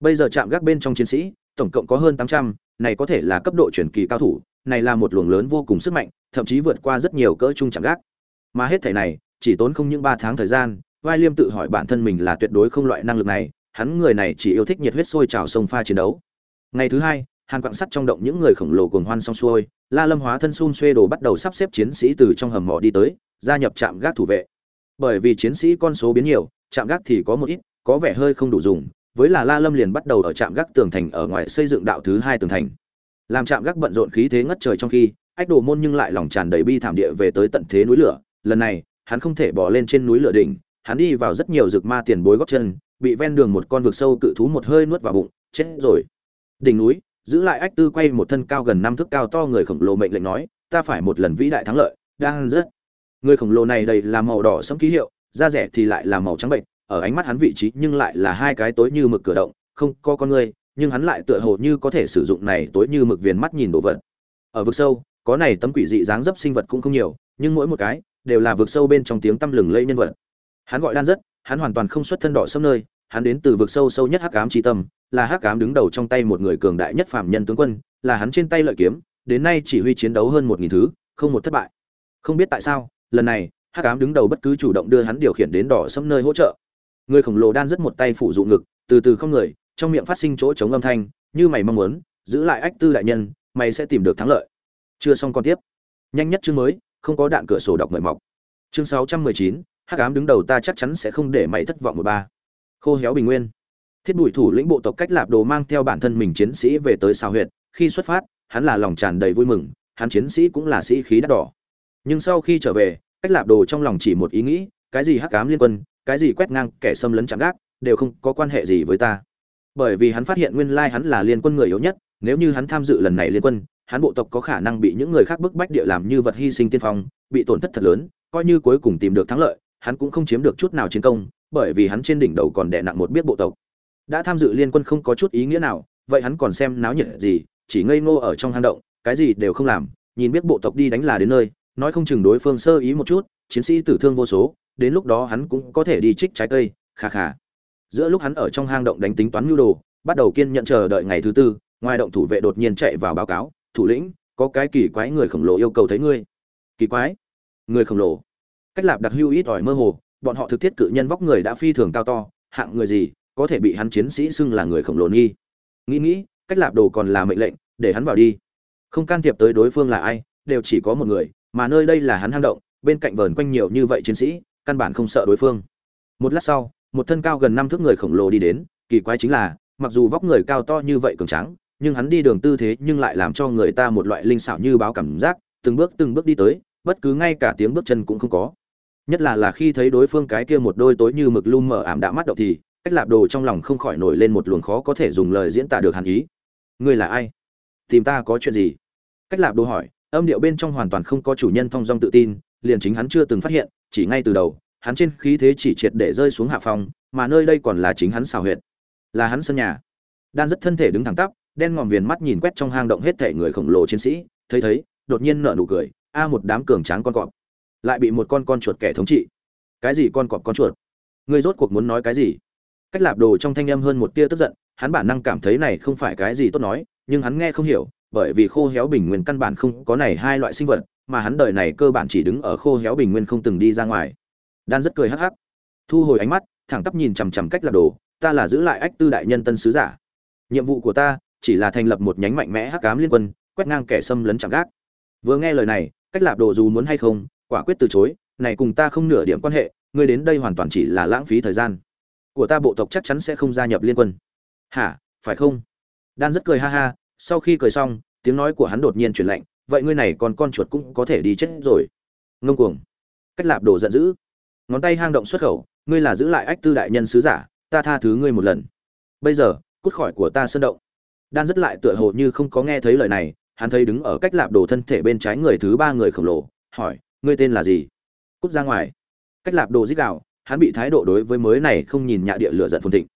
bây giờ chạm gác bên trong chiến sĩ, tổng cộng có hơn tám trăm, này có thể là cấp độ chuyển kỳ cao thủ, này là một luồng lớn vô cùng sức mạnh, thậm chí vượt qua rất nhiều cỡ trung chạm gác. Mà hết thảy này, chỉ tốn không những ba tháng thời gian, vai liêm tự hỏi bản thân mình là tuyệt đối không loại năng lực này, hắn người này chỉ yêu thích nhiệt huyết sôi trào sông pha chiến đấu. Ngày thứ hai, hàn quạng sắt trong động những người khổng lồ cuồng hoan xong xuôi, la lâm hóa thân xun xuê đồ bắt đầu sắp xếp chiến sĩ từ trong hầm mỏ đi tới, gia nhập trạm gác thủ vệ. Bởi vì chiến sĩ con số biến nhiều, trạm gác thì có một ít, có vẻ hơi không đủ dùng với là la lâm liền bắt đầu ở trạm gác tường thành ở ngoài xây dựng đạo thứ hai tường thành. Làm trạm gác bận rộn khí thế ngất trời trong khi, ách đồ môn nhưng lại lòng tràn đầy bi thảm địa về tới tận thế núi lửa. Lần này, hắn không thể bỏ lên trên núi lửa đỉnh, hắn đi vào rất nhiều rực ma tiền bối gót chân, bị ven đường một con vực sâu cự thú một hơi nuốt vào bụng, chết rồi. Đỉnh núi, giữ lại ách tư quay một thân cao gần năm thước cao to người khổng lồ mệnh lệnh nói, ta phải một lần vĩ đại thắng lợi. Đang rất, người khổng lồ này đầy là màu đỏ sẫm ký hiệu, da rẻ thì lại là màu trắng bệnh ở ánh mắt hắn vị trí nhưng lại là hai cái tối như mực cửa động, không có con người, nhưng hắn lại tựa hồ như có thể sử dụng này tối như mực viền mắt nhìn đồ vật. Ở vực sâu, có này tấm quỷ dị dáng dấp sinh vật cũng không nhiều, nhưng mỗi một cái đều là vực sâu bên trong tiếng tăm lừng lây nhân vật. Hắn gọi đan rất, hắn hoàn toàn không xuất thân đỏ sâm nơi, hắn đến từ vực sâu sâu nhất hắc ám chi tâm, là hắc ám đứng đầu trong tay một người cường đại nhất phạm nhân tướng quân, là hắn trên tay lợi kiếm, đến nay chỉ huy chiến đấu hơn một nghìn thứ, không một thất bại. Không biết tại sao, lần này, hắc ám đứng đầu bất cứ chủ động đưa hắn điều khiển đến đỏ sâm nơi hỗ trợ người khổng lồ đan rất một tay phủ dụ ngực, từ từ không người, trong miệng phát sinh chỗ chống âm thanh, như mày mong muốn, giữ lại ách tư đại nhân, mày sẽ tìm được thắng lợi. Chưa xong còn tiếp. Nhanh nhất chương mới, không có đạn cửa sổ đọc mời mọc. Chương sáu trăm mười chín, hắc ám đứng đầu ta chắc chắn sẽ không để mày thất vọng một ba. Khô héo bình nguyên. Thiết bụi thủ lĩnh bộ tộc cách lạp đồ mang theo bản thân mình chiến sĩ về tới sao huyện khi xuất phát, hắn là lòng tràn đầy vui mừng, hắn chiến sĩ cũng là sĩ khí đắt đỏ. Nhưng sau khi trở về, cách lạp đồ trong lòng chỉ một ý nghĩ, cái gì hắc ám liên quân cái gì quét ngang, kẻ xâm lấn chạm gác, đều không có quan hệ gì với ta. Bởi vì hắn phát hiện nguyên lai hắn là liên quân người yếu nhất, nếu như hắn tham dự lần này liên quân, hắn bộ tộc có khả năng bị những người khác bức bách địa làm như vật hy sinh tiên phong, bị tổn thất thật lớn, coi như cuối cùng tìm được thắng lợi, hắn cũng không chiếm được chút nào chiến công, bởi vì hắn trên đỉnh đầu còn đè nặng một biết bộ tộc. Đã tham dự liên quân không có chút ý nghĩa nào, vậy hắn còn xem náo nhiệt gì, chỉ ngây ngô ở trong hang động, cái gì đều không làm, nhìn biết bộ tộc đi đánh là đến nơi, nói không chừng đối phương sơ ý một chút, chiến sĩ tử thương vô số đến lúc đó hắn cũng có thể đi trích trái cây khà khà giữa lúc hắn ở trong hang động đánh tính toán mưu đồ, bắt đầu kiên nhận chờ đợi ngày thứ tư, ngoài động thủ vệ đột nhiên chạy vào báo cáo, thủ lĩnh, có cái kỳ quái người khổng lồ yêu cầu thấy ngươi. Kỳ quái? Người khổng lồ? Cách lạp đặc hưu ít ỏi mơ hồ, bọn họ thực thiết cự nhân vóc người đã phi thường cao to, hạng người gì, có thể bị hắn chiến sĩ xưng là người khổng lồ nghi. Nghĩ nghĩ, cách lạp đồ còn là mệnh lệnh, để hắn vào đi. Không can thiệp tới đối phương là ai, đều chỉ có một người, mà nơi đây là hắn hang động, bên cạnh vờn quanh nhiều như vậy chiến sĩ căn bản không sợ đối phương. Một lát sau, một thân cao gần năm thước người khổng lồ đi đến, kỳ quái chính là, mặc dù vóc người cao to như vậy cường tráng, nhưng hắn đi đường tư thế nhưng lại làm cho người ta một loại linh xảo như báo cảm giác, từng bước từng bước đi tới, bất cứ ngay cả tiếng bước chân cũng không có. Nhất là là khi thấy đối phương cái kia một đôi tối như mực lum mở ảm đạm mắt động thì, cách lạp đồ trong lòng không khỏi nổi lên một luồng khó có thể dùng lời diễn tả được hàn ý. Ngươi là ai? Tìm ta có chuyện gì? Cách lạp đồ hỏi, âm điệu bên trong hoàn toàn không có chủ nhân thong dong tự tin, liền chính hắn chưa từng phát hiện chỉ ngay từ đầu, hắn trên khí thế chỉ triệt để rơi xuống hạ phòng mà nơi đây còn là chính hắn xào huyệt, là hắn sân nhà. Đan rất thân thể đứng thẳng tắp, đen ngòm viền mắt nhìn quét trong hang động hết thể người khổng lồ chiến sĩ, thấy thấy, đột nhiên nở nụ cười, a một đám cường tráng con cọp, lại bị một con con chuột kẻ thống trị. Cái gì con cọp con chuột? Ngươi rốt cuộc muốn nói cái gì? Cách lạp đồ trong thanh âm hơn một tia tức giận, hắn bản năng cảm thấy này không phải cái gì tốt nói, nhưng hắn nghe không hiểu, bởi vì khô héo bình nguyên căn bản không có này hai loại sinh vật mà hắn đời này cơ bản chỉ đứng ở khô héo bình nguyên không từng đi ra ngoài. Đan rất cười hắc hắc. Thu hồi ánh mắt, thẳng tắp nhìn chằm chằm cách lạp đồ, ta là giữ lại ách tư đại nhân tân sứ giả. Nhiệm vụ của ta chỉ là thành lập một nhánh mạnh mẽ hắc ám liên quân, quét ngang kẻ xâm lấn chẳng gác. Vừa nghe lời này, cách lạp đồ dù muốn hay không, quả quyết từ chối, này cùng ta không nửa điểm quan hệ, ngươi đến đây hoàn toàn chỉ là lãng phí thời gian. Của ta bộ tộc chắc chắn sẽ không gia nhập liên quân. Hả, phải không? Đan rất cười ha ha, sau khi cười xong, tiếng nói của hắn đột nhiên chuyển lạnh vậy ngươi này còn con chuột cũng có thể đi chết rồi. Ngông cuồng. Cách lạp đồ giận dữ. Ngón tay hang động xuất khẩu, ngươi là giữ lại ách tư đại nhân sứ giả, ta tha thứ ngươi một lần. Bây giờ, cút khỏi của ta sơn động. Đan dứt lại tựa hồ như không có nghe thấy lời này, hắn thấy đứng ở cách lạp đồ thân thể bên trái người thứ ba người khổng lồ, hỏi, ngươi tên là gì? Cút ra ngoài. Cách lạp đồ dích đạo, hắn bị thái độ đối với mới này không nhìn nhạ địa lựa giận phồn thịnh.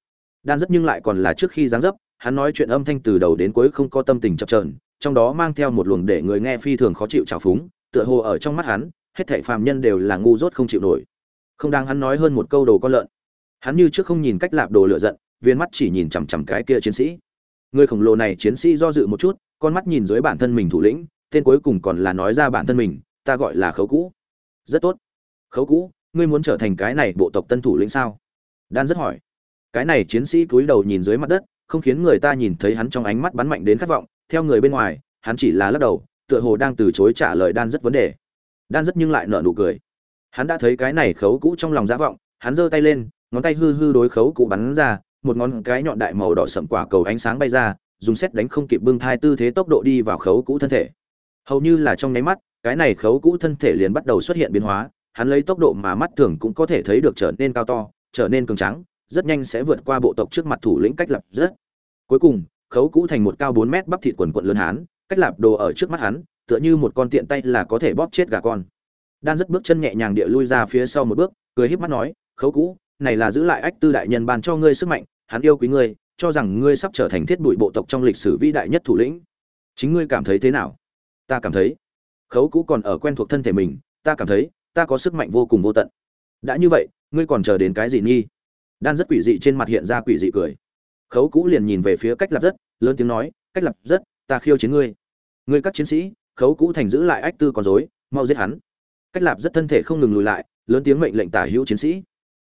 Đan rất nhưng lại còn là trước khi giáng dấp, hắn nói chuyện âm thanh từ đầu đến cuối không có tâm tình chập trờn trong đó mang theo một luồng để người nghe phi thường khó chịu trào phúng, tựa hồ ở trong mắt hắn, hết thảy phàm nhân đều là ngu dốt không chịu nổi. Không đáng hắn nói hơn một câu đồ con lợn. Hắn như trước không nhìn cách lạp đồ lựa giận, viên mắt chỉ nhìn chằm chằm cái kia chiến sĩ. Người khổng lồ này chiến sĩ do dự một chút, con mắt nhìn dưới bản thân mình thủ lĩnh, tên cuối cùng còn là nói ra bản thân mình, ta gọi là khấu cũ. Rất tốt. Khấu cũ, ngươi muốn trở thành cái này bộ tộc tân thủ lĩnh sao? Đan rất hỏi. Cái này chiến sĩ cúi đầu nhìn dưới mặt đất, không khiến người ta nhìn thấy hắn trong ánh mắt bắn mạnh đến khát vọng theo người bên ngoài, hắn chỉ là lắc đầu, tựa hồ đang từ chối trả lời đan rất vấn đề. Đan rất nhưng lại nở nụ cười. Hắn đã thấy cái này khấu cũ trong lòng giả vọng, hắn giơ tay lên, ngón tay hư hư đối khấu cũ bắn ra, một ngón cái nhọn đại màu đỏ sậm quả cầu ánh sáng bay ra, dùng xét đánh không kịp bưng thai tư thế tốc độ đi vào khấu cũ thân thể. Hầu như là trong nháy mắt, cái này khấu cũ thân thể liền bắt đầu xuất hiện biến hóa, hắn lấy tốc độ mà mắt thường cũng có thể thấy được trở nên cao to, trở nên cường trắng rất nhanh sẽ vượt qua bộ tộc trước mặt thủ lĩnh cách lập rất. Cuối cùng khấu cũ thành một cao bốn mét bắp thịt quần quận lớn hán, cách lạp đồ ở trước mắt hắn, tựa như một con tiện tay là có thể bóp chết gà con. Đan rất bước chân nhẹ nhàng địa lui ra phía sau một bước, cười híp mắt nói, khấu cũ, này là giữ lại ách tư đại nhân ban cho ngươi sức mạnh, hắn yêu quý ngươi, cho rằng ngươi sắp trở thành thiết bụi bộ tộc trong lịch sử vĩ đại nhất thủ lĩnh. Chính ngươi cảm thấy thế nào? Ta cảm thấy, khấu cũ còn ở quen thuộc thân thể mình, ta cảm thấy, ta có sức mạnh vô cùng vô tận. Đã như vậy, ngươi còn chờ đến cái gì nghi? Đan rất quỷ dị trên mặt hiện ra quỷ dị cười. Khấu cũ liền nhìn về phía cách lập rất lớn tiếng nói, cách lập rất, ta khiêu chiến ngươi. Ngươi các chiến sĩ, khấu cũ thành giữ lại ách tư con dối mau giết hắn. Cách lạp rất thân thể không ngừng lùi lại, lớn tiếng mệnh lệnh tả hữu chiến sĩ.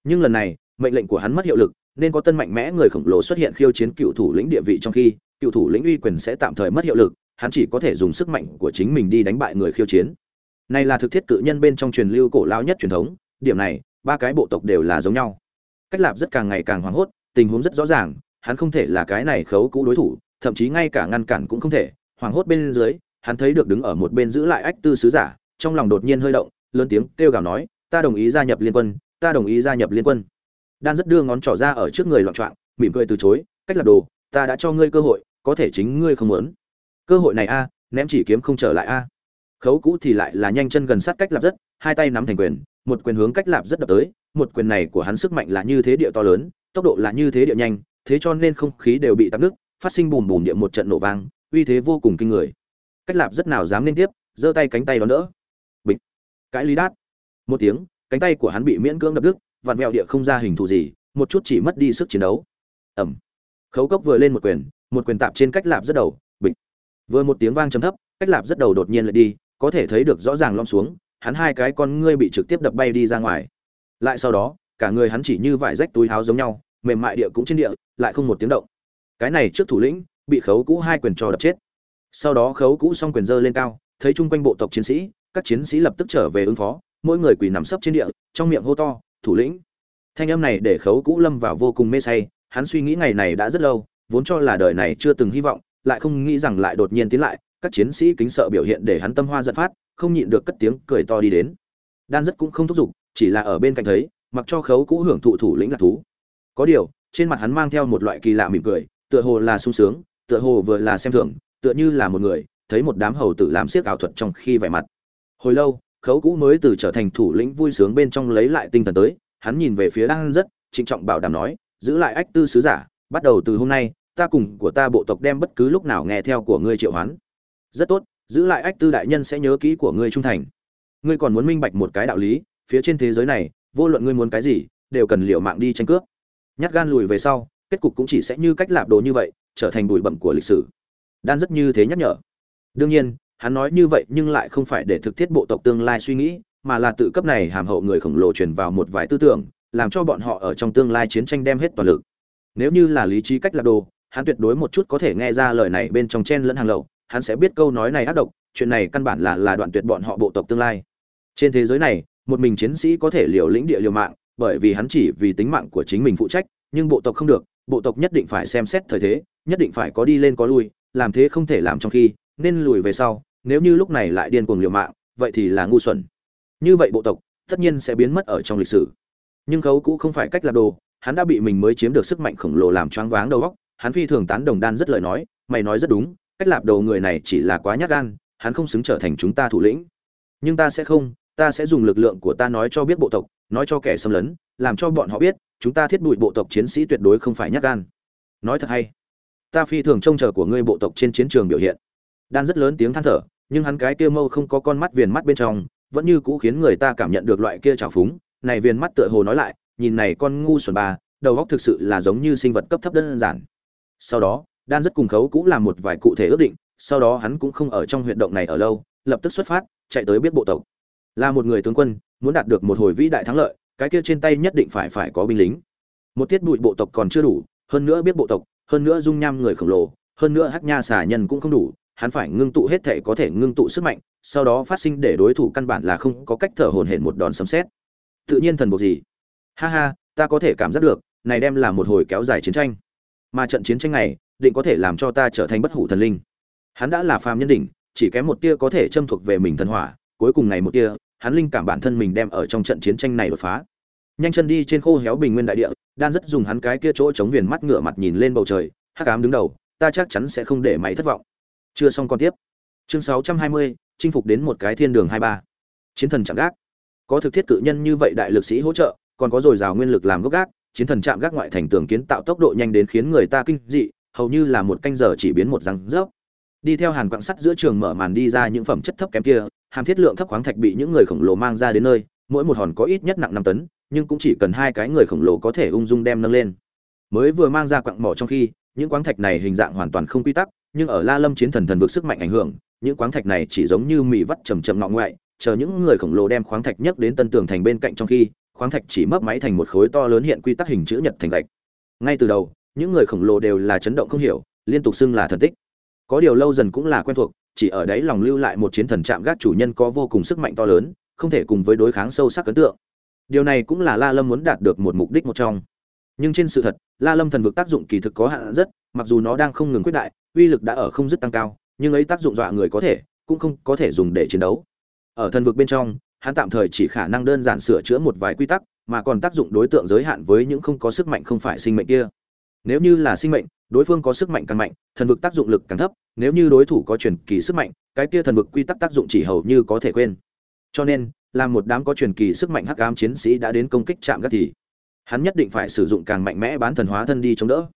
Nhưng lần này, mệnh lệnh của hắn mất hiệu lực, nên có tân mạnh mẽ người khổng lồ xuất hiện khiêu chiến cựu thủ lĩnh địa vị trong khi, cựu thủ lĩnh uy quyền sẽ tạm thời mất hiệu lực, hắn chỉ có thể dùng sức mạnh của chính mình đi đánh bại người khiêu chiến. Này là thực thiết cự nhân bên trong truyền lưu cổ lão nhất truyền thống, điểm này, ba cái bộ tộc đều là giống nhau. Cách lạp rất càng ngày càng hoảng hốt, tình huống rất rõ ràng hắn không thể là cái này khấu cũ đối thủ, thậm chí ngay cả ngăn cản cũng không thể. Hoàng hốt bên dưới, hắn thấy được đứng ở một bên giữ lại ách tư sứ giả, trong lòng đột nhiên hơi động, lớn tiếng kêu gào nói, ta đồng ý gia nhập liên quân, ta đồng ý gia nhập liên quân. Đan rất đưa ngón trỏ ra ở trước người loạn trọng, mỉm cười từ chối, cách lập đồ, ta đã cho ngươi cơ hội, có thể chính ngươi không muốn. Cơ hội này a, ném chỉ kiếm không trở lại a. Khấu cũ thì lại là nhanh chân gần sát cách lạp rất, hai tay nắm thành quyền, một quyền hướng cách lạp rất đập tới, một quyền này của hắn sức mạnh là như thế địa to lớn, tốc độ là như thế địa nhanh thế cho nên không khí đều bị tắc nước, phát sinh bùm bùm địa một trận nổ vang, uy thế vô cùng kinh người. Cách lạp rất nào dám liên tiếp, giơ tay cánh tay đón đỡ. Bịch. Cãi lý đát. Một tiếng, cánh tay của hắn bị miễn cưỡng đập đứt, vặn vẹo địa không ra hình thù gì, một chút chỉ mất đi sức chiến đấu. Ẩm khấu cốc vừa lên một quyền một quyền tạp trên cách lạp rất đầu, bịch. Vừa một tiếng vang trầm thấp, cách lạp rất đầu đột nhiên lại đi, có thể thấy được rõ ràng lom xuống, hắn hai cái con ngươi bị trực tiếp đập bay đi ra ngoài. Lại sau đó, cả người hắn chỉ như vải rách túi áo giống nhau, mềm mại địa cũng trên địa lại không một tiếng động. Cái này trước thủ lĩnh, bị khấu cũ hai quyền trò đập chết. Sau đó khấu cũ xong quyền dơ lên cao, thấy chung quanh bộ tộc chiến sĩ, các chiến sĩ lập tức trở về ứng phó, mỗi người quỳ nằm sấp trên địa, trong miệng hô to, thủ lĩnh. Thanh âm này để khấu cũ lâm vào vô cùng mê say, hắn suy nghĩ ngày này đã rất lâu, vốn cho là đời này chưa từng hy vọng, lại không nghĩ rằng lại đột nhiên tiến lại, các chiến sĩ kính sợ biểu hiện để hắn tâm hoa giận phát, không nhịn được cất tiếng cười to đi đến. Đan rất cũng không thúc giục, chỉ là ở bên cạnh thấy, mặc cho khấu cũ hưởng thụ thủ lĩnh là thú. Có điều trên mặt hắn mang theo một loại kỳ lạ mỉm cười, tựa hồ là sung sướng, tựa hồ vừa là xem thường, tựa như là một người, thấy một đám hầu tử làm siếc ảo thuật trong khi vẻ mặt. Hồi lâu, khấu cũ mới từ trở thành thủ lĩnh vui sướng bên trong lấy lại tinh thần tới, hắn nhìn về phía đang rất, trịnh trọng bảo đảm nói, giữ lại ách tư sứ giả, bắt đầu từ hôm nay, ta cùng của ta bộ tộc đem bất cứ lúc nào nghe theo của ngươi triệu hoán. Rất tốt, giữ lại ách tư đại nhân sẽ nhớ kỹ của ngươi trung thành. Ngươi còn muốn minh bạch một cái đạo lý, phía trên thế giới này, vô luận ngươi muốn cái gì, đều cần liệu mạng đi tranh cướp nhát gan lùi về sau, kết cục cũng chỉ sẽ như cách lạp đồ như vậy, trở thành bụi bẩm của lịch sử. Đan rất như thế nhắc nhở. Đương nhiên, hắn nói như vậy nhưng lại không phải để thực thiết bộ tộc tương lai suy nghĩ, mà là tự cấp này hàm hậu người khổng lồ truyền vào một vài tư tưởng, làm cho bọn họ ở trong tương lai chiến tranh đem hết toàn lực. Nếu như là lý trí cách lạp đồ, hắn tuyệt đối một chút có thể nghe ra lời này bên trong chen lẫn hàng lậu, hắn sẽ biết câu nói này ác độc, chuyện này căn bản là là đoạn tuyệt bọn họ bộ tộc tương lai. Trên thế giới này, một mình chiến sĩ có thể liều lĩnh địa liều mạng bởi vì hắn chỉ vì tính mạng của chính mình phụ trách, nhưng bộ tộc không được, bộ tộc nhất định phải xem xét thời thế, nhất định phải có đi lên có lui, làm thế không thể làm trong khi, nên lùi về sau, nếu như lúc này lại điên cuồng liều mạng, vậy thì là ngu xuẩn. Như vậy bộ tộc, tất nhiên sẽ biến mất ở trong lịch sử. Nhưng khấu cũ không phải cách làm đồ, hắn đã bị mình mới chiếm được sức mạnh khổng lồ làm choáng váng đầu óc, hắn phi thường tán đồng đan rất lời nói, mày nói rất đúng, cách lạp đầu người này chỉ là quá nhát gan, hắn không xứng trở thành chúng ta thủ lĩnh. Nhưng ta sẽ không ta sẽ dùng lực lượng của ta nói cho biết bộ tộc nói cho kẻ xâm lấn làm cho bọn họ biết chúng ta thiết bụi bộ tộc chiến sĩ tuyệt đối không phải nhát gan. Nói thật hay? Ta phi thường trông chờ của ngươi bộ tộc trên chiến trường biểu hiện. Đan rất lớn tiếng than thở nhưng hắn cái kia mâu không có con mắt viền mắt bên trong vẫn như cũ khiến người ta cảm nhận được loại kia trào phúng. Này viền mắt tựa hồ nói lại nhìn này con ngu xuẩn bà, đầu óc thực sự là giống như sinh vật cấp thấp đơn giản. Sau đó đan rất cùng khấu cũng làm một vài cụ thể ước định sau đó hắn cũng không ở trong huyện động này ở lâu lập tức xuất phát chạy tới biết bộ tộc là một người tướng quân, muốn đạt được một hồi vĩ đại thắng lợi, cái kia trên tay nhất định phải phải có binh lính. Một tiết bụi bộ tộc còn chưa đủ, hơn nữa biết bộ tộc, hơn nữa dung nham người khổng lồ, hơn nữa hắc nha xà nhân cũng không đủ, hắn phải ngưng tụ hết thể có thể ngưng tụ sức mạnh, sau đó phát sinh để đối thủ căn bản là không có cách thở hồn hển một đòn sấm xét tự nhiên thần buộc gì? Ha ha, ta có thể cảm giác được, này đem là một hồi kéo dài chiến tranh. Mà trận chiến tranh này, định có thể làm cho ta trở thành bất hủ thần linh. Hắn đã là phàm nhân đỉnh, chỉ kém một tia có thể châm thuộc về mình thần hỏa cuối cùng này một kia, hắn linh cảm bản thân mình đem ở trong trận chiến tranh này đột phá. Nhanh chân đi trên khô héo bình nguyên đại địa đan rất dùng hắn cái kia chỗ chống viền mắt ngửa mặt nhìn lên bầu trời hắc ám đứng đầu ta chắc chắn sẽ không để máy thất vọng. Chưa xong con tiếp. Chương 620, chinh phục đến một cái thiên đường 23. chiến thần chạm gác. Có thực thiết cự nhân như vậy đại lực sĩ hỗ trợ còn có dồi dào nguyên lực làm gốc gác chiến thần chạm gác ngoại thành tường kiến tạo tốc độ nhanh đến khiến người ta kinh dị hầu như là một canh giờ chỉ biến một răng rớp. Đi theo hàn Quặng sắt giữa trường mở màn đi ra những phẩm chất thấp kém kia hàm thiết lượng thấp khoáng thạch bị những người khổng lồ mang ra đến nơi, mỗi một hòn có ít nhất nặng năm tấn, nhưng cũng chỉ cần hai cái người khổng lồ có thể ung dung đem nâng lên. Mới vừa mang ra quặng mỏ trong khi, những khoáng thạch này hình dạng hoàn toàn không quy tắc, nhưng ở la lâm chiến thần thần vực sức mạnh ảnh hưởng, những khoáng thạch này chỉ giống như mì vắt chầm chầm ngọ ngoại, chờ những người khổng lồ đem khoáng thạch nhấc đến tân tường thành bên cạnh trong khi, khoáng thạch chỉ mấp máy thành một khối to lớn hiện quy tắc hình chữ nhật thành gạch. Ngay từ đầu, những người khổng lồ đều là chấn động không hiểu, liên tục xưng là thần tích. Có điều lâu dần cũng là quen thuộc chỉ ở đấy lòng lưu lại một chiến thần chạm gác chủ nhân có vô cùng sức mạnh to lớn, không thể cùng với đối kháng sâu sắc ấn tượng. Điều này cũng là la lâm muốn đạt được một mục đích một trong. Nhưng trên sự thật, la lâm thần vực tác dụng kỳ thực có hạn rất, mặc dù nó đang không ngừng quyết đại, uy lực đã ở không dứt tăng cao, nhưng ấy tác dụng dọa người có thể, cũng không có thể dùng để chiến đấu. Ở thần vực bên trong, hắn tạm thời chỉ khả năng đơn giản sửa chữa một vài quy tắc, mà còn tác dụng đối tượng giới hạn với những không có sức mạnh không phải sinh mệnh kia. Nếu như là sinh mệnh đối phương có sức mạnh càng mạnh, thần vực tác dụng lực càng thấp, nếu như đối thủ có truyền kỳ sức mạnh, cái kia thần vực quy tắc tác dụng chỉ hầu như có thể quên. Cho nên, làm một đám có truyền kỳ sức mạnh hắc ám chiến sĩ đã đến công kích chạm gác thì, hắn nhất định phải sử dụng càng mạnh mẽ bán thần hóa thân đi chống đỡ.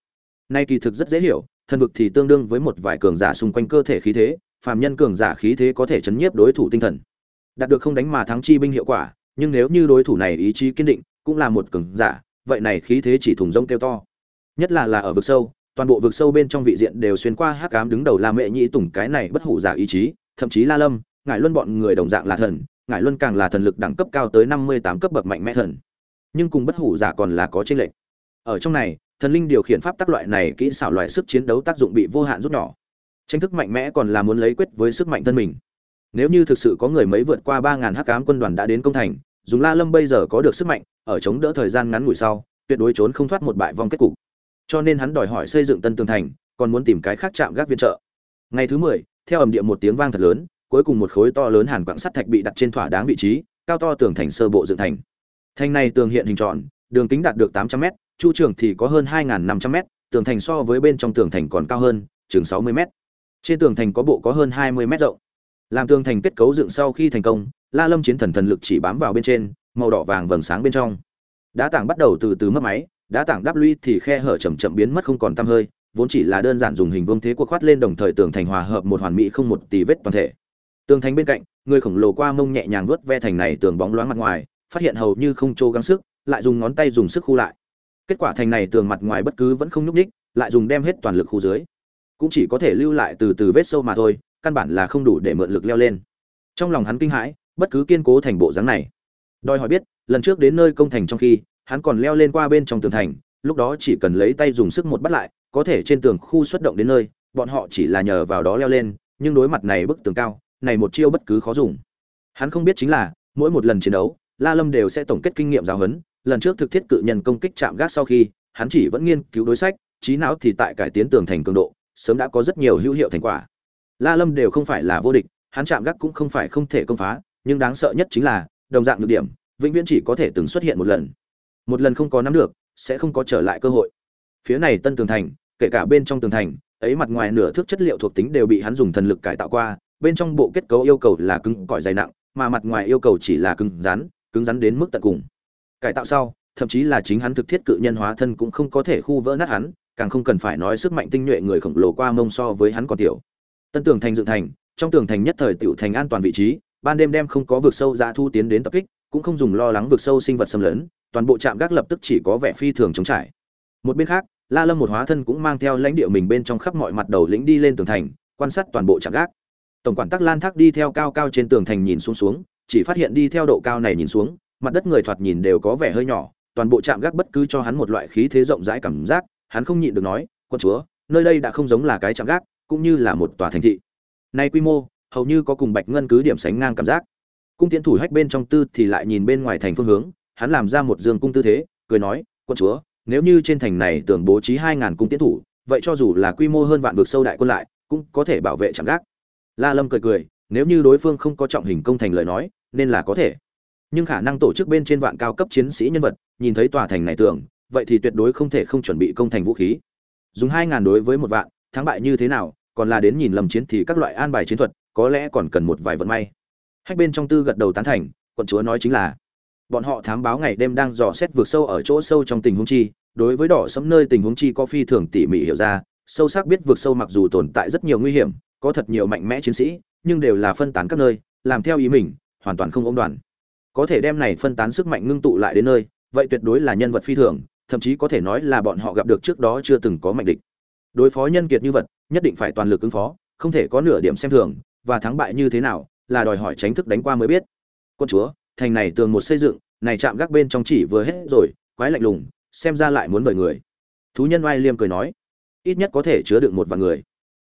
Nay kỳ thực rất dễ hiểu, thần vực thì tương đương với một vài cường giả xung quanh cơ thể khí thế, phàm nhân cường giả khí thế có thể chấn nhiếp đối thủ tinh thần. Đạt được không đánh mà thắng chi binh hiệu quả, nhưng nếu như đối thủ này ý chí kiên định, cũng là một cường giả, vậy này khí thế chỉ thùng rông kêu to. Nhất là là ở vực sâu toàn bộ vực sâu bên trong vị diện đều xuyên qua hắc ám đứng đầu la mẹ nhĩ tùng cái này bất hủ giả ý chí, thậm chí la lâm, ngải luân bọn người đồng dạng là thần, ngải luân càng là thần lực đẳng cấp cao tới năm mươi tám cấp bậc mạnh mẽ thần. Nhưng cùng bất hủ giả còn là có tranh lệch. Ở trong này, thần linh điều khiển pháp tác loại này kỹ xảo loại sức chiến đấu tác dụng bị vô hạn rút nhỏ. Tranh thức mạnh mẽ còn là muốn lấy quyết với sức mạnh thân mình. Nếu như thực sự có người mấy vượt qua ba ngàn hắc ám quân đoàn đã đến công thành, dùng la lâm bây giờ có được sức mạnh, ở chống đỡ thời gian ngắn ngủi sau, tuyệt đối trốn không thoát một bại vong kết cục cho nên hắn đòi hỏi xây dựng tân tường thành, còn muốn tìm cái khác chạm gác viện trợ. Ngày thứ mười, theo ẩm địa một tiếng vang thật lớn, cuối cùng một khối to lớn hàn quặng sắt thạch bị đặt trên thỏa đáng vị trí, cao to tường thành sơ bộ dựng thành. Thành này tường hiện hình tròn, đường kính đạt được tám trăm m chu trường thì có hơn hai năm trăm m tường thành so với bên trong tường thành còn cao hơn, chừng sáu mươi m trên tường thành có bộ có hơn hai mươi m rộng. Làm tường thành kết cấu dựng sau khi thành công, la lâm chiến thần thần lực chỉ bám vào bên trên, màu đỏ vàng vầng sáng bên trong. Đá tảng bắt đầu từ từ mất máy đá tảng đắp lũy thì khe hở chậm chậm biến mất không còn tăm hơi, vốn chỉ là đơn giản dùng hình vương thế cuộc khoát lên đồng thời tường thành hòa hợp một hoàn mỹ không một tì vết toàn thể. Tường thành bên cạnh, người khổng lồ qua mông nhẹ nhàng vớt ve thành này tường bóng loáng mặt ngoài, phát hiện hầu như không trô gắng sức, lại dùng ngón tay dùng sức khu lại. Kết quả thành này tường mặt ngoài bất cứ vẫn không nhúc ních lại dùng đem hết toàn lực khu dưới. Cũng chỉ có thể lưu lại từ từ vết sâu mà thôi, căn bản là không đủ để mượn lực leo lên. Trong lòng hắn kinh hãi, bất cứ kiên cố thành bộ dáng này. Đòi hỏi biết, lần trước đến nơi công thành trong khi hắn còn leo lên qua bên trong tường thành, lúc đó chỉ cần lấy tay dùng sức một bắt lại, có thể trên tường khu xuất động đến nơi, bọn họ chỉ là nhờ vào đó leo lên, nhưng đối mặt này bức tường cao, này một chiêu bất cứ khó dùng. Hắn không biết chính là, mỗi một lần chiến đấu, la lâm đều sẽ tổng kết kinh nghiệm giáo huấn, lần trước thực thiết cự nhân công kích chạm gác sau khi, hắn chỉ vẫn nghiên cứu đối sách, trí não thì tại cải tiến tường thành cường độ, sớm đã có rất nhiều hữu hiệu thành quả. La lâm đều không phải là vô địch, hắn chạm gác cũng không phải không thể công phá, nhưng đáng sợ nhất chính là, đồng dạng nhược điểm, vĩnh viễn chỉ có thể từng xuất hiện một lần một lần không có nắm được, sẽ không có trở lại cơ hội. Phía này tân tường thành, kể cả bên trong tường thành, ấy mặt ngoài nửa thước chất liệu thuộc tính đều bị hắn dùng thần lực cải tạo qua, bên trong bộ kết cấu yêu cầu là cứng cỏi dày nặng, mà mặt ngoài yêu cầu chỉ là cứng rắn cứng rắn đến mức tận cùng. Cải tạo sau, thậm chí là chính hắn thực thiết cự nhân hóa thân cũng không có thể khu vỡ nát hắn, càng không cần phải nói sức mạnh tinh nhuệ người khổng lồ qua mông so với hắn còn tiểu. Tân tường thành dựng thành, trong tường thành nhất thời tiểu thành an toàn vị trí, ban đêm đem không có vực sâu ra thu tiến đến tập kích, cũng không dùng lo lắng vực sâu sinh vật xâm lấn toàn bộ trạm gác lập tức chỉ có vẻ phi thường chống trải. Một bên khác, la lâm một hóa thân cũng mang theo lãnh địa mình bên trong khắp mọi mặt đầu lĩnh đi lên tường thành, quan sát toàn bộ trạm gác. Tổng quản tắc lan thác đi theo cao cao trên tường thành nhìn xuống xuống, chỉ phát hiện đi theo độ cao này nhìn xuống, mặt đất người thoạt nhìn đều có vẻ hơi nhỏ, toàn bộ trạm gác bất cứ cho hắn một loại khí thế rộng rãi cảm giác, hắn không nhịn được nói, quân chúa, nơi đây đã không giống là cái trạm gác, cũng như là một tòa thành thị. Nay quy mô, hầu như có cùng bạch ngân cứ điểm sánh ngang cảm giác. Cung tiến thủ hách bên trong tư thì lại nhìn bên ngoài thành phương hướng hắn làm ra một dương cung tư thế, cười nói, quân chúa, nếu như trên thành này tưởng bố trí hai ngàn cung tiến thủ, vậy cho dù là quy mô hơn vạn vực sâu đại quân lại, cũng có thể bảo vệ chẳng gác. La lâm cười cười, nếu như đối phương không có trọng hình công thành lời nói, nên là có thể. Nhưng khả năng tổ chức bên trên vạn cao cấp chiến sĩ nhân vật, nhìn thấy tòa thành này tưởng, vậy thì tuyệt đối không thể không chuẩn bị công thành vũ khí. Dùng hai ngàn đối với một vạn, thắng bại như thế nào, còn là đến nhìn lầm chiến thì các loại an bài chiến thuật, có lẽ còn cần một vài vận may. Hách bên trong tư gật đầu tán thành quận chúa nói chính là bọn họ thám báo ngày đêm đang dò xét vượt sâu ở chỗ sâu trong tình huống chi, đối với đỏ sẫm nơi tình huống chi có phi thường tỉ mỉ hiểu ra, sâu sắc biết vượt sâu mặc dù tồn tại rất nhiều nguy hiểm, có thật nhiều mạnh mẽ chiến sĩ, nhưng đều là phân tán các nơi, làm theo ý mình, hoàn toàn không ống đoàn. Có thể đem này phân tán sức mạnh ngưng tụ lại đến nơi, vậy tuyệt đối là nhân vật phi thường, thậm chí có thể nói là bọn họ gặp được trước đó chưa từng có mạnh địch. Đối phó nhân kiệt như vật, nhất định phải toàn lực ứng phó, không thể có nửa điểm xem thường, và thắng bại như thế nào, là đòi hỏi tránh thức đánh qua mới biết. Quân chúa thành này tường một xây dựng, này chạm gác bên trong chỉ vừa hết rồi, quái lạnh lùng, xem ra lại muốn vời người. Thú nhân oai liêm cười nói, ít nhất có thể chứa được một vạn người.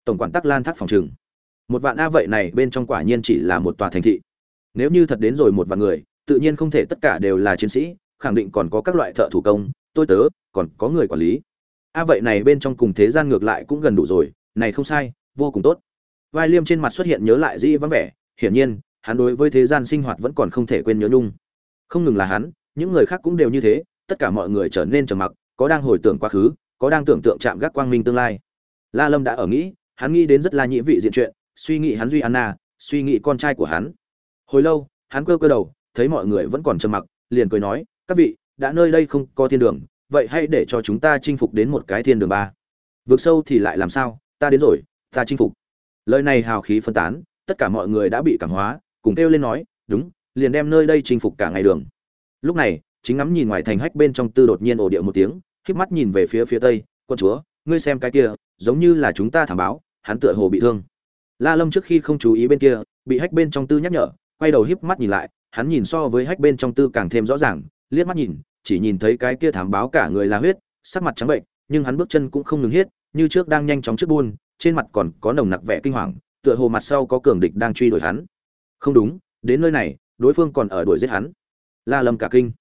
Tổng quản tắc lan thác phòng trừng. Một vạn a vậy này bên trong quả nhiên chỉ là một tòa thành thị. Nếu như thật đến rồi một vạn người, tự nhiên không thể tất cả đều là chiến sĩ, khẳng định còn có các loại thợ thủ công, tôi tớ, còn có người quản lý. A vậy này bên trong cùng thế gian ngược lại cũng gần đủ rồi, này không sai, vô cùng tốt. Vai liêm trên mặt xuất hiện nhớ lại dĩ vắng vẻ, hiển nhiên hắn đối với thế gian sinh hoạt vẫn còn không thể quên nhớ nhung. Không ngừng là hắn, những người khác cũng đều như thế, tất cả mọi người trở nên trầm mặc, có đang hồi tưởng quá khứ, có đang tưởng tượng chạm gác quang minh tương lai. La lâm đã ở nghĩ, hắn nghĩ đến rất là nhĩ vị diện chuyện, suy nghĩ hắn duy anna, suy nghĩ con trai của hắn. Hồi lâu, hắn cơ cơ đầu, thấy mọi người vẫn còn trầm mặc, liền cười nói, các vị, đã nơi đây không có thiên đường, vậy hãy để cho chúng ta chinh phục đến một cái thiên đường ba. Vượt sâu thì lại làm sao? Ta đến rồi, ta chinh phục. Lời này hào khí phân tán, tất cả mọi người đã bị cảm hóa cùng kêu lên nói, đúng, liền đem nơi đây chinh phục cả ngày đường. Lúc này, chính ngắm nhìn ngoài thành hách bên trong tư đột nhiên ổ điệu một tiếng híp mắt nhìn về phía phía tây, quân chúa, ngươi xem cái kia, giống như là chúng ta thảm báo, hắn tựa hồ bị thương. La lâm trước khi không chú ý bên kia, bị hách bên trong tư nhắc nhở, quay đầu híp mắt nhìn lại, hắn nhìn so với hách bên trong tư càng thêm rõ ràng, liếc mắt nhìn, chỉ nhìn thấy cái kia thảm báo cả người là huyết, sắc mặt trắng bệnh, nhưng hắn bước chân cũng không ngừng hết, như trước đang nhanh chóng trước buôn, trên mặt còn có nồng nặc vẻ kinh hoàng, tựa hồ mặt sau có cường địch đang truy đuổi hắn không đúng đến nơi này đối phương còn ở đuổi giết hắn. La lâm cả kinh.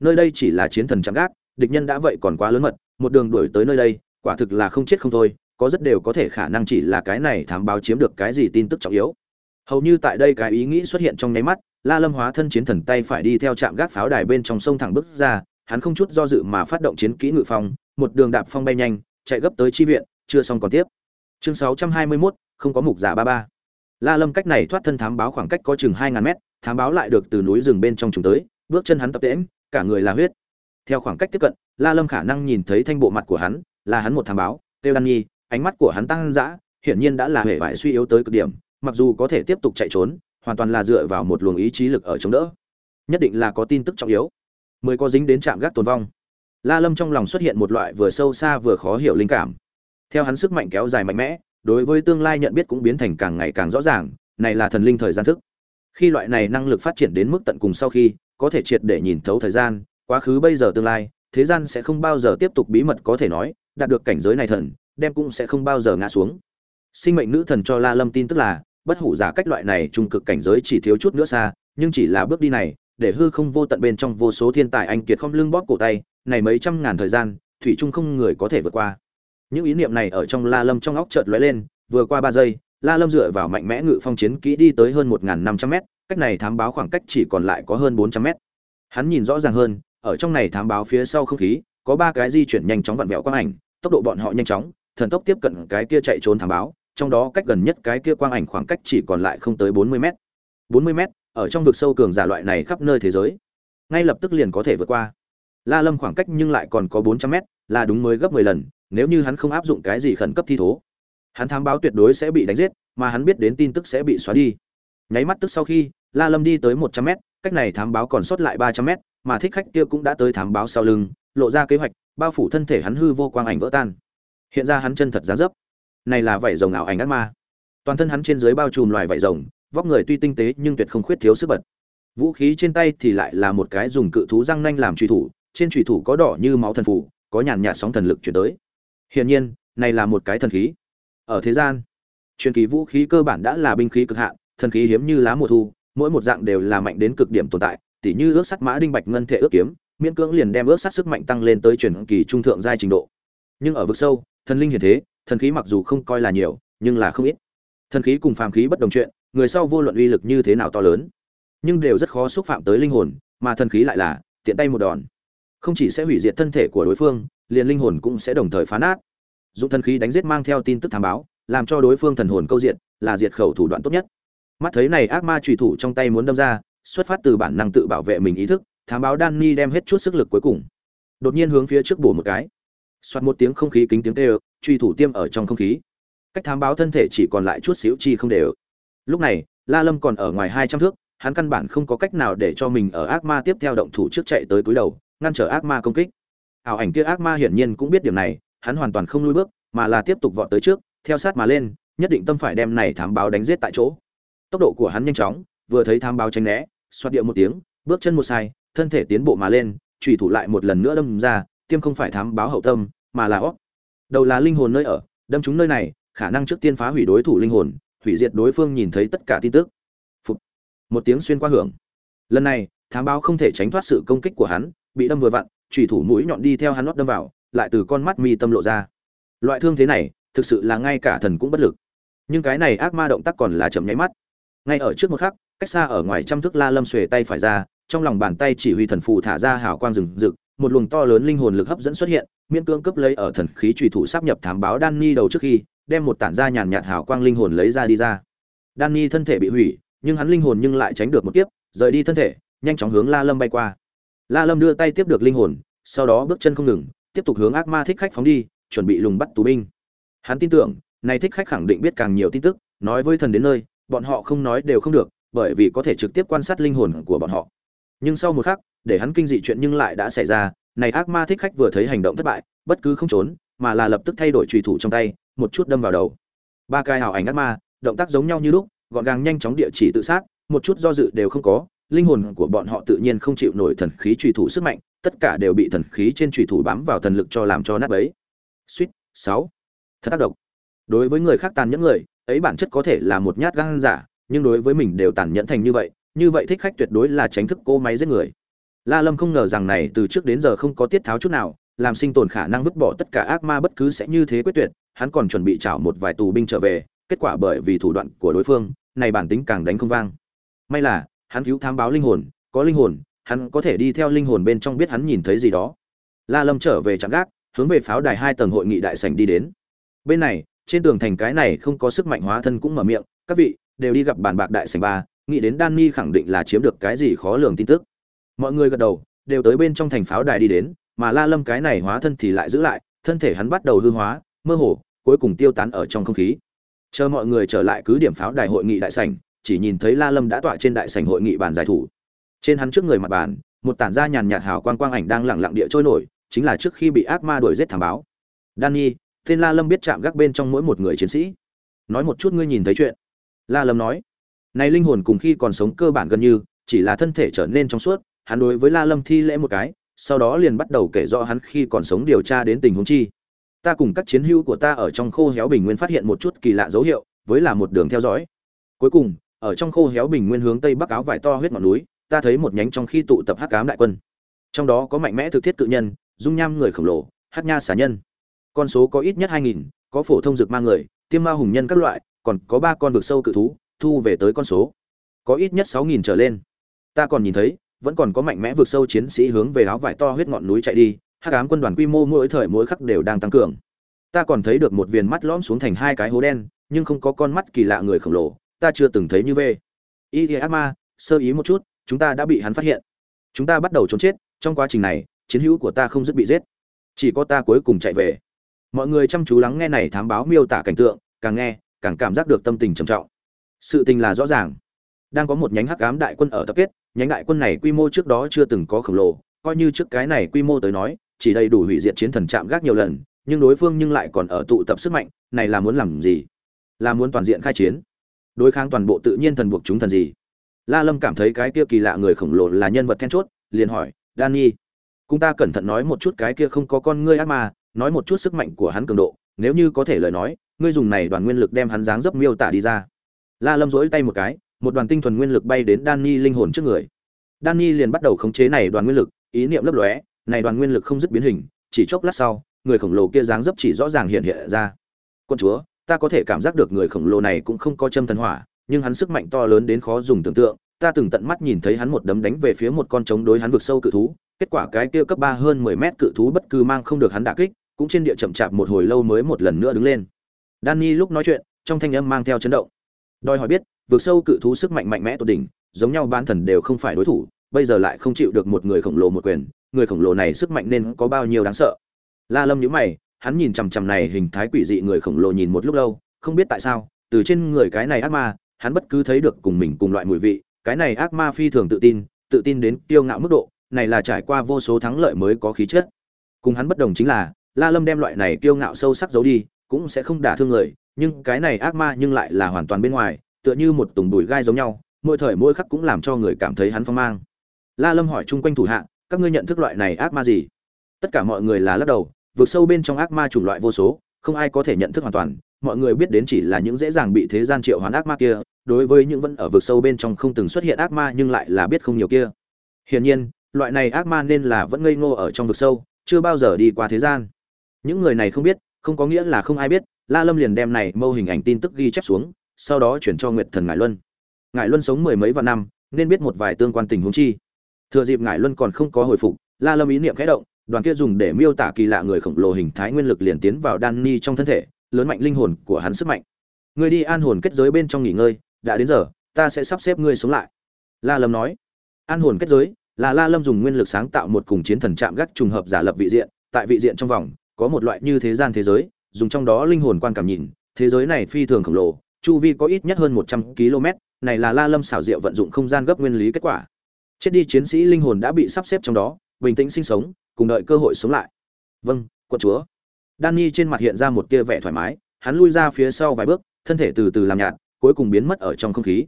Nơi đây chỉ là chiến thần chạm gác địch nhân đã vậy còn quá lớn mật một đường đuổi tới nơi đây quả thực là không chết không thôi có rất đều có thể khả năng chỉ là cái này thám báo chiếm được cái gì tin tức trọng yếu. Hầu như tại đây cái ý nghĩ xuất hiện trong nháy mắt la lâm hóa thân chiến thần tay phải đi theo trạm gác pháo đài bên trong sông thẳng bước ra hắn không chút do dự mà phát động chiến kỹ ngự phong một đường đạp phong bay nhanh chạy gấp tới chi viện chưa xong còn tiếp. Chương 621, không có mục giả ba ba la lâm cách này thoát thân thám báo khoảng cách có chừng hai ngàn mét, thám báo lại được từ núi rừng bên trong trùng tới, bước chân hắn tập tễm cả người là huyết. Theo khoảng cách tiếp cận, la lâm khả năng nhìn thấy thanh bộ mặt của hắn, là hắn một thám báo, têu đan nhi, ánh mắt của hắn tăng dã, hiển nhiên đã là hệ vải suy yếu tới cực điểm, mặc dù có thể tiếp tục chạy trốn, hoàn toàn là dựa vào một luồng ý chí lực ở chống đỡ. Nhất định là có tin tức trọng yếu, mới có dính đến trạm gác tồn vong. La lâm trong lòng xuất hiện một loại vừa sâu xa vừa khó hiểu linh cảm. Theo hắn sức mạnh kéo dài mạnh mẽ đối với tương lai nhận biết cũng biến thành càng ngày càng rõ ràng, này là thần linh thời gian thức. Khi loại này năng lực phát triển đến mức tận cùng sau khi, có thể triệt để nhìn thấu thời gian, quá khứ bây giờ tương lai, thế gian sẽ không bao giờ tiếp tục bí mật có thể nói, đạt được cảnh giới này thần, đem cũng sẽ không bao giờ ngã xuống. Sinh mệnh nữ thần cho la lâm tin tức là, bất hủ giả cách loại này trung cực cảnh giới chỉ thiếu chút nữa xa, nhưng chỉ là bước đi này, để hư không vô tận bên trong vô số thiên tài anh kiệt không lưng bóp cổ tay, này mấy trăm ngàn thời gian, thủy trung không người có thể vượt qua những ý niệm này ở trong la lâm trong óc chợt lóe lên, vừa qua ba giây, la lâm dựa vào mạnh mẽ ngự phong chiến kỹ đi tới hơn một năm trăm mét, cách này thám báo khoảng cách chỉ còn lại có hơn bốn trăm mét. Hắn nhìn rõ ràng hơn, ở trong này thám báo phía sau không khí, có ba cái di chuyển nhanh chóng vặn vẹo quang ảnh, tốc độ bọn họ nhanh chóng, thần tốc tiếp cận cái kia chạy trốn thám báo, trong đó cách gần nhất cái kia quang ảnh khoảng cách chỉ còn lại không tới bốn mươi mét. bốn mươi mét, ở trong vực sâu cường giả loại này khắp nơi thế giới, ngay lập tức liền có thể vượt qua. La lâm khoảng cách nhưng lại còn có bốn trăm mét, là đúng mới gấp mười lần nếu như hắn không áp dụng cái gì khẩn cấp thi thố, hắn thám báo tuyệt đối sẽ bị đánh giết, mà hắn biết đến tin tức sẽ bị xóa đi. Nháy mắt tức sau khi, la lâm đi tới một trăm mét, cách này thám báo còn sót lại ba trăm mét, mà thích khách kia cũng đã tới thám báo sau lưng, lộ ra kế hoạch, bao phủ thân thể hắn hư vô quang ảnh vỡ tan. Hiện ra hắn chân thật giá dấp. Này là vảy rồng ảo ảnh ác ma. Toàn thân hắn trên dưới bao trùm loài vảy rồng, vóc người tuy tinh tế nhưng tuyệt không khuyết thiếu sức bật. Vũ khí trên tay thì lại là một cái dùng cự thú răng nanh làm truy thủ, trên truy thủ có đỏ như máu thần phủ, có nhàn nhạt sóng thần lực chuyển tới hiển nhiên, này là một cái thần khí. Ở thế gian, truyền kỳ vũ khí cơ bản đã là binh khí cực hạn, thần khí hiếm như lá mùa thu, mỗi một dạng đều là mạnh đến cực điểm tồn tại, tỉ như ước sắt mã đinh bạch ngân thể ước kiếm, miễn cưỡng liền đem ước sắt sức mạnh tăng lên tới truyền kỳ trung thượng giai trình độ. Nhưng ở vực sâu, thần linh hiển thế, thần khí mặc dù không coi là nhiều, nhưng là không ít. Thần khí cùng phàm khí bất đồng chuyện, người sau vô luận uy lực như thế nào to lớn, nhưng đều rất khó xúc phạm tới linh hồn, mà thần khí lại là tiện tay một đòn. Không chỉ sẽ hủy diệt thân thể của đối phương liền linh hồn cũng sẽ đồng thời phá nát. Dùng thần khí đánh giết mang theo tin tức thám báo, làm cho đối phương thần hồn câu diện là diệt khẩu thủ đoạn tốt nhất. Mắt thấy này ác ma trùy thủ trong tay muốn đâm ra, xuất phát từ bản năng tự bảo vệ mình ý thức, thám báo Danny đem hết chút sức lực cuối cùng. Đột nhiên hướng phía trước bổ một cái. Xoát một tiếng không khí kính tiếng kêu truy thủ tiêm ở trong không khí. Cách thám báo thân thể chỉ còn lại chút xíu chi không đều. Lúc này, la lâm còn ở ngoài hai trăm thước, hắn căn bản không có cách nào để cho mình ở ác ma tiếp theo động thủ trước chạy tới túi đầu, ngăn trở ác ma công kích ảo ảnh kia ác ma hiển nhiên cũng biết điểm này, hắn hoàn toàn không lùi bước, mà là tiếp tục vọt tới trước, theo sát mà lên, nhất định tâm phải đem này thám báo đánh giết tại chỗ. Tốc độ của hắn nhanh chóng, vừa thấy thám báo tránh né, xoát điệu một tiếng, bước chân một sai, thân thể tiến bộ mà lên trùy thủ lại một lần nữa đâm ra, tiêm không phải thám báo hậu tâm, mà là óc. đầu là linh hồn nơi ở, đâm chúng nơi này, khả năng trước tiên phá hủy đối thủ linh hồn, hủy diệt đối phương nhìn thấy tất cả tin tức. Một tiếng xuyên qua hưởng. Lần này, thám báo không thể tránh thoát sự công kích của hắn, bị đâm vừa vặn trùy thủ mũi nhọn đi theo hắn nót đâm vào, lại từ con mắt mi tâm lộ ra. Loại thương thế này, thực sự là ngay cả thần cũng bất lực. Nhưng cái này ác ma động tác còn là chậm nháy mắt. Ngay ở trước một khắc, cách xa ở ngoài trăm thước la lâm xuề tay phải ra, trong lòng bàn tay chỉ huy thần phù thả ra hào quang rừng rực, một luồng to lớn linh hồn lực hấp dẫn xuất hiện, miễn cưỡng cấp lấy ở thần khí trùy thủ sắp nhập thám báo Danny đầu trước khi, đem một tản ra nhàn nhạt hào quang linh hồn lấy ra đi ra. Danny thân thể bị hủy, nhưng hắn linh hồn nhưng lại tránh được một kiếp, rời đi thân thể, nhanh chóng hướng la lâm bay qua la lâm đưa tay tiếp được linh hồn, sau đó bước chân không ngừng, tiếp tục hướng ác ma thích khách phóng đi, chuẩn bị lùng bắt tù binh. Hắn tin tưởng, này thích khách khẳng định biết càng nhiều tin tức, nói với thần đến nơi, bọn họ không nói đều không được, bởi vì có thể trực tiếp quan sát linh hồn của bọn họ. Nhưng sau một khắc, để hắn kinh dị chuyện nhưng lại đã xảy ra, này ác ma thích khách vừa thấy hành động thất bại, bất cứ không trốn, mà là lập tức thay đổi chùy thủ trong tay, một chút đâm vào đầu. Ba cái ảo ảnh ác ma, động tác giống nhau như lúc, gọn gàng nhanh chóng địa chỉ tự sát, một chút do dự đều không có linh hồn của bọn họ tự nhiên không chịu nổi thần khí trùy thủ sức mạnh, tất cả đều bị thần khí trên trùy thủ bám vào thần lực cho làm cho nát bấy. Suýt, sáu. Thật tác động đối với người khác tàn nhẫn người, ấy bản chất có thể là một nhát gan giả, nhưng đối với mình đều tàn nhẫn thành như vậy như vậy thích khách tuyệt đối là tránh thức cô máy giết người. La lâm không ngờ rằng này từ trước đến giờ không có tiết tháo chút nào, làm sinh tồn khả năng vứt bỏ tất cả ác ma bất cứ sẽ như thế quyết tuyệt, hắn còn chuẩn bị trảo một vài tù binh trở về, kết quả bởi vì thủ đoạn của đối phương, này bản tính càng đánh không vang. May là hắn cứu thám báo linh hồn, có linh hồn, hắn có thể đi theo linh hồn bên trong biết hắn nhìn thấy gì đó. La lâm trở về trạm gác, hướng về pháo đài hai tầng hội nghị đại sảnh đi đến. Bên này, trên tường thành cái này không có sức mạnh hóa thân cũng mở miệng, các vị, đều đi gặp bàn bạc đại sảnh ba, nghĩ đến Danny khẳng định là chiếm được cái gì khó lường tin tức. Mọi người gật đầu, đều tới bên trong thành pháo đài đi đến, mà la lâm cái này hóa thân thì lại giữ lại, thân thể hắn bắt đầu hư hóa, mơ hồ, cuối cùng tiêu tán ở trong không khí. Chờ mọi người trở lại cứ điểm pháo đài hội nghị đại sảnh chỉ nhìn thấy la lâm đã tọa trên đại sảnh hội nghị bàn giải thủ trên hắn trước người mặt bàn một tản ra nhàn nhạt hào quang quang ảnh đang lặng lặng địa trôi nổi chính là trước khi bị ác ma đuổi giết thảm báo Danny, tên La Lâm biết chạm gác bên trong mỗi một người chiến sĩ. Nói một chút ngươi nhìn thấy chuyện. La Lâm nói, này linh hồn cùng khi còn sống cơ bản gần như, chỉ là thân thể trở nên trong suốt, hắn đối với La Lâm thi lễ một cái, sau đó liền bắt đầu kể rõ hắn khi còn sống điều tra đến tình huống chi. Ta cùng các chiến hữu của ta ở trong khô héo bình nguyên phát hiện một chút kỳ lạ dấu hiệu, với là một đường theo dõi. Cuối cùng, ở trong khô héo bình nguyên hướng tây bắc áo vải to huyết ngọn núi, ta thấy một nhánh trong khi tụ tập hắc ám đại quân. Trong đó có mạnh mẽ thực thiết cự nhân, dung nham người khổng lồ, hắc nha xà nhân. Con số có ít nhất hai nghìn có phổ thông dược ma người tiêm ma hùng nhân các loại còn có ba con vực sâu cự thú thu về tới con số. Có ít nhất sáu nghìn trở lên. Ta còn nhìn thấy vẫn còn có mạnh mẽ vượt sâu chiến sĩ hướng về áo vải to huyết ngọn núi chạy đi hắc ám quân đoàn quy mô mỗi thời mỗi khắc đều đang tăng cường. Ta còn thấy được một viên mắt lõm xuống thành hai cái hố đen nhưng không có con mắt kỳ lạ người khổng lồ ta chưa từng thấy như vê. Y ác ma, sơ ý một chút, chúng ta đã bị hắn phát hiện. Chúng ta bắt đầu trốn chết, trong quá trình này, chiến hữu của ta không dứt bị giết. Chỉ có ta cuối cùng chạy về. Mọi người chăm chú lắng nghe này thám báo miêu tả cảnh tượng, càng nghe, càng cảm giác được tâm tình trầm trọng. Sự tình là rõ ràng. Đang có một nhánh hắc ám đại quân ở tập kết, nhánh đại quân này quy mô trước đó chưa từng có khổng lồ, coi như trước cái này quy mô tới nói, chỉ đầy đủ hủy diệt chiến thần chạm gác nhiều lần, nhưng đối phương nhưng lại còn ở tụ tập sức mạnh, này là muốn làm gì? Là muốn toàn diện khai chiến đối kháng toàn bộ tự nhiên thần buộc chúng thần gì. La lâm cảm thấy cái kia kỳ lạ người khổng lồ là nhân vật then chốt liền hỏi Danny, cũng ta cẩn thận nói một chút cái kia không có con ngươi ác ma nói một chút sức mạnh của hắn cường độ nếu như có thể lời nói ngươi dùng này đoàn nguyên lực đem hắn dáng dấp miêu tả đi ra. La lâm dỗi tay một cái một đoàn tinh thuần nguyên lực bay đến Danny linh hồn trước người. Danny liền bắt đầu khống chế này đoàn nguyên lực ý niệm lấp lóe này đoàn nguyên lực không dứt biến hình chỉ chốc lát sau người khổng lồ kia dáng dấp chỉ rõ ràng hiện hiện ra. Quân chúa ta có thể cảm giác được người khổng lồ này cũng không có châm thần hỏa, nhưng hắn sức mạnh to lớn đến khó dùng tưởng tượng. Ta từng tận mắt nhìn thấy hắn một đấm đánh về phía một con trống đối hắn vực sâu cự thú, kết quả cái kia cấp ba hơn mười mét cự thú bất cứ mang không được hắn đả kích, cũng trên địa chậm chạp một hồi lâu mới một lần nữa đứng lên. Danny lúc nói chuyện, trong thanh âm mang theo chấn động. Đòi hỏi biết, vực sâu cự thú sức mạnh mạnh mẽ tột đỉnh, giống nhau bán thần đều không phải đối thủ, bây giờ lại không chịu được một người khổng lồ một quyền, người khổng lồ này sức mạnh nên có bao nhiêu đáng sợ. La lâm nhíu mày hắn nhìn chằm chằm này hình thái quỷ dị người khổng lồ nhìn một lúc lâu, không biết tại sao, từ trên người cái này ác ma, hắn bất cứ thấy được cùng mình cùng loại mùi vị, cái này ác ma phi thường tự tin tự tin đến kiêu ngạo mức độ, này là trải qua vô số thắng lợi mới có khí chất. Cùng hắn bất đồng chính là, la lâm đem loại này kiêu ngạo sâu sắc giấu đi, cũng sẽ không đả thương người, nhưng cái này ác ma nhưng lại là hoàn toàn bên ngoài, tựa như một tùng bùi gai giống nhau, mỗi thời mỗi khắc cũng làm cho người cảm thấy hắn phong mang. La lâm hỏi chung quanh thủ hạ, các ngươi nhận thức loại này ác ma gì? Tất cả mọi người là lắc đầu vượt sâu bên trong ác ma chủng loại vô số, không ai có thể nhận thức hoàn toàn, mọi người biết đến chỉ là những dễ dàng bị thế gian triệu hoán ác ma kia, đối với những vẫn ở vực sâu bên trong không từng xuất hiện ác ma nhưng lại là biết không nhiều kia. Hiển nhiên, loại này ác ma nên là vẫn ngây ngô ở trong vực sâu, chưa bao giờ đi qua thế gian. Những người này không biết, không có nghĩa là không ai biết, la lâm liền đem này mâu hình ảnh tin tức ghi chép xuống, sau đó chuyển cho nguyệt thần ngải luân. Ngải luân sống mười mấy vạn năm, nên biết một vài tương quan tình huống chi. Thừa dịp ngải luân còn không có hồi phục, la lâm ý niệm khẽ động đoàn kia dùng để miêu tả kỳ lạ người khổng lồ hình thái nguyên lực liền tiến vào Danny trong thân thể, lớn mạnh linh hồn của hắn sức mạnh. Người đi an hồn kết giới bên trong nghỉ ngơi, đã đến giờ, ta sẽ sắp xếp ngươi sống lại." La Lâm nói. An hồn kết giới là La Lâm dùng nguyên lực sáng tạo một cùng chiến thần chạm gác trùng hợp giả lập vị diện, tại vị diện trong vòng có một loại như thế gian thế giới, dùng trong đó linh hồn quan cảm nhìn, thế giới này phi thường khổng lồ, chu vi có ít nhất hơn 100 km, này là La Lâm xảo diệu vận dụng không gian gấp nguyên lý kết quả. Chết đi chiến sĩ linh hồn đã bị sắp xếp trong đó, bình tĩnh sinh sống, cùng đợi cơ hội sống lại. Vâng quân chúa. Danny trên mặt hiện ra một tia vẻ thoải mái, hắn lui ra phía sau vài bước, thân thể từ từ làm nhạt, cuối cùng biến mất ở trong không khí.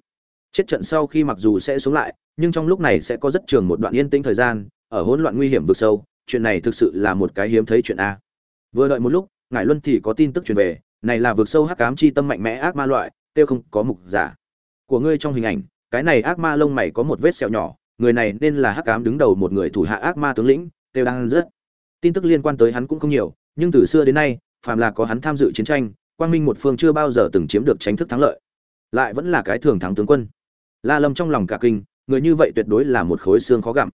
Chết trận sau khi mặc dù sẽ sống lại, nhưng trong lúc này sẽ có rất trường một đoạn yên tĩnh thời gian, ở hỗn loạn nguy hiểm vực sâu, chuyện này thực sự là một cái hiếm thấy chuyện a. Vừa đợi một lúc, ngải luân thì có tin tức truyền về, này là vực sâu hắc ám chi tâm mạnh mẽ ác ma loại tiêu không có mục giả. Của ngươi trong hình ảnh, cái này ác ma lông mày có một vết sẹo nhỏ, người này nên là hắc ám đứng đầu một người thủ hạ ác ma tướng lĩnh đều đang rất. Tin tức liên quan tới hắn cũng không nhiều, nhưng từ xưa đến nay, phàm là có hắn tham dự chiến tranh, quang minh một phương chưa bao giờ từng chiếm được chính thức thắng lợi. Lại vẫn là cái thường thắng tướng quân. La lâm trong lòng cả kinh, người như vậy tuyệt đối là một khối xương khó gặm.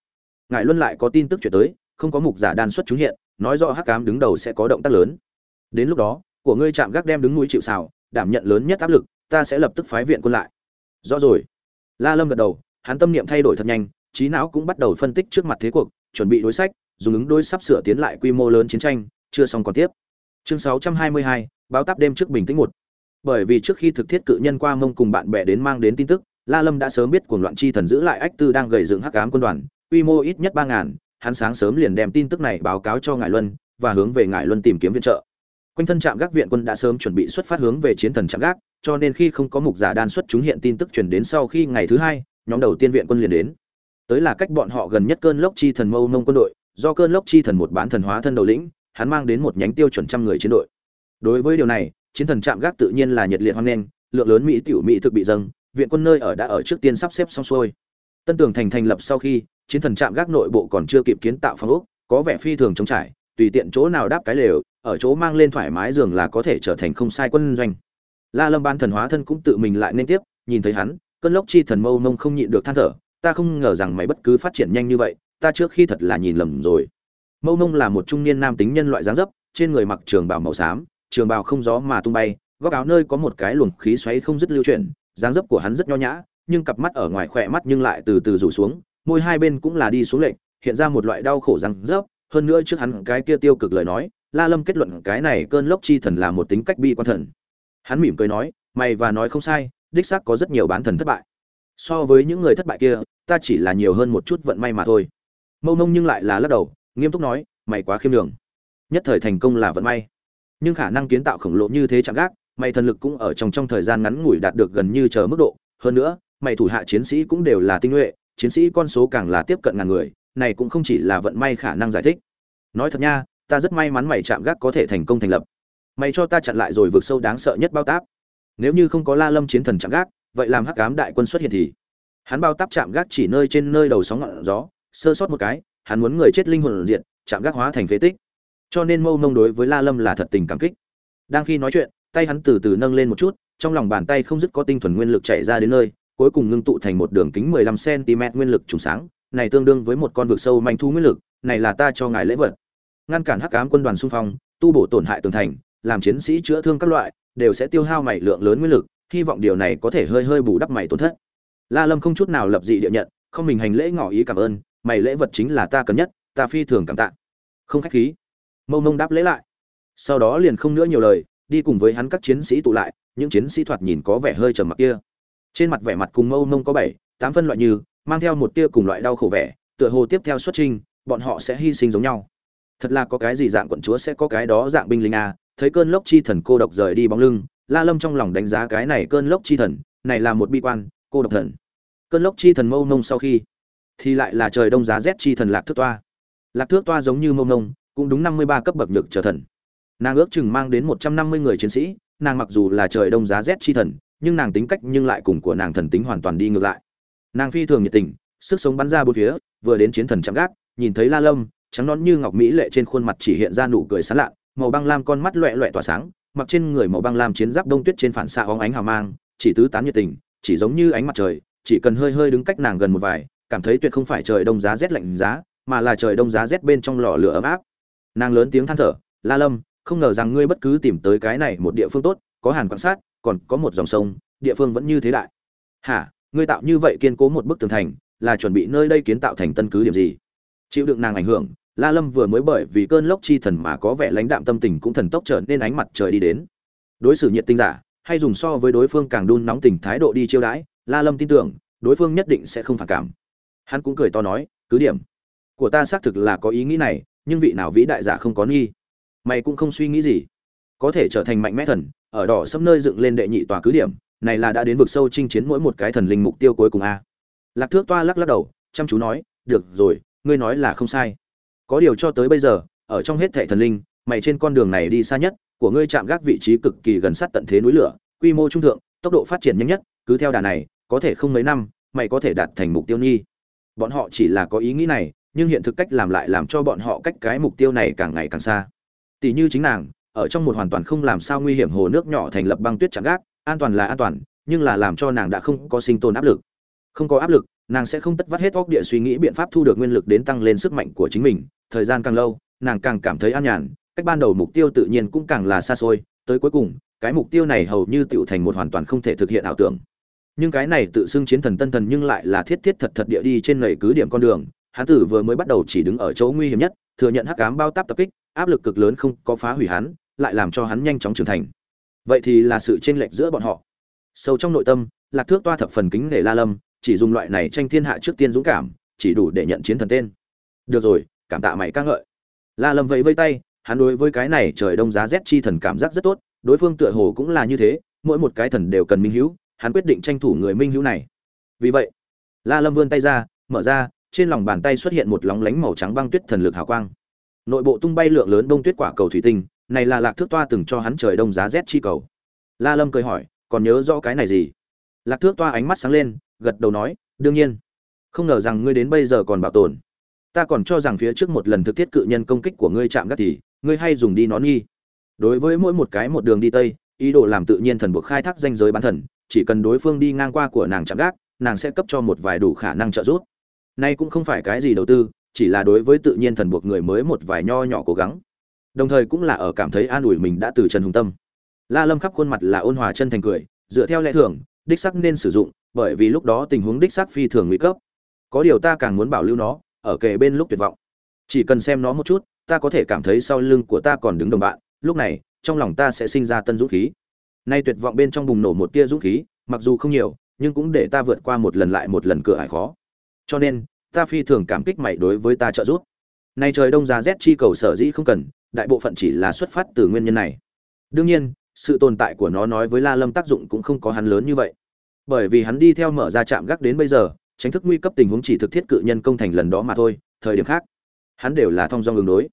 Ngài luân lại có tin tức chuyển tới, không có mục giả đan xuất chúng hiện, nói rõ hắc ám đứng đầu sẽ có động tác lớn. Đến lúc đó, của ngươi chạm gác đem đứng núi chịu sào, đảm nhận lớn nhất áp lực, ta sẽ lập tức phái viện quân lại. Rõ rồi. La lâm gật đầu, hắn tâm niệm thay đổi thật nhanh, trí não cũng bắt đầu phân tích trước mặt thế cuộc, chuẩn bị đối sách dùng ứng đối sắp sửa tiến lại quy mô lớn chiến tranh, chưa xong còn tiếp. Chương 622, báo táp đêm trước bình tĩnh một. Bởi vì trước khi thực thiết cự nhân qua mông cùng bạn bè đến mang đến tin tức, La Lâm đã sớm biết cuồng loạn chi thần giữ lại ách tư đang gầy dựng hắc ám quân đoàn, quy mô ít nhất 3000, hắn sáng sớm liền đem tin tức này báo cáo cho Ngải Luân và hướng về Ngải Luân tìm kiếm viện trợ. Quanh thân trạm gác viện quân đã sớm chuẩn bị xuất phát hướng về chiến thần trạm gác, cho nên khi không có mục giả đan xuất chúng hiện tin tức truyền đến sau khi ngày thứ hai, nhóm đầu tiên viện quân liền đến. Tới là cách bọn họ gần nhất cơn lốc chi thần mâu nông quân đội, do cơn lốc chi thần một bán thần hóa thân đầu lĩnh, hắn mang đến một nhánh tiêu chuẩn trăm người chiến đội. Đối với điều này, chiến thần chạm gác tự nhiên là nhiệt liệt hoan nghênh, lượng lớn mỹ tiểu mỹ thực bị dâng, viện quân nơi ở đã ở trước tiên sắp xếp xong xuôi. Tân tường thành thành lập sau khi, chiến thần chạm gác nội bộ còn chưa kịp kiến tạo phòng ốc, có vẻ phi thường trống trải, tùy tiện chỗ nào đáp cái lều, ở chỗ mang lên thoải mái giường là có thể trở thành không sai quân doanh. La Lâm ban thần hóa thân cũng tự mình lại nên tiếp, nhìn thấy hắn, cơn lốc chi thần mâu nông không nhịn được than thở, ta không ngờ rằng mày bất cứ phát triển nhanh như vậy, ta trước khi thật là nhìn lầm rồi. Mâu mông là một trung niên nam tính nhân loại dáng dấp, trên người mặc trường bào màu xám, trường bào không gió mà tung bay, góc áo nơi có một cái luồng khí xoáy không dứt lưu chuyển, dáng dấp của hắn rất nho nhã, nhưng cặp mắt ở ngoài khỏe mắt nhưng lại từ từ rủ xuống, môi hai bên cũng là đi xuống lệnh hiện ra một loại đau khổ răng dấp hơn nữa trước hắn cái kia tiêu cực lời nói, la lâm kết luận cái này cơn lốc chi thần là một tính cách bi quan thần. Hắn mỉm cười nói, mày và nói không sai, đích xác có rất nhiều bán thần thất bại. So với những người thất bại kia, ta chỉ là nhiều hơn một chút vận may mà thôi mâu nông nhưng lại là lắc đầu, nghiêm túc nói, mày quá khiêm đường nhất thời thành công là vận may. Nhưng khả năng kiến tạo khổng lồ như thế chẳng gác, mày thần lực cũng ở trong trong thời gian ngắn ngủi đạt được gần như chờ mức độ. Hơn nữa, mày thủ hạ chiến sĩ cũng đều là tinh nhuệ, chiến sĩ con số càng là tiếp cận ngàn người, này cũng không chỉ là vận may khả năng giải thích. Nói thật nha, ta rất may mắn mày chạm gác có thể thành công thành lập. Mày cho ta chặn lại rồi vượt sâu đáng sợ nhất bao táp. Nếu như không có la lâm chiến thần chạm gác, vậy làm hắc ám đại quân xuất hiện thì? Hắn bao táp chạm gác chỉ nơi trên nơi đầu sóng ngọn gió sơ sót một cái, hắn muốn người chết linh hồn diện chạm gác hóa thành phế tích. Cho nên mâu mông đối với la lâm là thật tình cảm kích. Đang khi nói chuyện, tay hắn từ từ nâng lên một chút, trong lòng bàn tay không dứt có tinh thuần nguyên lực chạy ra đến nơi, cuối cùng ngưng tụ thành một đường kính 15 cm nguyên lực trùng sáng, này tương đương với một con vực sâu manh thu nguyên lực, này là ta cho ngài lễ vật. Ngăn cản hắc ám quân đoàn xung phong, tu bổ tổn hại tường thành, làm chiến sĩ chữa thương các loại, đều sẽ tiêu hao mảy lượng lớn nguyên lực, hy vọng điều này có thể hơi hơi bù đắp mày tổn thất. La lâm không chút nào lập dị địa nhận, không mình hành lễ ngỏ ý cảm ơn mày lễ vật chính là ta cần nhất, ta phi thường cảm tạ. Không khách khí. Mâu mông đáp lễ lại. Sau đó liền không nữa nhiều lời, đi cùng với hắn các chiến sĩ tụ lại, những chiến sĩ thoạt nhìn có vẻ hơi trầm mặc kia. Trên mặt vẻ mặt cùng mâu mông có bảy, tám phân loại như, mang theo một tia cùng loại đau khổ vẻ, tựa hồ tiếp theo xuất trình bọn họ sẽ hy sinh giống nhau. Thật là có cái gì dạng quận chúa sẽ có cái đó dạng binh lính a thấy cơn lốc chi thần cô độc rời đi bóng lưng, la lâm trong lòng đánh giá cái này cơn lốc chi thần, này là một bi quan, cô độc thần. Cơn lốc chi thần mâu mông sau khi thì lại là trời đông giá rét chi thần lạc thước toa. Lạc thước toa giống như mông ngông, cũng đúng năm mươi ba cấp bậc nhược trở thần. Nàng ước chừng mang đến một trăm năm mươi người chiến sĩ, nàng mặc dù là trời đông giá rét chi thần, nhưng nàng tính cách nhưng lại cùng của nàng thần tính hoàn toàn đi ngược lại. Nàng phi thường nhiệt tình, sức sống bắn ra bốn phía, vừa đến chiến thần chạm gác, nhìn thấy la lâm, trắng nón như ngọc mỹ lệ trên khuôn mặt chỉ hiện ra nụ cười sán lạ, màu băng lam con mắt loẹ loẹ tỏa sáng, mặc trên người màu băng lam chiến giáp đông tuyết trên phản xạ óng ánh hào mang, chỉ tứ tán nhiệt tình, chỉ giống như ánh mặt trời, chỉ cần hơi hơi đứng cách nàng gần một vài cảm thấy tuyệt không phải trời đông giá rét lạnh giá, mà là trời đông giá rét bên trong lò lửa ấm áp. Nàng lớn tiếng than thở, la lâm, không ngờ rằng ngươi bất cứ tìm tới cái này một địa phương tốt, có hàn quan sát, còn có một dòng sông, địa phương vẫn như thế đại. Hả? Ngươi tạo như vậy kiên cố một bức tường thành, là chuẩn bị nơi đây kiến tạo thành tân cứ điểm gì? Chịu đựng nàng ảnh hưởng, la lâm vừa mới bởi vì cơn lốc chi thần mà có vẻ lãnh đạm tâm tình cũng thần tốc trở nên ánh mặt trời đi đến. Đối xử nhiệt tinh giả, hay dùng so với đối phương càng đun nóng tình thái độ đi chiêu đãi, la lâm tin tưởng, đối phương nhất định sẽ không phản cảm hắn cũng cười to nói, cứ điểm. Của ta xác thực là có ý nghĩ này, nhưng vị nào vĩ đại giả không có nghi? Mày cũng không suy nghĩ gì. Có thể trở thành mạnh mẽ thần, ở đỏ sâm nơi dựng lên đệ nhị tòa cứ điểm, này là đã đến vực sâu chinh chiến mỗi một cái thần linh mục tiêu cuối cùng a. Lạc thước toa lắc lắc đầu, chăm chú nói, được rồi, ngươi nói là không sai. Có điều cho tới bây giờ, ở trong hết thệ thần linh, mày trên con đường này đi xa nhất, của ngươi chạm gác vị trí cực kỳ gần sát tận thế núi lửa, quy mô trung thượng, tốc độ phát triển nhanh nhất, cứ theo đà này, có thể không mấy năm, mày có thể đạt thành mục tiêu nhi bọn họ chỉ là có ý nghĩ này, nhưng hiện thực cách làm lại làm cho bọn họ cách cái mục tiêu này càng ngày càng xa. Tỷ như chính nàng, ở trong một hoàn toàn không làm sao nguy hiểm hồ nước nhỏ thành lập băng tuyết chạm gác, an toàn là an toàn, nhưng là làm cho nàng đã không có sinh tồn áp lực. Không có áp lực, nàng sẽ không tất vắt hết óc địa suy nghĩ biện pháp thu được nguyên lực đến tăng lên sức mạnh của chính mình. Thời gian càng lâu, nàng càng cảm thấy an nhàn, cách ban đầu mục tiêu tự nhiên cũng càng là xa xôi, tới cuối cùng, cái mục tiêu này hầu như tựu thành một hoàn toàn không thể thực hiện ảo tưởng nhưng cái này tự xưng chiến thần tân thần nhưng lại là thiết thiết thật thật địa đi trên lầy cứ điểm con đường. Hắn tử vừa mới bắt đầu chỉ đứng ở chỗ nguy hiểm nhất, thừa nhận hắc cám bao táp tập kích, áp lực cực lớn không có phá hủy hắn, lại làm cho hắn nhanh chóng trưởng thành. Vậy thì là sự chênh lệch giữa bọn họ. Sâu trong nội tâm, lạc thước toa thập phần kính để la lâm, chỉ dùng loại này tranh thiên hạ trước tiên dũng cảm, chỉ đủ để nhận chiến thần tên. Được rồi, cảm tạ mày ca ngợi. La lâm vẫy vây tay, hắn đối với cái này trời đông giá rét chi thần cảm giác rất tốt, đối phương tựa hồ cũng là như thế, mỗi một cái thần đều cần minh hữu hắn quyết định tranh thủ người minh hữu này. Vì vậy, la lâm vươn tay ra, mở ra, trên lòng bàn tay xuất hiện một lóng lánh màu trắng băng tuyết thần lực hào quang. Nội bộ tung bay lượng lớn đông tuyết quả cầu thủy tinh, này là lạc thước toa từng cho hắn trời đông giá rét chi cầu. La lâm cười hỏi, còn nhớ rõ cái này gì? Lạc thước toa ánh mắt sáng lên, gật đầu nói, đương nhiên. Không ngờ rằng ngươi đến bây giờ còn bảo tồn. Ta còn cho rằng phía trước một lần thực thiết cự nhân công kích của ngươi chạm gác thì, ngươi hay dùng đi nón nghi. Đối với mỗi một cái một đường đi tây, ý đồ làm tự nhiên thần buộc khai thác danh giới bán thần chỉ cần đối phương đi ngang qua của nàng chạm gác, nàng sẽ cấp cho một vài đủ khả năng trợ giúp. Nay cũng không phải cái gì đầu tư, chỉ là đối với tự nhiên thần buộc người mới một vài nho nhỏ cố gắng. Đồng thời cũng là ở cảm thấy an ủi mình đã từ trần hùng tâm. La lâm khắp khuôn mặt là ôn hòa chân thành cười, dựa theo lẽ thường, đích sắc nên sử dụng, bởi vì lúc đó tình huống đích sắc phi thường nguy cấp. Có điều ta càng muốn bảo lưu nó, ở kề bên lúc tuyệt vọng. Chỉ cần xem nó một chút, ta có thể cảm thấy sau lưng của ta còn đứng đồng bạn, lúc này, trong lòng ta sẽ sinh ra tân dũng khí nay tuyệt vọng bên trong bùng nổ một tia dũng khí mặc dù không nhiều nhưng cũng để ta vượt qua một lần lại một lần cửa ải khó cho nên ta phi thường cảm kích mày đối với ta trợ giúp Nay trời đông giá rét chi cầu sở dĩ không cần, đại bộ phận chỉ là xuất phát từ nguyên nhân này. Đương nhiên, sự tồn tại của nó nói với La Lâm tác dụng cũng không có hắn lớn như vậy. Bởi vì hắn đi theo mở ra trạm gác đến bây giờ, tránh thức nguy cấp tình huống chỉ thực thiết cự nhân công thành lần đó mà thôi, thời điểm khác, hắn đều là thông dong ứng đối.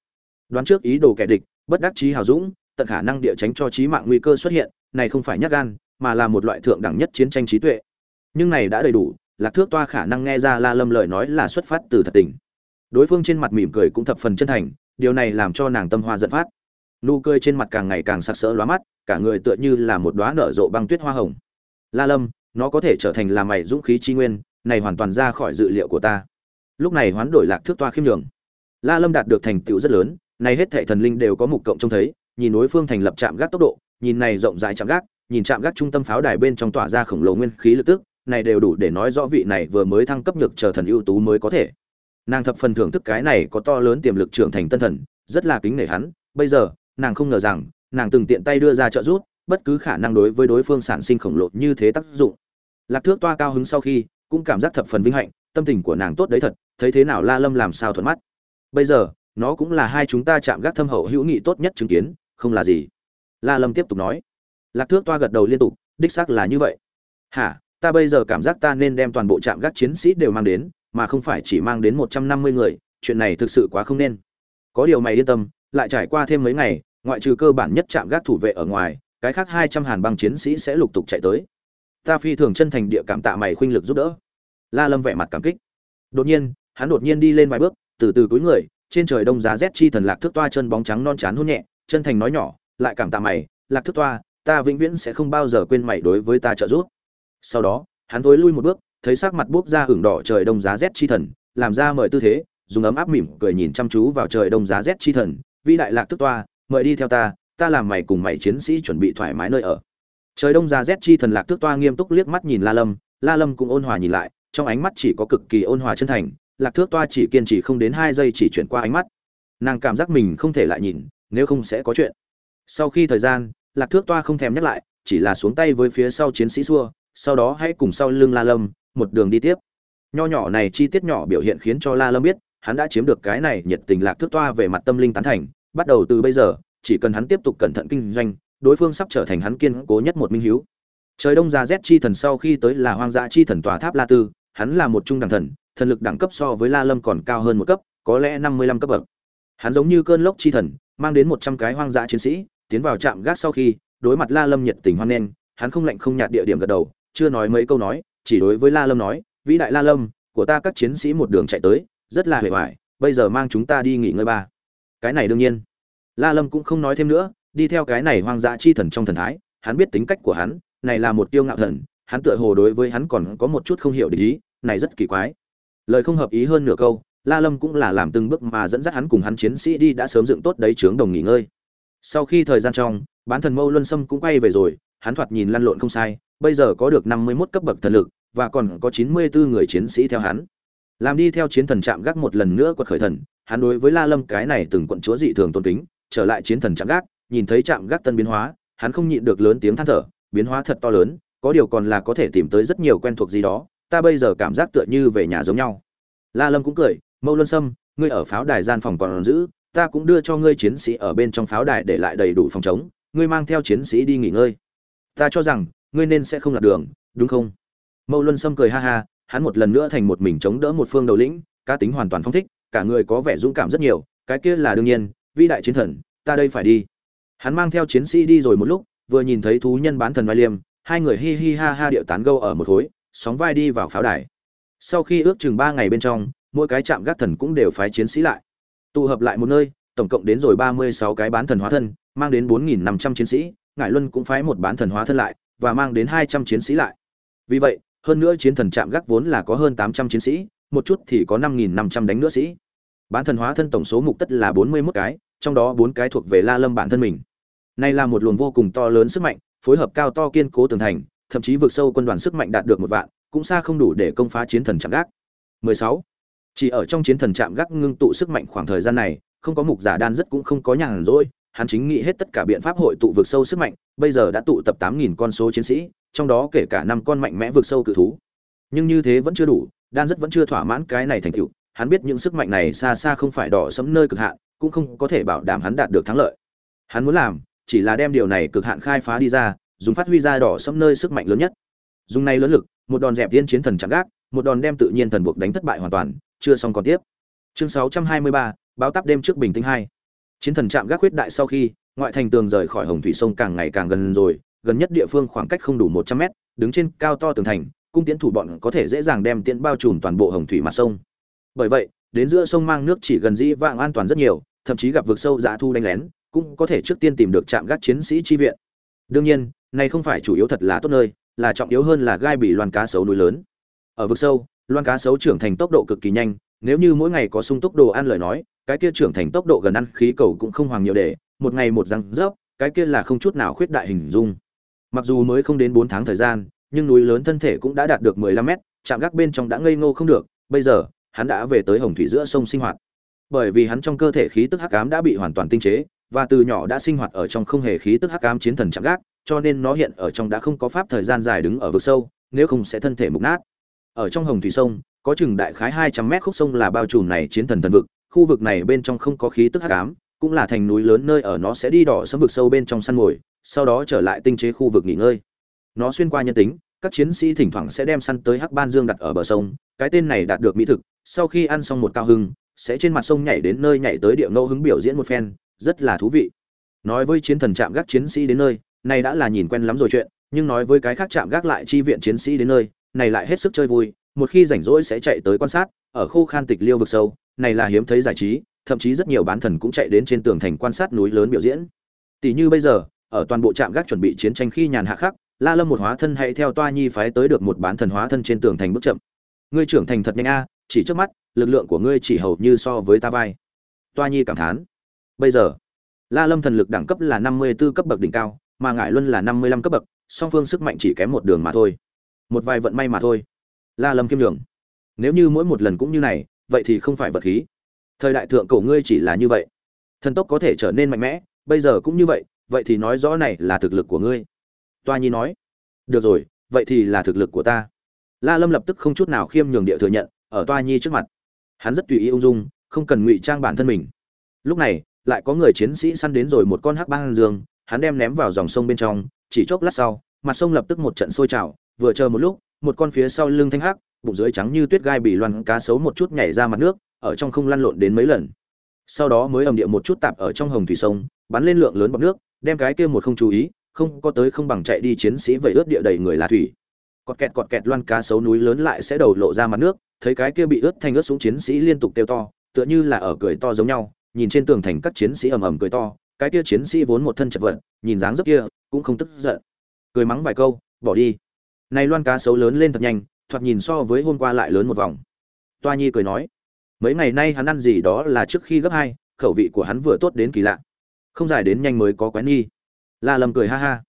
Đoán trước ý đồ kẻ địch, bất đắc chí hào dũng, tận khả năng địa tránh cho trí mạng nguy cơ xuất hiện, này không phải nhát gan, mà là một loại thượng đẳng nhất chiến tranh trí tuệ. Nhưng này đã đầy đủ, Lạc Thước Toa khả năng nghe ra La Lâm lời nói là xuất phát từ thật tình. Đối phương trên mặt mỉm cười cũng thập phần chân thành, điều này làm cho nàng tâm hoa giận phát. Nụ cười trên mặt càng ngày càng sặc sỡ lóa mắt, cả người tựa như là một đóa nở rộ băng tuyết hoa hồng. La Lâm, nó có thể trở thành là mày dũng khí chi nguyên, này hoàn toàn ra khỏi dự liệu của ta. Lúc này hoán đổi Lạc Thước Toa khiêm nhường. La Lâm đạt được thành tựu rất lớn, này hết thảy thần linh đều có mục cộng trông thấy, nhìn đối phương thành lập trạm gác tốc độ, nhìn này rộng rãi trạm gác, nhìn trạm gác trung tâm pháo đài bên trong tỏa ra khổng lồ nguyên khí lực tức, này đều đủ để nói rõ vị này vừa mới thăng cấp nhược chờ thần ưu tú mới có thể. Nàng thập phần thưởng thức cái này có to lớn tiềm lực trưởng thành tân thần, rất là kính nể hắn, bây giờ, nàng không ngờ rằng, nàng từng tiện tay đưa ra trợ giúp, bất cứ khả năng đối với đối phương sản sinh khổng lồ như thế tác dụng. Lạc Thước toa cao hứng sau khi, cũng cảm giác thập phần vinh hạnh, tâm tình của nàng tốt đấy thật, thấy thế nào La Lâm làm sao thuận mắt. Bây giờ, nó cũng là hai chúng ta chạm gác thâm hậu hữu nghị tốt nhất chứng kiến, không là gì. La Lâm tiếp tục nói. Lạc Thước toa gật đầu liên tục, đích xác là như vậy. Hả, ta bây giờ cảm giác ta nên đem toàn bộ trạm gác chiến sĩ đều mang đến, mà không phải chỉ mang đến một trăm năm mươi người, chuyện này thực sự quá không nên. Có điều mày yên tâm, lại trải qua thêm mấy ngày, ngoại trừ cơ bản nhất trạm gác thủ vệ ở ngoài, cái khác hai trăm hàn băng chiến sĩ sẽ lục tục chạy tới. Ta phi thường chân thành địa cảm tạ mày khuynh lực giúp đỡ. La Lâm vẻ mặt cảm kích. Đột nhiên, hắn đột nhiên đi lên vài bước, từ từ cúi người, trên trời đông giá rét chi thần lạc thước toa chân bóng trắng non chán hôn nhẹ, chân thành nói nhỏ, lại cảm tạ mày, lạc thức toa, ta vĩnh viễn sẽ không bao giờ quên mày đối với ta trợ giúp. Sau đó, hắn thối lui một bước, thấy sắc mặt buốc ra hưởng đỏ trời đông giá rét chi thần, làm ra mời tư thế, dùng ấm áp mỉm cười nhìn chăm chú vào trời đông giá rét chi thần, vĩ đại lạc tức toa, mời đi theo ta, ta làm mày cùng mày chiến sĩ chuẩn bị thoải mái nơi ở. Trời đông giá rét chi thần lạc tức toa nghiêm túc liếc mắt nhìn La Lâm, La Lâm cũng ôn hòa nhìn lại, trong ánh mắt chỉ có cực kỳ ôn hòa chân thành, lạc thước toa chỉ kiên trì không đến hai giây chỉ chuyển qua ánh mắt nàng cảm giác mình không thể lại nhìn nếu không sẽ có chuyện. Sau khi thời gian, lạc thước toa không thèm nhắc lại, chỉ là xuống tay với phía sau chiến sĩ xua, sau đó hãy cùng sau lưng la lâm, một đường đi tiếp. Nho nhỏ này chi tiết nhỏ biểu hiện khiến cho la lâm biết, hắn đã chiếm được cái này nhiệt tình lạc thước toa về mặt tâm linh tán thành, bắt đầu từ bây giờ, chỉ cần hắn tiếp tục cẩn thận kinh doanh, đối phương sắp trở thành hắn kiên cố nhất một minh hiếu. Trời đông ra rét chi thần sau khi tới là hoang dã chi thần tòa tháp la tư, hắn là một trung đẳng thần thần lực đẳng cấp so với la lâm còn cao hơn một cấp, có lẽ năm mươi lăm cấp bậc. Hắn giống như cơn lốc chi thần mang đến một trăm cái hoang dã chiến sĩ, tiến vào trạm gác sau khi, đối mặt la lâm nhiệt tình hoan nghênh, hắn không lạnh không nhạt địa điểm gật đầu, chưa nói mấy câu nói, chỉ đối với la lâm nói, vĩ đại la lâm, của ta các chiến sĩ một đường chạy tới, rất là hề hoài, bây giờ mang chúng ta đi nghỉ ngơi ba. Cái này đương nhiên. La lâm cũng không nói thêm nữa, đi theo cái này hoang dã chi thần trong thần thái, hắn biết tính cách của hắn, này là một tiêu ngạo thần, hắn tựa hồ đối với hắn còn có một chút không hiểu để ý, này rất kỳ quái. Lời không hợp ý hơn nửa câu la lâm cũng là làm từng bước mà dẫn dắt hắn cùng hắn chiến sĩ đi đã sớm dựng tốt đấy chướng đồng nghỉ ngơi. Sau khi thời gian trong, bán thần mâu luân sâm cũng quay về rồi, hắn thoạt nhìn lăn lộn không sai, bây giờ có được năm mươi 51 cấp bậc thần lực, và còn có chín mươi 94 người chiến sĩ theo hắn. Làm đi theo chiến thần chạm gác một lần nữa quật khởi thần, hắn đối với la lâm cái này từng quận chúa dị thường tôn kính, trở lại chiến thần chạm gác, nhìn thấy chạm gác tân biến hóa, hắn không nhịn được lớn tiếng than thở, biến hóa thật to lớn, có điều còn là có thể tìm tới rất nhiều quen thuộc gì đó, ta bây giờ cảm giác tựa như về nhà giống nhau. La lâm cũng cười mâu luân sâm, ngươi ở pháo đài gian phòng còn giữ, ta cũng đưa cho ngươi chiến sĩ ở bên trong pháo đài để lại đầy đủ phòng chống, ngươi mang theo chiến sĩ đi nghỉ ngơi. Ta cho rằng, ngươi nên sẽ không lạc đường, đúng không? Mâu luân sâm cười ha ha, hắn một lần nữa thành một mình chống đỡ một phương đầu lĩnh, cá tính hoàn toàn phong thích, cả người có vẻ dũng cảm rất nhiều, cái kia là đương nhiên, vĩ đại chiến thần, ta đây phải đi. Hắn mang theo chiến sĩ đi rồi một lúc, vừa nhìn thấy thú nhân bán thần vai liêm, hai người hi hi ha ha điệu tán gâu ở một khối, sóng vai đi vào pháo đài. Sau khi ước chừng ba ngày bên trong mỗi cái trạm gác thần cũng đều phái chiến sĩ lại tụ hợp lại một nơi tổng cộng đến rồi ba mươi sáu cái bán thần hóa thân mang đến bốn nghìn năm trăm chiến sĩ ngải luân cũng phái một bán thần hóa thân lại và mang đến hai trăm chiến sĩ lại vì vậy hơn nữa chiến thần trạm gác vốn là có hơn tám trăm chiến sĩ một chút thì có năm nghìn năm trăm đánh nữa sĩ bán thần hóa thân tổng số mục tất là bốn mươi mốt cái trong đó bốn cái thuộc về la lâm bản thân mình này là một luồng vô cùng to lớn sức mạnh phối hợp cao to kiên cố tường thành thậm chí vượt sâu quân đoàn sức mạnh đạt được một vạn, cũng xa không đủ để công phá chiến thần chạm gác. 16. Chỉ ở trong chiến thần chạm gác ngưng tụ sức mạnh khoảng thời gian này, không có mục giả đan rất cũng không có nhàn rỗi, hắn chính nghĩ hết tất cả biện pháp hội tụ vượt sâu sức mạnh, bây giờ đã tụ tập 8000 con số chiến sĩ, trong đó kể cả năm con mạnh mẽ vượt sâu cự thú. Nhưng như thế vẫn chưa đủ, đan rất vẫn chưa thỏa mãn cái này thành tựu, hắn biết những sức mạnh này xa xa không phải đỏ sẫm nơi cực hạn cũng không có thể bảo đảm hắn đạt được thắng lợi hắn muốn làm chỉ là đem điều này cực hạn khai phá đi ra dùng phát huy ra đỏ sẫm nơi sức mạnh lớn nhất dùng này lớn lực một đòn dẹp tiên chiến thần chạm gác một đòn đem tự nhiên thần buộc đánh thất bại hoàn toàn chưa xong còn tiếp. Chương 623, báo táp đêm trước bình tĩnh hai. Chiến thần chạm gác huyết đại sau khi ngoại thành tường rời khỏi hồng thủy sông càng ngày càng gần rồi gần nhất địa phương khoảng cách không đủ một trăm mét đứng trên cao to tường thành cung tiễn thủ bọn có thể dễ dàng đem tiễn bao trùm toàn bộ hồng thủy mặt sông. Bởi vậy đến giữa sông mang nước chỉ gần dĩ vạng an toàn rất nhiều thậm chí gặp vực sâu dã thu đánh lén cũng có thể trước tiên tìm được trạm gác chiến sĩ chi viện. Đương nhiên này không phải chủ yếu thật là tốt nơi là trọng yếu hơn là gai bị loàn cá sấu núi lớn. Ở vực sâu loan cá sấu trưởng thành tốc độ cực kỳ nhanh, nếu như mỗi ngày có sung túc đồ ăn lời nói, cái kia trưởng thành tốc độ gần ăn khí cầu cũng không hoàng nhiều để, một ngày một răng rớp, cái kia là không chút nào khuyết đại hình dung. Mặc dù mới không đến bốn tháng thời gian, nhưng núi lớn thân thể cũng đã đạt được mười lăm mét chạm gác bên trong đã ngây ngô không được, bây giờ, hắn đã về tới hồng thủy giữa sông sinh hoạt. Bởi vì hắn trong cơ thể khí tức hắc ám đã bị hoàn toàn tinh chế, và từ nhỏ đã sinh hoạt ở trong không hề khí tức hắc ám chiến thần chạm gác, cho nên nó hiện ở trong đã không có pháp thời gian dài đứng ở vực sâu, nếu không sẽ thân thể mục nát ở trong hồng thủy sông, có chừng đại khái hai trăm mét khúc sông là bao trùm này chiến thần thần vực, khu vực này bên trong không có khí tức hắc ám, cũng là thành núi lớn nơi ở nó sẽ đi đỏ sấm vực sâu bên trong săn mồi, sau đó trở lại tinh chế khu vực nghỉ ngơi. Nó xuyên qua nhân tính, các chiến sĩ thỉnh thoảng sẽ đem săn tới hắc ban dương đặt ở bờ sông, cái tên này đạt được mỹ thực, sau khi ăn xong một cao hưng, sẽ trên mặt sông nhảy đến nơi nhảy tới địa ngẫu hứng biểu diễn một phen, rất là thú vị. Nói với chiến thần chạm gác chiến sĩ đến nơi, này đã là nhìn quen lắm rồi chuyện, nhưng nói với cái khác chạm gác lại chi viện chiến sĩ đến nơi này lại hết sức chơi vui, một khi rảnh rỗi sẽ chạy tới quan sát, ở khô khan tịch liêu vực sâu, này là hiếm thấy giải trí, thậm chí rất nhiều bán thần cũng chạy đến trên tường thành quan sát núi lớn biểu diễn. Tỷ như bây giờ, ở toàn bộ trạm gác chuẩn bị chiến tranh khi nhàn hạ khắc, la lâm một hóa thân hãy theo toa nhi phái tới được một bán thần hóa thân trên tường thành bước chậm. Ngươi trưởng thành thật nhanh a, chỉ trước mắt, lực lượng của ngươi chỉ hầu như so với ta vai. Toa nhi cảm thán. Bây giờ, la lâm thần lực đẳng cấp là năm mươi 54 cấp bậc đỉnh cao, mà ngải luân là năm mươi lăm cấp bậc, song phương sức mạnh chỉ kém một đường mà thôi một vài vận may mà thôi. La lâm kiêm đường nếu như mỗi một lần cũng như này, vậy thì không phải vật khí. Thời đại thượng cổ ngươi chỉ là như vậy. Thần tốc có thể trở nên mạnh mẽ, bây giờ cũng như vậy vậy thì nói rõ này là thực lực của ngươi. Toa nhi nói. Được rồi, vậy thì là thực lực của ta. La lâm lập tức không chút nào khiêm nhường địa thừa nhận, ở toa nhi trước mặt. Hắn rất tùy ý ung dung, không cần ngụy trang bản thân mình. Lúc này, lại có người chiến sĩ săn đến rồi một con hắc băng dương, hắn đem ném vào dòng sông bên trong, chỉ chốc lát sau, mặt sông lập tức một trận sôi trào vừa chờ một lúc, một con phía sau lưng thanh hắc, bụng dưới trắng như tuyết gai bị loan cá sấu một chút nhảy ra mặt nước, ở trong không lăn lộn đến mấy lần. Sau đó mới ầm địa một chút tạp ở trong hồng thủy sông, bắn lên lượng lớn bọt nước, đem cái kia một không chú ý, không có tới không bằng chạy đi chiến sĩ vậy ướt địa đầy người là thủy. Cọt kẹt cọt kẹt loan cá sấu núi lớn lại sẽ đầu lộ ra mặt nước, thấy cái kia bị ướt thành ướt xuống chiến sĩ liên tục kêu to, tựa như là ở cười to giống nhau, nhìn trên tường thành các chiến sĩ ầm ầm cười to, cái kia chiến sĩ vốn một thân chật vật, nhìn dáng dấp kia, cũng không tức giận. Cười mắng vài câu, bỏ đi này loan cá sấu lớn lên thật nhanh, thoạt nhìn so với hôm qua lại lớn một vòng. Toa nhi cười nói, mấy ngày nay hắn ăn gì đó là trước khi gấp hai, khẩu vị của hắn vừa tốt đến kỳ lạ. Không dài đến nhanh mới có quán nghi. La lâm cười ha ha.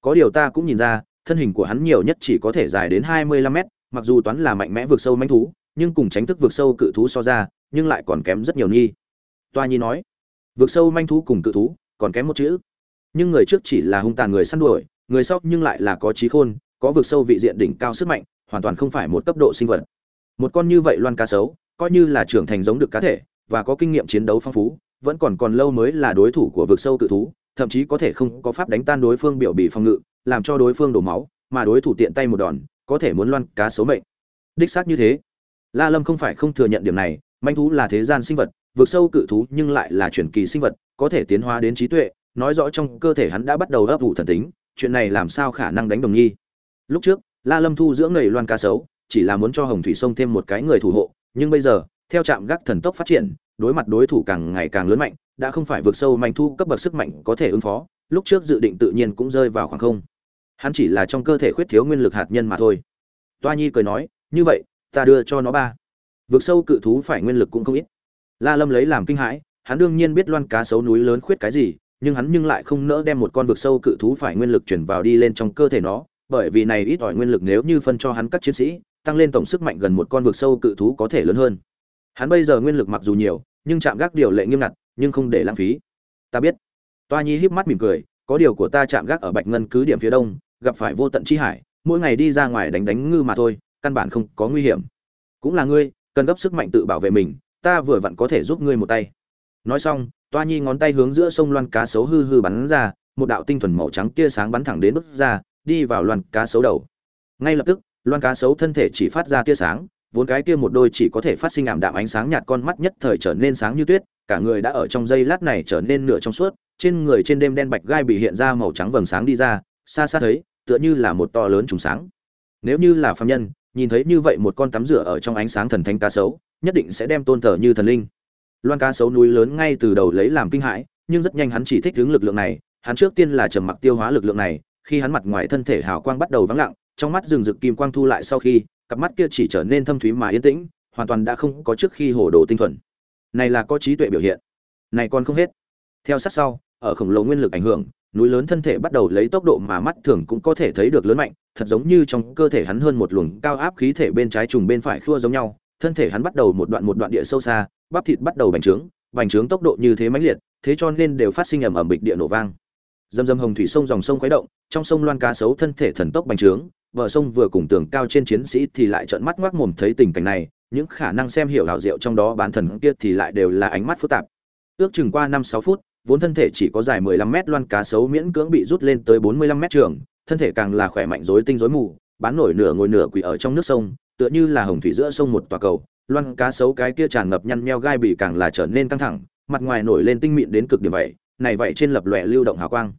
Có điều ta cũng nhìn ra, thân hình của hắn nhiều nhất chỉ có thể dài đến hai mươi lăm mét, mặc dù toán là mạnh mẽ vượt sâu manh thú, nhưng cùng tránh thức vượt sâu cự thú so ra, nhưng lại còn kém rất nhiều nghi. Toa nhi nói, vượt sâu manh thú cùng cự thú còn kém một chữ. Nhưng người trước chỉ là hung tàn người săn đuổi, người sau nhưng lại là có trí khôn có vượt sâu vị diện đỉnh cao sức mạnh, hoàn toàn không phải một cấp độ sinh vật. Một con như vậy loan cá sấu, coi như là trưởng thành giống được cá thể, và có kinh nghiệm chiến đấu phong phú, vẫn còn còn lâu mới là đối thủ của vực sâu tự thú, thậm chí có thể không có pháp đánh tan đối phương biểu bị phòng ngự, làm cho đối phương đổ máu, mà đối thủ tiện tay một đòn, có thể muốn loan cá sấu mệnh. Đích xác như thế. La lâm không phải không thừa nhận điểm này, manh thú là thế gian sinh vật vượt sâu cự thú nhưng lại là chuyển kỳ sinh vật, có thể tiến hóa đến trí tuệ, nói rõ trong cơ thể hắn đã bắt đầu ấp ủ thần tính, chuyện này làm sao khả năng đánh đồng nghi? Lúc trước, la lâm thu dưỡng người loan cá sấu, chỉ là muốn cho hồng thủy sông thêm một cái người thủ hộ, nhưng bây giờ, theo trạm gác thần tốc phát triển, đối mặt đối thủ càng ngày càng lớn mạnh, đã không phải vượt sâu manh thu cấp bậc sức mạnh có thể ứng phó, lúc trước dự định tự nhiên cũng rơi vào khoảng không. Hắn chỉ là trong cơ thể khuyết thiếu nguyên lực hạt nhân mà thôi. Toa nhi cười nói, như vậy, ta đưa cho nó ba. Vượt sâu cự thú phải nguyên lực cũng không ít. La lâm lấy làm kinh hãi, hắn đương nhiên biết loan cá sấu núi lớn khuyết cái gì, nhưng hắn nhưng lại không nỡ đem một con vực sâu cự thú phải nguyên lực chuyển vào đi lên trong cơ thể nó bởi vì này ít ỏi nguyên lực nếu như phân cho hắn các chiến sĩ, tăng lên tổng sức mạnh gần một con vực sâu cự thú có thể lớn hơn. Hắn bây giờ nguyên lực mặc dù nhiều, nhưng chạm gác điều lệ nghiêm ngặt, nhưng không để lãng phí. Ta biết. Toa nhi híp mắt mỉm cười, có điều của ta chạm gác ở bạch ngân cứ điểm phía đông, gặp phải vô tận chi hải, mỗi ngày đi ra ngoài đánh đánh ngư mà thôi, căn bản không có nguy hiểm. Cũng là ngươi, cần gấp sức mạnh tự bảo vệ mình, ta vừa vặn có thể giúp ngươi một tay. Nói xong, toa nhi ngón tay hướng giữa sông loan cá sấu hư hư bắn ra, một đạo tinh thuần màu trắng tia sáng bắn thẳng đến bức ra đi vào loan cá sấu đầu. Ngay lập tức, loan cá sấu thân thể chỉ phát ra tia sáng, vốn cái kia một đôi chỉ có thể phát sinh ảm đạm ánh sáng nhạt con mắt nhất thời trở nên sáng như tuyết, cả người đã ở trong giây lát này trở nên nửa trong suốt, trên người trên đêm đen bạch gai bị hiện ra màu trắng vầng sáng đi ra, xa xa thấy, tựa như là một to lớn trùng sáng. Nếu như là phạm nhân, nhìn thấy như vậy một con tắm rửa ở trong ánh sáng thần thánh cá sấu, nhất định sẽ đem tôn thờ như thần linh. Loan cá sấu núi lớn ngay từ đầu lấy làm kinh hãi, nhưng rất nhanh hắn chỉ thích hướng lực lượng này, hắn trước tiên là trầm mặc tiêu hóa lực lượng này khi hắn mặt ngoài thân thể hào quang bắt đầu vắng lặng, trong mắt rừng rực kim quang thu lại sau khi, cặp mắt kia chỉ trở nên thâm thúy mà yên tĩnh, hoàn toàn đã không có trước khi hồ đồ tinh thuần. Này là có trí tuệ biểu hiện. Này còn không hết. Theo sát sau, ở khổng lồ nguyên lực ảnh hưởng, núi lớn thân thể bắt đầu lấy tốc độ mà mắt thường cũng có thể thấy được lớn mạnh, thật giống như trong cơ thể hắn hơn một luồng cao áp khí thể bên trái trùng bên phải khua giống nhau, thân thể hắn bắt đầu một đoạn một đoạn địa sâu xa, bắp thịt bắt đầu bành trướng bành trướng tốc độ như thế mãnh liệt, thế cho nên đều phát sinh ầm ầm bịch địa nổ vang dầm dầm hồng thủy sông dòng sông khuấy động, trong sông loan cá sấu thân thể thần tốc bành trướng, bờ sông vừa cùng tường cao trên chiến sĩ thì lại trợn mắt ngoác mồm thấy tình cảnh này, những khả năng xem hiểu hào diệu trong đó bán thần kia thì lại đều là ánh mắt phức tạp. Ước chừng qua năm sáu phút, vốn thân thể chỉ có dài 15 mét loan cá sấu miễn cưỡng bị rút lên tới 45 mét trường, thân thể càng là khỏe mạnh rối tinh rối mù, bán nổi nửa ngồi nửa quỳ ở trong nước sông, tựa như là hồng thủy giữa sông một tòa cầu, loan cá sấu cái kia tràn ngập nhăn nheo gai bị càng là trở nên căng thẳng, mặt ngoài nổi lên tinh mịn đến cực điểm vậy, này vậy trên lập lòe lưu động hào quang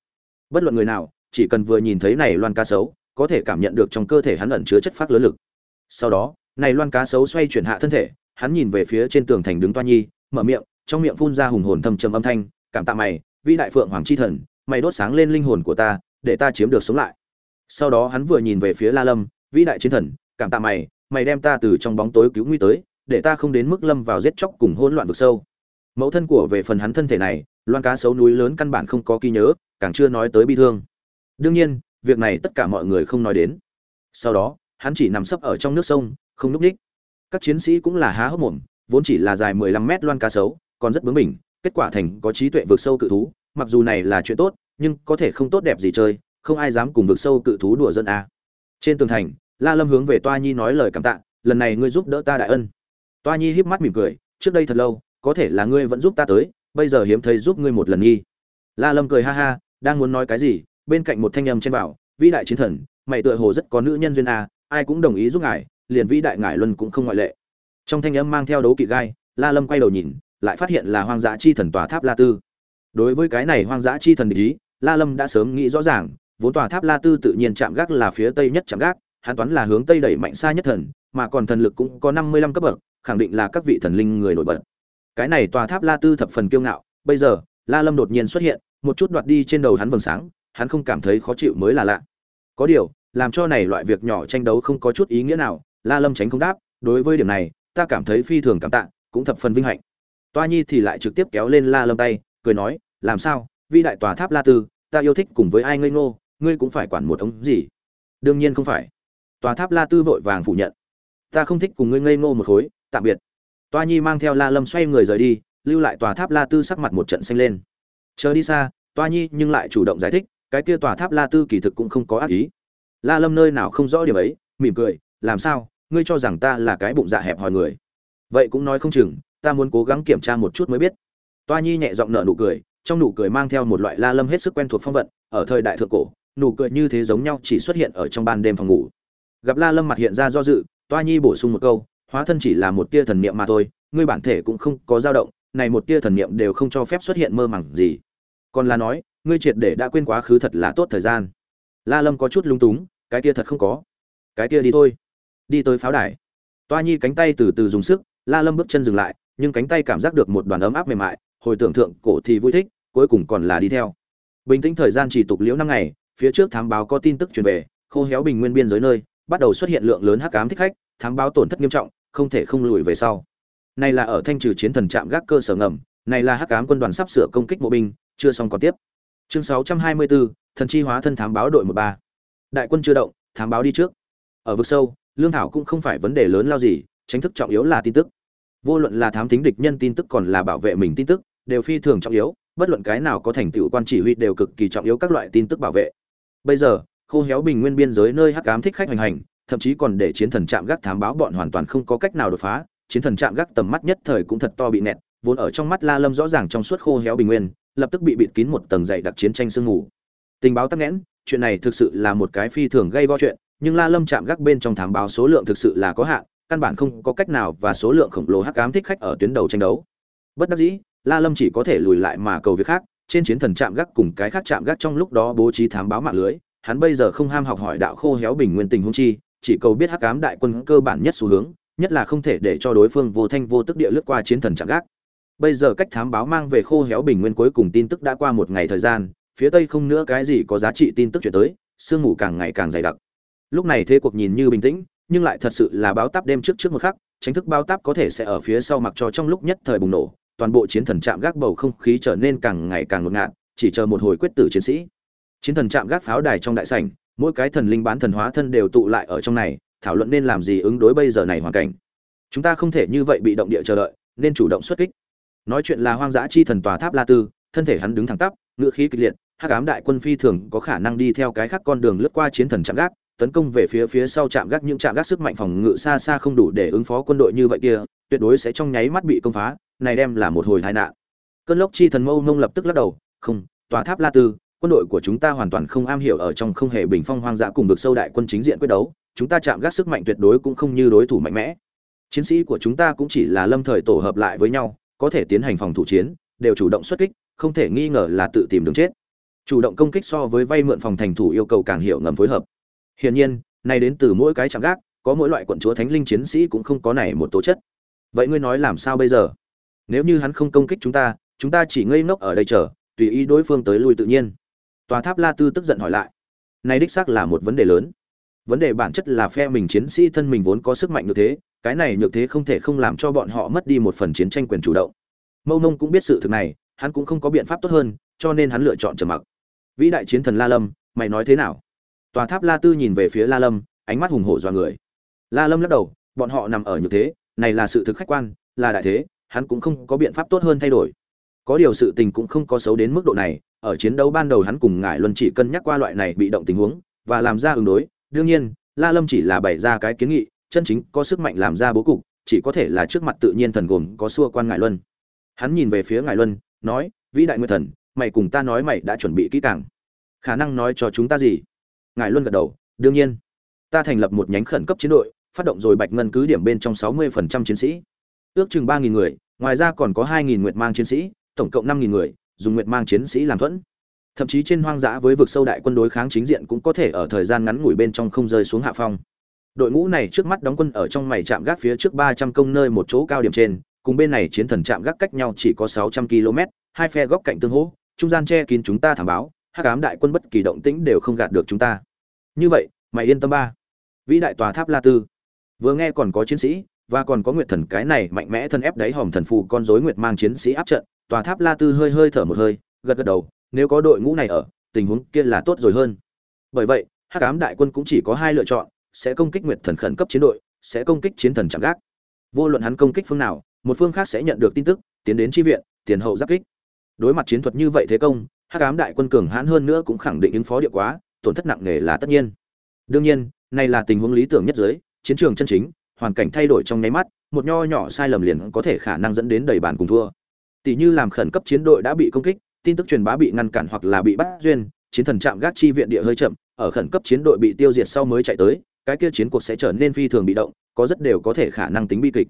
bất luận người nào, chỉ cần vừa nhìn thấy này loan cá sấu, có thể cảm nhận được trong cơ thể hắn ẩn chứa chất phát lớn lực. Sau đó, này loan cá sấu xoay chuyển hạ thân thể, hắn nhìn về phía trên tường thành đứng toa nhi, mở miệng, trong miệng phun ra hùng hồn thâm trầm âm thanh, cảm tạ mày, vĩ đại phượng hoàng chi thần, mày đốt sáng lên linh hồn của ta, để ta chiếm được sống lại. Sau đó hắn vừa nhìn về phía la lâm, vĩ đại chiến thần, cảm tạ mày mày đem ta từ trong bóng tối cứu nguy tới, để ta không đến mức lâm vào giết chóc cùng hỗn loạn vực sâu. Mẫu thân của về phần hắn thân thể này, loan cá sấu núi lớn căn bản không có ký nhớ càng chưa nói tới bi thương. Đương nhiên, việc này tất cả mọi người không nói đến. Sau đó, hắn chỉ nằm sấp ở trong nước sông, không núp ních. Các chiến sĩ cũng là há hốc mồm, vốn chỉ là dài 15 mét loan cá sấu, còn rất bướng bỉnh, kết quả thành có trí tuệ vượt sâu cự thú. Mặc dù này là chuyện tốt, nhưng có thể không tốt đẹp gì chơi, không ai dám cùng vượt sâu cự thú đùa dân a. Trên tường thành, la lâm hướng về toa nhi nói lời cảm tạ, lần này ngươi giúp đỡ ta đại ân. Toa nhi híp mắt mỉm cười, trước đây thật lâu, có thể là ngươi vẫn giúp ta tới, bây giờ hiếm thấy giúp ngươi một lần nghi. La lâm cười ha ha đang muốn nói cái gì, bên cạnh một thanh âm trên bảo, vĩ đại chiến thần, mày tựa hồ rất có nữ nhân duyên a, ai cũng đồng ý giúp ngài, liền vĩ đại ngài luân cũng không ngoại lệ. Trong thanh âm mang theo đấu kỵ gai, la lâm quay đầu nhìn, lại phát hiện là hoang dã chi thần tòa tháp la tư. Đối với cái này hoang dã chi thần ý, la lâm đã sớm nghĩ rõ ràng, vốn tòa tháp la tư tự nhiên chạm gác là phía tây nhất chạm gác, hắn toán là hướng tây đẩy mạnh xa nhất thần, mà còn thần lực cũng có năm mươi lăm cấp bậc, khẳng định là các vị thần linh người nổi bật. Cái này tòa tháp la tư thập phần kiêu ngạo, bây giờ, la lâm đột nhiên xuất hiện một chút đoạt đi trên đầu hắn vầng sáng, hắn không cảm thấy khó chịu mới là lạ. Có điều, làm cho này loại việc nhỏ tranh đấu không có chút ý nghĩa nào, la lâm tránh không đáp, đối với điểm này, ta cảm thấy phi thường cảm tạ, cũng thập phần vinh hạnh. Toa nhi thì lại trực tiếp kéo lên la lâm tay, cười nói, làm sao? Vi đại tòa tháp la tư, ta yêu thích cùng với ai ngây ngô, ngươi cũng phải quản một ống gì? Đương nhiên không phải. Tòa tháp la tư vội vàng phủ nhận. Ta không thích cùng ngươi ngây ngô một khối, tạm biệt. Toa nhi mang theo la lâm xoay người rời đi, lưu lại tòa tháp la tư sắc mặt một trận xanh lên chờ đi xa, toa nhi nhưng lại chủ động giải thích, cái kia tòa tháp la tư kỳ thực cũng không có ác ý. La lâm nơi nào không rõ điểm ấy, mỉm cười, làm sao? Ngươi cho rằng ta là cái bụng dạ hẹp hòi người? Vậy cũng nói không chừng, ta muốn cố gắng kiểm tra một chút mới biết. Toa nhi nhẹ giọng nở nụ cười, trong nụ cười mang theo một loại la lâm hết sức quen thuộc phong vận, ở thời đại thượng cổ, nụ cười như thế giống nhau chỉ xuất hiện ở trong ban đêm phòng ngủ. Gặp la lâm mặt hiện ra do dự, toa nhi bổ sung một câu, hóa thân chỉ là một tia thần niệm mà thôi, ngươi bản thể cũng không có dao động, này một tia thần niệm đều không cho phép xuất hiện mơ màng gì còn là nói, ngươi triệt để đã quên quá khứ thật là tốt thời gian. La lâm có chút lung túng, cái kia thật không có. Cái kia đi thôi. Đi tới pháo đài. Toa nhi cánh tay từ từ dùng sức, la lâm bước chân dừng lại, nhưng cánh tay cảm giác được một đoàn ấm áp mềm mại, hồi tưởng thượng, cổ thì vui thích, cuối cùng còn là đi theo. Bình tĩnh thời gian chỉ tục liễu năm ngày, phía trước thám báo có tin tức truyền về, khô héo bình nguyên biên giới nơi, bắt đầu xuất hiện lượng lớn hắc ám thích khách, thám báo tổn thất nghiêm trọng, không thể không lùi về sau. Này là ở thanh trừ chiến thần trạm gác cơ sở ngầm, này là hắc ám quân đoàn sắp sửa công kích bộ binh chưa xong còn tiếp. Chương 624, thần chi hóa thân thám báo đội 13. đại quân chưa động thám báo đi trước. Ở vực sâu lương thảo cũng không phải vấn đề lớn lao gì chính thức trọng yếu là tin tức. Vô luận là thám tính địch nhân tin tức còn là bảo vệ mình tin tức đều phi thường trọng yếu bất luận cái nào có thành tựu quan chỉ huy đều cực kỳ trọng yếu các loại tin tức bảo vệ. Bây giờ khô héo bình nguyên biên giới nơi hắc ám thích khách hành hành thậm chí còn để chiến thần chạm gác thám báo bọn hoàn toàn không có cách nào đột phá chiến thần chạm gác tầm mắt nhất thời cũng thật to bị nẹt vốn ở trong mắt la lâm rõ ràng trong suốt khô héo bình nguyên lập tức bị bịt kín một tầng dày đặc chiến tranh sương mù. Tình báo tắc nghẽn, chuyện này thực sự là một cái phi thường gây go chuyện, nhưng la lâm chạm gác bên trong thám báo số lượng thực sự là có hạn, căn bản không có cách nào và số lượng khổng lồ hắc ám thích khách ở tuyến đầu tranh đấu. Bất đắc dĩ, la lâm chỉ có thể lùi lại mà cầu việc khác, trên chiến thần chạm gác cùng cái khác chạm gác trong lúc đó bố trí thám báo mạng lưới, hắn bây giờ không ham học hỏi đạo khô héo bình nguyên tình huống chi, chỉ cầu biết hắc ám đại quân cơ bản nhất xu hướng, nhất là không thể để cho đối phương vô thanh vô tức địa lướt qua chiến thần chạm gác bây giờ cách thám báo mang về khô héo bình nguyên cuối cùng tin tức đã qua một ngày thời gian, phía tây không nữa cái gì có giá trị tin tức chuyển tới, sương mù càng ngày càng dày đặc. Lúc này thế cuộc nhìn như bình tĩnh, nhưng lại thật sự là báo táp đêm trước trước một khắc tránh thức báo táp có thể sẽ ở phía sau mặc cho trong lúc nhất thời bùng nổ, toàn bộ chiến thần chạm gác bầu không khí trở nên càng ngày càng ngột ngạt, chỉ chờ một hồi quyết tử chiến sĩ. Chiến thần chạm gác pháo đài trong đại sảnh, mỗi cái thần linh bán thần hóa thân đều tụ lại ở trong này, thảo luận nên làm gì ứng đối bây giờ này hoàn cảnh. Chúng ta không thể như vậy bị động địa chờ đợi, nên chủ động xuất kích nói chuyện là hoang dã chi thần tòa tháp la tư, thân thể hắn đứng thẳng tắp ngựa khí kịch liệt, hắc ám đại quân phi thường có khả năng đi theo cái khác con đường lướt qua chiến thần chạm gác, tấn công về phía phía sau chạm gác những chạm gác sức mạnh phòng ngự xa xa không đủ để ứng phó quân đội như vậy kia, tuyệt đối sẽ trong nháy mắt bị công phá, này đem là một hồi tai nạn. Cơn lốc chi thần mâu nông lập tức lắc đầu, không, tòa tháp la tư, quân đội của chúng ta hoàn toàn không am hiểu ở trong không hề bình phong hoang dã cùng vực sâu đại quân chính diện quyết đấu, chúng ta chạm gác sức mạnh tuyệt đối cũng không như đối thủ mạnh mẽ. Chiến sĩ của chúng ta cũng chỉ là lâm thời tổ hợp lại với nhau có thể tiến hành phòng thủ chiến, đều chủ động xuất kích, không thể nghi ngờ là tự tìm đường chết. Chủ động công kích so với vay mượn phòng thành thủ yêu cầu càng hiểu ngầm phối hợp. Hiển nhiên này đến từ mỗi cái chạm gác, có mỗi loại quận chúa thánh linh chiến sĩ cũng không có này một tố chất. Vậy ngươi nói làm sao bây giờ? Nếu như hắn không công kích chúng ta chúng ta chỉ ngây ngốc ở đây chờ, tùy ý đối phương tới lui tự nhiên. Tòa tháp la tư tức giận hỏi lại. Này đích xác là một vấn đề lớn vấn đề bản chất là phe mình chiến sĩ thân mình vốn có sức mạnh như thế, cái này nhược thế không thể không làm cho bọn họ mất đi một phần chiến tranh quyền chủ động. Mâu nông cũng biết sự thực này, hắn cũng không có biện pháp tốt hơn, cho nên hắn lựa chọn trầm mặc. Vĩ đại chiến thần la lâm, mày nói thế nào? Tòa tháp la tư nhìn về phía la lâm, ánh mắt hùng hổ dọa người. La lâm lắc đầu, bọn họ nằm ở nhược thế, này là sự thực khách quan, là đại thế, hắn cũng không có biện pháp tốt hơn thay đổi. Có điều sự tình cũng không có xấu đến mức độ này, ở chiến đấu ban đầu hắn cùng ngải luân chỉ cân nhắc qua loại này bị động tình huống, và làm ra ứng đối đương nhiên, la lâm chỉ là bày ra cái kiến nghị, chân chính có sức mạnh làm ra bố cục, chỉ có thể là trước mặt tự nhiên thần gồm có xua quan ngải luân. Hắn nhìn về phía ngải luân, nói, vĩ đại nguyên thần, mày cùng ta nói mày đã chuẩn bị kỹ càng. Khả năng nói cho chúng ta gì? Ngải luân gật đầu, đương nhiên. Ta thành lập một nhánh khẩn cấp chiến đội, phát động rồi bạch ngân cứ điểm bên trong sáu mươi phần trăm chiến sĩ. Ước chừng ba nghìn người, ngoài ra còn có hai nghìn nguyệt mang chiến sĩ, tổng cộng năm nghìn người, dùng nguyệt mang chiến sĩ làm thuẫn thậm chí trên hoang dã với vực sâu đại quân đối kháng chính diện cũng có thể ở thời gian ngắn ngủi bên trong không rơi xuống hạ phong. Đội ngũ này trước mắt đóng quân ở trong mày trạm gác phía trước ba trăm công nơi một chỗ cao điểm trên, cùng bên này chiến thần trạm gác cách nhau chỉ có sáu trăm km hai phe góc cạnh tương hỗ, trung gian che kín chúng ta thảm báo, hắc ám đại quân bất kỳ động tĩnh đều không gạt được chúng ta. Như vậy, mày yên tâm ba. Vĩ đại tòa tháp la tư. Vừa nghe còn có chiến sĩ, và còn có nguyệt thần cái này mạnh mẽ thân ép đáy hòm thần phù con rối nguyệt mang chiến sĩ áp trận, tòa tháp la tư hơi hơi thở một hơi, gật gật đầu nếu có đội ngũ này ở, tình huống kia là tốt rồi hơn. Bởi vậy, hắc ám đại quân cũng chỉ có hai lựa chọn, sẽ công kích nguyệt thần khẩn cấp chiến đội, sẽ công kích chiến thần chẳng gác. Vô luận hắn công kích phương nào, một phương khác sẽ nhận được tin tức, tiến đến chi viện, tiền hậu giáp kích. Đối mặt chiến thuật như vậy thế công, hắc ám đại quân cường hãn hơn nữa cũng khẳng định ứng phó địa quá, tổn thất nặng nề là tất nhiên. Đương nhiên, này là tình huống lý tưởng nhất giới, chiến trường chân chính, hoàn cảnh thay đổi trong nháy mắt, một nho nhỏ sai lầm liền có thể khả năng dẫn đến đầy bàn cùng thua. Tỷ như làm khẩn cấp chiến đội đã bị công kích tin tức truyền bá bị ngăn cản hoặc là bị bắt duyên, chiến thần chạm gác chi viện địa hơi chậm, ở khẩn cấp chiến đội bị tiêu diệt sau mới chạy tới, cái kia chiến cuộc sẽ trở nên phi thường bị động, có rất đều có thể khả năng tính bi kịch.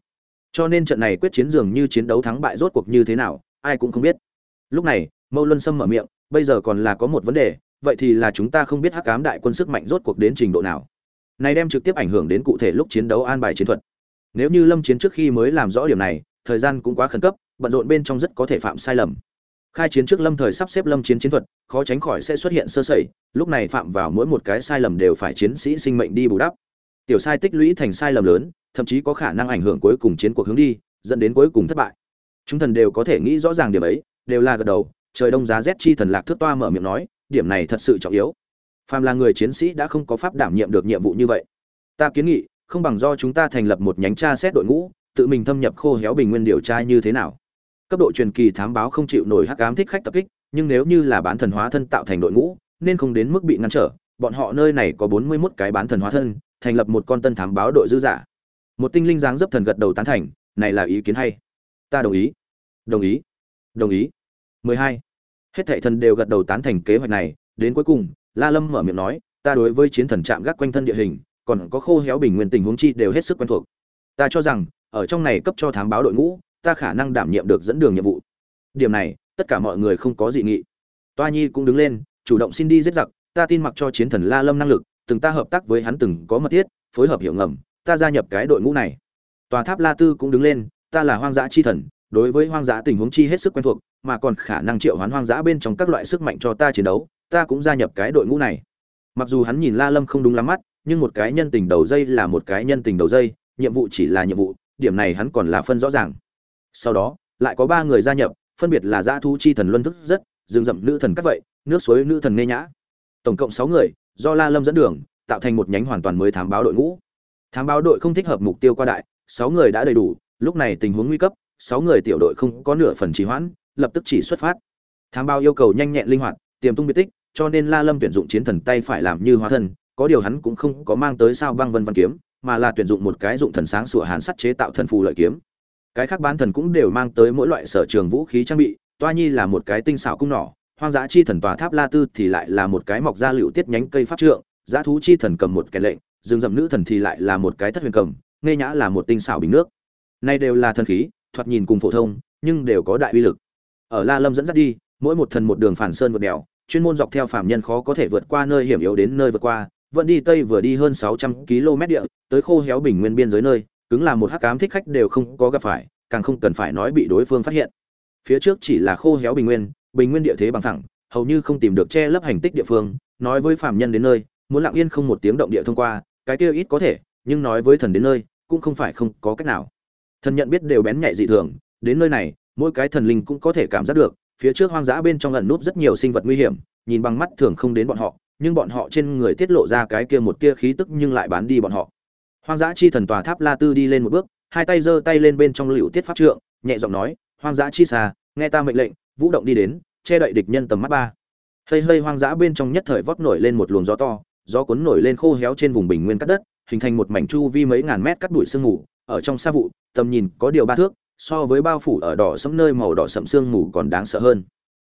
Cho nên trận này quyết chiến dường như chiến đấu thắng bại rốt cuộc như thế nào, ai cũng không biết. Lúc này, mâu luân sâm mở miệng, bây giờ còn là có một vấn đề, vậy thì là chúng ta không biết hắc cám đại quân sức mạnh rốt cuộc đến trình độ nào. Này đem trực tiếp ảnh hưởng đến cụ thể lúc chiến đấu an bài chiến thuật. Nếu như lâm chiến trước khi mới làm rõ điểm này, thời gian cũng quá khẩn cấp, bận rộn bên trong rất có thể phạm sai lầm khai chiến trước lâm thời sắp xếp lâm chiến chiến thuật, khó tránh khỏi sẽ xuất hiện sơ sẩy, lúc này phạm vào mỗi một cái sai lầm đều phải chiến sĩ sinh mệnh đi bù đắp. Tiểu sai tích lũy thành sai lầm lớn, thậm chí có khả năng ảnh hưởng cuối cùng chiến cuộc hướng đi, dẫn đến cuối cùng thất bại. Chúng thần đều có thể nghĩ rõ ràng điểm ấy, đều là gật đầu, trời đông giá rét chi thần lạc thước toa mở miệng nói, điểm này thật sự trọng yếu. Phàm là người chiến sĩ đã không có pháp đảm nhiệm được nhiệm vụ như vậy. Ta kiến nghị, không bằng do chúng ta thành lập một nhánh tra xét đội ngũ, tự mình thâm nhập khô héo bình nguyên điều tra như thế nào cấp độ truyền kỳ thám báo không chịu nổi hắc ám thích khách tập kích, nhưng nếu như là bán thần hóa thân tạo thành đội ngũ, nên không đến mức bị ngăn trở. Bọn họ nơi này có bốn mươi 41 cái bán thần hóa thân, thành lập một con tân thám báo đội dư giả. Một tinh linh dáng dấp thần gật đầu tán thành, này là ý kiến hay. Ta đồng ý. Đồng ý. Đồng ý. 12. hết thảy thần đều gật đầu tán thành kế hoạch này. Đến cuối cùng, la lâm mở miệng nói, ta đối với chiến thần trạm gác quanh thân địa hình, còn có khô héo bình nguyên tình huống chi đều hết sức quen thuộc. Ta cho rằng, ở trong này cấp cho thám báo đội ngũ ta khả năng đảm nhiệm được dẫn đường nhiệm vụ. Điểm này, tất cả mọi người không có dị nghị. Toa nhi cũng đứng lên, chủ động xin đi giết giặc, ta tin mặc cho chiến thần la lâm năng lực, từng ta hợp tác với hắn từng có mật thiết, phối hợp hiệu ngầm, ta gia nhập cái đội ngũ này. Tòa tháp la tư cũng đứng lên, ta là hoang dã chi thần, đối với hoang dã tình huống chi hết sức quen thuộc, mà còn khả năng triệu hoán hoang dã bên trong các loại sức mạnh cho ta chiến đấu, ta cũng gia nhập cái đội ngũ này. Mặc dù hắn nhìn la lâm không đúng lắm mắt, nhưng một cái nhân tình đầu dây là một cái nhân tình đầu dây, nhiệm vụ chỉ là nhiệm vụ, điểm này hắn còn là phân rõ ràng sau đó, lại có ba người gia nhập, phân biệt là dã thú chi thần luân thức rất rừng rậm nữ thần các vậy, nước suối nữ thần nê nhã. Tổng cộng sáu người, do la lâm dẫn đường, tạo thành một nhánh hoàn toàn mới thám báo đội ngũ. Thám báo đội không thích hợp mục tiêu qua đại, sáu người đã đầy đủ, lúc này tình huống nguy cấp, sáu người tiểu đội không có nửa phần trì hoãn, lập tức chỉ xuất phát. Thám báo yêu cầu nhanh nhẹn linh hoạt, tiềm tung biệt tích, cho nên la lâm tuyển dụng chiến thần tay phải làm như hóa thân, có điều hắn cũng không có mang tới sao băng vân văn kiếm, mà là tuyển dụng một cái dụng thần sáng sủa hàn sắt chế tạo thần phù lợi kiếm cái khác bán thần cũng đều mang tới mỗi loại sở trường vũ khí trang bị, toa nhi là một cái tinh xảo cung nỏ, hoang dã chi thần tòa tháp la tư thì lại là một cái mọc ra liệu tiết nhánh cây pháp trượng, dã thú chi thần cầm một cái lệnh, rừng rậm nữ thần thì lại là một cái thất huyền cầm, nghe nhã là một tinh xảo bình nước. Nay đều là thần khí, thoạt nhìn cùng phổ thông, nhưng đều có đại uy lực. Ở la lâm dẫn dắt đi, mỗi một thần một đường phản sơn vượt đèo, chuyên môn dọc theo phạm nhân khó có thể vượt qua nơi hiểm yếu đến nơi vượt qua, vẫn đi tây vừa đi hơn 600 km địa, tới khô héo bình nguyên biên giới nơi cứng là một hắc ám thích khách đều không có gặp phải, càng không cần phải nói bị đối phương phát hiện. Phía trước chỉ là khô héo bình nguyên bình nguyên địa thế bằng thẳng hầu như không tìm được che lấp hành tích địa phương, nói với phạm nhân đến nơi, muốn lặng yên không một tiếng động địa thông qua, cái kia ít có thể, nhưng nói với thần đến nơi, cũng không phải không có cách nào. Thần nhận biết đều bén nhạy dị thường, đến nơi này, mỗi cái thần linh cũng có thể cảm giác được, phía trước hoang dã bên trong ẩn núp rất nhiều sinh vật nguy hiểm, nhìn bằng mắt thường không đến bọn họ, nhưng bọn họ trên người tiết lộ ra cái kia một tia khí tức nhưng lại bán đi bọn họ hoang dã chi thần tòa tháp la tư đi lên một bước, hai tay giơ tay lên bên trong liễu tiết pháp trượng, nhẹ giọng nói, hoang dã chi xa nghe ta mệnh lệnh, vũ động đi đến, che đậy địch nhân tầm mắt ba. Hơi hơi hoang dã bên trong nhất thời vót nổi lên một luồng gió to, gió cuốn nổi lên khô héo trên vùng bình nguyên cắt đất, hình thành một mảnh chu vi mấy ngàn mét cắt đuổi sương mù, ở trong xa vụ, tầm nhìn có điều ba thước, so với bao phủ ở đỏ sẫm nơi màu đỏ sẫm sương mù còn đáng sợ hơn.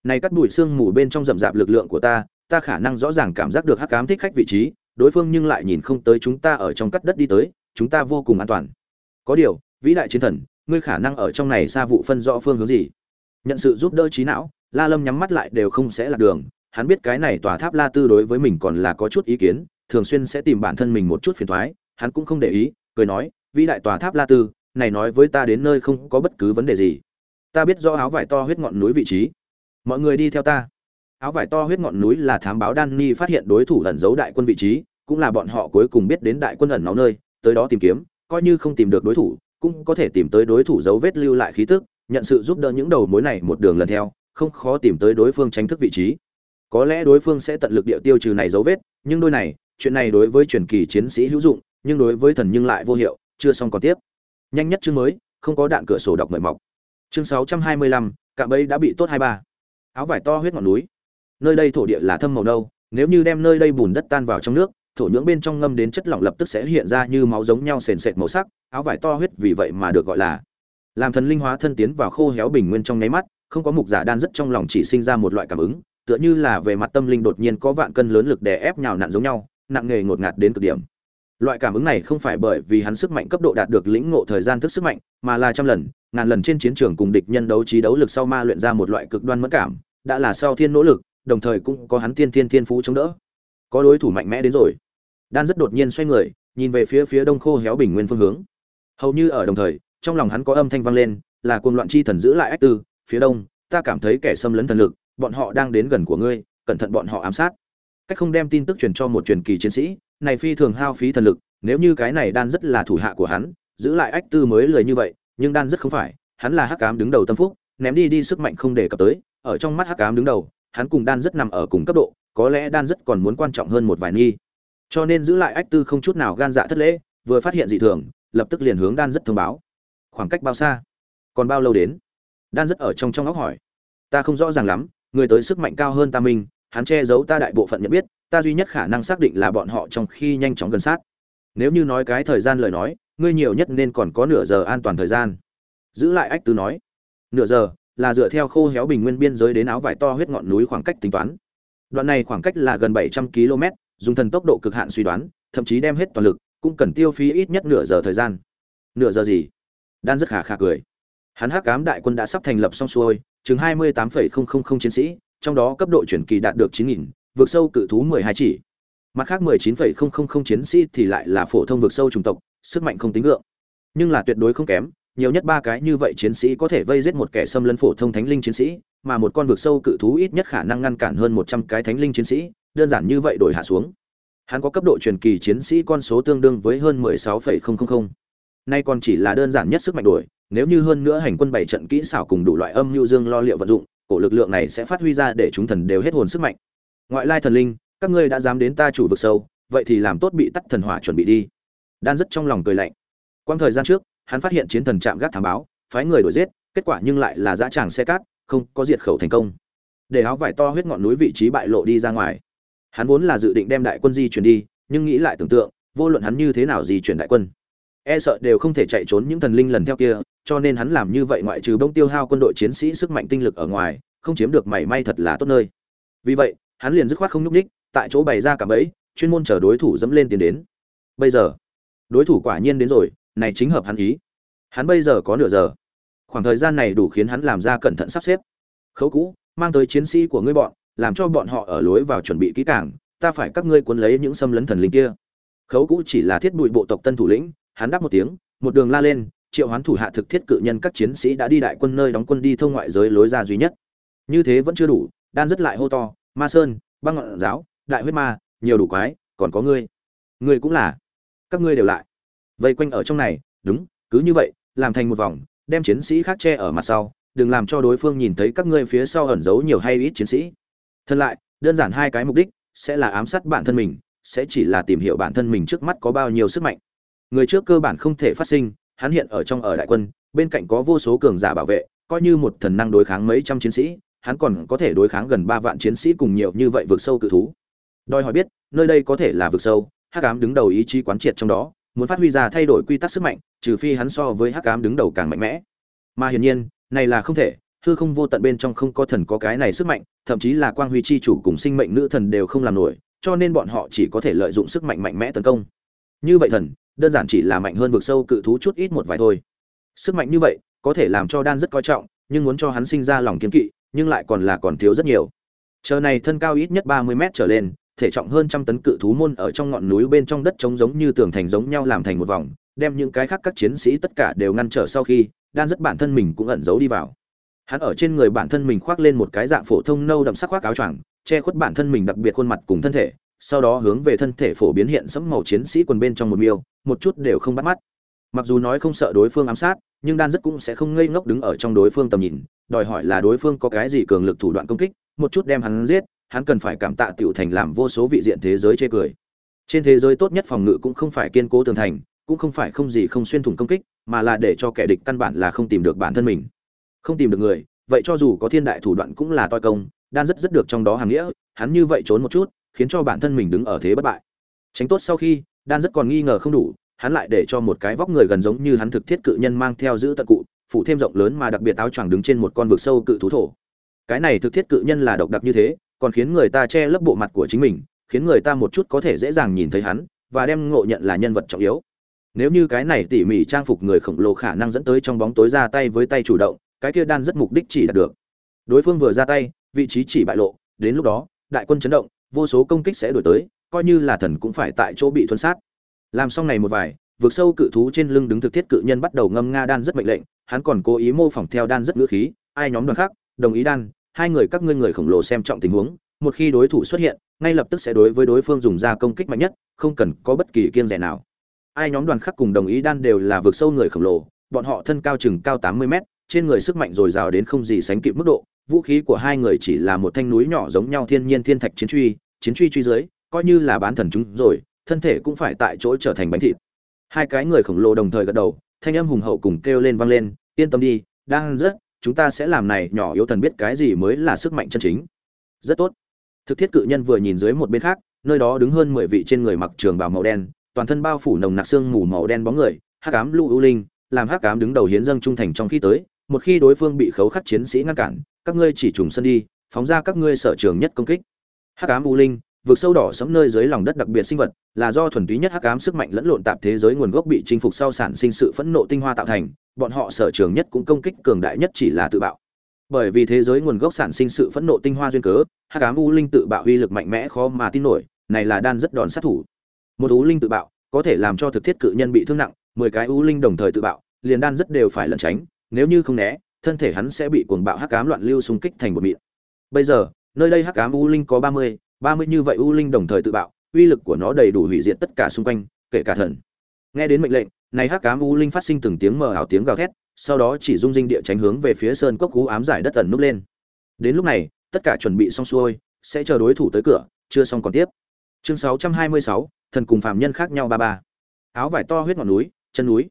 Này cắt đuổi sương mù bên trong rậm rạp lực lượng của ta ta khả năng rõ ràng cảm giác được hắc ám thích khách vị trí đối phương nhưng lại nhìn không tới chúng ta ở trong cắt đất đi tới, chúng ta vô cùng an toàn. Có điều, vĩ đại chiến thần, ngươi khả năng ở trong này xa vụ phân rõ phương hướng gì? Nhận sự giúp đỡ trí não, la lâm nhắm mắt lại đều không sẽ lạc đường, hắn biết cái này tòa tháp la tư đối với mình còn là có chút ý kiến, thường xuyên sẽ tìm bản thân mình một chút phiền thoái hắn cũng không để ý, cười nói, vĩ đại tòa tháp la tư, này nói với ta đến nơi không có bất cứ vấn đề gì. Ta biết rõ áo vải to huyết ngọn núi vị trí. Mọi người đi theo ta áo vải to huyết ngọn núi là thám báo Danny phát hiện đối thủ ẩn giấu đại quân vị trí cũng là bọn họ cuối cùng biết đến đại quân ẩn náu nơi tới đó tìm kiếm coi như không tìm được đối thủ cũng có thể tìm tới đối thủ dấu vết lưu lại khí tức nhận sự giúp đỡ những đầu mối này một đường lần theo không khó tìm tới đối phương tránh thức vị trí. Có lẽ đối phương sẽ tận lực điệu tiêu trừ này dấu vết nhưng đôi này chuyện này đối với truyền kỳ chiến sĩ hữu dụng nhưng đối với thần nhưng lại vô hiệu chưa xong còn tiếp. Nhanh nhất chương mới không có đạn cửa sổ đọc mời mọc. Chương 625, cạm bẫy đã bị tốt hai ba. Áo vải to huyết ngọn núi nơi đây thổ địa là thâm màu nâu, nếu như đem nơi đây bùn đất tan vào trong nước, thổ nhưỡng bên trong ngâm đến chất lỏng lập tức sẽ hiện ra như máu giống nhau sền sệt màu sắc, áo vải to huyết vì vậy mà được gọi là làm thần linh hóa thân tiến vào khô héo bình nguyên trong nháy mắt, không có mục giả đan rất trong lòng chỉ sinh ra một loại cảm ứng, tựa như là về mặt tâm linh đột nhiên có vạn cân lớn lực đè ép nhào nặn giống nhau, nặng nghề ngột ngạt đến cực điểm. Loại cảm ứng này không phải bởi vì hắn sức mạnh cấp độ đạt được lĩnh ngộ thời gian thức sức mạnh, mà là trăm lần, ngàn lần trên chiến trường cùng địch nhân đấu trí đấu lực sau ma luyện ra một loại cực đoan mất cảm, đã là sau thiên nỗ lực đồng thời cũng có hắn tiên thiên thiên phú chống đỡ. Có đối thủ mạnh mẽ đến rồi. Đan rất đột nhiên xoay người, nhìn về phía phía đông khô héo bình nguyên phương hướng. Hầu như ở đồng thời, trong lòng hắn có âm thanh vang lên, là cuồng loạn chi thần giữ lại ách tư, phía đông, ta cảm thấy kẻ xâm lấn thần lực, bọn họ đang đến gần của ngươi, cẩn thận bọn họ ám sát. Cách không đem tin tức truyền cho một truyền kỳ chiến sĩ, này phi thường hao phí thần lực, nếu như cái này đan rất là thủ hạ của hắn, giữ lại ách tư mới lời như vậy, nhưng đan rất không phải, hắn là hắc ám đứng đầu tâm phúc, ném đi đi sức mạnh không để cập tới, ở trong mắt hắc ám đứng đầu hắn cùng đan rất nằm ở cùng cấp độ, có lẽ đan rất còn muốn quan trọng hơn một vài nghi. Cho nên giữ lại ách tư không chút nào gan dạ thất lễ, vừa phát hiện dị thường, lập tức liền hướng đan rất thông báo. Khoảng cách bao xa? Còn bao lâu đến? Đan rất ở trong trong óc hỏi. Ta không rõ ràng lắm, người tới sức mạnh cao hơn ta minh hắn che giấu ta đại bộ phận nhận biết, ta duy nhất khả năng xác định là bọn họ trong khi nhanh chóng gần sát. Nếu như nói cái thời gian lời nói, ngươi nhiều nhất nên còn có nửa giờ an toàn thời gian. Giữ lại ách Tư nói. Nửa giờ? Là dựa theo khô héo bình nguyên biên giới đến áo vải to huyết ngọn núi khoảng cách tính toán. Đoạn này khoảng cách là gần bảy trăm km, dùng thần tốc độ cực hạn suy đoán, thậm chí đem hết toàn lực, cũng cần tiêu phí ít nhất nửa giờ thời gian. Nửa giờ gì? Đan rất khả khả cười. Hắn hắc cám đại quân đã sắp thành lập xong xuôi, chừng hai mươi tám chiến sĩ, trong đó cấp độ chuyển kỳ đạt được chín nghìn, vượt sâu cự thú mười hai chỉ. Mặt khác mười chín chiến sĩ thì lại là phổ thông vượt sâu chủng tộc, sức mạnh không tính lượng nhưng là tuyệt đối không kém nhiều nhất ba cái như vậy chiến sĩ có thể vây giết một kẻ xâm lấn phổ thông thánh linh chiến sĩ, mà một con vực sâu cự thú ít nhất khả năng ngăn cản hơn một trăm cái thánh linh chiến sĩ, đơn giản như vậy đổi hạ xuống. Hắn có cấp độ truyền kỳ chiến sĩ con số tương đương với hơn mười sáu phẩy không không không. Nay còn chỉ là đơn giản nhất sức mạnh đổi, nếu như hơn nữa hành quân bảy trận kỹ xảo cùng đủ loại âm nhu dương lo liệu vận dụng, cổ lực lượng này sẽ phát huy ra để chúng thần đều hết hồn sức mạnh. Ngoại lai thần linh, các ngươi đã dám đến ta chủ vực sâu, vậy thì làm tốt bị tắt thần hỏa chuẩn bị đi. Đan rất trong lòng cười lạnh. Quang thời gian trước hắn phát hiện chiến thần chạm gác thám báo, phái người đuổi giết, kết quả nhưng lại là dã tràng xe cát, không có diệt khẩu thành công. Để áo vải to huyết ngọn núi vị trí bại lộ đi ra ngoài. Hắn vốn là dự định đem đại quân di chuyển đi, nhưng nghĩ lại tưởng tượng, vô luận hắn như thế nào di chuyển đại quân. E sợ đều không thể chạy trốn những thần linh lần theo kia, cho nên hắn làm như vậy ngoại trừ bông tiêu hao quân đội chiến sĩ sức mạnh tinh lực ở ngoài, không chiếm được mảy may thật là tốt nơi. Vì vậy, hắn liền dứt khoát không nhúc ních tại chỗ bày ra cả bẫy, chuyên môn chờ đối thủ dẫm lên tiến đến. Bây giờ, đối thủ quả nhiên đến rồi này chính hợp hắn ý. Hắn bây giờ có nửa giờ. Khoảng thời gian này đủ khiến hắn làm ra cẩn thận sắp xếp. Khấu cũ, mang tới chiến sĩ của ngươi bọn, làm cho bọn họ ở lối vào chuẩn bị kỹ càng, ta phải các ngươi cuốn lấy những xâm lấn thần linh kia. Khấu cũ chỉ là thiết bụi bộ tộc tân thủ lĩnh, hắn đáp một tiếng, một đường la lên, triệu hoán thủ hạ thực thiết cự nhân các chiến sĩ đã đi đại quân nơi đóng quân đi thông ngoại giới lối ra duy nhất. Như thế vẫn chưa đủ, đan rất lại hô to, ma sơn, băng ngọn giáo, đại huyết ma, nhiều đủ quái, còn có ngươi. Ngươi cũng là. Các ngươi đều lại vây quanh ở trong này, đúng, cứ như vậy, làm thành một vòng, đem chiến sĩ khác che ở mặt sau, đừng làm cho đối phương nhìn thấy các ngươi phía sau ẩn giấu nhiều hay ít chiến sĩ. Thân lại, đơn giản hai cái mục đích, sẽ là ám sát bản thân mình, sẽ chỉ là tìm hiểu bản thân mình trước mắt có bao nhiêu sức mạnh. Người trước cơ bản không thể phát sinh, hắn hiện ở trong ở đại quân, bên cạnh có vô số cường giả bảo vệ, coi như một thần năng đối kháng mấy trăm chiến sĩ, hắn còn có thể đối kháng gần ba vạn chiến sĩ cùng nhiều như vậy vượt sâu cự thú. Đòi hỏi biết, nơi đây có thể là vực sâu, hắc ám đứng đầu ý chí quán triệt trong đó muốn phát huy ra thay đổi quy tắc sức mạnh, trừ phi hắn so với hắc ám đứng đầu càng mạnh mẽ. Mà hiển nhiên, này là không thể, hư không vô tận bên trong không có thần có cái này sức mạnh, thậm chí là quang huy chi chủ cùng sinh mệnh nữ thần đều không làm nổi, cho nên bọn họ chỉ có thể lợi dụng sức mạnh mạnh mẽ tấn công. Như vậy thần, đơn giản chỉ là mạnh hơn vực sâu cự thú chút ít một vài thôi. Sức mạnh như vậy, có thể làm cho đan rất coi trọng, nhưng muốn cho hắn sinh ra lòng kiên kỵ, nhưng lại còn là còn thiếu rất nhiều. Chờ này thân cao ít nhất ba mươi mét trở lên thể trọng hơn trăm tấn cự thú môn ở trong ngọn núi bên trong đất trống giống như tường thành giống nhau làm thành một vòng, đem những cái khác các chiến sĩ tất cả đều ngăn trở sau khi, đan rất bản thân mình cũng ẩn giấu đi vào. Hắn ở trên người bản thân mình khoác lên một cái dạng phổ thông nâu đậm sắc khoác áo choàng, che khuất bản thân mình đặc biệt khuôn mặt cùng thân thể, sau đó hướng về thân thể phổ biến hiện sẫm màu chiến sĩ quần bên trong một miêu, một chút đều không bắt mắt. Mặc dù nói không sợ đối phương ám sát, nhưng đan rất cũng sẽ không ngây ngốc đứng ở trong đối phương tầm nhìn, đòi hỏi là đối phương có cái gì cường lực thủ đoạn công kích, một chút đem hắn giết, hắn cần phải cảm tạ tiểu thành làm vô số vị diện thế giới chê cười. Trên thế giới tốt nhất phòng ngự cũng không phải kiên cố tường thành, cũng không phải không gì không xuyên thủng công kích, mà là để cho kẻ địch căn bản là không tìm được bản thân mình. Không tìm được người, vậy cho dù có thiên đại thủ đoạn cũng là toi công, đan rất rất được trong đó hàng nghĩa, hắn như vậy trốn một chút, khiến cho bản thân mình đứng ở thế bất bại. Tránh tốt sau khi, đan rất còn nghi ngờ không đủ, hắn lại để cho một cái vóc người gần giống như hắn thực thiết cự nhân mang theo giữ tận cụ, phụ thêm rộng lớn mà đặc biệt áo choàng đứng trên một con vực sâu cự thú thổ. Cái này thực thiết cự nhân là độc đặc như thế, còn khiến người ta che lấp bộ mặt của chính mình, khiến người ta một chút có thể dễ dàng nhìn thấy hắn, và đem ngộ nhận là nhân vật trọng yếu. Nếu như cái này tỉ mỉ trang phục người khổng lồ khả năng dẫn tới trong bóng tối ra tay với tay chủ động, cái kia đan rất mục đích chỉ đạt được. Đối phương vừa ra tay, vị trí chỉ bại lộ, đến lúc đó, đại quân chấn động, vô số công kích sẽ đổi tới, coi như là thần cũng phải tại chỗ bị thuân sát. Làm xong này một vài vượt sâu cự thú trên lưng đứng thực thiết cự nhân bắt đầu ngâm nga đan rất mệnh lệnh, hắn còn cố ý mô phỏng theo đan rất ngữ khí, ai nhóm đoàn khác, đồng ý đan hai người các ngươi người khổng lồ xem trọng tình huống, một khi đối thủ xuất hiện, ngay lập tức sẽ đối với đối phương dùng ra công kích mạnh nhất, không cần có bất kỳ kiên rẻ nào. Ai nhóm đoàn khắc cùng đồng ý đan đều là vượt sâu người khổng lồ, bọn họ thân cao chừng cao tám mươi mét, trên người sức mạnh dồi dào đến không gì sánh kịp mức độ, vũ khí của hai người chỉ là một thanh núi nhỏ giống nhau thiên nhiên thiên thạch chiến truy chiến truy truy dưới, coi như là bán thần chúng rồi, thân thể cũng phải tại chỗ trở thành bánh thịt. Hai cái người khổng lồ đồng thời gật đầu, thanh âm hùng hậu cùng kêu lên vang lên, yên tâm đi, đang rất chúng ta sẽ làm này, nhỏ yếu thần biết cái gì mới là sức mạnh chân chính. Rất tốt. Thực thiết cự nhân vừa nhìn dưới một bên khác, nơi đó đứng hơn mười vị trên người mặc trường bào màu đen, toàn thân bao phủ nồng nặc xương mù màu đen bóng người, hắc ám lũ ưu linh, làm hắc ám đứng đầu hiến dâng trung thành trong khi tới, một khi đối phương bị khấu khắc chiến sĩ ngăn cản, các ngươi chỉ trùng sân đi, phóng ra các ngươi sở trường nhất công kích. Hắc ám u linh vực sâu đỏ sẫm nơi dưới lòng đất đặc biệt sinh vật, là do thuần túy nhất hắc ám sức mạnh lẫn lộn tạp thế giới nguồn gốc bị chinh phục sau sản sinh sự phẫn nộ tinh hoa tạo thành, bọn họ sở trường nhất cũng công kích cường đại nhất chỉ là tự bạo. Bởi vì thế giới nguồn gốc sản sinh sự phẫn nộ tinh hoa duyên cớ, hắc ám u linh tự bạo uy lực mạnh mẽ khó mà tin nổi, này là đan rất đòn sát thủ. Một u linh tự bạo, có thể làm cho thực thiết cự nhân bị thương nặng, mười cái u linh đồng thời tự bạo, liền đan rất đều phải lẩn tránh, nếu như không né, thân thể hắn sẽ bị cuồng bạo hắc ám loạn lưu xung kích thành một mịn. Bây giờ, nơi đây hắc ám u linh có ba mươi ba mươi như vậy u linh đồng thời tự bạo uy lực của nó đầy đủ hủy diệt tất cả xung quanh kể cả thần. Nghe đến mệnh lệnh này hắc cám u linh phát sinh từng tiếng mờ ảo tiếng gào thét sau đó chỉ dung dinh địa tránh hướng về phía sơn cốc cú ám giải đất ẩn núp lên. Đến lúc này tất cả chuẩn bị xong xuôi sẽ chờ đối thủ tới cửa chưa xong còn tiếp. Chương 626, thần cùng phàm nhân khác nhau ba ba. Áo vải to huyết ngọn núi chân núi.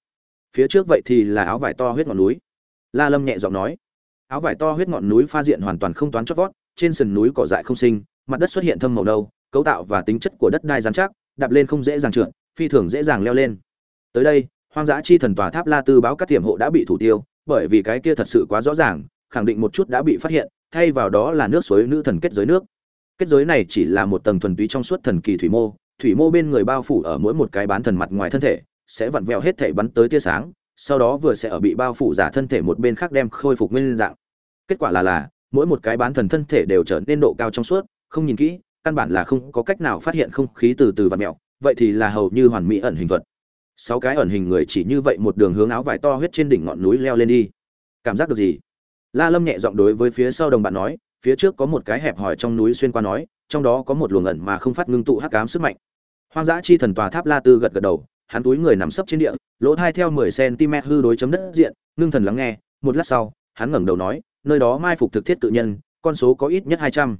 Phía trước vậy thì là áo vải to huyết ngọn núi. La lâm nhẹ giọng nói. Áo vải to huyết ngọn núi pha diện hoàn toàn không toán chót vót trên sườn núi cỏ dại không sinh mặt đất xuất hiện thâm màu đâu cấu tạo và tính chất của đất đai rắn chắc, đạp lên không dễ dàng trượt, phi thường dễ dàng leo lên. Tới đây, hoang dã chi thần tòa tháp la tư báo các tiềm hộ đã bị thủ tiêu, bởi vì cái kia thật sự quá rõ ràng, khẳng định một chút đã bị phát hiện, thay vào đó là nước suối nữ thần kết giới nước. Kết giới này chỉ là một tầng thuần túy trong suốt thần kỳ thủy mô thủy mô bên người bao phủ ở mỗi một cái bán thần mặt ngoài thân thể, sẽ vặn vẹo hết thể bắn tới tia sáng, sau đó vừa sẽ ở bị bao phủ giả thân thể một bên khác đem khôi phục nguyên dạng. Kết quả là là, mỗi một cái bán thần thân thể đều trở nên độ cao trong suốt không nhìn kỹ, căn bản là không có cách nào phát hiện không khí từ từ và mẹo, vậy thì là hầu như hoàn mỹ ẩn hình thuật. Sáu cái ẩn hình người chỉ như vậy một đường hướng áo vải to huyết trên đỉnh ngọn núi leo lên đi. Cảm giác được gì? La lâm nhẹ giọng đối với phía sau đồng bạn nói, phía trước có một cái hẹp hòi trong núi xuyên qua nói, trong đó có một luồng ẩn mà không phát ngưng tụ hắc ám sức mạnh. Hoang dã chi thần tòa tháp la tư gật gật đầu, hắn túi người nằm sấp trên địa, lỗ thai theo mười cm hư đối chấm đất diện, ngưng thần lắng nghe, một lát sau, hắn ngẩng đầu nói, nơi đó mai phục thực thiết tự nhân, con số có ít nhất hai trăm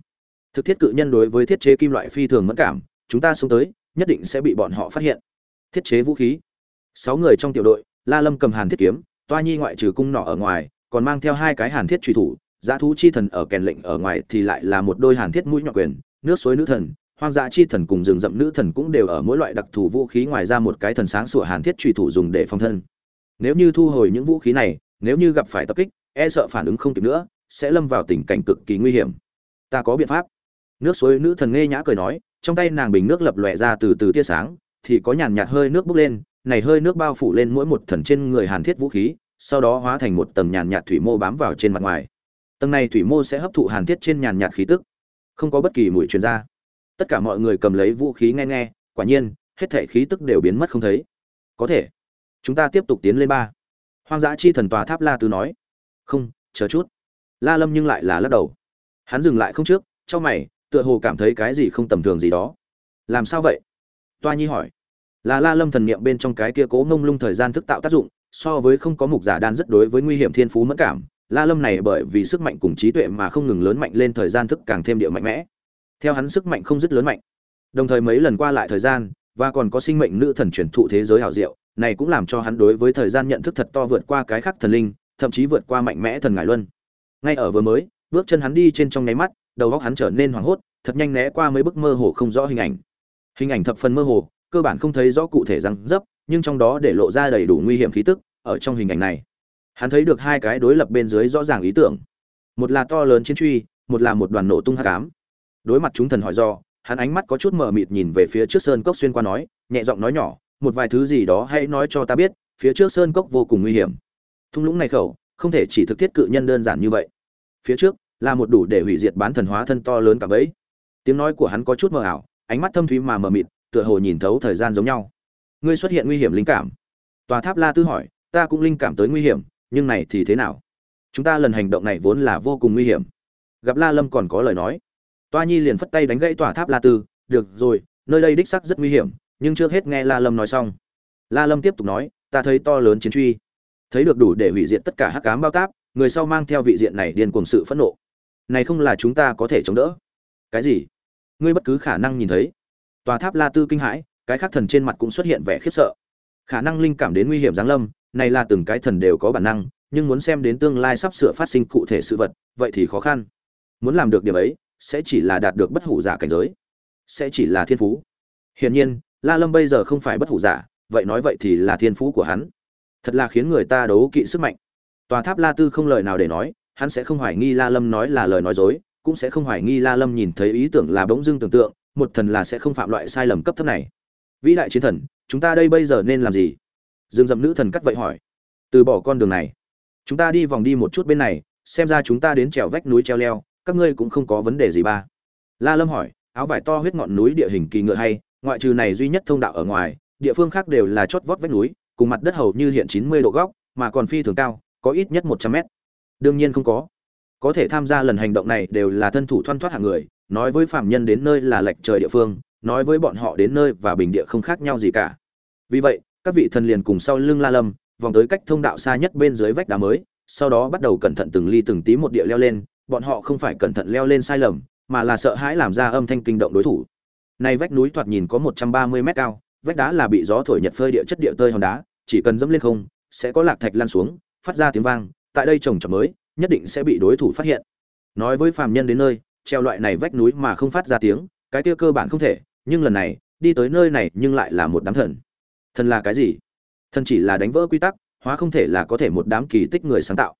thực thiết cự nhân đối với thiết chế kim loại phi thường mẫn cảm, chúng ta xuống tới, nhất định sẽ bị bọn họ phát hiện. Thiết chế vũ khí. Sáu người trong tiểu đội, la lâm cầm hàn thiết kiếm, toa nhi ngoại trừ cung nỏ ở ngoài, còn mang theo hai cái hàn thiết truy thủ, giá thú chi thần ở kèn lệnh ở ngoài thì lại là một đôi hàn thiết mũi nhọn quyền, nước suối nữ thần, hoang dã chi thần cùng rừng rậm nữ thần cũng đều ở mỗi loại đặc thù vũ khí ngoài ra một cái thần sáng sủa hàn thiết truy thủ dùng để phòng thân. Nếu như thu hồi những vũ khí này, nếu như gặp phải tập kích e sợ phản ứng không kịp nữa, sẽ lâm vào tình cảnh cực kỳ nguy hiểm. Ta có biện pháp nước suối nữ thần nghe nhã cười nói, trong tay nàng bình nước lập lòe ra từ từ tia sáng, thì có nhàn nhạt hơi nước bốc lên, này hơi nước bao phủ lên mỗi một thần trên người hàn thiết vũ khí, sau đó hóa thành một tầng nhàn nhạt thủy mô bám vào trên mặt ngoài. Tầng này thủy mô sẽ hấp thụ hàn thiết trên nhàn nhạt khí tức, không có bất kỳ mùi truyền ra. Tất cả mọi người cầm lấy vũ khí nghe nghe, quả nhiên, hết thể khí tức đều biến mất không thấy. Có thể, chúng ta tiếp tục tiến lên ba. Hoang dã chi thần tòa tháp la tứ nói. Không, chờ chút. La lâm nhưng lại là lắc đầu. Hắn dừng lại không trước trong mày tựa hồ cảm thấy cái gì không tầm thường gì đó. Làm sao vậy? Toa nhi hỏi. Là la lâm thần niệm bên trong cái kia cố ngông lung thời gian thức tạo tác dụng, so với không có mục giả đan rất đối với nguy hiểm thiên phú mẫn cảm. La lâm này bởi vì sức mạnh cùng trí tuệ mà không ngừng lớn mạnh lên thời gian thức càng thêm địa mạnh mẽ. Theo hắn sức mạnh không dứt lớn mạnh. Đồng thời mấy lần qua lại thời gian, và còn có sinh mệnh nữ thần truyền thụ thế giới hảo diệu, này cũng làm cho hắn đối với thời gian nhận thức thật to vượt qua cái khác thần linh, thậm chí vượt qua mạnh mẽ thần ngải luân. Ngay ở vừa mới, bước chân hắn đi trên trong nháy mắt đầu óc hắn trở nên hoảng hốt, thật nhanh né qua mấy bức mơ hồ không rõ hình ảnh. Hình ảnh thập phần mơ hồ, cơ bản không thấy rõ cụ thể răng dấp, nhưng trong đó để lộ ra đầy đủ nguy hiểm khí tức ở trong hình ảnh này. Hắn thấy được hai cái đối lập bên dưới rõ ràng ý tưởng. Một là to lớn chiến truy, một là một đoàn nổ tung hắc ám. Đối mặt chúng thần hỏi do, hắn ánh mắt có chút mờ mịt nhìn về phía trước sơn cốc xuyên qua nói, nhẹ giọng nói nhỏ, một vài thứ gì đó hãy nói cho ta biết, phía trước sơn cốc vô cùng nguy hiểm. Thung lũng này khẩu, không thể chỉ thực thiết cự nhân đơn giản như vậy. Phía trước là một đủ để hủy diệt bán thần hóa thân to lớn cả bấy tiếng nói của hắn có chút mơ ảo, ánh mắt thâm thúy mà mờ mịt, tựa hồ nhìn thấu thời gian giống nhau. Ngươi xuất hiện nguy hiểm linh cảm. Tòa tháp la tư hỏi, ta cũng linh cảm tới nguy hiểm, nhưng này thì thế nào? Chúng ta lần hành động này vốn là vô cùng nguy hiểm. Gặp la lâm còn có lời nói. Toa nhi liền phất tay đánh gãy tòa tháp la tư, được rồi, nơi đây đích xác rất nguy hiểm, nhưng trước hết nghe la lâm nói xong. La lâm tiếp tục nói, ta thấy to lớn chiến truy. Thấy được đủ để hủy diệt tất cả hắc ám bao táp, người sau mang theo vị diện này điên cuồng sự phẫn nộ này không là chúng ta có thể chống đỡ. Cái gì? Ngươi bất cứ khả năng nhìn thấy. Tòa tháp la tư kinh hãi, cái khác thần trên mặt cũng xuất hiện vẻ khiếp sợ. Khả năng linh cảm đến nguy hiểm giáng lâm, này là từng cái thần đều có bản năng, nhưng muốn xem đến tương lai sắp sửa phát sinh cụ thể sự vật, vậy thì khó khăn. Muốn làm được điểm ấy, sẽ chỉ là đạt được bất hủ giả cảnh giới. Sẽ chỉ là thiên phú. Hiển nhiên, la lâm bây giờ không phải bất hủ giả, vậy nói vậy thì là thiên phú của hắn. Thật là khiến người ta đấu kỵ sức mạnh. Tòa tháp la tư không lời nào để nói hắn sẽ không hoài nghi la lâm nói là lời nói dối, cũng sẽ không hoài nghi la lâm nhìn thấy ý tưởng là bỗng dưng tưởng tượng, một thần là sẽ không phạm loại sai lầm cấp thấp này. Vĩ đại chiến thần, chúng ta đây bây giờ nên làm gì? Dương dậm nữ thần cắt vậy hỏi. Từ bỏ con đường này. Chúng ta đi vòng đi một chút bên này, xem ra chúng ta đến trèo vách núi treo leo, các ngươi cũng không có vấn đề gì ba. La lâm hỏi, áo vải to huyết ngọn núi địa hình kỳ ngựa hay, ngoại trừ này duy nhất thông đạo ở ngoài, địa phương khác đều là chót vót vách núi, cùng mặt đất hầu như hiện chín mươi độ góc, mà còn phi thường cao, có ít nhất một trăm mét đương nhiên không có. Có thể tham gia lần hành động này đều là thân thủ thoăn thoát hạng người, nói với phạm nhân đến nơi là lệch trời địa phương, nói với bọn họ đến nơi và bình địa không khác nhau gì cả. Vì vậy, các vị thần liền cùng sau lưng la lâm, vòng tới cách thông đạo xa nhất bên dưới vách đá mới, sau đó bắt đầu cẩn thận từng ly từng tí một địa leo lên, bọn họ không phải cẩn thận leo lên sai lầm, mà là sợ hãi làm ra âm thanh kinh động đối thủ. Này vách núi thoạt nhìn có một trăm ba mươi mét cao, vách đá là bị gió thổi nhật phơi địa chất địa tơi hòn đá, chỉ cần dẫm lên không, sẽ có lạc thạch lan xuống, phát ra tiếng vang tại đây trồng trọt mới, nhất định sẽ bị đối thủ phát hiện. Nói với phàm nhân đến nơi, treo loại này vách núi mà không phát ra tiếng, cái kia cơ bản không thể, nhưng lần này, đi tới nơi này nhưng lại là một đám thần. Thần là cái gì? Thần chỉ là đánh vỡ quy tắc, hóa không thể là có thể một đám kỳ tích người sáng tạo.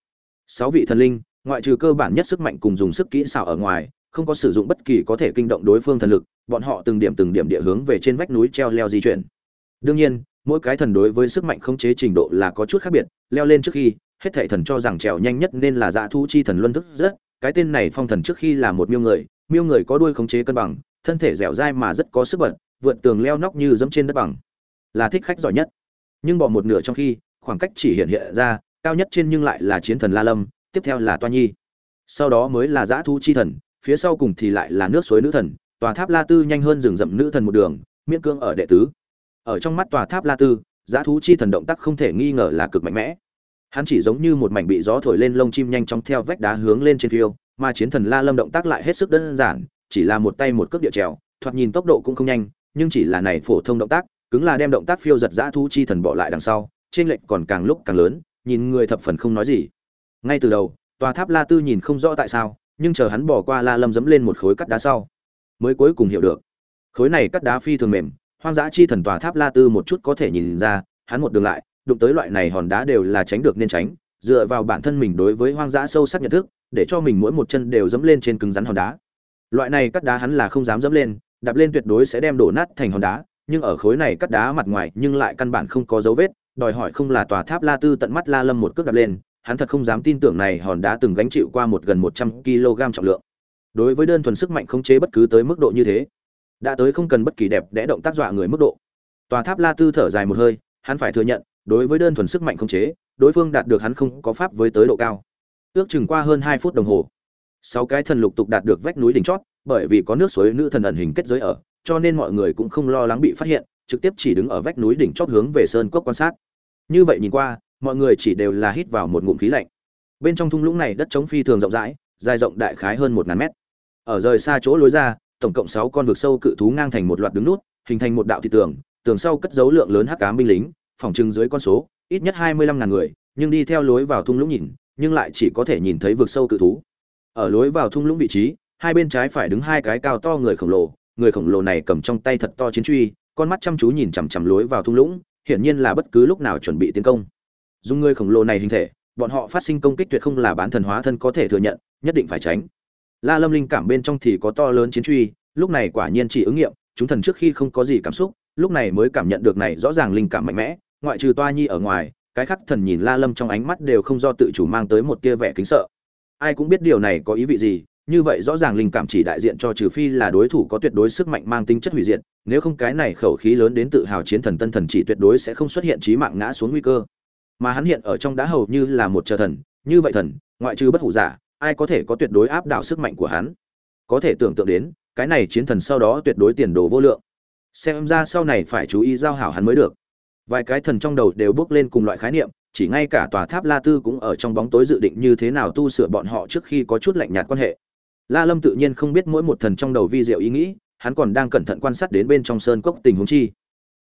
Sáu vị thần linh, ngoại trừ cơ bản nhất sức mạnh cùng dùng sức kỹ xảo ở ngoài, không có sử dụng bất kỳ có thể kinh động đối phương thần lực, bọn họ từng điểm từng điểm địa hướng về trên vách núi treo leo di chuyển. Đương nhiên, mỗi cái thần đối với sức mạnh khống chế trình độ là có chút khác biệt, leo lên trước khi hết thảy thần cho rằng trèo nhanh nhất nên là dạ thu chi thần luân thức rất, cái tên này phong thần trước khi là một miêu người miêu người có đuôi khống chế cân bằng, thân thể dẻo dai mà rất có sức bật, vượt tường leo nóc như dẫm trên đất bằng. Là thích khách giỏi nhất. Nhưng bỏ một nửa trong khi, khoảng cách chỉ hiện hiện ra, cao nhất trên nhưng lại là chiến thần la lâm, tiếp theo là toa nhi. Sau đó mới là dã thu chi thần, phía sau cùng thì lại là nước suối nữ thần, tòa tháp la tư nhanh hơn rừng rậm nữ thần một đường, miễn cương ở đệ tứ. Ở trong mắt tòa tháp la tư, dã thú chi thần động tác không thể nghi ngờ là cực mạnh mẽ hắn chỉ giống như một mảnh bị gió thổi lên lông chim nhanh chóng theo vách đá hướng lên trên phiêu, mà chiến thần la lâm động tác lại hết sức đơn giản, chỉ là một tay một cước địa trèo, thoạt nhìn tốc độ cũng không nhanh, nhưng chỉ là này phổ thông động tác, cứng là đem động tác phiêu giật dã thu chi thần bỏ lại đằng sau, trên lệnh còn càng lúc càng lớn, nhìn người thập phần không nói gì. Ngay từ đầu, tòa tháp la tư nhìn không rõ tại sao, nhưng chờ hắn bỏ qua la lâm dẫm lên một khối cắt đá sau, mới cuối cùng hiểu được. Khối này cắt đá phi thường mềm, hoang dã chi thần tòa tháp la tư một chút có thể nhìn ra, hắn một đường lại đụng tới loại này hòn đá đều là tránh được nên tránh, dựa vào bản thân mình đối với hoang dã sâu sắc nhận thức, để cho mình mỗi một chân đều dẫm lên trên cứng rắn hòn đá. Loại này cắt đá hắn là không dám dẫm lên, đạp lên tuyệt đối sẽ đem đổ nát thành hòn đá, nhưng ở khối này cắt đá mặt ngoài nhưng lại căn bản không có dấu vết, đòi hỏi không là tòa tháp la tư tận mắt la lâm một cước đạp lên, hắn thật không dám tin tưởng này hòn đá từng gánh chịu qua một gần một trăm kg trọng lượng. Đối với đơn thuần sức mạnh khống chế bất cứ tới mức độ như thế, đã tới không cần bất kỳ đẹp đẽ động tác dọa người mức độ. Tòa tháp la tư thở dài một hơi, hắn phải thừa nhận đối với đơn thuần sức mạnh không chế, đối phương đạt được hắn không có pháp với tới độ cao. Ước chừng qua hơn hai phút đồng hồ, sáu cái thần lục tục đạt được vách núi đỉnh chót, bởi vì có nước suối nữ thần ẩn hình kết giới ở, cho nên mọi người cũng không lo lắng bị phát hiện, trực tiếp chỉ đứng ở vách núi đỉnh chót hướng về sơn cốc quan sát. Như vậy nhìn qua, mọi người chỉ đều là hít vào một ngụm khí lạnh. Bên trong thung lũng này đất trống phi thường rộng rãi, dài rộng đại khái hơn một ngàn mét. Ở rời xa chỗ lối ra, tổng cộng sáu con vực sâu cự thú ngang thành một loạt đứng nút, hình thành một đạo thị tường tường sau cất dấu lượng lớn hắc ám binh lính phòng trưng dưới con số, ít nhất hai mươi lăm ngàn người, nhưng đi theo lối vào thung lũng nhìn, nhưng lại chỉ có thể nhìn thấy vực sâu cự thú. Ở lối vào thung lũng vị trí, hai bên trái phải đứng hai cái cao to người khổng lồ, người khổng lồ này cầm trong tay thật to chiến truy, con mắt chăm chú nhìn chằm chằm lối vào thung lũng, hiển nhiên là bất cứ lúc nào chuẩn bị tiến công. Dùng người khổng lồ này hình thể, bọn họ phát sinh công kích tuyệt không là bán thần hóa thân có thể thừa nhận, nhất định phải tránh. La lâm linh cảm bên trong thì có to lớn chiến truy, lúc này quả nhiên chỉ ứng nghiệm, chúng thần trước khi không có gì cảm xúc lúc này mới cảm nhận được này rõ ràng linh cảm mạnh mẽ, ngoại trừ toa nhi ở ngoài, cái khắc thần nhìn la lâm trong ánh mắt đều không do tự chủ mang tới một tia vẻ kính sợ. Ai cũng biết điều này có ý vị gì, như vậy rõ ràng linh cảm chỉ đại diện cho trừ phi là đối thủ có tuyệt đối sức mạnh mang tính chất hủy diệt, nếu không cái này khẩu khí lớn đến tự hào chiến thần tân thần chỉ tuyệt đối sẽ không xuất hiện trí mạng ngã xuống nguy cơ. Mà hắn hiện ở trong đã hầu như là một chờ thần, như vậy thần, ngoại trừ bất hủ giả, ai có thể có tuyệt đối áp đảo sức mạnh của hắn? Có thể tưởng tượng đến, cái này chiến thần sau đó tuyệt đối tiền đồ vô lượng xem ra sau này phải chú ý giao hảo hắn mới được. Vài cái thần trong đầu đều bước lên cùng loại khái niệm, chỉ ngay cả tòa tháp la tư cũng ở trong bóng tối dự định như thế nào tu sửa bọn họ trước khi có chút lạnh nhạt quan hệ. La lâm tự nhiên không biết mỗi một thần trong đầu vi diệu ý nghĩ, hắn còn đang cẩn thận quan sát đến bên trong sơn cốc tình huống chi.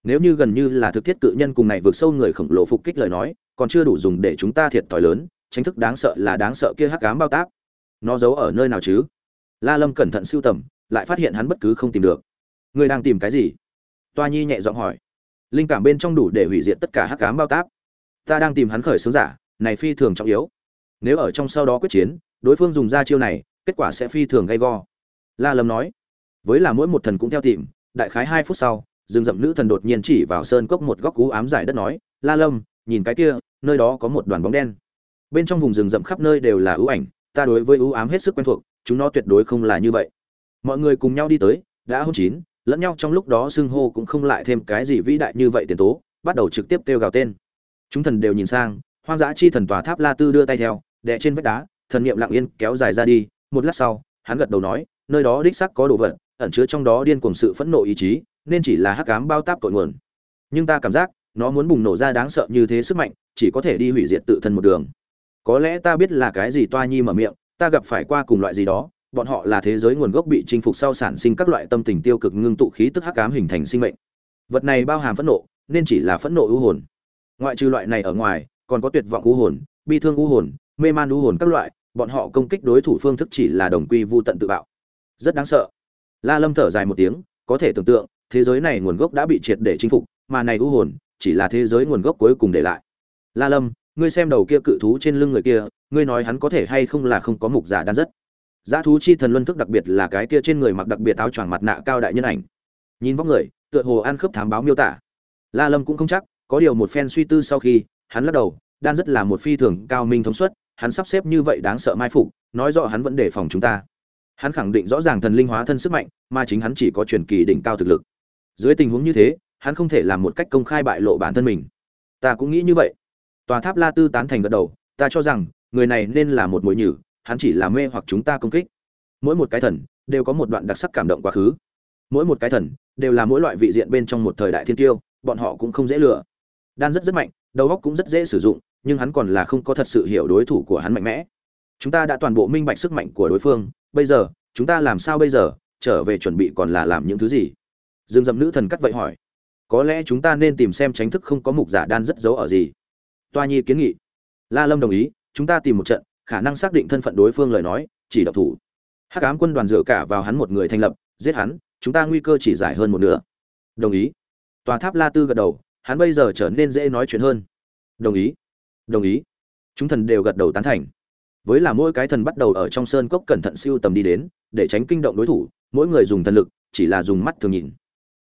Nếu như gần như là thực thiết cự nhân cùng này vượt sâu người khổng lồ phục kích lời nói, còn chưa đủ dùng để chúng ta thiệt thòi lớn, tránh thức đáng sợ là đáng sợ kia hắc ám bao táp. Nó giấu ở nơi nào chứ? La lâm cẩn thận siêu tầm, lại phát hiện hắn bất cứ không tìm được. Người đang tìm cái gì? Toa nhi nhẹ giọng hỏi. Linh cảm bên trong đủ để hủy diệt tất cả hắc ám bao táp. Ta đang tìm hắn khởi xướng giả, này phi thường trọng yếu. Nếu ở trong sau đó quyết chiến, đối phương dùng ra chiêu này, kết quả sẽ phi thường gay go. La lâm nói. Với là mỗi một thần cũng theo tìm, đại khái hai phút sau, rừng rậm nữ thần đột nhiên chỉ vào sơn cốc một góc cú ám giải đất nói, la lâm, nhìn cái kia, nơi đó có một đoàn bóng đen. Bên trong vùng rừng rậm khắp nơi đều là ưu ảnh, ta đối với ưu ám hết sức quen thuộc, chúng nó tuyệt đối không là như vậy. Mọi người cùng nhau đi tới, đã hôn chín lẫn nhau trong lúc đó xưng hô cũng không lại thêm cái gì vĩ đại như vậy tiền tố, bắt đầu trực tiếp kêu gào tên. Chúng thần đều nhìn sang, hoang dã chi thần tòa tháp la tư đưa tay theo, đè trên vách đá, thần niệm lặng yên kéo dài ra đi, một lát sau, hắn gật đầu nói, nơi đó đích xác có đồ vật, ẩn chứa trong đó điên cuồng sự phẫn nộ ý chí, nên chỉ là hắc ám bao táp cội nguồn. Nhưng ta cảm giác, nó muốn bùng nổ ra đáng sợ như thế sức mạnh, chỉ có thể đi hủy diệt tự thân một đường. Có lẽ ta biết là cái gì toa nhi mở miệng, ta gặp phải qua cùng loại gì đó bọn họ là thế giới nguồn gốc bị chinh phục sau sản sinh các loại tâm tình tiêu cực ngưng tụ khí tức hắc ám hình thành sinh mệnh. Vật này bao hàm phẫn nộ, nên chỉ là phẫn nộ u hồn. Ngoại trừ loại này ở ngoài, còn có tuyệt vọng u hồn, bi thương u hồn, mê man u hồn các loại, bọn họ công kích đối thủ phương thức chỉ là đồng quy vu tận tự bạo. Rất đáng sợ. La lâm thở dài một tiếng, có thể tưởng tượng, thế giới này nguồn gốc đã bị triệt để chinh phục, mà này u hồn, chỉ là thế giới nguồn gốc cuối cùng để lại. La lâm, ngươi xem đầu kia cự thú trên lưng người kia, ngươi nói hắn có thể hay không là không có mục giả đan rất giá thú chi thần luân thức đặc biệt là cái kia trên người mặc đặc biệt áo choàng mặt nạ cao đại nhân ảnh. Nhìn vóc người, tựa hồ ăn khớp thám báo miêu tả. La lâm cũng không chắc, có điều một phen suy tư sau khi, hắn lắc đầu, đan rất là một phi thường cao minh thống suất, hắn sắp xếp như vậy đáng sợ mai phục, nói rõ hắn vẫn đề phòng chúng ta. Hắn khẳng định rõ ràng thần linh hóa thân sức mạnh, mà chính hắn chỉ có truyền kỳ đỉnh cao thực lực. Dưới tình huống như thế, hắn không thể làm một cách công khai bại lộ bản thân mình. Ta cũng nghĩ như vậy. Tòa tháp la tư tán thành gật đầu, ta cho rằng, người này nên là một mối nhử hắn chỉ là mê hoặc chúng ta công kích. Mỗi một cái thần đều có một đoạn đặc sắc cảm động quá khứ. Mỗi một cái thần đều là mỗi loại vị diện bên trong một thời đại thiên tiêu, bọn họ cũng không dễ lừa. Đan rất rất mạnh, đầu óc cũng rất dễ sử dụng, nhưng hắn còn là không có thật sự hiểu đối thủ của hắn mạnh mẽ. Chúng ta đã toàn bộ minh bạch sức mạnh của đối phương, bây giờ, chúng ta làm sao bây giờ? Trở về chuẩn bị còn là làm những thứ gì? Dương dậm nữ thần cắt vậy hỏi. Có lẽ chúng ta nên tìm xem tránh thức không có mục giả đan rất giấu ở gì. Toa nhi kiến nghị. La lâm đồng ý, chúng ta tìm một trận khả năng xác định thân phận đối phương lời nói, chỉ độc thủ. Hắc ám quân đoàn dựa cả vào hắn một người thành lập, giết hắn, chúng ta nguy cơ chỉ giải hơn một nửa. Đồng ý. Tòa tháp la tư gật đầu, hắn bây giờ trở nên dễ nói chuyện hơn. Đồng ý. Đồng ý. Chúng thần đều gật đầu tán thành. Với là mỗi cái thần bắt đầu ở trong sơn cốc cẩn thận siêu tầm đi đến, để tránh kinh động đối thủ, mỗi người dùng thần lực, chỉ là dùng mắt thường nhìn.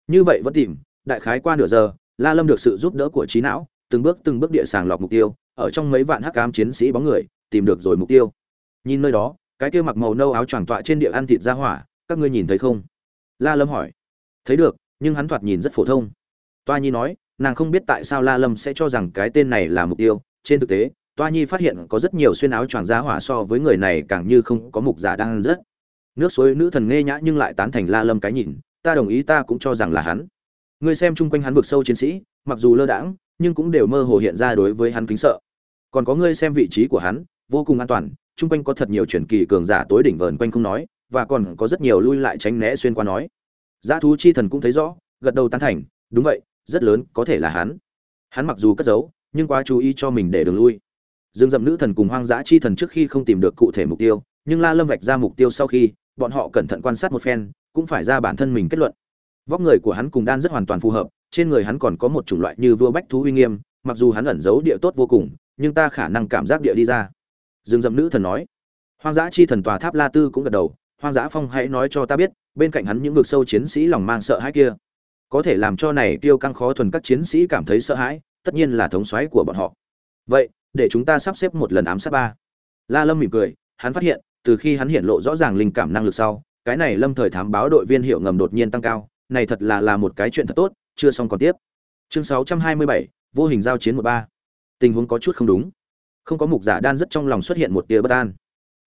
Như vậy vẫn tìm, đại khái qua nửa giờ, la lâm được sự giúp đỡ của trí não, từng bước từng bước địa sàng lọc mục tiêu, ở trong mấy vạn hắc ám chiến sĩ bóng người tìm được rồi mục tiêu. Nhìn nơi đó, cái kia mặc màu nâu áo choàng tọa trên địa ăn thịt ra hỏa, các ngươi nhìn thấy không? La lâm hỏi. Thấy được, nhưng hắn thoạt nhìn rất phổ thông. Toa nhi nói, nàng không biết tại sao la lâm sẽ cho rằng cái tên này là mục tiêu. Trên thực tế, toa nhi phát hiện có rất nhiều xuyên áo choàng giá hỏa so với người này càng như không có mục giả đang rất. Nước suối nữ thần nghe nhã nhưng lại tán thành la lâm cái nhìn, ta đồng ý, ta cũng cho rằng là hắn. Người xem chung quanh hắn vực sâu chiến sĩ, mặc dù lơ đãng, nhưng cũng đều mơ hồ hiện ra đối với hắn kính sợ. Còn có ngươi xem vị trí của hắn vô cùng an toàn, chung quanh có thật nhiều truyền kỳ cường giả tối đỉnh vờn quanh không nói, và còn có rất nhiều lui lại tránh né xuyên qua nói. Giá thú chi thần cũng thấy rõ, gật đầu tán thành, đúng vậy, rất lớn, có thể là hắn. Hắn mặc dù cất giấu, nhưng quá chú ý cho mình để đường lui. Dương dậm nữ thần cùng hoang dã chi thần trước khi không tìm được cụ thể mục tiêu, nhưng la lâm vạch ra mục tiêu sau khi, bọn họ cẩn thận quan sát một phen, cũng phải ra bản thân mình kết luận. Vóc người của hắn cùng đan rất hoàn toàn phù hợp, trên người hắn còn có một chủng loại như vua bách thú uy nghiêm, mặc dù hắn ẩn giấu địa tốt vô cùng, nhưng ta khả năng cảm giác địa đi ra dương dậm nữ thần nói. Hoang dã chi thần tòa tháp la tư cũng gật đầu hoang dã phong hãy nói cho ta biết bên cạnh hắn những vực sâu chiến sĩ lòng mang sợ hãi kia có thể làm cho này tiêu căng khó thuần các chiến sĩ cảm thấy sợ hãi tất nhiên là thống soái của bọn họ. Vậy để chúng ta sắp xếp một lần ám sát ba. La lâm mỉm cười hắn phát hiện từ khi hắn hiện lộ rõ ràng linh cảm năng lực sau cái này lâm thời thám báo đội viên hiệu ngầm đột nhiên tăng cao này thật là là một cái chuyện thật tốt chưa xong còn tiếp. Chương 627, vô hình giao chiến một ba. Tình huống có chút không đúng không có mục giả đan rất trong lòng xuất hiện một tia bất an.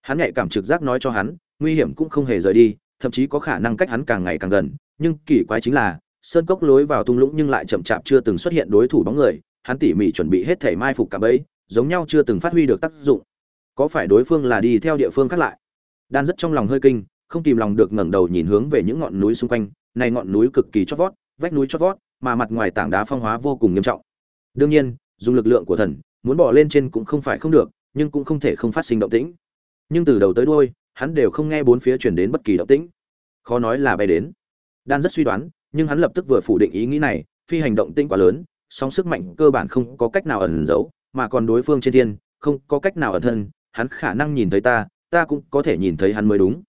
Hắn nhạy cảm trực giác nói cho hắn, nguy hiểm cũng không hề rời đi, thậm chí có khả năng cách hắn càng ngày càng gần, nhưng kỳ quái chính là, sơn cốc lối vào tung lũng nhưng lại chậm chạp chưa từng xuất hiện đối thủ bóng người, hắn tỉ mỉ chuẩn bị hết thể mai phục cả bẫy, giống nhau chưa từng phát huy được tác dụng. Có phải đối phương là đi theo địa phương khác lại? Đan rất trong lòng hơi kinh, không kìm lòng được ngẩng đầu nhìn hướng về những ngọn núi xung quanh, này ngọn núi cực kỳ chót vót, vách núi chót vót, mà mặt ngoài tảng đá phong hóa vô cùng nghiêm trọng. Đương nhiên, dùng lực lượng của thần muốn bỏ lên trên cũng không phải không được, nhưng cũng không thể không phát sinh động tĩnh. Nhưng từ đầu tới đuôi, hắn đều không nghe bốn phía truyền đến bất kỳ động tĩnh. Khó nói là bay đến. Đan rất suy đoán, nhưng hắn lập tức vừa phủ định ý nghĩ này, phi hành động tĩnh quá lớn, song sức mạnh cơ bản không có cách nào ẩn giấu, mà còn đối phương trên thiên, không có cách nào ẩn thân, hắn khả năng nhìn thấy ta ta cũng có thể nhìn thấy hắn mới đúng.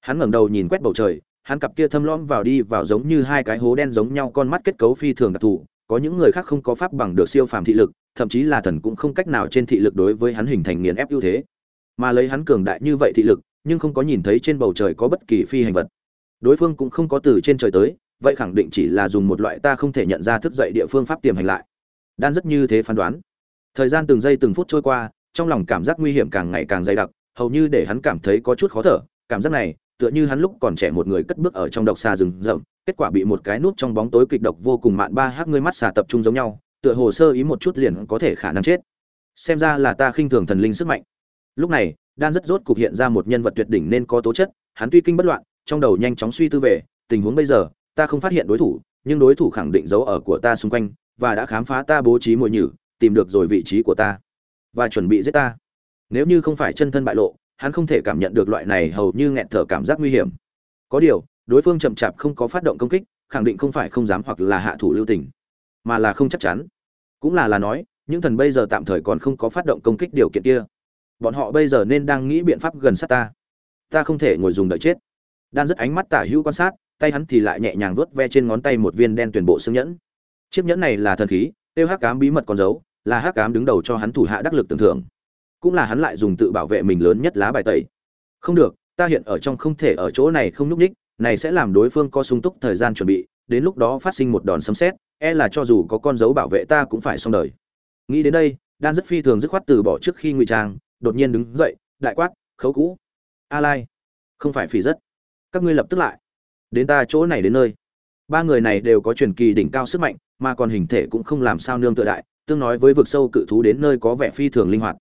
Hắn ngẩng đầu nhìn quét bầu trời, hắn cặp kia thâm lõm vào đi vào giống như hai cái hố đen giống nhau con mắt kết cấu phi thường đặc thù có những người khác không có pháp bằng được siêu phàm thị lực, thậm chí là thần cũng không cách nào trên thị lực đối với hắn hình thành nghiền ép ưu thế. Mà lấy hắn cường đại như vậy thị lực, nhưng không có nhìn thấy trên bầu trời có bất kỳ phi hành vật. Đối phương cũng không có từ trên trời tới, vậy khẳng định chỉ là dùng một loại ta không thể nhận ra thức dậy địa phương pháp tiềm hành lại. Đan rất như thế phán đoán. Thời gian từng giây từng phút trôi qua, trong lòng cảm giác nguy hiểm càng ngày càng dày đặc, hầu như để hắn cảm thấy có chút khó thở. Cảm giác này, tựa như hắn lúc còn trẻ một người cất bước ở trong độc xa rừng rậm kết quả bị một cái nút trong bóng tối kịch độc vô cùng mạn ba hắc ngươi mắt xà tập trung giống nhau, tựa hồ sơ ý một chút liền có thể khả năng chết. Xem ra là ta khinh thường thần linh sức mạnh. Lúc này, đan rất rốt cục hiện ra một nhân vật tuyệt đỉnh nên có tố chất, hắn tuy kinh bất loạn, trong đầu nhanh chóng suy tư về, tình huống bây giờ, ta không phát hiện đối thủ, nhưng đối thủ khẳng định dấu ở của ta xung quanh, và đã khám phá ta bố trí mồi nhử, tìm được rồi vị trí của ta, và chuẩn bị giết ta. Nếu như không phải chân thân bại lộ, hắn không thể cảm nhận được loại này hầu như nghẹn thở cảm giác nguy hiểm. Có điều đối phương chậm chạp không có phát động công kích khẳng định không phải không dám hoặc là hạ thủ lưu tình mà là không chắc chắn. Cũng là là nói những thần bây giờ tạm thời còn không có phát động công kích điều kiện kia. Bọn họ bây giờ nên đang nghĩ biện pháp gần sát ta. Ta không thể ngồi dùng đợi chết. Đan rất ánh mắt tả hữu quan sát tay hắn thì lại nhẹ nhàng vuốt ve trên ngón tay một viên đen tuyển bộ xương nhẫn. Chiếc nhẫn này là thần khí tiêu hắc cám bí mật còn giấu, là hắc cám đứng đầu cho hắn thủ hạ đắc lực tưởng thưởng. Cũng là hắn lại dùng tự bảo vệ mình lớn nhất lá bài tẩy. Không được ta hiện ở trong không thể ở chỗ này không nhúc ních này sẽ làm đối phương có sung túc thời gian chuẩn bị đến lúc đó phát sinh một đòn sấm xét, e là cho dù có con dấu bảo vệ ta cũng phải xong đời. Nghĩ đến đây đan rất phi thường dứt khoát từ bỏ trước khi ngụy trang đột nhiên đứng dậy đại quát khấu cũ a lai không phải phỉ rất. Các ngươi lập tức lại. Đến ta chỗ này đến nơi. Ba người này đều có truyền kỳ đỉnh cao sức mạnh mà còn hình thể cũng không làm sao nương tựa đại tương nói với vực sâu cự thú đến nơi có vẻ phi thường linh hoạt.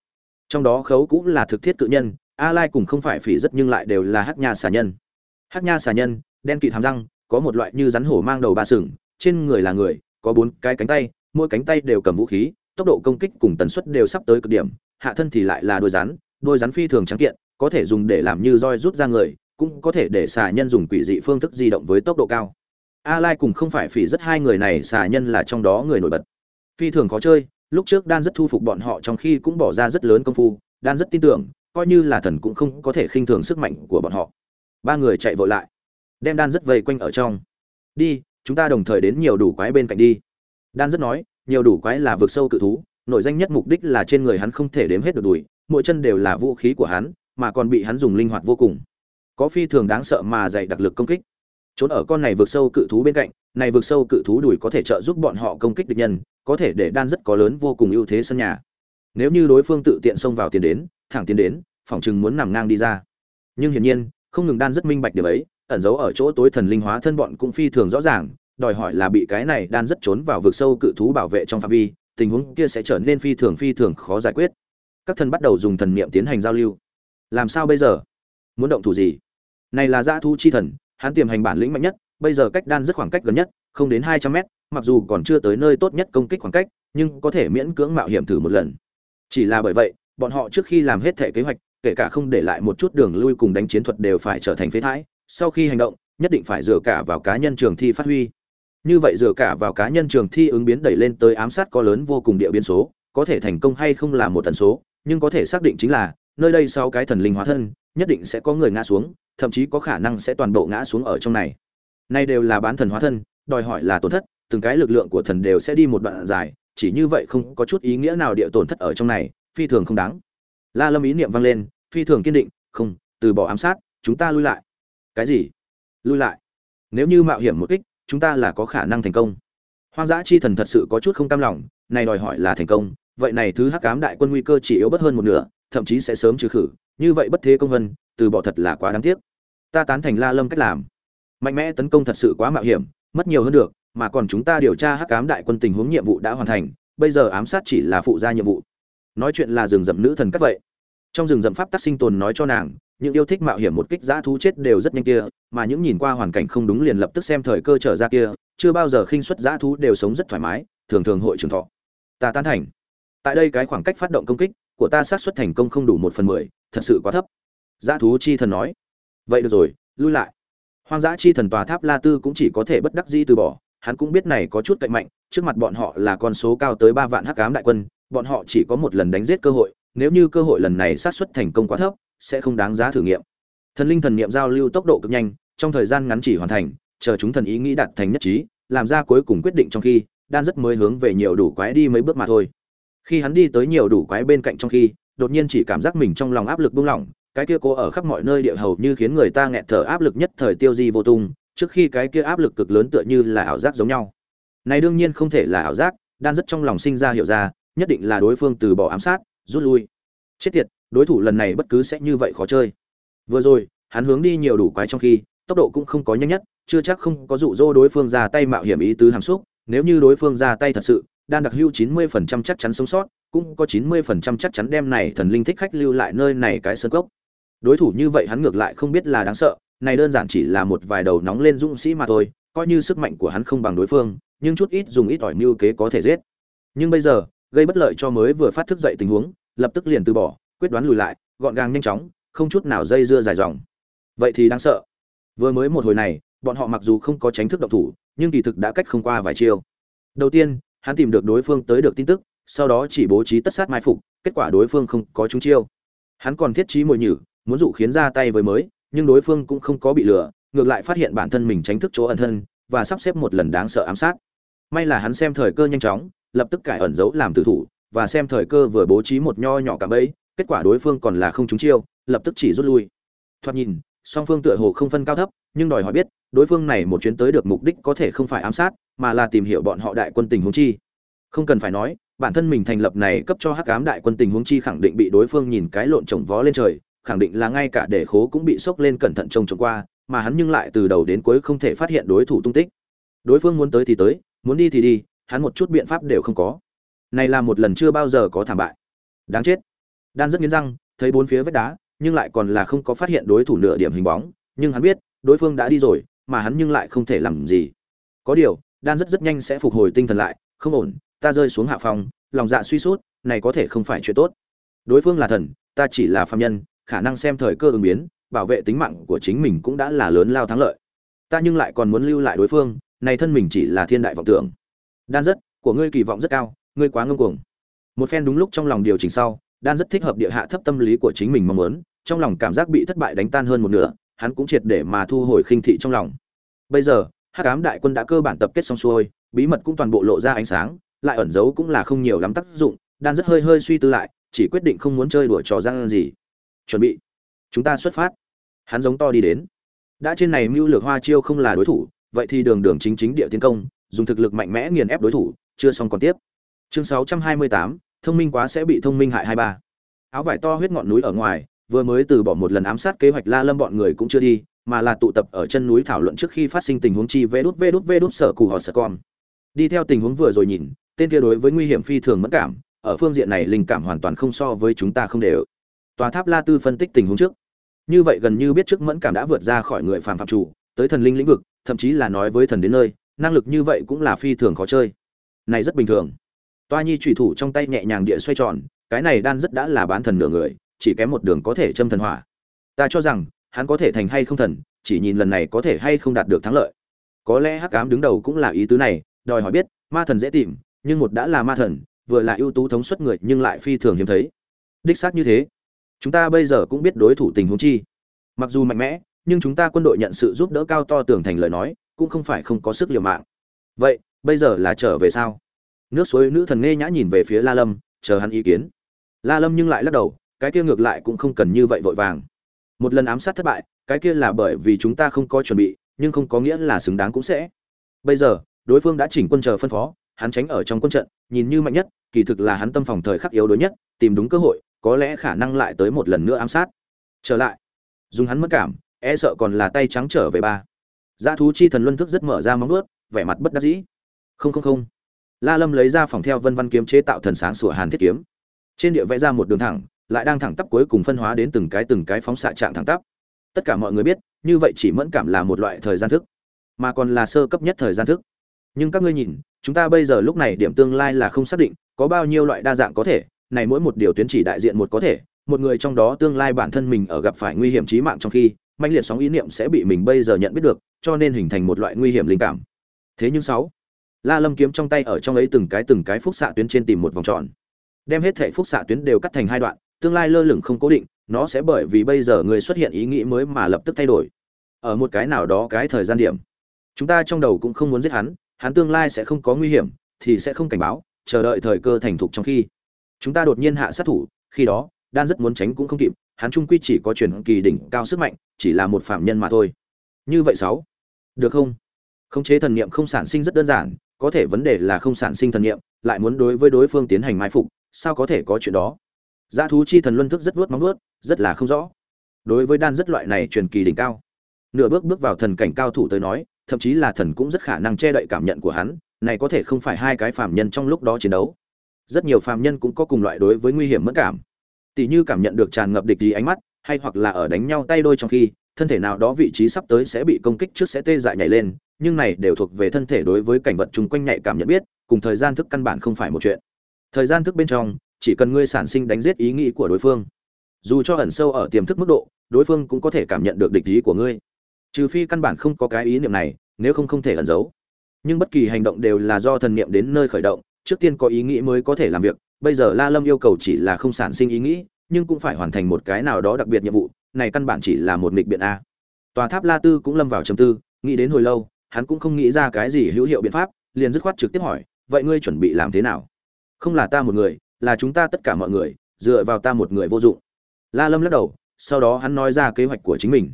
Trong đó khấu cũng là thực thiết cự nhân a lai cùng không phải phỉ rất nhưng lại đều là hắc nha xà nhân hắc nha xà nhân, đen kịt hàm răng, có một loại như rắn hổ mang đầu ba sừng, trên người là người, có bốn cái cánh tay, mỗi cánh tay đều cầm vũ khí, tốc độ công kích cùng tần suất đều sắp tới cực điểm, hạ thân thì lại là đôi rắn đôi rắn phi thường trắng kiện, có thể dùng để làm như roi rút ra người, cũng có thể để xà nhân dùng quỷ dị phương thức di động với tốc độ cao. A lai cùng không phải phỉ rất hai người này, xà nhân là trong đó người nổi bật. Phi thường khó chơi, lúc trước đan rất thu phục bọn họ trong khi cũng bỏ ra rất lớn công phu, đan rất tin tưởng, coi như là thần cũng không có thể khinh thường sức mạnh của bọn họ ba người chạy vội lại, đem đan rất vây quanh ở trong. Đi, chúng ta đồng thời đến nhiều đủ quái bên cạnh đi. Đan rất nói, nhiều đủ quái là vượt sâu cự thú nội danh nhất mục đích là trên người hắn không thể đếm hết được đùi, mỗi chân đều là vũ khí của hắn, mà còn bị hắn dùng linh hoạt vô cùng. Có phi thường đáng sợ mà dày đặc lực công kích. Trốn ở con này vượt sâu cự thú bên cạnh, này vượt sâu cự thú đùi có thể trợ giúp bọn họ công kích địch nhân, có thể để đan rất có lớn vô cùng ưu thế sân nhà. Nếu như đối phương tự tiện xông vào tiền đến, thẳng tiến đến phỏng chừng muốn nằm ngang đi ra. Nhưng hiển nhiên không ngừng đan rất minh bạch điểm ấy, ẩn giấu ở chỗ tối thần linh hóa thân bọn cũng phi thường rõ ràng, đòi hỏi là bị cái này đan rất trốn vào vực sâu cự thú bảo vệ trong phạm vi, tình huống kia sẽ trở nên phi thường phi thường khó giải quyết. Các thần bắt đầu dùng thần niệm tiến hành giao lưu. Làm sao bây giờ? Muốn động thủ gì? Này là dã thu chi thần, hắn tiềm hành bản lĩnh mạnh nhất, bây giờ cách đan rất khoảng cách gần nhất, không đến hai trăm mét, mặc dù còn chưa tới nơi tốt nhất công kích khoảng cách, nhưng có thể miễn cưỡng mạo hiểm thử một lần. Chỉ là bởi vậy, bọn họ trước khi làm hết thể kế hoạch kể cả không để lại một chút đường lui cùng đánh chiến thuật đều phải trở thành phế thải, sau khi hành động, nhất định phải dựa cả vào cá nhân trường thi phát huy. Như vậy dựa cả vào cá nhân trường thi ứng biến đẩy lên tới ám sát có lớn vô cùng địa biến số, có thể thành công hay không là một tần số, nhưng có thể xác định chính là, nơi đây sau cái thần linh hóa thân, nhất định sẽ có người ngã xuống, thậm chí có khả năng sẽ toàn bộ ngã xuống ở trong này. Nay đều là bán thần hóa thân, đòi hỏi là tổn thất, từng cái lực lượng của thần đều sẽ đi một đoạn dài, chỉ như vậy không có chút ý nghĩa nào địa tổn thất ở trong này, phi thường không đáng la lâm ý niệm vang lên, phi thường kiên định, không, từ bỏ ám sát, chúng ta lui lại. Cái gì? Lui lại? Nếu như mạo hiểm một kích, chúng ta là có khả năng thành công. Hoang dã chi thần thật sự có chút không cam lòng, này đòi hỏi là thành công, vậy này thứ hắc cám đại quân nguy cơ chỉ yếu bất hơn một nửa, thậm chí sẽ sớm trừ khử, như vậy bất thế công vân, từ bỏ thật là quá đáng tiếc. Ta tán thành la lâm cách làm. Mạnh mẽ tấn công thật sự quá mạo hiểm, mất nhiều hơn được, mà còn chúng ta điều tra hắc ám đại quân tình huống nhiệm vụ đã hoàn thành, bây giờ ám sát chỉ là phụ gia nhiệm vụ nói chuyện là rừng rậm nữ thần cắt vậy. Trong rừng rậm pháp tắc sinh tồn nói cho nàng, những yêu thích mạo hiểm một kích giã thú chết đều rất nhanh kia, mà những nhìn qua hoàn cảnh không đúng liền lập tức xem thời cơ trở ra kia, chưa bao giờ khinh xuất giã thú đều sống rất thoải mái, thường thường hội trường thọ. Ta tán thành. Tại đây cái khoảng cách phát động công kích của ta xác suất thành công không đủ một phần mười, thật sự quá thấp. Giã thú chi thần nói. Vậy được rồi, lui lại. Hoang dã chi thần tòa tháp la tư cũng chỉ có thể bất đắc dĩ từ bỏ, hắn cũng biết này có chút cậy mạnh, trước mặt bọn họ là con số cao tới ba vạn hắc ám đại quân bọn họ chỉ có một lần đánh giết cơ hội, nếu như cơ hội lần này sát suất thành công quá thấp, sẽ không đáng giá thử nghiệm. Thần linh thần niệm giao lưu tốc độ cực nhanh, trong thời gian ngắn chỉ hoàn thành, chờ chúng thần ý nghĩ đạt thành nhất trí, làm ra cuối cùng quyết định trong khi, đan rất mới hướng về nhiều đủ quái đi mấy bước mà thôi. Khi hắn đi tới nhiều đủ quái bên cạnh trong khi, đột nhiên chỉ cảm giác mình trong lòng áp lực buông lỏng, cái kia cố ở khắp mọi nơi địa hầu như khiến người ta nghẹt thở áp lực nhất thời tiêu di vô tung, trước khi cái kia áp lực cực lớn tựa như là ảo giác giống nhau. Này đương nhiên không thể là ảo giác, đan rất trong lòng sinh ra hiểu ra nhất định là đối phương từ bỏ ám sát, rút lui. Chết tiệt, đối thủ lần này bất cứ sẽ như vậy khó chơi. Vừa rồi, hắn hướng đi nhiều đủ quái trong khi, tốc độ cũng không có nhanh nhất, chưa chắc không có dụ dỗ đối phương ra tay mạo hiểm ý tứ hàm xúc. Nếu như đối phương ra tay thật sự, đan đặc hưu 90% chắc chắn sống sót, cũng có 90% chắc chắn đem này thần linh thích khách lưu lại nơi này cái sơn cốc. Đối thủ như vậy hắn ngược lại không biết là đáng sợ, này đơn giản chỉ là một vài đầu nóng lên dũng sĩ mà thôi, coi như sức mạnh của hắn không bằng đối phương, nhưng chút ít dùng ít ỏi mưu kế có thể giết. Nhưng bây giờ gây bất lợi cho mới vừa phát thức dậy tình huống, lập tức liền từ bỏ, quyết đoán lùi lại, gọn gàng nhanh chóng, không chút nào dây dưa dài dòng. Vậy thì đáng sợ. Vừa mới một hồi này, bọn họ mặc dù không có tránh thức động thủ, nhưng kỳ thực đã cách không qua vài chiêu. Đầu tiên, hắn tìm được đối phương tới được tin tức, sau đó chỉ bố trí tất sát mai phục, kết quả đối phương không có trúng chiêu. Hắn còn thiết trí mồi nhử, muốn dụ khiến ra tay với mới, nhưng đối phương cũng không có bị lừa, ngược lại phát hiện bản thân mình tránh thức chỗ ẩn thân, và sắp xếp một lần đáng sợ ám sát. May là hắn xem thời cơ nhanh chóng lập tức cải ẩn giấu làm tử thủ, và xem thời cơ vừa bố trí một nho nhỏ cả bẫy, kết quả đối phương còn là không trúng chiêu, lập tức chỉ rút lui. Thoạt nhìn, song phương tựa hồ không phân cao thấp, nhưng đòi hỏi biết, đối phương này một chuyến tới được mục đích có thể không phải ám sát, mà là tìm hiểu bọn họ đại quân tình huống chi. Không cần phải nói, bản thân mình thành lập này cấp cho hắc ám đại quân tình huống chi khẳng định bị đối phương nhìn cái lộn trồng vó lên trời, khẳng định là ngay cả để khố cũng bị sốc lên cẩn thận trông trông qua, mà hắn nhưng lại từ đầu đến cuối không thể phát hiện đối thủ tung tích. Đối phương muốn tới thì tới, muốn đi thì đi hắn một chút biện pháp đều không có. Này là một lần chưa bao giờ có thảm bại. Đáng chết. Đan rất nghiến răng, thấy bốn phía vách đá, nhưng lại còn là không có phát hiện đối thủ nửa điểm hình bóng, nhưng hắn biết, đối phương đã đi rồi, mà hắn nhưng lại không thể làm gì. Có điều, đan rất rất nhanh sẽ phục hồi tinh thần lại, không ổn, ta rơi xuống hạ phòng, lòng dạ suy sút, này có thể không phải chuyện tốt. Đối phương là thần, ta chỉ là phạm nhân, khả năng xem thời cơ ứng biến, bảo vệ tính mạng của chính mình cũng đã là lớn lao thắng lợi. Ta nhưng lại còn muốn lưu lại đối phương, này thân mình chỉ là thiên đại vọng tưởng đan rất, của ngươi kỳ vọng rất cao, ngươi quá ngông cuồng. Một phen đúng lúc trong lòng điều chỉnh sau, đan rất thích hợp địa hạ thấp tâm lý của chính mình mong muốn, trong lòng cảm giác bị thất bại đánh tan hơn một nửa, hắn cũng triệt để mà thu hồi khinh thị trong lòng. Bây giờ, hắc ám đại quân đã cơ bản tập kết xong xuôi, bí mật cũng toàn bộ lộ ra ánh sáng, lại ẩn giấu cũng là không nhiều lắm tác dụng, đan rất hơi hơi suy tư lại, chỉ quyết định không muốn chơi đùa trò gian gì. Chuẩn bị. Chúng ta xuất phát. Hắn giống to đi đến. Đã trên này mưu lược hoa chiêu không là đối thủ, vậy thì đường đường chính chính địa tiến công dùng thực lực mạnh mẽ nghiền ép đối thủ chưa xong còn tiếp. Chương 628, thông minh quá sẽ bị thông minh hại hai ba. Áo vải to huyết ngọn núi ở ngoài vừa mới từ bỏ một lần ám sát kế hoạch la lâm bọn người cũng chưa đi mà là tụ tập ở chân núi thảo luận trước khi phát sinh tình huống chi vế đút vế đút vế đút sở cù họ sở con. Đi theo tình huống vừa rồi nhìn tên kia đối với nguy hiểm phi thường mất cảm ở phương diện này linh cảm hoàn toàn không so với chúng ta không đều. Tòa tháp la tư phân tích tình huống trước. Như vậy gần như biết trước mẫn cảm đã vượt ra khỏi người phàm phạm chủ tới thần linh lĩnh vực thậm chí là nói với thần đến nơi năng lực như vậy cũng là phi thường khó chơi. Này rất bình thường. Toa nhi trùy thủ trong tay nhẹ nhàng địa xoay tròn, cái này đan rất đã là bán thần nửa người, chỉ kém một đường có thể châm thần hỏa. Ta cho rằng, hắn có thể thành hay không thần, chỉ nhìn lần này có thể hay không đạt được thắng lợi. Có lẽ hắc ám đứng đầu cũng là ý tứ này, đòi hỏi biết, ma thần dễ tìm, nhưng một đã là ma thần, vừa là ưu tú thống suất người nhưng lại phi thường hiếm thấy. Đích xác như thế. Chúng ta bây giờ cũng biết đối thủ tình huống chi. Mặc dù mạnh mẽ, nhưng chúng ta quân đội nhận sự giúp đỡ cao to tưởng thành lời nói cũng không phải không có sức liều mạng. Vậy, bây giờ là trở về sao? Nước suối nữ thần nghe nhã nhìn về phía la lâm, chờ hắn ý kiến. La lâm nhưng lại lắc đầu, cái kia ngược lại cũng không cần như vậy vội vàng. Một lần ám sát thất bại, cái kia là bởi vì chúng ta không có chuẩn bị, nhưng không có nghĩa là xứng đáng cũng sẽ. Bây giờ, đối phương đã chỉnh quân chờ phân phó, hắn tránh ở trong quân trận, nhìn như mạnh nhất, kỳ thực là hắn tâm phòng thời khắc yếu đối nhất, tìm đúng cơ hội, có lẽ khả năng lại tới một lần nữa ám sát. Trở lại. Dùng hắn mất cảm e sợ còn là tay trắng trở về ba. Dã thú chi thần luân thức rất mở ra móng vuốt, vẻ mặt bất đắc dĩ. Không không không. La Lâm lấy ra phòng theo vân văn kiếm chế tạo thần sáng sủa hàn thiết kiếm. Trên địa vẽ ra một đường thẳng, lại đang thẳng tắp cuối cùng phân hóa đến từng cái từng cái phóng xạ trạng thẳng tắp. Tất cả mọi người biết, như vậy chỉ mẫn cảm là một loại thời gian thức, mà còn là sơ cấp nhất thời gian thức. Nhưng các ngươi nhìn, chúng ta bây giờ lúc này điểm tương lai là không xác định, có bao nhiêu loại đa dạng có thể, này mỗi một điều tuyến chỉ đại diện một có thể, một người trong đó tương lai bản thân mình ở gặp phải nguy hiểm chí mạng trong khi, manh liệt sóng ý niệm sẽ bị mình bây giờ nhận biết được, cho nên hình thành một loại nguy hiểm linh cảm. Thế nhưng sáu, La Lâm kiếm trong tay ở trong ấy từng cái từng cái phúc xạ tuyến trên tìm một vòng tròn. đem hết thể phúc xạ tuyến đều cắt thành hai đoạn tương lai lơ lửng không cố định nó sẽ bởi vì bây giờ người xuất hiện ý nghĩ mới mà lập tức thay đổi ở một cái nào đó cái thời gian điểm chúng ta trong đầu cũng không muốn giết hắn hắn tương lai sẽ không có nguy hiểm thì sẽ không cảnh báo chờ đợi thời cơ thành thục trong khi chúng ta đột nhiên hạ sát thủ khi đó đan rất muốn tránh cũng không kịp hắn trung quy chỉ có truyền kỳ đỉnh cao sức mạnh chỉ là một phạm nhân mà thôi như vậy sáu được không khống chế thần niệm không sản sinh rất đơn giản có thể vấn đề là không sản sinh thần niệm lại muốn đối với đối phương tiến hành mai phục sao có thể có chuyện đó Dã thú chi thần luân thức rất vuốt móng vuốt, rất là không rõ. Đối với đan rất loại này truyền kỳ đỉnh cao, nửa bước bước vào thần cảnh cao thủ tới nói, thậm chí là thần cũng rất khả năng che đậy cảm nhận của hắn, này có thể không phải hai cái phàm nhân trong lúc đó chiến đấu. Rất nhiều phàm nhân cũng có cùng loại đối với nguy hiểm mẫn cảm tỉ như cảm nhận được tràn ngập địch ý ánh mắt, hay hoặc là ở đánh nhau tay đôi trong khi, thân thể nào đó vị trí sắp tới sẽ bị công kích trước sẽ tê dại nhảy lên, nhưng này đều thuộc về thân thể đối với cảnh vật chung quanh nhạy cảm nhận biết, cùng thời gian thức căn bản không phải một chuyện. Thời gian thức bên trong, chỉ cần ngươi sản sinh đánh giết ý nghĩ của đối phương. Dù cho ẩn sâu ở tiềm thức mức độ đối phương cũng có thể cảm nhận được địch ý của ngươi. Trừ phi căn bản không có cái ý niệm này nếu không không thể ẩn giấu. Nhưng bất kỳ hành động đều là do thần niệm đến nơi khởi động trước tiên có ý nghĩ mới có thể làm việc bây giờ la lâm yêu cầu chỉ là không sản sinh ý nghĩ, nhưng cũng phải hoàn thành một cái nào đó đặc biệt nhiệm vụ, này căn bản chỉ là một nghịch biện a. Tòa tháp la tư cũng lâm vào trầm tư, nghĩ đến hồi lâu, hắn cũng không nghĩ ra cái gì hữu hiệu biện pháp, liền dứt khoát trực tiếp hỏi, vậy ngươi chuẩn bị làm thế nào? Không là ta một người, là chúng ta tất cả mọi người, dựa vào ta một người vô dụng. La lâm lắc đầu, sau đó hắn nói ra kế hoạch của chính mình.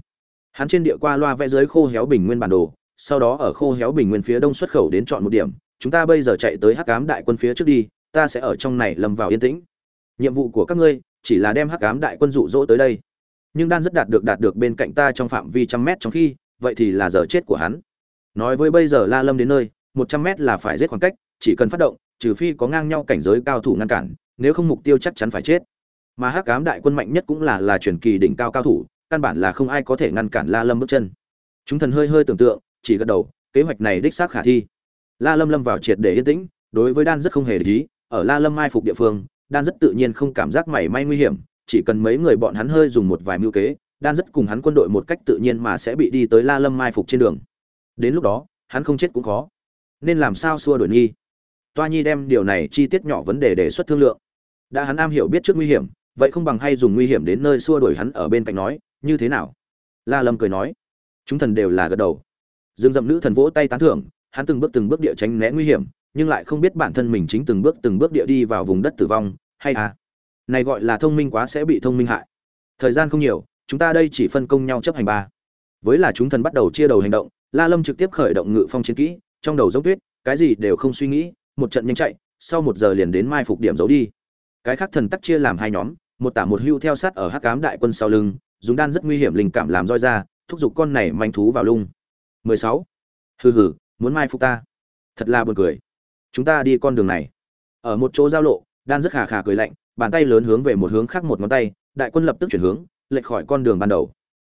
Hắn trên địa qua loa vẽ dưới khô héo bình nguyên bản đồ, sau đó ở khô héo bình nguyên phía đông xuất khẩu đến chọn một điểm, chúng ta bây giờ chạy tới hắc ám đại quân phía trước đi ta sẽ ở trong này lâm vào yên tĩnh nhiệm vụ của các ngươi chỉ là đem hắc ám đại quân dụ dỗ tới đây nhưng đan rất đạt được đạt được bên cạnh ta trong phạm vi trăm mét trong khi vậy thì là giờ chết của hắn nói với bây giờ la lâm đến nơi một trăm mét là phải giết khoảng cách chỉ cần phát động trừ phi có ngang nhau cảnh giới cao thủ ngăn cản, nếu không mục tiêu chắc chắn phải chết. Mà Hắc Ám đại quân mạnh nhất cũng là là truyền kỳ đỉnh cao cao thủ, căn bản là không ai có thể ngăn cản La Lâm bước chân. Chúng thần hơi hơi tưởng tượng, chỉ gật đầu, kế hoạch này đích xác khả thi. La Lâm lâm vào triệt để yên tĩnh, đối với Đan rất không hề để ý, ở La Lâm mai phục địa phương, Đan rất tự nhiên không cảm giác mảy may nguy hiểm, chỉ cần mấy người bọn hắn hơi dùng một vài mưu kế, Đan rất cùng hắn quân đội một cách tự nhiên mà sẽ bị đi tới La Lâm mai phục trên đường. Đến lúc đó, hắn không chết cũng khó. Nên làm sao xua đuổi nghi? toa nhi đem điều này chi tiết nhỏ vấn đề đề xuất thương lượng đã hắn am hiểu biết trước nguy hiểm vậy không bằng hay dùng nguy hiểm đến nơi xua đuổi hắn ở bên cạnh nói như thế nào la lâm cười nói chúng thần đều là gật đầu dương dậm nữ thần vỗ tay tán thưởng hắn từng bước từng bước địa tránh né nguy hiểm nhưng lại không biết bản thân mình chính từng bước từng bước địa đi vào vùng đất tử vong, hay à này gọi là thông minh quá sẽ bị thông minh hại. Thời gian không nhiều, chúng ta đây chỉ phân công nhau chấp hành ba. Với là chúng thần bắt đầu chia đầu hành động, la lâm trực tiếp khởi động ngự phong chiến kỹ, trong đầu giống tuyết, cái gì đều không suy nghĩ, một trận nhanh chạy, sau một giờ liền đến mai phục điểm giấu đi. Cái khác thần tắc chia làm hai nhóm, một tả một hưu theo sát ở hắc cám đại quân sau lưng, dùng đan rất nguy hiểm linh cảm làm roi ra, thúc giục con này manh thú vào lung. 16. hừ hừ, muốn mai phục ta. Thật là buồn cười chúng ta đi con đường này. Ở một chỗ giao lộ đan rất khà khà cười lạnh, bàn tay lớn hướng về một hướng khác một ngón tay, đại quân lập tức chuyển hướng, lệch khỏi con đường ban đầu.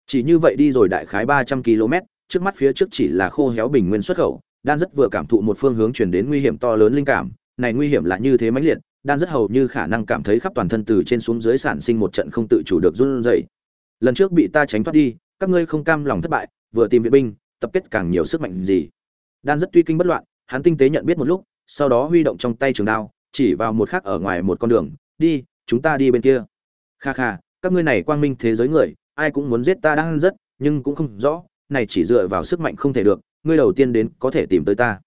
Chỉ như vậy đi rồi đại khái 300 km, trước mắt phía trước chỉ là khô héo bình nguyên xuất khẩu. Đan rất vừa cảm thụ một phương hướng chuyển đến nguy hiểm to lớn linh cảm, này nguy hiểm là như thế mãnh liệt đan rất hầu như khả năng cảm thấy khắp toàn thân từ trên xuống dưới sản sinh một trận không tự chủ được run rẩy. Lần trước bị ta tránh thoát đi, các ngươi không cam lòng thất bại, vừa tìm viện binh, tập kết càng nhiều sức mạnh gì. Đan rất tuy kinh bất loạn, hắn tinh tế nhận biết một lúc sau đó huy động trong tay trường đao, chỉ vào một khắc ở ngoài một con đường, đi, chúng ta đi bên kia. Kha kha, các ngươi này quang minh thế giới người, ai cũng muốn giết ta đang rất, nhưng cũng không rõ, này chỉ dựa vào sức mạnh không thể được, ngươi đầu tiên đến có thể tìm tới ta.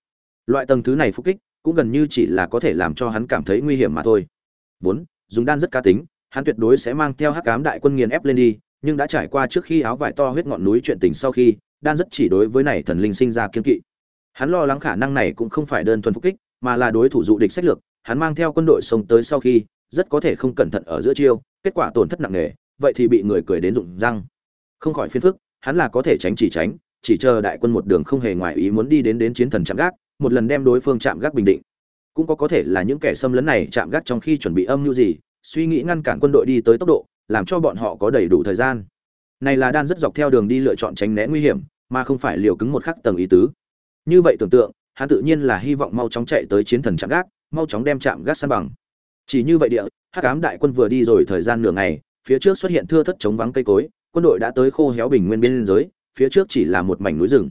Loại tầng thứ này phục kích, cũng gần như chỉ là có thể làm cho hắn cảm thấy nguy hiểm mà thôi. Vốn, dùng đan rất cá tính, hắn tuyệt đối sẽ mang theo hắc cám đại quân nghiền ép lên đi, nhưng đã trải qua trước khi áo vải to huyết ngọn núi chuyện tình sau khi, đan rất chỉ đối với này thần linh sinh ra kiên kỵ. Hắn lo lắng khả năng này cũng không phải đơn thuần phục kích mà là đối thủ dụ địch sách lược, hắn mang theo quân đội sống tới sau khi, rất có thể không cẩn thận ở giữa chiêu, kết quả tổn thất nặng nề, vậy thì bị người cười đến rụng răng. Không khỏi phiền phức, hắn là có thể tránh chỉ tránh, chỉ chờ đại quân một đường không hề ngoài ý muốn đi đến đến chiến thần chạm gác, một lần đem đối phương chạm gác bình định. Cũng có có thể là những kẻ xâm lấn này chạm gác trong khi chuẩn bị âm mưu gì, suy nghĩ ngăn cản quân đội đi tới tốc độ, làm cho bọn họ có đầy đủ thời gian. Này là đan rất dọc theo đường đi lựa chọn tránh né nguy hiểm, mà không phải liều cứng một khắc tầng ý tứ. Như vậy tưởng tượng hắn tự nhiên là hy vọng mau chóng chạy tới chiến thần chạm gác, mau chóng đem chạm gác san bằng. Chỉ như vậy địa, hắc ám đại quân vừa đi rồi thời gian nửa ngày, phía trước xuất hiện thưa thất chống vắng cây cối, quân đội đã tới khô héo bình nguyên biên giới, phía trước chỉ là một mảnh núi rừng.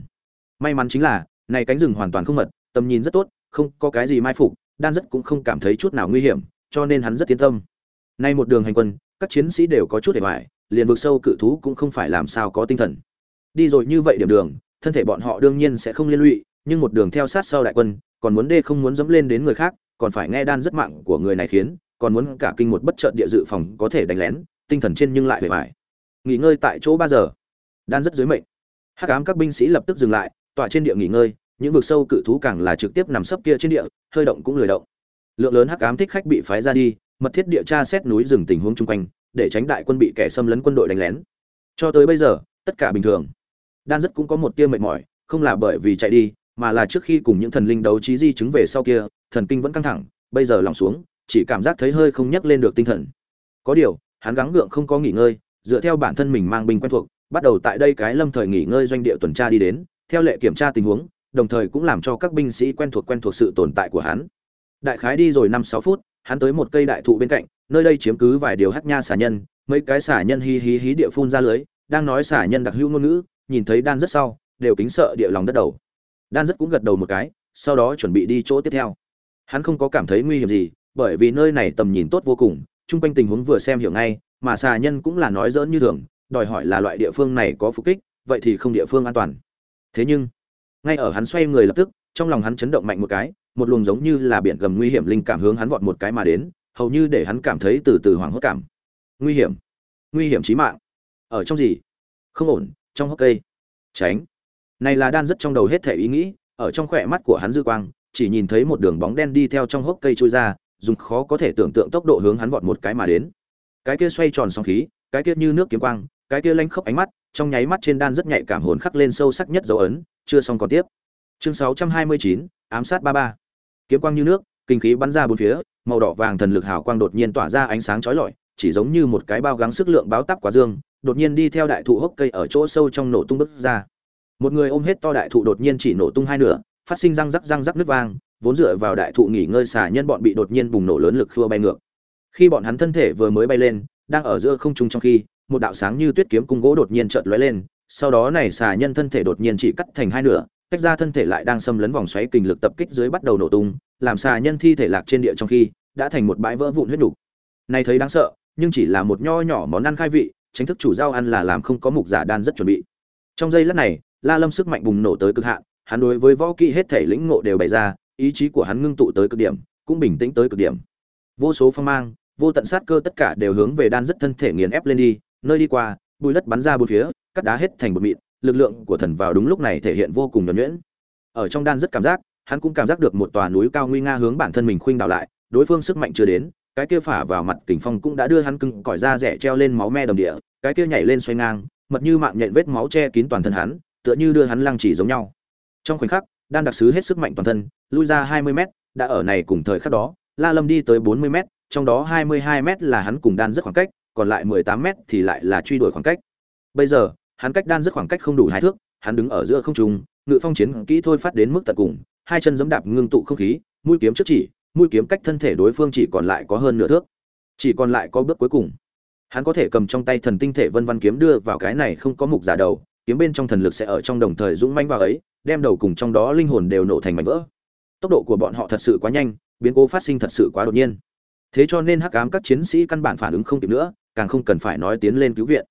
May mắn chính là, này cánh rừng hoàn toàn không mật, tầm nhìn rất tốt, không có cái gì mai phục, đan rất cũng không cảm thấy chút nào nguy hiểm, cho nên hắn rất yên tâm. Nay một đường hành quân, các chiến sĩ đều có chút để hoài, liền vực sâu cự thú cũng không phải làm sao có tinh thần. Đi rồi như vậy điểm đường, thân thể bọn họ đương nhiên sẽ không liên lụy nhưng một đường theo sát sau đại quân, còn muốn đê không muốn dẫm lên đến người khác, còn phải nghe đan rất mạng của người này khiến, còn muốn cả kinh một bất chợt địa dự phòng có thể đánh lén, tinh thần trên nhưng lại bề bài nghỉ ngơi tại chỗ ba giờ. Đan rất dưới mệnh. Hắc ám các binh sĩ lập tức dừng lại tọa trên địa nghỉ ngơi, những vực sâu cự thú càng là trực tiếp nằm sấp kia trên địa, hơi động cũng lười động. Lượng lớn hắc ám thích khách bị phái ra đi, mật thiết địa tra xét núi rừng tình huống chung quanh, để tránh đại quân bị kẻ xâm lấn quân đội đánh lén. Cho tới bây giờ, tất cả bình thường. Đan rất cũng có một tia mệt mỏi, không là bởi vì chạy đi mà là trước khi cùng những thần linh đấu trí di chứng về sau kia, thần kinh vẫn căng thẳng, bây giờ lòng xuống, chỉ cảm giác thấy hơi không nhắc lên được tinh thần. Có điều, hắn gắng gượng không có nghỉ ngơi, dựa theo bản thân mình mang binh quen thuộc, bắt đầu tại đây cái lâm thời nghỉ ngơi doanh địa tuần tra đi đến, theo lệ kiểm tra tình huống, đồng thời cũng làm cho các binh sĩ quen thuộc quen thuộc sự tồn tại của hắn. Đại khái đi rồi năm sáu phút, hắn tới một cây đại thụ bên cạnh, nơi đây chiếm cứ vài điều hát nha xả nhân, mấy cái xả nhân hí hí hí địa phun ra lưới, đang nói xả nhân đặc hữu ngôn ngữ, nhìn thấy đan rất sau, đều kính sợ địa lòng đất đầu đan rất cũng gật đầu một cái, sau đó chuẩn bị đi chỗ tiếp theo. Hắn không có cảm thấy nguy hiểm gì, bởi vì nơi này tầm nhìn tốt vô cùng, chung quanh tình huống vừa xem hiểu ngay, mà xà nhân cũng là nói dỡn như thường, đòi hỏi là loại địa phương này có phục kích, vậy thì không địa phương an toàn. Thế nhưng, ngay ở hắn xoay người lập tức, trong lòng hắn chấn động mạnh một cái, một luồng giống như là biển gầm nguy hiểm linh cảm hướng hắn vọt một cái mà đến, hầu như để hắn cảm thấy từ từ hoảng hốt cảm. Nguy hiểm nguy hiểm chí mạng. Ở trong gì? Không ổn, trong hốc cây. Tránh này là đan rất trong đầu hết thể ý nghĩ ở trong khỏe mắt của hắn dư quang chỉ nhìn thấy một đường bóng đen đi theo trong hốc cây trôi ra dùng khó có thể tưởng tượng tốc độ hướng hắn vọt một cái mà đến. Cái kia xoay tròn sóng khí cái kia như nước kiếm quang cái kia lanh khốc ánh mắt trong nháy mắt trên đan rất nhạy cảm hồn khắc lên sâu sắc nhất dấu ấn chưa xong còn tiếp. Chương 629, ám sát ba ba. Kiếm quang như nước kinh khí bắn ra bốn phía màu đỏ vàng thần lực hào quang đột nhiên tỏa ra ánh sáng chói lọi chỉ giống như một cái bao gắng sức lượng báo tắp quá dương đột nhiên đi theo đại thụ hốc cây ở chỗ sâu trong nổ tung bứt ra một người ôm hết to đại thụ đột nhiên chỉ nổ tung hai nửa, phát sinh răng rắc răng rắc nước vang, vốn dựa vào đại thụ nghỉ ngơi xả nhân bọn bị đột nhiên bùng nổ lớn lực khua bay ngược. Khi bọn hắn thân thể vừa mới bay lên, đang ở giữa không trung trong khi, một đạo sáng như tuyết kiếm cung gỗ đột nhiên chợt lóe lên, sau đó này xà nhân thân thể đột nhiên chỉ cắt thành hai nửa, tách ra thân thể lại đang xâm lấn vòng xoáy kình lực tập kích dưới bắt đầu nổ tung, làm xà nhân thi thể lạc trên địa trong khi, đã thành một bãi vỡ vụn huyết nhục này thấy đáng sợ, nhưng chỉ là một nho nhỏ món ăn khai vị tránh thức chủ giao ăn là làm không có mục giả đan rất chuẩn bị. Trong giây lát này la lâm sức mạnh bùng nổ tới cực hạn, hắn đối với võ kỹ hết thể lĩnh ngộ đều bày ra, ý chí của hắn ngưng tụ tới cực điểm, cũng bình tĩnh tới cực điểm. Vô số phong mang, vô tận sát cơ tất cả đều hướng về đan rất thân thể nghiền ép lên đi, nơi đi qua, bụi đất bắn ra bốn phía, cắt đá hết thành bột mịn, lực lượng của thần vào đúng lúc này thể hiện vô cùng nhuần nhuyễn. Ở trong đan rất cảm giác, hắn cũng cảm giác được một tòa núi cao nguy nga hướng bản thân mình khuynh đảo lại, đối phương sức mạnh chưa đến, cái kia phả vào mặt kình phong cũng đã đưa hắn cứng cỏi ra rẻ treo lên máu me đồng địa, cái kia nhảy lên xoay ngang, mật như mạng nhện vết máu che kín toàn thân hắn tựa như đưa hắn lăng chỉ giống nhau. Trong khoảnh khắc, đan đặc sứ hết sức mạnh toàn thân, lui ra 20 mét, đã ở này cùng thời khắc đó, la lâm đi tới 40 mét, trong đó 22 mét là hắn cùng đan rất khoảng cách, còn lại 18 mét thì lại là truy đuổi khoảng cách. Bây giờ, hắn cách đan rất khoảng cách không đủ hai thước, hắn đứng ở giữa không trung, ngự phong chiến kỹ thôi phát đến mức tận cùng, hai chân giẫm đạp ngưng tụ không khí, mũi kiếm trước chỉ, mũi kiếm cách thân thể đối phương chỉ còn lại có hơn nửa thước, chỉ còn lại có bước cuối cùng. Hắn có thể cầm trong tay thần tinh thể vân văn kiếm đưa vào cái này không có mục giả đầu kiếm bên trong thần lực sẽ ở trong đồng thời dũng manh vào ấy, đem đầu cùng trong đó linh hồn đều nổ thành mảnh vỡ. Tốc độ của bọn họ thật sự quá nhanh, biến cố phát sinh thật sự quá đột nhiên. Thế cho nên hắc ám các chiến sĩ căn bản phản ứng không kịp nữa, càng không cần phải nói tiến lên cứu viện.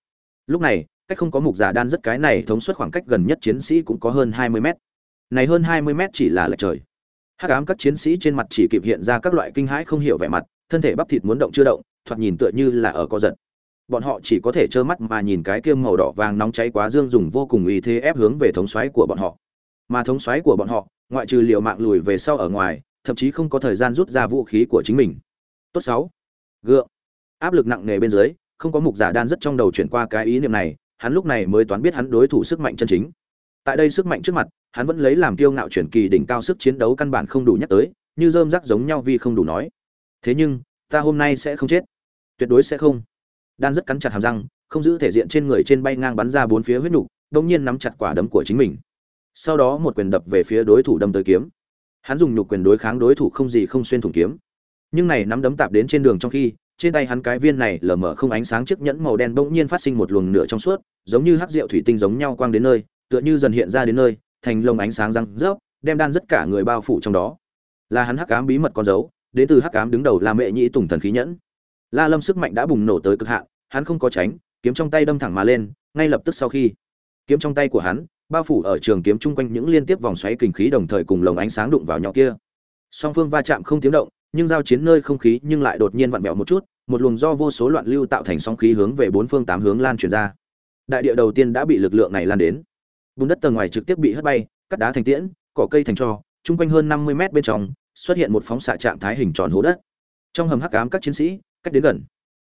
Lúc này, cách không có mục giả đan rất cái này thống suất khoảng cách gần nhất chiến sĩ cũng có hơn hai mươi mét. Này hơn hai mươi mét chỉ là lệch trời. Hắc ám các chiến sĩ trên mặt chỉ kịp hiện ra các loại kinh hãi không hiểu vẻ mặt, thân thể bắp thịt muốn động chưa động, thoạt nhìn tựa như là ở co giật bọn họ chỉ có thể trơ mắt mà nhìn cái kiêm màu đỏ vàng nóng cháy quá dương dùng vô cùng uy thế ép hướng về thống xoáy của bọn họ. Mà thống xoáy của bọn họ, ngoại trừ liều mạng lùi về sau ở ngoài, thậm chí không có thời gian rút ra vũ khí của chính mình. Tốt sáu. Gượng. Áp lực nặng nề bên dưới, không có mục giả đan rất trong đầu chuyển qua cái ý niệm này, hắn lúc này mới toán biết hắn đối thủ sức mạnh chân chính. Tại đây sức mạnh trước mặt, hắn vẫn lấy làm kiêu ngạo chuyển kỳ đỉnh cao sức chiến đấu căn bản không đủ nhắc tới, như rơm rác giống nhau vì không đủ nói. Thế nhưng, ta hôm nay sẽ không chết. Tuyệt đối sẽ không đan rất cắn chặt hàm răng, không giữ thể diện trên người trên bay ngang bắn ra bốn phía huyết nhục đông nhiên nắm chặt quả đấm của chính mình. Sau đó một quyền đập về phía đối thủ đâm tới kiếm. Hắn dùng nhục quyền đối kháng đối thủ không gì không xuyên thủng kiếm. Nhưng này nắm đấm tạp đến trên đường trong khi, trên tay hắn cái viên này lờ mờ không ánh sáng chiếc nhẫn màu đen bỗng nhiên phát sinh một luồng nửa trong suốt, giống như hắc rượu thủy tinh giống nhau quang đến nơi, tựa như dần hiện ra đến nơi, thành lồng ánh sáng răng rớp, đem đan rất cả người bao phủ trong đó. Là hắn hắc ám bí mật con dấu, đến từ hắc ám đứng đầu là mẹ nhĩ tùng thần khí nhẫn la lâm sức mạnh đã bùng nổ tới cực hạn, hắn không có tránh, kiếm trong tay đâm thẳng mà lên, ngay lập tức sau khi kiếm trong tay của hắn, bao phủ ở trường kiếm chung quanh những liên tiếp vòng xoáy kình khí đồng thời cùng lồng ánh sáng đụng vào nhau kia. Song phương va chạm không tiếng động, nhưng giao chiến nơi không khí nhưng lại đột nhiên vặn vẹo một chút, một luồng do vô số loạn lưu tạo thành sóng khí hướng về bốn phương tám hướng lan truyền ra. Đại địa đầu tiên đã bị lực lượng này lan đến. Bùn đất tầng ngoài trực tiếp bị hất bay, cắt đá thành tiễn, cỏ cây thành tro chung quanh hơn năm mươi mét bên trong, xuất hiện một phóng xạ trạng thái hình tròn hố đất. Trong hầm hắc ám các chiến sĩ cách đến gần.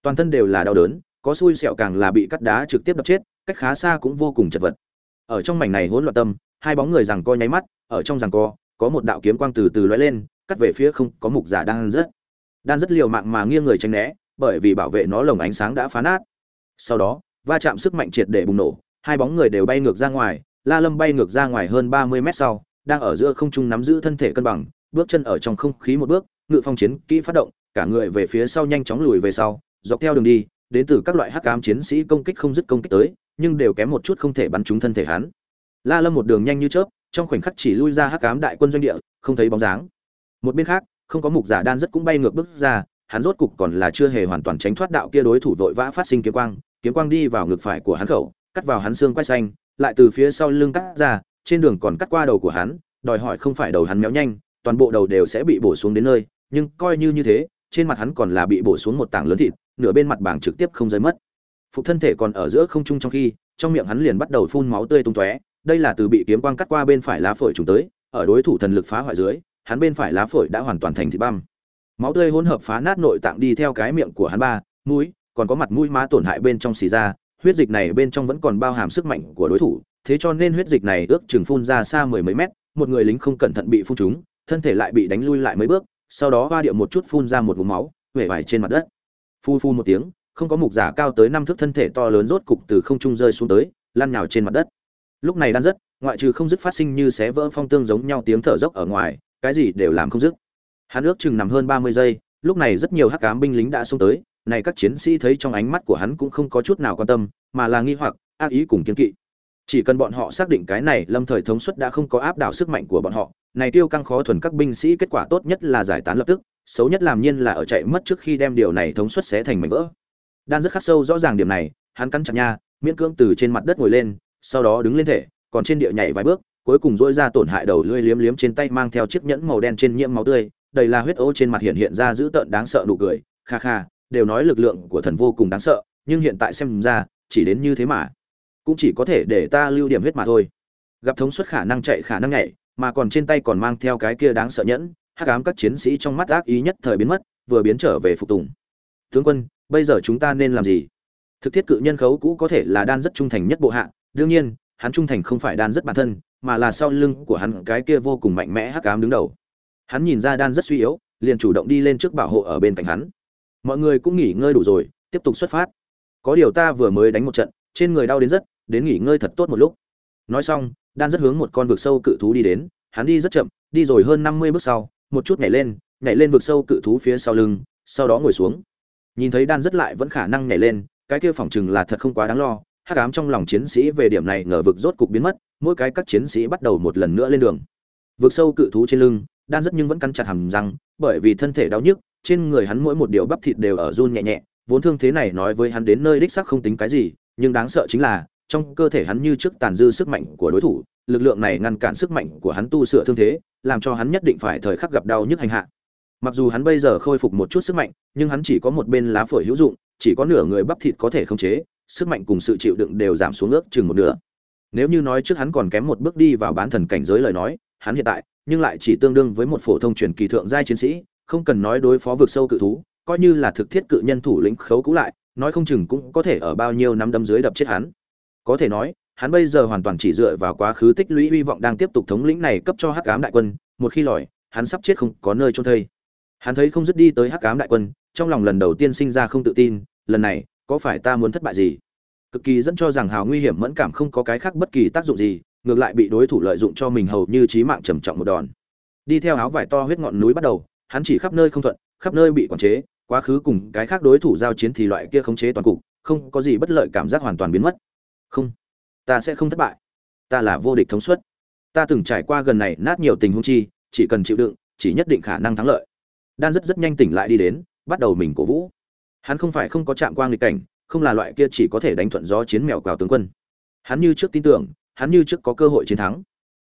Toàn thân đều là đau đớn, có xui xẹo càng là bị cắt đá trực tiếp đập chết, cách khá xa cũng vô cùng chật vật. Ở trong mảnh này hỗn loạn tâm, hai bóng người rằng co nháy mắt, ở trong rằng co, có một đạo kiếm quang từ từ lóe lên, cắt về phía không, có mục giả đang rất. Đang rất liều mạng mà nghiêng người tránh né, bởi vì bảo vệ nó lồng ánh sáng đã phá nát. Sau đó, va chạm sức mạnh triệt để bùng nổ, hai bóng người đều bay ngược ra ngoài, la lâm bay ngược ra ngoài hơn ba mươi mét sau, đang ở giữa không trung nắm giữ thân thể cân bằng, bước chân ở trong không khí một bước, ngự phong chiến kỹ phát động cả người về phía sau nhanh chóng lùi về sau, dọc theo đường đi, đến từ các loại hắc ám chiến sĩ công kích không dứt công kích tới, nhưng đều kém một chút không thể bắn trúng thân thể hắn. La lâm một đường nhanh như chớp, trong khoảnh khắc chỉ lui ra hắc ám đại quân doanh địa, không thấy bóng dáng. Một bên khác, không có mục giả đan rất cũng bay ngược bước ra, hắn rốt cục còn là chưa hề hoàn toàn tránh thoát đạo kia đối thủ vội vã phát sinh kiếm quang kiếm quang đi vào ngực phải của hắn khẩu, cắt vào hắn xương quai xanh, lại từ phía sau lưng cắt ra, trên đường còn cắt qua đầu của hắn, đòi hỏi không phải đầu hắn méo nhanh, toàn bộ đầu đều sẽ bị bổ xuống đến nơi, nhưng coi như như thế trên mặt hắn còn là bị bổ xuống một tảng lớn thịt, nửa bên mặt bảng trực tiếp không rơi mất. Phục thân thể còn ở giữa không trung trong khi, trong miệng hắn liền bắt đầu phun máu tươi tung tóe. Đây là từ bị kiếm quang cắt qua bên phải lá phổi trùng tới, ở đối thủ thần lực phá hoại dưới, hắn bên phải lá phổi đã hoàn toàn thành thịt băm. Máu tươi hỗn hợp phá nát nội tạng đi theo cái miệng của hắn ba, mũi, còn có mặt mũi má tổn hại bên trong xì ra. Huyết dịch này bên trong vẫn còn bao hàm sức mạnh của đối thủ, thế cho nên huyết dịch này ước chừng phun ra xa mười mấy mét, một người lính không cẩn thận bị phun trúng, thân thể lại bị đánh lui lại mấy bước sau đó hoa điệu một chút phun ra một ngụm máu huệ vải trên mặt đất. Phu phu một tiếng, không có mục giả cao tới năm thước thân thể to lớn rốt cục từ không trung rơi xuống tới, lăn nhào trên mặt đất. Lúc này đan rất, ngoại trừ không dứt phát sinh như xé vỡ phong tương giống nhau tiếng thở dốc ở ngoài, cái gì đều làm không dứt. Hắn ước chừng nằm hơn ba mươi giây, lúc này rất nhiều hắc ám binh lính đã xông tới, này các chiến sĩ thấy trong ánh mắt của hắn cũng không có chút nào quan tâm, mà là nghi hoặc, ác ý cùng kiên kỵ chỉ cần bọn họ xác định cái này lâm thời thống suất đã không có áp đảo sức mạnh của bọn họ, này tiêu căng khó thuần các binh sĩ kết quả tốt nhất là giải tán lập tức, xấu nhất làm nhiên là ở chạy mất trước khi đem điều này thống suất xé thành mảnh vỡ. Đan rất khắc sâu rõ ràng điểm này, hắn cắn chặt nha, miễn cưỡng từ trên mặt đất ngồi lên, sau đó đứng lên thể, còn trên địa nhảy vài bước, cuối cùng dỗi ra tổn hại đầu lưỡi liếm liếm trên tay mang theo chiếc nhẫn màu đen trên nhiễm máu tươi, đầy là huyết ô trên mặt hiện hiện ra dữ tợn đáng sợ nụ cười, kha kha, đều nói lực lượng của thần vô cùng đáng sợ, nhưng hiện tại xem ra, chỉ đến như thế mà cũng chỉ có thể để ta lưu điểm huyết mà thôi. Gặp thống suất khả năng chạy khả năng nhảy, mà còn trên tay còn mang theo cái kia đáng sợ nhẫn, hắc ám các chiến sĩ trong mắt ác ý nhất thời biến mất, vừa biến trở về phục tùng. Tướng quân, bây giờ chúng ta nên làm gì? Thực thiết cự nhân khấu cũ có thể là đan rất trung thành nhất bộ hạ, đương nhiên, hắn trung thành không phải đan rất bản thân, mà là sau lưng của hắn cái kia vô cùng mạnh mẽ hắc ám đứng đầu. Hắn nhìn ra đan rất suy yếu, liền chủ động đi lên trước bảo hộ ở bên cạnh hắn. Mọi người cũng nghỉ ngơi đủ rồi, tiếp tục xuất phát. Có điều ta vừa mới đánh một trận, trên người đau đến rất đến nghỉ ngơi thật tốt một lúc. Nói xong, đan rất hướng một con vực sâu cự thú đi đến, hắn đi rất chậm, đi rồi hơn năm mươi bước sau, một chút nhảy lên nhảy lên vực sâu cự thú phía sau lưng, sau đó ngồi xuống. Nhìn thấy đan rất lại vẫn khả năng nhảy lên, cái kia phỏng chừng là thật không quá đáng lo, hắc ám trong lòng chiến sĩ về điểm này ngờ vực rốt cục biến mất, mỗi cái các chiến sĩ bắt đầu một lần nữa lên đường. Vực sâu cự thú trên lưng, đan rất nhưng vẫn cắn chặt hàm răng, bởi vì thân thể đau nhức, trên người hắn mỗi một điều bắp thịt đều ở run nhẹ nhẹ, vốn thương thế này nói với hắn đến nơi đích xác không tính cái gì, nhưng đáng sợ chính là trong cơ thể hắn như trước tàn dư sức mạnh của đối thủ, lực lượng này ngăn cản sức mạnh của hắn tu sửa thương thế, làm cho hắn nhất định phải thời khắc gặp đau nhức hành hạ. Mặc dù hắn bây giờ khôi phục một chút sức mạnh, nhưng hắn chỉ có một bên lá phổi hữu dụng, chỉ có nửa người bắp thịt có thể khống chế, sức mạnh cùng sự chịu đựng đều giảm xuống ước chừng một nửa. Nếu như nói trước hắn còn kém một bước đi vào bán thần cảnh giới lời nói, hắn hiện tại, nhưng lại chỉ tương đương với một phổ thông truyền kỳ thượng giai chiến sĩ, không cần nói đối phó vực sâu cự thú, coi như là thực thiết cự nhân thủ lĩnh khấu cũ lại, nói không chừng cũng có thể ở bao nhiêu năm đâm dưới đập chết hắn có thể nói, hắn bây giờ hoàn toàn chỉ dựa vào quá khứ tích lũy hy vọng đang tiếp tục thống lĩnh này cấp cho hắc ám đại quân, một khi lòi, hắn sắp chết không có nơi trôn thây. Hắn thấy không dứt đi tới hắc ám đại quân, trong lòng lần đầu tiên sinh ra không tự tin, lần này, có phải ta muốn thất bại gì? Cực kỳ dẫn cho rằng hào nguy hiểm mẫn cảm không có cái khác bất kỳ tác dụng gì, ngược lại bị đối thủ lợi dụng cho mình hầu như chí mạng trầm trọng một đòn. Đi theo áo vải to huyết ngọn núi bắt đầu, hắn chỉ khắp nơi không thuận, khắp nơi bị quản chế, quá khứ cùng cái khác đối thủ giao chiến thì loại kia khống chế toàn cục, không có gì bất lợi cảm giác hoàn toàn biến mất không, ta sẽ không thất bại. Ta là vô địch thống suất. Ta từng trải qua gần này nát nhiều tình huống chi, chỉ cần chịu đựng, chỉ nhất định khả năng thắng lợi. Đan rất rất nhanh tỉnh lại đi đến, bắt đầu mình cổ vũ. Hắn không phải không có chạm quang nghịch cảnh, không là loại kia chỉ có thể đánh thuận gió chiến mèo cào tướng quân. Hắn như trước tin tưởng, hắn như trước có cơ hội chiến thắng.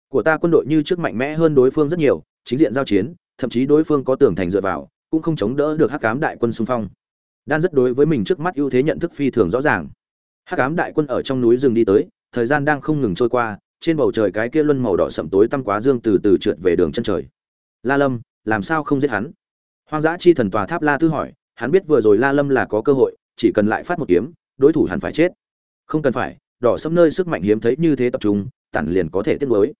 Của ta quân đội như trước mạnh mẽ hơn đối phương rất nhiều, chính diện giao chiến, thậm chí đối phương có tường thành dựa vào, cũng không chống đỡ được hắc cám đại quân xung phong. Đan rất đối với mình trước mắt ưu thế nhận thức phi thường rõ ràng hắc cám đại quân ở trong núi rừng đi tới, thời gian đang không ngừng trôi qua, trên bầu trời cái kia luân màu đỏ sậm tối tăm quá dương từ từ trượt về đường chân trời. La lâm, làm sao không giết hắn? Hoang dã chi thần tòa tháp la tư hỏi, hắn biết vừa rồi la lâm là có cơ hội, chỉ cần lại phát một kiếm, đối thủ hẳn phải chết. Không cần phải, đỏ sẫm nơi sức mạnh hiếm thấy như thế tập trung, tản liền có thể tiếp nối.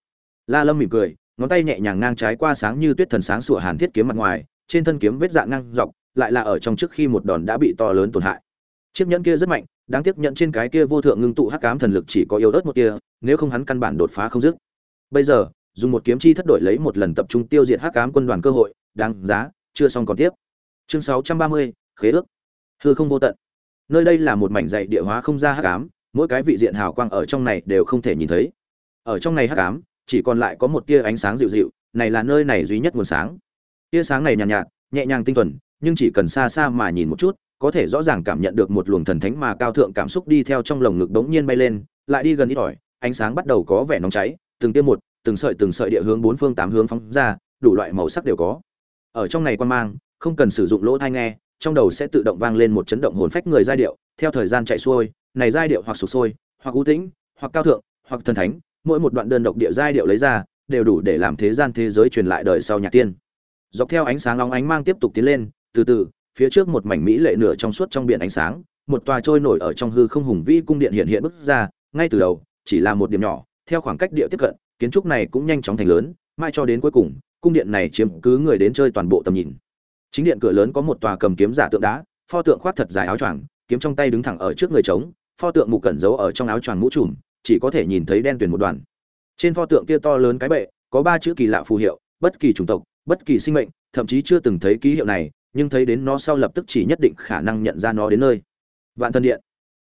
La lâm mỉm cười, ngón tay nhẹ nhàng ngang trái qua sáng như tuyết thần sáng sủa hàn thiết kiếm mặt ngoài, trên thân kiếm vết dạng ngang dọc, lại là ở trong trước khi một đòn đã bị to lớn tổn hại. Chiếc nhẫn kia rất mạnh đáng tiếc nhận trên cái kia vô thượng ngưng tụ hắc ám thần lực chỉ có yếu ớt một kia nếu không hắn căn bản đột phá không dứt. Bây giờ dùng một kiếm chi thất đổi lấy một lần tập trung tiêu diệt hắc ám quân đoàn cơ hội đáng giá chưa xong còn tiếp. Chương 630, khế ước. Hư không vô tận. Nơi đây là một mảnh dày địa hóa không ra hắc ám mỗi cái vị diện hào quang ở trong này đều không thể nhìn thấy. Ở trong này hắc ám chỉ còn lại có một tia ánh sáng dịu dịu này là nơi này duy nhất nguồn sáng. Tia sáng này nhàn nhạt, nhạt nhẹ nhàng tinh thuần nhưng chỉ cần xa xa mà nhìn một chút có thể rõ ràng cảm nhận được một luồng thần thánh mà cao thượng cảm xúc đi theo trong lồng ngực đống nhiên bay lên, lại đi gần ít ỏi, ánh sáng bắt đầu có vẻ nóng cháy, từng tia một, từng sợi từng sợi địa hướng bốn phương tám hướng phóng ra, đủ loại màu sắc đều có. Ở trong này quan mang, không cần sử dụng lỗ tai nghe, trong đầu sẽ tự động vang lên một chấn động hồn phách người giai điệu, theo thời gian chạy xuôi, này giai điệu hoặc sục sôi, hoặc u tĩnh, hoặc cao thượng, hoặc thần thánh, mỗi một đoạn đơn độc địa giai điệu lấy ra, đều đủ để làm thế gian thế giới truyền lại đời sau nhạc tiên. Dọc theo ánh sáng long ánh mang tiếp tục tiến lên, từ từ phía trước một mảnh mỹ lệ nửa trong suốt trong biển ánh sáng, một tòa trôi nổi ở trong hư không hùng vĩ cung điện hiện hiện bức ra, ngay từ đầu, chỉ là một điểm nhỏ, theo khoảng cách địa tiếp cận, kiến trúc này cũng nhanh chóng thành lớn mai cho đến cuối cùng, cung điện này chiếm cứ người đến chơi toàn bộ tầm nhìn. Chính điện cửa lớn có một tòa cầm kiếm giả tượng đá, pho tượng khoác thật dài áo choàng, kiếm trong tay đứng thẳng ở trước người trống, pho tượng mục cẩn giấu ở trong áo choàng mũ trùm, chỉ có thể nhìn thấy đen tuyền một đoàn. Trên pho tượng kia to lớn cái bệ, có ba chữ kỳ lạ phù hiệu, bất kỳ chủng tộc, bất kỳ sinh mệnh, thậm chí chưa từng thấy ký hiệu này nhưng thấy đến nó sau lập tức chỉ nhất định khả năng nhận ra nó đến nơi. Vạn thần điện.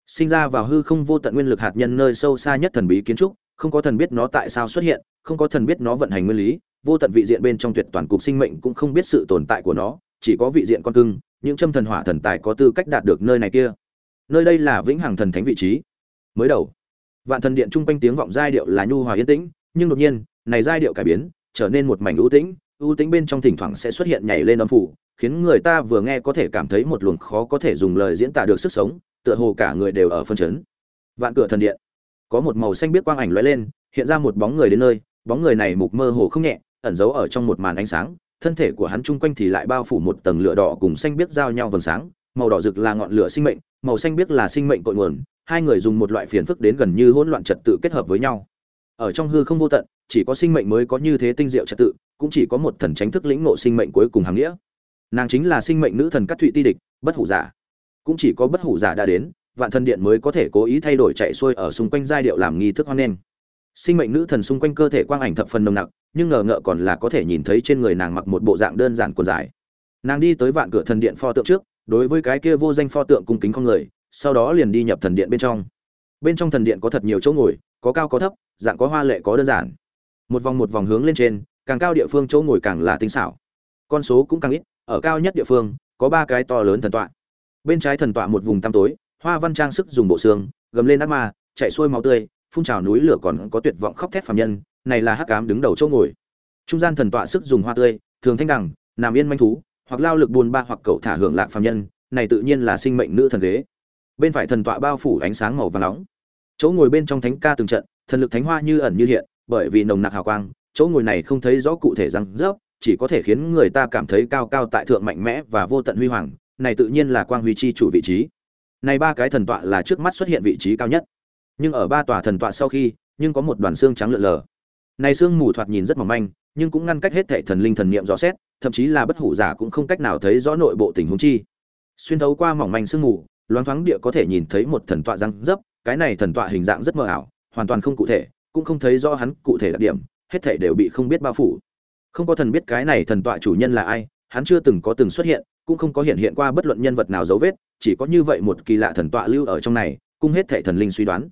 Sinh ra vào hư không vô tận nguyên lực hạt nhân nơi sâu xa nhất thần bí kiến trúc, không có thần biết nó tại sao xuất hiện, không có thần biết nó vận hành nguyên lý, vô tận vị diện bên trong tuyệt toàn cục sinh mệnh cũng không biết sự tồn tại của nó, chỉ có vị diện con cưng, những châm thần hỏa thần tài có tư cách đạt được nơi này kia. Nơi đây là vĩnh hằng thần thánh vị trí. Mới đầu, vạn thần điện trung quanh tiếng vọng giai điệu là nhu hòa yên tĩnh, nhưng đột nhiên, này giai điệu cải biến, trở nên một mảnh ưu tĩnh ưu tĩnh bên trong thỉnh thoảng sẽ xuất hiện nhảy lên âm phủ khiến người ta vừa nghe có thể cảm thấy một luồng khó có thể dùng lời diễn tả được sức sống, tựa hồ cả người đều ở phân chấn. Vạn cửa thần điện. Có một màu xanh biết quang ảnh lóe lên, hiện ra một bóng người đến nơi, bóng người này mục mơ hồ không nhẹ, ẩn giấu ở trong một màn ánh sáng, thân thể của hắn chung quanh thì lại bao phủ một tầng lửa đỏ cùng xanh biết giao nhau vầng sáng, màu đỏ rực là ngọn lửa sinh mệnh, màu xanh biết là sinh mệnh cội nguồn, hai người dùng một loại phiền phức đến gần như hỗn loạn trật tự kết hợp với nhau. Ở trong hư không vô tận, chỉ có sinh mệnh mới có như thế tinh diệu trật tự, cũng chỉ có một thần tránh thức lĩnh ngộ sinh mệnh cuối cùng hàm nghĩa nàng chính là sinh mệnh nữ thần cát thụy ti địch, bất hủ giả. Cũng chỉ có bất hủ giả đã đến, vạn thần điện mới có thể cố ý thay đổi chạy xuôi ở xung quanh giai điệu làm nghi thức hoan nghênh. Sinh mệnh nữ thần xung quanh cơ thể quang ảnh thập phần nồng nặc, nhưng ngờ ngợ còn là có thể nhìn thấy trên người nàng mặc một bộ dạng đơn giản quần dài. Nàng đi tới vạn cửa thần điện pho tượng trước, đối với cái kia vô danh pho tượng cung kính con người, sau đó liền đi nhập thần điện bên trong. Bên trong thần điện có thật nhiều chỗ ngồi, có cao có thấp, dạng có hoa lệ có đơn giản. Một vòng một vòng hướng lên trên, càng cao địa phương chỗ ngồi càng là tinh xảo con số cũng càng ít, ở cao nhất địa phương, có ba cái to lớn thần tọa. Bên trái thần tọa một vùng tăm tối, hoa văn trang sức dùng bộ xương, gầm lên ác ma, chạy xuôi máu tươi, phun trào núi lửa còn có tuyệt vọng khóc thét phàm nhân, này là hắc ám đứng đầu chỗ ngồi. Trung gian thần tọa sức dùng hoa tươi, thường thanh đẳng nằm yên manh thú, hoặc lao lực buồn ba hoặc cậu thả hưởng lạc phàm nhân, này tự nhiên là sinh mệnh nữ thần ghế. Bên phải thần tọa bao phủ ánh sáng màu vàng nóng. Chỗ ngồi bên trong thánh ca từng trận, thần lực thánh hoa như ẩn như hiện, bởi vì nồng nặc hào quang, chỗ ngồi này không thấy rõ cụ thể răng rớp chỉ có thể khiến người ta cảm thấy cao cao tại thượng mạnh mẽ và vô tận huy hoàng, này tự nhiên là quang huy chi chủ vị trí. Này ba cái thần tọa là trước mắt xuất hiện vị trí cao nhất. Nhưng ở ba tòa thần tọa sau khi, nhưng có một đoàn xương trắng lượn lờ. Này xương mù thoạt nhìn rất mỏng manh, nhưng cũng ngăn cách hết thảy thần linh thần niệm rõ xét, thậm chí là bất hủ giả cũng không cách nào thấy rõ nội bộ tình huống chi. Xuyên thấu qua mỏng manh sương mù, loáng thoáng địa có thể nhìn thấy một thần tọa răng dấp, cái này thần tọa hình dạng rất mơ ảo, hoàn toàn không cụ thể, cũng không thấy rõ hắn cụ thể đặc điểm, hết thảy đều bị không biết bao phủ không có thần biết cái này thần tọa chủ nhân là ai, hắn chưa từng có từng xuất hiện, cũng không có hiện hiện qua bất luận nhân vật nào dấu vết, chỉ có như vậy một kỳ lạ thần tọa lưu ở trong này, cung hết thảy thần linh suy đoán.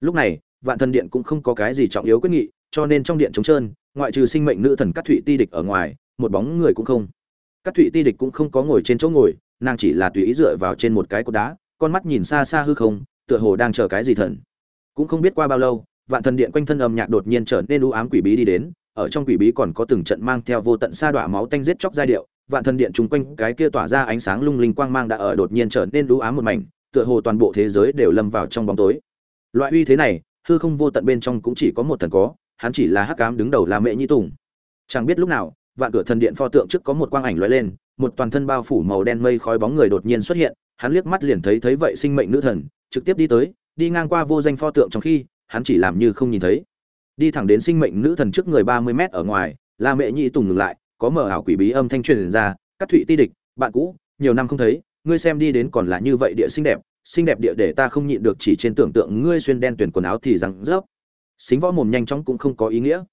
Lúc này, vạn thần điện cũng không có cái gì trọng yếu quyết nghị, cho nên trong điện trống trơn, ngoại trừ sinh mệnh nữ thần cát thụy ti địch ở ngoài, một bóng người cũng không. Cát thụy ti địch cũng không có ngồi trên chỗ ngồi, nàng chỉ là tùy ý dựa vào trên một cái cột đá, con mắt nhìn xa xa hư không, tựa hồ đang chờ cái gì thần. Cũng không biết qua bao lâu, vạn thần điện quanh thân âm nhạc đột nhiên trở nên u ám quỷ bí đi đến ở trong quỷ bí còn có từng trận mang theo vô tận sa đọa máu tanh giết chóc giai điệu, vạn thần điện chung quanh cái kia tỏa ra ánh sáng lung linh quang mang đã ở đột nhiên trở nên lũ ám một mảnh, tựa hồ toàn bộ thế giới đều lâm vào trong bóng tối. Loại uy thế này, hư không vô tận bên trong cũng chỉ có một thần có, hắn chỉ là hắc ám đứng đầu là mẹ nhi tùng. Chẳng biết lúc nào, vạn cửa thần điện pho tượng trước có một quang ảnh lóe lên, một toàn thân bao phủ màu đen mây khói bóng người đột nhiên xuất hiện, hắn liếc mắt liền thấy thấy vậy sinh mệnh nữ thần, trực tiếp đi tới, đi ngang qua vô danh pho tượng trong khi, hắn chỉ làm như không nhìn thấy đi thẳng đến sinh mệnh nữ thần trước người ba mươi mét ở ngoài, la mẹ nhị tùng ngừng lại, có mở ảo quỷ bí âm thanh truyền ra các thụy ti địch, bạn cũ, nhiều năm không thấy, ngươi xem đi đến còn là như vậy địa xinh đẹp xinh đẹp địa để ta không nhịn được chỉ trên tưởng tượng ngươi xuyên đen tuyển quần áo thì rằng rớp. Xính võ mồm nhanh chóng cũng không có ý nghĩa.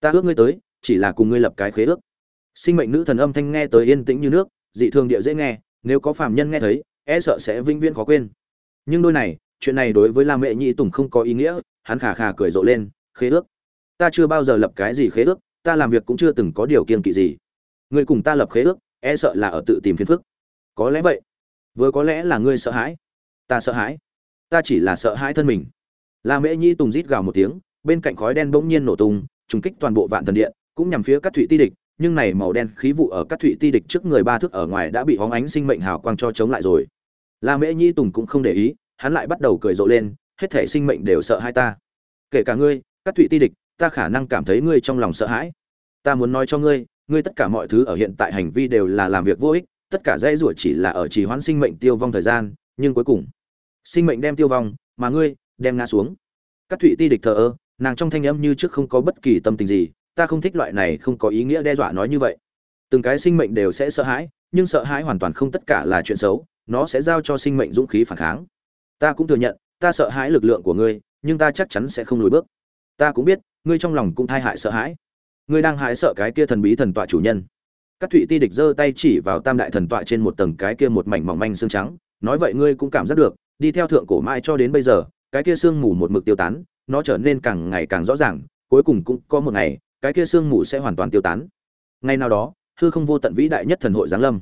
Ta ước ngươi tới, chỉ là cùng ngươi lập cái khế ước. Sinh mệnh nữ thần âm thanh nghe tới yên tĩnh như nước, dị thường địa dễ nghe, nếu có phàm nhân nghe thấy e sợ sẽ vĩnh viễn khó quên. Nhưng đôi này, chuyện này đối với la mẹ nhị tùng không có ý nghĩa, hắn khà khà cười rộ lên khế ước. Ta chưa bao giờ lập cái gì khế ước, ta làm việc cũng chưa từng có điều kiên kỵ gì. Ngươi cùng ta lập khế ước e sợ là ở tự tìm phiền phức. Có lẽ vậy. Vừa có lẽ là ngươi sợ hãi. Ta sợ hãi. Ta chỉ là sợ hãi thân mình. La mễ nhi tùng rít gào một tiếng, bên cạnh khói đen bỗng nhiên nổ tung, trùng kích toàn bộ vạn thần điện, cũng nhằm phía các thụy ti địch, nhưng này màu đen khí vụ ở các thụy ti địch trước người ba thước ở ngoài đã bị hóng ánh sinh mệnh hào quang cho chống lại rồi. La mễ nhi tùng cũng không để ý, hắn lại bắt đầu cười rộ lên, hết thể sinh mệnh đều sợ hai ta. Kể cả ngươi các thụy ti địch, ta khả năng cảm thấy ngươi trong lòng sợ hãi. Ta muốn nói cho ngươi ngươi tất cả mọi thứ ở hiện tại hành vi đều là làm việc vô ích, tất cả dãy ruột chỉ là ở trì hoãn sinh mệnh tiêu vong thời gian, nhưng cuối cùng, sinh mệnh đem tiêu vong, mà ngươi, đem ngã xuống. Các thụy ti địch thờ ơ, nàng trong thanh âm như trước không có bất kỳ tâm tình gì, ta không thích loại này không có ý nghĩa đe dọa nói như vậy. Từng cái sinh mệnh đều sẽ sợ hãi, nhưng sợ hãi hoàn toàn không tất cả là chuyện xấu, nó sẽ giao cho sinh mệnh dũng khí phản kháng. Ta cũng thừa nhận, ta sợ hãi lực lượng của ngươi, nhưng ta chắc chắn sẽ không lùi bước ta cũng biết, ngươi trong lòng cũng thai hại sợ hãi. Ngươi đang hại sợ cái kia thần bí thần tọa chủ nhân. Các thụy ti địch giơ tay chỉ vào tam đại thần tọa trên một tầng cái kia một mảnh mỏng manh xương trắng, nói vậy ngươi cũng cảm giác được, đi theo thượng cổ mai cho đến bây giờ, cái kia sương mù một mực tiêu tán, nó trở nên càng ngày càng rõ ràng, cuối cùng cũng có một ngày, cái kia sương mù sẽ hoàn toàn tiêu tán. Ngày nào đó, hư không vô tận vĩ đại nhất thần hội giáng lâm.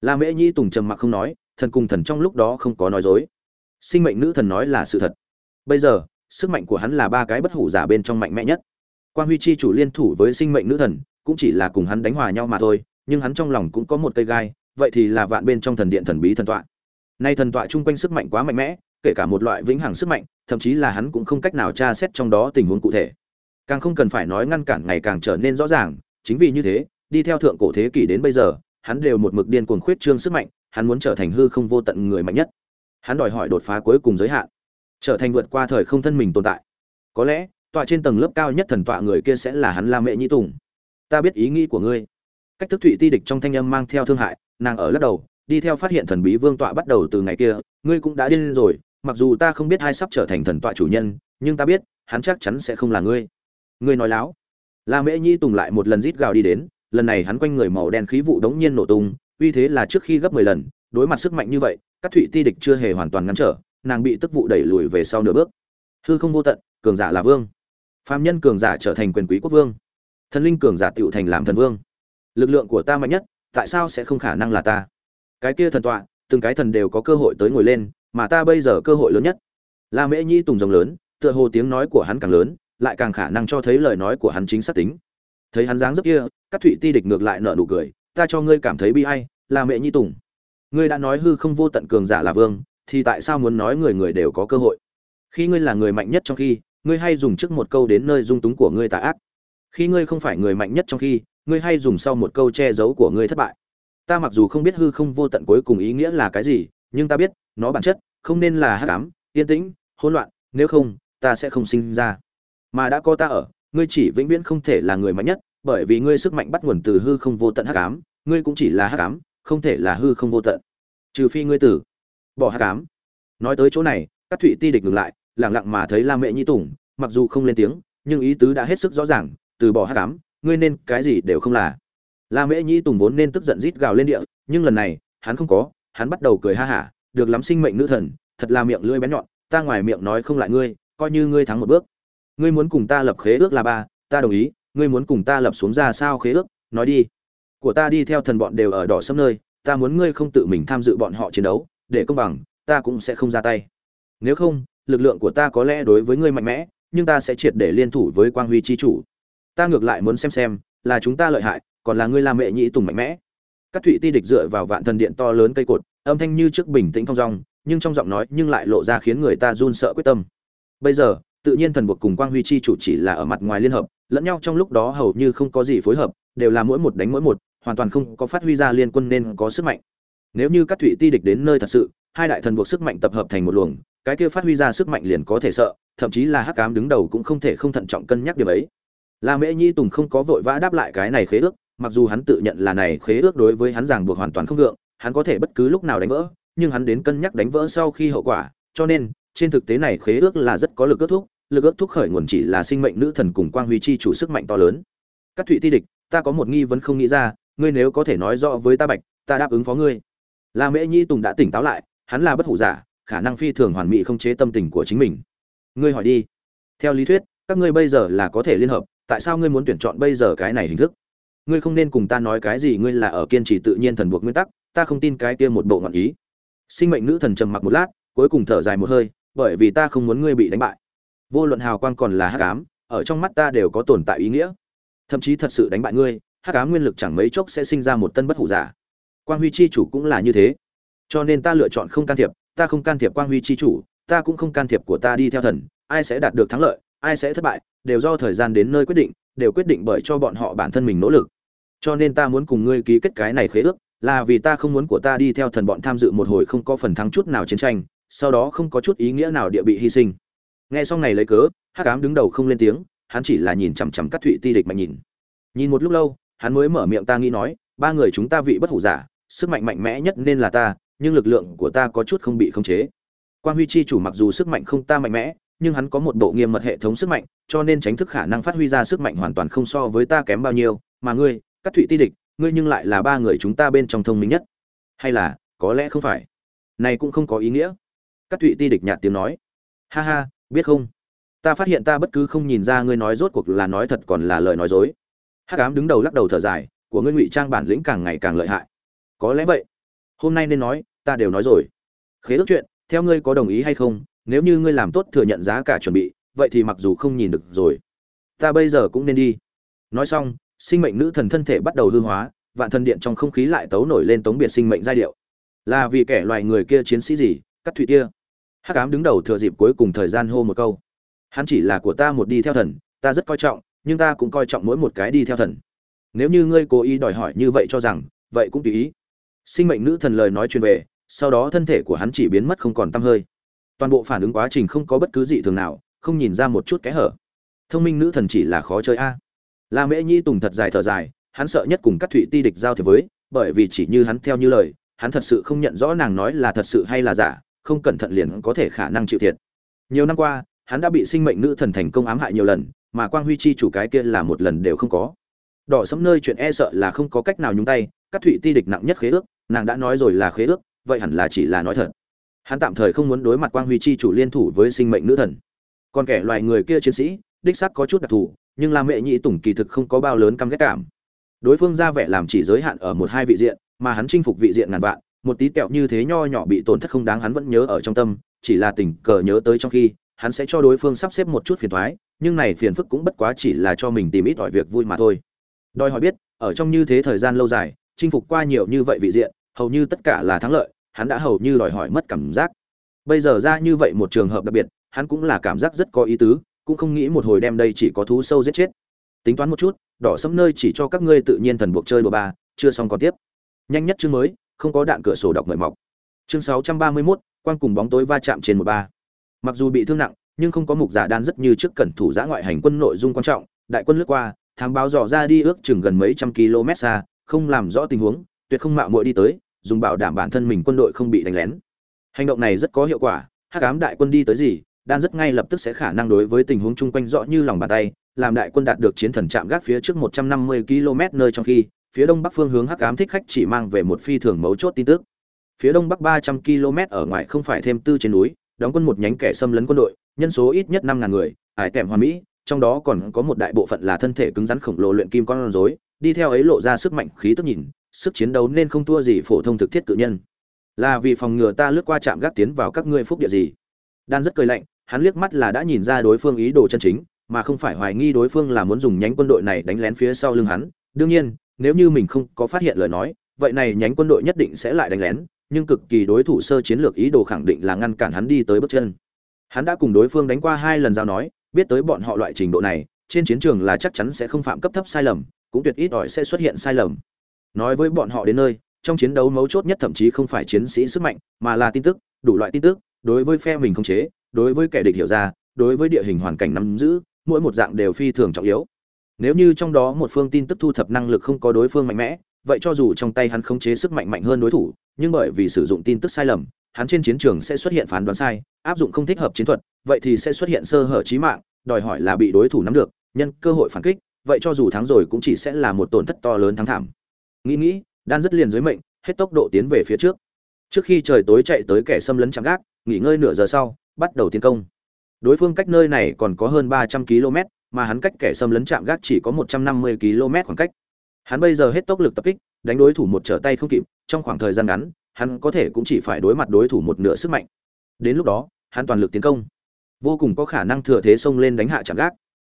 La mễ nhi tùng trầm mặc không nói, thần cùng thần trong lúc đó không có nói dối. Sinh mệnh nữ thần nói là sự thật. Bây giờ sức mạnh của hắn là ba cái bất hủ giả bên trong mạnh mẽ nhất. Quan huy chi chủ liên thủ với sinh mệnh nữ thần, cũng chỉ là cùng hắn đánh hòa nhau mà thôi, nhưng hắn trong lòng cũng có một cây gai, vậy thì là vạn bên trong thần điện thần bí thần tọa. Nay thần tọa chung quanh sức mạnh quá mạnh mẽ, kể cả một loại vĩnh hằng sức mạnh, thậm chí là hắn cũng không cách nào tra xét trong đó tình huống cụ thể. Càng không cần phải nói ngăn cản ngày càng trở nên rõ ràng, chính vì như thế, đi theo thượng cổ thế kỷ đến bây giờ, hắn đều một mực điên cuồng khuyết trương sức mạnh, hắn muốn trở thành hư không vô tận người mạnh nhất. Hắn đòi hỏi đột phá cuối cùng giới hạn trở thành vượt qua thời không thân mình tồn tại. Có lẽ, tọa trên tầng lớp cao nhất thần tọa người kia sẽ là hắn la mẹ nhĩ tùng. Ta biết ý nghĩ của ngươi. Cách thức thụy ti địch trong thanh âm mang theo thương hại, nàng ở lắc đầu, đi theo phát hiện thần bí vương tọa bắt đầu từ ngày kia, ngươi cũng đã điên rồi, mặc dù ta không biết ai sắp trở thành thần tọa chủ nhân, nhưng ta biết, hắn chắc chắn sẽ không là ngươi. Ngươi nói láo. La mễ nhĩ tùng lại một lần rít gào đi đến, lần này hắn quanh người màu đen khí vụ đống nhiên nổ tung, uy thế là trước khi gấp mười lần, đối mặt sức mạnh như vậy, các thụy ti địch chưa hề hoàn toàn ngăn trở nàng bị tức vụ đẩy lùi về sau nửa bước. Hư không vô tận, cường giả là vương. Phàm nhân cường giả trở thành quyền quý quốc vương. Thần linh cường giả tựu thành làm thần vương. Lực lượng của ta mạnh nhất, tại sao sẽ không khả năng là ta? Cái kia thần tọa, từng cái thần đều có cơ hội tới ngồi lên, mà ta bây giờ cơ hội lớn nhất. La mễ nhi tùng rồng lớn, tựa hồ tiếng nói của hắn càng lớn, lại càng khả năng cho thấy lời nói của hắn chính xác tính. Thấy hắn dáng dấp kia, các thụy ti địch ngược lại nợ nụ cười, ta cho ngươi cảm thấy bi hay la mễ nhi tùng. Ngươi đã nói hư không vô tận cường giả là vương thì tại sao muốn nói người người đều có cơ hội? Khi ngươi là người mạnh nhất trong khi, ngươi hay dùng trước một câu đến nơi dung túng của ngươi tà ác. Khi ngươi không phải người mạnh nhất trong khi, ngươi hay dùng sau một câu che giấu của ngươi thất bại. Ta mặc dù không biết hư không vô tận cuối cùng ý nghĩa là cái gì, nhưng ta biết, nó bản chất, không nên là hắc ám, yên tĩnh, hỗn loạn, nếu không, ta sẽ không sinh ra. Mà đã có ta ở, ngươi chỉ vĩnh viễn không thể là người mạnh nhất, bởi vì ngươi sức mạnh bắt nguồn từ hư không vô tận hắc ám, ngươi cũng chỉ là hắc ám, không thể là hư không vô tận. Trừ phi ngươi tử bỏ hắc ám. Nói tới chỗ này, các thụy ti địch ngừng lại lẳng lặng mà thấy la mẹ nhĩ tùng, mặc dù không lên tiếng, nhưng ý tứ đã hết sức rõ ràng, từ bỏ hắc ám, ngươi nên cái gì đều không là. La mễ nhĩ tùng vốn nên tức giận rít gào lên địa, nhưng lần này, hắn không có, hắn bắt đầu cười ha hả, được lắm sinh mệnh nữ thần, thật là miệng lưỡi bén nhọn, ta ngoài miệng nói không lại ngươi, coi như ngươi thắng một bước. Ngươi muốn cùng ta lập khế ước là ba, ta đồng ý, ngươi muốn cùng ta lập xuống ra sao khế ước, nói đi. Của ta đi theo thần bọn đều ở đỏ sâm nơi, ta muốn ngươi không tự mình tham dự bọn họ chiến đấu để công bằng, ta cũng sẽ không ra tay. Nếu không, lực lượng của ta có lẽ đối với ngươi mạnh mẽ, nhưng ta sẽ triệt để liên thủ với quang huy chi chủ. Ta ngược lại muốn xem xem là chúng ta lợi hại, còn là ngươi làm mẹ nhĩ tùng mạnh mẽ. Các thụy ti địch dựa vào vạn thần điện to lớn cây cột, âm thanh như trước bình tĩnh thong dong, nhưng trong giọng nói nhưng lại lộ ra khiến người ta run sợ quyết tâm. Bây giờ, tự nhiên thần buộc cùng quang huy chi chủ chỉ là ở mặt ngoài liên hợp, lẫn nhau trong lúc đó hầu như không có gì phối hợp, đều là mỗi một đánh mỗi một, hoàn toàn không có phát huy ra liên quân nên có sức mạnh nếu như các thụy ti địch đến nơi thật sự, hai đại thần buộc sức mạnh tập hợp thành một luồng, cái kia phát huy ra sức mạnh liền có thể sợ, thậm chí là hắc cám đứng đầu cũng không thể không thận trọng cân nhắc điều ấy. La mễ nhi tùng không có vội vã đáp lại cái này khế ước, mặc dù hắn tự nhận là này khế ước đối với hắn ràng buộc hoàn toàn không gượng, hắn có thể bất cứ lúc nào đánh vỡ, nhưng hắn đến cân nhắc đánh vỡ sau khi hậu quả, cho nên, trên thực tế này khế ước là rất có lực ước thúc, lực ước thúc khởi nguồn chỉ là sinh mệnh nữ thần cùng quang huy chi chủ sức mạnh to lớn. Các thụy ti địch, ta có một nghi vấn không nghĩ ra, ngươi nếu có thể nói rõ với ta bạch, ta đáp ứng phó ngươi la mễ nhi tùng đã tỉnh táo lại, hắn là bất hủ giả, khả năng phi thường hoàn mỹ không chế tâm tình của chính mình. Ngươi hỏi đi. Theo lý thuyết, các ngươi bây giờ là có thể liên hợp, tại sao ngươi muốn tuyển chọn bây giờ cái này hình thức? Ngươi không nên cùng ta nói cái gì, ngươi là ở kiên trì tự nhiên thần buộc nguyên tắc, ta không tin cái kia một bộ ngọn ý. Sinh mệnh nữ thần trầm mặc một lát, cuối cùng thở dài một hơi, bởi vì ta không muốn ngươi bị đánh bại. Vô luận hào quang còn là hắc ám, ở trong mắt ta đều có tồn tại ý nghĩa. Thậm chí thật sự đánh bại ngươi, hắc ám nguyên lực chẳng mấy chốc sẽ sinh ra một tân bất hủ giả quang huy chi chủ cũng là như thế. Cho nên ta lựa chọn không can thiệp, ta không can thiệp quang huy chi chủ, ta cũng không can thiệp của ta đi theo thần, ai sẽ đạt được thắng lợi, ai sẽ thất bại, đều do thời gian đến nơi quyết định, đều quyết định bởi cho bọn họ bản thân mình nỗ lực. Cho nên ta muốn cùng ngươi ký kết cái này khế ước, là vì ta không muốn của ta đi theo thần bọn tham dự một hồi không có phần thắng chút nào chiến tranh, sau đó không có chút ý nghĩa nào địa bị hy sinh. Nghe xong này lấy cớ, hắc ám đứng đầu không lên tiếng, hắn chỉ là nhìn chằm chằm các thụy ti địch mạnh nhìn. Nhìn một lúc lâu, hắn mới mở miệng ta nghĩ nói, ba người chúng ta vị bất hủ giả sức mạnh mạnh mẽ nhất nên là ta, nhưng lực lượng của ta có chút không bị khống chế. Quan huy chi chủ mặc dù sức mạnh không ta mạnh mẽ, nhưng hắn có một bộ nghiêm mật hệ thống sức mạnh, cho nên tránh thức khả năng phát huy ra sức mạnh hoàn toàn không so với ta kém bao nhiêu. Mà ngươi các thụy ti địch, ngươi nhưng lại là ba người chúng ta bên trong thông minh nhất. Hay là, có lẽ không phải. Này cũng không có ý nghĩa. Các thụy ti địch nhạt tiếng nói. Ha ha, biết không? Ta phát hiện ta bất cứ không nhìn ra ngươi nói rốt cuộc là nói thật còn là lời nói dối. Hắc ám đứng đầu lắc đầu thở dài, của ngươi ngụy trang bản lĩnh càng ngày càng lợi hại có lẽ vậy. Hôm nay nên nói, ta đều nói rồi. Khế ước chuyện, theo ngươi có đồng ý hay không, nếu như ngươi làm tốt thừa nhận giá cả chuẩn bị, vậy thì mặc dù không nhìn được rồi. Ta bây giờ cũng nên đi. Nói xong, sinh mệnh nữ thần thân thể bắt đầu hư hóa, vạn thần điện trong không khí lại tấu nổi lên tống biệt sinh mệnh giai điệu. Là vì kẻ loài người kia chiến sĩ gì, cắt thụy tia. Hắc ám đứng đầu thừa dịp cuối cùng thời gian hô một câu. Hắn chỉ là của ta một đi theo thần, ta rất coi trọng, nhưng ta cũng coi trọng mỗi một cái đi theo thần. Nếu như ngươi cố ý đòi hỏi như vậy cho rằng, vậy cũng tùy ý sinh mệnh nữ thần lời nói truyền về, sau đó thân thể của hắn chỉ biến mất không còn tăm hơi. Toàn bộ phản ứng quá trình không có bất cứ gì thường nào, không nhìn ra một chút kẽ hở. Thông minh nữ thần chỉ là khó chơi a. La mễ nhi tùng thật dài thở dài, hắn sợ nhất cùng các thụy ti địch giao thiệp với, bởi vì chỉ như hắn theo như lời, hắn thật sự không nhận rõ nàng nói là thật sự hay là giả, không cẩn thận liền có thể khả năng chịu thiệt. Nhiều năm qua, hắn đã bị sinh mệnh nữ thần thành công ám hại nhiều lần, mà quang huy chi chủ cái kia là một lần đều không có. Đỏ sẫm nơi chuyện e sợ là không có cách nào nhúng tay, các thụy ti địch nặng nhất khế ước nàng đã nói rồi là khế ước, vậy hẳn là chỉ là nói thật. Hắn tạm thời không muốn đối mặt quang huy chi chủ liên thủ với sinh mệnh nữ thần. Còn kẻ loài người kia chiến sĩ, đích sắc có chút đặc thù, nhưng là mẹ nhị tùng kỳ thực không có bao lớn căm ghét cảm. Đối phương ra vẻ làm chỉ giới hạn ở một hai vị diện, mà hắn chinh phục vị diện ngàn vạn, một tí kẹo như thế nho nhỏ bị tổn thất không đáng hắn vẫn nhớ ở trong tâm, chỉ là tình cờ nhớ tới trong khi, hắn sẽ cho đối phương sắp xếp một chút phiền thoái nhưng này phiền phức cũng bất quá chỉ là cho mình tìm ít ỏi việc vui mà thôi. Đòi hỏi biết, ở trong như thế thời gian lâu dài chinh phục qua nhiều như vậy vị diện hầu như tất cả là thắng lợi hắn đã hầu như đòi hỏi mất cảm giác. Bây giờ ra như vậy một trường hợp đặc biệt hắn cũng là cảm giác rất có ý tứ cũng không nghĩ một hồi đem đây chỉ có thú sâu giết chết. Tính toán một chút đỏ sẫm nơi chỉ cho các ngươi tự nhiên thần buộc chơi đồ ba chưa xong còn tiếp. Nhanh nhất chương mới không có đạn cửa sổ đọc mời mọc. Chương 631, quang cùng bóng tối va chạm trên một ba. Mặc dù bị thương nặng nhưng không có mục giả đan rất như trước cẩn thủ giã ngoại hành quân nội dung quan trọng đại quân lướt qua thám báo dò ra đi ước chừng gần mấy trăm km xa không làm rõ tình huống, tuyệt không mạo muội đi tới, dùng bảo đảm bản thân mình quân đội không bị đánh lén. Hành động này rất có hiệu quả, hắc ám đại quân đi tới gì, đan rất ngay lập tức sẽ khả năng đối với tình huống chung quanh rõ như lòng bàn tay, làm đại quân đạt được chiến thần chạm gác phía trước 150 km nơi trong khi, phía đông bắc phương hướng hắc ám thích khách chỉ mang về một phi thường mấu chốt tin tức. Phía đông bắc 300 km ở ngoài không phải thêm tư trên núi, đóng quân một nhánh kẻ xâm lấn quân đội, nhân số ít nhất 5.000 người, ải tèm hoa mỹ, trong đó còn có một đại bộ phận là thân thể cứng rắn khổng lồ luyện kim con rối đi theo ấy lộ ra sức mạnh khí tức nhìn, sức chiến đấu nên không thua gì phổ thông thực thiết cự nhân. Là vì phòng ngừa ta lướt qua trạm gác tiến vào các ngươi phúc địa gì? Đan rất cười lạnh, hắn liếc mắt là đã nhìn ra đối phương ý đồ chân chính, mà không phải hoài nghi đối phương là muốn dùng nhánh quân đội này đánh lén phía sau lưng hắn. Đương nhiên, nếu như mình không có phát hiện lời nói, vậy này nhánh quân đội nhất định sẽ lại đánh lén, nhưng cực kỳ đối thủ sơ chiến lược ý đồ khẳng định là ngăn cản hắn đi tới bước chân. Hắn đã cùng đối phương đánh qua hai lần giao nói, biết tới bọn họ loại trình độ này, trên chiến trường là chắc chắn sẽ không phạm cấp thấp sai lầm cũng tuyệt ít ỏi sẽ xuất hiện sai lầm. Nói với bọn họ đến nơi, trong chiến đấu mấu chốt nhất thậm chí không phải chiến sĩ sức mạnh, mà là tin tức, đủ loại tin tức, đối với phe mình không chế, đối với kẻ địch hiểu ra, đối với địa hình hoàn cảnh nắm giữ, mỗi một dạng đều phi thường trọng yếu. Nếu như trong đó một phương tin tức thu thập năng lực không có đối phương mạnh mẽ, vậy cho dù trong tay hắn không chế sức mạnh mạnh hơn đối thủ, nhưng bởi vì sử dụng tin tức sai lầm, hắn trên chiến trường sẽ xuất hiện phán đoán sai, áp dụng không thích hợp chiến thuật, vậy thì sẽ xuất hiện sơ hở trí mạng, đòi hỏi là bị đối thủ nắm được, nhân cơ hội phản kích vậy cho dù thắng rồi cũng chỉ sẽ là một tổn thất to lớn thắng thảm. Nghĩ nghĩ, đan rất liền dưới mệnh, hết tốc độ tiến về phía trước. Trước khi trời tối chạy tới kẻ xâm lấn chạm gác, nghỉ ngơi nửa giờ sau, bắt đầu tiến công. Đối phương cách nơi này còn có hơn ba trăm km, mà hắn cách kẻ xâm lấn chạm gác chỉ có một trăm năm mươi km khoảng cách. Hắn bây giờ hết tốc lực tập kích, đánh đối thủ một trở tay không kịp, trong khoảng thời gian ngắn, hắn có thể cũng chỉ phải đối mặt đối thủ một nửa sức mạnh. Đến lúc đó, hắn toàn lực tiến công. Vô cùng có khả năng thừa thế xông lên đánh hạ chạm gác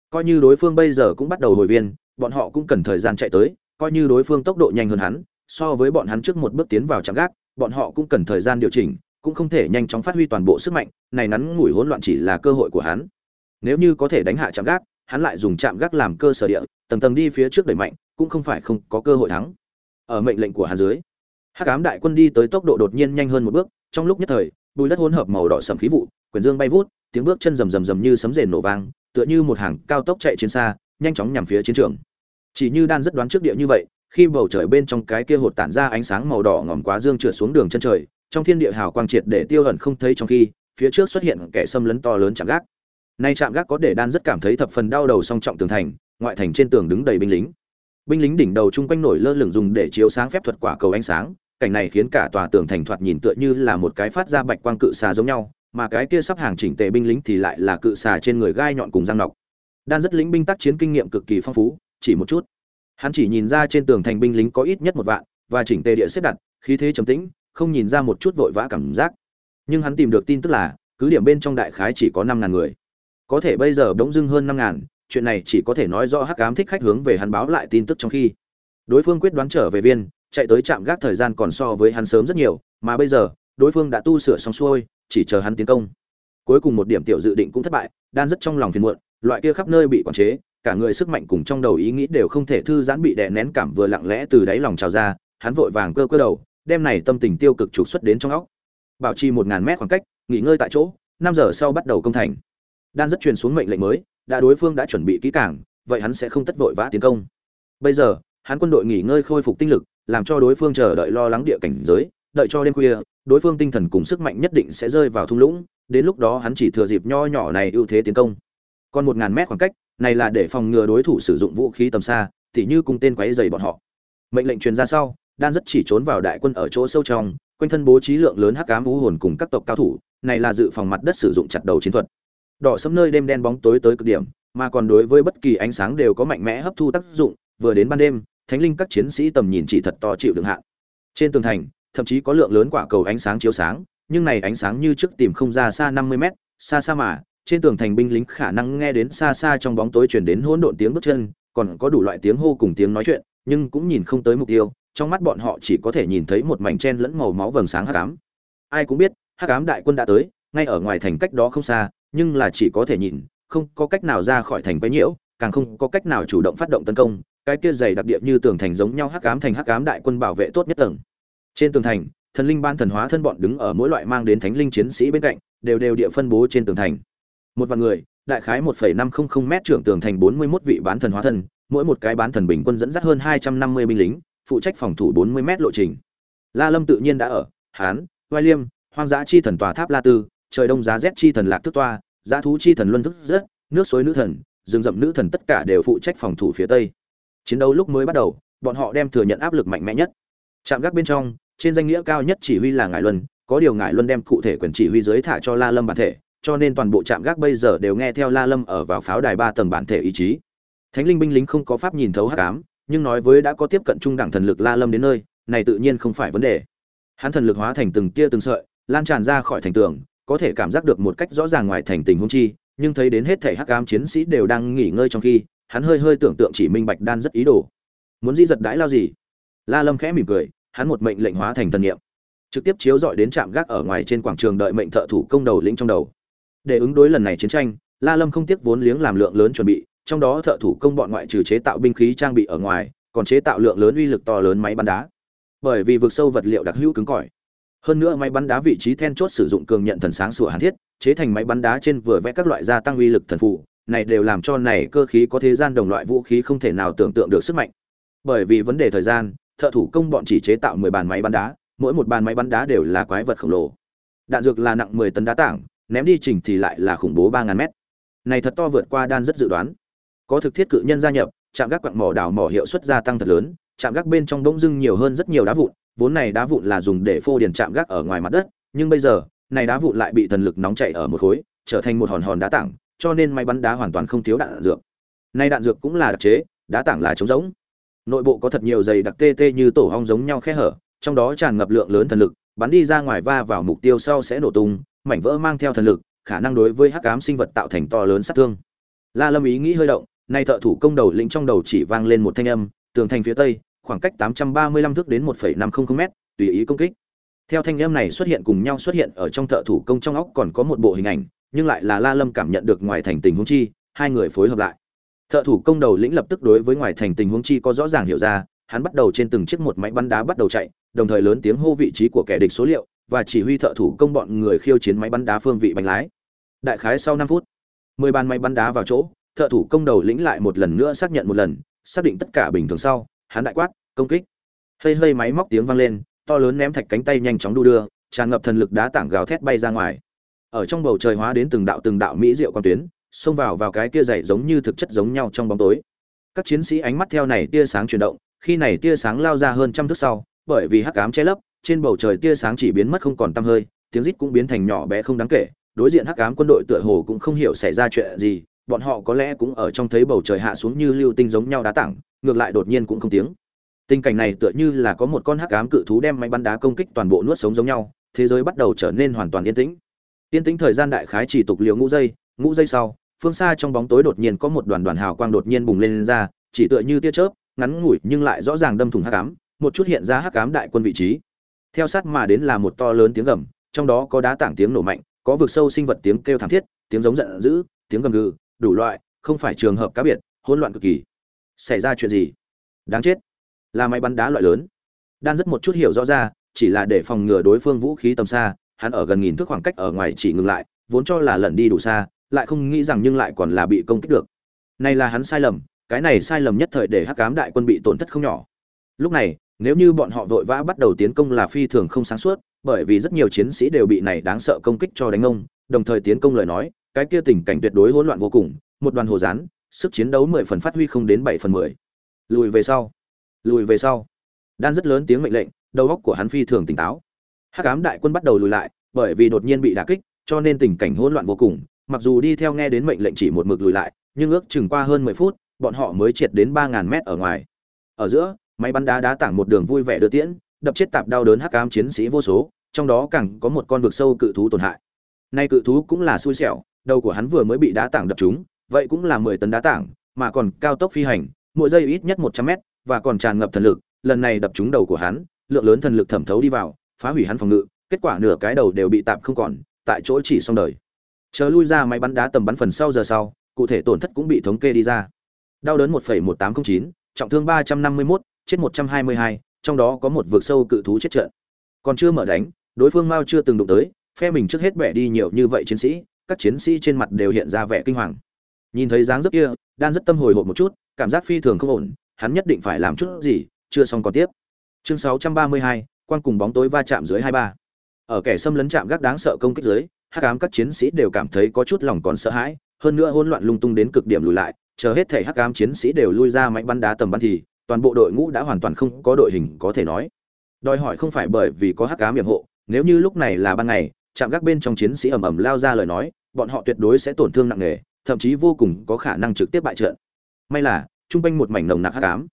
coi như đối phương bây giờ cũng bắt đầu hồi viên, bọn họ cũng cần thời gian chạy tới, coi như đối phương tốc độ nhanh hơn hắn, so với bọn hắn trước một bước tiến vào chạm gác, bọn họ cũng cần thời gian điều chỉnh, cũng không thể nhanh chóng phát huy toàn bộ sức mạnh, này nắn ngủi hỗn loạn chỉ là cơ hội của hắn. Nếu như có thể đánh hạ chạm gác, hắn lại dùng chạm gác làm cơ sở địa, tầng tầng đi phía trước đẩy mạnh, cũng không phải không có cơ hội thắng. Ở mệnh lệnh của hắn dưới, hắc ám đại quân đi tới tốc độ đột nhiên nhanh hơn một bước, trong lúc nhất thời, bùi đất hỗn hợp màu đỏ sầm khí vụ quyển dương bay vút, tiếng bước chân rầm rầm rầm như sấm rền nổ vang tựa như một hàng cao tốc chạy trên xa, nhanh chóng nhằm phía chiến trường. Chỉ như đan rất đoán trước địa như vậy, khi bầu trời bên trong cái kia hột tản ra ánh sáng màu đỏ ngòm quá dương trượt xuống đường chân trời, trong thiên địa hào quang triệt để tiêu ẩn không thấy trong khi, phía trước xuất hiện kẻ xâm lấn to lớn chạm gác. Nay chạm gác có để đan rất cảm thấy thập phần đau đầu song trọng tường thành, ngoại thành trên tường đứng đầy binh lính. Binh lính đỉnh đầu chung quanh nổi lơ lửng dùng để chiếu sáng phép thuật quả cầu ánh sáng, cảnh này khiến cả tòa tường thành thoạt nhìn tựa như là một cái phát ra bạch quang cự xà giống nhau mà cái kia sắp hàng chỉnh tề binh lính thì lại là cự xà trên người gai nhọn cùng răng nọc. Đan rất lính binh tác chiến kinh nghiệm cực kỳ phong phú, chỉ một chút. Hắn chỉ nhìn ra trên tường thành binh lính có ít nhất một vạn, và chỉnh tề địa xếp đặt, khí thế trầm tĩnh, không nhìn ra một chút vội vã cảm giác. Nhưng hắn tìm được tin tức là, cứ điểm bên trong đại khái chỉ có năm ngàn người. Có thể bây giờ bỗng dưng hơn năm ngàn, chuyện này chỉ có thể nói rõ hắc ám thích khách hướng về hắn báo lại tin tức trong khi. Đối phương quyết đoán trở về viên, chạy tới trạm gác thời gian còn so với hắn sớm rất nhiều, mà bây giờ, đối phương đã tu sửa xong xuôi chỉ chờ hắn tiến công. Cuối cùng một điểm tiểu dự định cũng thất bại, đan rất trong lòng phiền muộn, loại kia khắp nơi bị quản chế, cả người sức mạnh cùng trong đầu ý nghĩ đều không thể thư giãn bị đè nén cảm vừa lặng lẽ từ đáy lòng trào ra, hắn vội vàng cơ cơ đầu, đem này tâm tình tiêu cực trục xuất đến trong óc. Bảo trì một ngàn mét khoảng cách, nghỉ ngơi tại chỗ, năm giờ sau bắt đầu công thành. Đan rất truyền xuống mệnh lệnh mới, đã đối phương đã chuẩn bị kỹ càng, vậy hắn sẽ không tất vội vã tiến công. Bây giờ, hắn quân đội nghỉ ngơi khôi phục tinh lực, làm cho đối phương chờ đợi lo lắng địa cảnh giới đợi cho đêm khuya, đối phương tinh thần cùng sức mạnh nhất định sẽ rơi vào thung lũng, đến lúc đó hắn chỉ thừa dịp nho nhỏ này ưu thế tiến công. Còn một ngàn mét khoảng cách, này là để phòng ngừa đối thủ sử dụng vũ khí tầm xa, tỉ như cùng tên quấy dày bọn họ. Mệnh lệnh truyền ra sau, đan rất chỉ trốn vào đại quân ở chỗ sâu trong, quanh thân bố trí lượng lớn hắc ám u hồn cùng các tộc cao thủ, này là dự phòng mặt đất sử dụng chặt đầu chiến thuật. Đỏ sấm nơi đêm đen bóng tối tới cực điểm, mà còn đối với bất kỳ ánh sáng đều có mạnh mẽ hấp thu tác dụng, vừa đến ban đêm, thánh linh các chiến sĩ tầm nhìn chỉ thật to chịu đựng hạn. Trên tường thành thậm chí có lượng lớn quả cầu ánh sáng chiếu sáng, nhưng này ánh sáng như trước tìm không ra xa 50 mét, xa xa mà, trên tường thành binh lính khả năng nghe đến xa xa trong bóng tối truyền đến hỗn độn tiếng bước chân, còn có đủ loại tiếng hô cùng tiếng nói chuyện, nhưng cũng nhìn không tới mục tiêu, trong mắt bọn họ chỉ có thể nhìn thấy một mảnh chen lẫn màu máu vầng sáng hắc ám. Ai cũng biết, hắc ám đại quân đã tới, ngay ở ngoài thành cách đó không xa, nhưng là chỉ có thể nhìn, không có cách nào ra khỏi thành quấy nhiễu, càng không có cách nào chủ động phát động tấn công, cái kia dày đặc địa như tường thành giống nhau hắc ám thành hắc ám đại quân bảo vệ tốt nhất tầng trên tường thành thần linh ban thần hóa thân bọn đứng ở mỗi loại mang đến thánh linh chiến sĩ bên cạnh đều đều địa phân bố trên tường thành. Một vạn người đại khái 1,500 m trưởng tường thành 41 vị bán thần hóa thân mỗi một cái bán thần bình quân dẫn dắt hơn 250 binh lính phụ trách phòng thủ 40 m lộ trình. La lâm tự nhiên đã ở hán vai liêm hoang dã chi thần tòa tháp la tư trời đông giá rét chi thần lạc thức toa giá thú chi thần luân thức rất nước suối nữ thần rừng rậm nữ thần tất cả đều phụ trách phòng thủ phía tây. Chiến đấu lúc mới bắt đầu bọn họ đem thừa nhận áp lực mạnh mẽ nhất. Chạm gác bên trong trên danh nghĩa cao nhất chỉ huy là ngải luân có điều ngải luân đem cụ thể quyền chỉ huy dưới thả cho la lâm bản thể cho nên toàn bộ trạm gác bây giờ đều nghe theo la lâm ở vào pháo đài ba tầng bản thể ý chí thánh linh binh lính không có pháp nhìn thấu hắc ám nhưng nói với đã có tiếp cận trung đẳng thần lực La Lâm đến nơi, này tự nhiên không phải vấn đề. Hắn thần lực hóa thành từng tia từng sợi, lan tràn ra khỏi thành tường, có thể cảm giác được một cách rõ ràng ngoài thành tình huống chi, nhưng thấy đến hết thể hắc ám chiến sĩ đều đang nghỉ ngơi trong khi, hắn hơi hơi tưởng tượng chỉ minh bạch đan rất ý đồ. Muốn di giật đãi lao gì? La Lâm khẽ mỉm cười, hắn một mệnh lệnh hóa thành thần niệm, trực tiếp chiếu dọi đến trạm gác ở ngoài trên quảng trường đợi mệnh thợ thủ công đầu lĩnh trong đầu. Để ứng đối lần này chiến tranh, La Lâm không tiếc vốn liếng làm lượng lớn chuẩn bị, trong đó thợ thủ công bọn ngoại trừ chế tạo binh khí trang bị ở ngoài, còn chế tạo lượng lớn uy lực to lớn máy bắn đá. Bởi vì vực sâu vật liệu đặc hữu cứng cỏi. Hơn nữa máy bắn đá vị trí then chốt sử dụng cường nhận thần sáng sủa hàn thiết, chế thành máy bắn đá trên vừa vẽ các loại gia tăng uy lực thần phụ, này đều làm cho này cơ khí có thế gian đồng loại vũ khí không thể nào tưởng tượng được sức mạnh. Bởi vì vấn đề thời gian, thợ thủ công bọn chỉ chế tạo 10 bàn máy bắn đá, mỗi một bàn máy bắn đá đều là quái vật khổng lồ. Đạn dược là nặng 10 tấn đá tảng, ném đi trình thì lại là khủng bố 3000 mét. Này thật to vượt qua đan rất dự đoán. Có thực thiết cự nhân gia nhập, chạm gác quặng mỏ đào mỏ hiệu suất gia tăng thật lớn, chạm gác bên trong bỗng dưng nhiều hơn rất nhiều đá vụn, vốn này đá vụn là dùng để phô điền chạm gác ở ngoài mặt đất, nhưng bây giờ, này đá vụn lại bị thần lực nóng chảy ở một khối, trở thành một hòn hòn đá tảng, cho nên máy bắn đá hoàn toàn không thiếu đạn dược. Nay đạn dược cũng là đặc chế, đá tảng là trống rỗng. Nội bộ có thật nhiều dày đặc tê tê như tổ hong giống nhau khe hở, trong đó tràn ngập lượng lớn thần lực, bắn đi ra ngoài va vào mục tiêu sau sẽ nổ tung, mảnh vỡ mang theo thần lực, khả năng đối với hắc ám sinh vật tạo thành to lớn sát thương. La Lâm ý nghĩ hơi động, nay thợ thủ công đầu lĩnh trong đầu chỉ vang lên một thanh âm, tường thành phía tây, khoảng cách 835 thước đến 1,500 m, tùy ý công kích. Theo thanh âm này xuất hiện cùng nhau xuất hiện ở trong thợ thủ công trong óc còn có một bộ hình ảnh, nhưng lại là La Lâm cảm nhận được ngoài thành tình huống chi, hai người phối hợp lại. Thợ thủ công đầu lĩnh lập tức đối với ngoài thành tình huống chi có rõ ràng hiểu ra, hắn bắt đầu trên từng chiếc một máy bắn đá bắt đầu chạy, đồng thời lớn tiếng hô vị trí của kẻ địch số liệu và chỉ huy thợ thủ công bọn người khiêu chiến máy bắn đá phương vị bánh lái. Đại khái sau năm phút, 10 bàn máy bắn đá vào chỗ, thợ thủ công đầu lĩnh lại một lần nữa xác nhận một lần, xác định tất cả bình thường sau, hắn đại quát, công kích. Hơi hơi máy móc tiếng vang lên, to lớn ném thạch cánh tay nhanh chóng đu đưa, tràn ngập thần lực đá tảng gào thét bay ra ngoài. Ở trong bầu trời hóa đến từng đạo từng đạo mỹ diệu quang tuyến, xông vào vào cái tia dày giống như thực chất giống nhau trong bóng tối. Các chiến sĩ ánh mắt theo này tia sáng chuyển động, khi này tia sáng lao ra hơn trăm thước sau, bởi vì hắc ám che lấp, trên bầu trời tia sáng chỉ biến mất không còn tăm hơi, tiếng rít cũng biến thành nhỏ bé không đáng kể, đối diện hắc ám quân đội tựa hồ cũng không hiểu xảy ra chuyện gì, bọn họ có lẽ cũng ở trong thấy bầu trời hạ xuống như lưu tinh giống nhau đá tảng, ngược lại đột nhiên cũng không tiếng. Tình cảnh này tựa như là có một con hắc ám cự thú đem máy bắn đá công kích toàn bộ nuốt sống giống nhau, thế giới bắt đầu trở nên hoàn toàn yên tĩnh. Yên tĩnh thời gian đại khái chỉ tục liều ngũ giây, ngũ giây sau, phương xa trong bóng tối đột nhiên có một đoàn đoàn hào quang đột nhiên bùng lên, lên ra, chỉ tựa như tia chớp, ngắn ngủi nhưng lại rõ ràng đâm thủng hắc ám, một chút hiện ra hắc ám đại quân vị trí. Theo sát mà đến là một to lớn tiếng gầm, trong đó có đá tảng tiếng nổ mạnh, có vực sâu sinh vật tiếng kêu thảm thiết, tiếng giống giận dữ, tiếng gầm gừ, đủ loại, không phải trường hợp cá biệt, hỗn loạn cực kỳ. Xảy ra chuyện gì? Đáng chết. Là máy bắn đá loại lớn. Đan rất một chút hiểu rõ ra, chỉ là để phòng ngừa đối phương vũ khí tầm xa, hắn ở gần nghìn thước khoảng cách ở ngoài chỉ ngừng lại, vốn cho là lẩn đi đủ xa, lại không nghĩ rằng nhưng lại còn là bị công kích được. Này là hắn sai lầm, cái này sai lầm nhất thời để Hắc Ám đại quân bị tổn thất không nhỏ. Lúc này, nếu như bọn họ vội vã bắt đầu tiến công là phi thường không sáng suốt, bởi vì rất nhiều chiến sĩ đều bị này đáng sợ công kích cho đánh ông, đồng thời tiến công lời nói, cái kia tình cảnh tuyệt đối hỗn loạn vô cùng, một đoàn hồ rán, sức chiến đấu 10 phần phát huy không đến 7 phần 10. Lùi về sau, lùi về sau. Đan rất lớn tiếng mệnh lệnh, đầu óc của hắn phi thường tỉnh táo. Hắc ám đại quân bắt đầu lùi lại, bởi vì đột nhiên bị đả kích, cho nên tình cảnh hỗn loạn vô cùng, mặc dù đi theo nghe đến mệnh lệnh chỉ một mực lùi lại, nhưng ước chừng qua hơn 10 phút, bọn họ mới triệt đến 3000 mét ở ngoài. Ở giữa, máy bắn đá đá tảng một đường vui vẻ đưa tiễn, đập chết tạp đau đớn hắc ám chiến sĩ vô số, trong đó càng có một con vực sâu cự thú tổn hại. Nay cự thú cũng là xui xẻo, đầu của hắn vừa mới bị đá tảng đập trúng, vậy cũng là 10 tấn đá tảng, mà còn cao tốc phi hành, mỗi giây ít nhất 100 mét, và còn tràn ngập thần lực, lần này đập trúng đầu của hắn, lượng lớn thần lực thẩm thấu đi vào, phá hủy hắn phòng ngự, kết quả nửa cái đầu đều bị tạm không còn, tại chỗ chỉ xong đời. Chờ lui ra máy bắn đá tầm bắn phần sau giờ sau, cụ thể tổn thất cũng bị thống kê đi ra. Đau đớn 1.1809, trọng thương 351, chết 122, trong đó có một vực sâu cự thú chết trận. Còn chưa mở đánh, đối phương Mao chưa từng đụng tới, phe mình trước hết bẻ đi nhiều như vậy chiến sĩ, các chiến sĩ trên mặt đều hiện ra vẻ kinh hoàng. Nhìn thấy dáng dấp kia, Đan rất tâm hồi hộp một chút, cảm giác phi thường không ổn, hắn nhất định phải làm chút gì, chưa xong còn tiếp. Chương 632, quan cùng bóng tối va chạm dưới 23. Ở kẻ xâm lấn chạm gác đáng sợ công kích dưới, hắc ám các chiến sĩ đều cảm thấy có chút lòng còn sợ hãi, hơn nữa hỗn loạn lung tung đến cực điểm lùi lại, chờ hết thể hắc ám chiến sĩ đều lui ra máy bắn đá tầm bắn thì, toàn bộ đội ngũ đã hoàn toàn không có đội hình có thể nói. Đòi hỏi không phải bởi vì có hắc ám hiểm hộ, nếu như lúc này là ban ngày, chạm gác bên trong chiến sĩ ầm ầm lao ra lời nói, bọn họ tuyệt đối sẽ tổn thương nặng nề, thậm chí vô cùng có khả năng trực tiếp bại trận. May là, trung quanh một mảnh nồng nặc hắc ám.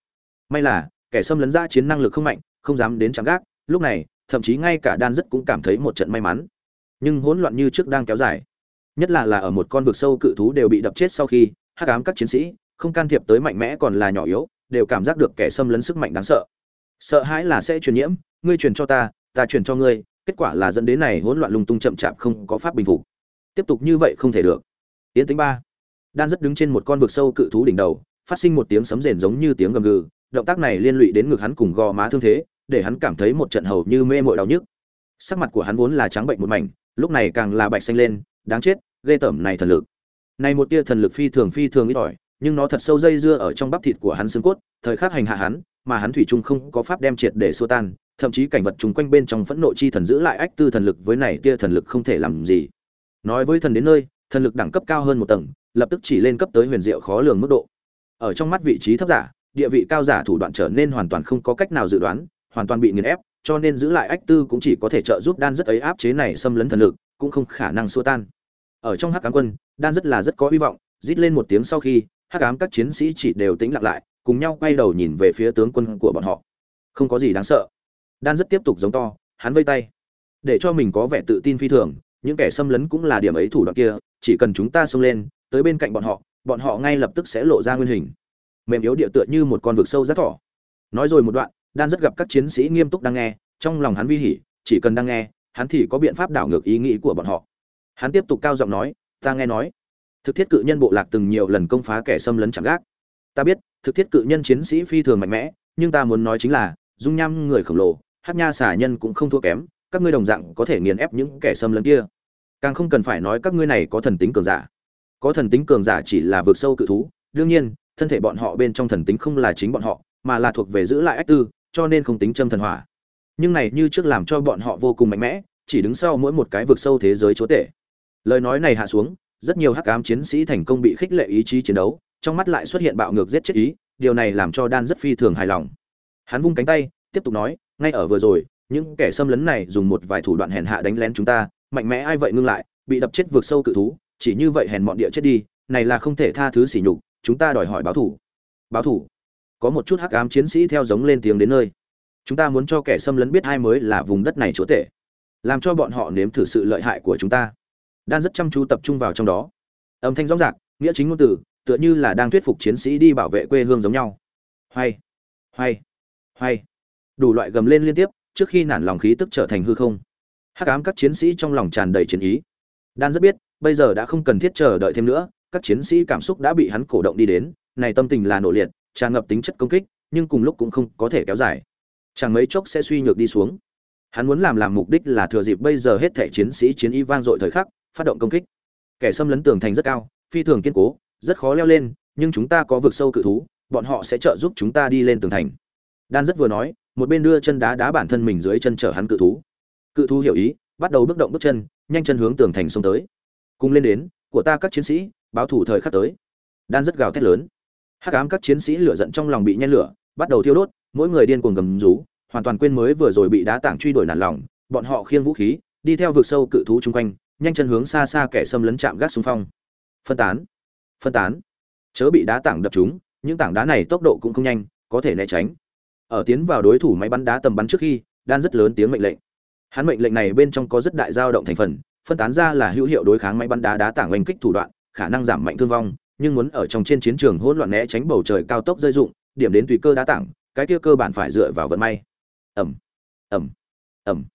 may là kẻ xâm lấn ra chiến năng lực không mạnh không dám đến chạm gác lúc này thậm chí ngay cả đan rất cũng cảm thấy một trận may mắn nhưng hỗn loạn như trước đang kéo dài. Nhất là là ở một con vực sâu cự thú đều bị đập chết sau khi, hắc ám các chiến sĩ, không can thiệp tới mạnh mẽ còn là nhỏ yếu, đều cảm giác được kẻ xâm lấn sức mạnh đáng sợ. Sợ hãi là sẽ truyền nhiễm, ngươi truyền cho ta ta truyền cho ngươi, kết quả là dẫn đến này hỗn loạn lung tung chậm chạp không có pháp bình phục. Tiếp tục như vậy không thể được. Yến tính ba. Đan rất đứng trên một con vực sâu cự thú đỉnh đầu, phát sinh một tiếng sấm rền giống như tiếng gầm gừ, động tác này liên lụy đến ngực hắn cùng gò má thương thế, để hắn cảm thấy một trận hầu như mê mội đau nhức. Sắc mặt của hắn vốn là trắng bệnh một mảnh lúc này càng là bạch xanh lên, đáng chết, ghê tởm này thần lực. Này một tia thần lực phi thường phi thường ít ỏi, nhưng nó thật sâu dây dưa ở trong bắp thịt của hắn xương cốt, thời khắc hành hạ hắn, mà hắn thủy chung không có pháp đem triệt để xua tan, thậm chí cảnh vật chung quanh bên trong phẫn nộ chi thần giữ lại ách tư thần lực với này tia thần lực không thể làm gì. Nói với thần đến nơi, thần lực đẳng cấp cao hơn một tầng, lập tức chỉ lên cấp tới huyền diệu khó lường mức độ. Ở trong mắt vị trí thấp giả, địa vị cao giả thủ đoạn trở nên hoàn toàn không có cách nào dự đoán, hoàn toàn bị nghiền ép cho nên giữ lại ách tư cũng chỉ có thể trợ giúp đan rất ấy áp chế này xâm lấn thần lực, cũng không khả năng xua tan. Ở trong hắc ám quân, đan rất là rất có hy vọng, rít lên một tiếng sau khi, hắc ám các chiến sĩ chỉ đều tĩnh lặng lại, cùng nhau quay đầu nhìn về phía tướng quân của bọn họ. Không có gì đáng sợ. Đan rất tiếp tục giống to, hắn vây tay. Để cho mình có vẻ tự tin phi thường, những kẻ xâm lấn cũng là điểm ấy thủ đoạn kia, chỉ cần chúng ta xông lên, tới bên cạnh bọn họ bọn họ ngay lập tức sẽ lộ ra nguyên hình. Mềm yếu địa tựa như một con vực sâu rất thỏ. Nói rồi một đoạn đan rất gặp các chiến sĩ nghiêm túc đang nghe, trong lòng hắn vi hỉ, chỉ cần đang nghe, hắn thì có biện pháp đảo ngược ý nghĩ của bọn họ. Hắn tiếp tục cao giọng nói, ta nghe nói, thực thiết cự nhân bộ lạc từng nhiều lần công phá kẻ xâm lấn chẳng gác. Ta biết, thực thiết cự nhân chiến sĩ phi thường mạnh mẽ, nhưng ta muốn nói chính là, dung nham người khổng lồ, hát nha xả nhân cũng không thua kém, các ngươi đồng dạng có thể nghiền ép những kẻ xâm lấn kia. Càng không cần phải nói các ngươi này có thần tính cường giả. Có thần tính cường giả chỉ là vượt sâu cự thú, đương nhiên, thân thể bọn họ bên trong thần tính không là chính bọn họ, mà là thuộc về giữ lại ách tư cho nên không tính châm thần hỏa. Nhưng này như trước làm cho bọn họ vô cùng mạnh mẽ, chỉ đứng sau mỗi một cái vực sâu thế giới chúa tể. Lời nói này hạ xuống, rất nhiều hắc ám chiến sĩ thành công bị khích lệ ý chí chiến đấu, trong mắt lại xuất hiện bạo ngược giết chết ý, điều này làm cho đan rất phi thường hài lòng. Hắn vung cánh tay, tiếp tục nói, ngay ở vừa rồi, những kẻ xâm lấn này dùng một vài thủ đoạn hèn hạ đánh lén chúng ta, mạnh mẽ ai vậy ngưng lại, bị đập chết vượt sâu cự thú, chỉ như vậy hèn mọn địa chết đi, này là không thể tha thứ sỉ nhục, chúng ta đòi hỏi báo thủ. Báo thủ? Có một chút hắc ám chiến sĩ theo giống lên tiếng đến nơi. Chúng ta muốn cho kẻ xâm lấn biết ai mới là vùng đất này chúa tể, làm cho bọn họ nếm thử sự lợi hại của chúng ta. Đan rất chăm chú tập trung vào trong đó. Âm thanh rõ rạc nghĩa chính ngôn từ, tựa như là đang thuyết phục chiến sĩ đi bảo vệ quê hương giống nhau. Hay hay hay đủ loại gầm lên liên tiếp, trước khi nản lòng khí tức trở thành hư không. Hắc ám các chiến sĩ trong lòng tràn đầy chiến ý. Đan rất biết, bây giờ đã không cần thiết chờ đợi thêm nữa, các chiến sĩ cảm xúc đã bị hắn cổ động đi đến, này tâm tình là nổ liệt tràn ngập tính chất công kích, nhưng cùng lúc cũng không có thể kéo dài. Chẳng mấy chốc sẽ suy nhược đi xuống. Hắn muốn làm làm mục đích là thừa dịp bây giờ hết thể chiến sĩ chiến y vang dội thời khắc, phát động công kích. Kẻ xâm lấn tường thành rất cao, phi thường kiên cố, rất khó leo lên, nhưng chúng ta có vực sâu cự thú, bọn họ sẽ trợ giúp chúng ta đi lên tường thành. Đan rất vừa nói, một bên đưa chân đá đá bản thân mình dưới chân chở hắn cự thú. Cự thú hiểu ý, bắt đầu bước động bước chân, nhanh chân hướng tường thành xông tới. Cùng lên đến, của ta các chiến sĩ, báo thủ thời khắc tới. Đan rất gào thét lớn hắc ám các chiến sĩ lửa giận trong lòng bị nhen lửa, bắt đầu thiêu đốt, mỗi người điên cuồng gầm rú, hoàn toàn quên mới vừa rồi bị đá tảng truy đuổi nản lòng, bọn họ khiêng vũ khí, đi theo vực sâu cự thú chung quanh, nhanh chân hướng xa xa kẻ xâm lấn chạm gác xung phong. Phân tán phân tán. Chớ bị đá tảng đập chúng, những tảng đá này tốc độ cũng không nhanh, có thể né tránh. Ở tiến vào đối thủ máy bắn đá tầm bắn trước khi, đan rất lớn tiếng mệnh lệnh. Hắn mệnh lệnh này bên trong có rất đại dao động thành phần, phân tán ra là hữu hiệu đối kháng máy bắn đá đá tảng oanh kích thủ đoạn, khả năng giảm mạnh thương vong nhưng muốn ở trong trên chiến trường hỗn loạn né tránh bầu trời cao tốc rơi dụng, điểm đến tùy cơ đá tảng, cái kia cơ bản phải dựa vào vận may. Ầm ầm ầm.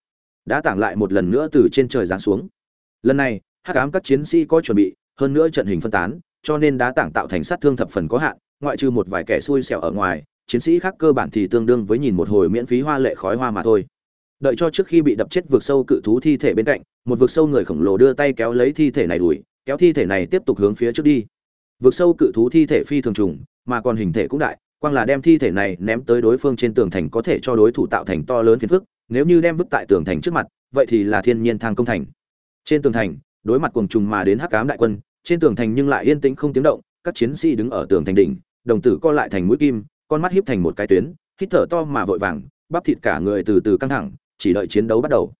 Đã tảng lại một lần nữa từ trên trời giáng xuống. Lần này, hắc ám các chiến sĩ có chuẩn bị, hơn nữa trận hình phân tán, cho nên đá tảng tạo thành sát thương thập phần có hạn, ngoại trừ một vài kẻ xui xẻo ở ngoài, chiến sĩ khác cơ bản thì tương đương với nhìn một hồi miễn phí hoa lệ khói hoa mà thôi. Đợi cho trước khi bị đập chết vượt sâu cự thú thi thể bên cạnh, một vực sâu người khổng lồ đưa tay kéo lấy thi thể này đuổi, kéo thi thể này tiếp tục hướng phía trước đi vực sâu cự thú thi thể phi thường trùng, mà còn hình thể cũng đại, quang là đem thi thể này ném tới đối phương trên tường thành có thể cho đối thủ tạo thành to lớn phiền phức, nếu như đem vứt tại tường thành trước mặt, vậy thì là thiên nhiên thang công thành. Trên tường thành, đối mặt cuồng trùng mà đến hắc ám đại quân, trên tường thành nhưng lại yên tĩnh không tiếng động, các chiến sĩ đứng ở tường thành đỉnh, đồng tử co lại thành mũi kim, con mắt hiếp thành một cái tuyến, hít thở to mà vội vàng, bắp thịt cả người từ từ căng thẳng, chỉ đợi chiến đấu bắt đầu.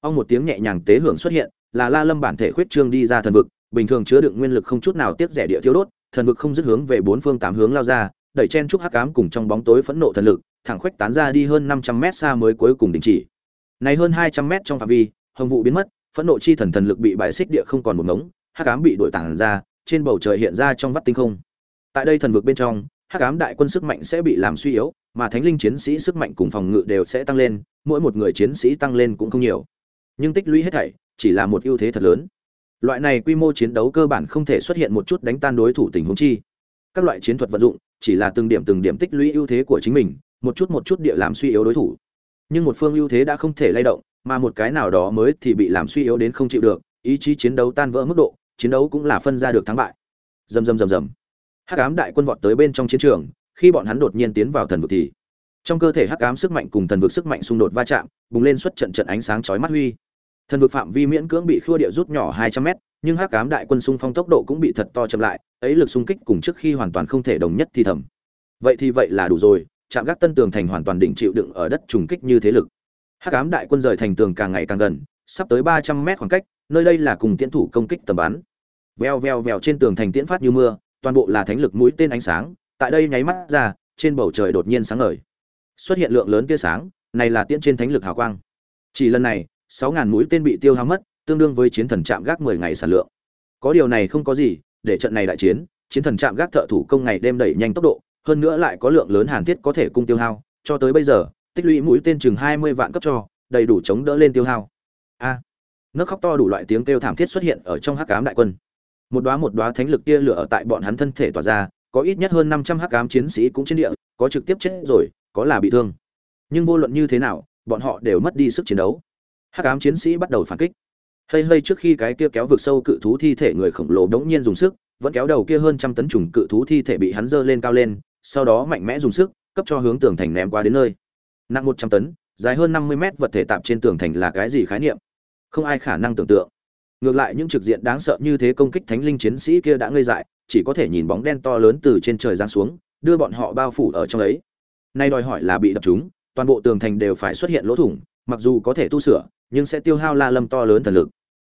Ông một tiếng nhẹ nhàng tế hưởng xuất hiện, là la lâm bản thể khuyết trương đi ra thần vực bình thường chứa đựng nguyên lực không chút nào tiếc rẻ địa thiếu đốt, thần vực không dứt hướng về bốn phương tám hướng lao ra, đẩy chen chúc hắc ám cùng trong bóng tối phẫn nộ thần lực, thẳng khuếch tán ra đi hơn năm trăm mét xa mới cuối cùng đình chỉ. Này hơn hai trăm mét trong phạm vi, hồng vụ biến mất, phẫn nộ chi thần thần lực bị bài xích địa không còn một ngống, hắc ám bị đổi tản ra, trên bầu trời hiện ra trong vắt tinh không. Tại đây thần vực bên trong, hắc ám đại quân sức mạnh sẽ bị làm suy yếu, mà thánh linh chiến sĩ sức mạnh cùng phòng ngự đều sẽ tăng lên, mỗi một người chiến sĩ tăng lên cũng không nhiều. Nhưng tích lũy hết thảy, chỉ là một ưu thế thật lớn loại này quy mô chiến đấu cơ bản không thể xuất hiện một chút đánh tan đối thủ tình huống chi. Các loại chiến thuật vận dụng, chỉ là từng điểm từng điểm tích lũy ưu thế của chính mình, một chút một chút địa làm suy yếu đối thủ. Nhưng một phương ưu thế đã không thể lay động, mà một cái nào đó mới thì bị làm suy yếu đến không chịu được, ý chí chiến đấu tan vỡ mức độ, chiến đấu cũng là phân ra được thắng bại. Rầm rầm rầm rầm. Hắc ám đại quân vọt tới bên trong chiến trường, khi bọn hắn đột nhiên tiến vào thần vực thì, trong cơ thể hắc ám sức mạnh cùng thần vực sức mạnh xung đột va chạm, bùng lên xuất trận trận ánh sáng chói mắt huy thần vực phạm vi miễn cưỡng bị khua địa rút nhỏ hai trăm mét, nhưng hắc ám đại quân xung phong tốc độ cũng bị thật to chậm lại, ấy lực xung kích cùng trước khi hoàn toàn không thể đồng nhất thì thầm. Vậy thì vậy là đủ rồi chạm gác tân tường thành hoàn toàn đỉnh chịu đựng ở đất trùng kích như thế lực. Hắc ám đại quân rời thành tường càng ngày càng gần, sắp tới ba trăm mét khoảng cách, nơi đây là cùng tiễn thủ công kích tầm bắn. Veo veo veo trên tường thành tiễn phát như mưa, toàn bộ là thánh lực mũi tên ánh sáng, tại đây nháy mắt ra, trên bầu trời đột nhiên sáng ngời. Xuất hiện lượng lớn tia sáng, này là tiễn trên thánh lực hào quang. Chỉ lần này sáu ngàn mũi tên bị tiêu hao mất tương đương với chiến thần chạm gác mười ngày sản lượng. Có điều này không có gì để trận này đại chiến chiến thần chạm gác thợ thủ công ngày đêm đẩy nhanh tốc độ hơn nữa lại có lượng lớn hàn thiết có thể cung tiêu hao cho tới bây giờ tích lũy mũi tên chừng hai mươi vạn cấp cho đầy đủ chống đỡ lên tiêu hao. A. À, nước khóc to đủ loại tiếng kêu thảm thiết xuất hiện ở trong hắc ám đại quân. Một đóa một đóa thánh lực tia lửa ở tại bọn hắn thân thể tỏa ra có ít nhất hơn năm trăm hắc ám chiến sĩ cũng trên địa có trực tiếp chết rồi có là bị thương. Nhưng vô luận như thế nào bọn họ đều mất đi sức chiến đấu hắc ám chiến sĩ bắt đầu phản kích. Hơi hơi trước khi cái kia kéo vực sâu cự thú thi thể người khổng lồ đống nhiên dùng sức, vẫn kéo đầu kia hơn trăm tấn trùng cự thú thi thể bị hắn dơ lên cao lên, sau đó mạnh mẽ dùng sức, cấp cho hướng tường thành ném qua đến nơi. Nặng một trăm tấn, dài hơn năm mươi mét vật thể tạm trên tường thành là cái gì khái niệm? Không ai khả năng tưởng tượng. Ngược lại những trực diện đáng sợ như thế công kích thánh linh chiến sĩ kia đã ngây dại, chỉ có thể nhìn bóng đen to lớn từ trên trời giáng xuống, đưa bọn họ bao phủ ở trong ấy. Nay đòi hỏi là bị đập chúng toàn bộ tường thành đều phải xuất hiện lỗ thủng, mặc dù có thể tu sửa nhưng sẽ tiêu hao la lâm to lớn thần lực.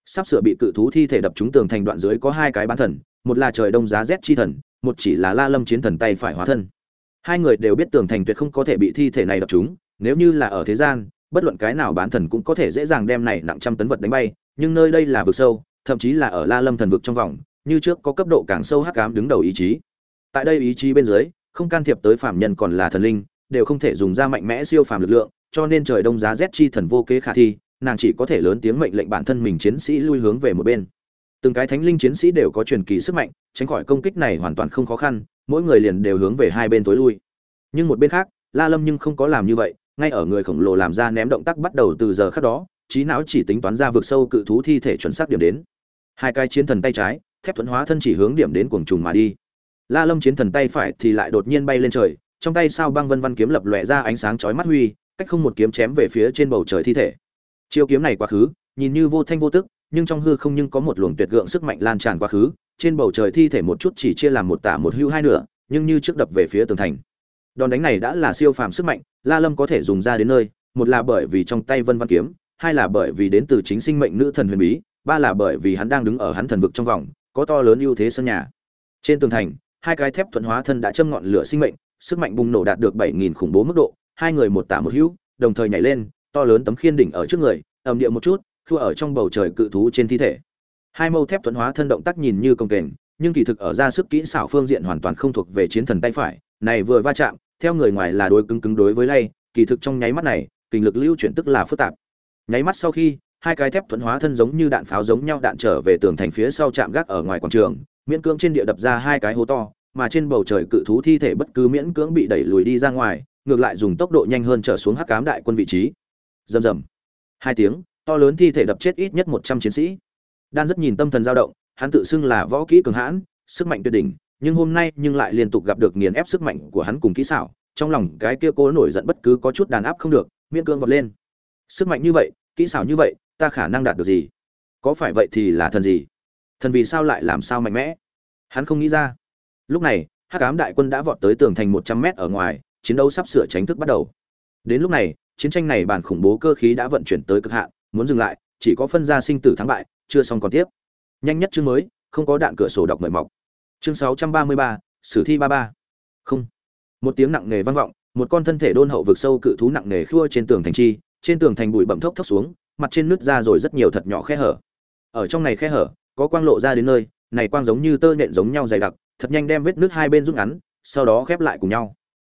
Sắp sửa bị cự thú thi thể đập trúng tường thành đoạn dưới có hai cái bán thần, một là trời đông giá rét chi thần, một chỉ là la lâm chiến thần tay phải hóa thân. Hai người đều biết tường thành tuyệt không có thể bị thi thể này đập trúng, nếu như là ở thế gian, bất luận cái nào bán thần cũng có thể dễ dàng đem này nặng trăm tấn vật đánh bay, nhưng nơi đây là vực sâu, thậm chí là ở la lâm thần vực trong vòng, như trước có cấp độ càng sâu hắc ám đứng đầu ý chí. Tại đây ý chí bên dưới, không can thiệp tới phạm nhân còn là thần linh, đều không thể dùng ra mạnh mẽ siêu phàm lực lượng, cho nên trời đông giá rét chi thần vô kế khả thi nàng chỉ có thể lớn tiếng mệnh lệnh bản thân mình chiến sĩ lui hướng về một bên. Từng cái thánh linh chiến sĩ đều có truyền kỳ sức mạnh, tránh khỏi công kích này hoàn toàn không khó khăn, mỗi người liền đều hướng về hai bên tối lui. Nhưng một bên khác, la lâm nhưng không có làm như vậy, ngay ở người khổng lồ làm ra ném động tác bắt đầu từ giờ khác đó, trí não chỉ tính toán ra vượt sâu cự thú thi thể chuẩn xác điểm đến. Hai cái chiến thần tay trái, thép thuẫn hóa thân chỉ hướng điểm đến cuồng trùng mà đi. La lâm chiến thần tay phải thì lại đột nhiên bay lên trời, trong tay sao băng vân văn kiếm lập lòe ra ánh sáng chói mắt huy, cách không một kiếm chém về phía trên bầu trời thi thể chiêu kiếm này quá khứ, nhìn như vô thanh vô tức, nhưng trong hư không nhưng có một luồng tuyệt gượng sức mạnh lan tràn quá khứ, trên bầu trời thi thể một chút chỉ chia làm một tả một hưu hai nửa, nhưng như trước đập về phía tường thành. Đòn đánh này đã là siêu phàm sức mạnh, la lâm có thể dùng ra đến nơi, một là bởi vì trong tay vân văn kiếm, hai là bởi vì đến từ chính sinh mệnh nữ thần huyền bí, ba là bởi vì hắn đang đứng ở hắn thần vực trong vòng, có to lớn ưu thế sân nhà. Trên tường thành, hai cái thép thuận hóa thân đã châm ngọn lửa sinh mệnh, sức mạnh bùng nổ đạt được bảy nghìn khủng bố mức độ, hai người một tả một hữu đồng thời nhảy lên to lớn tấm khiên đỉnh ở trước người ầm địa một chút, khua ở trong bầu trời cự thú trên thi thể. Hai mâu thép thuận hóa thân động tác nhìn như công kềnh, nhưng kỳ thực ở ra sức kỹ xảo phương diện hoàn toàn không thuộc về chiến thần tay phải, này vừa va chạm, theo người ngoài là đối cứng cứng đối với lay, kỳ thực trong nháy mắt này, kinh lực lưu chuyển tức là phức tạp. Nháy mắt sau khi, hai cái thép thuận hóa thân giống như đạn pháo giống nhau đạn trở về tường thành phía sau chạm gác ở ngoài quảng trường, miễn cưỡng trên địa đập ra hai cái hố to, mà trên bầu trời cự thú thi thể bất cứ miễn cưỡng bị đẩy lùi đi ra ngoài, ngược lại dùng tốc độ nhanh hơn trở xuống hắc cám đại quân vị trí rầm rầm. Hai tiếng, to lớn thi thể đập chết ít nhất một trăm chiến sĩ. Đan rất nhìn tâm thần dao động, hắn tự xưng là võ kỹ cường hãn, sức mạnh tuyệt đỉnh, nhưng hôm nay nhưng lại liên tục gặp được nghiền ép sức mạnh của hắn cùng kỹ xảo, trong lòng cái kia cố nổi giận bất cứ có chút đàn áp không được, miễn cưỡng vọt lên. Sức mạnh như vậy, kỹ xảo như vậy, ta khả năng đạt được gì? Có phải vậy thì là thần gì? Thần vì sao lại làm sao mạnh mẽ? Hắn không nghĩ ra. Lúc này, hắc ám đại quân đã vọt tới tường thành một trăm mét ở ngoài, chiến đấu sắp sửa tránh thức bắt đầu. Đến lúc này chiến tranh này bản khủng bố cơ khí đã vận chuyển tới cực hạn, muốn dừng lại, chỉ có phân ra sinh tử thắng bại, chưa xong còn tiếp. Nhanh nhất chương mới, không có đạn cửa sổ đọc mời mọc. Chương sáu trăm ba mươi ba, sử thi ba ba. Không. Một tiếng nặng nề vang vọng, một con thân thể đôn hậu vực sâu cự thú nặng nề khua trên tường thành chi, trên tường thành bụi bậm thốc thốc xuống, mặt trên nứt ra rồi rất nhiều thật nhỏ khe hở. Ở trong này khe hở, có quang lộ ra đến nơi, này quang giống như tơ nện giống nhau dày đặc, thật nhanh đem vết nước hai bên rút ngắn, sau đó khép lại cùng nhau.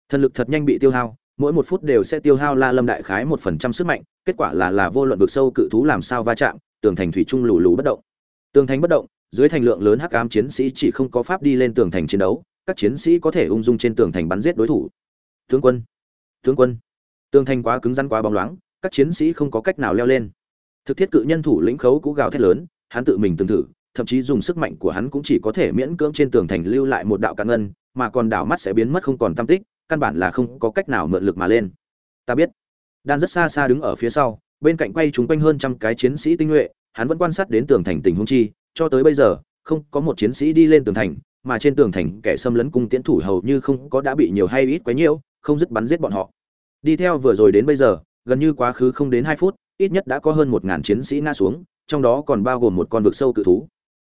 Thần lực thật nhanh bị tiêu hao mỗi một phút đều sẽ tiêu hao la lâm đại khái một phần trăm sức mạnh, kết quả là là vô luận vực sâu cự thú làm sao va chạm, tường thành thủy trung lù lù bất động. Tường thành bất động, dưới thành lượng lớn hắc ám chiến sĩ chỉ không có pháp đi lên tường thành chiến đấu, các chiến sĩ có thể ung dung trên tường thành bắn giết đối thủ. Tướng quân tướng quân. Tường thành quá cứng rắn quá bóng loáng, các chiến sĩ không có cách nào leo lên. Thực thiết cự nhân thủ lĩnh khấu cú gào thét lớn, hắn tự mình từng thử, thậm chí dùng sức mạnh của hắn cũng chỉ có thể miễn cưỡng trên tường thành lưu lại một đạo cạn ngân, mà còn đảo mắt sẽ biến mất không còn tam tích căn bản là không có cách nào mượn lực mà lên. Ta biết. Đan rất xa xa đứng ở phía sau, bên cạnh quay chúng quanh hơn trăm cái chiến sĩ tinh nhuệ, hắn vẫn quan sát đến tường thành tình huống chi, cho tới bây giờ, không có một chiến sĩ đi lên tường thành, mà trên tường thành kẻ xâm lấn cung tiễn thủ hầu như không có đã bị nhiều hay ít quá nhiều không dứt bắn giết bọn họ. Đi theo vừa rồi đến bây giờ, gần như quá khứ không đến hai phút, ít nhất đã có hơn một ngàn chiến sĩ ngã xuống, trong đó còn bao gồm một con vực sâu cự thú.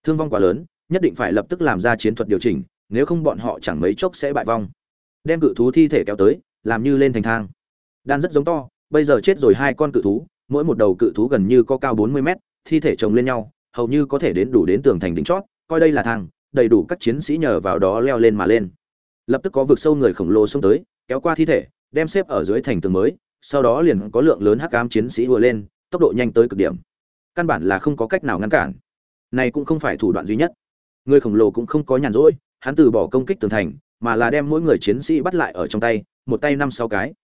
Thương vong quá lớn, nhất định phải lập tức làm ra chiến thuật điều chỉnh, nếu không bọn họ chẳng mấy chốc sẽ bại vong đem cự thú thi thể kéo tới, làm như lên thành thang. Đan rất giống to, bây giờ chết rồi hai con cự thú, mỗi một đầu cự thú gần như có cao bốn mươi mét, thi thể chồng lên nhau, hầu như có thể đến đủ đến tường thành đỉnh chót, coi đây là thang, đầy đủ các chiến sĩ nhờ vào đó leo lên mà lên. Lập tức có vực sâu người khổng lồ xông tới, kéo qua thi thể, đem xếp ở dưới thành tường mới, sau đó liền có lượng lớn hắc ám chiến sĩ vừa lên, tốc độ nhanh tới cực điểm. Căn bản là không có cách nào ngăn cản. Này cũng không phải thủ đoạn duy nhất. Người khổng lồ cũng không có nhàn rỗi, hắn từ bỏ công kích tường thành mà là đem mỗi người chiến sĩ bắt lại ở trong tay, một tay năm sáu cái.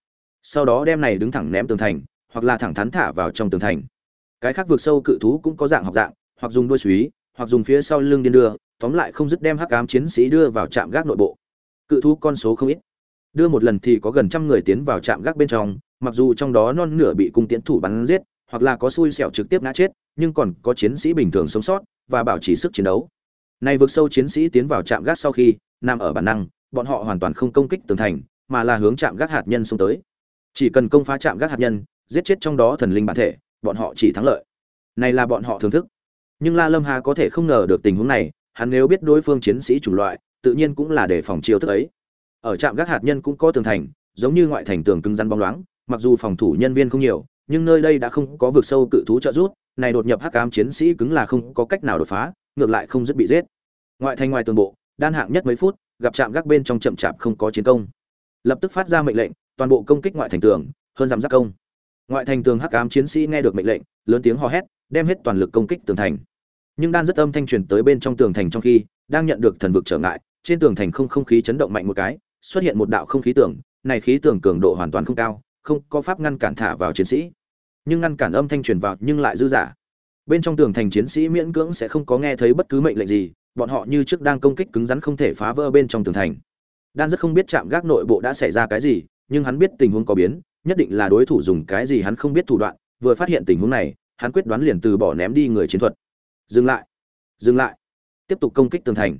Sau đó đem này đứng thẳng ném tường thành, hoặc là thẳng thắn thả vào trong tường thành. Cái khác vượt sâu cự thú cũng có dạng học dạng, hoặc dùng đuôi suý, hoặc dùng phía sau lưng điên đưa, tóm lại không dứt đem hắc ám chiến sĩ đưa vào trạm gác nội bộ. Cự thú con số không ít. Đưa một lần thì có gần trăm người tiến vào trạm gác bên trong, mặc dù trong đó non nửa bị cung tiến thủ bắn giết, hoặc là có xui xẻo trực tiếp ngã chết, nhưng còn có chiến sĩ bình thường sống sót và bảo trì sức chiến đấu. Nay vượt sâu chiến sĩ tiến vào trạm gác sau khi, nằm ở bản năng bọn họ hoàn toàn không công kích tường thành, mà là hướng chạm gác hạt nhân xông tới. Chỉ cần công phá chạm gác hạt nhân, giết chết trong đó thần linh bản thể, bọn họ chỉ thắng lợi. Này là bọn họ thưởng thức. Nhưng la lâm hà có thể không ngờ được tình huống này, hắn nếu biết đối phương chiến sĩ chủng loại, tự nhiên cũng là để phòng chiêu thức ấy. Ở trạm gác hạt nhân cũng có tường thành, giống như ngoại thành tường cứng rắn bóng loáng, mặc dù phòng thủ nhân viên không nhiều, nhưng nơi đây đã không có vực sâu cự thú trợ rút này đột nhập hắc ám chiến sĩ cứng là không có cách nào đột phá, ngược lại không dứt bị giết. Ngoại thành ngoài tường bộ, đan hạng nhất mấy phút gặp trạm gác bên trong chậm chạp không có chiến công. Lập tức phát ra mệnh lệnh, toàn bộ công kích ngoại thành tường, hơn giảm giác công. Ngoại thành tường hắc ám chiến sĩ nghe được mệnh lệnh, lớn tiếng hò hét, đem hết toàn lực công kích tường thành. Nhưng đan rất âm thanh truyền tới bên trong tường thành trong khi, đang nhận được thần vực trở ngại, trên tường thành không không khí chấn động mạnh một cái, xuất hiện một đạo không khí tường, này khí tường cường độ hoàn toàn không cao, không có pháp ngăn cản thả vào chiến sĩ. Nhưng ngăn cản âm thanh truyền vào nhưng lại dư giả bên trong tường thành chiến sĩ miễn cưỡng sẽ không có nghe thấy bất cứ mệnh lệnh gì bọn họ như trước đang công kích cứng rắn không thể phá vỡ bên trong tường thành. Đan rất không biết chạm gác nội bộ đã xảy ra cái gì, nhưng hắn biết tình huống có biến, nhất định là đối thủ dùng cái gì hắn không biết thủ đoạn, vừa phát hiện tình huống này, hắn quyết đoán liền từ bỏ ném đi người chiến thuật. Dừng lại. Dừng lại. Tiếp tục công kích tường thành.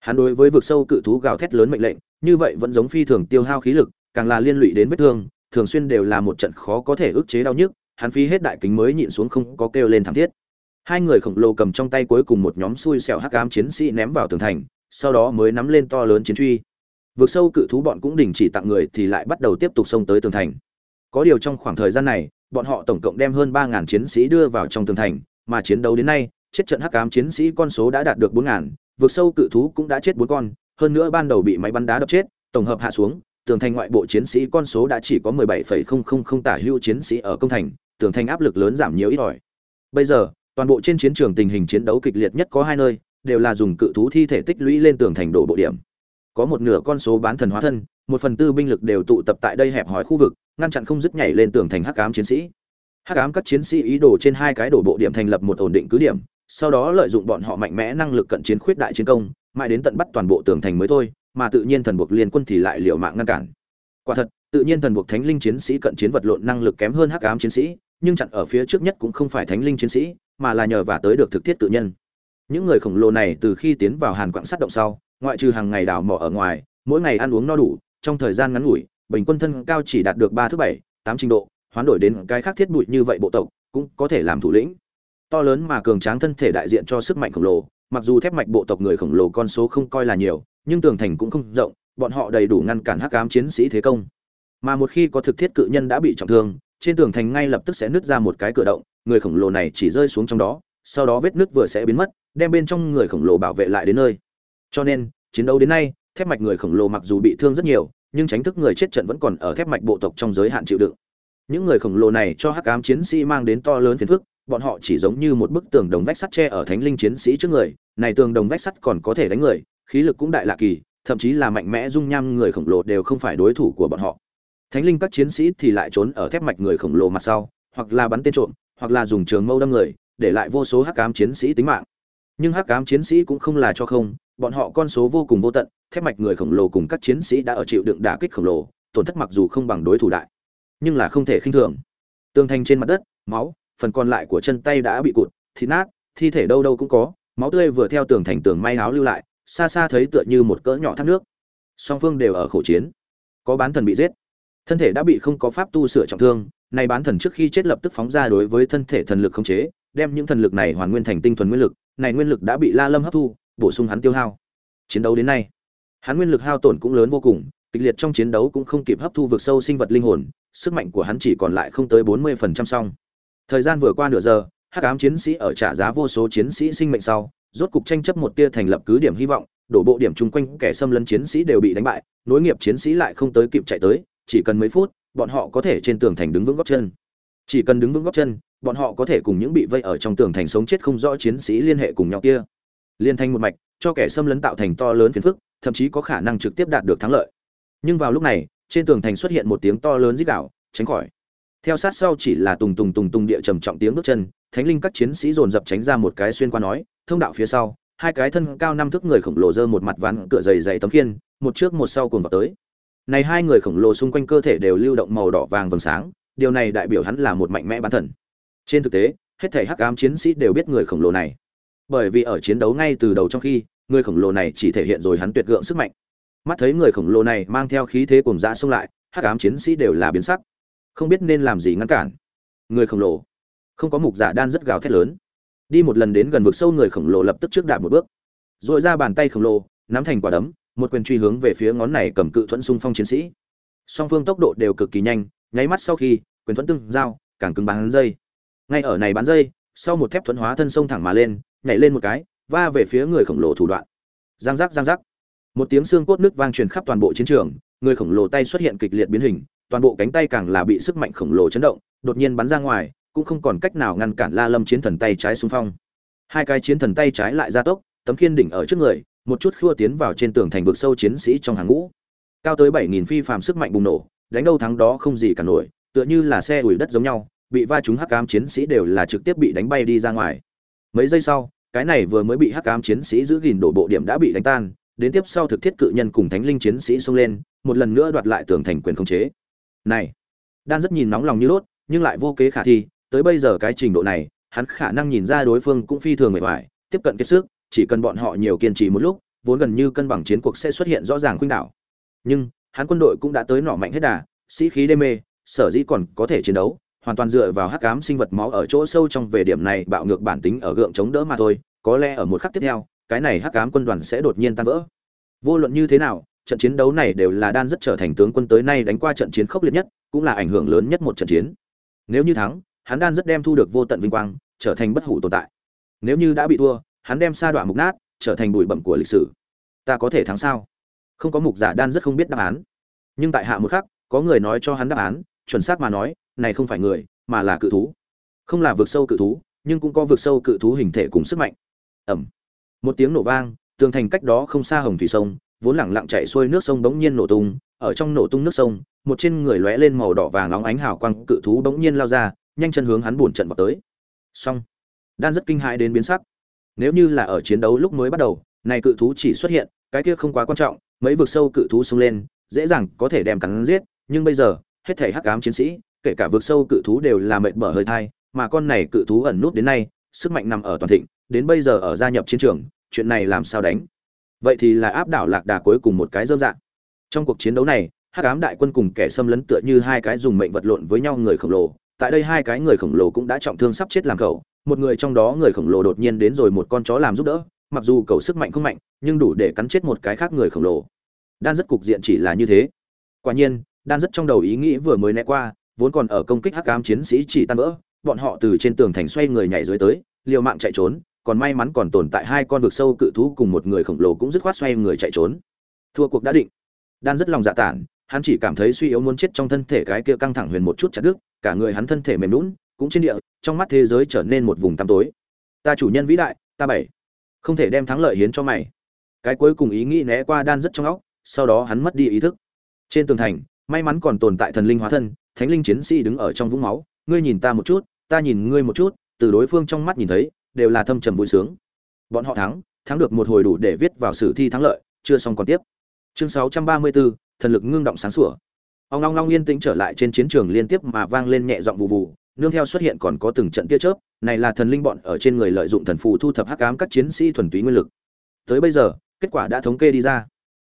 Hắn đối với vực sâu cự thú gào thét lớn mệnh lệnh, như vậy vẫn giống phi thường tiêu hao khí lực, càng là liên lụy đến vết thương, thường xuyên đều là một trận khó có thể ức chế đau nhức, hắn phí hết đại kính mới nhịn xuống không có kêu lên thảm thiết hai người khổng lồ cầm trong tay cuối cùng một nhóm xui xẻo hắc ám chiến sĩ ném vào tường thành sau đó mới nắm lên to lớn chiến truy vượt sâu cự thú bọn cũng đình chỉ tặng người thì lại bắt đầu tiếp tục xông tới tường thành có điều trong khoảng thời gian này bọn họ tổng cộng đem hơn ba ngàn chiến sĩ đưa vào trong tường thành mà chiến đấu đến nay chết trận hắc ám chiến sĩ con số đã đạt được bốn ngàn vượt sâu cự thú cũng đã chết bốn con hơn nữa ban đầu bị máy bắn đá đập chết tổng hợp hạ xuống tường thành ngoại bộ chiến sĩ con số đã chỉ có 17,000 tả hưu chiến sĩ ở công thành, tường thành áp lực lớn giảm nhiều ít ỏi. Bây giờ, toàn bộ trên chiến trường tình hình chiến đấu kịch liệt nhất có hai nơi, đều là dùng cự thú thi thể tích lũy lên tường thành đổ bộ điểm. Có một nửa con số bán thần hóa thân, một phần tư binh lực đều tụ tập tại đây hẹp hòi khu vực, ngăn chặn không dứt nhảy lên tường thành hắc ám chiến sĩ. Hắc ám các chiến sĩ ý đồ trên hai cái đổ bộ điểm thành lập một ổn định cứ điểm, sau đó lợi dụng bọn họ mạnh mẽ năng lực cận chiến khuyết đại chiến công, mãi đến tận bắt toàn bộ tường thành mới thôi, mà tự nhiên thần buộc liên quân thì lại liều mạng ngăn cản. Quả thật, tự nhiên thần buộc thánh linh chiến sĩ cận chiến vật lộn năng lực kém hơn hắc ám chiến sĩ, nhưng chặn ở phía trước nhất cũng không phải thánh linh chiến sĩ, mà là nhờ vả tới được thực thiết tự nhân. Những người khổng lồ này từ khi tiến vào Hàn Quảng sát động sau, ngoại trừ hàng ngày đào mỏ ở ngoài, mỗi ngày ăn uống no đủ, trong thời gian ngắn ngủi, bình quân thân cao chỉ đạt được ba thứ bảy, tám trình độ, hoán đổi đến cái khác thiết bụi như vậy bộ tộc, cũng có thể làm thủ lĩnh. To lớn mà cường tráng thân thể đại diện cho sức mạnh khổng lồ, mặc dù thép mạch bộ tộc người khổng lồ con số không coi là nhiều, nhưng tường thành cũng không rộng, bọn họ đầy đủ ngăn cản hắc ám chiến sĩ thế công mà một khi có thực thiết cự nhân đã bị trọng thương trên tường thành ngay lập tức sẽ nứt ra một cái cửa động người khổng lồ này chỉ rơi xuống trong đó, sau đó vết nứt vừa sẽ biến mất, đem bên trong người khổng lồ bảo vệ lại đến nơi. Cho nên, chiến đấu đến nay, thép mạch người khổng lồ mặc dù bị thương rất nhiều, nhưng tránh thức người chết trận vẫn còn ở thép mạch bộ tộc trong giới hạn chịu đựng. Những người khổng lồ này cho hắc ám chiến sĩ mang đến to lớn phiền phức, bọn họ chỉ giống như một bức tường đồng vách sắt tre ở thánh linh chiến sĩ trước người, này tường đồng vách sắt còn có thể đánh người, khí lực cũng đại lạ kỳ, thậm chí là mạnh mẽ dung nham người khổng lồ đều không phải đối thủ của bọn họ. Thánh linh các chiến sĩ thì lại trốn ở thép mạch người khổng lồ mặt sau, hoặc là bắn tên trộm hoặc là dùng trường mâu đâm người, để lại vô số hắc ám chiến sĩ tính mạng. Nhưng hắc ám chiến sĩ cũng không là cho không, bọn họ con số vô cùng vô tận, thép mạch người khổng lồ cùng các chiến sĩ đã ở chịu đựng đả kích khổng lồ, tổn thất mặc dù không bằng đối thủ đại, nhưng là không thể khinh thường. Tường thành trên mặt đất, máu, phần còn lại của chân tay đã bị cụt, thịt nát, thi thể đâu đâu cũng có, máu tươi vừa theo tường thành tường may áo lưu lại, xa xa thấy tựa như một cỡ nhỏ thác nước. Song phương đều ở khổ chiến, có bán thần bị giết, thân thể đã bị không có pháp tu sửa trọng thương này bán thần trước khi chết lập tức phóng ra đối với thân thể thần lực khống chế, đem những thần lực này hoàn nguyên thành tinh thuần nguyên lực, này nguyên lực đã bị la lâm hấp thu, bổ sung hắn tiêu hao. Chiến đấu đến nay, hắn nguyên lực hao tổn cũng lớn vô cùng, kịch liệt trong chiến đấu cũng không kịp hấp thu vực sâu sinh vật linh hồn, sức mạnh của hắn chỉ còn lại không tới bốn mươi phần trăm xong. Thời gian vừa qua nửa giờ, hắc ám chiến sĩ ở trả giá vô số chiến sĩ sinh mệnh sau, rốt cục tranh chấp một tia thành lập cứ điểm hy vọng, đổ bộ điểm chung quanh kẻ xâm lấn chiến sĩ đều bị đánh bại, nối nghiệp chiến sĩ lại không tới kịp chạy tới, chỉ cần mấy phút bọn họ có thể trên tường thành đứng vững góc chân. Chỉ cần đứng vững góc chân, bọn họ có thể cùng những bị vây ở trong tường thành sống chết không rõ chiến sĩ liên hệ cùng nhau kia. Liên thanh một mạch, cho kẻ xâm lấn tạo thành to lớn phiền phức, thậm chí có khả năng trực tiếp đạt được thắng lợi. Nhưng vào lúc này, trên tường thành xuất hiện một tiếng to lớn rít gạo tránh khỏi. Theo sát sau chỉ là tùng tùng tùng tùng địa trầm trọng tiếng bước chân, thánh linh các chiến sĩ dồn dập tránh ra một cái xuyên qua nói, thông đạo phía sau, hai cái thân cao năm thước người khổng lồ dơ một mặt ván cửa dày dày tấm khiên, một trước một sau cùng vào tới này hai người khổng lồ xung quanh cơ thể đều lưu động màu đỏ vàng vầng sáng, điều này đại biểu hắn là một mạnh mẽ bán thần. Trên thực tế, hết thảy hắc ám chiến sĩ đều biết người khổng lồ này. Bởi vì ở chiến đấu ngay từ đầu trong khi, người khổng lồ này chỉ thể hiện rồi hắn tuyệt gượng sức mạnh. Mắt thấy người khổng lồ này mang theo khí thế cùng dã xông lại, hắc ám chiến sĩ đều là biến sắc. Không biết nên làm gì ngăn cản. Người khổng lồ. Không có mục giả đan rất gào thét lớn. Đi một lần đến gần vực sâu, người khổng lồ lập tức trước đạp một bước. Dội ra bàn tay khổng lồ, nắm thành quả đấm một quyền truy hướng về phía ngón này cầm cự thuẫn xung phong chiến sĩ. Song phương tốc độ đều cực kỳ nhanh, nháy mắt sau khi, quyền thuẫn tương giao, càng cứng bán dây. Ngay ở này bán dây, sau một thép thuẫn hóa thân sông thẳng mà lên, nhảy lên một cái, va về phía người khổng lồ thủ đoạn. Giang giác giang giác. Một tiếng xương cốt nước vang truyền khắp toàn bộ chiến trường, người khổng lồ tay xuất hiện kịch liệt biến hình, toàn bộ cánh tay càng là bị sức mạnh khổng lồ chấn động, đột nhiên bắn ra ngoài, cũng không còn cách nào ngăn cản la lâm chiến thần tay trái xung phong. Hai cái chiến thần tay trái lại ra tốc, tấm khiên đỉnh ở trước người một chút khua tiến vào trên tường thành vực sâu chiến sĩ trong hàng ngũ. Cao tới bảy nghìn phi phàm sức mạnh bùng nổ, đánh đâu thắng đó không gì cả nổi, tựa như là xe ủi đất giống nhau, bị va chúng hắc ám chiến sĩ đều là trực tiếp bị đánh bay đi ra ngoài. Mấy giây sau, cái này vừa mới bị hắc ám chiến sĩ giữ gìn đổ bộ điểm đã bị đánh tan, đến tiếp sau thực thiết cự nhân cùng thánh linh chiến sĩ xông lên, một lần nữa đoạt lại tường thành quyền khống chế. Này, đan rất nhìn nóng lòng như đốt, nhưng lại vô kế khả thi, tới bây giờ cái trình độ này, hắn khả năng nhìn ra đối phương cũng phi thường mệt mỏi, tiếp cận kết sức chỉ cần bọn họ nhiều kiên trì một lúc, vốn gần như cân bằng chiến cuộc sẽ xuất hiện rõ ràng khuynh đảo. Nhưng, hắn quân đội cũng đã tới nọ mạnh hết đà, sĩ khí đê mê, sở dĩ còn có thể chiến đấu, hoàn toàn dựa vào hắc ám sinh vật máu ở chỗ sâu trong về điểm này bạo ngược bản tính ở gượng chống đỡ mà thôi, có lẽ ở một khắc tiếp theo, cái này hắc ám quân đoàn sẽ đột nhiên tan vỡ. Vô luận như thế nào, trận chiến đấu này đều là đan rất trở thành tướng quân tới nay đánh qua trận chiến khốc liệt nhất, cũng là ảnh hưởng lớn nhất một trận chiến. Nếu như thắng, hắn đan rất đem thu được vô tận vinh quang, trở thành bất hủ tồn tại. Nếu như đã bị thua hắn đem sa đoạn mục nát, trở thành bụi bẩm của lịch sử. Ta có thể thắng sao? Không có mục giả đan rất không biết đáp án. Nhưng tại hạ một khắc, có người nói cho hắn đáp án, chuẩn xác mà nói, này không phải người, mà là cự thú. Không là vực sâu cự thú, nhưng cũng có vực sâu cự thú hình thể cùng sức mạnh. Ẩm một tiếng nổ vang, tường thành cách đó không xa hồng thủy sông, vốn lẳng lặng chạy xuôi nước sông bỗng nhiên nổ tung, ở trong nổ tung nước sông, một trên người lóe lên màu đỏ vàng nóng ánh hào quang cự thú bỗng nhiên lao ra, nhanh chân hướng hắn buồn trận vào tới. Xong. Đan rất kinh hãi đến biến sắc nếu như là ở chiến đấu lúc mới bắt đầu, này cự thú chỉ xuất hiện, cái kia không quá quan trọng, mấy vực sâu cự thú xông lên, dễ dàng có thể đem cắn giết, nhưng bây giờ, hết thảy hắc ám chiến sĩ, kể cả vực sâu cự thú đều là mệt mở hơi thai, mà con này cự thú ẩn nút đến nay, sức mạnh nằm ở toàn thịnh, đến bây giờ ở gia nhập chiến trường, chuyện này làm sao đánh? Vậy thì là áp đảo lạc đà cuối cùng một cái dơm dạng trong cuộc chiến đấu này, hắc ám đại quân cùng kẻ xâm lấn tựa như hai cái dùng mệnh vật lộn với nhau người khổng lồ, tại đây hai cái người khổng lồ cũng đã trọng thương sắp chết làm cậu một người trong đó người khổng lồ đột nhiên đến rồi một con chó làm giúp đỡ, mặc dù cầu sức mạnh không mạnh, nhưng đủ để cắn chết một cái khác người khổng lồ. Đan rất cục diện chỉ là như thế. Quả nhiên, đan rất trong đầu ý nghĩ vừa mới né qua, vốn còn ở công kích hắc ám chiến sĩ chỉ tan vỡ, bọn họ từ trên tường thành xoay người nhảy dưới tới, liều mạng chạy trốn, còn may mắn còn tồn tại hai con vực sâu cự thú cùng một người khổng lồ cũng dứt khoát xoay người chạy trốn. Thua cuộc đã định. Đan rất lòng dạ tản, hắn chỉ cảm thấy suy yếu muốn chết trong thân thể cái kia căng thẳng huyền một chút chặt đứt, cả người hắn thân thể mềm lún cũng trên địa trong mắt thế giới trở nên một vùng tăm tối. Ta chủ nhân vĩ đại ta bảy. Không thể đem thắng lợi hiến cho mày. Cái cuối cùng ý nghĩ né qua đan rất trong óc sau đó hắn mất đi ý thức. Trên tường thành may mắn còn tồn tại thần linh hóa thân thánh linh chiến sĩ đứng ở trong vũng máu. Ngươi nhìn ta một chút ta nhìn ngươi một chút từ đối phương trong mắt nhìn thấy đều là thâm trầm vui sướng. Bọn họ thắng thắng được một hồi đủ để viết vào sử thi thắng lợi chưa xong còn tiếp. Chương 634, thần lực ngưng động sáng sủa. Ông long long yên tĩnh trở lại trên chiến trường liên tiếp mà vang lên nhẹ giọng vụ vụ nương theo xuất hiện còn có từng trận tia chớp, này là thần linh bọn ở trên người lợi dụng thần phù thu thập hắc ám các chiến sĩ thuần túy nguyên lực. Tới bây giờ, kết quả đã thống kê đi ra.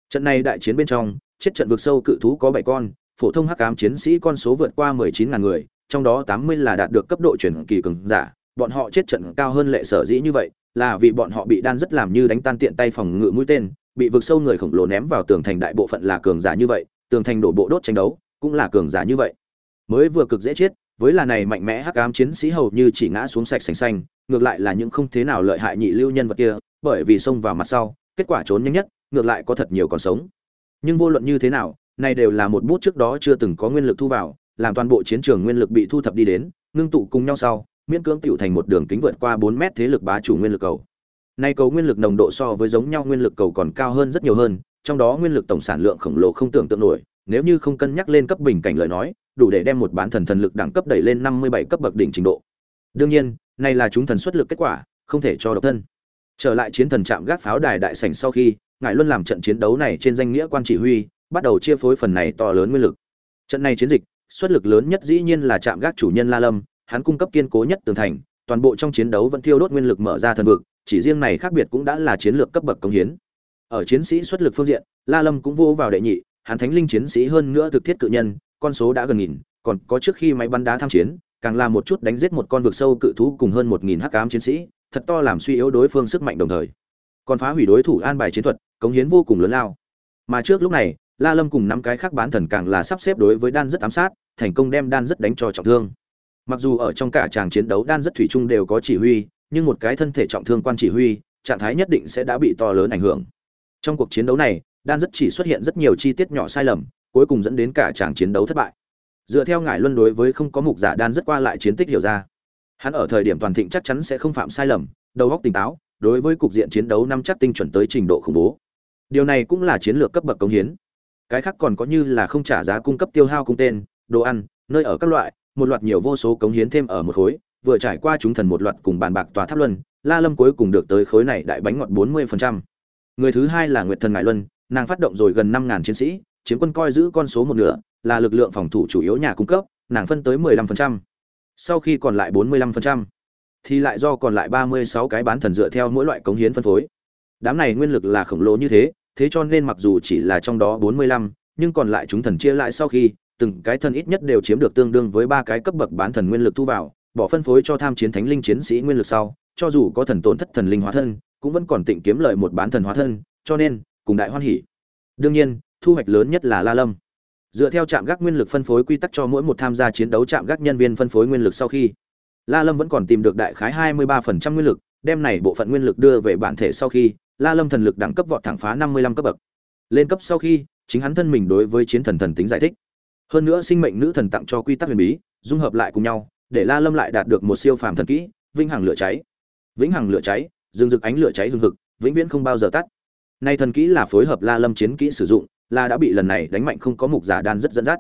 Trận này đại chiến bên trong, chết trận vực sâu cự thú có bảy con, phổ thông hắc ám chiến sĩ con số vượt qua mười chín ngàn người, trong đó tám mươi là đạt được cấp độ chuyển kỳ cường giả. Bọn họ chết trận cao hơn lệ sở dĩ như vậy, là vì bọn họ bị đan rất làm như đánh tan tiện tay phòng ngự mũi tên, bị vực sâu người khổng lồ ném vào tường thành đại bộ phận là cường giả như vậy, tường thành đổ bộ đốt tranh đấu, cũng là cường giả như vậy. Mới vừa cực dễ chết với là này mạnh mẽ hắc ám chiến sĩ hầu như chỉ ngã xuống sạch sành xanh, ngược lại là những không thế nào lợi hại nhị lưu nhân vật kia, bởi vì xông vào mặt sau, kết quả trốn nhanh nhất, ngược lại có thật nhiều còn sống. Nhưng vô luận như thế nào, này đều là một bút trước đó chưa từng có nguyên lực thu vào, làm toàn bộ chiến trường nguyên lực bị thu thập đi đến, ngưng tụ cùng nhau sau, miễn cưỡng tựu thành một đường kính vượt qua 4 mét thế lực bá chủ nguyên lực cầu. Nay cầu nguyên lực nồng độ so với giống nhau nguyên lực cầu còn cao hơn rất nhiều hơn, trong đó nguyên lực tổng sản lượng khổng lồ không tưởng tượng nổi, nếu như không cân nhắc lên cấp bình cảnh lời nói đủ để đem một bán thần thần lực đẳng cấp đẩy lên 57 cấp bậc đỉnh trình độ. Đương nhiên, này là chúng thần xuất lực kết quả, không thể cho độc thân. Trở lại chiến thần trạm gác pháo đài đại sảnh sau khi ngài luôn làm trận chiến đấu này trên danh nghĩa quan chỉ huy, bắt đầu chia phối phần này to lớn nguyên lực. Trận này chiến dịch, xuất lực lớn nhất dĩ nhiên là trạm gác chủ nhân la lâm, hắn cung cấp kiên cố nhất tường thành, toàn bộ trong chiến đấu vẫn thiêu đốt nguyên lực mở ra thần vực, chỉ riêng này khác biệt cũng đã là chiến lược cấp bậc công hiến. Ở chiến sĩ xuất lực phương diện, la lâm cũng vô vào đệ nhị, hắn thánh linh chiến sĩ hơn nữa thực thiết cự nhân con số đã gần nghìn, còn có trước khi máy bắn đá tham chiến, càng là một chút đánh giết một con vực sâu cự thú cùng hơn một nghìn hắc ám chiến sĩ, thật to làm suy yếu đối phương sức mạnh đồng thời. Còn phá hủy đối thủ an bài chiến thuật, cống hiến vô cùng lớn lao. Mà trước lúc này, la lâm cùng năm cái khác bán thần càng là sắp xếp đối với đan rất ám sát, thành công đem đan rất đánh cho trọng thương. Mặc dù ở trong cả tràng chiến đấu đan rất thủy chung đều có chỉ huy, nhưng một cái thân thể trọng thương quan chỉ huy, trạng thái nhất định sẽ đã bị to lớn ảnh hưởng. Trong cuộc chiến đấu này, đan rất chỉ xuất hiện rất nhiều chi tiết nhỏ sai lầm cuối cùng dẫn đến cả tràng chiến đấu thất bại. Dựa theo ngài luân đối với không có mục giả đan rất qua lại chiến tích hiểu ra, hắn ở thời điểm toàn thịnh chắc chắn sẽ không phạm sai lầm, đầu óc tỉnh táo, đối với cục diện chiến đấu năm chắc tinh chuẩn tới trình độ khủng bố. Điều này cũng là chiến lược cấp bậc công hiến. Cái khác còn có như là không trả giá cung cấp tiêu hao cung tên, đồ ăn, nơi ở các loại, một loạt nhiều vô số cống hiến thêm ở một khối, vừa trải qua chúng thần một loạt cùng bàn bạc tòa tháp luân, la lâm cuối cùng được tới khối này đại bánh ngọt bốn mươi phần trăm. người thứ hai là nguyệt thần ngải luân, nàng phát động rồi gần năm ngàn chiến sĩ chiếm quân coi giữ con số một nửa là lực lượng phòng thủ chủ yếu nhà cung cấp nàng phân tới mười lăm phần trăm. sau khi còn lại bốn mươi lăm phần trăm, thì lại do còn lại ba mươi sáu cái bán thần dựa theo mỗi loại cống hiến phân phối đám này nguyên lực là khổng lồ như thế thế cho nên mặc dù chỉ là trong đó 45, nhưng còn lại chúng thần chia lại sau khi, từng cái thần ít nhất đều chiếm được tương đương với ba cái cấp bậc bán thần nguyên lực thu vào, bỏ phân phối cho tham chiến thánh linh chiến sĩ nguyên lực sau, cho dù có thần tổn thất thần linh hóa thân, cũng vẫn còn tịnh kiếm lợi một bán thần hóa thân, cho nên, cùng đại hoan hỉ. Đương nhiên, thu hoạch lớn nhất là La Lâm. Dựa theo trạm gác nguyên lực phân phối quy tắc cho mỗi một tham gia chiến đấu trạm gác nhân viên phân phối nguyên lực sau khi, La Lâm vẫn còn tìm được đại khái 23% nguyên lực, đem này bộ phận nguyên lực đưa về bản thể sau khi, La Lâm thần lực đẳng cấp vọt thẳng phá 55 cấp bậc. Lên cấp sau khi, chính hắn thân mình đối với chiến thần thần tính giải thích. Hơn nữa sinh mệnh nữ thần tặng cho quy tắc huyền bí, dung hợp lại cùng nhau, để La Lâm lại đạt được một siêu phàm thần kỹ, vĩnh hằng lửa cháy. Vĩnh hằng lửa cháy, dương rực ánh lửa cháy hừng hực, vĩnh viễn không bao giờ tắt. Nay thần kỹ là phối hợp La Lâm chiến kỹ sử dụng, là đã bị lần này đánh mạnh không có mục giả đan rất dẫn dắt.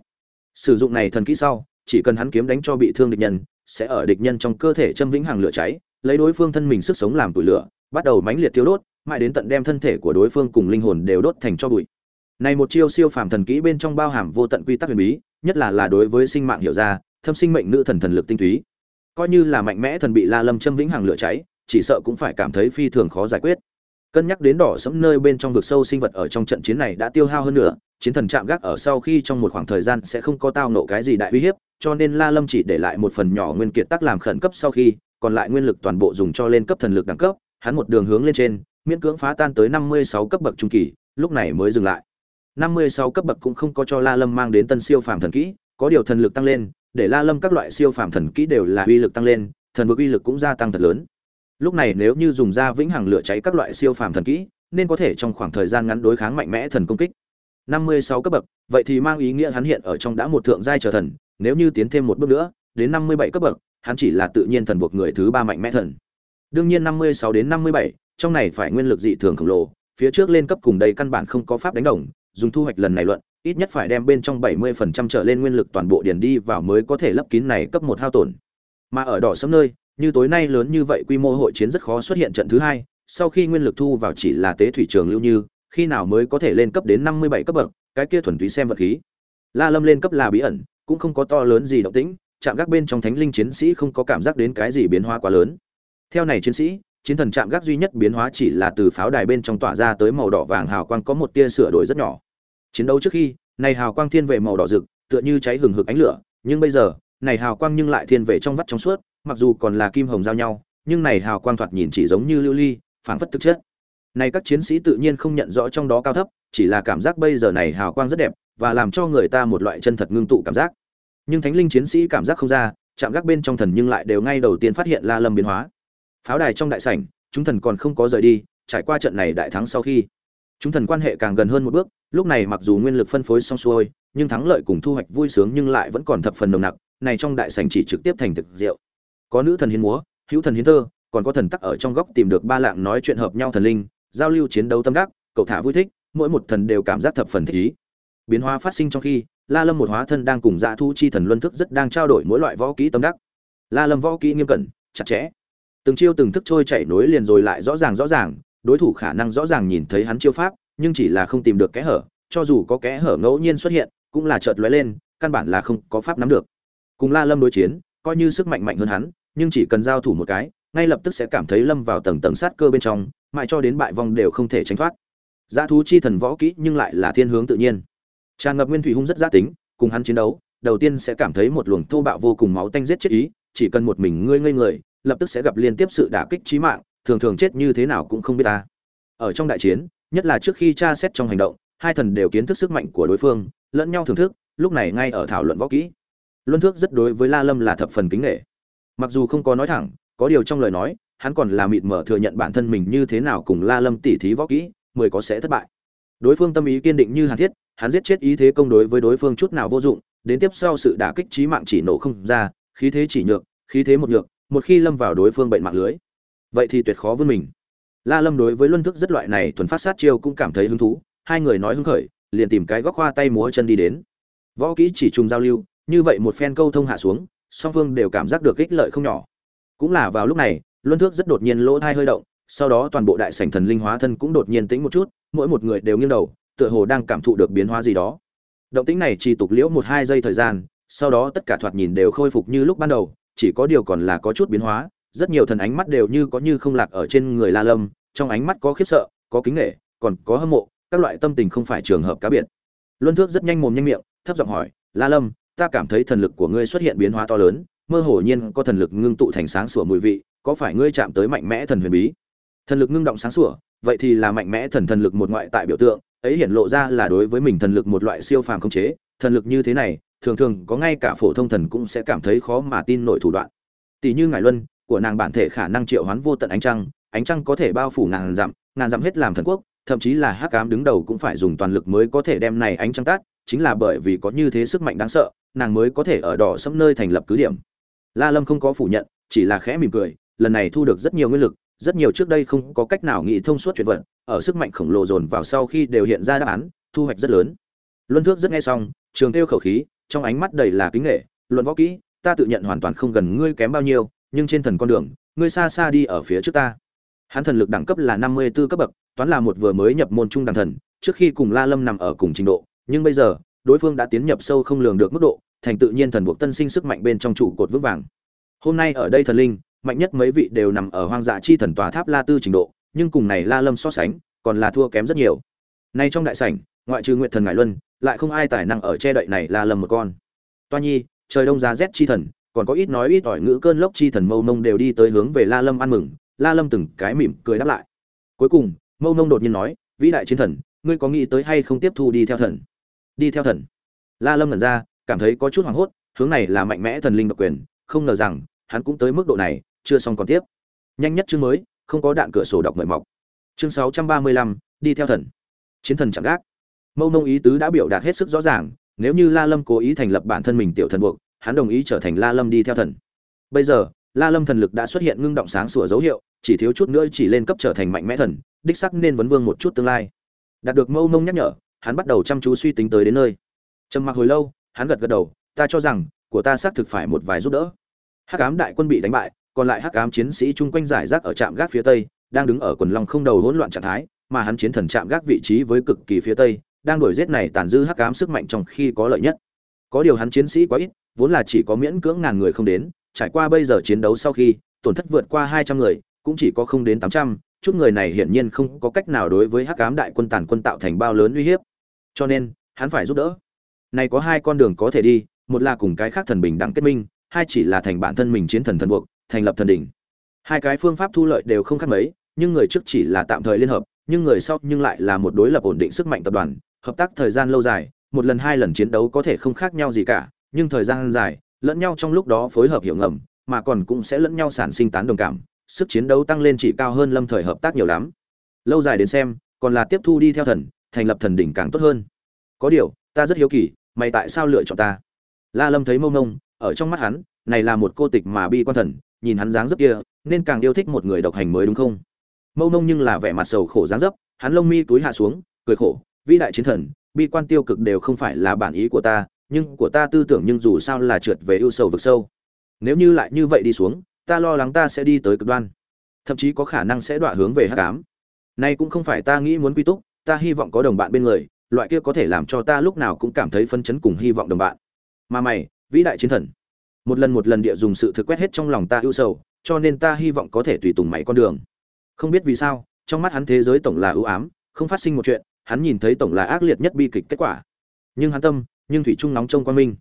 Sử dụng này thần kỹ sau, chỉ cần hắn kiếm đánh cho bị thương địch nhân, sẽ ở địch nhân trong cơ thể châm vĩnh hằng lửa cháy, lấy đối phương thân mình sức sống làm tuổi lửa, bắt đầu mãnh liệt tiêu đốt, mãi đến tận đem thân thể của đối phương cùng linh hồn đều đốt thành cho bụi. Này một chiêu siêu phàm thần kỹ bên trong bao hàm vô tận quy tắc huyền bí, nhất là là đối với sinh mạng hiểu ra, thâm sinh mệnh nữ thần thần lực tinh túy. Coi như là mạnh mẽ thần bị La Lâm châm vĩnh hằng lửa cháy, chỉ sợ cũng phải cảm thấy phi thường khó giải quyết. Cân nhắc đến đỏ sẫm nơi bên trong vực sâu sinh vật ở trong trận chiến này đã tiêu hao hơn nữa, chiến thần chạm gác ở sau khi trong một khoảng thời gian sẽ không có tao nộ cái gì đại uy hiếp, cho nên La Lâm chỉ để lại một phần nhỏ nguyên kiệt tác làm khẩn cấp sau khi, còn lại nguyên lực toàn bộ dùng cho lên cấp thần lực đẳng cấp, hắn một đường hướng lên trên, miễn cưỡng phá tan tới năm mươi sáu cấp bậc trung kỳ, lúc này mới dừng lại. 56 cấp bậc cũng không có cho La Lâm mang đến tân siêu phàm thần kỹ, có điều thần lực tăng lên, để La Lâm các loại siêu phàm thần kỹ đều là uy lực tăng lên, thần vực uy lực cũng gia tăng thật lớn. Lúc này nếu như dùng ra vĩnh hằng lửa cháy các loại siêu phàm thần kỹ, nên có thể trong khoảng thời gian ngắn đối kháng mạnh mẽ thần công kích. 56 cấp bậc, vậy thì mang ý nghĩa hắn hiện ở trong đã một thượng giai trở thần, nếu như tiến thêm một bước nữa, đến 57 cấp bậc, hắn chỉ là tự nhiên thần buộc người thứ ba mạnh mẽ thần. Đương nhiên 56 đến 57, trong này phải nguyên lực dị thường khổng lồ, phía trước lên cấp cùng đây căn bản không có pháp đánh đồng, dùng thu hoạch lần này luận, ít nhất phải đem bên trong 70% trở lên nguyên lực toàn bộ điền đi vào mới có thể lấp kín này cấp một hao tổn. Mà ở đỏ sẫm nơi, như tối nay lớn như vậy quy mô hội chiến rất khó xuất hiện trận thứ hai, sau khi nguyên lực thu vào chỉ là tế thủy trường lưu như, khi nào mới có thể lên cấp đến 57 cấp bậc, cái kia thuần túy xem vật khí. La Lâm lên cấp là bí ẩn, cũng không có to lớn gì động tĩnh, chạm gác bên trong thánh linh chiến sĩ không có cảm giác đến cái gì biến hóa quá lớn. Theo này chiến sĩ, chiến thần chạm gác duy nhất biến hóa chỉ là từ pháo đài bên trong tỏa ra tới màu đỏ vàng hào quang có một tia sửa đổi rất nhỏ. Chiến đấu trước khi, này hào quang thiên về màu đỏ rực, tựa như cháy hừng hực ánh lửa, nhưng bây giờ, này hào quang nhưng lại thiên về trong vắt trong suốt, mặc dù còn là kim hồng giao nhau, nhưng này hào quang thoạt nhìn chỉ giống như lưu ly, phảng phất thực chất. Này các chiến sĩ tự nhiên không nhận rõ trong đó cao thấp, chỉ là cảm giác bây giờ này hào quang rất đẹp và làm cho người ta một loại chân thật ngưng tụ cảm giác. Nhưng thánh linh chiến sĩ cảm giác không ra, chạm gác bên trong thần nhưng lại đều ngay đầu tiên phát hiện La Lâm biến hóa. Pháo đài trong đại sảnh, chúng thần còn không có rời đi, trải qua trận này đại thắng sau khi, chúng thần quan hệ càng gần hơn một bước, lúc này mặc dù nguyên lực phân phối xong xuôi, nhưng thắng lợi cùng thu hoạch vui sướng nhưng lại vẫn còn thập phần nồng nặc, này trong đại sảnh chỉ trực tiếp thành thực rượu. Có nữ thần hiến múa, hữu thần hiến thơ, còn có thần tắc ở trong góc tìm được ba lạng nói chuyện hợp nhau thần linh, giao lưu chiến đấu tâm đắc, cậu thả vui thích, mỗi một thần đều cảm giác thập phần thích ý. Biến hóa phát sinh trong khi, La Lâm một hóa thân đang cùng Dạ Thu chi thần luân thức rất đang trao đổi mỗi loại võ kỹ tâm đắc. La Lâm võ kỹ nghiêm cẩn, chặt chẽ. Từng chiêu từng thức trôi chảy nối liền rồi lại rõ ràng rõ ràng, đối thủ khả năng rõ ràng nhìn thấy hắn chiêu pháp, nhưng chỉ là không tìm được kẽ hở, cho dù có kẽ hở ngẫu nhiên xuất hiện, cũng là chợt lóe lên, căn bản là không có pháp nắm được. Cùng La Lâm đối chiến, coi như sức mạnh mạnh hơn hắn, nhưng chỉ cần giao thủ một cái, ngay lập tức sẽ cảm thấy lâm vào tầng tầng sát cơ bên trong, mãi cho đến bại vong đều không thể tránh thoát. Giá thú chi thần võ kỹ nhưng lại là thiên hướng tự nhiên. Tràn ngập nguyên thủy hung rất giá tính, cùng hắn chiến đấu, đầu tiên sẽ cảm thấy một luồng thô bạo vô cùng máu tanh giết chết ý, chỉ cần một mình ngươi ngây người, lập tức sẽ gặp liên tiếp sự đả kích chí mạng, thường thường chết như thế nào cũng không biết ta. Ở trong đại chiến, nhất là trước khi tra xét trong hành động, hai thần đều kiến thức sức mạnh của đối phương, lẫn nhau thưởng thức, lúc này ngay ở thảo luận võ kỹ. Luân Thước rất đối với La Lâm là thập phần kính nể. Mặc dù không có nói thẳng, có điều trong lời nói, hắn còn là mịt mở thừa nhận bản thân mình như thế nào cùng La Lâm tỉ thí võ kỹ, mười có sẽ thất bại. Đối phương tâm ý kiên định như hàn thiết, hắn giết chết ý thế công đối với đối phương chút nào vô dụng, đến tiếp sau sự đả kích chí mạng chỉ nổ không ra, khí thế chỉ nhược, khí thế một nhược, một khi lâm vào đối phương bệnh mạng lưới, vậy thì tuyệt khó vươn mình. La Lâm đối với luân thức rất loại này thuần phát sát chiêu cũng cảm thấy hứng thú, hai người nói hứng khởi, liền tìm cái góc khoa tay múa chân đi đến. Võ kỹ chỉ trùng giao lưu, như vậy một phen câu thông hạ xuống, song phương đều cảm giác được ích lợi không nhỏ. Cũng là vào lúc này, luân thước rất đột nhiên lỗ thai hơi động, sau đó toàn bộ đại sảnh thần linh hóa thân cũng đột nhiên tĩnh một chút, mỗi một người đều nghiêng đầu, tựa hồ đang cảm thụ được biến hóa gì đó. Động tĩnh này chỉ tục liễu một hai giây thời gian, sau đó tất cả thoạt nhìn đều khôi phục như lúc ban đầu, chỉ có điều còn là có chút biến hóa, rất nhiều thần ánh mắt đều như có như không lạc ở trên người La Lâm, trong ánh mắt có khiếp sợ, có kính nể, còn có hâm mộ, các loại tâm tình không phải trường hợp cá biệt. Luân Thước rất nhanh mồm nhanh miệng, thấp giọng hỏi, "La Lâm, ta cảm thấy thần lực của ngươi xuất hiện biến hóa to lớn, mơ hồ nhiên có thần lực ngưng tụ thành sáng sủa mùi vị, có phải ngươi chạm tới mạnh mẽ thần huyền bí?" Thần lực ngưng động sáng sủa, vậy thì là mạnh mẽ thần thần lực một ngoại tại biểu tượng, ấy hiển lộ ra là đối với mình thần lực một loại siêu phàm không chế, thần lực như thế này, thường thường có ngay cả phổ thông thần cũng sẽ cảm thấy khó mà tin nổi thủ đoạn. Tỷ như Ngải Luân, của nàng bản thể khả năng triệu hoán vô tận ánh trăng, ánh trăng có thể bao phủ ngàn dặm, ngàn dặm hết làm thần quốc, thậm chí là hắc ám đứng đầu cũng phải dùng toàn lực mới có thể đem này ánh trăng tắt, chính là bởi vì có như thế sức mạnh đáng sợ, nàng mới có thể ở đỏ sẫm nơi thành lập cứ điểm. La Lâm không có phủ nhận, chỉ là khẽ mỉm cười, lần này thu được rất nhiều nguyên lực, rất nhiều trước đây không có cách nào nghĩ thông suốt chuyện vận, ở sức mạnh khổng lồ dồn vào sau khi đều hiện ra đáp án, thu hoạch rất lớn. Luân Thước rất nghe xong, trường tiêu khẩu khí, trong ánh mắt đầy là kính nể, luận võ kỹ, ta tự nhận hoàn toàn không gần ngươi kém bao nhiêu, nhưng trên thần con đường, ngươi xa xa đi ở phía trước ta. Hắn thần lực đẳng cấp là 54 cấp bậc, toán là một vừa mới nhập môn trung đẳng thần, trước khi cùng La Lâm nằm ở cùng trình độ, nhưng bây giờ, đối phương đã tiến nhập sâu không lường được mức độ, thành tự nhiên thần buộc tân sinh sức mạnh bên trong trụ cột vững vàng. Hôm nay ở đây thần linh, mạnh nhất mấy vị đều nằm ở hoang dã chi thần tòa tháp La Tư trình độ, nhưng cùng này La Lâm so sánh, còn là thua kém rất nhiều. Nay trong đại sảnh, ngoại trừ Nguyệt Thần Ngải Luân, lại không ai tài năng ở che đậy này La Lâm một con. Toa Nhi, trời đông giá rét chi thần, còn có ít nói ít ỏi ngữ cơn lốc chi thần Mâu Mông đều đi tới hướng về La Lâm ăn mừng, La Lâm từng cái mỉm cười đáp lại. Cuối cùng, Mâu Mông đột nhiên nói, vĩ đại chiến thần, ngươi có nghĩ tới hay không tiếp thu đi theo thần đi theo thần. La lâm ngẩn ra cảm thấy có chút hoảng hốt hướng này là mạnh mẽ thần linh độc quyền không ngờ rằng hắn cũng tới mức độ này chưa xong còn tiếp. Nhanh nhất chương mới không có đạn cửa sổ đọc mời mọc. Chương 635, đi theo thần. Chiến thần chẳng gác. Mâu nông ý tứ đã biểu đạt hết sức rõ ràng nếu như la lâm cố ý thành lập bản thân mình tiểu thần buộc hắn đồng ý trở thành la lâm đi theo thần. Bây giờ la lâm thần lực đã xuất hiện ngưng động sáng sủa dấu hiệu chỉ thiếu chút nữa chỉ lên cấp trở thành mạnh mẽ thần đích sắc nên vấn vương một chút tương lai. Đạt được mâu nông nhắc nhở hắn bắt đầu chăm chú suy tính tới đến nơi. Trầm mặc hồi lâu, hắn gật gật đầu, ta cho rằng, của ta xác thực phải một vài giúp đỡ. Hắc ám đại quân bị đánh bại, còn lại hắc ám chiến sĩ chung quanh giải rác ở trạm gác phía tây, đang đứng ở quần long không đầu hỗn loạn trạng thái, mà hắn chiến thần trạm gác vị trí với cực kỳ phía tây, đang đổi giết này tàn dư hắc ám sức mạnh trong khi có lợi nhất. Có điều hắn chiến sĩ quá ít, vốn là chỉ có miễn cưỡng ngàn người không đến, trải qua bây giờ chiến đấu sau khi, tổn thất vượt qua hai trăm người, cũng chỉ có không đến tám trăm, chút người này hiển nhiên không có cách nào đối với hắc ám đại quân tàn quân tạo thành bao lớn uy hiếp cho nên, hắn phải giúp đỡ. Này có hai con đường có thể đi, một là cùng cái khác thần bình đẳng kết minh, hai chỉ là thành bản thân mình chiến thần thần buộc, thành lập thần đỉnh. Hai cái phương pháp thu lợi đều không khác mấy, nhưng người trước chỉ là tạm thời liên hợp, nhưng người sau nhưng lại là một đối lập ổn định sức mạnh tập đoàn, hợp tác thời gian lâu dài, một lần hai lần chiến đấu có thể không khác nhau gì cả, nhưng thời gian dài, lẫn nhau trong lúc đó phối hợp hiểu ngầm, mà còn cũng sẽ lẫn nhau sản sinh tán đồng cảm, sức chiến đấu tăng lên chỉ cao hơn lâm thời hợp tác nhiều lắm. Lâu dài đến xem, còn là tiếp thu đi theo thần thành lập thần đỉnh càng tốt hơn. Có điều, ta rất hiếu kỳ, mày tại sao lựa chọn ta? La lâm thấy mông ngông, ở trong mắt hắn, này là một cô tịch mà bi quan thần, nhìn hắn dáng dấp kia, nên càng yêu thích một người độc hành mới đúng không? Mâu nông nhưng là vẻ mặt sầu khổ dáng dấp, hắn lông mi túi hạ xuống, cười khổ, vĩ đại chiến thần, bi quan tiêu cực đều không phải là bản ý của ta, nhưng của ta tư tưởng nhưng dù sao là trượt về ưu sầu vực sâu. Nếu như lại như vậy đi xuống, ta lo lắng ta sẽ đi tới cực đoan. Thậm chí có khả năng sẽ đọa hướng về hắc ám. Nay cũng không phải ta nghĩ muốn quy túc ta hy vọng có đồng bạn bên người, loại kia có thể làm cho ta lúc nào cũng cảm thấy phấn chấn cùng hy vọng đồng bạn. Mà mày, vĩ đại chiến thần. Một lần một lần địa dùng sự thực quét hết trong lòng ta ưu sầu, cho nên ta hy vọng có thể tùy tùng mày con đường. Không biết vì sao, trong mắt hắn thế giới tổng là ưu ám, không phát sinh một chuyện, hắn nhìn thấy tổng là ác liệt nhất bi kịch kết quả. Nhưng hắn tâm, nhưng thủy trung nóng trong quan minh.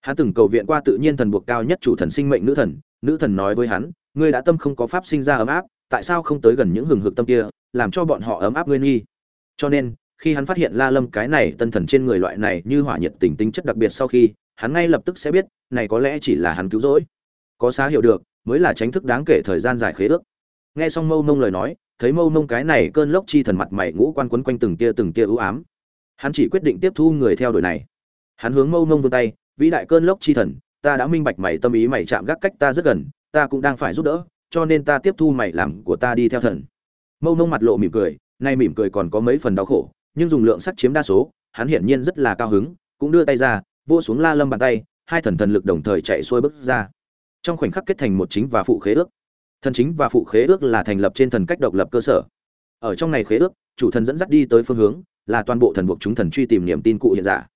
Hắn từng cầu viện qua tự nhiên thần buộc cao nhất chủ thần sinh mệnh nữ thần nữ thần nói với hắn, ngươi đã tâm không có pháp sinh ra ấm áp, tại sao không tới gần những hừng hực tâm kia, làm cho bọn họ ấm áp ngươi nghi? Cho nên, khi hắn phát hiện la lâm cái này tân thần trên người loại này như hỏa nhiệt tình tính chất đặc biệt sau khi, hắn ngay lập tức sẽ biết, này có lẽ chỉ là hắn cứu rỗi. Có xá hiểu được, mới là tránh thức đáng kể thời gian dài khế ước. Nghe xong mâu mông lời nói, thấy mâu mông cái này cơn lốc chi thần mặt mày ngũ quan quấn quanh từng tia từng tia ưu ám. Hắn chỉ quyết định tiếp thu người theo đuổi này. Hắn hướng mâu mông vươn tay, vĩ đại cơn lốc chi thần, ta đã minh bạch mày tâm ý mày chạm gác cách ta rất gần, ta cũng đang phải giúp đỡ, cho nên ta tiếp thu mày làm của ta đi theo thần. Mâu mông mặt lộ mỉm cười nay mỉm cười còn có mấy phần đau khổ, nhưng dùng lượng sắt chiếm đa số, hắn hiển nhiên rất là cao hứng, cũng đưa tay ra vô xuống la lâm bàn tay, hai thần thần lực đồng thời chạy xuôi bước ra. Trong khoảnh khắc kết thành một chính và phụ khế ước. Thần chính và phụ khế ước là thành lập trên thần cách độc lập cơ sở. Ở trong này khế ước, chủ thần dẫn dắt đi tới phương hướng, là toàn bộ thần buộc chúng thần truy tìm niềm tin cụ hiện giả.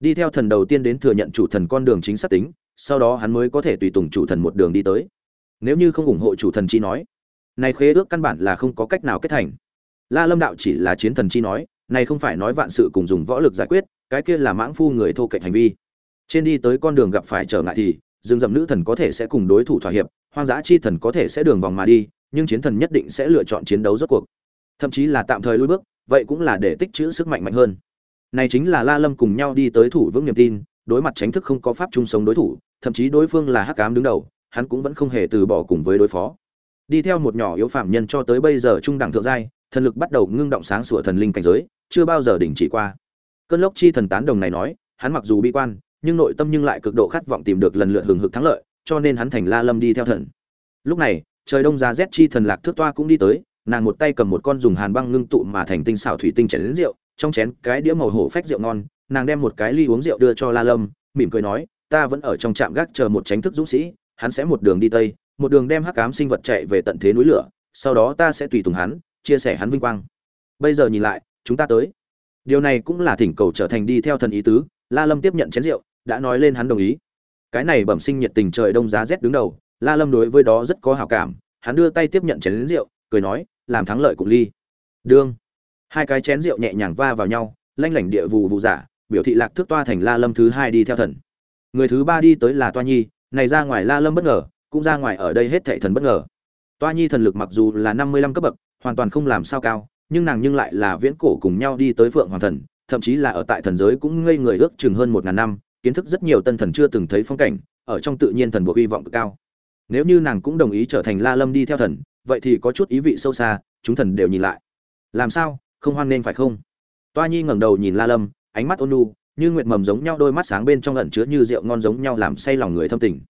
Đi theo thần đầu tiên đến thừa nhận chủ thần con đường chính xác tính, sau đó hắn mới có thể tùy tùng chủ thần một đường đi tới. Nếu như không ủng hộ chủ thần chi nói, này khế ước căn bản là không có cách nào kết thành la lâm đạo chỉ là chiến thần chi nói, này không phải nói vạn sự cùng dùng võ lực giải quyết, cái kia là mãng phu người thô kệch hành vi. Trên đi tới con đường gặp phải trở ngại thì dương dậm nữ thần có thể sẽ cùng đối thủ thỏa hiệp, hoang dã chi thần có thể sẽ đường vòng mà đi, nhưng chiến thần nhất định sẽ lựa chọn chiến đấu rốt cuộc. Thậm chí là tạm thời lùi bước, vậy cũng là để tích trữ sức mạnh mạnh hơn. Này chính là la lâm cùng nhau đi tới thủ vững niềm tin, đối mặt tránh thức không có pháp chung sống đối thủ, thậm chí đối phương là hắc ám đứng đầu, hắn cũng vẫn không hề từ bỏ cùng với đối phó. Đi theo một nhỏ yếu phạm nhân cho tới bây giờ trung đẳng thượng giai thần lực bắt đầu ngưng động sáng sủa thần linh cảnh giới, chưa bao giờ đình chỉ qua. Cơn lốc chi thần tán đồng này nói, hắn mặc dù bi quan, nhưng nội tâm nhưng lại cực độ khát vọng tìm được lần lượt hừng hực thắng lợi, cho nên hắn thành la lâm đi theo thần. Lúc này, trời đông giá rét chi thần lạc thước toa cũng đi tới, nàng một tay cầm một con dùng hàn băng ngưng tụ mà thành tinh xảo thủy tinh chén đến rượu, trong chén cái đĩa màu hổ phách rượu ngon, nàng đem một cái ly uống rượu đưa cho la lâm, mỉm cười nói, ta vẫn ở trong trạm gác chờ một tránh thức dũng sĩ, hắn sẽ một đường đi tây, một đường đem hắc ám sinh vật chạy về tận thế núi lửa, sau đó ta sẽ tùy tùng hắn chia sẻ hắn vinh quang. Bây giờ nhìn lại, chúng ta tới. Điều này cũng là thỉnh cầu trở thành đi theo thần ý tứ, la lâm tiếp nhận chén rượu, đã nói lên hắn đồng ý. Cái này bẩm sinh nhiệt tình trời đông giá rét đứng đầu, la lâm đối với đó rất có hảo cảm, hắn đưa tay tiếp nhận chén rượu, cười nói, làm thắng lợi cùng ly. Đương. Hai cái chén rượu nhẹ nhàng va vào nhau, lanh lảnh địa vụ vụ giả, biểu thị lạc thước toa thành la lâm thứ hai đi theo thần. Người thứ ba đi tới là toa nhi, này ra ngoài la lâm bất ngờ, cũng ra ngoài ở đây hết thệ thần bất ngờ. Toa nhi thần lực mặc dù là năm mươi lăm cấp bậc hoàn toàn không làm sao cao nhưng nàng nhưng lại là viễn cổ cùng nhau đi tới phượng hoàng thần thậm chí là ở tại thần giới cũng ngây người ước chừng hơn một ngàn năm kiến thức rất nhiều tân thần chưa từng thấy phong cảnh ở trong tự nhiên thần buộc hy vọng cực cao. Nếu như nàng cũng đồng ý trở thành la lâm đi theo thần vậy thì có chút ý vị sâu xa chúng thần đều nhìn lại. Làm sao không hoan nên phải không? Toa nhi ngẩng đầu nhìn la lâm ánh mắt ôn nu, như nguyệt mầm giống nhau đôi mắt sáng bên trong ẩn chứa như rượu ngon giống nhau làm say lòng người thâm tình.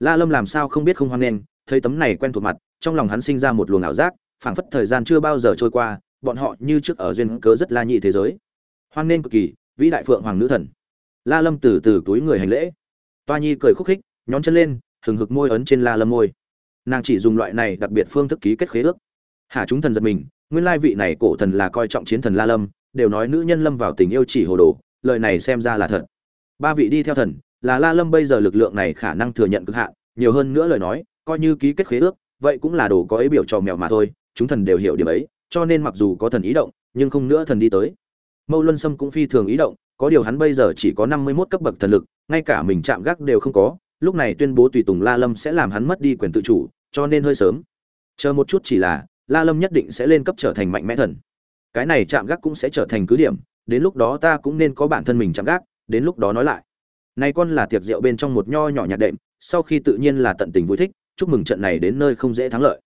La lâm làm sao không biết không hoan nên thấy tấm này quen thuộc mặt trong lòng hắn sinh ra một luồng ảo giác phảng phất thời gian chưa bao giờ trôi qua, bọn họ như trước ở duyên cớ rất la nhị thế giới. Hoan nên cực kỳ, vĩ đại phượng hoàng nữ thần. La lâm từ từ túi người hành lễ. Toa nhi cười khúc khích, nhón chân lên, hừng hực môi ấn trên la lâm môi. Nàng chỉ dùng loại này đặc biệt phương thức ký kết khế ước. Hả chúng thần giật mình, nguyên lai vị này cổ thần là coi trọng chiến thần la lâm, đều nói nữ nhân lâm vào tình yêu chỉ hồ đồ, lời này xem ra là thật. Ba vị đi theo thần, là la lâm bây giờ lực lượng này khả năng thừa nhận cực hạn, nhiều hơn nữa lời nói, coi như ký kết khế ước, vậy cũng là đồ có ấy biểu trò mèo mà thôi chúng thần đều hiểu điểm ấy, cho nên mặc dù có thần ý động, nhưng không nữa thần đi tới. Mâu luân sâm cũng phi thường ý động, có điều hắn bây giờ chỉ có năm mươi mốt cấp bậc thần lực, ngay cả mình chạm gác đều không có, lúc này tuyên bố tùy tùng la lâm sẽ làm hắn mất đi quyền tự chủ, cho nên hơi sớm. Chờ một chút chỉ là, la lâm nhất định sẽ lên cấp trở thành mạnh mẽ thần. Cái này chạm gác cũng sẽ trở thành cứ điểm, đến lúc đó ta cũng nên có bản thân mình chạm gác, đến lúc đó nói lại. Nay con là tiệc rượu bên trong một nho nhỏ nhạt đệm, sau khi tự nhiên là tận tình vui thích, chúc mừng trận này đến nơi không dễ thắng lợi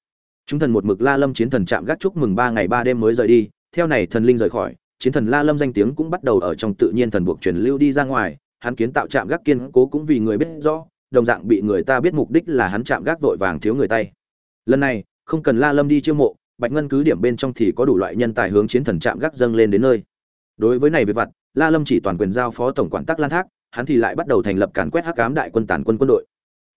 chúng thần một mực la lâm chiến thần chạm gác chúc mừng ba ngày ba đêm mới rời đi. Theo này thần linh rời khỏi, chiến thần la lâm danh tiếng cũng bắt đầu ở trong tự nhiên thần buộc truyền lưu đi ra ngoài. Hắn kiến tạo trạm gác kiên cố cũng vì người biết rõ, đồng dạng bị người ta biết mục đích là hắn chạm gác vội vàng thiếu người tay. Lần này, không cần la lâm đi chiêu mộ, bạch ngân cứ điểm bên trong thì có đủ loại nhân tài hướng chiến thần chạm gác dâng lên đến nơi. Đối với này về vặt, la lâm chỉ toàn quyền giao phó tổng quản tắc lan thác, hắn thì lại bắt đầu thành lập càn quét hắc ám đại quân tàn quân quân đội.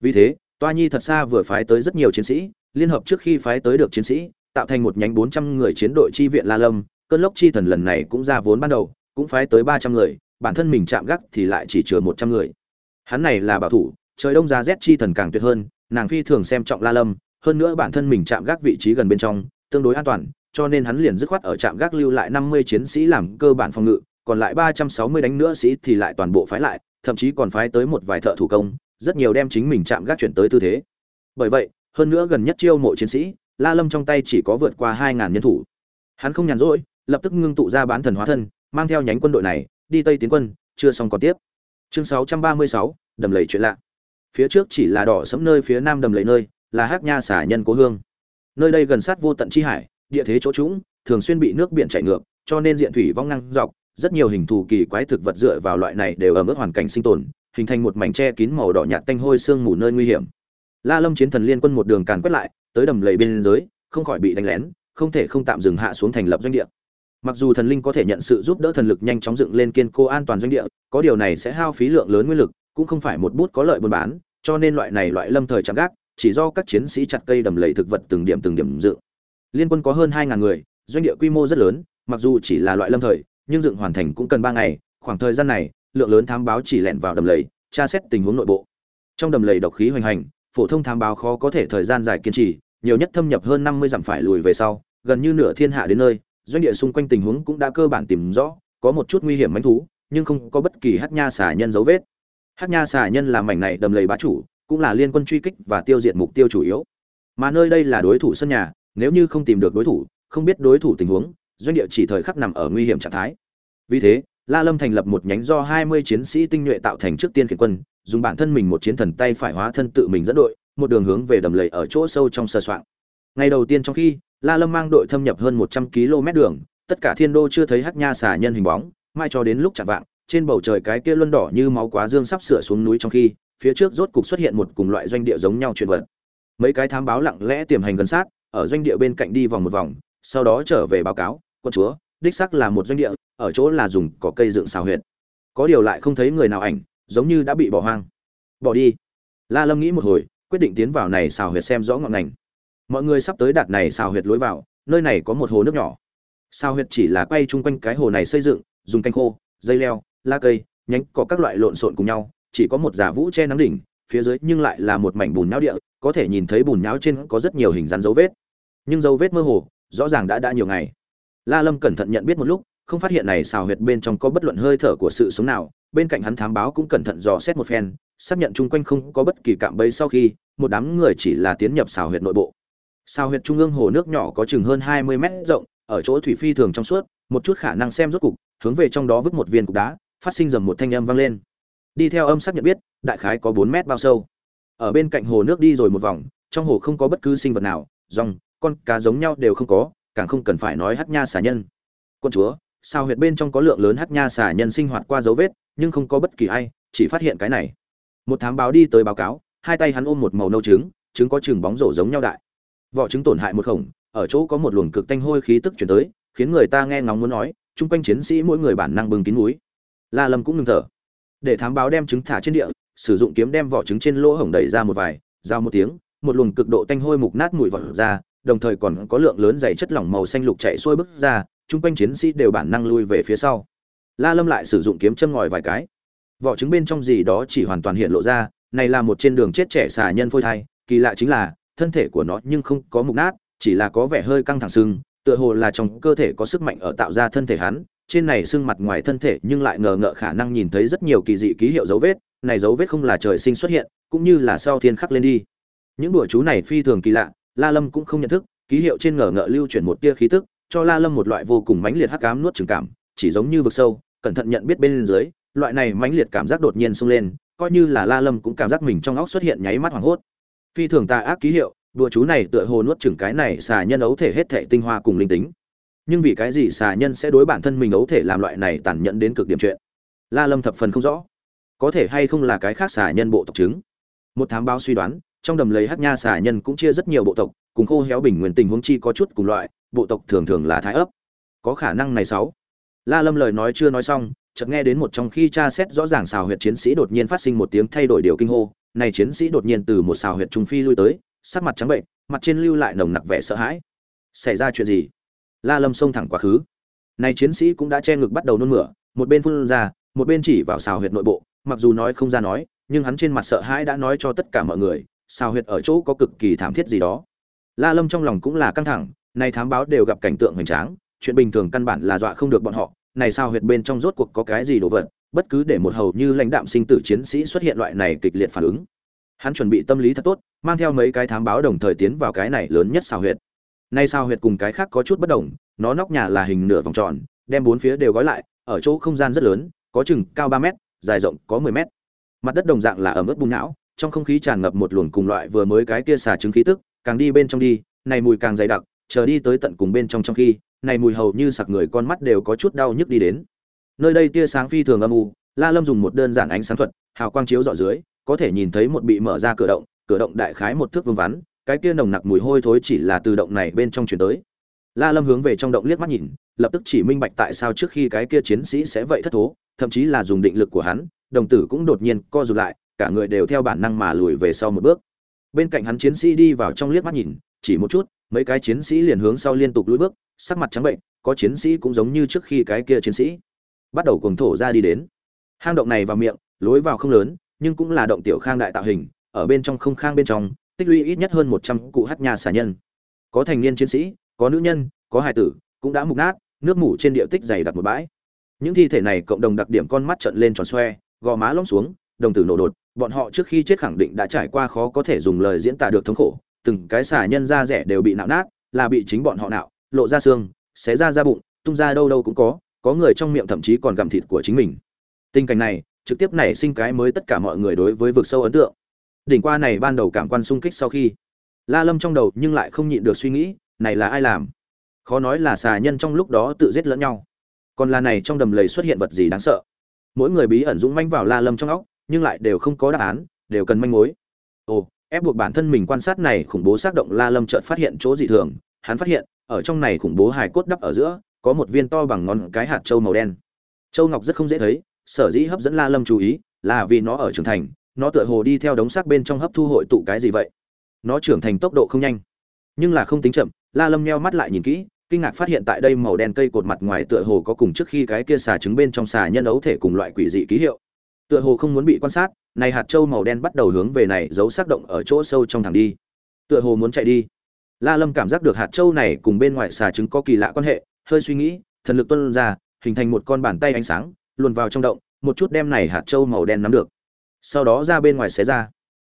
Vì thế toa nhi thật xa vừa phái tới rất nhiều chiến sĩ, liên hợp trước khi phái tới được chiến sĩ, tạo thành một nhánh bốn trăm người chiến đội chi viện la lâm, cơn lốc chi thần lần này cũng ra vốn ban đầu, cũng phái tới ba trăm người, bản thân mình chạm gác thì lại chỉ chứa một trăm người. Hắn này là bảo thủ, trời đông ra rét chi thần càng tuyệt hơn, nàng phi thường xem trọng la lâm, hơn nữa bản thân mình chạm gác vị trí gần bên trong, tương đối an toàn, cho nên hắn liền dứt khoát ở trạm gác lưu lại năm mươi chiến sĩ làm cơ bản phòng ngự, còn lại ba trăm sáu mươi đánh nữa sĩ thì lại toàn bộ phái lại, thậm chí còn phái tới một vài thợ thủ công rất nhiều đem chính mình chạm gác chuyển tới tư thế. Bởi vậy, hơn nữa gần nhất chiêu mộ chiến sĩ, la lâm trong tay chỉ có vượt qua hai ngàn nhân thủ. Hắn không nhàn rỗi, lập tức ngưng tụ ra bán thần hóa thân, mang theo nhánh quân đội này, đi tây tiến quân, chưa xong còn tiếp. Chương sáu trăm ba mươi sáu, đầm lầy chuyện lạ. Phía trước chỉ là đỏ sẫm nơi phía nam đầm lầy nơi, là hắc nha xả nhân cố hương. Nơi đây gần sát vô tận chi hải, địa thế chỗ trũng, thường xuyên bị nước biển chảy ngược, cho nên diện thủy vong năng dọc, rất nhiều hình thù kỳ quái thực vật dựa vào loại này đều ở mức hoàn cảnh sinh tồn hình thành một mảnh tre kín màu đỏ nhạt tanh hôi sương mù nơi nguy hiểm. La lâm chiến thần liên quân một đường càn quét lại, tới đầm lầy bên dưới, không khỏi bị đánh lén, không thể không tạm dừng hạ xuống thành lập doanh địa. Mặc dù thần linh có thể nhận sự giúp đỡ thần lực nhanh chóng dựng lên kiên cố an toàn doanh địa, có điều này sẽ hao phí lượng lớn nguyên lực, cũng không phải một bút có lợi buôn bán, cho nên loại này loại lâm thời chạm gác, chỉ do các chiến sĩ chặt cây đầm lầy thực vật từng điểm từng điểm dựng. Liên quân có hơn hai ngàn người, doanh địa quy mô rất lớn, mặc dù chỉ là loại lâm thời, nhưng dựng hoàn thành cũng cần ba ngày, khoảng thời gian này lượng lớn thám báo chỉ lẻn vào đầm lầy, tra xét tình huống nội bộ. Trong đầm lầy độc khí hoành hành, phổ thông thám báo khó có thể thời gian dài kiên trì, nhiều nhất thâm nhập hơn năm mươi dặm phải lùi về sau, gần như nửa thiên hạ đến nơi, doanh địa xung quanh tình huống cũng đã cơ bản tìm rõ, có một chút nguy hiểm manh thú, nhưng không có bất kỳ hát nha xả nhân dấu vết. Hát nha xả nhân là mảnh này đầm lầy bá chủ, cũng là liên quân truy kích và tiêu diệt mục tiêu chủ yếu. Mà nơi đây là đối thủ sân nhà, nếu như không tìm được đối thủ, không biết đối thủ tình huống, doanh địa chỉ thời khắc nằm ở nguy hiểm trạng thái. Vì thế la lâm thành lập một nhánh do 20 chiến sĩ tinh nhuệ tạo thành trước tiên khiển quân, dùng bản thân mình một chiến thần tay phải hóa thân tự mình dẫn đội, một đường hướng về đầm lầy ở chỗ sâu trong sơ soạn ngày đầu tiên trong khi, la lâm mang đội thâm nhập hơn 100 km đường, tất cả thiên đô chưa thấy hắc nha xà nhân hình bóng, mai cho đến lúc chạm vạng, trên bầu trời cái kia luân đỏ như máu quá dương sắp sửa xuống núi trong khi, phía trước rốt cục xuất hiện một cùng loại doanh địa giống nhau chuyện vật mấy cái thám báo lặng lẽ tiềm hành gần sát, ở doanh địa bên cạnh đi vòng một vòng, sau đó trở về báo cáo, quân chúa đích xác là một doanh địa, ở chỗ là dùng có cây dựng xào huyệt. Có điều lại không thấy người nào ảnh, giống như đã bị bỏ hoang. Bỏ đi. La lâm nghĩ một hồi, quyết định tiến vào này xào huyệt xem rõ ngọn ngành. Mọi người sắp tới đạt này xào huyệt lối vào, nơi này có một hồ nước nhỏ. Xào huyệt chỉ là quay chung quanh cái hồ này xây dựng, dùng canh khô, dây leo, lá cây, nhánh có các loại lộn xộn cùng nhau, chỉ có một giả vũ che nắng đỉnh, phía dưới nhưng lại là một mảnh bùn nhão địa, có thể nhìn thấy bùn nhão trên có rất nhiều hình dáng dấu vết. Nhưng dấu vết mơ hồ, rõ ràng đã đã nhiều ngày la lâm cẩn thận nhận biết một lúc, không phát hiện này xào huyệt bên trong có bất luận hơi thở của sự sống nào, bên cạnh hắn thám báo cũng cẩn thận dò xét một phen, xác nhận chung quanh không có bất kỳ cạm bẫy sau khi, một đám người chỉ là tiến nhập xào huyệt nội bộ. Xào huyệt trung ương hồ nước nhỏ có chừng hơn 20 mét rộng, ở chỗ thủy phi thường trong suốt, một chút khả năng xem rốt cục, hướng về trong đó vứt một viên cục đá, phát sinh dầm một thanh âm vang lên. Đi theo âm sắc nhận biết, đại khái có bốn mét bao sâu. Ở bên cạnh hồ nước đi rồi một vòng, trong hồ không có bất cứ sinh vật nào, rong, con cá giống nhau đều không có càng không cần phải nói hát nha xà nhân. Quân chúa, sao huyệt bên trong có lượng lớn hát nha xà nhân sinh hoạt qua dấu vết, nhưng không có bất kỳ ai, chỉ phát hiện cái này. Một thám báo đi tới báo cáo, hai tay hắn ôm một màu nâu trứng trứng có chừng bóng rổ giống nhau đại. Vỏ trứng tổn hại một khổng, ở chỗ có một luồng cực tanh hôi khí tức chuyển tới, khiến người ta nghe ngóng muốn nói, chung quanh chiến sĩ mỗi người bản năng bừng kín núi la lâm cũng ngừng thở. Để thám báo đem trứng thả trên địa, sử dụng kiếm đem vỏ trứng trên lỗ hổng đẩy ra một vài, giao một tiếng, một luồng cực độ tanh hôi mục nát mùi vỏ ra đồng thời còn có lượng lớn dày chất lỏng màu xanh lục chạy xuôi bước ra, chung quanh chiến sĩ đều bản năng lui về phía sau. La lâm lại sử dụng kiếm châm ngòi vài cái. Vỏ trứng bên trong gì đó chỉ hoàn toàn hiện lộ ra, này là một trên đường chết trẻ xà nhân phôi thai, kỳ lạ chính là, thân thể của nó nhưng không có mục nát, chỉ là có vẻ hơi căng thẳng sưng, tựa hồ là trong cơ thể có sức mạnh ở tạo ra thân thể hắn, trên này sưng mặt ngoài thân thể nhưng lại ngờ ngợ khả năng nhìn thấy rất nhiều kỳ dị ký hiệu dấu vết, này dấu vết không là trời sinh xuất hiện, cũng như là sau thiên khắc lên đi. Những đùa chú này phi thường kỳ lạ la lâm cũng không nhận thức, ký hiệu trên ngờ ngợ lưu chuyển một tia khí tức, cho la lâm một loại vô cùng mãnh liệt hắc ám nuốt chửng cảm, chỉ giống như vực sâu, cẩn thận nhận biết bên dưới, loại này mãnh liệt cảm giác đột nhiên xông lên, coi như là la lâm cũng cảm giác mình trong óc xuất hiện nháy mắt hoảng hốt. Phi thường tà ác ký hiệu, đùa chú này tựa hồ nuốt chửng cái này xà nhân ấu thể hết thể tinh hoa cùng linh tính. Nhưng vì cái gì xà nhân sẽ đối bản thân mình ấu thể làm loại này tàn nhẫn đến cực điểm chuyện? La lâm thập phần không rõ. Có thể hay không là cái khác xà nhân bộ tộc chứng? Một thám báo suy đoán trong đầm lấy hát nha xà nhân cũng chia rất nhiều bộ tộc, cùng khô héo bình nguyên tình huống chi có chút cùng loại, bộ tộc thường thường là thái ấp. Có khả năng này sáu. La lâm lời nói chưa nói xong, chợt nghe đến một trong khi tra xét rõ ràng xào huyệt chiến sĩ đột nhiên phát sinh một tiếng thay đổi điều kinh hô, này chiến sĩ đột nhiên từ một xào huyệt trung phi lui tới, sắc mặt trắng bệnh, mặt trên lưu lại nồng nặc vẻ sợ hãi. Xảy ra chuyện gì? La lâm xông thẳng quá khứ. Này chiến sĩ cũng đã che ngực bắt đầu nôn mửa, một bên phun ra, một bên chỉ vào xào huyệt nội bộ, mặc dù nói không ra nói, nhưng hắn trên mặt sợ hãi đã nói cho tất cả mọi người xào huyệt ở chỗ có cực kỳ thảm thiết gì đó. La lâm trong lòng cũng là căng thẳng, này thám báo đều gặp cảnh tượng hoành tráng, chuyện bình thường căn bản là dọa không được bọn họ, này sao huyệt bên trong rốt cuộc có cái gì đồ vật, bất cứ để một hầu như lãnh đạm sinh tử chiến sĩ xuất hiện loại này kịch liệt phản ứng. Hắn chuẩn bị tâm lý thật tốt, mang theo mấy cái thám báo đồng thời tiến vào cái này lớn nhất sao huyệt. Nay sao huyệt cùng cái khác có chút bất đồng, nó nóc nhà là hình nửa vòng tròn, đem bốn phía đều gói lại, ở chỗ không gian rất lớn, có chừng cao ba mét, dài rộng có mười mét. Mặt đất đồng dạng là ẩm ướt bùn não trong không khí tràn ngập một luồng cùng loại vừa mới cái kia xả trứng khí tức, càng đi bên trong đi, này mùi càng dày đặc, chờ đi tới tận cùng bên trong trong khi, này mùi hầu như sặc người con mắt đều có chút đau nhức đi đến. Nơi đây tia sáng phi thường âm u, la lâm dùng một đơn giản ánh sáng thuật, hào quang chiếu dọ dưới, có thể nhìn thấy một bị mở ra cửa động cửa động đại khái một thước vương vắn, cái kia nồng nặc mùi hôi thối chỉ là từ động này bên trong truyền tới. La lâm hướng về trong động liếc mắt nhìn, lập tức chỉ minh bạch tại sao trước khi cái kia chiến sĩ sẽ vậy thất thố, thậm chí là dùng định lực của hắn, đồng tử cũng đột nhiên co rụt lại cả người đều theo bản năng mà lùi về sau một bước. Bên cạnh hắn chiến sĩ đi vào trong liếc mắt nhìn, chỉ một chút, mấy cái chiến sĩ liền hướng sau liên tục lùi bước, sắc mặt trắng bệnh, có chiến sĩ cũng giống như trước khi cái kia chiến sĩ. Bắt đầu cuồng thổ ra đi đến. Hang động này vào miệng, lối vào không lớn, nhưng cũng là động tiểu khang đại tạo hình, ở bên trong không khang bên trong, tích lũy ít nhất hơn một trăm cụ hát nhà xả nhân. Có thành niên chiến sĩ, có nữ nhân, có hài tử, cũng đã mục nát, nước mủ trên địa tích dày đặc một bãi. Những thi thể này cộng đồng đặc điểm con mắt trận lên tròn xoe, gò má lõm xuống, đồng tử nổ đột bọn họ trước khi chết khẳng định đã trải qua khó có thể dùng lời diễn tả được thống khổ, từng cái xà nhân da rẻ đều bị nạo nát, là bị chính bọn họ nạo, lộ ra xương, xé ra ra bụng, tung ra đâu đâu cũng có có người trong miệng thậm chí còn gặm thịt của chính mình. Tình cảnh này, trực tiếp nảy sinh cái mới tất cả mọi người đối với vực sâu ấn tượng. Đỉnh qua này ban đầu cảm quan sung kích sau khi, la lâm trong đầu nhưng lại không nhịn được suy nghĩ, này là ai làm? Khó nói là xà nhân trong lúc đó tự giết lẫn nhau. Còn là này trong đầm lầy xuất hiện vật gì đáng sợ? Mỗi người bí ẩn dũng manh vào la lâm trong óc nhưng lại đều không có đáp án, đều cần manh mối. Ồ, ép buộc bản thân mình quan sát này khủng bố xác động la lâm chợt phát hiện chỗ dị thường, hắn phát hiện, ở trong này khủng bố hài cốt đắp ở giữa, có một viên to bằng ngón cái hạt châu màu đen. Châu ngọc rất không dễ thấy, sở dĩ hấp dẫn la lâm chú ý, là vì nó ở trưởng thành, nó tựa hồ đi theo đống xác bên trong hấp thu hội tụ cái gì vậy? Nó trưởng thành tốc độ không nhanh, nhưng là không tính chậm, la lâm nheo mắt lại nhìn kỹ, kinh ngạc phát hiện tại đây màu đen cây cột mặt ngoài tựa hồ có cùng trước khi cái kia xà trứng bên trong xà nhân ấu thể cùng loại quỷ dị ký hiệu tựa hồ không muốn bị quan sát này hạt châu màu đen bắt đầu hướng về này giấu xác động ở chỗ sâu trong thẳng đi. Tựa hồ muốn chạy đi. La lâm cảm giác được hạt châu này cùng bên ngoài xà trứng có kỳ lạ quan hệ, hơi suy nghĩ, thần lực tuân ra, hình thành một con bàn tay ánh sáng, luồn vào trong động, một chút đem này hạt châu màu đen nắm được. Sau đó ra bên ngoài xé ra.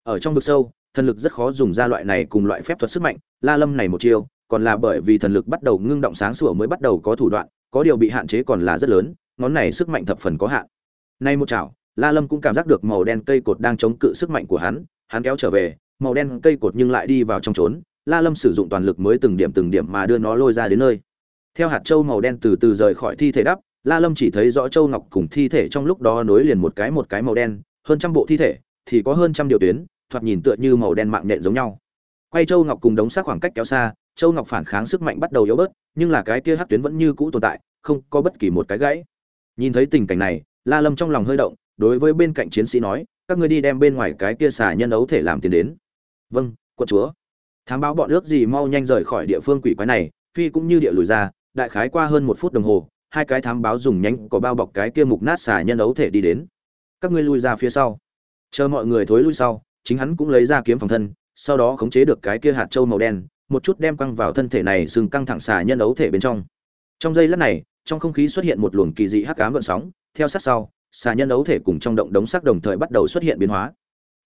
Ở trong vực sâu, thần lực rất khó dùng ra loại này cùng loại phép thuật sức mạnh, la lâm này một chiêu, còn là bởi vì thần lực bắt đầu ngưng động sáng sủa mới bắt đầu có thủ đoạn, có điều bị hạn chế còn là rất lớn, ngón này sức mạnh thập phần có hạn. Nay một chảo la lâm cũng cảm giác được màu đen cây cột đang chống cự sức mạnh của hắn hắn kéo trở về, màu đen cây cột nhưng lại đi vào trong trốn, la lâm sử dụng toàn lực mới từng điểm từng điểm mà đưa nó lôi ra đến nơi. Theo hạt châu màu đen từ từ rời khỏi thi thể đắp, la lâm chỉ thấy rõ châu ngọc cùng thi thể trong lúc đó nối liền một cái một cái màu đen, hơn trăm bộ thi thể, thì có hơn trăm điều tuyến, thoạt nhìn tựa như màu đen mạng nhện giống nhau. Quay châu ngọc cùng đống xác khoảng cách kéo xa, châu ngọc phản kháng sức mạnh bắt đầu yếu bớt, nhưng là cái kia hắc tuyến vẫn như cũ tồn tại, không có bất kỳ một cái gãy. Nhìn thấy tình cảnh này, la lâm trong lòng hơi động đối với bên cạnh chiến sĩ nói, các ngươi đi đem bên ngoài cái kia xả nhân ấu thể làm tiền đến. Vâng quận chúa. Thám báo bọn ước gì mau nhanh rời khỏi địa phương quỷ quái này, phi cũng như địa lùi ra, đại khái qua hơn một phút đồng hồ, hai cái thám báo dùng nhánh có bao bọc cái kia mục nát xả nhân ấu thể đi đến. Các ngươi lui ra phía sau. Chờ mọi người thối lui sau, chính hắn cũng lấy ra kiếm phòng thân, sau đó khống chế được cái kia hạt trâu màu đen, một chút đem căng vào thân thể này sừng căng thẳng xà nhân ấu thể bên trong. Trong giây lát này, trong không khí xuất hiện một luồng kỳ dị hắc ám gợn sóng, theo sát sau xà nhân ấu thể cùng trong động đống xác đồng thời bắt đầu xuất hiện biến hóa.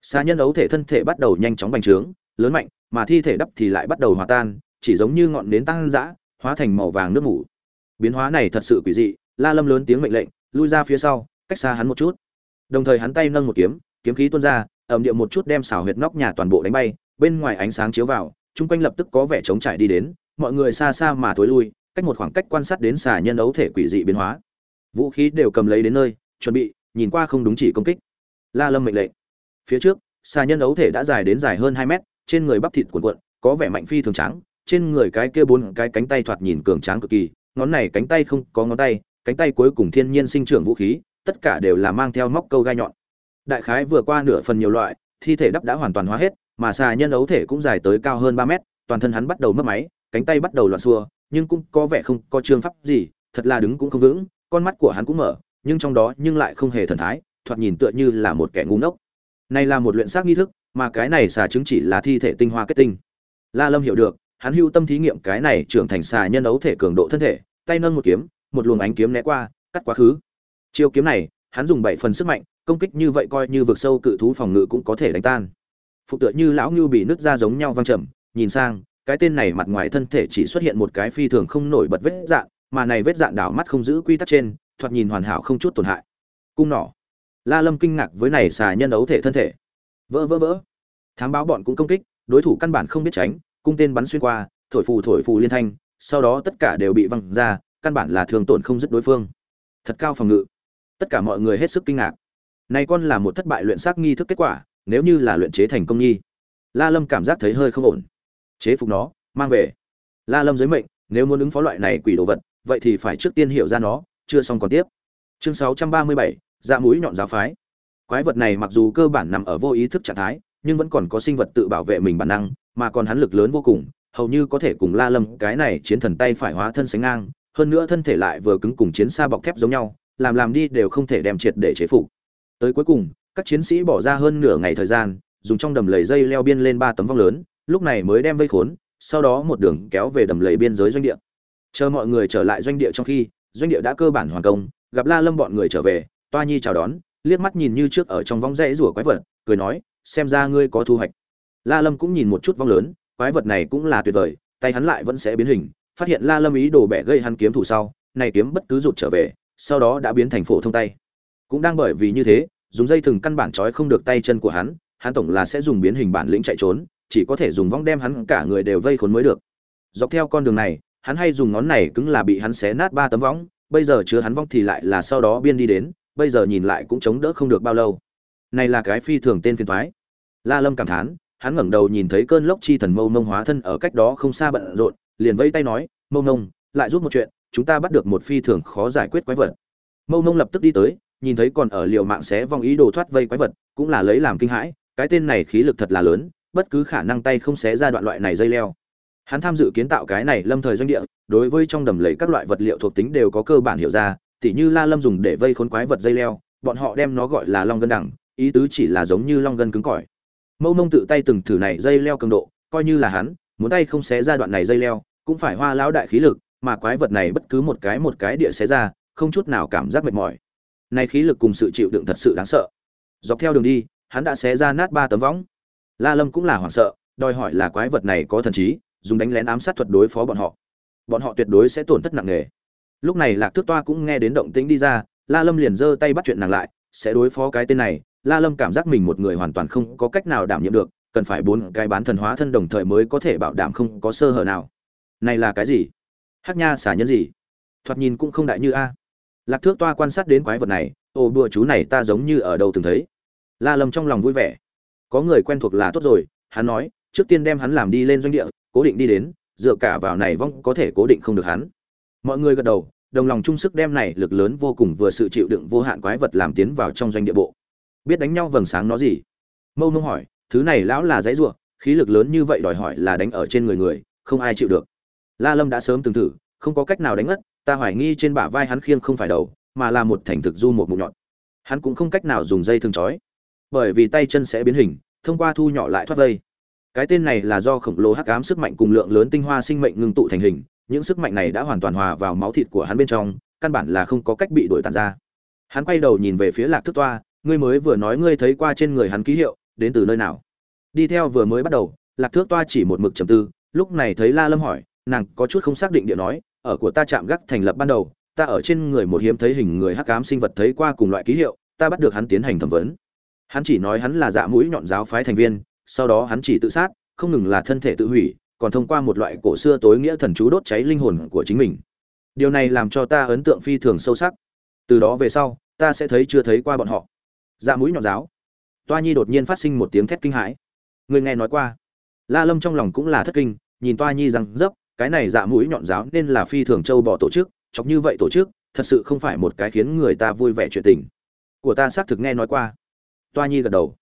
Xà nhân ấu thể thân thể bắt đầu nhanh chóng bành trướng, lớn mạnh, mà thi thể đắp thì lại bắt đầu hòa tan, chỉ giống như ngọn nến tăng dã, hóa thành màu vàng nước mủ. Biến hóa này thật sự quỷ dị, la lâm lớn tiếng mệnh lệnh, lui ra phía sau, cách xa hắn một chút. Đồng thời hắn tay nâng một kiếm kiếm khí tuôn ra ẩm điệu một chút đem xảo huyệt nóc nhà toàn bộ đánh bay, bên ngoài ánh sáng chiếu vào, chung quanh lập tức có vẻ trống trải đi đến, mọi người xa xa mà thối lui, cách một khoảng cách quan sát đến xà nhân ấu thể quỷ dị biến hóa. Vũ khí đều cầm lấy đến nơi chuẩn bị, nhìn qua không đúng chỉ công kích. La lâm mệnh lệnh. Phía trước, xà nhân ấu thể đã dài đến dài hơn hai mét, trên người bắp thịt cuộn cuộn, có vẻ mạnh phi thường trắng, trên người cái kia bốn cái cánh tay thoạt nhìn cường tráng cực kỳ, ngón này cánh tay không có ngón tay, cánh tay cuối cùng thiên nhiên sinh trưởng vũ khí, tất cả đều là mang theo móc câu gai nhọn. Đại khái vừa qua nửa phần nhiều loại, thi thể đắp đã hoàn toàn hóa hết, mà xà nhân ấu thể cũng dài tới cao hơn ba mét, toàn thân hắn bắt đầu mất máy, cánh tay bắt đầu loạn xua, nhưng cũng có vẻ không có trương pháp gì, thật là đứng cũng không vững, con mắt của hắn cũng mở nhưng trong đó nhưng lại không hề thần thái, thoạt nhìn tựa như là một kẻ ngu ngốc. Này là một luyện xác nghi thức, mà cái này xà chứng chỉ là thi thể tinh hoa kết tinh. La lâm hiểu được, hắn hưu tâm thí nghiệm cái này trưởng thành xà nhân ấu thể cường độ thân thể, tay nâng một kiếm, một luồng ánh kiếm né qua, cắt quá khứ. Chiêu kiếm này, hắn dùng bảy phần sức mạnh, công kích như vậy coi như vực sâu cự thú phòng ngự cũng có thể đánh tan. Phục tựa như lão ngưu bị nứt ra giống nhau văng trầm, nhìn sang, cái tên này mặt ngoài thân thể chỉ xuất hiện một cái phi thường không nổi bật vết dạng, mà này vết dạng đảo mắt không giữ quy tắc trên thoạt nhìn hoàn hảo không chút tổn hại. Cung nỏ. La lâm kinh ngạc với này xà nhân ấu thể thân thể. Vỡ vỡ vỡ. Thám báo bọn cũng công kích, đối thủ căn bản không biết tránh, cung tên bắn xuyên qua, thổi phù thổi phù liên thanh, sau đó tất cả đều bị văng ra, căn bản là thường tổn không dứt đối phương. Thật cao phòng ngự. Tất cả mọi người hết sức kinh ngạc. Này con là một thất bại luyện xác nghi thức kết quả, nếu như là luyện chế thành công nghi. La lâm cảm giác thấy hơi không ổn. Chế phục nó, mang về. La lâm dưới mệnh, nếu muốn ứng phó loại này quỷ đồ vật, vậy thì phải trước tiên hiểu ra nó chưa xong còn tiếp. Chương 637, dạ mũi nhọn giáo phái. Quái vật này mặc dù cơ bản nằm ở vô ý thức trạng thái nhưng vẫn còn có sinh vật tự bảo vệ mình bản năng mà còn hắn lực lớn vô cùng hầu như có thể cùng la lâm cái này chiến thần tay phải hóa thân sánh ngang hơn nữa thân thể lại vừa cứng cùng chiến xa bọc thép giống nhau làm làm đi đều không thể đem triệt để chế phục. Tới cuối cùng các chiến sĩ bỏ ra hơn nửa ngày thời gian dùng trong đầm lầy dây leo biên lên ba tấm vong lớn lúc này mới đem vây khốn sau đó một đường kéo về đầm lầy biên giới doanh địa. Chờ mọi người trở lại doanh địa trong khi doanh địa đã cơ bản hoàn công, gặp la lâm bọn người trở về, toa nhi chào đón, liếc mắt nhìn như trước ở trong vong rẽ rủa quái vật, cười nói, xem ra ngươi có thu hoạch. La lâm cũng nhìn một chút vong lớn, quái vật này cũng là tuyệt vời, tay hắn lại vẫn sẽ biến hình, phát hiện la lâm ý đồ bẻ gây hắn kiếm thủ sau, này kiếm bất cứ rụt trở về, sau đó đã biến thành phổ thông tay. Cũng đang bởi vì như thế, dùng dây thừng căn bản trói không được tay chân của hắn hắn tổng là sẽ dùng biến hình bản lĩnh chạy trốn, chỉ có thể dùng vong đem hắn cả người đều vây khốn mới được. Dọc theo con đường này hắn hay dùng ngón này cứng là bị hắn xé nát ba tấm võng, bây giờ chứa hắn vong thì lại là sau đó biên đi đến, bây giờ nhìn lại cũng chống đỡ không được bao lâu. Này là cái phi thường tên phiền thoái la lâm cảm thán, hắn ngẩng đầu nhìn thấy cơn lốc chi thần mâu nông hóa thân ở cách đó không xa bận rộn, liền vây tay nói, mâu nông, lại giúp một chuyện, chúng ta bắt được một phi thường khó giải quyết quái vật. Mâu nông lập tức đi tới, nhìn thấy còn ở liều mạng xé vong ý đồ thoát vây quái vật, cũng là lấy làm kinh hãi, cái tên này khí lực thật là lớn, bất cứ khả năng tay không xé ra đoạn loại này dây leo hắn tham dự kiến tạo cái này lâm thời doanh địa, đối với trong đầm lầy các loại vật liệu thuộc tính đều có cơ bản hiểu ra, tỉ như la lâm dùng để vây khốn quái vật dây leo, bọn họ đem nó gọi là long gân đẳng, ý tứ chỉ là giống như long gân cứng cỏi. Mâu mông tự tay từng thử này dây leo cường độ, coi như là hắn, muốn tay không xé ra đoạn này dây leo, cũng phải hoa lão đại khí lực, mà quái vật này bất cứ một cái một cái địa xé ra, không chút nào cảm giác mệt mỏi. Này khí lực cùng sự chịu đựng thật sự đáng sợ. Dọc theo đường đi, hắn đã xé ra nát ba tấm võng. La lâm cũng là hoảng sợ, đòi hỏi là quái vật này có thần trí dùng đánh lén ám sát thuật đối phó bọn họ. Bọn họ tuyệt đối sẽ tổn thất nặng nề. Lúc này lạc thước toa cũng nghe đến động tĩnh đi ra, la lâm liền giơ tay bắt chuyện nàng lại, sẽ đối phó cái tên này. La lâm cảm giác mình một người hoàn toàn không có cách nào đảm nhiệm được, cần phải bốn cái bán thần hóa thân đồng thời mới có thể bảo đảm không có sơ hở nào. Này là cái gì? Hắc nha xả nhân gì? Thoạt nhìn cũng không đại như a. Lạc thước toa quan sát đến quái vật này, ồ, bùa chú này ta giống như ở đâu từng thấy. La lâm trong lòng vui vẻ. Có người quen thuộc là tốt rồi, hắn nói, trước tiên đem hắn làm đi lên doanh địa cố định đi đến, dựa cả vào này vong có thể cố định không được hắn. Mọi người gật đầu, đồng lòng chung sức đem này lực lớn vô cùng vừa sự chịu đựng vô hạn quái vật làm tiến vào trong doanh địa bộ. Biết đánh nhau vầng sáng nó gì? Mâu nông hỏi, thứ này lão là dãy ruộng, khí lực lớn như vậy đòi hỏi là đánh ở trên người người, không ai chịu được. La lâm đã sớm từng thử, không có cách nào đánh ngất, ta hoài nghi trên bả vai hắn khiêng không phải đầu, mà là một thành thực du một mụn nhọn hắn cũng không cách nào dùng dây thương chói. Bởi vì tay chân sẽ biến hình, thông qua thu nhỏ lại thoát vây cái tên này là do khổng lồ hắc ám sức mạnh cùng lượng lớn tinh hoa sinh mệnh ngưng tụ thành hình, những sức mạnh này đã hoàn toàn hòa vào máu thịt của hắn bên trong, căn bản là không có cách bị đổi tàn ra. Hắn quay đầu nhìn về phía lạc thức toa, ngươi mới vừa nói ngươi thấy qua trên người hắn ký hiệu, đến từ nơi nào? Đi theo vừa mới bắt đầu, lạc thước toa chỉ một mực trầm tư, lúc này thấy la lâm hỏi, nàng có chút không xác định địa nói, ở của ta chạm gác thành lập ban đầu, ta ở trên người một hiếm thấy hình người hắc ám sinh vật thấy qua cùng loại ký hiệu, ta bắt được hắn tiến hành thẩm vấn. Hắn chỉ nói hắn là dạ mũi nhọn giáo phái thành viên sau đó hắn chỉ tự sát, không ngừng là thân thể tự hủy, còn thông qua một loại cổ xưa tối nghĩa thần chú đốt cháy linh hồn của chính mình. Điều này làm cho ta ấn tượng phi thường sâu sắc. Từ đó về sau, ta sẽ thấy chưa thấy qua bọn họ. Dạ mũi nhọn giáo. Toa nhi đột nhiên phát sinh một tiếng thét kinh hãi. Người nghe nói qua. La lâm trong lòng cũng là thất kinh, nhìn toa nhi rằng dấp cái này dạ mũi nhọn giáo nên là phi thường châu bỏ tổ chức, chọc như vậy tổ chức, thật sự không phải một cái khiến người ta vui vẻ chuyện tình. Của ta xác thực nghe nói qua. Toa nhi gật đầu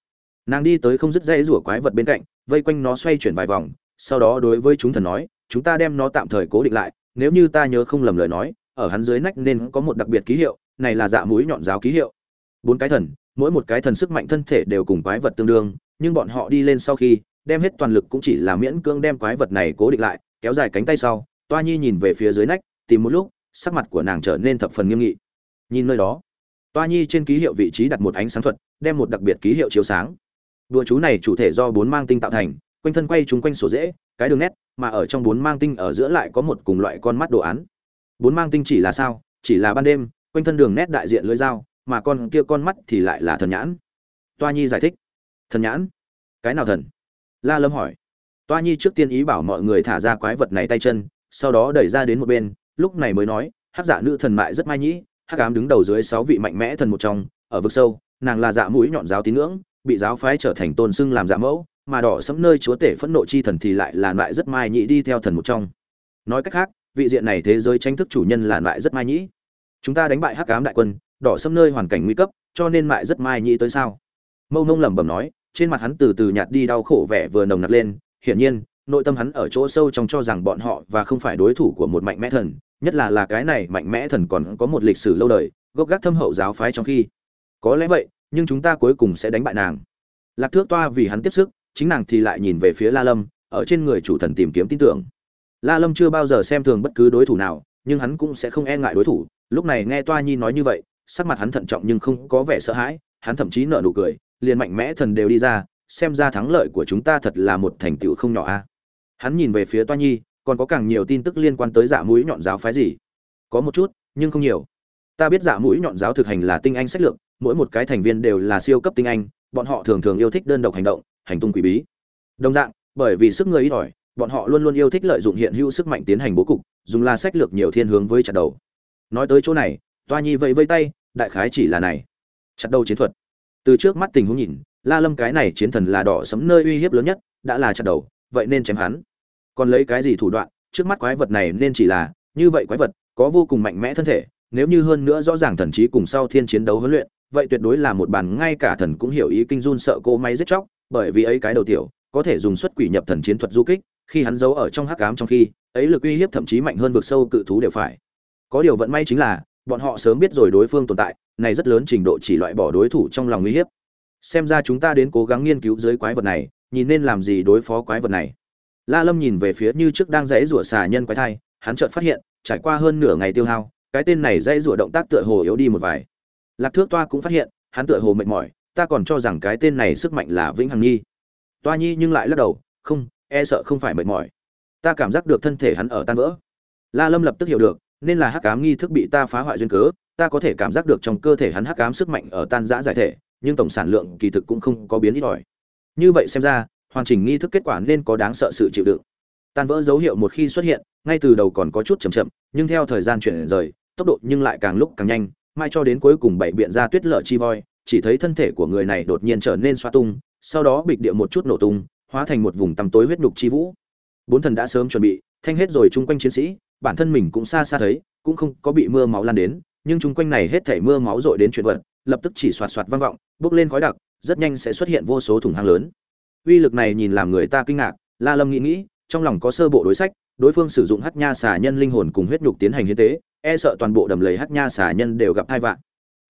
nàng đi tới không dứt dây rủa quái vật bên cạnh, vây quanh nó xoay chuyển vài vòng, sau đó đối với chúng thần nói, chúng ta đem nó tạm thời cố định lại, nếu như ta nhớ không lầm lời nói, ở hắn dưới nách nên có một đặc biệt ký hiệu, này là dạ mũi nhọn giáo ký hiệu. Bốn cái thần, mỗi một cái thần sức mạnh thân thể đều cùng quái vật tương đương, nhưng bọn họ đi lên sau khi, đem hết toàn lực cũng chỉ là miễn cưỡng đem quái vật này cố định lại, kéo dài cánh tay sau, toa nhi nhìn về phía dưới nách, tìm một lúc, sắc mặt của nàng trở nên thập phần nghiêm nghị. Nhìn nơi đó, toa nhi trên ký hiệu vị trí đặt một ánh sáng thuật, đem một đặc biệt ký hiệu chiếu sáng đùa chú này chủ thể do bốn mang tinh tạo thành, quanh thân quay chúng quanh sổ dễ cái đường nét, mà ở trong bốn mang tinh ở giữa lại có một cùng loại con mắt đồ án. Bốn mang tinh chỉ là sao? Chỉ là ban đêm, quanh thân đường nét đại diện lưỡi dao, mà con kia con mắt thì lại là thần nhãn. Toa nhi giải thích. Thần nhãn? Cái nào thần? La lâm hỏi. Toa nhi trước tiên ý bảo mọi người thả ra quái vật này tay chân, sau đó đẩy ra đến một bên, lúc này mới nói, Hắc Dạ nữ thần mại rất mai nhĩ, hắc ám đứng đầu dưới sáu vị mạnh mẽ thần một trong, ở vực sâu, nàng là dạ mũi nhọn giáo tín ngưỡng bị giáo phái trở thành tôn xưng làm giả mẫu, mà đỏ sẫm nơi chúa tể phẫn nộ chi thần thì lại là loại rất mai nhị đi theo thần một trong. Nói cách khác, vị diện này thế giới tranh thức chủ nhân là loại rất mai nhĩ chúng ta đánh bại hắc ám đại quân, đỏ sẫm nơi hoàn cảnh nguy cấp, cho nên mại rất mai nhĩ tới sao? Mâu nông lẩm bẩm nói, trên mặt hắn từ từ nhạt đi đau khổ vẻ vừa nồng nặc lên, hiển nhiên, nội tâm hắn ở chỗ sâu trong cho rằng bọn họ và không phải đối thủ của một mạnh mẽ thần, nhất là là cái này mạnh mẽ thần còn có một lịch sử lâu đời, gốc gác thâm hậu giáo phái trong khi. Có lẽ vậy nhưng chúng ta cuối cùng sẽ đánh bại nàng. Lạc thước toa vì hắn tiếp sức, chính nàng thì lại nhìn về phía la lâm, ở trên người chủ thần tìm kiếm tin tưởng. La lâm chưa bao giờ xem thường bất cứ đối thủ nào, nhưng hắn cũng sẽ không e ngại đối thủ. Lúc này nghe toa nhi nói như vậy, sắc mặt hắn thận trọng nhưng không có vẻ sợ hãi, hắn thậm chí nở nụ cười, liền mạnh mẽ thần đều đi ra, xem ra thắng lợi của chúng ta thật là một thành tựu không nhỏ a. Hắn nhìn về phía toa nhi, còn có càng nhiều tin tức liên quan tới giả mũi nhọn giáo phái gì? Có một chút, nhưng không nhiều. Ta biết giả mũi nhọn giáo thực hành là tinh anh sách lược mỗi một cái thành viên đều là siêu cấp tinh anh, bọn họ thường thường yêu thích đơn độc hành động, hành tung quỷ bí. Đồng dạng, bởi vì sức người ít ỏi, bọn họ luôn luôn yêu thích lợi dụng hiện hữu sức mạnh tiến hành bố cục, dùng là sách lược nhiều thiên hướng với chặt đầu. Nói tới chỗ này, toa nhi vẫy vây tay, đại khái chỉ là này. Chặt đầu chiến thuật. Từ trước mắt tình huống nhìn, la lâm cái này chiến thần là đỏ sấm nơi uy hiếp lớn nhất, đã là chặt đầu, vậy nên chém hắn. Còn lấy cái gì thủ đoạn, trước mắt quái vật này nên chỉ là, như vậy quái vật, có vô cùng mạnh mẽ thân thể, nếu như hơn nữa rõ ràng thần trí cùng sau thiên chiến đấu huấn luyện vậy tuyệt đối là một bàn ngay cả thần cũng hiểu ý kinh run sợ cô máy giết chóc bởi vì ấy cái đầu tiểu có thể dùng xuất quỷ nhập thần chiến thuật du kích khi hắn giấu ở trong hắc ám trong khi ấy lực uy hiếp thậm chí mạnh hơn vực sâu cự thú đều phải. Có điều vận may chính là bọn họ sớm biết rồi đối phương tồn tại này rất lớn trình độ chỉ loại bỏ đối thủ trong lòng uy hiếp. Xem ra chúng ta đến cố gắng nghiên cứu dưới quái vật này nhìn nên làm gì đối phó quái vật này. La Lâm nhìn về phía như trước đang rẽ rủa xà nhân quái thai, hắn chợt phát hiện, trải qua hơn nửa ngày tiêu hao, cái tên này dãy rủa động tác tựa hồ yếu đi một vài. Lạc Thước Toa cũng phát hiện, hắn tựa hồ mệt mỏi, ta còn cho rằng cái tên này sức mạnh là vĩnh hằng nhi. Toa Nhi nhưng lại lắc đầu, không, e sợ không phải mệt mỏi. ta cảm giác được thân thể hắn ở tan vỡ la lâm lập tức hiểu được nên là hắc ám nghi thức bị ta phá hoại duyên cớ ta có thể cảm giác được trong cơ thể hắn hắc ám sức mạnh ở tan rã giải thể nhưng tổng sản lượng kỳ thực cũng không có biến ít ỏi như vậy xem ra hoàn chỉnh nghi thức kết quả nên có đáng sợ sự chịu đựng tan vỡ dấu hiệu một khi xuất hiện ngay từ đầu còn có chút chậm chậm nhưng theo thời gian chuyển rời tốc độ nhưng lại càng lúc càng nhanh mai cho đến cuối cùng bảy biện ra tuyết lở chi voi, chỉ thấy thân thể của người này đột nhiên trở nên xoa tung, sau đó bịch địa một chút nổ tung, hóa thành một vùng tăm tối huyết nhục chi vũ. Bốn thần đã sớm chuẩn bị, thanh hết rồi chung quanh chiến sĩ, bản thân mình cũng xa xa thấy, cũng không có bị mưa máu lan đến, nhưng chung quanh này hết thảy mưa máu rội đến chuyện vật, lập tức chỉ xoạt xoạt vang vọng bốc lên khói đặc, rất nhanh sẽ xuất hiện vô số thủng hang lớn. Uy lực này nhìn làm người ta kinh ngạc, la lâm nghĩ nghĩ, trong lòng có sơ bộ đối sách đối phương sử dụng hắc nha xà nhân linh hồn cùng huyết nhục tiến hành hiến tế e sợ toàn bộ đầm lầy hắc nha xà nhân đều gặp tai vạn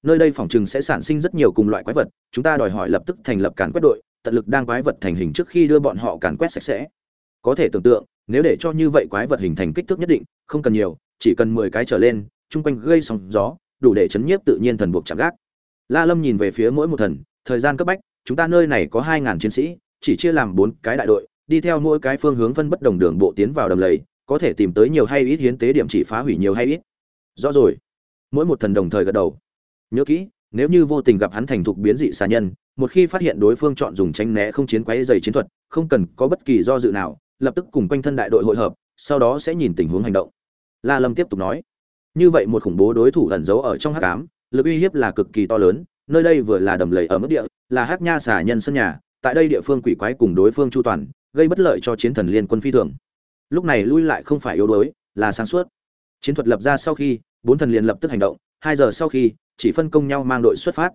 nơi đây phòng chừng sẽ sản sinh rất nhiều cùng loại quái vật, chúng ta đòi hỏi lập tức thành lập càn quét đội, tận lực đang quái vật thành hình trước khi đưa bọn họ càn quét sạch sẽ. Có thể tưởng tượng, nếu để cho như vậy quái vật hình thành kích thước nhất định, không cần nhiều, chỉ cần mười cái trở lên, chung quanh gây sóng gió, đủ để chấn nhiếp tự nhiên thần buộc chạm gác. La lâm nhìn về phía mỗi một thần, thời gian cấp bách, chúng ta nơi này có hai ngàn chiến sĩ, chỉ chia làm bốn cái đại đội đi theo mỗi cái phương hướng phân bất đồng đường bộ tiến vào đầm lầy, có thể tìm tới nhiều hay ít hiến tế điểm chỉ phá hủy nhiều hay ít. Rõ rồi. Mỗi một thần đồng thời gật đầu. Nhớ kỹ, nếu như vô tình gặp hắn thành thục biến dị xà nhân, một khi phát hiện đối phương chọn dùng tránh né không chiến quáy dày chiến thuật, không cần có bất kỳ do dự nào, lập tức cùng quanh thân đại đội hội hợp, sau đó sẽ nhìn tình huống hành động. La lâm tiếp tục nói. Như vậy một khủng bố đối thủ ẩn giấu ở trong hắc ám, lực uy hiếp là cực kỳ to lớn, nơi đây vừa là đầm lầy ở mức địa, là hắc nha xà nhân sân nhà, tại đây địa phương quỷ quái cùng đối phương chu toàn gây bất lợi cho chiến thần liên quân phi thường. Lúc này lui lại không phải yếu đuối, là sáng suốt. Chiến thuật lập ra sau khi, bốn thần liền lập tức hành động, hai giờ sau khi, chỉ phân công nhau mang đội xuất phát.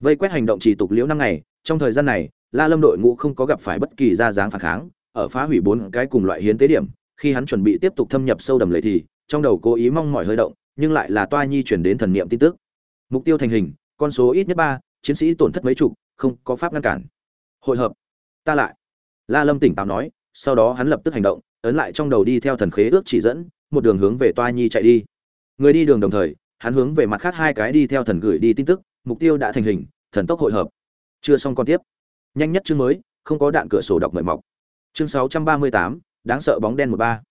Vây quét hành động chỉ tục liễu năm ngày, trong thời gian này, la lâm đội ngũ không có gặp phải bất kỳ ra dáng phản kháng, ở phá hủy bốn cái cùng loại hiến tế điểm, khi hắn chuẩn bị tiếp tục thâm nhập sâu đầm lầy thì, trong đầu cố ý mong mỏi hơi động, nhưng lại là toa nhi chuyển đến thần niệm tin tức. Mục tiêu thành hình, con số ít nhất ba, chiến sĩ tổn thất mấy chục, không có pháp ngăn cản. Hội hợp. Ta lại la lâm tỉnh táo nói sau đó hắn lập tức hành động ấn lại trong đầu đi theo thần khế ước chỉ dẫn một đường hướng về toa nhi chạy đi. Người đi đường đồng thời hắn hướng về mặt khác hai cái đi theo thần gửi đi tin tức mục tiêu đã thành hình thần tốc hội hợp. Chưa xong con tiếp. Nhanh nhất chương mới không có đạn cửa sổ đọc mời mọc. Chương 638, đáng sợ bóng đen một ba.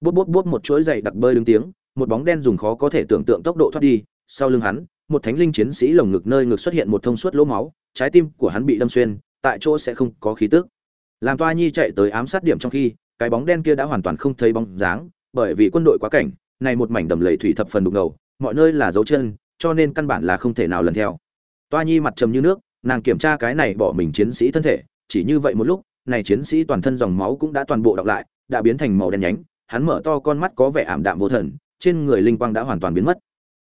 Bút bút bút một chuỗi dày đặc bơi đứng tiếng một bóng đen dùng khó có thể tưởng tượng tốc độ thoát đi sau lưng hắn một thánh linh chiến sĩ lồng ngực nơi ngực xuất hiện một thông suốt lỗ máu trái tim của hắn bị đâm xuyên tại chỗ sẽ không có khí tức làm toa nhi chạy tới ám sát điểm trong khi, cái bóng đen kia đã hoàn toàn không thấy bóng dáng, bởi vì quân đội quá cảnh, này một mảnh đầm lầy thủy thập phần đục ngầu, mọi nơi là dấu chân, cho nên căn bản là không thể nào lần theo. Toa nhi mặt trầm như nước, nàng kiểm tra cái này bỏ mình chiến sĩ thân thể, chỉ như vậy một lúc, này chiến sĩ toàn thân dòng máu cũng đã toàn bộ đọc lại, đã biến thành màu đen nhánh, hắn mở to con mắt có vẻ ảm đạm vô thần, trên người linh quang đã hoàn toàn biến mất.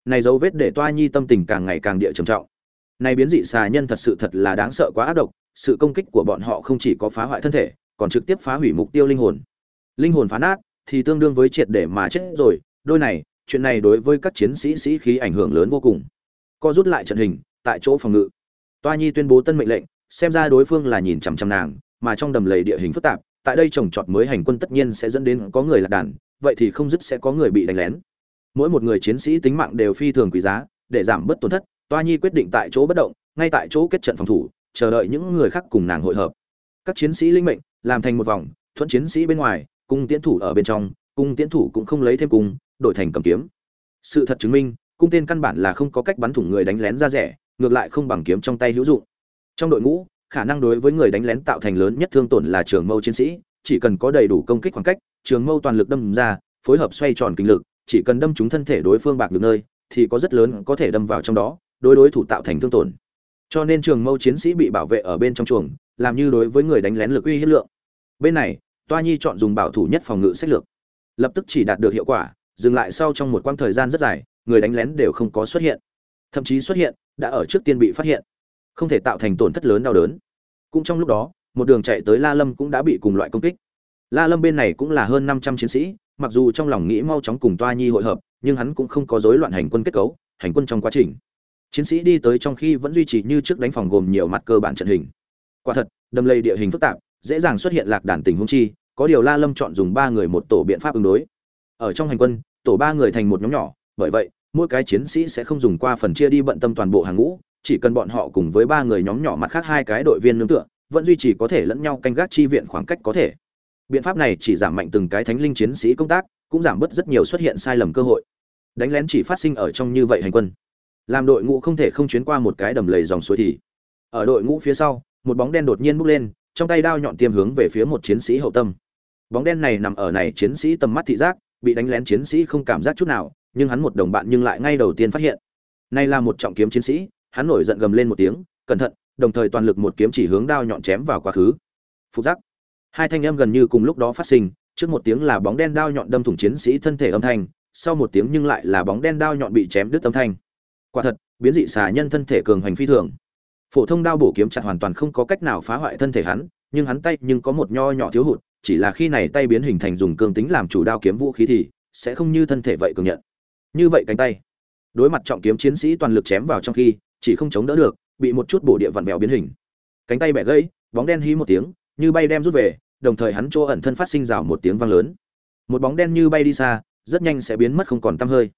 Này dấu vết để toa nhi tâm tình càng ngày càng địa trầm trọng. Này biến dị xà nhân thật sự thật là đáng sợ quá ác độc sự công kích của bọn họ không chỉ có phá hoại thân thể, còn trực tiếp phá hủy mục tiêu linh hồn. Linh hồn phá nát thì tương đương với triệt để mà chết rồi, đôi này, chuyện này đối với các chiến sĩ sĩ khí ảnh hưởng lớn vô cùng. Co rút lại trận hình, tại chỗ phòng ngự. Toa nhi tuyên bố tân mệnh lệnh, xem ra đối phương là nhìn chằm chằm nàng, mà trong đầm lầy địa hình phức tạp, tại đây trồng trọt mới hành quân tất nhiên sẽ dẫn đến có người lạc đàn, vậy thì không dứt sẽ có người bị đánh lén. Mỗi một người chiến sĩ tính mạng đều phi thường quý giá, để giảm bớt tổn thất, toa nhi quyết định tại chỗ bất động, ngay tại chỗ kết trận phòng thủ chờ đợi những người khác cùng nàng hội hợp. Các chiến sĩ linh mệnh, làm thành một vòng thuận chiến sĩ bên ngoài, cung tiến thủ ở bên trong, cung tiến thủ cũng không lấy thêm cung, đổi thành cầm kiếm. Sự thật chứng minh, cung tên căn bản là không có cách bắn thủng người đánh lén ra rẻ, ngược lại không bằng kiếm trong tay hữu dụng. Trong đội ngũ, khả năng đối với người đánh lén tạo thành lớn nhất thương tổn là trường mâu chiến sĩ, chỉ cần có đầy đủ công kích khoảng cách, trường mâu toàn lực đâm ra, phối hợp xoay tròn kinh lực, chỉ cần đâm trúng thân thể đối phương bạc được nơi, thì có rất lớn có thể đâm vào trong đó, đối đối thủ tạo thành thương tổn cho nên trường mâu chiến sĩ bị bảo vệ ở bên trong chuồng, làm như đối với người đánh lén lực uy hiếp lượng. Bên này, toa nhi chọn dùng bảo thủ nhất phòng ngự sách lược. Lập tức chỉ đạt được hiệu quả, dừng lại sau trong một quãng thời gian rất dài, người đánh lén đều không có xuất hiện. Thậm chí xuất hiện, đã ở trước tiên bị phát hiện. Không thể tạo thành tổn thất lớn đau đớn. Cũng trong lúc đó, một đường chạy tới la lâm cũng đã bị cùng loại công kích. La lâm bên này cũng là hơn năm trăm chiến sĩ, mặc dù trong lòng nghĩ mau chóng cùng toa nhi hội hợp, nhưng hắn cũng không có rối loạn hành quân kết cấu, hành quân trong quá trình chiến sĩ đi tới trong khi vẫn duy trì như trước đánh phòng gồm nhiều mặt cơ bản trận hình. Quả thật, đầm lầy địa hình phức tạp, dễ dàng xuất hiện lạc đàn tình hung chi, có điều la lâm chọn dùng ba người một tổ biện pháp ứng đối. Ở trong hành quân, tổ ba người thành một nhóm nhỏ, bởi vậy, mỗi cái chiến sĩ sẽ không dùng qua phần chia đi bận tâm toàn bộ hàng ngũ, chỉ cần bọn họ cùng với ba người nhóm nhỏ mặt khác hai cái đội viên nương tựa, vẫn duy trì có thể lẫn nhau canh gác chi viện khoảng cách có thể. Biện pháp này chỉ giảm mạnh từng cái thánh linh chiến sĩ công tác, cũng giảm bớt rất nhiều xuất hiện sai lầm cơ hội. Đánh lén chỉ phát sinh ở trong như vậy hành quân làm đội ngũ không thể không chuyến qua một cái đầm lầy dòng suối thì. Ở đội ngũ phía sau, một bóng đen đột nhiên bốc lên, trong tay đao nhọn tiêm hướng về phía một chiến sĩ hậu tâm. Bóng đen này nằm ở này chiến sĩ tầm mắt thị giác, bị đánh lén chiến sĩ không cảm giác chút nào, nhưng hắn một đồng bạn nhưng lại ngay đầu tiên phát hiện. Này là một trọng kiếm chiến sĩ, hắn nổi giận gầm lên một tiếng, cẩn thận, đồng thời toàn lực một kiếm chỉ hướng đao nhọn chém vào quá khứ. Phục giác hai thanh âm gần như cùng lúc đó phát sinh, trước một tiếng là bóng đen đao nhọn đâm thủng chiến sĩ thân thể âm thanh, sau một tiếng nhưng lại là bóng đen đao nhọn bị chém đứt âm thanh quả thật, biến dị xà nhân thân thể cường hành phi thường. Phổ thông đao bổ kiếm chặt hoàn toàn không có cách nào phá hoại thân thể hắn, nhưng hắn tay nhưng có một nho nhỏ thiếu hụt, chỉ là khi này tay biến hình thành dùng cường tính làm chủ đao kiếm vũ khí thì sẽ không như thân thể vậy cường nhận. Như vậy cánh tay, đối mặt trọng kiếm chiến sĩ toàn lực chém vào trong khi, chỉ không chống đỡ được, bị một chút bổ địa vặn vẹo biến hình. Cánh tay bẻ gãy, bóng đen hí một tiếng, như bay đem rút về, đồng thời hắn chỗ ẩn thân phát sinh rào một tiếng vang lớn. Một bóng đen như bay đi xa, rất nhanh sẽ biến mất không còn tăm hơi.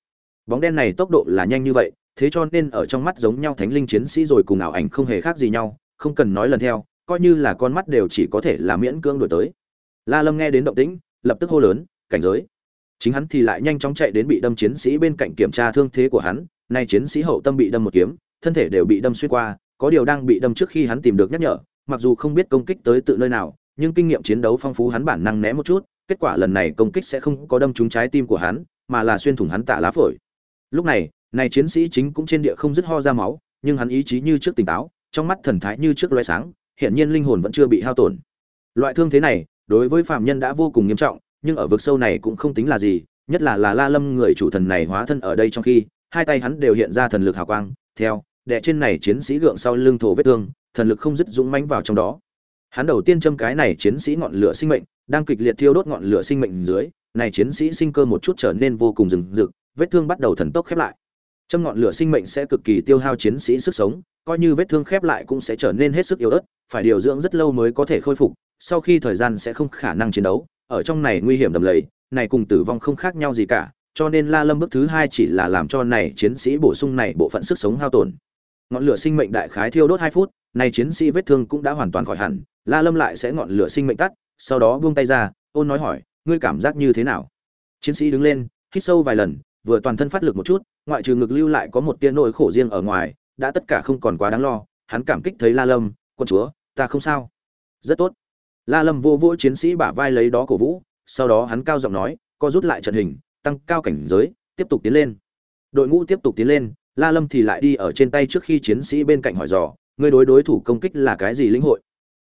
Bóng đen này tốc độ là nhanh như vậy thế cho nên ở trong mắt giống nhau thánh linh chiến sĩ rồi cùng ảo ảnh không hề khác gì nhau, không cần nói lần theo, coi như là con mắt đều chỉ có thể là miễn cưỡng đổi tới. La lâm nghe đến động tĩnh, lập tức hô lớn, cảnh giới! Chính hắn thì lại nhanh chóng chạy đến bị đâm chiến sĩ bên cạnh kiểm tra thương thế của hắn, nay chiến sĩ hậu tâm bị đâm một kiếm, thân thể đều bị đâm xuyên qua, có điều đang bị đâm trước khi hắn tìm được nhắc nhở, mặc dù không biết công kích tới tự nơi nào, nhưng kinh nghiệm chiến đấu phong phú hắn bản năng né một chút, kết quả lần này công kích sẽ không có đâm trúng trái tim của hắn, mà là xuyên thủng hắn tạ lá phổi. Lúc này này chiến sĩ chính cũng trên địa không dứt ho ra máu, nhưng hắn ý chí như trước tỉnh táo, trong mắt thần thái như trước loé sáng hiện nhiên linh hồn vẫn chưa bị hao tổn. Loại thương thế này, đối với phạm nhân đã vô cùng nghiêm trọng, nhưng ở vực sâu này cũng không tính là gì, nhất là là la lâm người chủ thần này hóa thân ở đây trong khi, hai tay hắn đều hiện ra thần lực hào quang, theo đệ trên này chiến sĩ gượng sau lưng thổ vết thương, thần lực không dứt dũng mãnh vào trong đó. Hắn đầu tiên châm cái này chiến sĩ ngọn lửa sinh mệnh, đang kịch liệt thiêu đốt ngọn lửa sinh mệnh dưới, này chiến sĩ sinh cơ một chút trở nên vô cùng rừng rực, vết thương bắt đầu thần tốc khép lại châm ngọn lửa sinh mệnh sẽ cực kỳ tiêu hao chiến sĩ sức sống, coi như vết thương khép lại cũng sẽ trở nên hết sức yếu ớt, phải điều dưỡng rất lâu mới có thể khôi phục, sau khi thời gian sẽ không khả năng chiến đấu, ở trong này nguy hiểm đầm lầy, này cùng tử vong không khác nhau gì cả, cho nên la lâm bước thứ hai chỉ là làm cho này chiến sĩ bổ sung này bộ phận sức sống hao tổn. Ngọn lửa sinh mệnh đại khái thiêu đốt hai phút, này chiến sĩ vết thương cũng đã hoàn toàn khỏi hẳn, la lâm lại sẽ ngọn lửa sinh mệnh tắt, sau đó buông tay ra, ôn nói hỏi, ngươi cảm giác như thế nào? Chiến sĩ đứng lên, hít sâu vài lần, vừa toàn thân phát lực một chút ngoại trừ ngực lưu lại có một tia nỗi khổ riêng ở ngoài, đã tất cả không còn quá đáng lo, hắn cảm kích thấy la lâm, quân chúa, ta không sao. Rất tốt. La lâm vô vỗ chiến sĩ bả vai lấy đó cổ vũ, sau đó hắn cao giọng nói, co rút lại trận hình, tăng cao cảnh giới, tiếp tục tiến lên. Đội ngũ tiếp tục tiến lên, la lâm thì lại đi ở trên tay trước khi chiến sĩ bên cạnh hỏi dò, ngươi đối đối thủ công kích là cái gì lĩnh hội?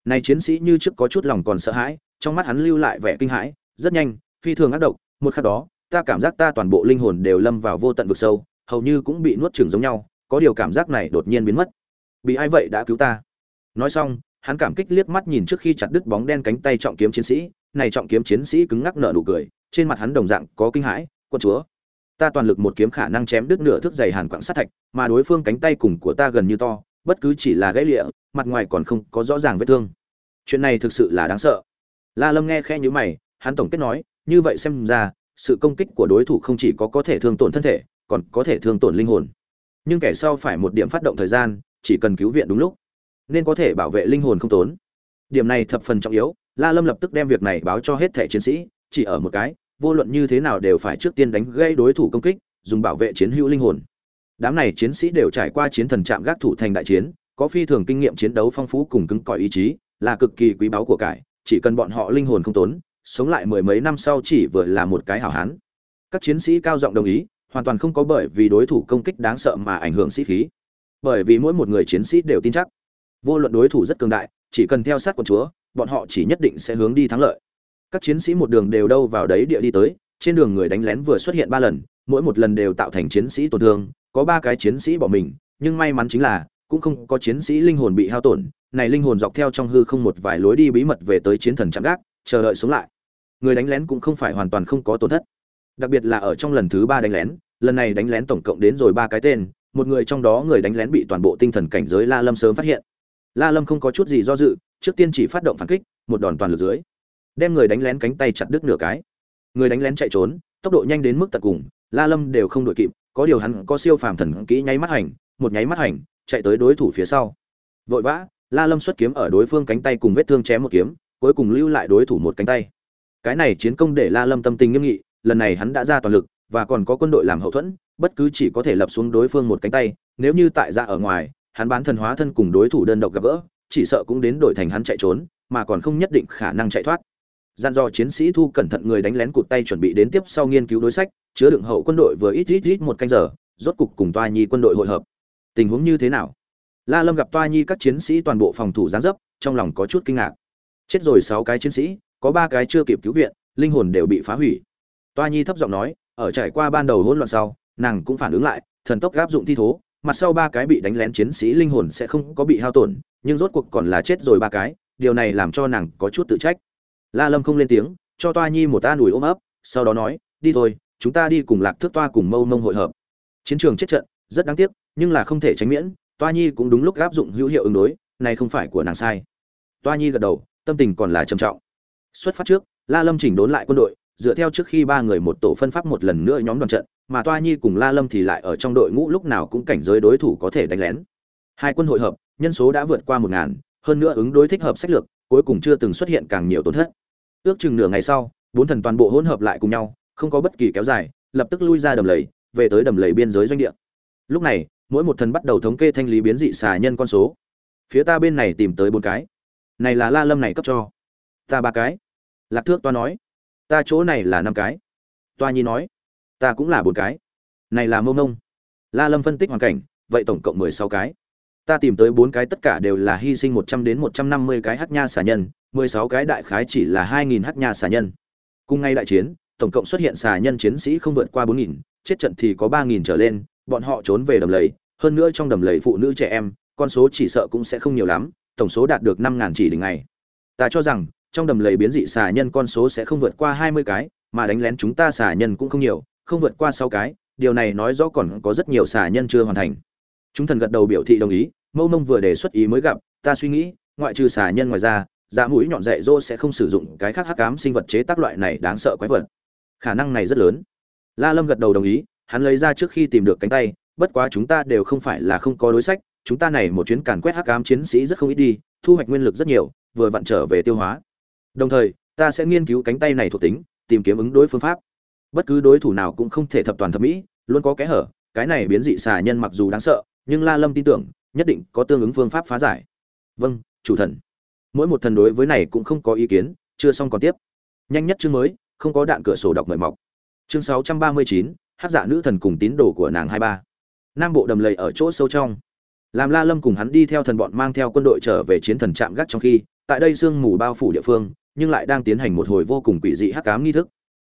Này chiến sĩ như trước có chút lòng còn sợ hãi, trong mắt hắn lưu lại vẻ kinh hãi, rất nhanh, phi thường ác độc, một khắc đó ta cảm giác ta toàn bộ linh hồn đều lâm vào vô tận vực sâu, hầu như cũng bị nuốt chửng giống nhau, có điều cảm giác này đột nhiên biến mất. Bị ai vậy đã cứu ta? Nói xong, hắn cảm kích liếc mắt nhìn trước khi chặt đứt bóng đen cánh tay trọng kiếm chiến sĩ, này trọng kiếm chiến sĩ cứng ngắc nở nụ cười, trên mặt hắn đồng dạng có kinh hãi, quân chúa, ta toàn lực một kiếm khả năng chém đứt nửa thước dày hàn quặng sắt thạch, mà đối phương cánh tay cùng của ta gần như to, bất cứ chỉ là gãy lịa, mặt ngoài còn không có rõ ràng vết thương. Chuyện này thực sự là đáng sợ. La lâm nghe khe nhữ mày, hắn tổng kết nói, như vậy xem ra sự công kích của đối thủ không chỉ có có thể thương tổn thân thể, còn có thể thương tổn linh hồn. Nhưng kẻ sau phải một điểm phát động thời gian, chỉ cần cứu viện đúng lúc, nên có thể bảo vệ linh hồn không tốn. Điểm này thập phần trọng yếu, la lâm lập tức đem việc này báo cho hết thẻ chiến sĩ, chỉ ở một cái, vô luận như thế nào đều phải trước tiên đánh gây đối thủ công kích, dùng bảo vệ chiến hữu linh hồn. Đám này chiến sĩ đều trải qua chiến thần trạm gác thủ thành đại chiến, có phi thường kinh nghiệm chiến đấu phong phú cùng cứng cỏi ý chí, là cực kỳ quý báu của cải, chỉ cần bọn họ linh hồn không tốn sống lại mười mấy năm sau chỉ vừa là một cái hảo hán. Các chiến sĩ cao giọng đồng ý, hoàn toàn không có bởi vì đối thủ công kích đáng sợ mà ảnh hưởng sĩ khí. Bởi vì mỗi một người chiến sĩ đều tin chắc, vô luận đối thủ rất cường đại, chỉ cần theo sát quần chúa, bọn họ chỉ nhất định sẽ hướng đi thắng lợi. Các chiến sĩ một đường đều đâu vào đấy địa đi tới, trên đường người đánh lén vừa xuất hiện ba lần, mỗi một lần đều tạo thành chiến sĩ tổn thương, có ba cái chiến sĩ bỏ mình, nhưng may mắn chính là, cũng không có chiến sĩ linh hồn bị hao tổn, này linh hồn dọc theo trong hư không một vài lối đi bí mật về tới chiến thần chạm gác, chờ đợi sống lại người đánh lén cũng không phải hoàn toàn không có tổn thất. Đặc biệt là ở trong lần thứ ba đánh lén, lần này đánh lén tổng cộng đến rồi ba cái tên, một người trong đó người đánh lén bị toàn bộ tinh thần cảnh giới la lâm sớm phát hiện. La lâm không có chút gì do dự, trước tiên chỉ phát động phản kích, một đòn toàn lực dưới, đem người đánh lén cánh tay chặt đứt nửa cái. Người đánh lén chạy trốn, tốc độ nhanh đến mức tận cùng, la lâm đều không đuổi kịp, có điều hắn có siêu phàm thần kỹ nháy mắt hành, một nháy mắt hành, chạy tới đối thủ phía sau. Vội vã, la lâm xuất kiếm ở đối phương cánh tay cùng vết thương chém một kiếm, cuối cùng lưu lại đối thủ một cánh tay cái này chiến công để la lâm tâm tình nghiêm nghị, lần này hắn đã ra toàn lực, và còn có quân đội làm hậu thuẫn, bất cứ chỉ có thể lập xuống đối phương một cánh tay, nếu như tại ra ở ngoài, hắn bán thần hóa thân cùng đối thủ đơn độc gặp gỡ, chỉ sợ cũng đến đổi thành hắn chạy trốn, mà còn không nhất định khả năng chạy thoát. Gian do chiến sĩ thu cẩn thận người đánh lén cụt tay chuẩn bị đến tiếp sau nghiên cứu đối sách, chứa đựng hậu quân đội vừa ít ít ít một canh giờ, rốt cục cùng toa nhi quân đội hội hợp. Tình huống như thế nào? La lâm gặp toa nhi các chiến sĩ toàn bộ phòng thủ giáng dấp, trong lòng có chút kinh ngạc. Chết rồi sáu cái chiến sĩ có ba cái chưa kịp cứu viện, linh hồn đều bị phá hủy. Toa nhi thấp giọng nói, ở trải qua ban đầu hỗn loạn sau, nàng cũng phản ứng lại, thần tốc gáp dụng thi thố, mặt sau ba cái bị đánh lén chiến sĩ linh hồn sẽ không có bị hao tổn, nhưng rốt cuộc còn là chết rồi ba cái, điều này làm cho nàng có chút tự trách. La lâm không lên tiếng, cho toa nhi một ta nùi ôm ấp, sau đó nói, đi thôi, chúng ta đi cùng lạc thước toa cùng mâu mông hội hợp. Chiến trường chết trận, rất đáng tiếc, nhưng là không thể tránh miễn, toa nhi cũng đúng lúc áp dụng hữu hiệu ứng đối, này không phải của nàng sai. Toa nhi gật đầu, tâm tình còn là trầm trọng xuất phát trước, la lâm chỉnh đốn lại quân đội, dựa theo trước khi ba người một tổ phân pháp một lần nữa nhóm đoàn trận, mà toa nhi cùng la lâm thì lại ở trong đội ngũ lúc nào cũng cảnh giới đối thủ có thể đánh lén. Hai quân hội hợp, nhân số đã vượt qua một ngàn, hơn nữa ứng đối thích hợp sách lược, cuối cùng chưa từng xuất hiện càng nhiều tổn thất. Ước chừng nửa ngày sau, bốn thần toàn bộ hỗn hợp lại cùng nhau, không có bất kỳ kéo dài, lập tức lui ra đầm lầy, về tới đầm lầy biên giới doanh địa. Lúc này, mỗi một thần bắt đầu thống kê thanh lý biến dị xà nhân con số. Phía ta bên này tìm tới bốn cái. Này là la lâm này cấp cho. Ta ba cái lạc thước toa nói, ta chỗ này là năm cái. Toa nhi nói, ta cũng là bốn cái. Này là mông nông la lâm phân tích hoàn cảnh, vậy tổng cộng mười sáu cái. Ta tìm tới bốn cái tất cả đều là hy sinh một trăm đến một trăm năm mươi cái hát nha xà nhân, mười sáu cái đại khái chỉ là hai nghìn hát nha xà nhân. Cùng ngay đại chiến, tổng cộng xuất hiện xà nhân chiến sĩ không vượt qua bốn nghìn, chết trận thì có ba nghìn trở lên, bọn họ trốn về đầm lầy, hơn nữa trong đầm lầy phụ nữ trẻ em, con số chỉ sợ cũng sẽ không nhiều lắm, tổng số đạt được năm ngàn chỉ đỉnh ngày. Ta cho rằng trong đầm lầy biến dị xà nhân con số sẽ không vượt qua hai mươi cái, mà đánh lén chúng ta xà nhân cũng không nhiều, không vượt qua sáu cái, điều này nói rõ còn có rất nhiều xà nhân chưa hoàn thành. Chúng thần gật đầu biểu thị đồng ý, mâu nông vừa đề xuất ý mới gặp, ta suy nghĩ, ngoại trừ xà nhân ngoài ra dạ mũi nhọn dạy dỗ sẽ không sử dụng cái khác hắc ám sinh vật chế tác loại này đáng sợ quái vật. Khả năng này rất lớn. La lâm gật đầu đồng ý, hắn lấy ra trước khi tìm được cánh tay, bất quá chúng ta đều không phải là không có đối sách, chúng ta này một chuyến càn quét hắc ám chiến sĩ rất không ít đi, thu hoạch nguyên lực rất nhiều, vừa vặn trở về tiêu hóa đồng thời ta sẽ nghiên cứu cánh tay này thuộc tính tìm kiếm ứng đối phương pháp. Bất cứ đối thủ nào cũng không thể thập toàn thập mỹ luôn có kẽ hở cái này biến dị xà nhân mặc dù đáng sợ nhưng la lâm tin tưởng nhất định có tương ứng phương pháp phá giải. Vâng chủ thần. Mỗi một thần đối với này cũng không có ý kiến chưa xong còn tiếp. Nhanh nhất chương mới không có đạn cửa sổ đọc mời mọc. Chương 639, hát giả nữ thần cùng tín đồ của nàng hai ba. Nam bộ đầm lầy ở chỗ sâu trong. Làm la lâm cùng hắn đi theo thần bọn mang theo quân đội trở về chiến thần trạm gác trong khi tại đây sương mù bao phủ địa phương nhưng lại đang tiến hành một hồi vô cùng quỷ dị hắc ám nghi thức.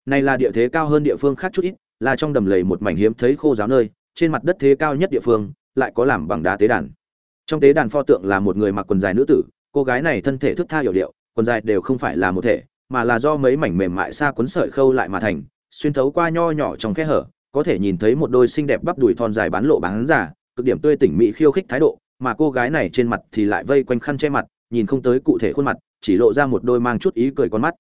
Này là địa thế cao hơn địa phương khác chút ít, là trong đầm lầy một mảnh hiếm thấy khô giáo nơi, trên mặt đất thế cao nhất địa phương, lại có làm bằng đá tế đàn. Trong tế đàn pho tượng là một người mặc quần dài nữ tử, cô gái này thân thể thức tha hiểu điệu, quần dài đều không phải là một thể, mà là do mấy mảnh mềm mại xa cuốn sợi khâu lại mà thành, xuyên thấu qua nho nhỏ trong khe hở, có thể nhìn thấy một đôi xinh đẹp bắp đùi thon dài bán lộ bán giả, cực điểm tươi tỉnh mỹ khiêu khích thái độ, mà cô gái này trên mặt thì lại vây quanh khăn che mặt, nhìn không tới cụ thể khuôn mặt chỉ lộ ra một đôi mang chút ý cười con mắt.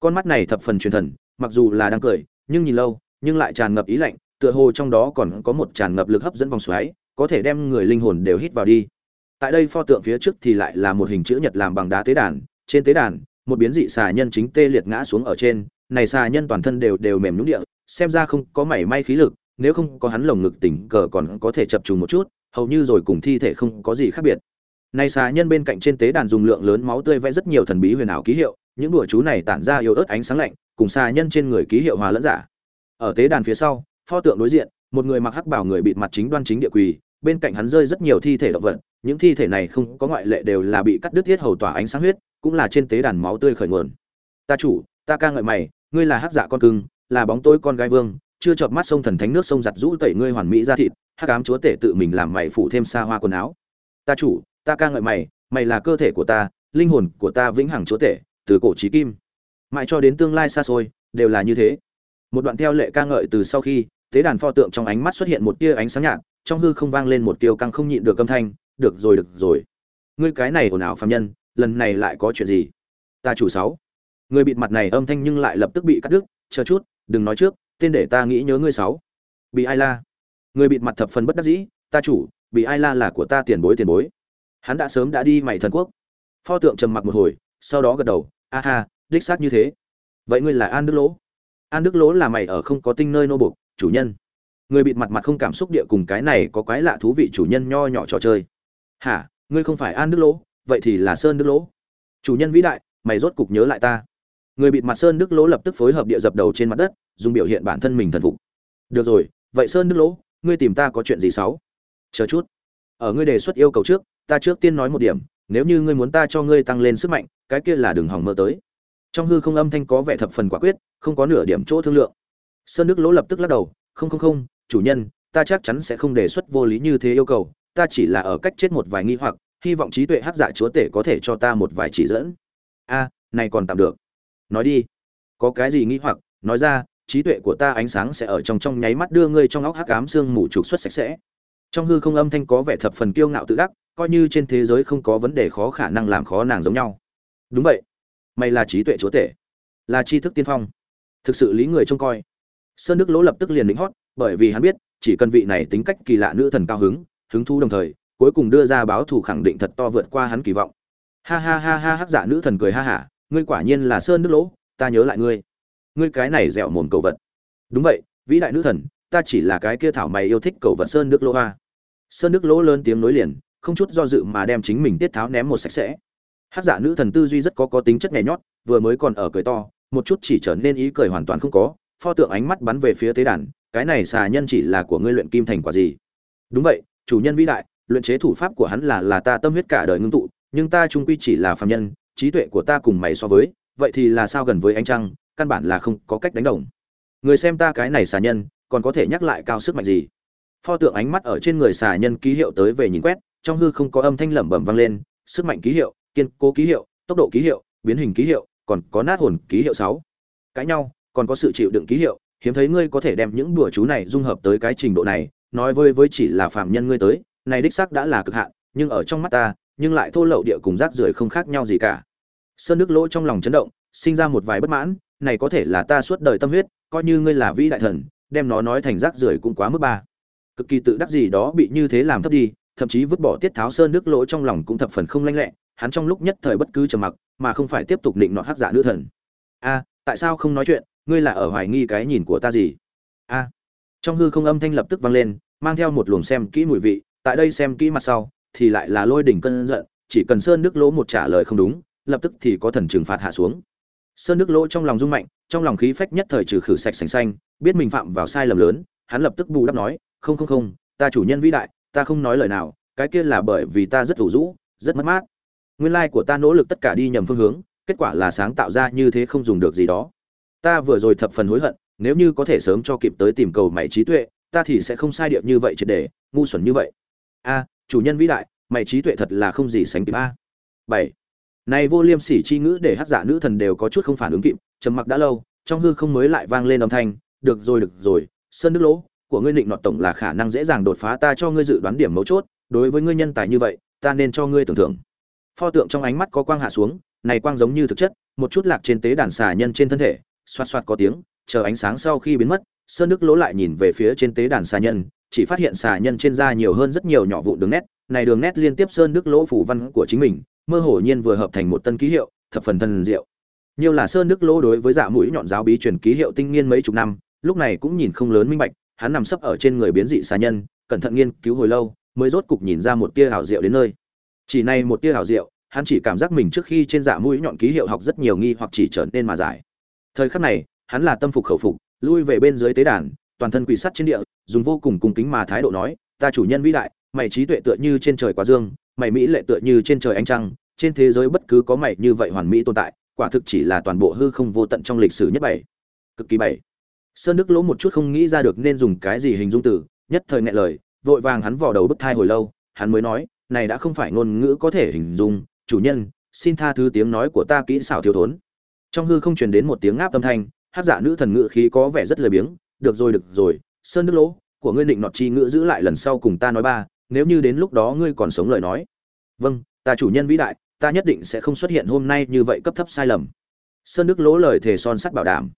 Con mắt này thập phần truyền thần, mặc dù là đang cười, nhưng nhìn lâu, nhưng lại tràn ngập ý lạnh, tựa hồ trong đó còn có một tràn ngập lực hấp dẫn vòng xoáy, có thể đem người linh hồn đều hít vào đi. Tại đây pho tượng phía trước thì lại là một hình chữ nhật làm bằng đá tế đàn, trên tế đàn, một biến dị xà nhân chính tê liệt ngã xuống ở trên, này xà nhân toàn thân đều đều mềm nhũn địa, xem ra không có mảy may khí lực, nếu không có hắn lồng ngực tỉnh cờ còn có thể chập trùng một chút, hầu như rồi cùng thi thể không có gì khác biệt này xà nhân bên cạnh trên tế đàn dùng lượng lớn máu tươi vẽ rất nhiều thần bí huyền ảo ký hiệu, những đùa chú này tản ra yếu ớt ánh sáng lạnh, cùng xà nhân trên người ký hiệu hòa lẫn giả ở tế đàn phía sau, pho tượng đối diện, một người mặc hắc bảo người bịt mặt chính đoan chính địa quỳ, bên cạnh hắn rơi rất nhiều thi thể động vật, những thi thể này không có ngoại lệ đều là bị cắt đứt thiết hầu tỏa ánh sáng huyết, cũng là trên tế đàn máu tươi khởi nguồn. Ta chủ, ta ca ngợi mày, ngươi là hắc dạ con cưng, là bóng tối con gái vương, chưa chợp mắt sông thần thánh nước sông giặt rũ tẩy ngươi hoàn mỹ ra thịt, hắc ám chúa tể tự mình làm mày phủ thêm xa hoa quần áo. Ta chủ ta ca ngợi mày mày là cơ thể của ta, linh hồn của ta vĩnh hằng chúa tể, từ cổ chí kim. Mãi cho đến tương lai xa xôi, đều là như thế. Một đoạn theo lệ ca ngợi từ sau khi, tế đàn pho tượng trong ánh mắt xuất hiện một tia ánh sáng nhạt, trong hư không vang lên một tiêu căng không nhịn được âm thanh, được rồi được rồi. Ngươi cái này ồn ào phạm nhân, lần này lại có chuyện gì? Ta chủ sáu. Người bịt mặt này âm thanh nhưng lại lập tức bị cắt đứt, chờ chút, đừng nói trước, tên để ta nghĩ nhớ ngươi sáu. Bị ai la? Người bịt mặt thập phần bất đắc dĩ, ta chủ, bị ai la là của ta tiền bối tiền bối hắn đã sớm đã đi mày thần quốc. Pho tượng trầm mặc một hồi, sau đó gật đầu, a ha, đích xác như thế. Vậy ngươi là an đức lỗ? An đức lỗ là mày ở không có tinh nơi nô buộc, chủ nhân. Người bịt mặt mặt không cảm xúc địa cùng cái này có quái lạ thú vị chủ nhân nho nhỏ trò chơi. Hả, ngươi không phải an đức lỗ, vậy thì là sơn đức lỗ. Chủ nhân vĩ đại, mày rốt cục nhớ lại ta. Người bịt mặt sơn đức lỗ lập tức phối hợp địa dập đầu trên mặt đất, dùng biểu hiện bản thân mình thần phục. Được rồi, vậy sơn đức lỗ, ngươi tìm ta có chuyện gì xấu chờ chút. Ở ngươi đề xuất yêu cầu trước ta trước tiên nói một điểm, nếu như ngươi muốn ta cho ngươi tăng lên sức mạnh, cái kia là đừng hỏng mơ tới. Trong hư không âm thanh có vẻ thập phần quả quyết, không có nửa điểm chỗ thương lượng. Sơn đức lỗ lập tức lắc đầu, không không không, chủ nhân, ta chắc chắn sẽ không đề xuất vô lý như thế yêu cầu, ta chỉ là ở cách chết một vài nghi hoặc, hy vọng trí tuệ hắc giả chúa tể có thể cho ta một vài chỉ dẫn. A, này còn tạm được. Nói đi. Có cái gì nghi hoặc, nói ra, trí tuệ của ta ánh sáng sẽ ở trong trong nháy mắt đưa ngươi trong óc hắc ám xương mù trục xuất sạch sẽ trong hư không âm thanh có vẻ thập phần kiêu ngạo tự đắc, coi như trên thế giới không có vấn đề khó khả năng làm khó nàng giống nhau. Đúng vậy. Mày là trí tuệ chúa tể, là tri thức tiên phong. Thực sự lý người trông coi. Sơn đức lỗ lập tức liền lĩnh hót, bởi vì hắn biết, chỉ cần vị này tính cách kỳ lạ nữ thần cao hứng hứng thú đồng thời, cuối cùng đưa ra báo thù khẳng định thật to vượt qua hắn kỳ vọng. Ha ha ha ha, hắc giả nữ thần cười ha hả, ngươi quả nhiên là sơn đức lỗ, ta nhớ lại ngươi. Ngươi cái này dẻo mồm cầu vật. Đúng vậy, vĩ đại nữ thần ta chỉ là cái kia thảo mày yêu thích cầu vật sơn nước lỗ hoa. Sơn nước lỗ lớn tiếng nối liền, không chút do dự mà đem chính mình tiết tháo ném một sạch sẽ. Hát giả nữ thần tư duy rất có có tính chất nhảy nhót, vừa mới còn ở cười to, một chút chỉ trở nên ý cười hoàn toàn không có, pho tượng ánh mắt bắn về phía tế đàn, cái này xà nhân chỉ là của ngươi luyện kim thành quả gì? Đúng vậy, chủ nhân vĩ đại, luyện chế thủ pháp của hắn là là ta tâm huyết cả đời ngưng tụ, nhưng ta trung quy chỉ là phàm nhân, trí tuệ của ta cùng mày so với, vậy thì là sao gần với ánh trăng, căn bản là không có cách đánh đồng. Người xem ta cái này xà nhân còn có thể nhắc lại cao sức mạnh gì. Pho tượng ánh mắt ở trên người xà nhân ký hiệu tới về nhìn quét, trong hư không có âm thanh lẩm bẩm vang lên, sức mạnh ký hiệu, kiên cố ký hiệu, tốc độ ký hiệu, biến hình ký hiệu, còn có nát hồn ký hiệu sáu. Cãi nhau, còn có sự chịu đựng ký hiệu, hiếm thấy ngươi có thể đem những đùa chú này dung hợp tới cái trình độ này, nói với với chỉ là phạm nhân ngươi tới, này đích xác đã là cực hạn, nhưng ở trong mắt ta, nhưng lại thô lậu địa cùng rác rưởi không khác nhau gì cả. Sơn nước lỗ trong lòng chấn động, sinh ra một vài bất mãn, này có thể là ta suốt đời tâm huyết, coi như ngươi là vĩ đại thần đem nó nói thành rác rưởi cũng quá mức ba. Cực kỳ tự đắc gì đó bị như thế làm thấp đi, thậm chí vứt bỏ tiết tháo sơn nước lỗ trong lòng cũng thập phần không lanh lẹ, hắn trong lúc nhất thời bất cứ trầm mặc, mà không phải tiếp tục định nọ hắc giả nữ thần. A, tại sao không nói chuyện? Ngươi là ở hoài nghi cái nhìn của ta gì? A. Trong hư không âm thanh lập tức vang lên, mang theo một luồng xem kỹ mùi vị, tại đây xem kỹ mặt sau, thì lại là lôi đỉnh cơn giận, chỉ cần sơn nước lỗ một trả lời không đúng, lập tức thì có thần trừng phạt hạ xuống sơn Đức lỗ trong lòng rung mạnh, trong lòng khí phách nhất thời trừ khử sạch sành xanh, biết mình phạm vào sai lầm lớn, hắn lập tức bù đắp nói, không không không, ta chủ nhân vĩ đại, ta không nói lời nào, cái kia là bởi vì ta rất ủ rũ, rất mất mát. Nguyên lai của ta nỗ lực tất cả đi nhầm phương hướng, kết quả là sáng tạo ra như thế không dùng được gì đó. Ta vừa rồi thập phần hối hận, nếu như có thể sớm cho kịp tới tìm cầu mày trí tuệ, ta thì sẽ không sai điệp như vậy triệt để, ngu xuẩn như vậy. A, chủ nhân vĩ đại, mày trí tuệ thật là không gì sánh kịp a. Bảy này vô liêm sỉ chi ngữ để hát giả nữ thần đều có chút không phản ứng kịp, trầm mặc đã lâu, trong hư không mới lại vang lên âm thanh, được rồi được rồi, sơn nước lỗ, của ngươi định nọt tổng là khả năng dễ dàng đột phá, ta cho ngươi dự đoán điểm mấu chốt, đối với ngươi nhân tài như vậy, ta nên cho ngươi tưởng tượng. Pho tượng trong ánh mắt có quang hạ xuống, này quang giống như thực chất, một chút lạc trên tế đàn xà nhân trên thân thể xoát xoát có tiếng, chờ ánh sáng sau khi biến mất, sơn đức lỗ lại nhìn về phía trên tế đàn xà nhân, chỉ phát hiện xà nhân trên da nhiều hơn rất nhiều nhỏ vụ đường nét, này đường nét liên tiếp sơn đức lỗ phủ văn của chính mình mơ hồ nhiên vừa hợp thành một tân ký hiệu, thập phần thần diệu. Nhiều là sơn đức lỗ đối với dạ mũi nhọn giáo bí truyền ký hiệu tinh nghiên mấy chục năm, lúc này cũng nhìn không lớn minh bạch, hắn nằm sấp ở trên người biến dị xà nhân, cẩn thận nghiên cứu hồi lâu, mới rốt cục nhìn ra một tia hảo diệu đến nơi. Chỉ này một tia hảo diệu, hắn chỉ cảm giác mình trước khi trên dạ mũi nhọn ký hiệu học rất nhiều nghi hoặc chỉ trở nên mà giải. Thời khắc này, hắn là tâm phục khẩu phục, lui về bên dưới tế đàn, toàn thân quỳ sắt trên địa, dùng vô cùng cung kính mà thái độ nói, ta chủ nhân vĩ đại, mày trí tuệ tựa như trên trời quá dương mày mỹ lệ tựa như trên trời ánh trăng, trên thế giới bất cứ có mày như vậy hoàn mỹ tồn tại, quả thực chỉ là toàn bộ hư không vô tận trong lịch sử nhất bảy. Cực kỳ bảy. Sơn đức lỗ một chút không nghĩ ra được nên dùng cái gì hình dung từ, nhất thời ngại lời, vội vàng hắn vò đầu bức thai hồi lâu, hắn mới nói, này đã không phải ngôn ngữ có thể hình dung, chủ nhân, xin tha thứ tiếng nói của ta kỹ xảo thiếu thốn. Trong hư không truyền đến một tiếng ngáp âm thanh, hát giả nữ thần ngữ khí có vẻ rất lười biếng, được rồi được rồi, sơn đức lỗ, của ngươi định nọt chi ngữ giữ lại lần sau cùng ta nói ba nếu như đến lúc đó ngươi còn sống lời nói. Vâng ta chủ nhân vĩ đại, ta nhất định sẽ không xuất hiện hôm nay như vậy cấp thấp sai lầm. Sơn đức lỗ lời thề son sắt bảo đảm.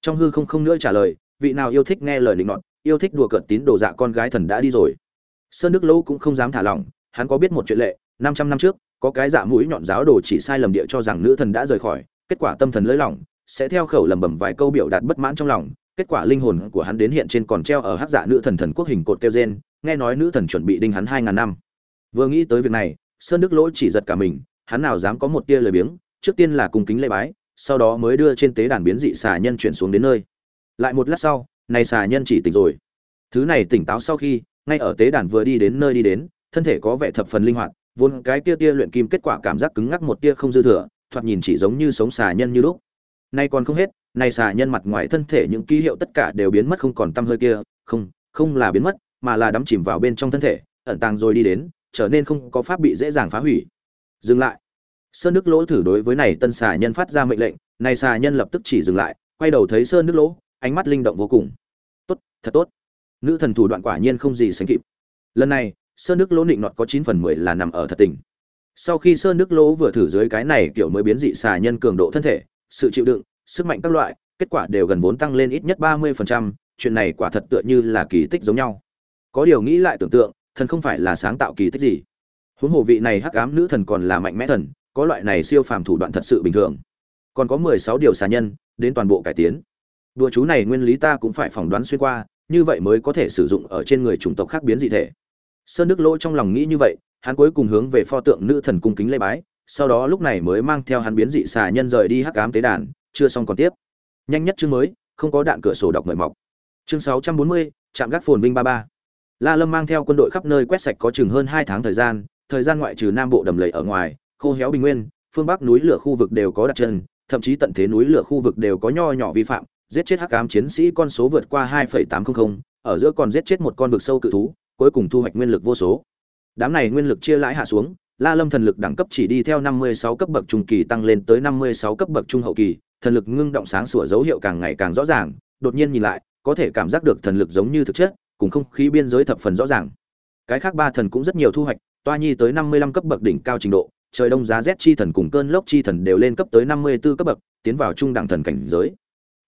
Trong hư không không nữa trả lời, vị nào yêu thích nghe lời định nọt, yêu thích đùa cợt tín đồ dạ con gái thần đã đi rồi. Sơn đức lỗ cũng không dám thả lỏng, hắn có biết một chuyện lệ, năm trăm năm trước, có cái dạ mũi nhọn giáo đồ chỉ sai lầm địa cho rằng nữ thần đã rời khỏi, kết quả tâm thần lơi lỏng, sẽ theo khẩu lầm bầm vài câu biểu đạt bất mãn trong lòng, kết quả linh hồn của hắn đến hiện trên còn treo ở hắc giả nữ thần thần quốc hình cột kêu gen nghe nói nữ thần chuẩn bị đinh hắn hai ngàn năm. Vừa nghĩ tới việc này, sơn đức lỗ chỉ giật cả mình, hắn nào dám có một tia lời biếng, trước tiên là cung kính lễ bái, sau đó mới đưa trên tế đàn biến dị xà nhân chuyển xuống đến nơi. Lại một lát sau, này xà nhân chỉ tỉnh rồi. Thứ này tỉnh táo sau khi, ngay ở tế đàn vừa đi đến nơi đi đến, thân thể có vẻ thập phần linh hoạt, vốn cái tia tia luyện kim kết quả cảm giác cứng ngắc một tia không dư thừa, thoạt nhìn chỉ giống như sống xà nhân như lúc. Nay còn không hết, này xà nhân mặt ngoài thân thể những ký hiệu tất cả đều biến mất không còn tăm hơi kia, không không là biến mất mà là đắm chìm vào bên trong thân thể, ẩn tàng rồi đi đến, trở nên không có pháp bị dễ dàng phá hủy. Dừng lại. Sơn nước lỗ thử đối với này tân xà nhân phát ra mệnh lệnh, này xà nhân lập tức chỉ dừng lại, quay đầu thấy sơn nước lỗ, ánh mắt linh động vô cùng. Tốt, thật tốt. Nữ thần thủ đoạn quả nhiên không gì sánh kịp. Lần này, sơn nước lỗ định nọt có chín phần mười là nằm ở thật tình. Sau khi sơn nước lỗ vừa thử dưới cái này kiểu mới biến dị xà nhân cường độ thân thể, sự chịu đựng, sức mạnh các loại, kết quả đều gần vốn tăng lên ít nhất ba mươi phần trăm, chuyện này quả thật tựa như là kỳ tích giống nhau có điều nghĩ lại tưởng tượng, thần không phải là sáng tạo kỳ tích gì. Huống hồ vị này hắc ám nữ thần còn là mạnh mẽ thần, có loại này siêu phàm thủ đoạn thật sự bình thường. Còn có mười sáu điều xà nhân, đến toàn bộ cải tiến. Đùa chú này nguyên lý ta cũng phải phỏng đoán xuyên qua, như vậy mới có thể sử dụng ở trên người chủng tộc khác biến dị thể. Sơn đức lỗ trong lòng nghĩ như vậy, hắn cuối cùng hướng về pho tượng nữ thần cung kính lê bái, sau đó lúc này mới mang theo hắn biến dị xà nhân rời đi hắc ám tế đàn, chưa xong còn tiếp. Nhanh nhất chương mới, không có đạn cửa sổ đọc mời mọc. Chương sáu trăm bốn mươi trạm gác phồn vinh ba ba la lâm mang theo quân đội khắp nơi quét sạch có chừng hơn hai tháng thời gian thời gian ngoại trừ nam bộ đầm lầy ở ngoài khô héo bình nguyên phương bắc núi lửa khu vực đều có đặt chân thậm chí tận thế núi lửa khu vực đều có nho nhỏ vi phạm giết chết hắc ám chiến sĩ con số vượt qua 2.800, ở giữa còn giết chết một con vực sâu cự thú, cuối cùng thu hoạch nguyên lực vô số. Đám này nguyên lực chia lãi hạ xuống, La Lâm thần lực đẳng cấp chỉ đi theo 56 cấp bậc trung kỳ tăng lên tới 56 cấp bậc trung hậu kỳ, thần lực ngưng động sáng sủa dấu hiệu càng ngày càng rõ ràng, đột nhiên nhìn lại, có thể cảm giác được thần lực giống như thực chất, cùng không khí biên giới thập phần rõ ràng. Cái khác ba thần cũng rất nhiều thu hoạch, Toa Nhi tới 55 cấp bậc đỉnh cao trình độ, trời đông giá rét chi thần cùng cơn lốc chi thần đều lên cấp tới 54 cấp bậc, tiến vào trung đẳng thần cảnh giới.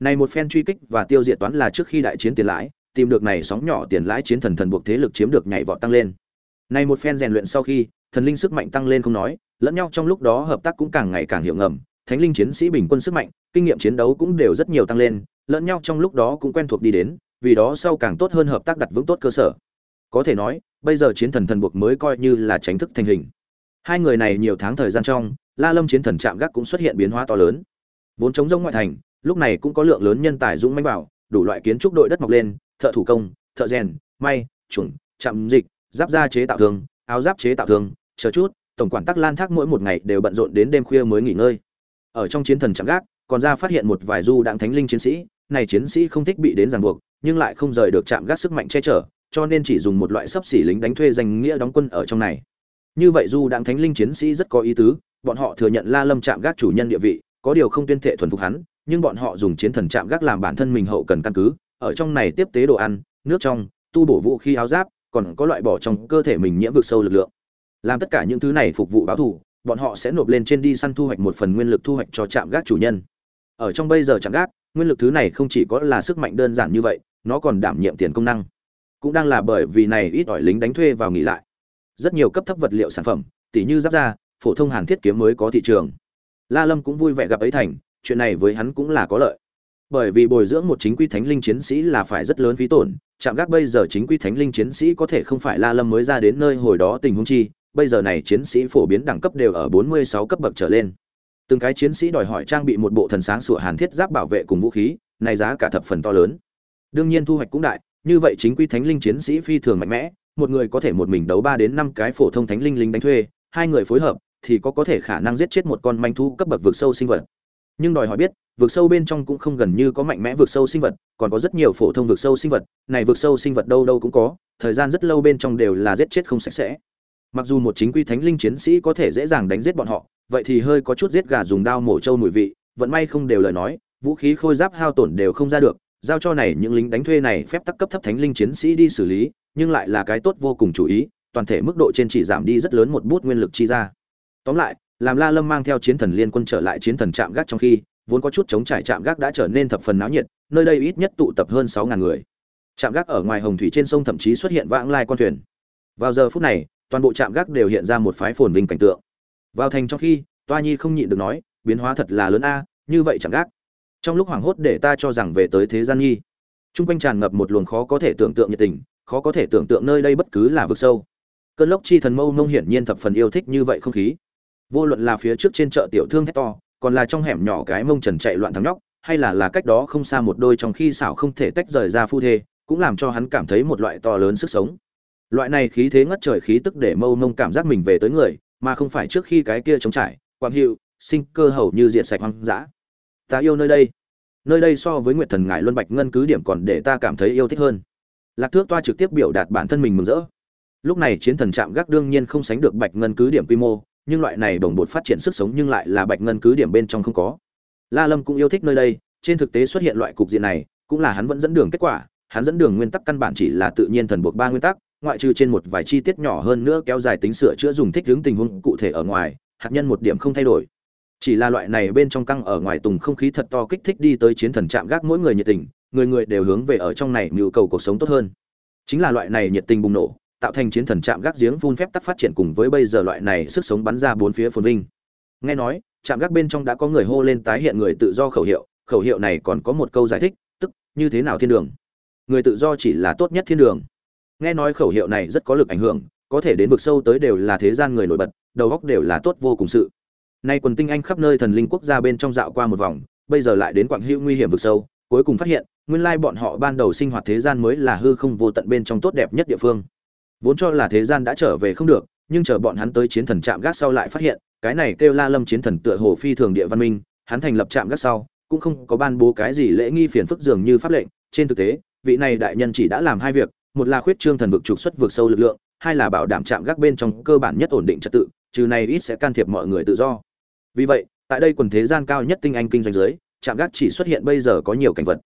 Này một phen truy kích và tiêu diệt toán là trước khi đại chiến tiền lãi, tìm được này sóng nhỏ tiền lãi chiến thần thần buộc thế lực chiếm được nhảy vọt tăng lên. Này một phen rèn luyện sau khi, thần linh sức mạnh tăng lên không nói, lẫn nhau trong lúc đó hợp tác cũng càng ngày càng hiệu ngầm, thánh linh chiến sĩ bình quân sức mạnh, kinh nghiệm chiến đấu cũng đều rất nhiều tăng lên, lẫn nhau trong lúc đó cũng quen thuộc đi đến, vì đó sau càng tốt hơn hợp tác đặt vững tốt cơ sở. Có thể nói, bây giờ chiến thần thần buộc mới coi như là tránh thức thành hình. Hai người này nhiều tháng thời gian trong, La Lâm chiến thần chạm gác cũng xuất hiện biến hóa to lớn. Vốn chống rông ngoại thành, lúc này cũng có lượng lớn nhân tài dũng mãnh bảo, đủ loại kiến trúc đội đất mọc lên, thợ thủ công, thợ rèn, may, chuẩn, chạm dịch, giáp da chế tạo thương, áo giáp chế tạo thương, chờ chút, tổng quản Tắc Lan Thác mỗi một ngày đều bận rộn đến đêm khuya mới nghỉ ngơi. Ở trong chiến thần chạm gác, còn ra phát hiện một vài du đang thánh linh chiến sĩ, này chiến sĩ không thích bị đến ràng buộc, nhưng lại không rời được chạm gác sức mạnh che chở, cho nên chỉ dùng một loại sấp xỉ lính đánh thuê danh nghĩa đóng quân ở trong này. Như vậy du đặng thánh linh chiến sĩ rất có ý tứ, bọn họ thừa nhận La Lâm chạm gác chủ nhân địa vị, có điều không tuyên thệ thuần phục hắn, nhưng bọn họ dùng chiến thần chạm gác làm bản thân mình hậu cần căn cứ, ở trong này tiếp tế đồ ăn, nước trong, tu bổ vũ khí áo giáp, còn có loại bỏ trong cơ thể mình nhiễm vực sâu lực lượng. Làm tất cả những thứ này phục vụ báo thù, bọn họ sẽ nộp lên trên đi săn thu hoạch một phần nguyên lực thu hoạch cho trạm gác chủ nhân. Ở trong bây giờ trạm gác, nguyên lực thứ này không chỉ có là sức mạnh đơn giản như vậy, nó còn đảm nhiệm tiền công năng. Cũng đang là bởi vì này ít ỏi lính đánh thuê vào nghỉ lại. Rất nhiều cấp thấp vật liệu sản phẩm, tỉ như giáp da, phổ thông hàn thiết kiếm mới có thị trường. La Lâm cũng vui vẻ gặp ấy thành, chuyện này với hắn cũng là có lợi bởi vì bồi dưỡng một chính quy thánh linh chiến sĩ là phải rất lớn phí tổn chạm gác bây giờ chính quy thánh linh chiến sĩ có thể không phải la lâm mới ra đến nơi hồi đó tình huống chi bây giờ này chiến sĩ phổ biến đẳng cấp đều ở 46 cấp bậc trở lên từng cái chiến sĩ đòi hỏi trang bị một bộ thần sáng sủa hàn thiết giáp bảo vệ cùng vũ khí này giá cả thập phần to lớn đương nhiên thu hoạch cũng đại, như vậy chính quy thánh linh chiến sĩ phi thường mạnh mẽ, một người có thể một mình đấu ba đến năm cái phổ thông thánh linh lính đánh thuê, hai người phối hợp thì có có thể khả năng giết chết một con manh thu cấp bậc vực sâu sinh vật. Nhưng đòi hỏi biết, vực sâu bên trong cũng không gần như có mạnh mẽ vực sâu sinh vật, còn có rất nhiều phổ thông vực sâu sinh vật, này vực sâu sinh vật đâu đâu cũng có, thời gian rất lâu bên trong đều là giết chết không sạch sẽ. Mặc dù một chính quy thánh linh chiến sĩ có thể dễ dàng đánh giết bọn họ, vậy thì hơi có chút giết gà dùng đao mổ trâu mùi vị, vận may không đều lời nói, vũ khí khôi giáp hao tổn đều không ra được giao cho này những lính đánh thuê này phép tắc cấp thấp thánh linh chiến sĩ đi xử lý nhưng lại là cái tốt vô cùng chú ý toàn thể mức độ trên chỉ giảm đi rất lớn một bút nguyên lực chi ra tóm lại làm La Lâm mang theo chiến thần liên quân trở lại chiến thần trạm gác trong khi, vốn có chút chống trải trạm gác đã trở nên thập phần náo nhiệt, nơi đây ít nhất tụ tập hơn 6000 người. Trạm gác ở ngoài Hồng thủy trên sông thậm chí xuất hiện vãng lai con thuyền. Vào giờ phút này, toàn bộ trạm gác đều hiện ra một phái phồn vinh cảnh tượng. Vào thành trong khi, Toa Nhi không nhịn được nói, biến hóa thật là lớn a, như vậy trạm gác trong lúc hoảng hốt để ta cho rằng về tới thế gian nghi Trung quanh tràn ngập một luồng khó có thể tưởng tượng nhiệt tình, khó có thể tưởng tượng nơi đây bất cứ là vực sâu. Cơn lốc chi thần mâu mông hiển nhiên thập phần yêu thích như vậy không khí. Vô luận là phía trước trên chợ tiểu thương thét to, còn là trong hẻm nhỏ cái mông trần chạy loạn thắng nhóc, hay là là cách đó không xa một đôi trong khi xảo không thể tách rời ra phu thê, cũng làm cho hắn cảm thấy một loại to lớn sức sống. Loại này khí thế ngất trời khí tức để mâu mông cảm giác mình về tới người, mà không phải trước khi cái kia chống trải, quang hiệu, sinh cơ hầu như diện sạch hoang dã. Ta yêu nơi đây. Nơi đây so với nguyệt thần ngải luân bạch ngân cứ điểm còn để ta cảm thấy yêu thích hơn. Lạc thước toa trực tiếp biểu đạt bản thân mình mừng rỡ. Lúc này chiến thần trạm gác đương nhiên không sánh được bạch ngân cứ điểm quy mô, nhưng loại này đồng bột phát triển sức sống nhưng lại là bạch ngân cứ điểm bên trong không có. La lâm cũng yêu thích nơi đây, trên thực tế xuất hiện loại cục diện này, cũng là hắn vẫn dẫn đường kết quả, hắn dẫn đường nguyên tắc căn bản chỉ là tự nhiên thần buộc ba nguyên tắc, ngoại trừ trên một vài chi tiết nhỏ hơn nữa kéo dài tính sửa chữa dùng thích hướng tình huống cụ thể ở ngoài, hạt nhân một điểm không thay đổi chỉ là loại này bên trong căng ở ngoài tùng không khí thật to kích thích đi tới chiến thần chạm gác mỗi người nhiệt tình, người người đều hướng về ở trong này mưu cầu cuộc sống tốt hơn. Chính là loại này nhiệt tình bùng nổ, tạo thành chiến thần chạm gác giếng phun phép tắc phát triển cùng với bây giờ loại này sức sống bắn ra bốn phía phồn vinh. Nghe nói chạm gác bên trong đã có người hô lên tái hiện người tự do khẩu hiệu khẩu hiệu này còn có một câu giải thích, tức, như thế nào thiên đường? Người tự do chỉ là tốt nhất thiên đường. Nghe nói khẩu hiệu này rất có lực ảnh hưởng, có thể đến vực sâu tới đều là thế gian người nổi bật, đầu góc đều là tốt vô cùng sự. Nay quần tinh anh khắp nơi thần linh quốc gia bên trong dạo qua một vòng, bây giờ lại đến quặng hữu nguy hiểm vực sâu, cuối cùng phát hiện, nguyên lai bọn họ ban đầu sinh hoạt thế gian mới là hư không vô tận bên trong tốt đẹp nhất địa phương. Vốn cho là thế gian đã trở về không được, nhưng chờ bọn hắn tới chiến thần trạm gác sau lại phát hiện, cái này kêu La Lâm chiến thần tựa hồ phi thường địa văn minh, hắn thành lập trạm gác sau, cũng không có ban bố cái gì lễ nghi phiền phức dường như pháp lệnh, trên thực tế, vị này đại nhân chỉ đã làm hai việc, một là khuyết trương thần vực trục xuất vực sâu lực lượng, hai là bảo đảm trạm gác bên trong cơ bản nhất ổn định trật tự, trừ này ít sẽ can thiệp mọi người tự do vì vậy, tại đây quần thế gian cao nhất tinh anh kinh doanh dưới, trạm gác chỉ xuất hiện bây giờ có nhiều cảnh vật.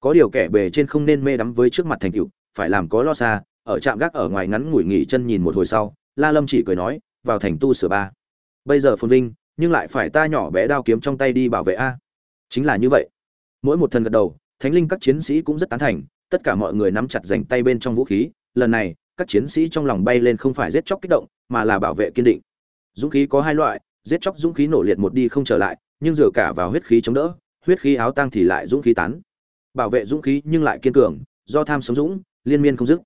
Có điều kẻ bề trên không nên mê đắm với trước mặt thành tựu, phải làm có lo xa, ở trạm gác ở ngoài ngắn ngủi nghỉ chân nhìn một hồi sau, la lâm chỉ cười nói, vào thành tu sửa ba. Bây giờ phồn vinh, nhưng lại phải ta nhỏ bé đao kiếm trong tay đi bảo vệ a. Chính là như vậy. Mỗi một thần gật đầu, thánh linh các chiến sĩ cũng rất tán thành, tất cả mọi người nắm chặt dành tay bên trong vũ khí, lần này, các chiến sĩ trong lòng bay lên không phải giết chóc kích động, mà là bảo vệ kiên định. Dũng khí có hai loại giết chóc dũng khí nổ liệt một đi không trở lại, nhưng dựa cả vào huyết khí chống đỡ, huyết khí áo tăng thì lại dũng khí tán. Bảo vệ dũng khí nhưng lại kiên cường, do tham sống dũng, liên miên không dứt.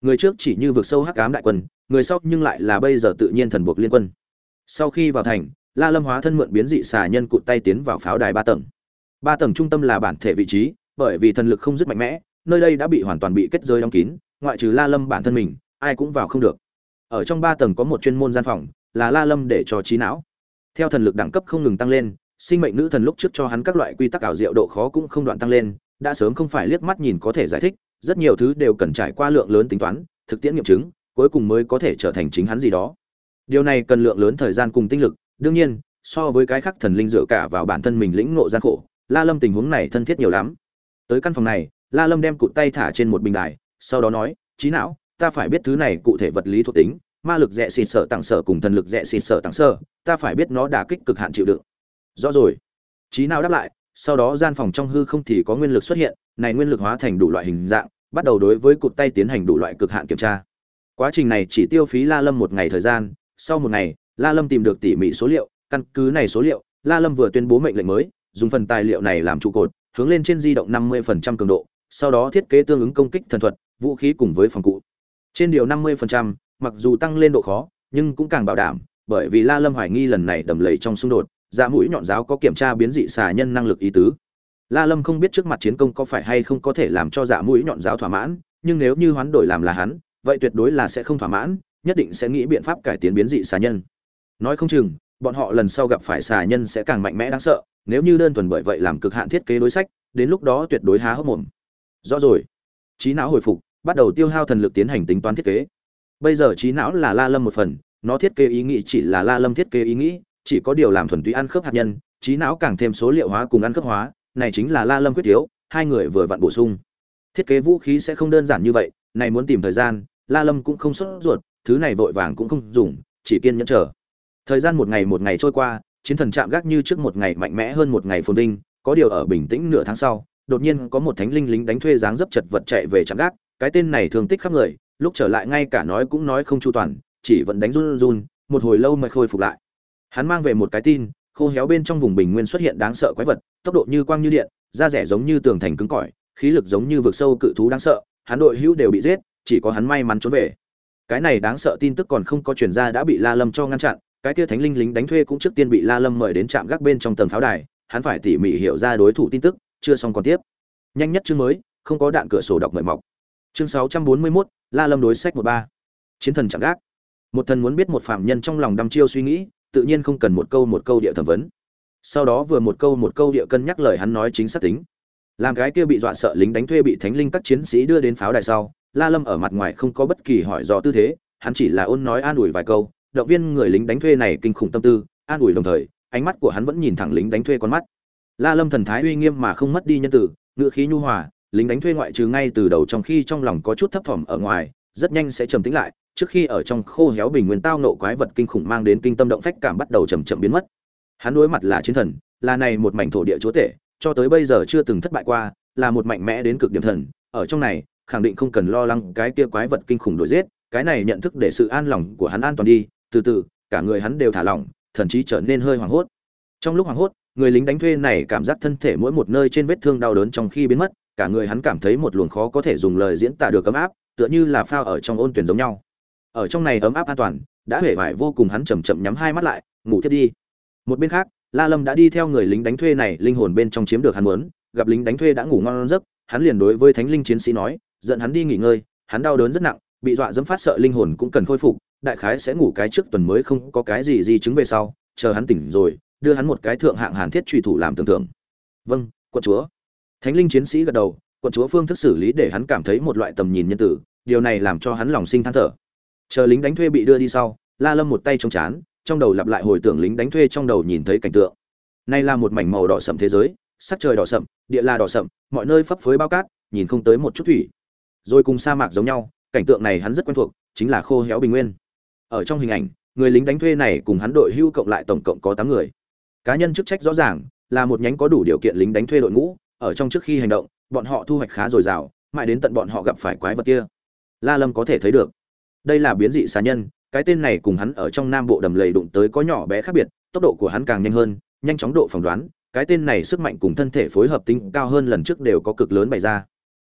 Người trước chỉ như vượt sâu hắc ám đại quân, người sau nhưng lại là bây giờ tự nhiên thần buộc liên quân. Sau khi vào thành, la lâm hóa thân mượn biến dị xà nhân cụt tay tiến vào pháo đài ba tầng. Ba tầng trung tâm là bản thể vị trí, bởi vì thần lực không dứt mạnh mẽ, nơi đây đã bị hoàn toàn bị kết rơi đóng kín, ngoại trừ la lâm bản thân mình, ai cũng vào không được. Ở trong ba tầng có một chuyên môn gian phòng, là la lâm để cho trí não theo thần lực đẳng cấp không ngừng tăng lên, sinh mệnh nữ thần lúc trước cho hắn các loại quy tắc ảo diệu độ khó cũng không đoạn tăng lên, đã sớm không phải liếc mắt nhìn có thể giải thích, rất nhiều thứ đều cần trải qua lượng lớn tính toán, thực tiễn nghiệm chứng, cuối cùng mới có thể trở thành chính hắn gì đó. Điều này cần lượng lớn thời gian cùng tinh lực, đương nhiên, so với cái khác thần linh dựa cả vào bản thân mình lĩnh ngộ gian khổ, la lâm tình huống này thân thiết nhiều lắm. Tới căn phòng này, la lâm đem cụt tay thả trên một bình đài, sau đó nói trí não, ta phải biết thứ này cụ thể vật lý thuộc tính ma lực rẽ xịt sở tặng sở cùng thần lực rẽ xịt sở tặng sở ta phải biết nó đả kích cực hạn chịu đựng. Rõ rồi. Trí nào đáp lại sau đó gian phòng trong hư không thì có nguyên lực xuất hiện này nguyên lực hóa thành đủ loại hình dạng bắt đầu đối với cụt tay tiến hành đủ loại cực hạn kiểm tra. Quá trình này chỉ tiêu phí la lâm một ngày thời gian sau một ngày la lâm tìm được tỉ mỉ số liệu căn cứ này số liệu la lâm vừa tuyên bố mệnh lệnh mới dùng phần tài liệu này làm trụ cột hướng lên trên di động 50% cường độ sau đó thiết kế tương ứng công kích thần thuật vũ khí cùng với phòng cụ. Trên điều 50%, mặc dù tăng lên độ khó, nhưng cũng càng bảo đảm, bởi vì la lâm hoài nghi lần này đầm lầy trong xung đột dạ mũi nhọn giáo có kiểm tra biến dị xà nhân năng lực ý tứ. La lâm không biết trước mặt chiến công có phải hay không có thể làm cho dạ mũi nhọn giáo thỏa mãn, nhưng nếu như hoán đổi làm là hắn, vậy tuyệt đối là sẽ không thỏa mãn, nhất định sẽ nghĩ biện pháp cải tiến biến dị xà nhân. Nói không chừng, bọn họ lần sau gặp phải xà nhân sẽ càng mạnh mẽ đáng sợ, nếu như đơn thuần bởi vậy làm cực hạn thiết kế đối sách, đến lúc đó tuyệt đối há hốc mồm. Rõ rồi. Trí não hồi phục, bắt đầu tiêu hao thần lực tiến hành tính toán thiết kế bây giờ trí não là la lâm một phần, nó thiết kế ý nghĩ chỉ là la lâm thiết kế ý nghĩ, chỉ có điều làm thuần túy ăn khớp hạt nhân, trí não càng thêm số liệu hóa cùng ăn khớp hóa, này chính là la lâm quyết thiếu hai người vừa vặn bổ sung. Thiết kế vũ khí sẽ không đơn giản như vậy, này muốn tìm thời gian, la lâm cũng không sốt ruột, thứ này vội vàng cũng không dùng, chỉ kiên nhẫn chờ. Thời gian một ngày một ngày trôi qua, chiến thần chạm gác như trước một ngày mạnh mẽ hơn một ngày phồn vinh, có điều ở bình tĩnh nửa tháng sau, đột nhiên có một thánh linh lính đánh thuê dáng dấp chật vật chạy về chạm gác, cái tên này thường tích khắp người lúc trở lại ngay cả nói cũng nói không chu toàn chỉ vẫn đánh run run một hồi lâu mới khôi phục lại. Hắn mang về một cái tin khô héo bên trong vùng bình nguyên xuất hiện đáng sợ quái vật tốc độ như quang như điện da rẻ giống như tường thành cứng cỏi khí lực giống như vực sâu cự thú đáng sợ hắn đội hữu đều bị giết chỉ có hắn may mắn trốn về. Cái này đáng sợ tin tức còn không có truyền ra đã bị la lâm cho ngăn chặn cái kia thánh linh lính đánh thuê cũng trước tiên bị la lâm mời đến trạm gác bên trong tầng pháo đài hắn phải tỉ mỉ hiểu ra đối thủ tin tức chưa xong còn tiếp. Nhanh nhất chương mới không có đạn cửa sổ đọc mời mọc. Chương 641, la lâm đối sách một ba. Chiến thần chẳng gác. Một thần muốn biết một phạm nhân trong lòng đăm chiêu suy nghĩ, tự nhiên không cần một câu một câu địa thẩm vấn. Sau đó vừa một câu một câu địa cân nhắc lời hắn nói chính xác tính. Làm cái kia bị dọa sợ lính đánh thuê bị thánh linh các chiến sĩ đưa đến pháo đài sau, la lâm ở mặt ngoài không có bất kỳ hỏi dò tư thế, hắn chỉ là ôn nói an ủi vài câu, động viên người lính đánh thuê này kinh khủng tâm tư, an ủi đồng thời, ánh mắt của hắn vẫn nhìn thẳng lính đánh thuê con mắt. La lâm thần thái uy nghiêm mà không mất đi nhân tử ngựa khí nhu hòa lính đánh thuê ngoại trừ ngay từ đầu trong khi trong lòng có chút thấp thỏm ở ngoài, rất nhanh sẽ trầm tĩnh lại, trước khi ở trong khô héo bình nguyên tao nộ quái vật kinh khủng mang đến kinh tâm động phách cảm bắt đầu chậm chậm biến mất. Hắn đối mặt là chiến thần, là này một mảnh thổ địa chúa tể, cho tới bây giờ chưa từng thất bại qua, là một mạnh mẽ đến cực điểm thần. Ở trong này, khẳng định không cần lo lắng cái kia quái vật kinh khủng đuổi giết, cái này nhận thức để sự an lòng của hắn an toàn đi. Từ từ, cả người hắn đều thả lỏng, thần chí trở nên hơi hoảng hốt. Trong lúc hoảng hốt, người lính đánh thuê này cảm giác thân thể mỗi một nơi trên vết thương đau đớn trong khi biến mất cả người hắn cảm thấy một luồng khó có thể dùng lời diễn tả được ấm áp, tựa như là phao ở trong ôn tuyển giống nhau. Ở trong này ấm áp an toàn, đã hể vải vô cùng hắn chầm chậm nhắm hai mắt lại, ngủ tiếp đi. Một bên khác, la lâm đã đi theo người lính đánh thuê này, linh hồn bên trong chiếm được hắn muốn, gặp lính đánh thuê đã ngủ ngon giấc, hắn liền đối với thánh linh chiến sĩ nói, giận hắn đi nghỉ ngơi, hắn đau đớn rất nặng, bị dọa dẫm phát sợ linh hồn cũng cần khôi phục, đại khái sẽ ngủ cái trước tuần mới không có cái gì di chứng về sau, chờ hắn tỉnh rồi, đưa hắn một cái thượng hạng hàn thiết truy thủ làm tưởng tượng. Vâng quận chúa thánh linh chiến sĩ gật đầu, quận chúa phương thức xử lý để hắn cảm thấy một loại tầm nhìn nhân tử, điều này làm cho hắn lòng sinh than thở. Chờ lính đánh thuê bị đưa đi sau, la lâm một tay trong chán, trong đầu lặp lại hồi tưởng lính đánh thuê trong đầu nhìn thấy cảnh tượng. Nay là một mảnh màu đỏ sậm thế giới, sắc trời đỏ sậm, địa là đỏ sậm, mọi nơi phấp phới bao cát, nhìn không tới một chút thủy. Rồi cùng sa mạc giống nhau, cảnh tượng này hắn rất quen thuộc, chính là khô héo bình nguyên. Ở trong hình ảnh, người lính đánh thuê này cùng hắn đội hưu cộng lại tổng cộng có tám người. Cá nhân chức trách rõ ràng là một nhánh có đủ điều kiện lính đánh thuê đội ngũ ở trong trước khi hành động, bọn họ thu hoạch khá dồi dào, mãi đến tận bọn họ gặp phải quái vật kia. La lâm có thể thấy được. Đây là biến dị xà nhân, cái tên này cùng hắn ở trong nam bộ đầm lầy đụng tới có nhỏ bé khác biệt, tốc độ của hắn càng nhanh hơn, nhanh chóng độ phỏng đoán, cái tên này sức mạnh cùng thân thể phối hợp tính cao hơn lần trước đều có cực lớn bày ra.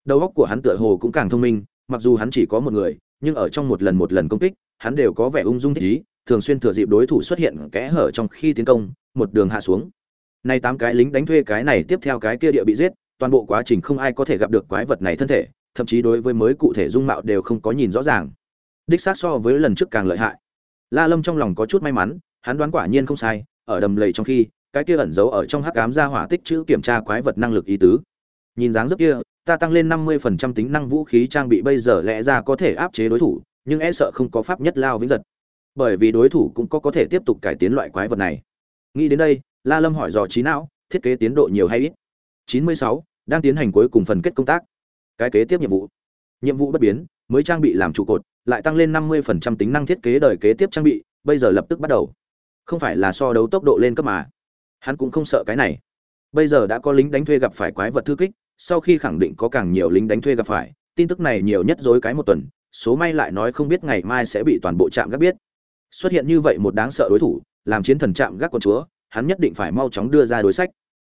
Đầu óc của hắn tựa hồ cũng càng thông minh, mặc dù hắn chỉ có một người, nhưng ở trong một lần một lần công kích, hắn đều có vẻ ung dung thích ý, thường xuyên thừa dịp đối thủ xuất hiện kẽ hở trong khi tiến công, một đường hạ xuống nay tám cái lính đánh thuê cái này tiếp theo cái kia địa bị giết, toàn bộ quá trình không ai có thể gặp được quái vật này thân thể, thậm chí đối với mới cụ thể dung mạo đều không có nhìn rõ ràng. Đích xác so với lần trước càng lợi hại. La lâm trong lòng có chút may mắn, hắn đoán quả nhiên không sai, ở đầm lầy trong khi, cái kia ẩn giấu ở trong hắc ám ra hỏa tích chữ kiểm tra quái vật năng lực ý tứ. Nhìn dáng dấp kia, ta tăng lên 50% tính năng vũ khí trang bị bây giờ lẽ ra có thể áp chế đối thủ, nhưng e sợ không có pháp nhất lao vĩnh giật. Bởi vì đối thủ cũng có có thể tiếp tục cải tiến loại quái vật này. Nghĩ đến đây la lâm hỏi dò trí não thiết kế tiến độ nhiều hay ít? 96, đang tiến hành cuối cùng phần kết công tác. Cái kế tiếp nhiệm vụ. Nhiệm vụ bất biến mới trang bị làm trụ cột lại tăng lên 50% tính năng thiết kế đời kế tiếp trang bị bây giờ lập tức bắt đầu. Không phải là so đấu tốc độ lên cấp mà. Hắn cũng không sợ cái này. Bây giờ đã có lính đánh thuê gặp phải quái vật thư kích sau khi khẳng định có càng nhiều lính đánh thuê gặp phải tin tức này nhiều nhất dối cái một tuần số may lại nói không biết ngày mai sẽ bị toàn bộ trạm gác biết. Xuất hiện như vậy một đáng sợ đối thủ làm chiến thần trạm gác con chúa hắn nhất định phải mau chóng đưa ra đối sách.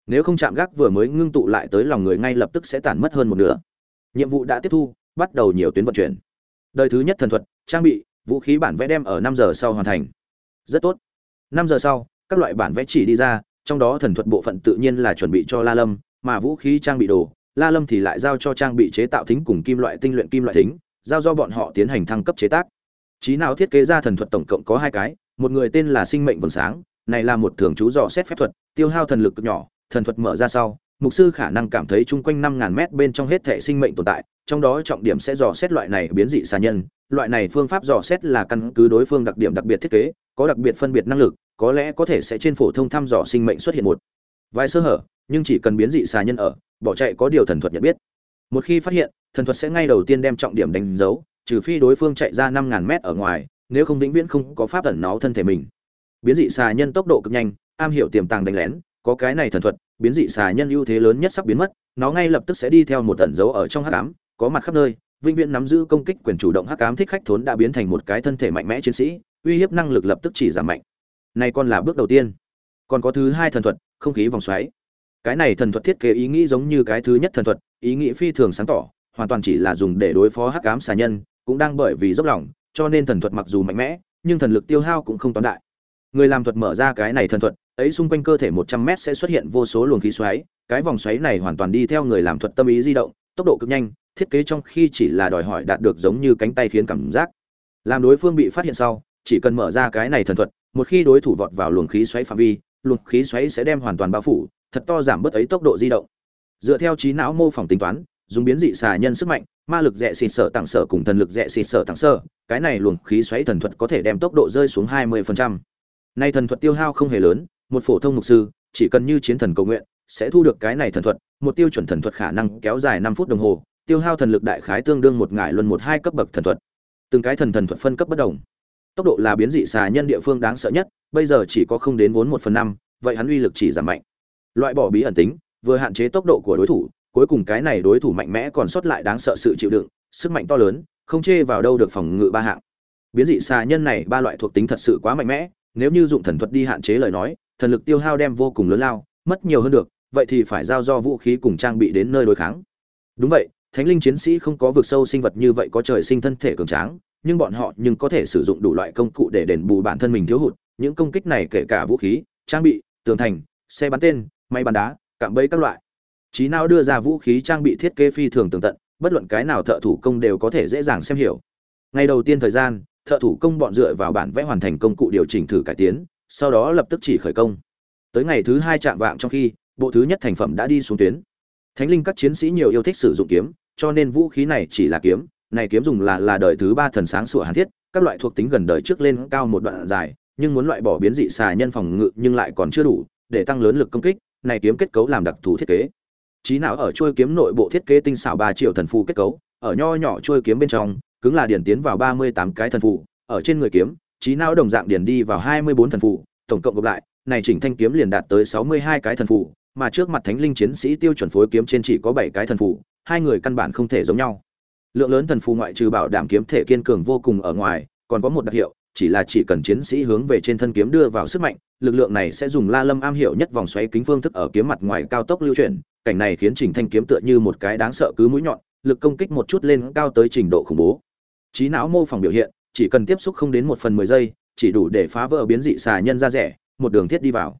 Nếu không chạm gác vừa mới ngưng tụ lại tới lòng người ngay lập tức sẽ tản mất hơn một nửa. Nhiệm vụ đã tiếp thu, bắt đầu nhiều tuyến vận chuyển. Đời thứ nhất thần thuật, trang bị, vũ khí bản vẽ đem ở năm giờ sau hoàn thành. Rất tốt. Năm giờ sau, các loại bản vẽ chỉ đi ra, trong đó thần thuật bộ phận tự nhiên là chuẩn bị cho la lâm, mà vũ khí trang bị đồ, la lâm thì lại giao cho trang bị chế tạo thính cùng kim loại tinh luyện kim loại thính, giao do bọn họ tiến hành thăng cấp chế tác. Trí nào thiết kế ra thần thuật tổng cộng có hai cái, một người tên là sinh mệnh vầng sáng này là một thường chú dò xét phép thuật, tiêu hao thần lực cực nhỏ, thần thuật mở ra sau, mục sư khả năng cảm thấy chung quanh năm ngàn mét bên trong hết thể sinh mệnh tồn tại, trong đó trọng điểm sẽ dò xét loại này biến dị xà nhân. Loại này phương pháp dò xét là căn cứ đối phương đặc điểm đặc biệt thiết kế, có đặc biệt phân biệt năng lực, có lẽ có thể sẽ trên phổ thông thăm dò sinh mệnh xuất hiện một vài sơ hở, nhưng chỉ cần biến dị xà nhân ở, bỏ chạy có điều thần thuật nhận biết. Một khi phát hiện, thần thuật sẽ ngay đầu tiên đem trọng điểm đánh dấu, trừ phi đối phương chạy ra năm ngàn mét ở ngoài, nếu không vĩnh viễn không có pháp ẩn náu thân thể mình biến dị xà nhân tốc độ cực nhanh, am hiểu tiềm tàng đánh lén, có cái này thần thuật, biến dị xà nhân ưu thế lớn nhất sắp biến mất, nó ngay lập tức sẽ đi theo một tẩn dấu ở trong hắc ám, có mặt khắp nơi, vĩnh viễn nắm giữ công kích quyền chủ động hắc ám thích khách thốn đã biến thành một cái thân thể mạnh mẽ chiến sĩ, uy hiếp năng lực lập tức chỉ giảm mạnh. Này còn là bước đầu tiên. Còn có thứ hai thần thuật, không khí vòng xoáy. Cái này thần thuật thiết kế ý nghĩ giống như cái thứ nhất thần thuật, ý nghĩ phi thường sáng tỏ, hoàn toàn chỉ là dùng để đối phó hắc ám xà nhân, cũng đang bởi vì dốc lòng, cho nên thần thuật mặc dù mạnh mẽ, nhưng thần lực tiêu hao cũng không toán đại người làm thuật mở ra cái này thần thuật, ấy xung quanh cơ thể một trăm mét sẽ xuất hiện vô số luồng khí xoáy, cái vòng xoáy này hoàn toàn đi theo người làm thuật tâm ý di động, tốc độ cực nhanh, thiết kế trong khi chỉ là đòi hỏi đạt được giống như cánh tay khiến cảm giác làm đối phương bị phát hiện sau, chỉ cần mở ra cái này thần thuật, một khi đối thủ vọt vào luồng khí xoáy phạm vi, luồng khí xoáy sẽ đem hoàn toàn bao phủ, thật to giảm bớt ấy tốc độ di động dựa theo trí não mô phỏng tính toán, dùng biến dị xà nhân sức mạnh, ma lực rẽ xịt sở tặng sở cùng thần lực rẽ xịt sở tặng sở, cái này luồng khí xoáy thần thuật có thể đem tốc độ rơi xuống 20%. Nay thần thuật tiêu hao không hề lớn, một phổ thông mục sư chỉ cần như chiến thần cầu nguyện sẽ thu được cái này thần thuật, một tiêu chuẩn thần thuật khả năng kéo dài 5 phút đồng hồ, tiêu hao thần lực đại khái tương đương một ngải luân một hai cấp bậc thần thuật. Từng cái thần thần thuật phân cấp bất đồng. Tốc độ là biến dị xà nhân địa phương đáng sợ nhất, bây giờ chỉ có không đến 4 1 phần 5, vậy hắn uy lực chỉ giảm mạnh. Loại bỏ bí ẩn tính, vừa hạn chế tốc độ của đối thủ, cuối cùng cái này đối thủ mạnh mẽ còn sót lại đáng sợ sự chịu đựng, sức mạnh to lớn, không chê vào đâu được phòng ngự ba hạng. Biến dị xà nhân này ba loại thuộc tính thật sự quá mạnh mẽ, nếu như dụng thần thuật đi hạn chế lời nói, thần lực tiêu hao đem vô cùng lớn lao, mất nhiều hơn được, vậy thì phải giao do vũ khí cùng trang bị đến nơi đối kháng. Đúng vậy, thánh linh chiến sĩ không có vực sâu sinh vật như vậy có trời sinh thân thể cường tráng, nhưng bọn họ nhưng có thể sử dụng đủ loại công cụ để đền bù bản thân mình thiếu hụt, những công kích này kể cả vũ khí, trang bị, tường thành, xe bắn tên, máy bắn đá, cạm bẫy các loại. Trí não đưa ra vũ khí trang bị thiết kế phi thường tường tận bất luận cái nào thợ thủ công đều có thể dễ dàng xem hiểu. Ngày đầu tiên thời gian thợ thủ công bọn dựa vào bản vẽ hoàn thành công cụ điều chỉnh thử cải tiến, sau đó lập tức chỉ khởi công. Tới ngày thứ hai chạm vạng trong khi, bộ thứ nhất thành phẩm đã đi xuống tuyến. Thánh linh các chiến sĩ nhiều yêu thích sử dụng kiếm, cho nên vũ khí này chỉ là kiếm, này kiếm dùng là là đời thứ ba thần sáng sủa hàn thiết, các loại thuộc tính gần đời trước lên cao một đoạn dài, nhưng muốn loại bỏ biến dị xà nhân phòng ngự nhưng lại còn chưa đủ, để tăng lớn lực công kích, này kiếm kết cấu làm đặc thù thiết kế. Trí não ở chuôi kiếm nội bộ thiết kế tinh xảo ba triệu thần phù kết cấu, ở nho nhỏ chuôi kiếm bên trong cứng là điển tiến vào ba mươi tám cái thần phụ, ở trên người kiếm trí não đồng dạng điển đi vào hai mươi bốn thần phụ, tổng cộng gộp lại này chỉnh thanh kiếm liền đạt tới sáu mươi hai cái thần phụ, mà trước mặt thánh linh chiến sĩ tiêu chuẩn phối kiếm trên chỉ có bảy cái thần phụ, hai người căn bản không thể giống nhau lượng lớn thần phụ ngoại trừ bảo đảm kiếm thể kiên cường vô cùng ở ngoài còn có một đặc hiệu chỉ là chỉ cần chiến sĩ hướng về trên thân kiếm đưa vào sức mạnh lực lượng này sẽ dùng la lâm am hiểu nhất vòng xoáy kính phương thức ở kiếm mặt ngoài cao tốc lưu chuyển cảnh này khiến Trình Thanh kiếm tựa như một cái đáng sợ cứ mũi nhọn, lực công kích một chút lên cao tới trình độ khủng bố. Trí não mô phỏng biểu hiện, chỉ cần tiếp xúc không đến một phần mười giây, chỉ đủ để phá vỡ biến dị xà nhân ra rẻ, một đường thiết đi vào.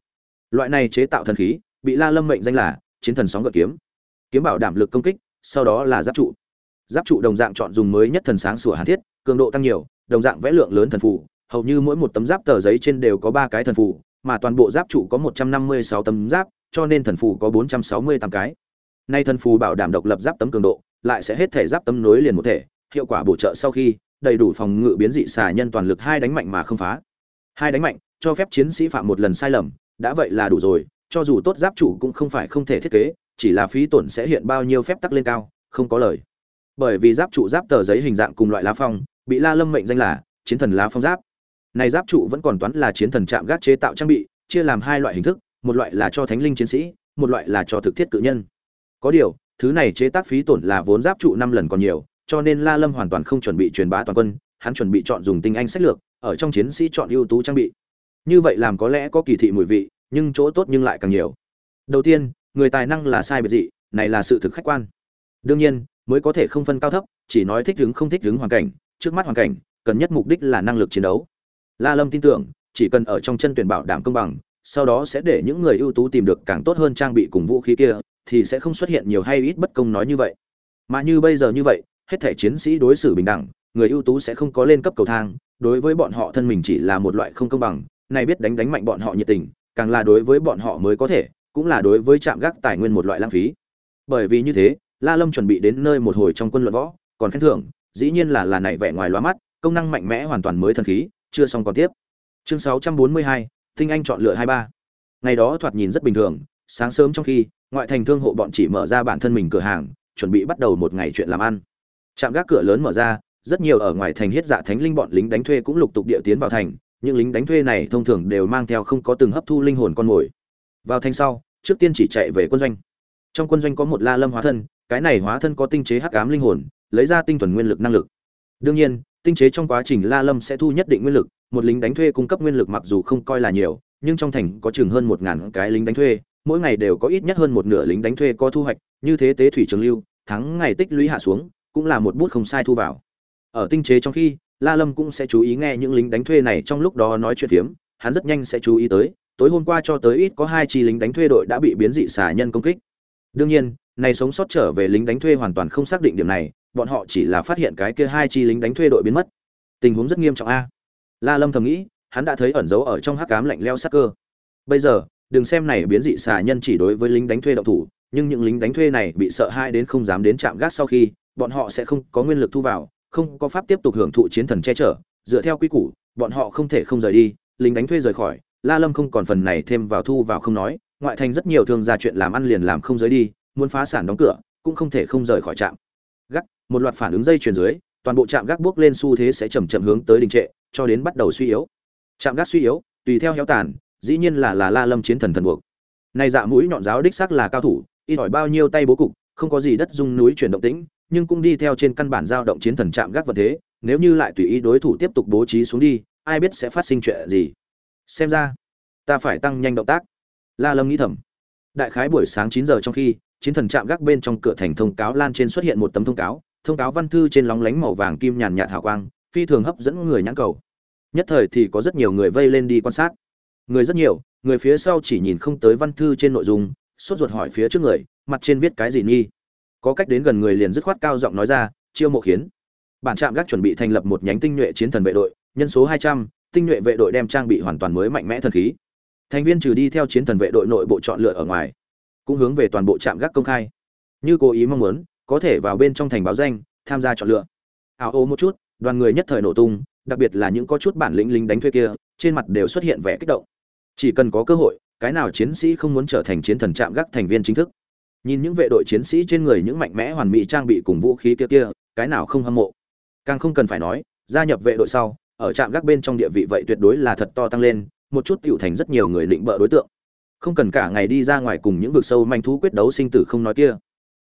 Loại này chế tạo thần khí, bị La Lâm mệnh danh là Chiến thần sóng gợn kiếm. Kiếm bảo đảm lực công kích, sau đó là giáp trụ. Giáp trụ đồng dạng chọn dùng mới nhất thần sáng sủa hàn thiết, cường độ tăng nhiều, đồng dạng vẽ lượng lớn thần phù, hầu như mỗi một tấm giáp tờ giấy trên đều có ba cái thần phù, mà toàn bộ giáp trụ có một trăm năm mươi sáu tấm giáp, cho nên thần phù có 468 cái. Nay thần phù bảo đảm độc lập giáp tấm cường độ, lại sẽ hết thể giáp tấm nối liền một thể, hiệu quả bổ trợ sau khi, đầy đủ phòng ngự biến dị xà nhân toàn lực hai đánh mạnh mà không phá. Hai đánh mạnh, cho phép chiến sĩ phạm một lần sai lầm, đã vậy là đủ rồi, cho dù tốt giáp chủ cũng không phải không thể thiết kế, chỉ là phí tổn sẽ hiện bao nhiêu phép tắc lên cao, không có lời. Bởi vì giáp trụ giáp tờ giấy hình dạng cùng loại lá phong, bị La Lâm mệnh danh là chiến thần lá phong giáp. Này giáp trụ vẫn còn toán là chiến thần chạm gác chế tạo trang bị, chia làm hai loại hình thức, một loại là cho thánh linh chiến sĩ một loại là cho thực thiết cự nhân có điều thứ này chế tác phí tổn là vốn giáp trụ năm lần còn nhiều cho nên la lâm hoàn toàn không chuẩn bị truyền bá toàn quân, hắn chuẩn bị chọn dùng tinh anh sách lược, ở trong chiến sĩ chọn ưu tú trang bị. Như vậy làm có lẽ có kỳ thị mùi vị, nhưng chỗ tốt nhưng lại càng nhiều. Đầu tiên, người tài năng là sai biệt dị, này là sự thực khách quan. Đương nhiên, mới có thể không phân cao thấp, chỉ nói thích ứng không thích ứng hoàn cảnh, trước mắt hoàn cảnh, cần nhất mục đích là năng lực chiến đấu. La lâm tin tưởng, chỉ cần ở trong chân tuyển bảo đảm công bằng, sau đó sẽ để những người ưu tú tìm được càng tốt hơn trang bị cùng vũ khí kia, thì sẽ không xuất hiện nhiều hay ít bất công nói như vậy. Mà như bây giờ như vậy hết thể chiến sĩ đối xử bình đẳng người ưu tú sẽ không có lên cấp cầu thang đối với bọn họ thân mình chỉ là một loại không công bằng này biết đánh đánh mạnh bọn họ nhiệt tình càng là đối với bọn họ mới có thể cũng là đối với trạm gác tài nguyên một loại lãng phí. Bởi vì như thế la lâm chuẩn bị đến nơi một hồi trong quân luận võ còn khen thưởng dĩ nhiên là là này vẻ ngoài loa mắt công năng mạnh mẽ hoàn toàn mới thần khí chưa xong còn tiếp. Chương 642, tinh anh chọn lựa hai ba. Ngày đó thoạt nhìn rất bình thường sáng sớm trong khi ngoại thành thương hộ bọn chỉ mở ra bản thân mình cửa hàng chuẩn bị bắt đầu một ngày chuyện làm ăn trạm gác cửa lớn mở ra, rất nhiều ở ngoài thành hiết dạ thánh linh bọn lính đánh thuê cũng lục tục địa tiến vào thành, những lính đánh thuê này thông thường đều mang theo không có từng hấp thu linh hồn con mồi. Vào thành sau, trước tiên chỉ chạy về quân doanh. Trong quân doanh có một la lâm hóa thân, cái này hóa thân có tinh chế hắc ám linh hồn, lấy ra tinh thuần nguyên lực năng lực. Đương nhiên, tinh chế trong quá trình la lâm sẽ thu nhất định nguyên lực, một lính đánh thuê cung cấp nguyên lực mặc dù không coi là nhiều, nhưng trong thành có chừng hơn một ngàn cái lính đánh thuê, mỗi ngày đều có ít nhất hơn một nửa lính đánh thuê có thu hoạch, như thế tế thủy trường lưu, thắng ngày tích lũy hạ xuống cũng là một bút không sai thu vào. Ở tinh chế trong khi, la lâm cũng sẽ chú ý nghe những lính đánh thuê này trong lúc đó nói chuyện phiếm, hắn rất nhanh sẽ chú ý tới, tối hôm qua cho tới ít có hai chi lính đánh thuê đội đã bị biến dị xà nhân công kích. Đương nhiên, này sống sót trở về lính đánh thuê hoàn toàn không xác định điểm này, bọn họ chỉ là phát hiện cái kia hai chi lính đánh thuê đội biến mất. Tình huống rất nghiêm trọng a. La lâm thầm nghĩ, hắn đã thấy ẩn giấu ở trong hắc cám lạnh leo sắc cơ. Bây giờ, đừng xem này biến dị xà nhân chỉ đối với lính đánh thuê động thủ, nhưng những lính đánh thuê này bị sợ hai đến không dám đến chạm gác sau khi bọn họ sẽ không có nguyên lực thu vào, không có pháp tiếp tục hưởng thụ chiến thần che chở, dựa theo quy củ, bọn họ không thể không rời đi, lính đánh thuê rời khỏi, la lâm không còn phần này thêm vào thu vào không nói, ngoại thành rất nhiều thương gia chuyện làm ăn liền làm không rời đi, muốn phá sản đóng cửa, cũng không thể không rời khỏi trạm. Gác, một loạt phản ứng dây chuyền dưới, toàn bộ trạm gác bước lên xu thế sẽ chậm chậm hướng tới đình trệ, cho đến bắt đầu suy yếu. Trạm gác suy yếu, tùy theo héo tàn, dĩ nhiên là là la lâm chiến thần thần buộc. Này dạ mũi nhọn giáo đích xác là cao thủ, ít đòi bao nhiêu tay bố cục, không có gì đất dung núi chuyển động tĩnh nhưng cũng đi theo trên căn bản giao động chiến thần chạm gác vật thế, nếu như lại tùy ý đối thủ tiếp tục bố trí xuống đi, ai biết sẽ phát sinh chuyện gì. Xem ra, ta phải tăng nhanh động tác. La lâm nghĩ thầm. Đại khái buổi sáng chín giờ trong khi, chiến thần chạm gác bên trong cửa thành thông cáo lan trên xuất hiện một tấm thông cáo thông cáo văn thư trên lóng lánh màu vàng kim nhàn nhạt hào quang, phi thường hấp dẫn người nhãn cầu. Nhất thời thì có rất nhiều người vây lên đi quan sát. Người rất nhiều, người phía sau chỉ nhìn không tới văn thư trên nội dung, sốt ruột hỏi phía trước người, mặt trên viết cái gì nghi có cách đến gần người liền dứt khoát cao giọng nói ra, chiêu mộ khiến. Bản trạm gác chuẩn bị thành lập một nhánh tinh nhuệ chiến thần vệ đội, nhân số hai trăm, tinh nhuệ vệ đội đem trang bị hoàn toàn mới mạnh mẽ thần khí. Thành viên trừ đi theo chiến thần vệ đội nội bộ chọn lựa ở ngoài, cũng hướng về toàn bộ trạm gác công khai. Như cố ý mong muốn, có thể vào bên trong thành báo danh, tham gia chọn lựa. Ảo ô một chút, đoàn người nhất thời nổ tung, đặc biệt là những có chút bản lĩnh lính đánh thuê kia, trên mặt đều xuất hiện vẻ kích động. Chỉ cần có cơ hội, cái nào chiến sĩ không muốn trở thành chiến thần trạm gác thành viên chính thức? Nhìn những vệ đội chiến sĩ trên người những mạnh mẽ hoàn mỹ trang bị cùng vũ khí kia kia, cái nào không hâm mộ? Càng không cần phải nói, gia nhập vệ đội sau, ở trạm gác bên trong địa vị vậy tuyệt đối là thật to tăng lên, một chút tựu thành rất nhiều người định bợ đối tượng. Không cần cả ngày đi ra ngoài cùng những vực sâu manh thú quyết đấu sinh tử không nói kia.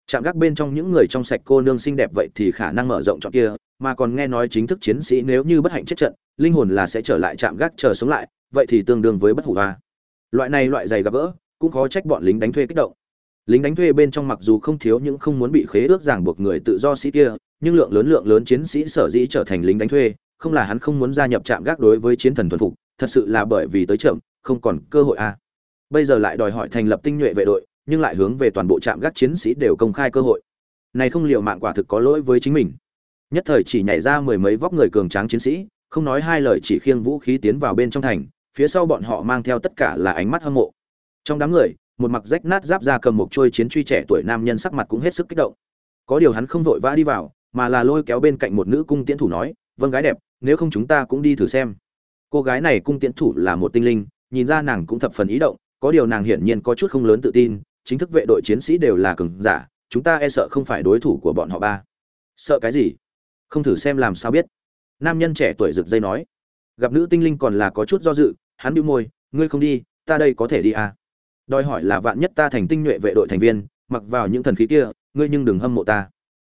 Chạm gác bên trong những người trong sạch cô nương xinh đẹp vậy thì khả năng mở rộng chọn kia, mà còn nghe nói chính thức chiến sĩ nếu như bất hạnh chết trận, linh hồn là sẽ trở lại chạm gác chờ sống lại, vậy thì tương đương với bất hủ hoa. Loại này loại giày gặp gỡ, cũng khó trách bọn lính đánh thuê kích động lính đánh thuê bên trong mặc dù không thiếu những không muốn bị khế ước ràng buộc người tự do sĩ kia, nhưng lượng lớn lượng lớn chiến sĩ sở dĩ trở thành lính đánh thuê, không là hắn không muốn gia nhập trạm gác đối với chiến thần thuần phục, thật sự là bởi vì tới chậm không còn cơ hội a à. bây giờ lại đòi hỏi thành lập tinh nhuệ vệ đội, nhưng lại hướng về toàn bộ trạm gác chiến sĩ đều công khai cơ hội. Này không liệu mạng quả thực có lỗi với chính mình. Nhất thời chỉ nhảy ra mười mấy vóc người cường tráng chiến sĩ, không nói hai lời chỉ khiêng vũ khí tiến vào bên trong thành, phía sau bọn họ mang theo tất cả là ánh mắt hâm mộ. Trong đám người một mặc rách nát giáp ra cầm một trôi chiến truy trẻ tuổi nam nhân sắc mặt cũng hết sức kích động. Có điều hắn không vội vã đi vào, mà là lôi kéo bên cạnh một nữ cung tiễn thủ nói vâng gái đẹp, nếu không chúng ta cũng đi thử xem. Cô gái này cung tiễn thủ là một tinh linh, nhìn ra nàng cũng thập phần ý động, có điều nàng hiển nhiên có chút không lớn tự tin, chính thức vệ đội chiến sĩ đều là cường giả, chúng ta e sợ không phải đối thủ của bọn họ ba. Sợ cái gì? Không thử xem làm sao biết. Nam nhân trẻ tuổi rực dây nói. Gặp nữ tinh linh còn là có chút do dự, hắn bĩu môi, ngươi không đi, ta đây có thể đi à? Đòi hỏi là vạn nhất ta thành tinh nhuệ vệ đội thành viên, mặc vào những thần khí kia, ngươi nhưng đừng hâm mộ ta.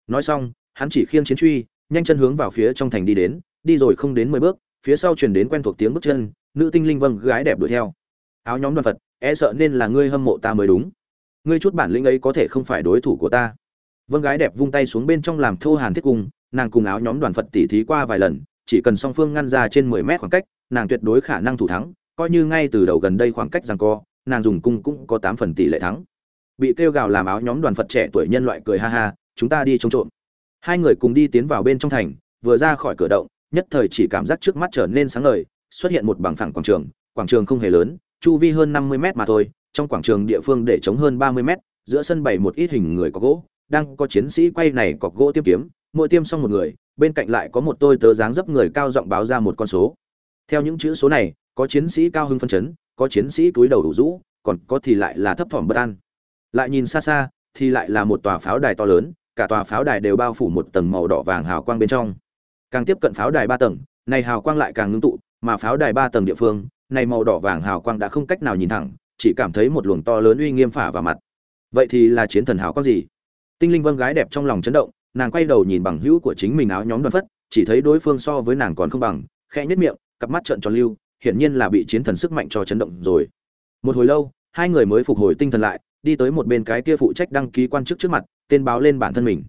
Nói xong, hắn chỉ khiêng chiến truy, nhanh chân hướng vào phía trong thành đi đến, đi rồi không đến mười bước, phía sau truyền đến quen thuộc tiếng bước chân, nữ tinh linh vâng gái đẹp đuổi theo. Áo nhóm đoàn phật e sợ nên là ngươi hâm mộ ta mới đúng. Ngươi chút bản lĩnh ấy có thể không phải đối thủ của ta. Vâng gái đẹp vung tay xuống bên trong làm thô hàn thiết cung, nàng cùng áo nhóm đoàn phật tỉ thí qua vài lần, chỉ cần song phương ngăn ra trên mười mét khoảng cách, nàng tuyệt đối khả năng thủ thắng, coi như ngay từ đầu gần đây khoảng cách rằng co nàng dùng cung cũng có tám phần tỷ lệ thắng. Bị kêu gào làm áo nhóm đoàn phật trẻ tuổi nhân loại cười ha ha, chúng ta đi trông trộm. Hai người cùng đi tiến vào bên trong thành, vừa ra khỏi cửa động, nhất thời chỉ cảm giác trước mắt trở nên sáng ngời, xuất hiện một bằng phẳng quảng trường quảng trường không hề lớn, chu vi hơn năm mươi mét mà thôi, trong quảng trường địa phương để chống hơn ba mươi mét, giữa sân bày một ít hình người có gỗ, đang có chiến sĩ quay này cọc gỗ tiêm kiếm, mỗi tiêm xong một người, bên cạnh lại có một tôi tớ dáng dấp người cao giọng báo ra một con số. Theo những chữ số này, có chiến sĩ cao hưng phân chấn có chiến sĩ túi đầu đủ rũ, còn có thì lại là thấp thỏm bất an. Lại nhìn xa xa, thì lại là một tòa pháo đài to lớn, cả tòa pháo đài đều bao phủ một tầng màu đỏ vàng hào quang bên trong. Càng tiếp cận pháo đài ba tầng, này hào quang lại càng ngưng tụ, mà pháo đài ba tầng địa phương, này màu đỏ vàng hào quang đã không cách nào nhìn thẳng, chỉ cảm thấy một luồng to lớn uy nghiêm phả vào mặt. Vậy thì là chiến thần hào quang gì? Tinh linh vâng gái đẹp trong lòng chấn động, nàng quay đầu nhìn bằng hữu của chính mình áo nhóm đoàn phất, chỉ thấy đối phương so với nàng còn không bằng, khẽ nhất miệng, cặp mắt trợn tròn lưu hiển nhiên là bị chiến thần sức mạnh cho chấn động rồi. Một hồi lâu, hai người mới phục hồi tinh thần lại, đi tới một bên cái kia phụ trách đăng ký quan chức trước mặt, tên báo lên bản thân mình.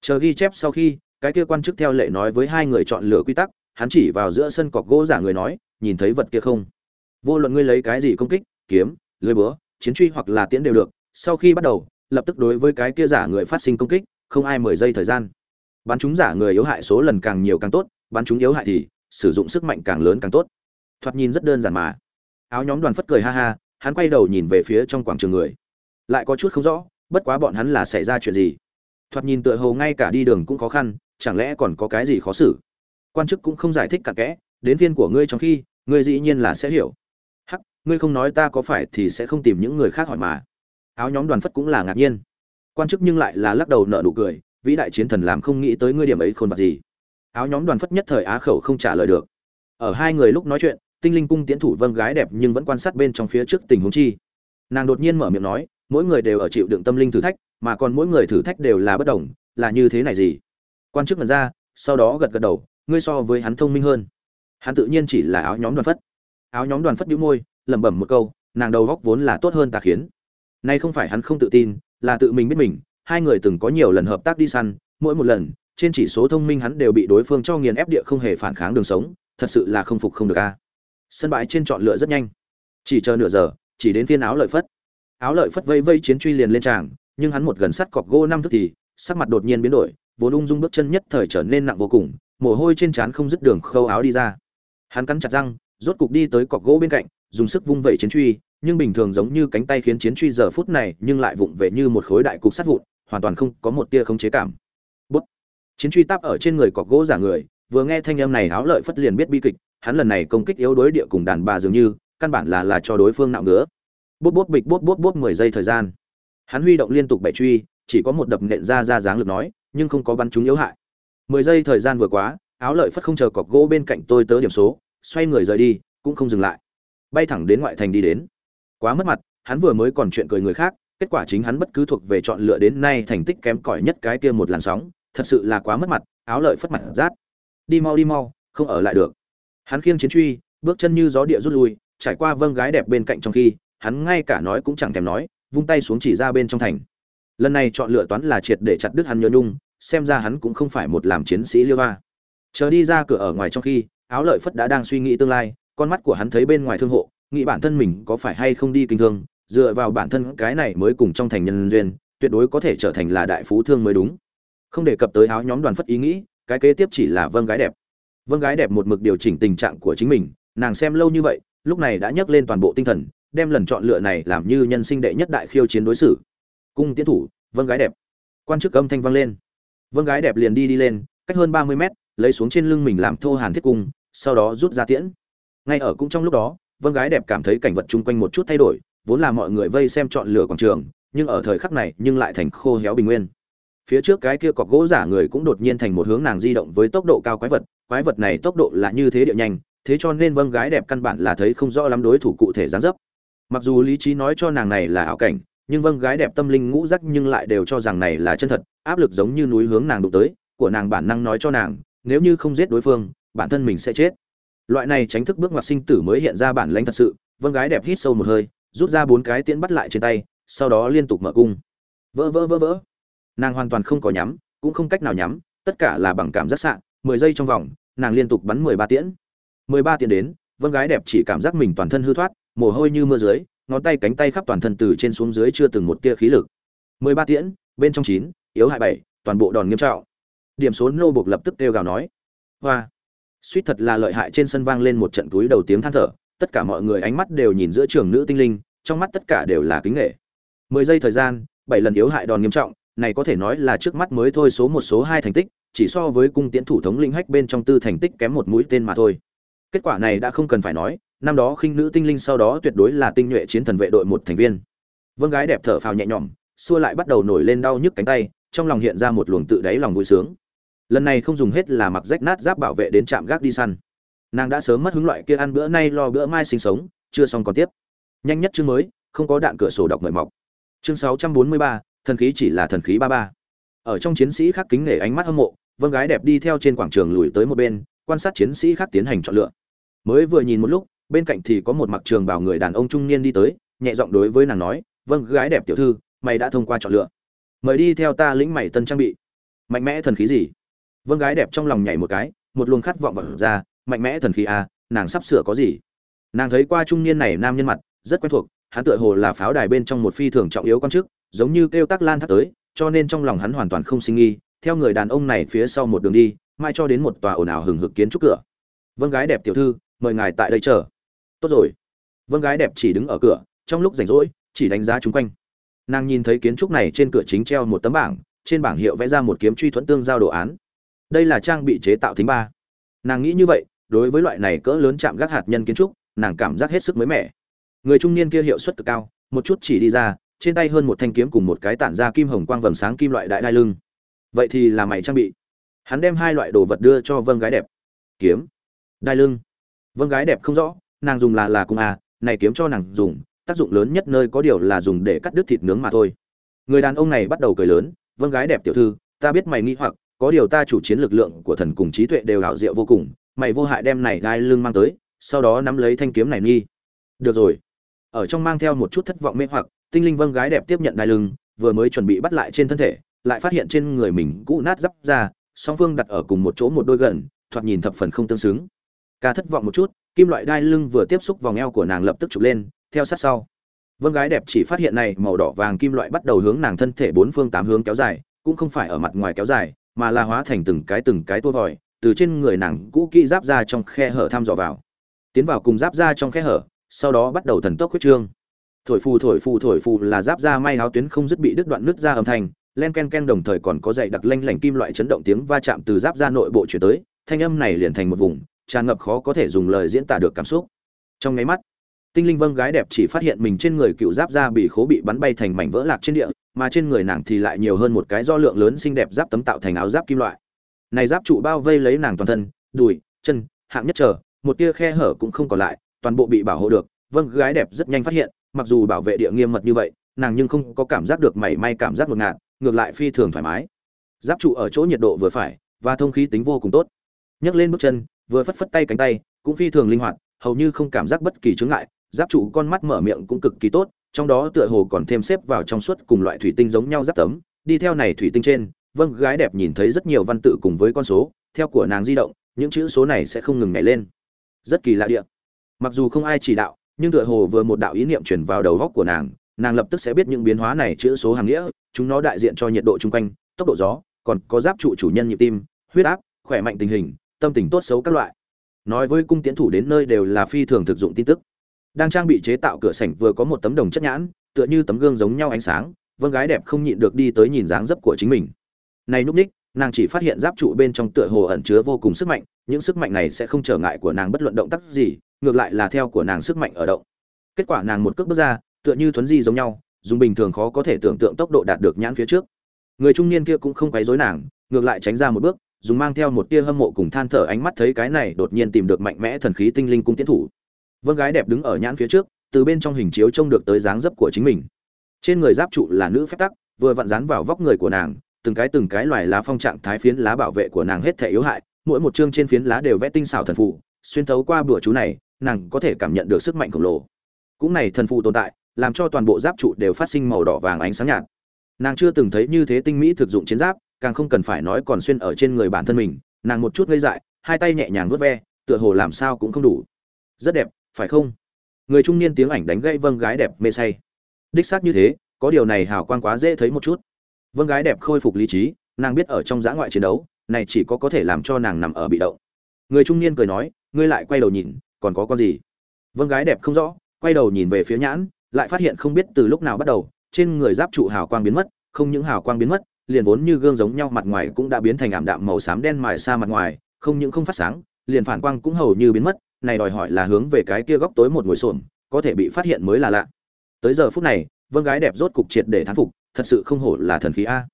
Chờ ghi chép sau khi, cái kia quan chức theo lệ nói với hai người chọn lựa quy tắc, hắn chỉ vào giữa sân cọc gỗ giả người nói, nhìn thấy vật kia không? Vô luận ngươi lấy cái gì công kích, kiếm, lưới búa, chiến truy hoặc là tiễn đều được, sau khi bắt đầu, lập tức đối với cái kia giả người phát sinh công kích, không ai mười giây thời gian. Bắn chúng giả người yếu hại số lần càng nhiều càng tốt, bắn chúng yếu hại thì sử dụng sức mạnh càng lớn càng tốt thoạt nhìn rất đơn giản mà. Áo nhóm đoàn phất cười ha ha, hắn quay đầu nhìn về phía trong quảng trường người. Lại có chút không rõ, bất quá bọn hắn là xảy ra chuyện gì. Thoạt nhìn tựa hồ ngay cả đi đường cũng khó khăn, chẳng lẽ còn có cái gì khó xử? Quan chức cũng không giải thích cặn kẽ, đến phiên của ngươi trong khi, ngươi dĩ nhiên là sẽ hiểu. Hắc, ngươi không nói ta có phải thì sẽ không tìm những người khác hỏi mà. Áo nhóm đoàn phất cũng là ngạc nhiên. Quan chức nhưng lại là lắc đầu nợ nụ cười, vĩ đại chiến thần làm không nghĩ tới ngươi điểm ấy khôn vặt gì. Áo nhóm đoàn phất nhất thời á khẩu không trả lời được. Ở hai người lúc nói chuyện tinh linh cung tiến thủ vâng gái đẹp nhưng vẫn quan sát bên trong phía trước tình huống chi. Nàng đột nhiên mở miệng nói, mỗi người đều ở chịu đựng tâm linh thử thách, mà còn mỗi người thử thách đều là bất đồng, là như thế này gì? Quan chức nhận ra, sau đó gật gật đầu, ngươi so với hắn thông minh hơn. Hắn tự nhiên chỉ là áo nhóm đoàn phất. Áo nhóm đoàn phất đĩu môi, lẩm bẩm một câu, nàng đầu góc vốn là tốt hơn ta khiến. Nay không phải hắn không tự tin, là tự mình biết mình, hai người từng có nhiều lần hợp tác đi săn, mỗi một lần, trên chỉ số thông minh hắn đều bị đối phương cho nghiền ép địa không hề phản kháng đường sống, thật sự là không phục không được a sân bãi trên chọn lựa rất nhanh. Chỉ chờ nửa giờ, chỉ đến phiên áo lợi phất. Áo lợi phất vây vây chiến truy liền lên tràng, nhưng hắn một gần sắt cọc gỗ năm thức thì, sắc mặt đột nhiên biến đổi, vốn ung dung bước chân nhất thời trở nên nặng vô cùng, mồ hôi trên trán không dứt đường khâu áo đi ra. Hắn cắn chặt răng, rốt cục đi tới cọc gỗ bên cạnh, dùng sức vung vẩy chiến truy, nhưng bình thường giống như cánh tay khiến chiến truy giờ phút này nhưng lại vụng về như một khối đại cục sắt vụn, hoàn toàn không có một tia không chế cảm. Bút. Chiến truy táp ở trên người cọc gỗ giả người, vừa nghe thanh âm này áo lợi phất liền biết bi kịch hắn lần này công kích yếu đối địa cùng đàn bà dường như, căn bản là là cho đối phương nạo ngứa. Bút bút bịch bút bút bút mười giây thời gian. Hắn huy động liên tục bảy truy, chỉ có một đập nện ra ra dáng lực nói, nhưng không có bắn chúng yếu hại. Mười giây thời gian vừa quá, áo lợi phất không chờ cọc gỗ bên cạnh tôi tớ điểm số, xoay người rời đi, cũng không dừng lại. Bay thẳng đến ngoại thành đi đến. Quá mất mặt, hắn vừa mới còn chuyện cười người khác, kết quả chính hắn bất cứ thuộc về chọn lựa đến nay thành tích kém cỏi nhất cái kia một làn sóng, thật sự là quá mất mặt, áo lợi phất mặt rát. Đi mau đi mau, không ở lại được hắn khiêng chiến truy, bước chân như gió địa rút lui, trải qua vâng gái đẹp bên cạnh trong khi, hắn ngay cả nói cũng chẳng thèm nói, vung tay xuống chỉ ra bên trong thành. Lần này chọn lựa toán là triệt để chặt đứt hắn nhớ nhung, xem ra hắn cũng không phải một làm chiến sĩ liêu ba chờ đi ra cửa ở ngoài trong khi, áo lợi phất đã đang suy nghĩ tương lai, con mắt của hắn thấy bên ngoài thương hộ, nghĩ bản thân mình có phải hay không đi kinh thương, dựa vào bản thân cái này mới cùng trong thành nhân duyên, tuyệt đối có thể trở thành là đại phú thương mới đúng. Không đề cập tới áo nhóm đoàn phất ý nghĩ, cái kế tiếp chỉ là vâng gái đẹp vâng gái đẹp một mực điều chỉnh tình trạng của chính mình, nàng xem lâu như vậy, lúc này đã nhấc lên toàn bộ tinh thần, đem lần chọn lựa này làm như nhân sinh đệ nhất đại khiêu chiến đối xử. Cung tiến thủ vâng gái đẹp. Quan chức âm thanh vang lên. Vâng gái đẹp liền đi đi lên, cách hơn ba mươi mét, lấy xuống trên lưng mình làm thô hàn thiết cung, sau đó rút ra tiễn. Ngay ở cũng trong lúc đó vâng gái đẹp cảm thấy cảnh vật chung quanh một chút thay đổi, vốn là mọi người vây xem chọn lựa quảng trường, nhưng ở thời khắc này nhưng lại thành khô héo bình nguyên phía trước cái kia cọc gỗ giả người cũng đột nhiên thành một hướng nàng di động với tốc độ cao quái vật. Quái vật này tốc độ là như thế địa nhanh, thế cho nên vâng gái đẹp căn bản là thấy không rõ lắm đối thủ cụ thể gián dấp. Mặc dù lý trí nói cho nàng này là ảo cảnh, nhưng vâng gái đẹp tâm linh ngũ giác nhưng lại đều cho rằng này là chân thật, áp lực giống như núi hướng nàng đụng tới, của nàng bản năng nói cho nàng, nếu như không giết đối phương, bản thân mình sẽ chết. Loại này tránh thức bước ngoặt sinh tử mới hiện ra bản lãnh thật sự vâng gái đẹp hít sâu một hơi, rút ra bốn cái tiễn bắt lại trên tay, sau đó liên tục mở cung. Vỡ vỡ vỡ vỡ nàng hoàn toàn không có nhắm, cũng không cách nào nhắm, tất cả là bằng cảm giác sạn mười giây trong vòng, nàng liên tục bắn mười ba tiễn. Mười ba tiễn đến vâng gái đẹp chỉ cảm giác mình toàn thân hư thoát, mồ hôi như mưa dưới, ngón tay cánh tay khắp toàn thân từ trên xuống dưới chưa từng một tia khí lực. Mười ba tiễn, bên trong chín, yếu hại bảy, toàn bộ đòn nghiêm trọng. Điểm số nô buộc lập tức kêu gào nói. Hoa. Suýt thật là lợi hại trên sân vang lên một trận túi đầu tiếng than thở, tất cả mọi người ánh mắt đều nhìn giữa trường nữ tinh linh, trong mắt tất cả đều là kính nghệ. Mười giây thời gian, bảy lần yếu hại đòn nghiêm trọng này có thể nói là trước mắt mới thôi số một số hai thành tích chỉ so với cung tiễn thủ thống linh hách bên trong tư thành tích kém một mũi tên mà thôi. Kết quả này đã không cần phải nói năm đó khinh nữ tinh linh sau đó tuyệt đối là tinh nhuệ chiến thần vệ đội một thành viên. Vâng gái đẹp thở phào nhẹ nhõm xua lại bắt đầu nổi lên đau nhức cánh tay trong lòng hiện ra một luồng tự đáy lòng vui sướng. Lần này không dùng hết là mặc rách nát giáp bảo vệ đến trạm gác đi săn. Nàng đã sớm mất hứng loại kia ăn bữa nay lo bữa mai sinh sống chưa xong còn tiếp. Nhanh nhất chương mới không có đạn cửa sổ đọc mời mọc. Chương 643, thần khí chỉ là thần khí ba ba. Ở trong chiến sĩ khác kính nể ánh mắt hâm mộ vâng gái đẹp đi theo trên quảng trường lùi tới một bên quan sát chiến sĩ khác tiến hành chọn lựa. Mới vừa nhìn một lúc bên cạnh thì có một mặc trường bảo người đàn ông trung niên đi tới nhẹ giọng đối với nàng nói vâng gái đẹp tiểu thư mày đã thông qua chọn lựa. Mời đi theo ta lĩnh mày tân trang bị. Mạnh mẽ thần khí gì? Vâng gái đẹp trong lòng nhảy một cái một luồng khát vọng vật ra mạnh mẽ thần khí à, nàng sắp sửa có gì? Nàng thấy qua trung niên này nam nhân mặt rất quen thuộc hắn tựa hồ là pháo đài bên trong một phi thường trọng yếu quan chức giống như kêu tắc lan thắt tới, cho nên trong lòng hắn hoàn toàn không sinh nghi, theo người đàn ông này phía sau một đường đi, mai cho đến một tòa ồn ào hừng hực kiến trúc cửa. Vâng gái đẹp tiểu thư, mời ngài tại đây chờ. Tốt rồi. Vâng gái đẹp chỉ đứng ở cửa, trong lúc rảnh rỗi, chỉ đánh giá chung quanh. Nàng nhìn thấy kiến trúc này trên cửa chính treo một tấm bảng, trên bảng hiệu vẽ ra một kiếm truy thuẫn tương giao đồ án. Đây là trang bị chế tạo thính ba. Nàng nghĩ như vậy, đối với loại này cỡ lớn chạm gác hạt nhân kiến trúc, nàng cảm giác hết sức mới mẻ. Người trung niên kia hiệu suất cực cao, một chút chỉ đi ra trên tay hơn một thanh kiếm cùng một cái tản ra kim hồng quang vầng sáng kim loại đại đai lưng. Vậy thì là mày trang bị. Hắn đem hai loại đồ vật đưa cho vâng gái đẹp. Kiếm, đai lưng. Vâng gái đẹp không rõ, nàng dùng là là cung à này kiếm cho nàng dùng, tác dụng lớn nhất nơi có điều là dùng để cắt đứt thịt nướng mà thôi. Người đàn ông này bắt đầu cười lớn vâng gái đẹp tiểu thư, ta biết mày nghĩ hoặc, có điều ta chủ chiến lực lượng của thần cùng trí tuệ đều hảo diệu vô cùng, mày vô hại đem này đai lưng mang tới, sau đó nắm lấy thanh kiếm này nghi. Được rồi. Ở trong mang theo một chút thất vọng mê hoặc tinh linh vâng gái đẹp tiếp nhận đai lưng, vừa mới chuẩn bị bắt lại trên thân thể, lại phát hiện trên người mình cũ nát dắp ra, song phương đặt ở cùng một chỗ một đôi gần, thoạt nhìn thập phần không tương xứng. Ca thất vọng một chút, kim loại đai lưng vừa tiếp xúc vòng eo của nàng lập tức chụp lên, theo sát sau. Vâng gái đẹp chỉ phát hiện này, màu đỏ vàng kim loại bắt đầu hướng nàng thân thể bốn phương tám hướng kéo dài, cũng không phải ở mặt ngoài kéo dài, mà là hóa thành từng cái từng cái tua vòi, từ trên người nàng cũ kỹ giáp ra trong khe hở thăm dò vào. Tiến vào cùng giáp ra trong khe hở, sau đó bắt đầu thần tốc huyết trương thổi phù thổi phù thổi phù là giáp da may áo tuyến không dứt bị đứt đoạn nứt ra âm thanh. Len ken ken đồng thời còn có dậy đặc lanh lảnh kim loại chấn động tiếng va chạm từ giáp da nội bộ chuyển tới. Thanh âm này liền thành một vùng, tràn ngập khó có thể dùng lời diễn tả được cảm xúc. Trong nháy mắt, tinh linh vâng gái đẹp chỉ phát hiện mình trên người cựu giáp da bị khố bị bắn bay thành mảnh vỡ lạc trên địa, mà trên người nàng thì lại nhiều hơn một cái do lượng lớn xinh đẹp giáp tấm tạo thành áo giáp kim loại. Này giáp trụ bao vây lấy nàng toàn thân, đùi, chân, hạng nhất trở, một tia khe hở cũng không còn lại, toàn bộ bị bảo hộ được. Vâng gái đẹp rất nhanh phát hiện mặc dù bảo vệ địa nghiêm mật như vậy, nàng nhưng không có cảm giác được mảy may cảm giác ngột ngạt, ngược lại phi thường thoải mái. Giáp trụ ở chỗ nhiệt độ vừa phải, và thông khí tính vô cùng tốt. Nhấc lên bước chân, vừa phất phất tay cánh tay, cũng phi thường linh hoạt, hầu như không cảm giác bất kỳ chướng ngại, giáp trụ con mắt mở miệng cũng cực kỳ tốt, trong đó tựa hồ còn thêm xếp vào trong suốt cùng loại thủy tinh giống nhau giáp tấm. Đi theo này thủy tinh trên vâng gái đẹp nhìn thấy rất nhiều văn tự cùng với con số, theo của nàng di động, những chữ số này sẽ không ngừng nhảy lên. Rất kỳ lạ địa. Mặc dù không ai chỉ đạo nhưng tựa hồ vừa một đạo ý niệm truyền vào đầu góc của nàng nàng lập tức sẽ biết những biến hóa này chữ số hàng nghĩa, chúng nó đại diện cho nhiệt độ chung quanh, tốc độ gió, còn có giáp trụ chủ nhân nhịp tim, huyết áp, khỏe mạnh tình hình, tâm tình tốt xấu các loại. Nói với cung tiến thủ đến nơi đều là phi thường thực dụng tin tức. Đang trang bị chế tạo cửa sảnh vừa có một tấm đồng chất nhãn, tựa như tấm gương giống nhau ánh sáng vâng gái đẹp không nhịn được đi tới nhìn dáng dấp của chính mình. Này núp ních, nàng chỉ phát hiện giáp trụ bên trong tựa hồ ẩn chứa vô cùng sức mạnh, những sức mạnh này sẽ không trở ngại của nàng bất luận động tác gì ngược lại là theo của nàng sức mạnh ở động. Kết quả nàng một cước bước ra, tựa như thuấn di giống nhau, dùng bình thường khó có thể tưởng tượng tốc độ đạt được nhãn phía trước. Người trung niên kia cũng không quấy rối nàng, ngược lại tránh ra một bước, dùng mang theo một tia hâm mộ cùng than thở ánh mắt thấy cái này đột nhiên tìm được mạnh mẽ thần khí tinh linh cung tiến thủ. Vâng gái đẹp đứng ở nhãn phía trước, từ bên trong hình chiếu trông được tới dáng dấp của chính mình. Trên người giáp trụ là nữ phép tắc, vừa vặn dán vào vóc người của nàng, từng cái từng cái loài lá phong trạng thái phiến lá bảo vệ của nàng hết thể yếu hại, mỗi một chương trên phiến lá đều vẽ tinh xảo thần phụ xuyên thấu qua bữa chú này nàng có thể cảm nhận được sức mạnh khổng lồ. Cũng này thần phụ tồn tại, làm cho toàn bộ giáp trụ đều phát sinh màu đỏ vàng ánh sáng nhạt. Nàng chưa từng thấy như thế tinh mỹ thực dụng chiến giáp, càng không cần phải nói còn xuyên ở trên người bản thân mình, nàng một chút ngây dại, hai tay nhẹ nhàng vớt ve, tựa hồ làm sao cũng không đủ. Rất đẹp, phải không? Người trung niên tiếng ảnh đánh gây vâng gái đẹp mê say. Đích xác như thế, có điều này hào quang quá dễ thấy một chút. Vâng gái đẹp khôi phục lý trí, nàng biết ở trong giã ngoại chiến đấu, này chỉ có có thể làm cho nàng nằm ở bị động. Người trung niên cười nói, ngươi lại quay đầu nhìn còn có con gì? Vâng gái đẹp không rõ, quay đầu nhìn về phía nhãn, lại phát hiện không biết từ lúc nào bắt đầu, trên người giáp trụ hào quang biến mất, không những hào quang biến mất, liền vốn như gương giống nhau mặt ngoài cũng đã biến thành ảm đạm màu xám đen mài xa mặt ngoài, không những không phát sáng, liền phản quang cũng hầu như biến mất, này đòi hỏi là hướng về cái kia góc tối một ngồi xổm, có thể bị phát hiện mới là lạ. Tới giờ phút này vâng gái đẹp rốt cục triệt để thán phục, thật sự không hổ là thần khí a.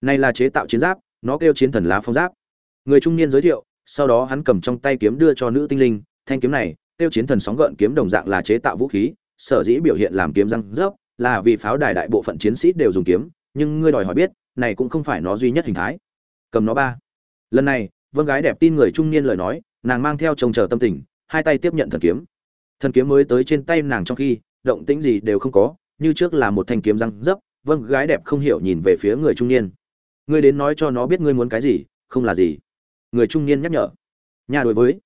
Này là chế tạo chiến giáp, nó kêu chiến thần lá phong giáp. Người trung niên giới thiệu, sau đó hắn cầm trong tay kiếm đưa cho nữ tinh linh thanh kiếm này, Tiêu chiến thần sóng gợn kiếm đồng dạng là chế tạo vũ khí, sở dĩ biểu hiện làm kiếm răng rớp là vì pháo đài đại bộ phận chiến sĩ đều dùng kiếm, nhưng ngươi đòi hỏi biết, này cũng không phải nó duy nhất hình thái. Cầm nó ba. Lần này vâng gái đẹp tin người trung niên lời nói, nàng mang theo trông chờ tâm tình, hai tay tiếp nhận thần kiếm. Thần kiếm mới tới trên tay nàng trong khi, động tĩnh gì đều không có, như trước là một thanh kiếm răng dấp vâng gái đẹp không hiểu nhìn về phía người trung niên. Ngươi đến nói cho nó biết ngươi muốn cái gì, không là gì. Người trung niên nhắc nhở. Nhà đối với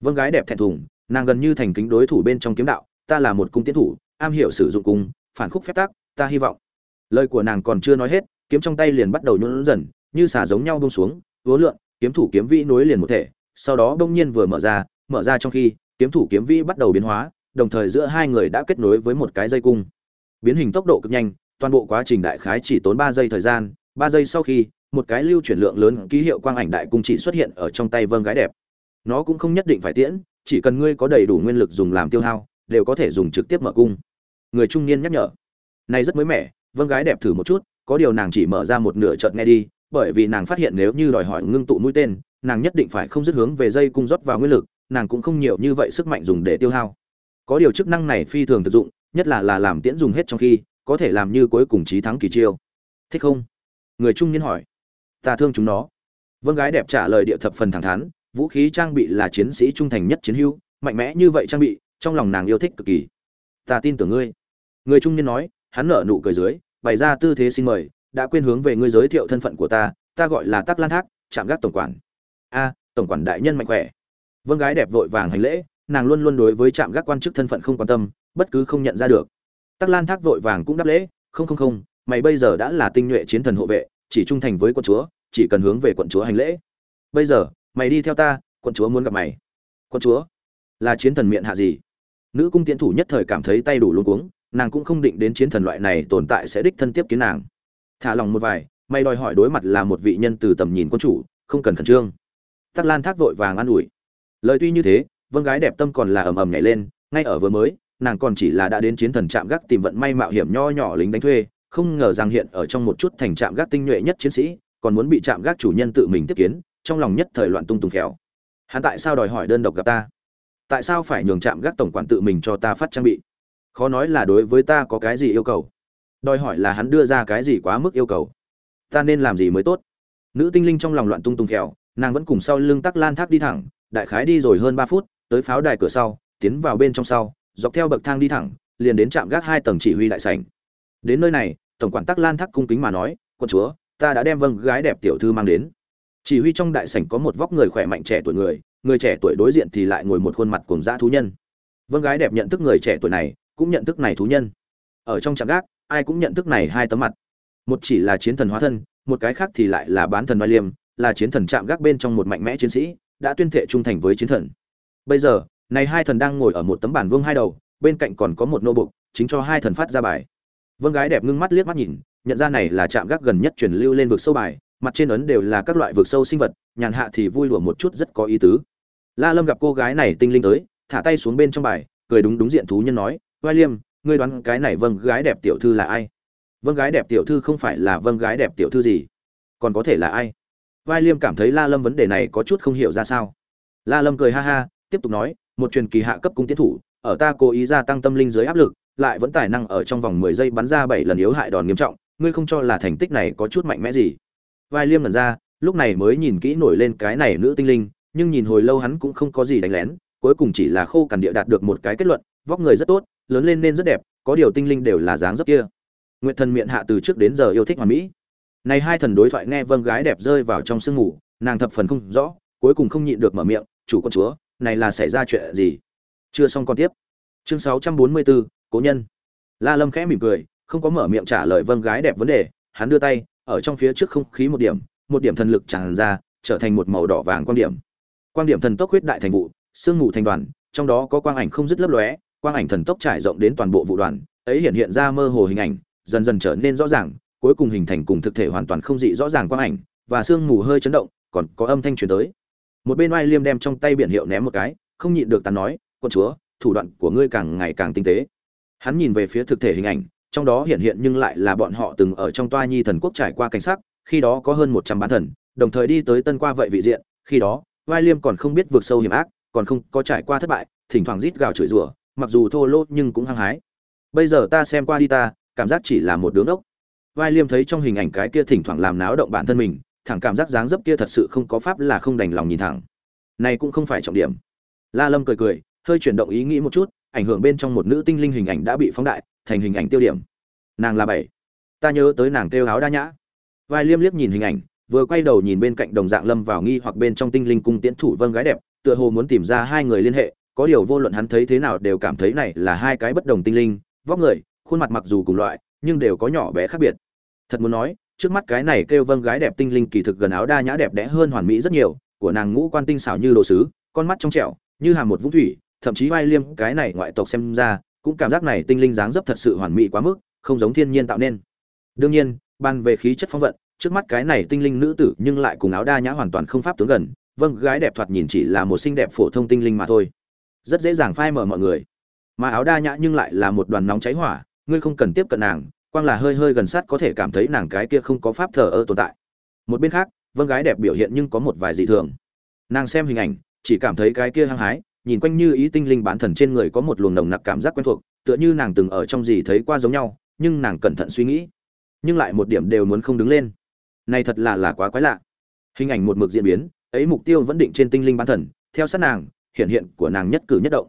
vâng gái đẹp thẹn thùng, nàng gần như thành kính đối thủ bên trong kiếm đạo, ta là một cung tiến thủ, am hiểu sử dụng cung, phản khúc phép tác ta hy vọng. Lời của nàng còn chưa nói hết, kiếm trong tay liền bắt đầu nhún dần, như xả giống nhau bông xuống, vố lượn, kiếm thủ kiếm vĩ nối liền một thể, sau đó bỗng nhiên vừa mở ra mở ra trong khi, kiếm thủ kiếm vĩ bắt đầu biến hóa, đồng thời giữa hai người đã kết nối với một cái dây cung. Biến hình tốc độ cực nhanh, toàn bộ quá trình đại khái chỉ tốn ba giây thời gian, ba giây sau khi, một cái lưu chuyển lượng lớn ký hiệu quang ảnh đại cung chỉ xuất hiện ở trong tay vâng gái đẹp nó cũng không nhất định phải tiễn, chỉ cần ngươi có đầy đủ nguyên lực dùng làm tiêu hao, đều có thể dùng trực tiếp mở cung. Người trung niên nhắc nhở. Này rất mới mẻ vâng gái đẹp thử một chút, có điều nàng chỉ mở ra một nửa chợt nghe đi, bởi vì nàng phát hiện nếu như đòi hỏi ngưng tụ mũi tên, nàng nhất định phải không dứt hướng về dây cung rót vào nguyên lực, nàng cũng không nhiều như vậy sức mạnh dùng để tiêu hao. Có điều chức năng này phi thường thực dụng, nhất là là làm tiễn dùng hết trong khi, có thể làm như cuối cùng trí thắng kỳ chiêu. Thích không? Người trung niên hỏi. Ta thương chúng nó. Vâng gái đẹp trả lời địa thập phần thẳng thắn vũ khí trang bị là chiến sĩ trung thành nhất chiến hữu, mạnh mẽ như vậy trang bị, trong lòng nàng yêu thích cực kỳ. Ta tin tưởng ngươi. Người trung niên nói, hắn nở nụ cười dưới, bày ra tư thế xin mời, đã quên hướng về ngươi giới thiệu thân phận của ta ta gọi là tắc lan thác, trạm gác tổng quản. A, tổng quản đại nhân mạnh khỏe. Vâng gái đẹp vội vàng hành lễ, nàng luôn luôn đối với trạm gác quan chức thân phận không quan tâm, bất cứ không nhận ra được. Tắc lan thác vội vàng cũng đáp lễ, không không không, mày bây giờ đã là tinh nhuệ chiến thần hộ vệ, chỉ trung thành với quận chúa, chỉ cần hướng về quận chúa hành lễ. Bây giờ mày đi theo ta, quận chúa muốn gặp mày. Quận chúa, là chiến thần miệng hạ gì? Nữ cung tiến thủ nhất thời cảm thấy tay đủ luống cuống, nàng cũng không định đến chiến thần loại này tồn tại sẽ đích thân tiếp kiến nàng. Thả lòng một vài, mày đòi hỏi đối mặt là một vị nhân từ tầm nhìn quân chủ, không cần khẩn trương. Tắc lan thác vội vàng an ủi. Lời tuy như thế vâng gái đẹp tâm còn là ầm ầm nhảy lên, ngay ở vừa mới, nàng còn chỉ là đã đến chiến thần trạm gác tìm vận may mạo hiểm nho nhỏ lính đánh thuê, không ngờ rằng hiện ở trong một chút thành trạm gác tinh nhuệ nhất chiến sĩ, còn muốn bị trạm gác chủ nhân tự mình tiếp kiến trong lòng nhất thời loạn tung tung khéo hắn tại sao đòi hỏi đơn độc gặp ta? Tại sao phải nhường trạm gác tổng quản tự mình cho ta phát trang bị? Khó nói là đối với ta có cái gì yêu cầu. Đòi hỏi là hắn đưa ra cái gì quá mức yêu cầu. Ta nên làm gì mới tốt? Nữ tinh linh trong lòng loạn tung tung khéo nàng vẫn cùng sau lưng tắc lan thác đi thẳng, đại khái đi rồi hơn ba phút, tới pháo đài cửa sau, tiến vào bên trong sau, dọc theo bậc thang đi thẳng, liền đến trạm gác hai tầng chỉ huy đại sảnh. Đến nơi này, tổng quản tắc lan thác cung kính mà nói, quân chúa, ta đã đem vâng gái đẹp tiểu thư mang đến chỉ huy trong đại sảnh có một vóc người khỏe mạnh trẻ tuổi người người trẻ tuổi đối diện thì lại ngồi một khuôn mặt cùng dã thú nhân. Vâng gái đẹp nhận thức người trẻ tuổi này, cũng nhận thức này thú nhân. Ở trong trạm gác, ai cũng nhận thức này hai tấm mặt. Một chỉ là chiến thần hóa thân, một cái khác thì lại là bán thần mai liêm, là chiến thần chạm gác bên trong một mạnh mẽ chiến sĩ, đã tuyên thệ trung thành với chiến thần. Bây giờ, này hai thần đang ngồi ở một tấm bản vương hai đầu, bên cạnh còn có một nô bục, chính cho hai thần phát ra bài. Vâng gái đẹp ngưng mắt liếc mắt nhìn, nhận ra này là chạm gác gần nhất truyền lưu lên vực sâu bài mặt trên ấn đều là các loại vực sâu sinh vật, nhàn hạ thì vui lùa một chút rất có ý tứ. La lâm gặp cô gái này tinh linh tới, thả tay xuống bên trong bài, cười đúng đúng diện thú nhân nói vai liêm, ngươi đoán cái này vâng gái đẹp tiểu thư là ai? Vâng gái đẹp tiểu thư không phải là vâng gái đẹp tiểu thư gì, còn có thể là ai? Vai liêm cảm thấy la lâm vấn đề này có chút không hiểu ra sao. La lâm cười ha ha, tiếp tục nói, một truyền kỳ hạ cấp cung tiến thủ, ở ta cố ý gia tăng tâm linh dưới áp lực, lại vẫn tài năng ở trong vòng mười giây bắn ra bảy lần yếu hại đòn nghiêm trọng, ngươi không cho là thành tích này có chút mạnh mẽ gì vai liêm lần ra lúc này mới nhìn kỹ nổi lên cái này nữ tinh linh nhưng nhìn hồi lâu hắn cũng không có gì đánh lén cuối cùng chỉ là khô cằn địa đạt được một cái kết luận vóc người rất tốt lớn lên nên rất đẹp có điều tinh linh đều là dáng dấp kia. Nguyện thần miệng hạ từ trước đến giờ yêu thích hoàn mỹ. Này hai thần đối thoại nghe vâng gái đẹp rơi vào trong sương ngủ nàng thập phần không rõ cuối cùng không nhịn được mở miệng chủ con chúa này là xảy ra chuyện gì? Chưa xong con tiếp. Chương 644, cố nhân. La lâm khẽ mỉm cười không có mở miệng trả lời vâng gái đẹp vấn đề hắn đưa tay ở trong phía trước không khí một điểm một điểm thần lực tràn ra, trở thành một màu đỏ vàng quan điểm. Quan điểm thần tốc huyết đại thành vụ, sương mù thành đoàn, trong đó có quang ảnh không dứt lấp lóe, quang ảnh thần tốc trải rộng đến toàn bộ vụ đoàn, ấy hiện hiện ra mơ hồ hình ảnh, dần dần trở nên rõ ràng, cuối cùng hình thành cùng thực thể hoàn toàn không dị rõ ràng quang ảnh, và sương mù hơi chấn động, còn có âm thanh truyền tới. Một bên oai liêm đem trong tay biển hiệu ném một cái, không nhịn được tán nói, quân chúa, thủ đoạn của ngươi càng ngày càng tinh tế. Hắn nhìn về phía thực thể hình ảnh trong đó hiện hiện nhưng lại là bọn họ từng ở trong toa nhi thần quốc trải qua cảnh sắc, khi đó có hơn một trăm bán thần, đồng thời đi tới tân qua vậy vị diện, khi đó, Vai liêm còn không biết vượt sâu hiểm ác, còn không có trải qua thất bại, thỉnh thoảng rít gào chửi rủa, mặc dù thô lỗ nhưng cũng hăng hái. Bây giờ ta xem qua đi ta, cảm giác chỉ là một đứa ốc vai liêm thấy trong hình ảnh cái kia thỉnh thoảng làm náo động bản thân mình, thẳng cảm giác dáng dấp kia thật sự không có pháp là không đành lòng nhìn thẳng. Này cũng không phải trọng điểm. La lâm cười cười, hơi chuyển động ý nghĩ một chút, ảnh hưởng bên trong một nữ tinh linh hình ảnh đã bị phóng đại thành hình ảnh tiêu điểm. Nàng là bảy. Ta nhớ tới nàng kêu áo đa nhã. Vai liêm liếc nhìn hình ảnh, vừa quay đầu nhìn bên cạnh đồng dạng lâm vào nghi hoặc bên trong tinh linh cung tiễn thủ vâng gái đẹp, tựa hồ muốn tìm ra hai người liên hệ, có điều vô luận hắn thấy thế nào đều cảm thấy này là hai cái bất đồng tinh linh, vóc người, khuôn mặt mặc dù cùng loại, nhưng đều có nhỏ bé khác biệt. Thật muốn nói, trước mắt cái này kêu vâng gái đẹp tinh linh kỳ thực gần áo đa nhã đẹp đẽ hơn hoàn mỹ rất nhiều, của nàng ngũ quan tinh xảo như đồ sứ, con mắt trong trẻo, như hàm một vũng thủy, thậm chí vai liêm cái này ngoại tộc xem ra cũng cảm giác này tinh linh dáng dấp thật sự hoàn mỹ quá mức, không giống thiên nhiên tạo nên. Đương nhiên, ban về khí chất phong vận, trước mắt cái này tinh linh nữ tử nhưng lại cùng áo đa nhã hoàn toàn không pháp tướng gần vâng gái đẹp thoạt nhìn chỉ là một xinh đẹp phổ thông tinh linh mà thôi. Rất dễ dàng phai mở mọi người. Mà áo đa nhã nhưng lại là một đoàn nóng cháy hỏa, ngươi không cần tiếp cận nàng, quang là hơi hơi gần sát có thể cảm thấy nàng cái kia không có pháp thờ ơ tồn tại. Một bên khác vâng gái đẹp biểu hiện nhưng có một vài dị thường. Nàng xem hình ảnh, chỉ cảm thấy cái kia hăng hái nhìn quanh như ý tinh linh bán thần trên người có một luồng nồng nặc cảm giác quen thuộc, tựa như nàng từng ở trong gì thấy qua giống nhau, nhưng nàng cẩn thận suy nghĩ. Nhưng lại một điểm đều muốn không đứng lên. Này thật là là quá quái lạ. Hình ảnh một mực diễn biến, ấy mục tiêu vẫn định trên tinh linh bán thần, theo sát nàng, hiện hiện của nàng nhất cử nhất động.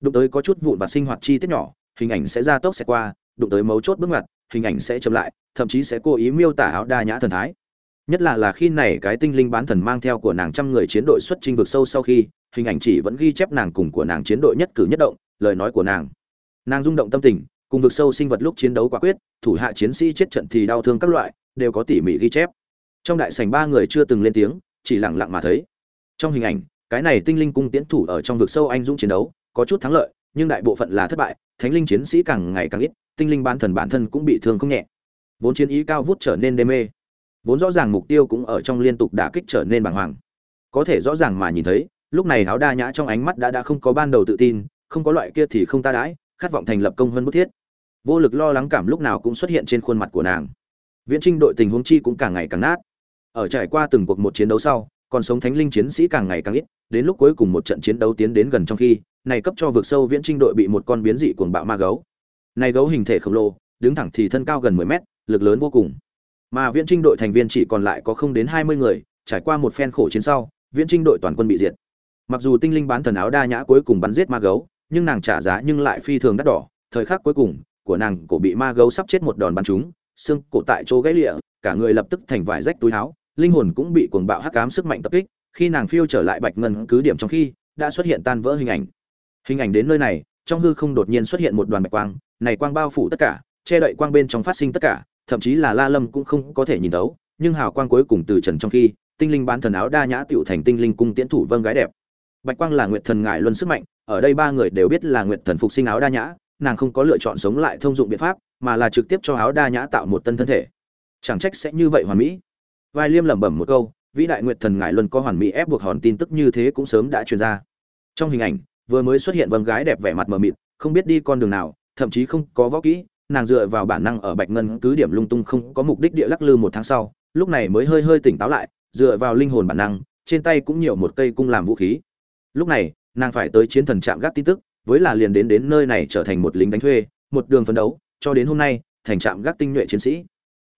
Đụng tới có chút vụn và sinh hoạt chi tiết nhỏ, hình ảnh sẽ ra tốc sẽ qua, đụng tới mấu chốt bước ngoặt, hình ảnh sẽ chậm lại, thậm chí sẽ cố ý miêu tả áo đa nhã thần thái. Nhất là là khi này cái tinh linh bán thần mang theo của nàng trăm người chiến đội xuất chinh vực sâu sau khi hình ảnh chỉ vẫn ghi chép nàng cùng của nàng chiến đội nhất cử nhất động, lời nói của nàng. Nàng rung động tâm tình, cùng vực sâu sinh vật lúc chiến đấu quả quyết, thủ hạ chiến sĩ chết trận thì đau thương các loại, đều có tỉ mỉ ghi chép. Trong đại sảnh ba người chưa từng lên tiếng, chỉ lặng lặng mà thấy. Trong hình ảnh, cái này tinh linh cung tiễn thủ ở trong vực sâu anh dũng chiến đấu, có chút thắng lợi, nhưng đại bộ phận là thất bại, thánh linh chiến sĩ càng ngày càng ít, tinh linh bán thần bản thân cũng bị thương không nhẹ. Vốn chiến ý cao vút trở nên đê mê. Vốn rõ ràng mục tiêu cũng ở trong liên tục đả kích trở nên bàng hoàng. Có thể rõ ràng mà nhìn thấy lúc này háo đa nhã trong ánh mắt đã đã không có ban đầu tự tin, không có loại kia thì không ta đãi, khát vọng thành lập công hơn bức thiết. Vô lực lo lắng cảm lúc nào cũng xuất hiện trên khuôn mặt của nàng. Viễn trinh đội tình huống chi cũng càng ngày càng nát. Ở trải qua từng cuộc một chiến đấu sau, còn sống thánh linh chiến sĩ càng ngày càng ít, đến lúc cuối cùng một trận chiến đấu tiến đến gần trong khi, này cấp cho vượt sâu viễn trinh đội bị một con biến dị cuồng bạo ma gấu. Này gấu hình thể khổng lồ, đứng thẳng thì thân cao gần 10 mét, lực lớn vô cùng. Mà viễn trinh đội thành viên chỉ còn lại có không đến 20 người, trải qua một phen khổ chiến sau, viễn trinh đội toàn quân bị diệt mặc dù tinh linh bán thần áo đa nhã cuối cùng bắn giết ma gấu, nhưng nàng trả giá nhưng lại phi thường đắt đỏ. Thời khắc cuối cùng, của nàng cổ bị ma gấu sắp chết một đòn bắn trúng, xương cổ tại chỗ gãy lịa, cả người lập tức thành vải rách túi áo, linh hồn cũng bị cuồng bạo hắc ám sức mạnh tập kích. Khi nàng phiêu trở lại bạch ngân cứ điểm trong khi, đã xuất hiện tan vỡ hình ảnh. Hình ảnh đến nơi này, trong hư không đột nhiên xuất hiện một đoàn bạch quang, này quang bao phủ tất cả, che đậy quang bên trong phát sinh tất cả, thậm chí là la lâm cũng không có thể nhìn thấu, nhưng hào quang cuối cùng từ trần trong khi, tinh linh bán thần áo đa nhã tiểu thành tinh linh cung tiễn thủ vâng gái đẹp bạch quang là nguyệt thần ngải luân sức mạnh, ở đây ba người đều biết là nguyệt thần phục sinh áo đa nhã, nàng không có lựa chọn sống lại thông dụng biện pháp, mà là trực tiếp cho áo đa nhã tạo một tân thân thể. Chẳng trách sẽ như vậy hoàn mỹ. Vai liêm lẩm bẩm một câu, vĩ đại nguyệt thần ngải luân có hoàn mỹ ép buộc hòn tin tức như thế cũng sớm đã truyền ra. Trong hình ảnh, vừa mới xuất hiện vâng gái đẹp vẻ mặt mờ mịt, không biết đi con đường nào, thậm chí không có võ kỹ, nàng dựa vào bản năng ở bạch ngân cứ điểm lung tung không có mục đích địa lắc lư một tháng sau, lúc này mới hơi hơi tỉnh táo lại, dựa vào linh hồn bản năng, trên tay cũng nhiều một cây cung làm vũ khí lúc này, nàng phải tới chiến thần trạm gác tin tức, với là liền đến đến nơi này trở thành một lính đánh thuê, một đường phấn đấu, cho đến hôm nay, thành trạm gác tinh nhuệ chiến sĩ.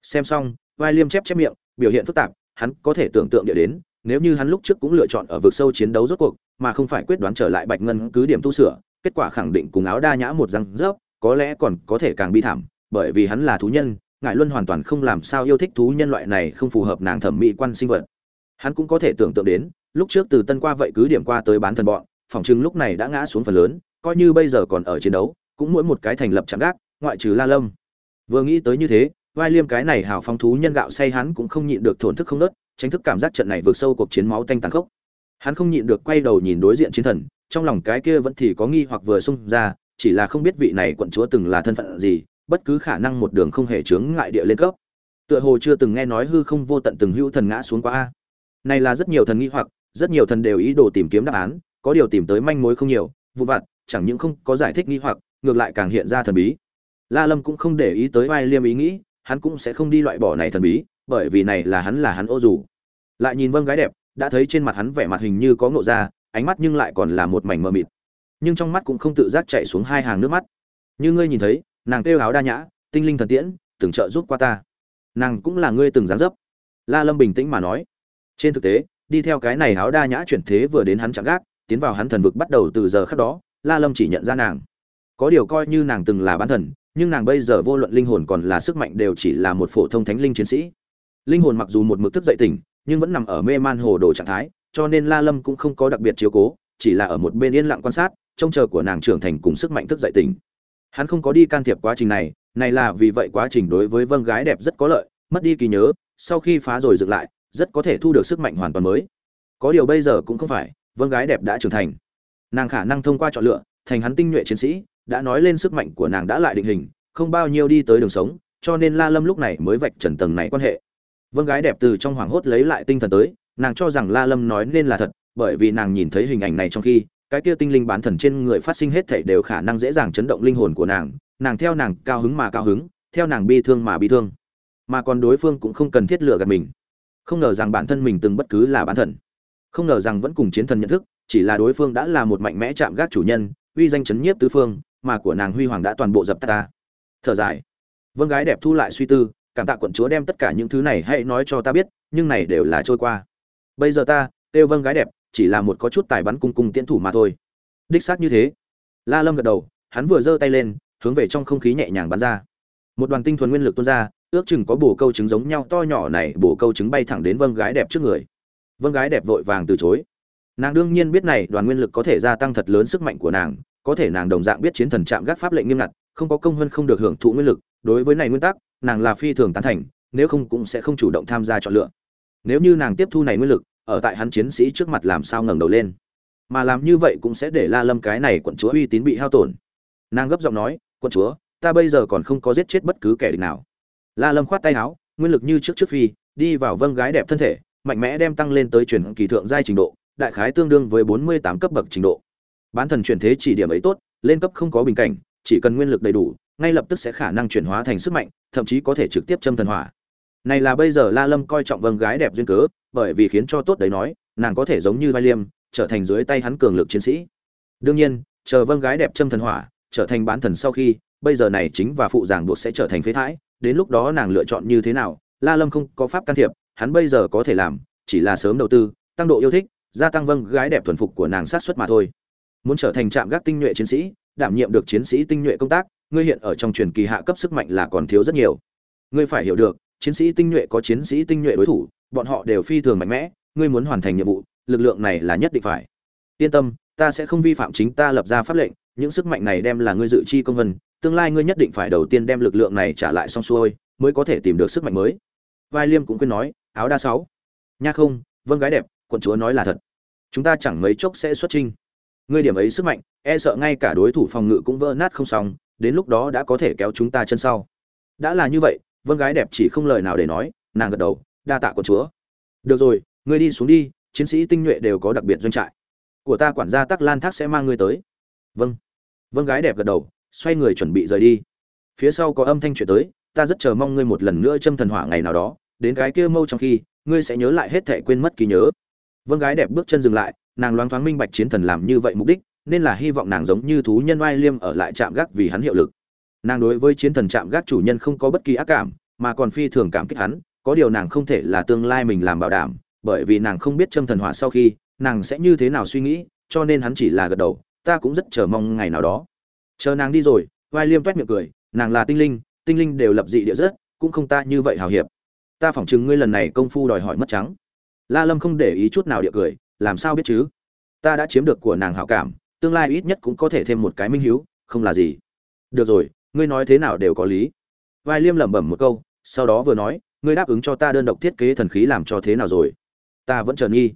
Xem xong, vai liêm chép chép miệng, biểu hiện phức tạp, hắn có thể tưởng tượng địa đến, nếu như hắn lúc trước cũng lựa chọn ở vực sâu chiến đấu rốt cuộc, mà không phải quyết đoán trở lại bạch ngân cứ điểm tu sửa, kết quả khẳng định cùng áo đa nhã một răng rớp, có lẽ còn có thể càng bi thảm, bởi vì hắn là thú nhân ngại luân hoàn toàn không làm sao yêu thích thú nhân loại này không phù hợp nàng thẩm mỹ quan sinh vật. Hắn cũng có thể tưởng tượng đến lúc trước từ tân qua vậy cứ điểm qua tới bán thần bọn, phòng chừng lúc này đã ngã xuống phần lớn, coi như bây giờ còn ở chiến đấu, cũng mỗi một cái thành lập chạm gác, ngoại trừ la lâm. Vừa nghĩ tới như thế, vai liêm cái này hào phong thú nhân gạo say hắn cũng không nhịn được thổn thức không nớt, tránh thức cảm giác trận này vượt sâu cuộc chiến máu tanh tàn khốc. Hắn không nhịn được quay đầu nhìn đối diện chiến thần, trong lòng cái kia vẫn thì có nghi hoặc vừa xung ra, chỉ là không biết vị này quận chúa từng là thân phận gì, bất cứ khả năng một đường không hề chướng ngại địa lên cấp. Tựa hồ chưa từng nghe nói hư không vô tận từng hữu thần ngã xuống qua a. Này là rất nhiều thần nghi hoặc rất nhiều thần đều ý đồ tìm kiếm đáp án, có điều tìm tới manh mối không nhiều vụ vặt, chẳng những không có giải thích nghi hoặc, ngược lại càng hiện ra thần bí. La lâm cũng không để ý tới vai liêm ý nghĩ, hắn cũng sẽ không đi loại bỏ này thần bí, bởi vì này là hắn là hắn ô dù. Lại nhìn vâng gái đẹp, đã thấy trên mặt hắn vẻ mặt hình như có ngộ ra, ánh mắt nhưng lại còn là một mảnh mờ mịt. Nhưng trong mắt cũng không tự giác chạy xuống hai hàng nước mắt. Như ngươi nhìn thấy, nàng kêu áo đa nhã, tinh linh thần tiễn, từng trợ giúp qua ta. Nàng cũng là ngươi từng dáng dấp. La lâm bình tĩnh mà nói. Trên thực tế đi theo cái này áo đa nhã chuyển thế vừa đến hắn chạm gác, tiến vào hắn thần vực bắt đầu từ giờ khắc đó, la lâm chỉ nhận ra nàng. Có điều coi như nàng từng là bán thần, nhưng nàng bây giờ vô luận linh hồn còn là sức mạnh đều chỉ là một phổ thông thánh linh chiến sĩ. Linh hồn mặc dù một mực thức dậy tỉnh, nhưng vẫn nằm ở mê man hồ đồ trạng thái, cho nên la lâm cũng không có đặc biệt chiếu cố, chỉ là ở một bên yên lặng quan sát, trông chờ của nàng trưởng thành cùng sức mạnh thức dậy tỉnh. Hắn không có đi can thiệp quá trình này này là vì vậy quá trình đối với vâng gái đẹp rất có lợi, mất đi kỳ nhớ, sau khi phá rồi dựng lại rất có thể thu được sức mạnh hoàn toàn mới. Có điều bây giờ cũng không phải vâng gái đẹp đã trưởng thành. Nàng khả năng thông qua chọn lựa, thành hắn tinh nhuệ chiến sĩ, đã nói lên sức mạnh của nàng đã lại định hình, không bao nhiêu đi tới đường sống, cho nên la lâm lúc này mới vạch trần tầng này quan hệ. Vâng gái đẹp từ trong hoảng hốt lấy lại tinh thần tới, nàng cho rằng la lâm nói nên là thật, bởi vì nàng nhìn thấy hình ảnh này trong khi, cái kia tinh linh bán thần trên người phát sinh hết thảy đều khả năng dễ dàng chấn động linh hồn của nàng nàng theo nàng cao hứng mà cao hứng, theo nàng bi thương mà bi thương. Mà còn đối phương cũng không cần thiết lựa gạt mình không ngờ rằng bản thân mình từng bất cứ là bán thần. Không ngờ rằng vẫn cùng chiến thần nhận thức, chỉ là đối phương đã là một mạnh mẽ chạm gác chủ nhân, uy danh chấn nhiếp tứ phương, mà của nàng huy hoàng đã toàn bộ dập tắt ta. Thở dài. Vâng gái đẹp thu lại suy tư, cảm tạ quận chúa đem tất cả những thứ này hãy nói cho ta biết, nhưng này đều là trôi qua. Bây giờ ta, kêu vâng gái đẹp, chỉ là một có chút tài bắn cung cung tiễn thủ mà thôi. Đích xác như thế. La lâm gật đầu, hắn vừa giơ tay lên, hướng về trong không khí nhẹ nhàng bắn ra. Một đoàn tinh thuần nguyên lực tuôn ra ước chừng có bổ câu trứng giống nhau to nhỏ này bổ câu trứng bay thẳng đến vâng gái đẹp trước người. Vâng gái đẹp vội vàng từ chối. Nàng đương nhiên biết này, đoàn nguyên lực có thể gia tăng thật lớn sức mạnh của nàng, có thể nàng đồng dạng biết chiến thần chạm gác pháp lệnh nghiêm ngặt, không có công hơn không được hưởng thụ nguyên lực. Đối với này nguyên tắc, nàng là phi thường tán thành, nếu không cũng sẽ không chủ động tham gia chọn lựa. Nếu như nàng tiếp thu này nguyên lực, ở tại hắn chiến sĩ trước mặt làm sao ngẩng đầu lên? Mà làm như vậy cũng sẽ để la lâm cái này quận chúa uy tín bị hao tổn. Nàng gấp giọng nói, quận chúa, ta bây giờ còn không có giết chết bất cứ kẻ địch nào la lâm khoát tay áo, nguyên lực như trước trước phi, đi vào vâng gái đẹp thân thể, mạnh mẽ đem tăng lên tới chuyển kỳ thượng giai trình độ, đại khái tương đương với bốn mươi tám cấp bậc trình độ. Bán thần chuyển thế chỉ điểm ấy tốt, lên cấp không có bình cảnh, chỉ cần nguyên lực đầy đủ, ngay lập tức sẽ khả năng chuyển hóa thành sức mạnh, thậm chí có thể trực tiếp châm thần hỏa. Này là bây giờ la lâm coi trọng vâng gái đẹp duyên cớ, bởi vì khiến cho tốt đấy nói, nàng có thể giống như vai liêm, trở thành dưới tay hắn cường lực chiến sĩ. Đương nhiên, chờ vâng gái đẹp châm thần hỏa, trở thành bán thần sau khi, bây giờ này chính và phụ giảng buộc sẽ trở thành phế thải đến lúc đó nàng lựa chọn như thế nào, la lâm không có pháp can thiệp, hắn bây giờ có thể làm, chỉ là sớm đầu tư, tăng độ yêu thích, gia tăng vâng gái đẹp thuần phục của nàng sát xuất mà thôi. Muốn trở thành trạm gác tinh nhuệ chiến sĩ, đảm nhiệm được chiến sĩ tinh nhuệ công tác, ngươi hiện ở trong truyền kỳ hạ cấp sức mạnh là còn thiếu rất nhiều. Ngươi phải hiểu được, chiến sĩ tinh nhuệ có chiến sĩ tinh nhuệ đối thủ, bọn họ đều phi thường mạnh mẽ, ngươi muốn hoàn thành nhiệm vụ, lực lượng này là nhất định phải. Yên tâm, ta sẽ không vi phạm chính ta lập ra pháp lệnh những sức mạnh này đem là ngươi dự chi công vân, tương lai ngươi nhất định phải đầu tiên đem lực lượng này trả lại xong xuôi, mới có thể tìm được sức mạnh mới. Vai liêm cũng khuyên nói, áo đa sáu. Nha không vâng gái đẹp, quận chúa nói là thật. Chúng ta chẳng mấy chốc sẽ xuất trinh ngươi điểm ấy sức mạnh e sợ ngay cả đối thủ phòng ngự cũng vỡ nát không xong, đến lúc đó đã có thể kéo chúng ta chân sau. Đã là như vậy vâng gái đẹp chỉ không lời nào để nói. Nàng gật đầu, đa tạ quận chúa. Được rồi, ngươi đi xuống đi, chiến sĩ tinh nhuệ đều có đặc biệt doanh trại. Của ta quản gia tắc lan thác sẽ mang ngươi tới vâng. Vâng gái đẹp gật đầu, xoay người chuẩn bị rời đi. Phía sau có âm thanh chuyện tới, ta rất chờ mong ngươi một lần nữa châm thần hỏa ngày nào đó, đến cái kia mâu trong khi, ngươi sẽ nhớ lại hết thể quên mất ký nhớ. Vâng gái đẹp bước chân dừng lại, nàng loáng thoáng minh bạch chiến thần làm như vậy mục đích, nên là hy vọng nàng giống như thú nhân oai liêm ở lại trạm gác vì hắn hiệu lực. Nàng đối với chiến thần trạm gác chủ nhân không có bất kỳ ác cảm, mà còn phi thường cảm kích hắn, có điều nàng không thể là tương lai mình làm bảo đảm, bởi vì nàng không biết châm thần hỏa sau khi, nàng sẽ như thế nào suy nghĩ, cho nên hắn chỉ là gật đầu ta cũng rất chờ mong ngày nào đó. Chờ nàng đi rồi, vai liêm toét miệng cười, nàng là tinh linh tinh linh đều lập dị địa rất, cũng không ta như vậy hào hiệp. Ta phỏng chừng ngươi lần này công phu đòi hỏi mất trắng. La lâm không để ý chút nào địa cười, làm sao biết chứ? Ta đã chiếm được của nàng hảo cảm, tương lai ít nhất cũng có thể thêm một cái minh hiếu, không là gì. Được rồi, ngươi nói thế nào đều có lý. Vai liêm lẩm bẩm một câu, sau đó vừa nói, ngươi đáp ứng cho ta đơn độc thiết kế thần khí làm cho thế nào rồi? Ta vẫn chờ nghi.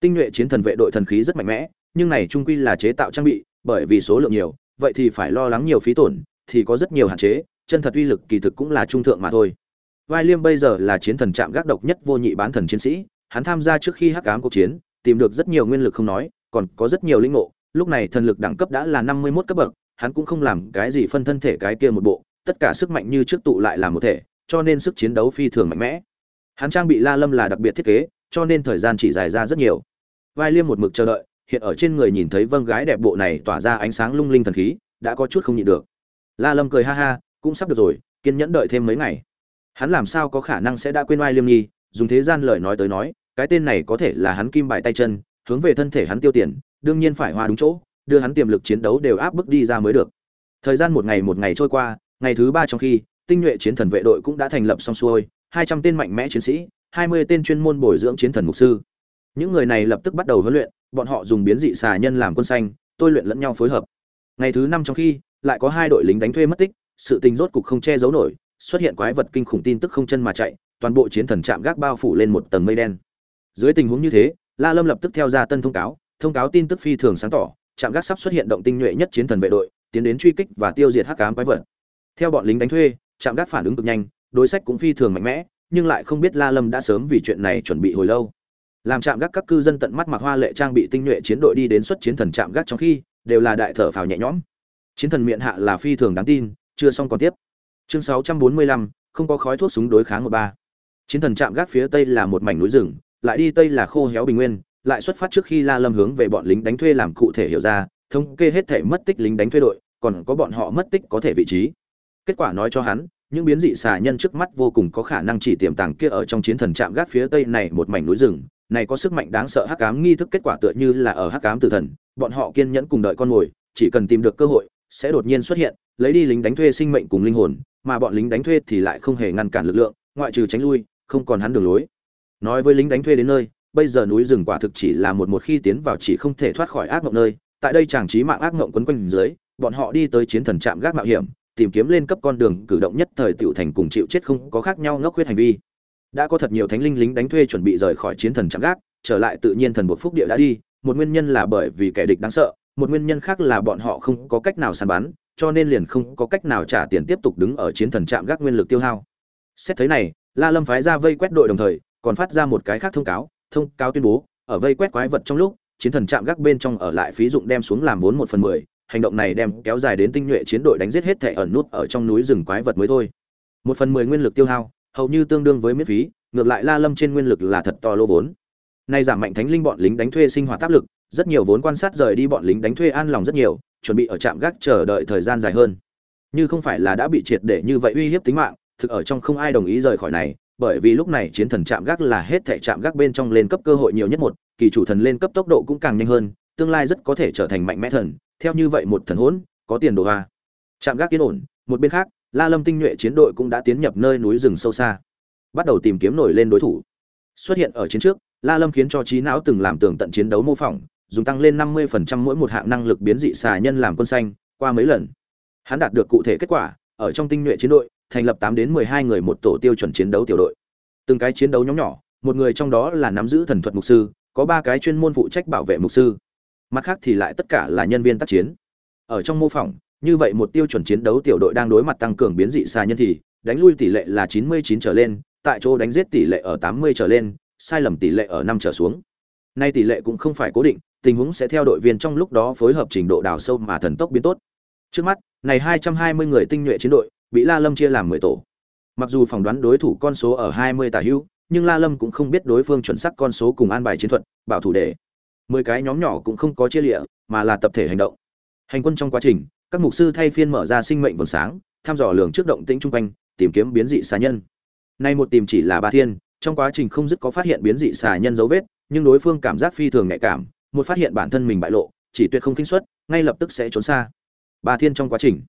Tinh nhuệ chiến thần vệ đội thần khí rất mạnh mẽ nhưng này trung quy là chế tạo trang bị, bởi vì số lượng nhiều, vậy thì phải lo lắng nhiều phí tổn, thì có rất nhiều hạn chế, chân thật uy lực kỳ thực cũng là trung thượng mà thôi. Vai liêm bây giờ là chiến thần trạm gác độc nhất vô nhị bán thần chiến sĩ, hắn tham gia trước khi hắc ám cuộc chiến, tìm được rất nhiều nguyên lực không nói, còn có rất nhiều linh ngộ, lúc này thần lực đẳng cấp đã là năm mươi 51 cấp bậc, hắn cũng không làm cái gì phân thân thể cái kia một bộ, tất cả sức mạnh như trước tụ lại làm một thể, cho nên sức chiến đấu phi thường mạnh mẽ. Hắn trang bị la lâm là đặc biệt thiết kế, cho nên thời gian chỉ dài ra rất nhiều. Vai liêm một mực chờ đợi hiện ở trên người nhìn thấy vâng gái đẹp bộ này tỏa ra ánh sáng lung linh thần khí, đã có chút không nhịn được. La lâm cười ha ha, cũng sắp được rồi, kiên nhẫn đợi thêm mấy ngày. Hắn làm sao có khả năng sẽ đã quên oai liêm nhi, dùng thế gian lời nói tới nói, cái tên này có thể là hắn kim bài tay chân, hướng về thân thể hắn tiêu tiền, đương nhiên phải hoa đúng chỗ, đưa hắn tiềm lực chiến đấu đều áp bức đi ra mới được. Thời gian một ngày một ngày trôi qua, ngày thứ ba trong khi, tinh nhuệ chiến thần vệ đội cũng đã thành lập xong xuôi, hai trăm tên mạnh mẽ chiến sĩ, hai mươi tên chuyên môn bồi dưỡng chiến thần mục sư. Những người này lập tức bắt đầu huấn luyện bọn họ dùng biến dị xà nhân làm quân xanh, tôi luyện lẫn nhau phối hợp. Ngày thứ năm trong khi, lại có hai đội lính đánh thuê mất tích, sự tình rốt cục không che giấu nổi, xuất hiện quái vật kinh khủng tin tức không chân mà chạy, toàn bộ chiến thần chạm gác bao phủ lên một tầng mây đen. Dưới tình huống như thế, la lâm lập tức theo ra tân thông cáo thông cáo tin tức phi thường sáng tỏ, trạm gác sắp xuất hiện động tinh nhuệ nhất chiến thần vệ đội, tiến đến truy kích và tiêu diệt hắc ám quái vật. Theo bọn lính đánh thuê, trạm gác phản ứng cực nhanh, đối sách cũng phi thường mạnh mẽ, nhưng lại không biết la lâm đã sớm vì chuyện này chuẩn bị hồi lâu làm trạm gác các cư dân tận mắt mặc hoa lệ trang bị tinh nhuệ chiến đội đi đến xuất chiến thần trạm gác trong khi đều là đại thở phào nhẹ nhõm. Chiến thần miệng hạ là phi thường đáng tin chưa xong còn tiếp. Chương 645, không có khói thuốc súng đối kháng một ba. Chiến thần trạm gác phía tây là một mảnh núi rừng lại đi tây là khô héo bình nguyên lại xuất phát trước khi la lâm hướng về bọn lính đánh thuê làm cụ thể hiểu ra thống kê hết thể mất tích lính đánh thuê đội còn có bọn họ mất tích có thể vị trí. Kết quả nói cho hắn những biến dị xà nhân trước mắt vô cùng có khả năng chỉ tiềm tàng kia ở trong chiến thần trạm gác phía tây này một mảnh núi rừng này có sức mạnh đáng sợ hắc ám nghi thức kết quả tựa như là ở hắc ám tử thần, bọn họ kiên nhẫn cùng đợi con mồi chỉ cần tìm được cơ hội, sẽ đột nhiên xuất hiện, lấy đi lính đánh thuê sinh mệnh cùng linh hồn, mà bọn lính đánh thuê thì lại không hề ngăn cản lực lượng, ngoại trừ tránh lui, không còn hắn đường lối. Nói với lính đánh thuê đến nơi, bây giờ núi rừng quả thực chỉ là một một khi tiến vào chỉ không thể thoát khỏi ác mộng nơi, tại đây chàng trí mạng ác mộng quấn quanh dưới, bọn họ đi tới chiến thần trạm gác mạo hiểm, tìm kiếm lên cấp con đường cử động nhất thời tiểu thành cùng chịu chết không có khác nhau ngốc huyết hành vi đã có thật nhiều thánh linh lính đánh thuê chuẩn bị rời khỏi chiến thần trạm gác, trở lại tự nhiên thần buộc phúc địa đã đi, một nguyên nhân là bởi vì kẻ địch đáng sợ, một nguyên nhân khác là bọn họ không có cách nào săn bắn, cho nên liền không có cách nào trả tiền tiếp tục đứng ở chiến thần trạm gác nguyên lực tiêu hao. Xét thấy này, la lâm phái ra vây quét đội đồng thời, còn phát ra một cái khác thông cáo thông cáo tuyên bố, ở vây quét quái vật trong lúc, chiến thần chạm gác bên trong ở lại phí dụng đem xuống làm vốn một phần mười, hành động này đem kéo dài đến tinh nhuệ chiến đội đánh giết hết thể ẩn nút ở trong núi rừng quái vật mới thôi. Một phần mười nguyên lực tiêu hao hầu như tương đương với miễn phí ngược lại la lâm trên nguyên lực là thật to lô vốn nay giảm mạnh thánh linh bọn lính đánh thuê sinh hoạt áp lực rất nhiều vốn quan sát rời đi bọn lính đánh thuê an lòng rất nhiều chuẩn bị ở trạm gác chờ đợi thời gian dài hơn như không phải là đã bị triệt để như vậy uy hiếp tính mạng thực ở trong không ai đồng ý rời khỏi này bởi vì lúc này chiến thần chạm gác là hết thể chạm gác bên trong lên cấp cơ hội nhiều nhất một, kỳ chủ thần lên cấp tốc độ cũng càng nhanh hơn, tương lai rất có thể trở thành mạnh mẽ thần, theo như vậy một thần hỗn, có tiền đồ a. Chạm gác yên ổn, một bên khác, La Lâm tinh nhuệ chiến đội cũng đã tiến nhập nơi núi rừng sâu xa, bắt đầu tìm kiếm nổi lên đối thủ. Xuất hiện ở chiến trước, La Lâm khiến cho trí não từng làm tường tận chiến đấu mô phỏng, dùng tăng lên 50% mỗi một hạng năng lực biến dị xà nhân làm quân xanh, qua mấy lần. Hắn đạt được cụ thể kết quả, ở trong tinh nhuệ chiến đội, thành lập 8 đến 12 người một tổ tiêu chuẩn chiến đấu tiểu đội. Từng cái chiến đấu nhóm nhỏ, một người trong đó là nắm giữ thần thuật mục sư, có ba cái chuyên môn phụ trách bảo vệ mục sư. Mặt khác thì lại tất cả là nhân viên tác chiến. Ở trong mô phỏng, như vậy một tiêu chuẩn chiến đấu tiểu đội đang đối mặt tăng cường biến dị xa nhân thì, đánh lui tỷ lệ là 99 trở lên, tại chỗ đánh giết tỷ lệ ở 80 trở lên, sai lầm tỷ lệ ở 5 trở xuống. Nay tỷ lệ cũng không phải cố định, tình huống sẽ theo đội viên trong lúc đó phối hợp trình độ đào sâu mà thần tốc biến tốt. Trước mắt, này 220 người tinh nhuệ chiến đội, bị La Lâm chia làm 10 tổ. Mặc dù phỏng đoán đối thủ con số ở 20 tả hữu, nhưng La Lâm cũng không biết đối phương chuẩn xác con số cùng an bài chiến thuật, bảo thủ để. 10 cái nhóm nhỏ cũng không có chia lịa, mà là tập thể hành động. Hành quân trong quá trình, các mục sư thay phiên mở ra sinh mệnh vầng sáng, thăm dò lường trước động tĩnh trung quanh, tìm kiếm biến dị xà nhân. Nay một tìm chỉ là ba thiên, trong quá trình không dứt có phát hiện biến dị xà nhân dấu vết, nhưng đối phương cảm giác phi thường nhạy cảm, một phát hiện bản thân mình bại lộ, chỉ tuyệt không kinh suất, ngay lập tức sẽ trốn xa. Ba thiên trong quá trình,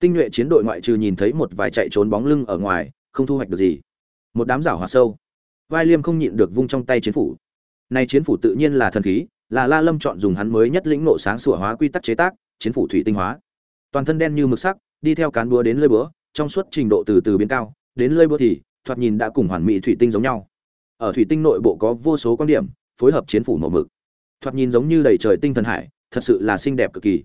tinh nhuệ chiến đội ngoại trừ nhìn thấy một vài chạy trốn bóng lưng ở ngoài không thu hoạch được gì một đám rảo hòa sâu vai liêm không nhịn được vung trong tay chiến phủ nay chiến phủ tự nhiên là thần khí là la lâm chọn dùng hắn mới nhất lĩnh nộ sáng sủa hóa quy tắc chế tác chiến phủ thủy tinh hóa toàn thân đen như mực sắc đi theo cán búa đến lơi búa trong suốt trình độ từ từ biến cao đến lơi búa thì thoạt nhìn đã cùng hoàn mỹ thủy tinh giống nhau. Ở thủy tinh nội bộ có vô số quan điểm phối hợp chiến phủ màu mực. Thoạt nhìn giống như đầy trời tinh thần hải thật sự là xinh đẹp cực kỳ.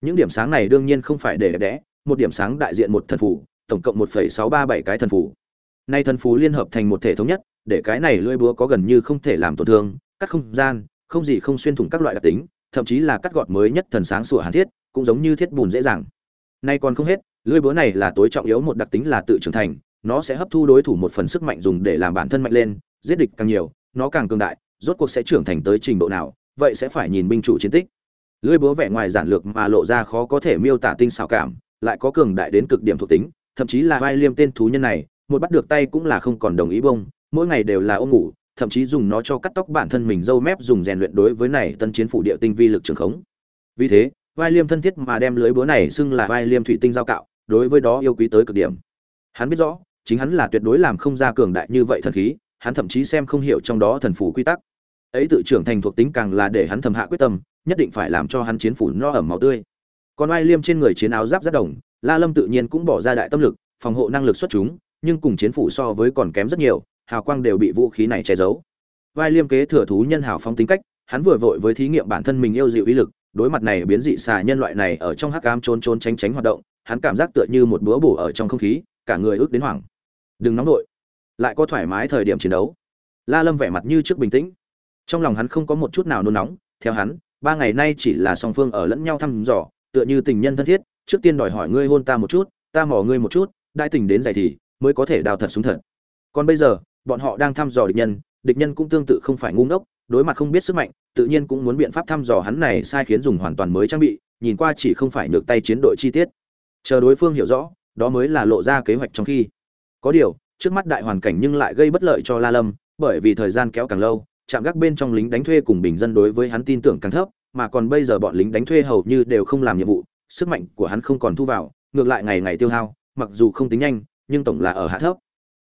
Những điểm sáng này đương nhiên không phải để đẹp đẽ một điểm sáng đại diện một thần phù, tổng cộng 1.637 cái thần phù. Nay thần phù liên hợp thành một thể thống nhất, để cái này lưỡi búa có gần như không thể làm tổn thương, cắt không gian, không gì không xuyên thủng các loại đặc tính, thậm chí là cắt gọt mới nhất thần sáng sủa hàn thiết, cũng giống như thiết bùn dễ dàng. Nay còn không hết, lưỡi búa này là tối trọng yếu một đặc tính là tự trưởng thành, nó sẽ hấp thu đối thủ một phần sức mạnh dùng để làm bản thân mạnh lên, giết địch càng nhiều, nó càng cường đại, rốt cuộc sẽ trưởng thành tới trình độ nào, vậy sẽ phải nhìn binh chủ chiến tích. Lưỡi búa vẻ ngoài giản lược mà lộ ra khó có thể miêu tả tinh xảo cảm, lại có cường đại đến cực điểm thuộc tính, thậm chí là vai liêm tên thú nhân này, một bắt được tay cũng là không còn đồng ý bông, mỗi ngày đều là ôm ngủ, thậm chí dùng nó cho cắt tóc bản thân mình dâu mép dùng rèn luyện đối với này tân chiến phủ địa tinh vi lực trường khống. Vì thế, vai liêm thân thiết mà đem lưới búa này xưng là vai liêm thủy tinh giao cạo, đối với đó yêu quý tới cực điểm. Hắn biết rõ, chính hắn là tuyệt đối làm không ra cường đại như vậy thần khí, hắn thậm chí xem không hiểu trong đó thần phủ quy tắc. Ấy tự trưởng thành thuộc tính càng là để hắn thầm hạ quyết tâm, nhất định phải làm cho hắn chiến phủ no ẩm máu tươi. Còn ai liêm trên người chiến áo giáp rất đồng, la lâm tự nhiên cũng bỏ ra đại tâm lực, phòng hộ năng lực xuất chúng, nhưng cùng chiến phủ so với còn kém rất nhiều, hào quang đều bị vũ khí này che giấu. Vai liêm kế thừa thú nhân hào phong tính cách, hắn vừa vội với thí nghiệm bản thân mình yêu dịu ý lực đối mặt này biến dị xà nhân loại này ở trong hắc ám trốn trốn tránh tránh hoạt động, hắn cảm giác tựa như một búa bổ ở trong không khí, cả người ước đến hoảng. Đừng nóng vội. Lại có thoải mái thời điểm chiến đấu. La lâm vẻ mặt như trước bình tĩnh. Trong lòng hắn không có một chút nào nôn nóng, theo hắn, ba ngày nay chỉ là song phương ở lẫn nhau thăm dò, tựa như tình nhân thân thiết, trước tiên đòi hỏi ngươi hôn ta một chút, ta mò ngươi một chút, đại tình đến dày thì mới có thể đào thật xuống thật. Còn bây giờ, bọn họ đang thăm dò địch nhân địch nhân cũng tương tự không phải ngu ngốc, đối mặt không biết sức mạnh tự nhiên cũng muốn biện pháp thăm dò hắn này sai khiến dùng hoàn toàn mới trang bị, nhìn qua chỉ không phải nhược tay chiến đội chi tiết. Chờ đối phương hiểu rõ, đó mới là lộ ra kế hoạch trong khi. Có điều, trước mắt đại hoàn cảnh nhưng lại gây bất lợi cho la lâm, bởi vì thời gian kéo càng lâu chạm gác bên trong lính đánh thuê cùng bình dân đối với hắn tin tưởng càng thấp, mà còn bây giờ bọn lính đánh thuê hầu như đều không làm nhiệm vụ, sức mạnh của hắn không còn thu vào, ngược lại ngày ngày tiêu hao, mặc dù không tính nhanh, nhưng tổng là ở hạ thấp.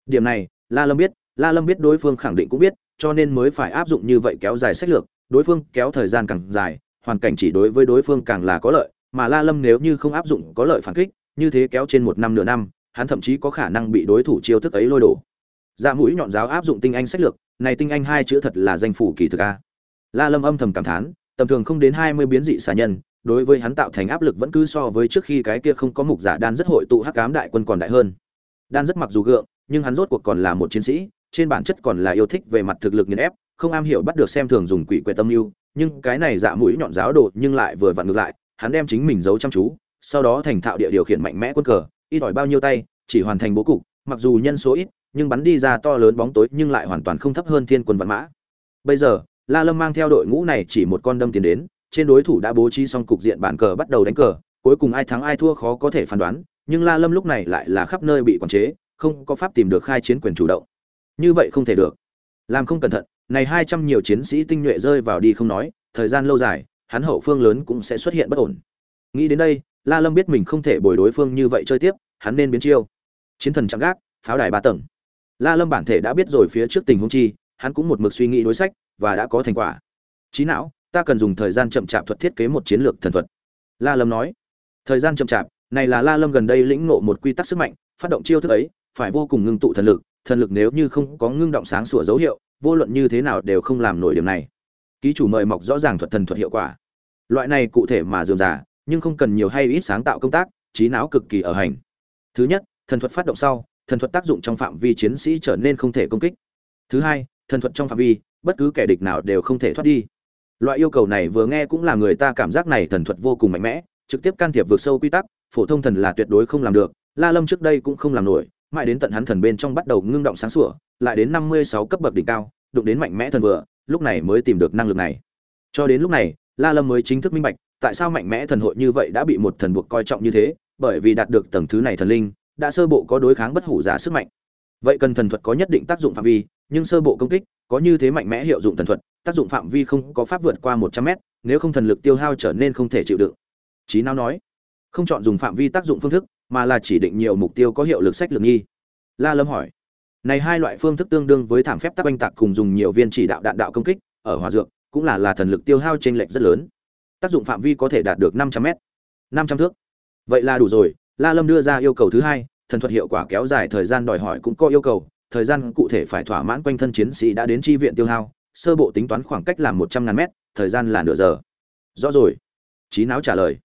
Điểm này, la lâm biết, la lâm biết đối phương khẳng định cũng biết, cho nên mới phải áp dụng như vậy kéo dài sách lược đối phương kéo thời gian càng dài, hoàn cảnh chỉ đối với đối phương càng là có lợi, mà la lâm nếu như không áp dụng có lợi phản kích, như thế kéo trên một năm nửa năm, hắn thậm chí có khả năng bị đối thủ chiêu thức ấy lôi đổ. Dạ mũi nhọn giáo áp dụng tinh anh sách lược, này tinh anh hai chữ thật là danh phủ kỳ thực a. La lâm âm thầm cảm thán, tầm thường không đến hai mươi biến dị xà nhân, đối với hắn tạo thành áp lực vẫn cứ so với trước khi cái kia không có mục giả đan rất hội tụ hắc cám đại quân còn đại hơn. Đan rất mặc dù gượng, nhưng hắn rốt cuộc còn là một chiến sĩ, trên bản chất còn là yêu thích về mặt thực lực nghiền ép không am hiểu bắt được xem thường dùng quỷ quyệt tâm mưu, nhưng cái này dạ mũi nhọn giáo đồ nhưng lại vừa vặn ngược lại, hắn đem chính mình giấu chăm chú, sau đó thành thạo địa điều khiển mạnh mẽ quân cờ, ít ỏi bao nhiêu tay, chỉ hoàn thành bố cục, mặc dù nhân số ít, nhưng bắn đi ra to lớn bóng tối nhưng lại hoàn toàn không thấp hơn thiên quân vạn mã. Bây giờ, la lâm mang theo đội ngũ này chỉ một con đâm tiến đến, trên đối thủ đã bố trí xong cục diện bản cờ bắt đầu đánh cờ, cuối cùng ai thắng ai thua khó có thể phán đoán, nhưng la lâm lúc này lại là khắp nơi bị quản chế, không có pháp tìm được khai chiến quyền chủ động. Như vậy không thể được. Làm không cẩn thận này hai trăm nhiều chiến sĩ tinh nhuệ rơi vào đi không nói, thời gian lâu dài, hắn hậu phương lớn cũng sẽ xuất hiện bất ổn. Nghĩ đến đây, la lâm biết mình không thể bồi đối phương như vậy chơi tiếp, hắn nên biến chiêu. Chiến thần chạm gác, pháo đài ba tầng. La lâm bản thể đã biết rồi phía trước tình huống chi, hắn cũng một mực suy nghĩ đối sách, và đã có thành quả. Trí não, ta cần dùng thời gian chậm chạp thuật thiết kế một chiến lược thần thuật. La lâm nói. Thời gian chậm chạp, này là la lâm gần đây lĩnh ngộ một quy tắc sức mạnh, phát động chiêu thức ấy, phải vô cùng ngưng tụ thần lực thần lực nếu như không có ngưng động sáng sủa dấu hiệu vô luận như thế nào đều không làm nổi điểm này. Ký chủ mời mọc rõ ràng thuật thần thuật hiệu quả. Loại này cụ thể mà dườm giả nhưng không cần nhiều hay ít sáng tạo công tác, trí não cực kỳ ở hành. Thứ nhất, thần thuật phát động sau, thần thuật tác dụng trong phạm vi chiến sĩ trở nên không thể công kích. Thứ hai, thần thuật trong phạm vi, bất cứ kẻ địch nào đều không thể thoát đi. Loại yêu cầu này vừa nghe cũng làm người ta cảm giác này thần thuật vô cùng mạnh mẽ, trực tiếp can thiệp vượt sâu quy tắc, phổ thông thần là tuyệt đối không làm được, la lâm trước đây cũng không làm nổi, mãi đến tận hắn thần bên trong bắt đầu ngưng động sáng sủa, lại đến năm mươi sáu cấp bậc đỉnh cao đụng đến mạnh mẽ thần vừa, lúc này mới tìm được năng lực này. Cho đến lúc này, la lâm mới chính thức minh bạch, tại sao mạnh mẽ thần hội như vậy đã bị một thần buộc coi trọng như thế, bởi vì đạt được tầng thứ này thần linh, đã sơ bộ có đối kháng bất hủ giả sức mạnh. Vậy cần thần thuật có nhất định tác dụng phạm vi, nhưng sơ bộ công kích, có như thế mạnh mẽ hiệu dụng thần thuật, tác dụng phạm vi không có pháp vượt qua một trăm mét, nếu không thần lực tiêu hao trở nên không thể chịu đựng. Trí não nói, không chọn dùng phạm vi tác dụng phương thức, mà là chỉ định nhiều mục tiêu có hiệu lực sách lược nghi. La lâm hỏi này hai loại phương thức tương đương với thảm phép tắc oanh tạc cùng dùng nhiều viên chỉ đạo đạn đạo công kích, ở hòa dược, cũng là là thần lực tiêu hao trên lệch rất lớn. Tác dụng phạm vi có thể đạt được năm trăm m năm trăm thước. Vậy là đủ rồi, la lâm đưa ra yêu cầu thứ hai, thần thuật hiệu quả kéo dài thời gian đòi hỏi cũng có yêu cầu, thời gian cụ thể phải thỏa mãn quanh thân chiến sĩ đã đến tri viện tiêu hao, sơ bộ tính toán khoảng cách là một trăm ngàn mét, thời gian là nửa giờ. Rõ rồi. Trí não trả lời.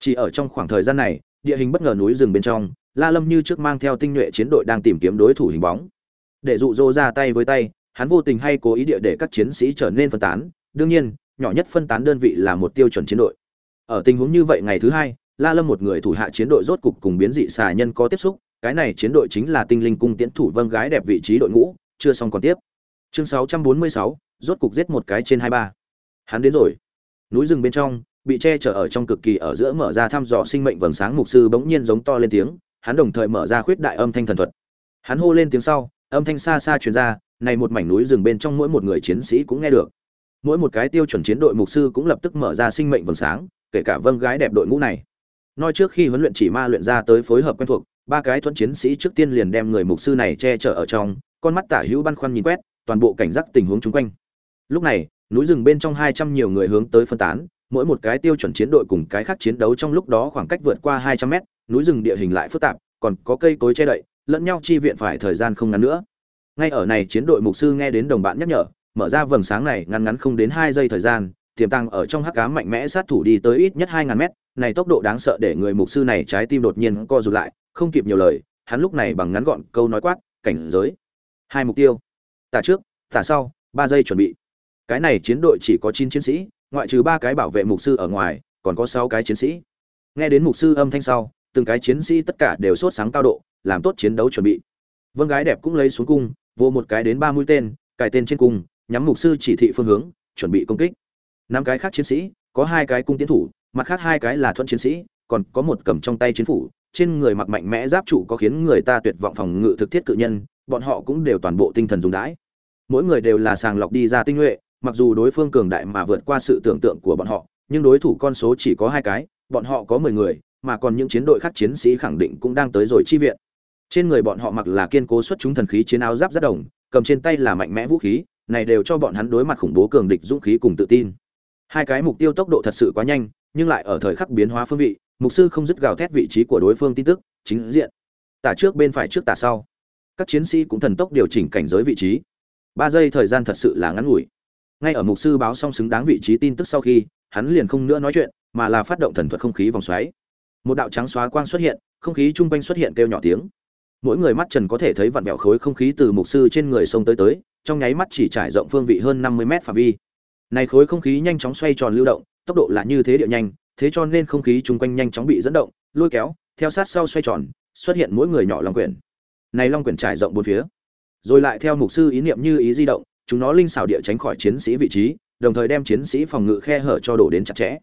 Chỉ ở trong khoảng thời gian này, địa hình bất ngờ núi rừng bên trong, la lâm như trước mang theo tinh nhuệ chiến đội đang tìm kiếm đối thủ hình bóng để dụ dỗ ra tay với tay hắn vô tình hay cố ý địa để các chiến sĩ trở nên phân tán. Đương nhiên nhỏ nhất phân tán đơn vị là một tiêu chuẩn chiến đội. Ở tình huống như vậy ngày thứ hai la lâm một người thủ hạ chiến đội rốt cục cùng biến dị xà nhân có tiếp xúc cái này chiến đội chính là tinh linh cung tiễn thủ vâng gái đẹp vị trí đội ngũ chưa xong còn tiếp. Chương 646, rốt cục giết một cái trên hai ba. Hắn đến rồi. Núi rừng bên trong bị che chở ở trong cực kỳ ở giữa mở ra thăm dò sinh mệnh vầng sáng mục sư bỗng nhiên giống to lên tiếng hắn đồng thời mở ra khuyết đại âm thanh thần thuật. Hắn hô lên tiếng sau âm thanh xa xa truyền ra, này một mảnh núi rừng bên trong mỗi một người chiến sĩ cũng nghe được. Mỗi một cái tiêu chuẩn chiến đội mục sư cũng lập tức mở ra sinh mệnh vầng sáng, kể cả vâng gái đẹp đội ngũ này. Nói trước khi huấn luyện chỉ ma luyện ra tới phối hợp quen thuộc, ba cái thuẫn chiến sĩ trước tiên liền đem người mục sư này che chở ở trong, con mắt tả hữu băn khoăn nhìn quét, toàn bộ cảnh giác tình huống chung quanh. Lúc này, núi rừng bên trong hai trăm nhiều người hướng tới phân tán, mỗi một cái tiêu chuẩn chiến đội cùng cái khác chiến đấu trong lúc đó khoảng cách vượt qua hai trăm mét, núi rừng địa hình lại phức tạp, còn có cây cối che đậy lẫn nhau chi viện phải thời gian không ngắn nữa. Ngay ở này chiến đội mục sư nghe đến đồng bạn nhắc nhở, mở ra vầng sáng này ngắn ngắn không đến hai giây thời gian, tiềm tàng ở trong hắc cám mạnh mẽ sát thủ đi tới ít nhất hai ngàn mét, này tốc độ đáng sợ để người mục sư này trái tim đột nhiên co rụt lại, không kịp nhiều lời, hắn lúc này bằng ngắn gọn câu nói quát, cảnh giới, hai mục tiêu, tả trước, tả sau, ba giây chuẩn bị. Cái này chiến đội chỉ có chín chiến sĩ, ngoại trừ ba cái bảo vệ mục sư ở ngoài, còn có sáu cái chiến sĩ. Nghe đến mục sư âm thanh sau từng cái chiến sĩ tất cả đều sốt sáng cao độ, làm tốt chiến đấu chuẩn bị. Vâng gái đẹp cũng lấy xuống cung vô một cái đến ba mũi tên, cài tên trên cung, nhắm mục sư chỉ thị phương hướng, chuẩn bị công kích. Năm cái khác chiến sĩ, có hai cái cung tiến thủ, mặt khác hai cái là thuận chiến sĩ, còn có một cầm trong tay chiến phủ, trên người mặc mạnh mẽ giáp trụ có khiến người ta tuyệt vọng phòng ngự thực thiết cự nhân, bọn họ cũng đều toàn bộ tinh thần dùng đãi. Mỗi người đều là sàng lọc đi ra tinh nhuệ, mặc dù đối phương cường đại mà vượt qua sự tưởng tượng của bọn họ, nhưng đối thủ con số chỉ có hai cái, bọn họ có mười người mà còn những chiến đội khác chiến sĩ khẳng định cũng đang tới rồi chi viện. Trên người bọn họ mặc là kiên cố xuất chúng thần khí chiến áo giáp rất đồng, cầm trên tay là mạnh mẽ vũ khí, này đều cho bọn hắn đối mặt khủng bố cường địch dũng khí cùng tự tin. Hai cái mục tiêu tốc độ thật sự quá nhanh, nhưng lại ở thời khắc biến hóa phương vị, mục sư không dứt gào thét vị trí của đối phương tin tức, chính diện. Tả trước bên phải trước tả sau. Các chiến sĩ cũng thần tốc điều chỉnh cảnh giới vị trí. Ba giây thời gian thật sự là ngắn ngủi. Ngay ở mục sư báo xong xứng đáng vị trí tin tức sau khi, hắn liền không nữa nói chuyện, mà là phát động thần thuật không khí vòng xoáy một đạo trắng xóa quang xuất hiện, không khí chung quanh xuất hiện kêu nhỏ tiếng. Mỗi người mắt trần có thể thấy vặn vẹo khối không khí từ mục sư trên người sông tới tới, trong nháy mắt chỉ trải rộng phương vị hơn năm mươi mét phạm vi. Này khối không khí nhanh chóng xoay tròn lưu động, tốc độ là như thế điệu nhanh, thế cho nên không khí chung quanh nhanh chóng bị dẫn động, lôi kéo, theo sát sau xoay tròn, xuất hiện mỗi người nhỏ long quyển. Này long quyển trải rộng bốn phía. Rồi lại theo mục sư ý niệm như ý di động, chúng nó linh xảo địa tránh khỏi chiến sĩ vị trí, đồng thời đem chiến sĩ phòng ngự khe hở cho đổ đến chặt chẽ.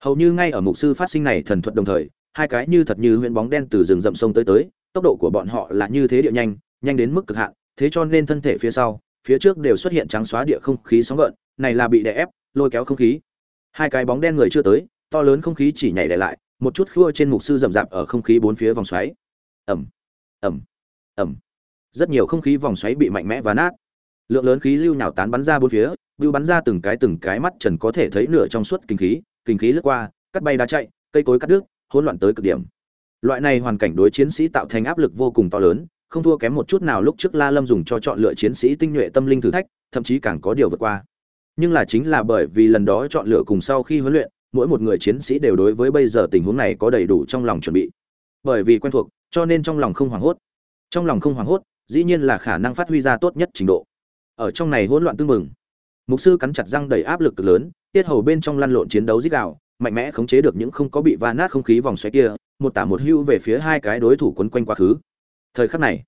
Hầu như ngay ở mục sư phát sinh này thần thuật đồng thời hai cái như thật như huyễn bóng đen từ rừng rậm sông tới tới, tốc độ của bọn họ là như thế địa nhanh nhanh đến mức cực hạn, thế cho nên thân thể phía sau, phía trước đều xuất hiện trắng xóa địa không khí sóng gợn, này là bị đè ép, lôi kéo không khí. Hai cái bóng đen người chưa tới, to lớn không khí chỉ nhảy đè lại, một chút khua trên mục sư rậm rạp ở không khí bốn phía vòng xoáy. Ầm ầm ầm. Rất nhiều không khí vòng xoáy bị mạnh mẽ và nát. Lượng lớn khí lưu nhào tán bắn ra bốn phía, bưu bắn ra từng cái từng cái mắt trần có thể thấy nửa trong suốt kinh khí kinh khí lướt qua, cắt bay đá chạy, cây cối cắt đứt hỗn loạn tới cực điểm. Loại này hoàn cảnh đối chiến sĩ tạo thành áp lực vô cùng to lớn, không thua kém một chút nào lúc trước la lâm dùng cho chọn lựa chiến sĩ tinh nhuệ tâm linh thử thách, thậm chí càng có điều vượt qua. Nhưng là chính là bởi vì lần đó chọn lựa cùng sau khi huấn luyện, mỗi một người chiến sĩ đều đối với bây giờ tình huống này có đầy đủ trong lòng chuẩn bị. Bởi vì quen thuộc, cho nên trong lòng không hoảng hốt. Trong lòng không hoảng hốt, dĩ nhiên là khả năng phát huy ra tốt nhất trình độ. Ở trong này hỗn loạn tương mừng mục sư cắn chặt răng đầy áp lực cực lớn, tiết hầu bên trong lăn lộn chiến đấu dích đạo mạnh mẽ khống chế được những không có bị va nát không khí vòng xoáy kia, một tả một hưu về phía hai cái đối thủ quấn quanh quá khứ. Thời khắc này,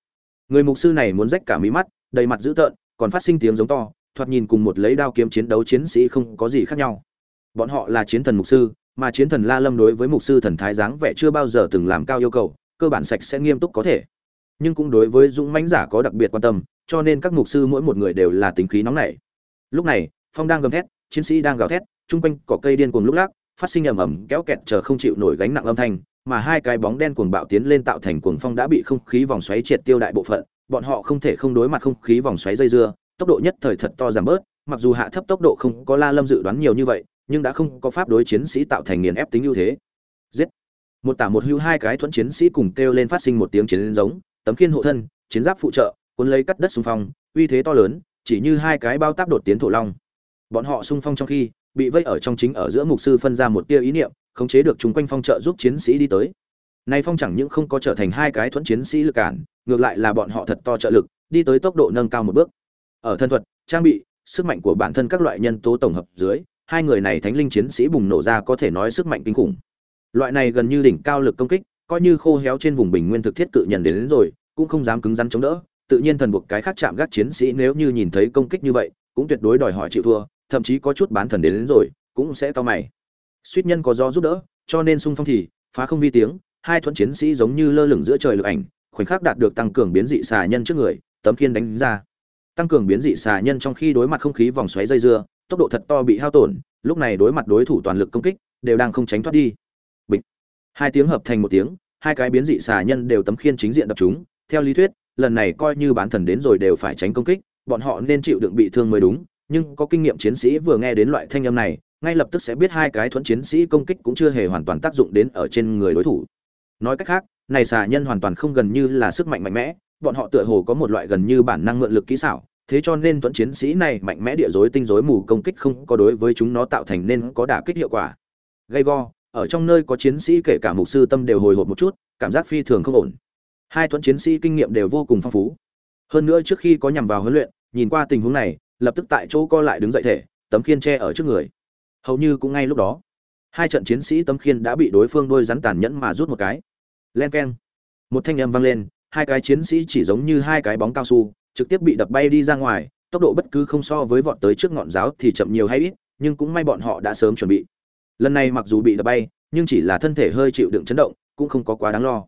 người mục sư này muốn rách cả mí mắt, đầy mặt dữ tợn, còn phát sinh tiếng giống to, thoạt nhìn cùng một lấy đao kiếm chiến đấu chiến sĩ không có gì khác nhau. Bọn họ là chiến thần mục sư, mà chiến thần la lâm đối với mục sư thần thái dáng vẻ chưa bao giờ từng làm cao yêu cầu, cơ bản sạch sẽ nghiêm túc có thể. Nhưng cũng đối với dũng mãnh giả có đặc biệt quan tâm, cho nên các mục sư mỗi một người đều là tính khí nóng nảy. Lúc này, phong đang gầm thét, chiến sĩ đang gào thét trung quanh cỏ cây điên cuồng lúc lắc phát sinh ầm ầm kéo kẹt chờ không chịu nổi gánh nặng âm thanh, mà hai cái bóng đen cuồng bạo tiến lên tạo thành cuồng phong đã bị không khí vòng xoáy triệt tiêu đại bộ phận, bọn họ không thể không đối mặt không khí vòng xoáy dây dưa, tốc độ nhất thời thật to giảm bớt, mặc dù hạ thấp tốc độ không có la lâm dự đoán nhiều như vậy, nhưng đã không có pháp đối chiến sĩ tạo thành nghiền ép tính ưu thế. Giết! Một tả một hưu hai cái thuẫn chiến sĩ cùng kêu lên phát sinh một tiếng chiến giống, tấm khiên hộ thân, chiến giáp phụ trợ, cuốn lấy cắt đất xung phong, uy thế to lớn, chỉ như hai cái bao táp đột tiến thổ long. Bọn họ xung phong trong khi bị vây ở trong chính ở giữa mục sư phân ra một tia ý niệm khống chế được chúng quanh phong trợ giúp chiến sĩ đi tới. Nay phong chẳng những không có trở thành hai cái thuẫn chiến sĩ lực cản ngược lại là bọn họ thật to trợ lực đi tới tốc độ nâng cao một bước. Ở thân thuật trang bị sức mạnh của bản thân các loại nhân tố tổng hợp dưới hai người này thánh linh chiến sĩ bùng nổ ra có thể nói sức mạnh kinh khủng. Loại này gần như đỉnh cao lực công kích coi như khô héo trên vùng bình nguyên thực thiết cự nhận đến, đến rồi cũng không dám cứng rắn chống đỡ. Tự nhiên thần buộc cái khác chạm gác chiến sĩ nếu như nhìn thấy công kích như vậy cũng tuyệt đối đòi hỏi chịu thua thậm chí có chút bán thần đến, đến rồi cũng sẽ to mày. Suýt nhân có do giúp đỡ cho nên sung phong thì phá không vi tiếng hai thuẫn chiến sĩ giống như lơ lửng giữa trời lực ảnh khoảnh khắc đạt được tăng cường biến dị xà nhân trước người tấm kiên đánh ra. Tăng cường biến dị xà nhân trong khi đối mặt không khí vòng xoáy dây dưa tốc độ thật to bị hao tổn lúc này đối mặt đối thủ toàn lực công kích đều đang không tránh thoát đi. Bịch. Hai tiếng hợp thành một tiếng hai cái biến dị xà nhân đều tấm khiên chính diện đập chúng. Theo lý thuyết lần này coi như bán thần đến rồi đều phải tránh công kích bọn họ nên chịu đựng bị thương mới đúng nhưng có kinh nghiệm chiến sĩ vừa nghe đến loại thanh âm này, ngay lập tức sẽ biết hai cái thuẫn chiến sĩ công kích cũng chưa hề hoàn toàn tác dụng đến ở trên người đối thủ. Nói cách khác, này xà nhân hoàn toàn không gần như là sức mạnh mạnh mẽ, bọn họ tựa hồ có một loại gần như bản năng ngượn lực kỹ xảo, thế cho nên thuẫn chiến sĩ này mạnh mẽ địa dối tinh dối mù công kích không có đối với chúng nó tạo thành nên có đả kích hiệu quả. Gây go, ở trong nơi có chiến sĩ kể cả mục sư tâm đều hồi hộp một chút, cảm giác phi thường không ổn. Hai thuẫn chiến sĩ kinh nghiệm đều vô cùng phong phú. Hơn nữa trước khi có nhằm vào huấn luyện, nhìn qua tình huống này lập tức tại chỗ co lại đứng dậy thể, tấm khiên che ở trước người. Hầu như cũng ngay lúc đó, hai trận chiến sĩ tấm khiên đã bị đối phương đôi rắn tàn nhẫn mà rút một cái. Len keng. Một thanh âm vang lên, hai cái chiến sĩ chỉ giống như hai cái bóng cao su, trực tiếp bị đập bay đi ra ngoài, tốc độ bất cứ không so với vọt tới trước ngọn giáo thì chậm nhiều hay ít, nhưng cũng may bọn họ đã sớm chuẩn bị. Lần này mặc dù bị đập bay, nhưng chỉ là thân thể hơi chịu đựng chấn động, cũng không có quá đáng lo.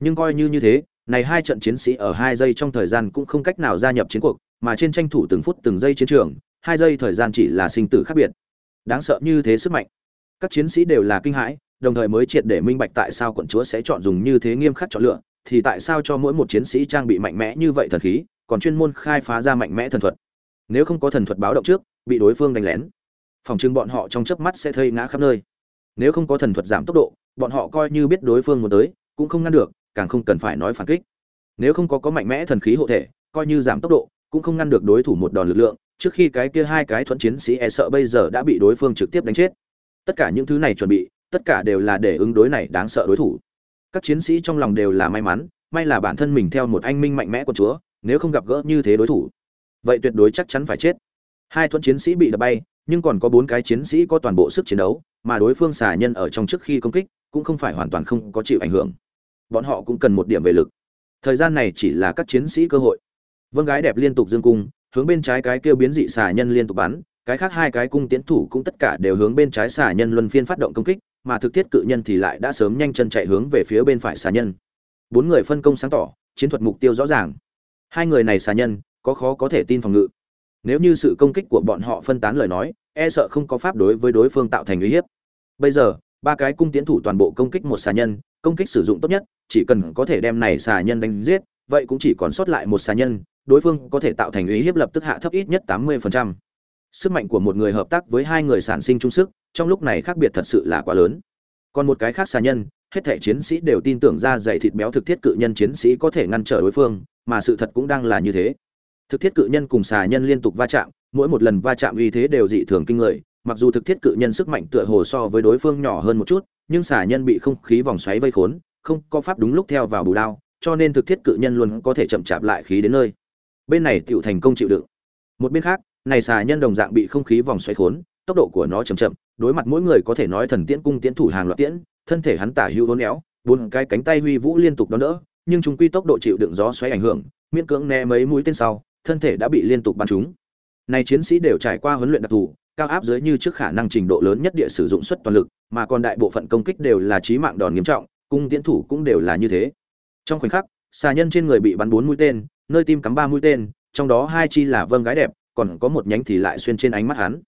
Nhưng coi như như thế, này hai trận chiến sĩ ở hai giây trong thời gian cũng không cách nào gia nhập chiến cuộc mà trên tranh thủ từng phút từng giây chiến trường, hai giây thời gian chỉ là sinh tử khác biệt. Đáng sợ như thế sức mạnh. Các chiến sĩ đều là kinh hãi, đồng thời mới triệt để minh bạch tại sao quận chúa sẽ chọn dùng như thế nghiêm khắc chọn lựa, thì tại sao cho mỗi một chiến sĩ trang bị mạnh mẽ như vậy thần khí, còn chuyên môn khai phá ra mạnh mẽ thần thuật. Nếu không có thần thuật báo động trước, bị đối phương đánh lén, phòng trưng bọn họ trong chớp mắt sẽ thây ngã khắp nơi. Nếu không có thần thuật giảm tốc độ, bọn họ coi như biết đối phương muốn tới, cũng không ngăn được, càng không cần phải nói phản kích. Nếu không có có mạnh mẽ thần khí hộ thể, coi như giảm tốc độ cũng không ngăn được đối thủ một đòn lực lượng, trước khi cái kia hai cái thuận chiến sĩ e sợ bây giờ đã bị đối phương trực tiếp đánh chết. Tất cả những thứ này chuẩn bị, tất cả đều là để ứng đối này đáng sợ đối thủ. Các chiến sĩ trong lòng đều là may mắn, may là bản thân mình theo một anh minh mạnh mẽ của chúa, nếu không gặp gỡ như thế đối thủ, vậy tuyệt đối chắc chắn phải chết. Hai thuận chiến sĩ bị đập bay, nhưng còn có bốn cái chiến sĩ có toàn bộ sức chiến đấu, mà đối phương xà nhân ở trong trước khi công kích, cũng không phải hoàn toàn không có chịu ảnh hưởng. Bọn họ cũng cần một điểm về lực. Thời gian này chỉ là các chiến sĩ cơ hội vâng gái đẹp liên tục dương cung, hướng bên trái cái kêu biến dị xà nhân liên tục bắn, cái khác hai cái cung tiến thủ cũng tất cả đều hướng bên trái xà nhân luân phiên phát động công kích, mà thực thiết cự nhân thì lại đã sớm nhanh chân chạy hướng về phía bên phải xà nhân. Bốn người phân công sáng tỏ, chiến thuật mục tiêu rõ ràng. Hai người này xà nhân, có khó có thể tin phòng ngự. Nếu như sự công kích của bọn họ phân tán lời nói e sợ không có pháp đối với đối phương tạo thành uy hiếp. Bây giờ, ba cái cung tiến thủ toàn bộ công kích một xà nhân, công kích sử dụng tốt nhất, chỉ cần có thể đem này xà nhân đánh giết, vậy cũng chỉ còn sót lại một xà nhân đối phương có thể tạo thành ý hiếp lập tức hạ thấp ít nhất 80%. Sức mạnh của một người hợp tác với hai người sản sinh chung sức, trong lúc này khác biệt thật sự là quá lớn. Còn một cái khác xà nhân, hết thảy chiến sĩ đều tin tưởng ra dày thịt béo thực thiết cự nhân chiến sĩ có thể ngăn trở đối phương, mà sự thật cũng đang là như thế. Thực thiết cự nhân cùng xà nhân liên tục va chạm, mỗi một lần va chạm uy thế đều dị thường kinh người, mặc dù thực thiết cự nhân sức mạnh tựa hồ so với đối phương nhỏ hơn một chút, nhưng xà nhân bị không khí vòng xoáy vây khốn, không có pháp đúng lúc theo vào bù đao, cho nên thực thiết cự nhân luôn có thể chậm chạp lại khí đến nơi bên này tựu thành công chịu đựng. Một bên khác, này xà nhân đồng dạng bị không khí vòng xoáy khốn, tốc độ của nó chậm chậm, đối mặt mỗi người có thể nói thần tiễn cung tiễn thủ hàng loạt tiễn, thân thể hắn tả hữu hôn éo, bốn cái cánh tay huy vũ liên tục đón đỡ, nhưng chúng quy tốc độ chịu đựng gió xoáy ảnh hưởng, miễn cưỡng né mấy mũi tên sau, thân thể đã bị liên tục bắn trúng. Này chiến sĩ đều trải qua huấn luyện đặc thù, cao áp dưới như trước khả năng trình độ lớn nhất địa sử dụng suất toàn lực, mà còn đại bộ phận công kích đều là chí mạng đòn nghiêm trọng, cung tiễn thủ cũng đều là như thế. Trong khoảnh khắc, xà nhân trên người bị bắn bốn mũi tên nơi tim cắm ba mũi tên, trong đó hai chi là vâng gái đẹp, còn có một nhánh thì lại xuyên trên ánh mắt hắn.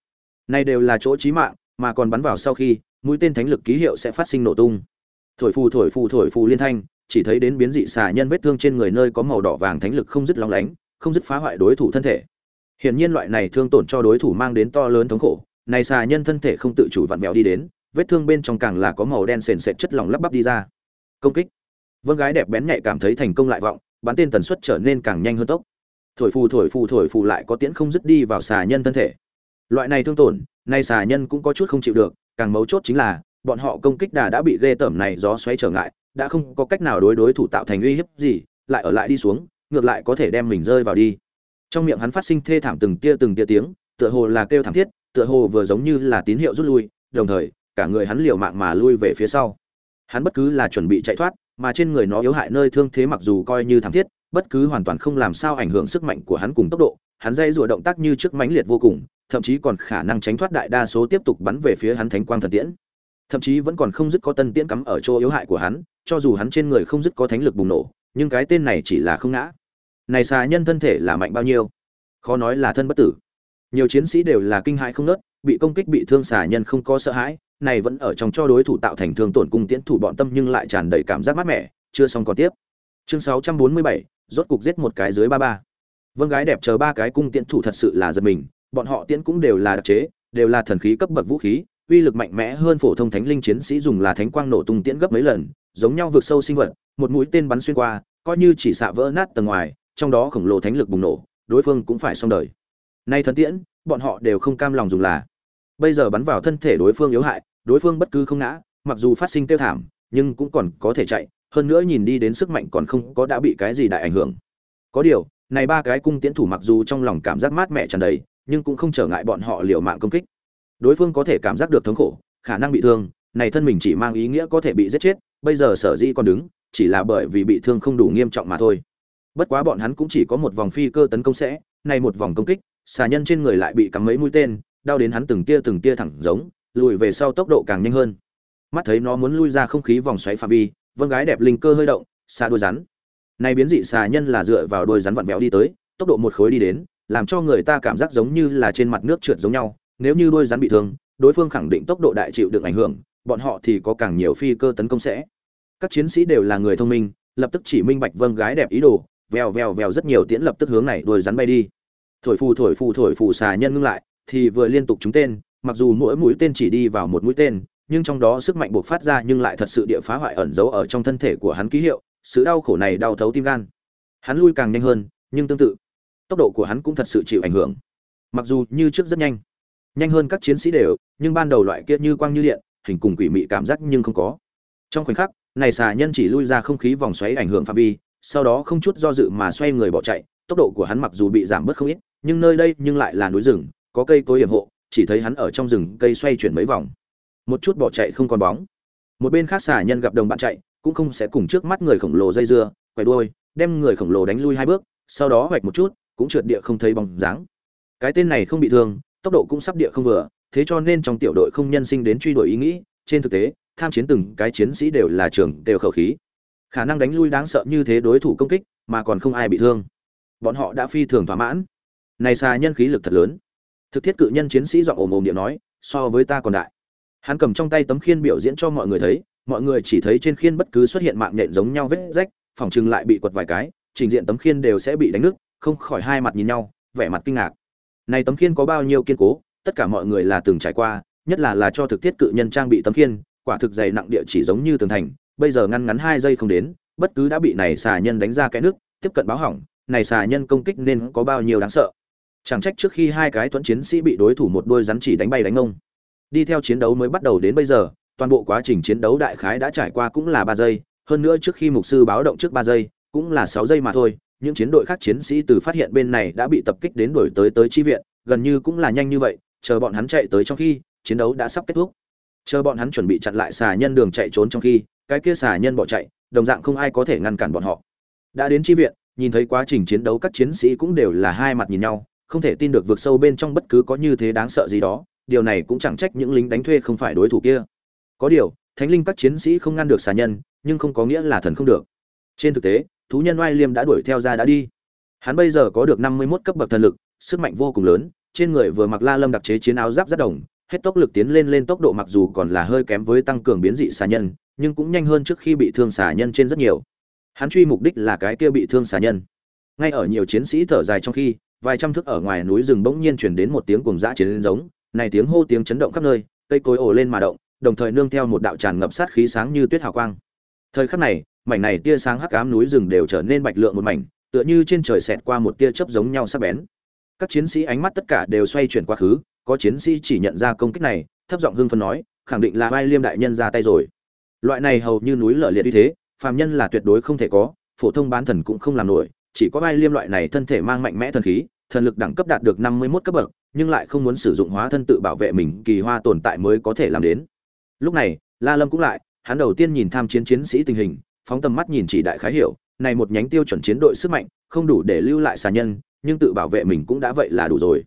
Này đều là chỗ chí mạng, mà còn bắn vào sau khi, mũi tên thánh lực ký hiệu sẽ phát sinh nổ tung. Thổi phù thổi phù thổi phù liên thanh, chỉ thấy đến biến dị xà nhân vết thương trên người nơi có màu đỏ vàng thánh lực không dứt lóng lánh, không dứt phá hoại đối thủ thân thể. Hiển nhiên loại này thương tổn cho đối thủ mang đến to lớn thống khổ, này xà nhân thân thể không tự chủ vặn vẹo đi đến, vết thương bên trong càng là có màu đen sền sệt chất lỏng lắp bắp đi ra. Công kích. Vâng gái đẹp bén nhạy cảm thấy thành công lại vọng bắn tên tần suất trở nên càng nhanh hơn tốc. Thổi phù thổi phù thổi phù lại có tiễn không dứt đi vào xà nhân thân thể. Loại này thương tổn, nay xà nhân cũng có chút không chịu được, càng mấu chốt chính là, bọn họ công kích đà đã bị ghê tởm này gió xoáy trở ngại, đã không có cách nào đối đối thủ tạo thành uy hiếp gì, lại ở lại đi xuống, ngược lại có thể đem mình rơi vào đi. Trong miệng hắn phát sinh thê thảm từng tia từng tia tiếng, tựa hồ là kêu thảm thiết, tựa hồ vừa giống như là tín hiệu rút lui, đồng thời, cả người hắn liều mạng mà lui về phía sau. Hắn bất cứ là chuẩn bị chạy thoát mà trên người nó yếu hại nơi thương thế mặc dù coi như thảm thiết, bất cứ hoàn toàn không làm sao ảnh hưởng sức mạnh của hắn cùng tốc độ, hắn dây rùa động tác như trước mãnh liệt vô cùng, thậm chí còn khả năng tránh thoát đại đa số tiếp tục bắn về phía hắn thánh quang thần tiễn. Thậm chí vẫn còn không dứt có tân tiễn cắm ở chỗ yếu hại của hắn, cho dù hắn trên người không dứt có thánh lực bùng nổ, nhưng cái tên này chỉ là không ngã. Này xà nhân thân thể là mạnh bao nhiêu? Khó nói là thân bất tử. Nhiều chiến sĩ đều là kinh hãi không nớt bị công kích bị thương xà nhân không có sợ hãi này vẫn ở trong cho đối thủ tạo thành thương tổn cung tiễn thủ bọn tâm nhưng lại tràn đầy cảm giác mát mẻ chưa xong còn tiếp. Chương 647, rốt cục giết một cái dưới ba ba. Vâng gái đẹp chờ ba cái cung tiễn thủ thật sự là giật mình bọn họ tiễn cũng đều là đặc chế đều là thần khí cấp bậc vũ khí uy lực mạnh mẽ hơn phổ thông thánh linh chiến sĩ dùng là thánh quang nổ tung tiễn gấp mấy lần giống nhau vượt sâu sinh vật một mũi tên bắn xuyên qua coi như chỉ xạ vỡ nát tầng ngoài trong đó khổng lồ thánh lực bùng nổ đối phương cũng phải xong đời. Nay thần tiễn bọn họ đều không cam lòng dùng là bây giờ bắn vào thân thể đối phương yếu hại, đối phương bất cứ không ngã, mặc dù phát sinh tiêu thảm, nhưng cũng còn có thể chạy, hơn nữa nhìn đi đến sức mạnh còn không có đã bị cái gì đại ảnh hưởng. Có điều, này ba cái cung tiễn thủ mặc dù trong lòng cảm giác mát mẻ tràn đầy, nhưng cũng không trở ngại bọn họ liều mạng công kích. Đối phương có thể cảm giác được thống khổ, khả năng bị thương, này thân mình chỉ mang ý nghĩa có thể bị giết chết, bây giờ sở dĩ còn đứng, chỉ là bởi vì bị thương không đủ nghiêm trọng mà thôi. Bất quá bọn hắn cũng chỉ có một vòng phi cơ tấn công sẽ, này một vòng công kích, xà nhân trên người lại bị cắm mấy mũi tên đau đến hắn từng tia từng tia thẳng giống, lùi về sau tốc độ càng nhanh hơn. Mắt thấy nó muốn lui ra không khí vòng xoáy phạm vi vâng gái đẹp linh cơ hơi động xa đuôi rắn. Này biến dị xà nhân là dựa vào đuôi rắn vặn vẹo đi tới, tốc độ một khối đi đến, làm cho người ta cảm giác giống như là trên mặt nước trượt giống nhau. Nếu như đuôi rắn bị thương, đối phương khẳng định tốc độ đại chịu được ảnh hưởng, bọn họ thì có càng nhiều phi cơ tấn công sẽ. Các chiến sĩ đều là người thông minh, lập tức chỉ minh bạch vâng gái đẹp ý đồ, vèo vèo vèo rất nhiều tiễn lập tức hướng này đuôi rắn bay đi. Thổi phù thổi phù thổi phù xà nhân ngưng lại thì vừa liên tục trúng tên, mặc dù mỗi mũi tên chỉ đi vào một mũi tên, nhưng trong đó sức mạnh buộc phát ra nhưng lại thật sự địa phá hoại ẩn giấu ở trong thân thể của hắn ký hiệu, sự đau khổ này đau thấu tim gan. Hắn lui càng nhanh hơn, nhưng tương tự, tốc độ của hắn cũng thật sự chịu ảnh hưởng. Mặc dù như trước rất nhanh nhanh hơn các chiến sĩ đều, nhưng ban đầu loại kia như quang như điện, hình cùng quỷ mị cảm giác nhưng không có. Trong khoảnh khắc, này xà nhân chỉ lui ra không khí vòng xoáy ảnh hưởng phạm vi, sau đó không chút do dự mà xoay người bỏ chạy, tốc độ của hắn mặc dù bị giảm bớt không ít, nhưng nơi đây nhưng lại là núi rừng có cây cối hiểm hộ, chỉ thấy hắn ở trong rừng cây xoay chuyển mấy vòng. Một chút bỏ chạy không còn bóng. Một bên khác xà nhân gặp đồng bạn chạy, cũng không sẽ cùng trước mắt người khổng lồ dây dưa quay đuôi, đem người khổng lồ đánh lui hai bước, sau đó hoạch một chút, cũng trượt địa không thấy bóng dáng. Cái tên này không bị thương, tốc độ cũng sắp địa không vừa, thế cho nên trong tiểu đội không nhân sinh đến truy đuổi ý nghĩ, trên thực tế, tham chiến từng cái chiến sĩ đều là trường, đều khẩu khí. Khả năng đánh lui đáng sợ như thế đối thủ công kích, mà còn không ai bị thương. Bọn họ đã phi thường thỏa mãn. Này xa nhân khí lực thật lớn thực thiết cự nhân chiến sĩ dọn ồm ồm điện nói, so với ta còn đại. Hắn cầm trong tay tấm khiên biểu diễn cho mọi người thấy, mọi người chỉ thấy trên khiên bất cứ xuất hiện mạng nhện giống nhau vết rách, phòng chừng lại bị quật vài cái, trình diện tấm khiên đều sẽ bị đánh nứt, không khỏi hai mặt nhìn nhau, vẻ mặt kinh ngạc. Này tấm khiên có bao nhiêu kiên cố, tất cả mọi người là từng trải qua, nhất là là cho thực thiết cự nhân trang bị tấm khiên, quả thực dày nặng địa chỉ giống như tường thành, bây giờ ngăn ngắn hai giây không đến, bất cứ đã bị này xà nhân đánh ra cái nước tiếp cận báo hỏng, này xà nhân công kích nên có bao nhiêu đáng sợ chẳng trách trước khi hai cái tuấn chiến sĩ bị đối thủ một đôi rắn chỉ đánh bay đánh ông. Đi theo chiến đấu mới bắt đầu đến bây giờ, toàn bộ quá trình chiến đấu đại khái đã trải qua cũng là ba giây, hơn nữa trước khi mục sư báo động trước ba giây, cũng là sáu giây mà thôi, những chiến đội khác chiến sĩ từ phát hiện bên này đã bị tập kích đến đổi tới tới chi viện, gần như cũng là nhanh như vậy, chờ bọn hắn chạy tới trong khi, chiến đấu đã sắp kết thúc. Chờ bọn hắn chuẩn bị chặn lại xà nhân đường chạy trốn trong khi, cái kia xà nhân bỏ chạy, đồng dạng không ai có thể ngăn cản bọn họ. Đã đến chi viện, nhìn thấy quá trình chiến đấu các chiến sĩ cũng đều là hai mặt nhìn nhau không thể tin được vượt sâu bên trong bất cứ có như thế đáng sợ gì đó, điều này cũng chẳng trách những lính đánh thuê không phải đối thủ kia. Có điều, thánh linh các chiến sĩ không ngăn được xà nhân, nhưng không có nghĩa là thần không được. Trên thực tế, thú nhân oai liêm đã đuổi theo ra đã đi. Hắn bây giờ có được năm mươi 51 cấp bậc thần lực, sức mạnh vô cùng lớn, trên người vừa mặc la lâm đặc chế chiến áo giáp rất đồng, hết tốc lực tiến lên lên tốc độ mặc dù còn là hơi kém với tăng cường biến dị xà nhân, nhưng cũng nhanh hơn trước khi bị thương xà nhân trên rất nhiều. Hắn truy mục đích là cái kia bị thương xà nhân ngay ở nhiều chiến sĩ thở dài trong khi, vài trăm thước ở ngoài núi rừng bỗng nhiên chuyển đến một tiếng cùng dã chiến giống, này tiếng hô tiếng chấn động khắp nơi, cây cối ồ lên mà động, đồng thời nương theo một đạo tràn ngập sát khí sáng như tuyết hào quang. Thời khắc này, mảnh này tia sáng hắc ám núi rừng đều trở nên bạch lượng một mảnh, tựa như trên trời xẹt qua một tia chớp giống nhau sắc bén. Các chiến sĩ ánh mắt tất cả đều xoay chuyển quá khứ, có chiến sĩ chỉ nhận ra công kích này, thấp giọng hưng phấn nói, khẳng định là vai liêm đại nhân ra tay rồi. Loại này hầu như núi lở liệt như thế, phàm nhân là tuyệt đối không thể có, phổ thông bán thần cũng không làm nổi chỉ có vai liêm loại này thân thể mang mạnh mẽ thần khí, thần lực đẳng cấp đạt được năm mươi mốt cấp bậc, nhưng lại không muốn sử dụng hóa thân tự bảo vệ mình, kỳ hoa tồn tại mới có thể làm đến. Lúc này, la lâm cũng lại, hắn đầu tiên nhìn tham chiến chiến sĩ tình hình, phóng tầm mắt nhìn chỉ đại khái hiểu, này một nhánh tiêu chuẩn chiến đội sức mạnh, không đủ để lưu lại xà nhân, nhưng tự bảo vệ mình cũng đã vậy là đủ rồi.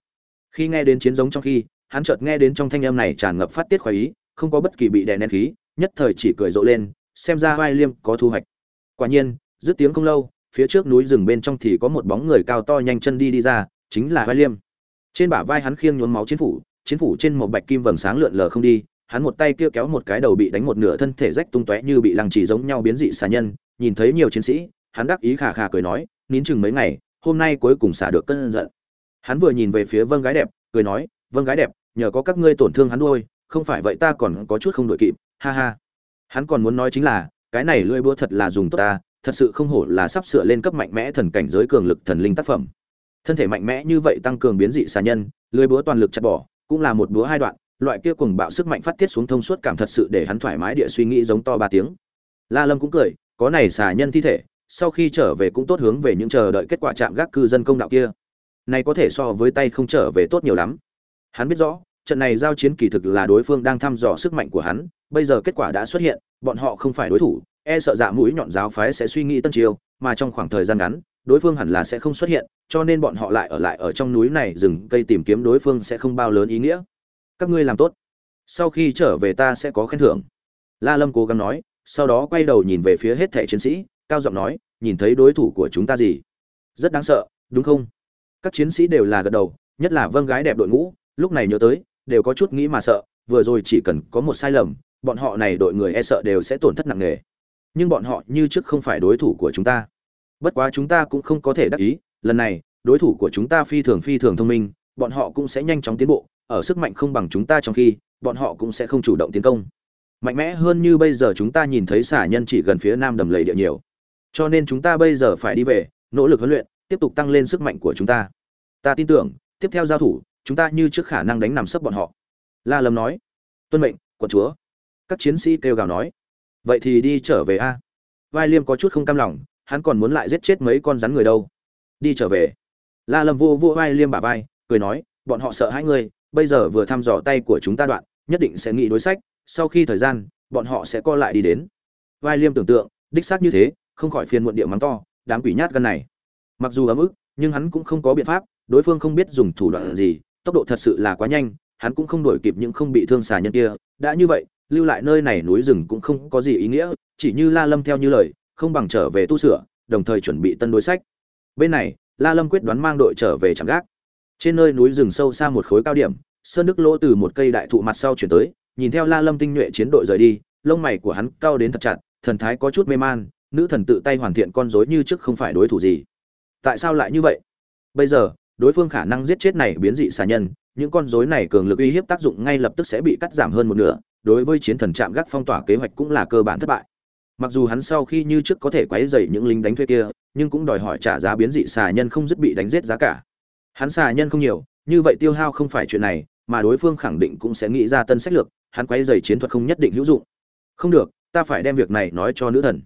Khi nghe đến chiến giống trong khi, hắn chợt nghe đến trong thanh âm này tràn ngập phát tiết khoái ý, không có bất kỳ bị đè nén khí, nhất thời chỉ cười rộ lên, xem ra vai liêm có thu hoạch. Quả nhiên, dứt tiếng không lâu phía trước núi rừng bên trong thì có một bóng người cao to nhanh chân đi đi ra, chính là vai liêm. Trên bả vai hắn khiêng nhuốm máu chiến phủ chiến phủ trên một bạch kim vầng sáng lượn lờ không đi, hắn một tay kia kéo một cái đầu bị đánh một nửa thân thể rách tung tóe như bị lăng trì giống nhau biến dị xà nhân, nhìn thấy nhiều chiến sĩ, hắn đắc ý khà khà cười nói, nín chừng mấy ngày, hôm nay cuối cùng xả được cơn giận. Hắn vừa nhìn về phía vâng gái đẹp, cười nói vâng gái đẹp, nhờ có các ngươi tổn thương hắn đôi không phải vậy ta còn có chút không đội kịp, ha ha. Hắn còn muốn nói chính là, cái này lưỡi búa thật là dùng tốt ta thật sự không hổ là sắp sửa lên cấp mạnh mẽ thần cảnh giới cường lực thần linh tác phẩm. Thân thể mạnh mẽ như vậy tăng cường biến dị xà nhân lưỡi búa toàn lực chặt bỏ, cũng là một búa hai đoạn, loại kia cùng bạo sức mạnh phát tiết xuống thông suốt cảm thật sự để hắn thoải mái địa suy nghĩ giống to ba tiếng. La lâm cũng cười, có này xà nhân thi thể, sau khi trở về cũng tốt hướng về những chờ đợi kết quả chạm gác cư dân công đạo kia. Này có thể so với tay không trở về tốt nhiều lắm. Hắn biết rõ, trận này giao chiến kỳ thực là đối phương đang thăm dò sức mạnh của hắn, bây giờ kết quả đã xuất hiện, bọn họ không phải đối thủ e sợ dạ mũi nhọn giáo phái sẽ suy nghĩ tân triều, mà trong khoảng thời gian ngắn đối phương hẳn là sẽ không xuất hiện cho nên bọn họ lại ở lại ở trong núi này rừng cây tìm kiếm đối phương sẽ không bao lớn ý nghĩa. Các ngươi làm tốt. Sau khi trở về ta sẽ có khen thưởng. La lâm cố gắng nói sau đó quay đầu nhìn về phía hết thẻ chiến sĩ cao giọng nói nhìn thấy đối thủ của chúng ta gì? Rất đáng sợ đúng không? Các chiến sĩ đều là gật đầu nhất là vâng gái đẹp đội ngũ lúc này nhớ tới đều có chút nghĩ mà sợ vừa rồi chỉ cần có một sai lầm bọn họ này đội người e sợ đều sẽ tổn thất nặng nề nhưng bọn họ như trước không phải đối thủ của chúng ta. Bất quá chúng ta cũng không có thể đắc ý, lần này, đối thủ của chúng ta phi thường phi thường thông minh, bọn họ cũng sẽ nhanh chóng tiến bộ, ở sức mạnh không bằng chúng ta trong khi, bọn họ cũng sẽ không chủ động tiến công. Mạnh mẽ hơn như bây giờ chúng ta nhìn thấy xả nhân chỉ gần phía nam đầm lầy địa nhiều. Cho nên chúng ta bây giờ phải đi về, nỗ lực huấn luyện, tiếp tục tăng lên sức mạnh của chúng ta. Ta tin tưởng, tiếp theo giao thủ, chúng ta như trước khả năng đánh nằm sấp bọn họ. La lâm nói, tuân mệnh, quận chúa. Các chiến sĩ kêu gào nói vậy thì đi trở về a. Vai liêm có chút không cam lòng, hắn còn muốn lại giết chết mấy con rắn người đâu. Đi trở về. La lâm vô vô vai liêm bà vai, cười nói, bọn họ sợ hai người bây giờ vừa thăm dò tay của chúng ta đoạn, nhất định sẽ nghĩ đối sách, sau khi thời gian, bọn họ sẽ co lại đi đến. Vai liêm tưởng tượng, đích xác như thế, không khỏi phiền muộn địa mắng to, đám quỷ nhát gan này. Mặc dù ấm ức, nhưng hắn cũng không có biện pháp, đối phương không biết dùng thủ đoạn gì, tốc độ thật sự là quá nhanh, hắn cũng không đổi kịp những không bị thương xà nhân kia, đã như vậy lưu lại nơi này núi rừng cũng không có gì ý nghĩa, chỉ như la lâm theo như lời, không bằng trở về tu sửa, đồng thời chuẩn bị tân đối sách. Bên này, la lâm quyết đoán mang đội trở về chẳng gác. Trên nơi núi rừng sâu xa một khối cao điểm, sơn đức lỗ từ một cây đại thụ mặt sau chuyển tới, nhìn theo la lâm tinh nhuệ chiến đội rời đi, lông mày của hắn cao đến thật chặt, thần thái có chút mê man, nữ thần tự tay hoàn thiện con rối như trước không phải đối thủ gì. Tại sao lại như vậy? Bây giờ, đối phương khả năng giết chết này biến dị xà nhân, những con rối này cường lực uy hiếp tác dụng ngay lập tức sẽ bị cắt giảm hơn một nửa đối với chiến thần trạm gác phong tỏa kế hoạch cũng là cơ bản thất bại. Mặc dù hắn sau khi như trước có thể quấy dày những lính đánh thuê kia, nhưng cũng đòi hỏi trả giá biến dị xà nhân không dứt bị đánh giết giá cả. Hắn xà nhân không nhiều, như vậy tiêu hao không phải chuyện này, mà đối phương khẳng định cũng sẽ nghĩ ra tân sách lược, hắn quấy dày chiến thuật không nhất định hữu dụng. Không được, ta phải đem việc này nói cho nữ thần.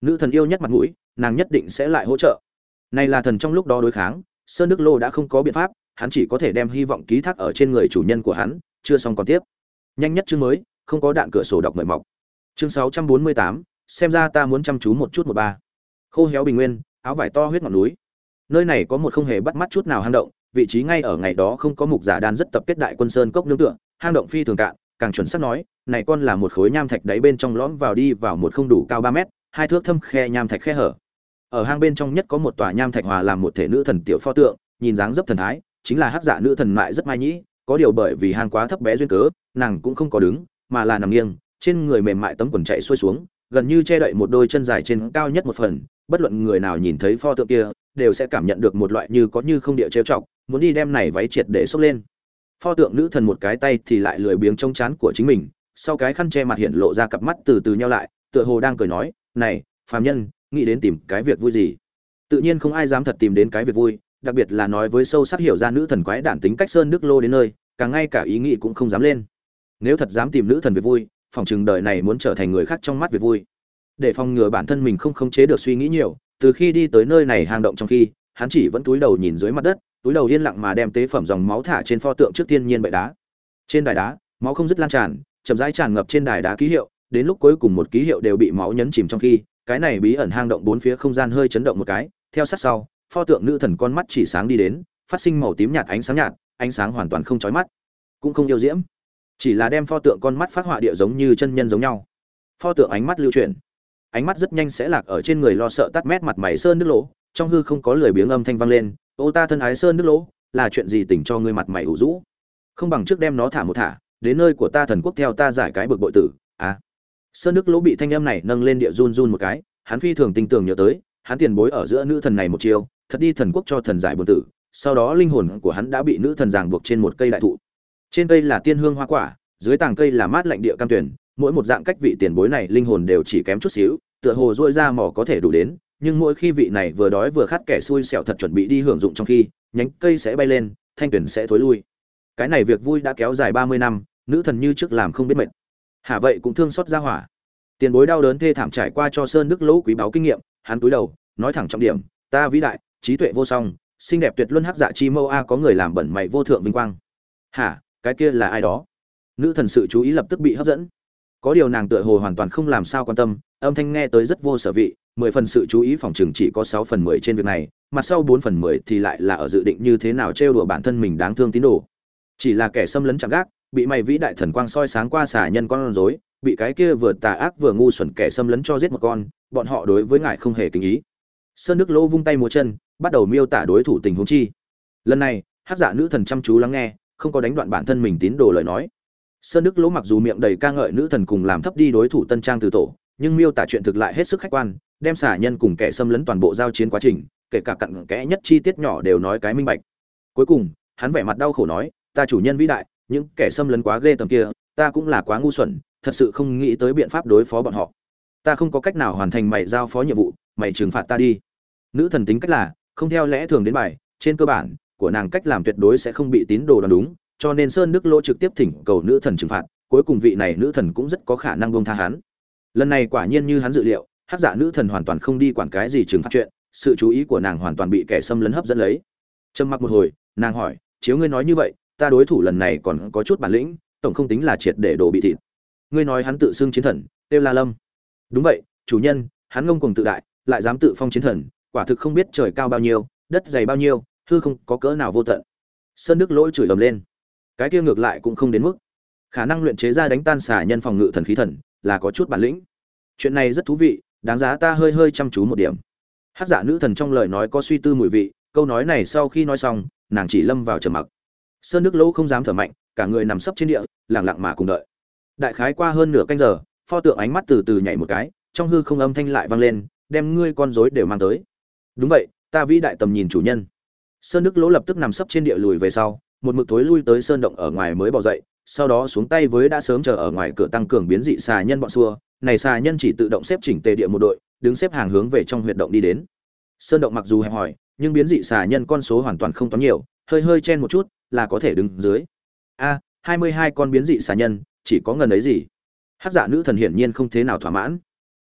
Nữ thần yêu nhất mặt mũi, nàng nhất định sẽ lại hỗ trợ. Này là thần trong lúc đó đối kháng, sơn đức lô đã không có biện pháp, hắn chỉ có thể đem hy vọng ký thác ở trên người chủ nhân của hắn, chưa xong còn tiếp. Nhanh nhất chương mới không có đạn cửa sổ đọc mời mọc. Chương 648, xem ra ta muốn chăm chú một chút một ba. Khô héo bình nguyên áo vải to huyết ngọn núi. Nơi này có một không hề bắt mắt chút nào hang động vị trí ngay ở ngày đó không có mục giả đan rất tập kết đại quân sơn cốc nương tựa hang động phi thường cạn càng chuẩn xác nói này con là một khối nham thạch đáy bên trong lõm vào đi vào một không đủ cao ba mét hai thước thâm khe nham thạch khe hở. Ở hang bên trong nhất có một tòa nham thạch hòa làm một thể nữ thần tiểu pho tượng nhìn dáng dấp thần thái chính là hắc dạ nữ thần mại rất mai nhĩ có điều bởi vì hang quá thấp bé duyên cớ nàng cũng không có đứng mà là nằm nghiêng, trên người mềm mại tấm quần chạy xuôi xuống, gần như che đậy một đôi chân dài trên cao nhất một phần, bất luận người nào nhìn thấy pho tượng kia, đều sẽ cảm nhận được một loại như có như không địa trêu chọc, muốn đi đem này váy triệt để xốc lên. Pho tượng nữ thần một cái tay thì lại lười biếng trong chán của chính mình, sau cái khăn che mặt hiện lộ ra cặp mắt từ từ nhau lại, tựa hồ đang cười nói, này, phàm nhân, nghĩ đến tìm cái việc vui gì? Tự nhiên không ai dám thật tìm đến cái việc vui, đặc biệt là nói với sâu sắc hiểu ra nữ thần quái đản tính cách sơn đức lô đến nơi, càng ngay cả ý nghĩ cũng không dám lên nếu thật dám tìm nữ thần việc vui, phòng chừng đời này muốn trở thành người khác trong mắt việc vui. Để phòng ngừa bản thân mình không khống chế được suy nghĩ nhiều, từ khi đi tới nơi này hang động trong khi, hắn chỉ vẫn túi đầu nhìn dưới mặt đất, túi đầu yên lặng mà đem tế phẩm dòng máu thả trên pho tượng trước tiên nhiên bệ đá. Trên đài đá, máu không dứt lan tràn, chậm rãi tràn ngập trên đài đá ký hiệu, đến lúc cuối cùng một ký hiệu đều bị máu nhấn chìm trong khi, cái này bí ẩn hang động bốn phía không gian hơi chấn động một cái, theo sát sau, pho tượng nữ thần con mắt chỉ sáng đi đến, phát sinh màu tím nhạt ánh sáng nhạt, ánh sáng hoàn toàn không chói mắt, cũng không yêu diễm chỉ là đem pho tượng con mắt phát họa địa giống như chân nhân giống nhau. Pho tượng ánh mắt lưu chuyển. Ánh mắt rất nhanh sẽ lạc ở trên người lo sợ tắt mét mặt mày sơn nước lỗ, trong hư không có lười biếng âm thanh vang lên, ô ta thân ái sơn nước lỗ, là chuyện gì tỉnh cho ngươi mặt mày ủ rũ? Không bằng trước đem nó thả một thả, đến nơi của ta thần quốc theo ta giải cái bực bội tử à. Sơn nước lỗ bị thanh âm này nâng lên địa run run một cái, hắn phi thường tinh tường nhớ tới, hắn tiền bối ở giữa nữ thần này một chiều thật đi thần quốc cho thần giải bồn tử, sau đó linh hồn của hắn đã bị nữ thần giảng buộc trên một cây đại thụ trên cây là tiên hương hoa quả, dưới tàng cây là mát lạnh địa cam tuyển, mỗi một dạng cách vị tiền bối này linh hồn đều chỉ kém chút xíu, tựa hồ dỗi ra mỏ có thể đủ đến, nhưng mỗi khi vị này vừa đói vừa khát kẻ xui xẻo thật chuẩn bị đi hưởng dụng trong khi, nhánh cây sẽ bay lên, thanh tuyển sẽ thối lui. Cái này việc vui đã kéo dài ba mươi năm, nữ thần như trước làm không biết mệt. Hả vậy cũng thương xót ra hỏa. Tiền bối đau đớn thê thảm trải qua cho sơn đức lỗ quý báu kinh nghiệm, hắn cúi đầu, nói thẳng trọng điểm, ta vĩ đại, trí tuệ vô song, xinh đẹp tuyệt luân hắc dạ chi mâu a có người làm bẩn mày vô thượng vinh quang. Hả? Cái kia là ai đó. Nữ thần sự chú ý lập tức bị hấp dẫn. Có điều nàng tựa hồ hoàn toàn không làm sao quan tâm, âm thanh nghe tới rất vô sở vị, mười phần sự chú ý phòng chừng chỉ có sáu phần mười trên việc này, mặt sau bốn phần mười thì lại là ở dự định như thế nào trêu đùa bản thân mình đáng thương tín đồ. Chỉ là kẻ xâm lấn chạm gác, bị mày vĩ đại thần quang soi sáng qua xả nhân con rối, bị cái kia vừa tà ác vừa ngu xuẩn kẻ xâm lấn cho giết một con, bọn họ đối với ngài không hề kính ý. Sơn đức lỗ vung tay múa chân, bắt đầu miêu tả đối thủ tình huống chi. Lần này, hát giả nữ thần chăm chú lắng nghe không có đánh đoạn bản thân mình tín đồ lời nói. Sơn đức lỗ mặc dù miệng đầy ca ngợi nữ thần cùng làm thấp đi đối thủ tân trang từ tổ, nhưng miêu tả chuyện thực lại hết sức khách quan, đem xả nhân cùng kẻ xâm lấn toàn bộ giao chiến quá trình, kể cả cặn kẽ nhất chi tiết nhỏ đều nói cái minh bạch. Cuối cùng, hắn vẻ mặt đau khổ nói, ta chủ nhân vĩ đại, những kẻ xâm lấn quá ghê tầm kia, ta cũng là quá ngu xuẩn, thật sự không nghĩ tới biện pháp đối phó bọn họ. Ta không có cách nào hoàn thành mày giao phó nhiệm vụ, mày trừng phạt ta đi. Nữ thần tính cách là, không theo lẽ thường đến bài, trên cơ bản của nàng cách làm tuyệt đối sẽ không bị tín đồ đoán đúng, cho nên sơn đức lỗ trực tiếp thỉnh cầu nữ thần trừng phạt, cuối cùng vị này nữ thần cũng rất có khả năng buông tha hắn. Lần này quả nhiên như hắn dự liệu hắc dạ nữ thần hoàn toàn không đi quản cái gì trừng phạt chuyện, sự chú ý của nàng hoàn toàn bị kẻ xâm lấn hấp dẫn lấy. Trầm mặc một hồi, nàng hỏi, chiếu ngươi nói như vậy, ta đối thủ lần này còn có chút bản lĩnh, tổng không tính là triệt để đồ bị thịt. Ngươi nói hắn tự xưng chiến thần têu la lâm. Đúng vậy, chủ nhân, hắn ngông cuồng tự đại, lại dám tự phong chiến thần, quả thực không biết trời cao bao nhiêu, đất dày bao nhiêu hư không có cỡ nào vô tận. Sơn đức lỗi chửi ầm lên. Cái kia ngược lại cũng không đến mức. Khả năng luyện chế ra đánh tan xả nhân phòng ngự thần khí thần là có chút bản lĩnh. Chuyện này rất thú vị, đáng giá ta hơi hơi chăm chú một điểm. Hát giả nữ thần trong lời nói có suy tư mùi vị, câu nói này sau khi nói xong, nàng chỉ lâm vào trầm mặc. Sơn đức lỗ không dám thở mạnh, cả người nằm sấp trên địa lẳng lặng mà cùng đợi. Đại khái qua hơn nửa canh giờ, pho tượng ánh mắt từ từ nhảy một cái, trong hư không âm thanh lại vang lên, đem ngươi con rối đều mang tới. Đúng vậy, ta vĩ đại tầm nhìn chủ nhân sơn đức lỗ lập tức nằm sấp trên địa lùi về sau, một mực tối lui tới sơn động ở ngoài mới bỏ dậy, sau đó xuống tay với đã sớm chờ ở ngoài cửa tăng cường biến dị xà nhân bọn xua. Này xà nhân chỉ tự động xếp chỉnh tề địa một đội, đứng xếp hàng hướng về trong huyệt động đi đến. Sơn động mặc dù hẹp hòi, nhưng biến dị xà nhân con số hoàn toàn không toán nhiều, hơi hơi chen một chút là có thể đứng dưới. A, hai mươi hai con biến dị xà nhân, chỉ có ngần ấy gì? Hát giả nữ thần hiển nhiên không thế nào thỏa mãn.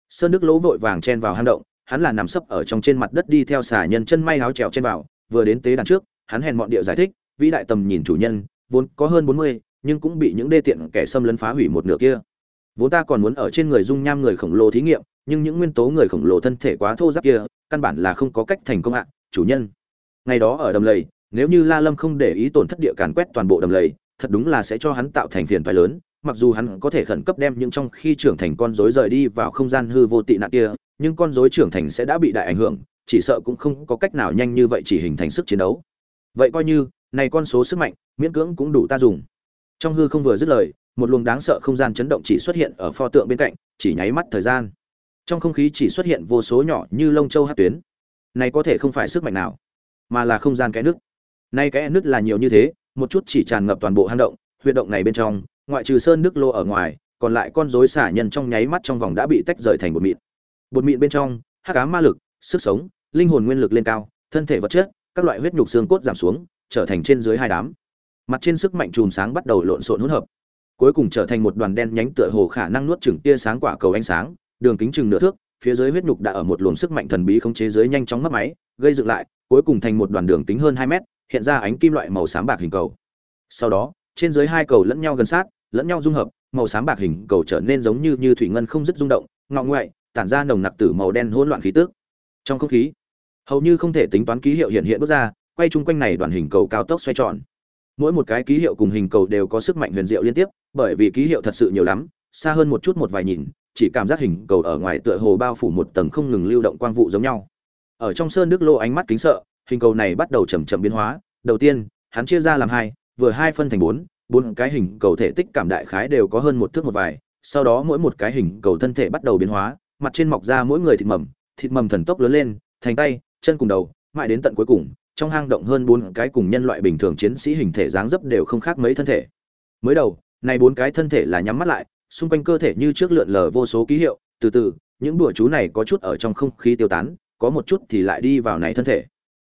Sơn đức lỗ vội vàng chen vào hang động, hắn là nằm sấp ở trong trên mặt đất đi theo xà nhân chân may áo trèo trên vào vừa đến tế đàn trước, hắn hèn mọn địa giải thích, vĩ đại tầm nhìn chủ nhân, vốn có hơn bốn mươi, nhưng cũng bị những đê tiện kẻ xâm lấn phá hủy một nửa kia. Vốn ta còn muốn ở trên người dung nham người khổng lồ thí nghiệm, nhưng những nguyên tố người khổng lồ thân thể quá thô ráp kia, căn bản là không có cách thành công ạ, chủ nhân. Ngày đó ở đầm lầy, nếu như la lâm không để ý tổn thất địa càn quét toàn bộ đầm lầy, thật đúng là sẽ cho hắn tạo thành phiền toái lớn, mặc dù hắn có thể khẩn cấp đem những trong khi trưởng thành con rối rời đi vào không gian hư vô tị nạn kia, nhưng con rối trưởng thành sẽ đã bị đại ảnh hưởng chỉ sợ cũng không có cách nào nhanh như vậy chỉ hình thành sức chiến đấu. Vậy coi như, này con số sức mạnh, miễn cưỡng cũng đủ ta dùng. Trong hư không vừa dứt lời, một luồng đáng sợ không gian chấn động chỉ xuất hiện ở pho tượng bên cạnh, chỉ nháy mắt thời gian. Trong không khí chỉ xuất hiện vô số nhỏ như lông châu hát tuyến. Này có thể không phải sức mạnh nào, mà là không gian cái nước nay cái nước là nhiều như thế, một chút chỉ tràn ngập toàn bộ hang động, huyệt động này bên trong, ngoại trừ sơn nước lô ở ngoài, còn lại con rối xả nhân trong nháy mắt trong vòng đã bị tách rời thành bột mịn. Bột mịn bên trong hát cá ma lực sức sống, linh hồn nguyên lực lên cao, thân thể vật chất, các loại huyết nhục xương cốt giảm xuống, trở thành trên dưới hai đám. Mặt trên sức mạnh chùm sáng bắt đầu lộn xộn hỗn hợp. Cuối cùng trở thành một đoàn đen nhánh tựa hồ khả năng nuốt chửng tia sáng quả cầu ánh sáng, đường kính chừng nửa thước, phía dưới huyết nhục đã ở một luồng sức mạnh thần bí khống chế dưới nhanh chóng mất máy, gây dựng lại, cuối cùng thành một đoàn đường kính hơn hai mét, hiện ra ánh kim loại màu xám bạc hình cầu. Sau đó, trên dưới hai cầu lẫn nhau gần sát, lẫn nhau dung hợp, màu xám bạc hình cầu trở nên giống như như thủy ngân không dứt rung động, ngọ ngoại tản ra nồng nặc tử màu đen hỗn loạn khí tức trong không khí. Hầu như không thể tính toán ký hiệu hiện hiện bước ra, quay chung quanh này đoàn hình cầu cao tốc xoay tròn. Mỗi một cái ký hiệu cùng hình cầu đều có sức mạnh huyền diệu liên tiếp, bởi vì ký hiệu thật sự nhiều lắm, xa hơn một chút một vài nhìn, chỉ cảm giác hình cầu ở ngoài tựa hồ bao phủ một tầng không ngừng lưu động quang vụ giống nhau. Ở trong sơn nước lô ánh mắt kính sợ, hình cầu này bắt đầu chậm chậm biến hóa. Đầu tiên, hắn chia ra làm hai, vừa hai phân thành bốn bốn cái hình cầu thể tích cảm đại khái đều có hơn một thước một vài, sau đó mỗi một cái hình cầu thân thể bắt đầu biến hóa, mặt trên mọc ra mỗi người thịt mầm thịt mầm thần tốc lớn lên, thành tay, chân cùng đầu, mãi đến tận cuối cùng, trong hang động hơn bốn cái cùng nhân loại bình thường chiến sĩ hình thể dáng dấp đều không khác mấy thân thể. Mới đầu, này bốn cái thân thể là nhắm mắt lại, xung quanh cơ thể như trước lượn lờ vô số ký hiệu, từ từ, những đùa chú này có chút ở trong không khí tiêu tán, có một chút thì lại đi vào này thân thể.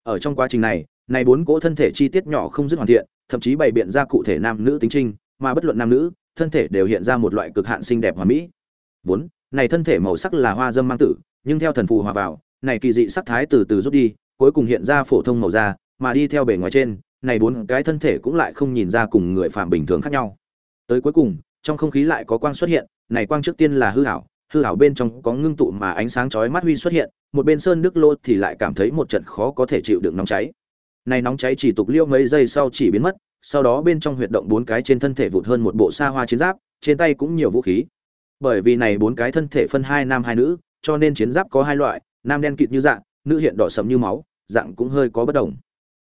Ở trong quá trình này này bốn cỗ thân thể chi tiết nhỏ không dứt hoàn thiện, thậm chí bày biện ra cụ thể nam nữ tính trinh, mà bất luận nam nữ, thân thể đều hiện ra một loại cực hạn xinh đẹp hoàn mỹ. Vốn, này thân thể màu sắc là hoa dâm mang tử nhưng theo thần phù hòa vào, này kỳ dị sắc thái từ từ rút đi, cuối cùng hiện ra phổ thông màu da, mà đi theo bề ngoài trên, này bốn cái thân thể cũng lại không nhìn ra cùng người phạm bình thường khác nhau. Tới cuối cùng, trong không khí lại có quang xuất hiện, này quang trước tiên là hư ảo hư ảo bên trong có ngưng tụ mà ánh sáng chói mắt huy xuất hiện, một bên sơn nước lô thì lại cảm thấy một trận khó có thể chịu đựng nóng cháy. Này nóng cháy chỉ tục liêu mấy giây sau chỉ biến mất, sau đó bên trong huyệt động bốn cái trên thân thể vụt hơn một bộ xa hoa chiến giáp, trên tay cũng nhiều vũ khí. Bởi vì này bốn cái thân thể phân hai nam hai nữ cho nên chiến giáp có hai loại, nam đen kịt như dạng nữ hiện đỏ sẫm như máu, dạng cũng hơi có bất đồng.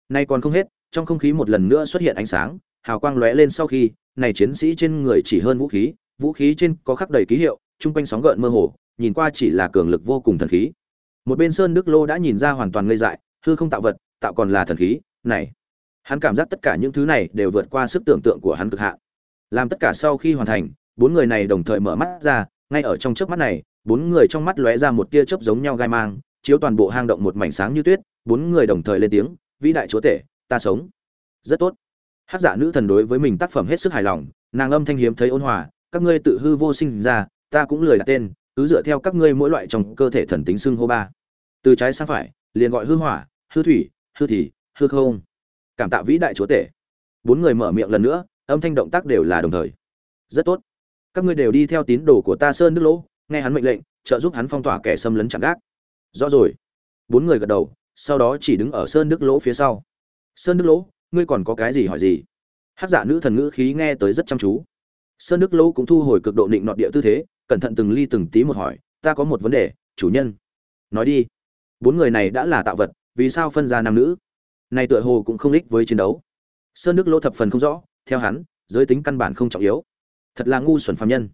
Nay còn không hết, trong không khí một lần nữa xuất hiện ánh sáng, hào quang lóe lên sau khi, này chiến sĩ trên người chỉ hơn vũ khí vũ khí trên có khắc đầy ký hiệu trung quanh sóng gợn mơ hồ, nhìn qua chỉ là cường lực vô cùng thần khí. Một bên sơn đức lô đã nhìn ra hoàn toàn ngây dại, hư không tạo vật, tạo còn là thần khí, này. Hắn cảm giác tất cả những thứ này đều vượt qua sức tưởng tượng của hắn cực hạn. Làm tất cả sau khi hoàn thành, bốn người này đồng thời mở mắt ra, ngay ở trong chớp mắt này bốn người trong mắt lóe ra một tia chớp giống nhau gai mang, chiếu toàn bộ hang động một mảnh sáng như tuyết, bốn người đồng thời lên tiếng, vĩ đại chúa tể, ta sống. Rất tốt. Hắc giả nữ thần đối với mình tác phẩm hết sức hài lòng, nàng âm thanh hiếm thấy ôn hòa, các ngươi tự hư vô sinh ra, ta cũng lười đặt tên, cứ dựa theo các ngươi mỗi loại trong cơ thể thần tính xưng hô ba. Từ trái sang phải, liền gọi hư hỏa, hư thủy, hư thì, hư không. Cảm tạ vĩ đại chúa tể. Bốn người mở miệng lần nữa, âm thanh động tác đều là đồng thời. Rất tốt. Các ngươi đều đi theo tín đồ của ta sơn nước lỗ nghe hắn mệnh lệnh, trợ giúp hắn phong tỏa kẻ xâm lấn chặn gác. Rõ rồi. Bốn người gật đầu, sau đó chỉ đứng ở sơn nước lỗ phía sau. Sơn nước lỗ, ngươi còn có cái gì hỏi gì? Hát giả nữ thần ngữ khí nghe tới rất chăm chú. Sơn nước lỗ cũng thu hồi cực độ định nọt địa tư thế, cẩn thận từng ly từng tí một hỏi, ta có một vấn đề, chủ nhân. Nói đi. Bốn người này đã là tạo vật, vì sao phân ra nam nữ? Này tựa hồ cũng không ích với chiến đấu. Sơn nước lỗ thập phần không rõ, theo hắn, giới tính căn bản không trọng yếu. Thật là ngu xuẩn phàm nhân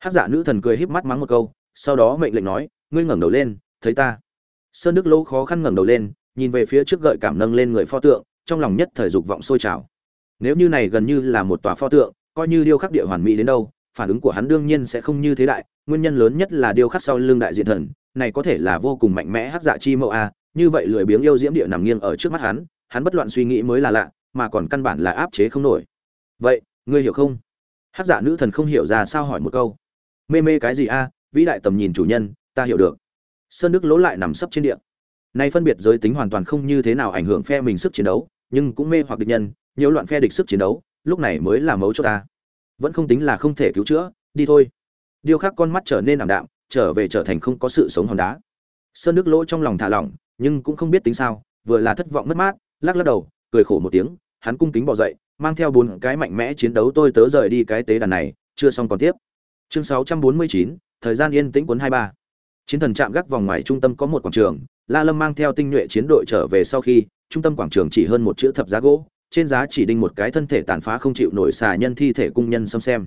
hát giả nữ thần cười híp mắt mắng một câu, sau đó mệnh lệnh nói, ngươi ngẩng đầu lên, thấy ta. Sơn đức lỗ khó khăn ngẩng đầu lên, nhìn về phía trước gợi cảm nâng lên người pho tượng, trong lòng nhất thời dục vọng sôi trào. Nếu như này gần như là một tòa pho tượng, coi như điêu khắc địa hoàn mỹ đến đâu, phản ứng của hắn đương nhiên sẽ không như thế đại, nguyên nhân lớn nhất là điêu khắc sau lưng đại diện thần, này có thể là vô cùng mạnh mẽ hát dạ chi mẫu a, như vậy lười biếng yêu diễm địa nằm nghiêng ở trước mắt hắn hắn bất loạn suy nghĩ mới là lạ, mà còn căn bản là áp chế không nổi. Vậy, ngươi hiểu không? Hát dạ nữ thần không hiểu ra sao hỏi một câu mê mê cái gì a, vĩ đại tầm nhìn chủ nhân, ta hiểu được. Sơn đức lỗ lại nằm sấp trên địa. Nay phân biệt giới tính hoàn toàn không như thế nào ảnh hưởng phe mình sức chiến đấu, nhưng cũng mê hoặc địch nhân, nhiều loạn phe địch sức chiến đấu, lúc này mới là mấu cho ta. Vẫn không tính là không thể cứu chữa, đi thôi. Điều khác con mắt trở nên ảm đạm, trở về trở thành không có sự sống hòn đá. Sơn đức lỗ trong lòng thả lỏng, nhưng cũng không biết tính sao, vừa là thất vọng mất mát, lắc lắc đầu, cười khổ một tiếng, hắn cung kính bỏ dậy, mang theo bốn cái mạnh mẽ chiến đấu tôi tớ rời đi cái tế đàn này, chưa xong còn tiếp chương 649, thời gian yên tĩnh cuốn 23. chiến thần chạm gác vòng ngoài trung tâm có một quảng trường la lâm mang theo tinh nhuệ chiến đội trở về sau khi trung tâm quảng trường chỉ hơn một chữ thập giá gỗ trên giá chỉ đinh một cái thân thể tàn phá không chịu nổi xà nhân thi thể cung nhân xâm xem.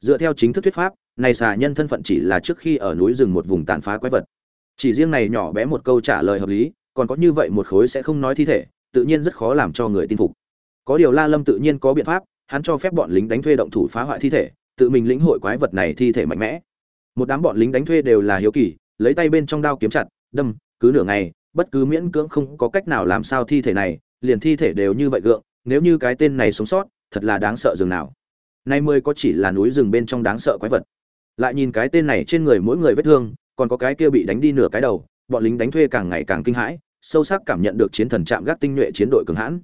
Dựa theo chính thức thuyết pháp này xà nhân thân phận chỉ là trước khi ở núi rừng một vùng tàn phá quái vật. Chỉ riêng này nhỏ bé một câu trả lời hợp lý còn có như vậy một khối sẽ không nói thi thể tự nhiên rất khó làm cho người tin phục. Có điều la lâm tự nhiên có biện pháp hắn cho phép bọn lính đánh thuê động thủ phá hoại thi thể tự mình lĩnh hội quái vật này thi thể mạnh mẽ. Một đám bọn lính đánh thuê đều là hiếu kỳ, lấy tay bên trong đao kiếm chặt, đâm, cứ nửa ngày, bất cứ miễn cưỡng không có cách nào làm sao thi thể này, liền thi thể đều như vậy gượng, nếu như cái tên này sống sót, thật là đáng sợ rừng nào. Nay mười có chỉ là núi rừng bên trong đáng sợ quái vật. Lại nhìn cái tên này trên người mỗi người vết thương, còn có cái kia bị đánh đi nửa cái đầu, bọn lính đánh thuê càng ngày càng kinh hãi, sâu sắc cảm nhận được chiến thần chạm gác tinh nhuệ chiến đội cường hãn.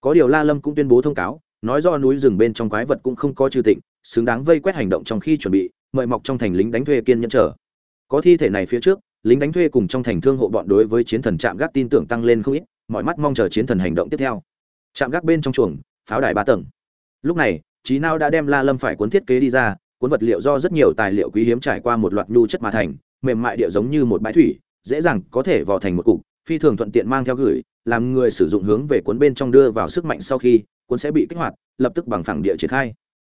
Có điều la lâm cũng tuyên bố thông cáo nói do núi rừng bên trong quái vật cũng không có trừ tịnh, xứng đáng vây quét hành động trong khi chuẩn bị, mời mọc trong thành lính đánh thuê kiên nhẫn chờ. Có thi thể này phía trước, lính đánh thuê cùng trong thành thương hộ bọn đối với chiến thần chạm gác tin tưởng tăng lên không ít, mọi mắt mong chờ chiến thần hành động tiếp theo. Chạm gác bên trong chuồng, pháo đài ba tầng. Lúc này trí nao đã đem la lâm phải cuốn thiết kế đi ra, cuốn vật liệu do rất nhiều tài liệu quý hiếm trải qua một loạt nhu chất mà thành, mềm mại địa giống như một bãi thủy, dễ dàng có thể vò thành một cục, phi thường thuận tiện mang theo gửi, làm người sử dụng hướng về cuốn bên trong đưa vào sức mạnh sau khi cuốn sẽ bị kích hoạt, lập tức bằng phẳng địa triển khai.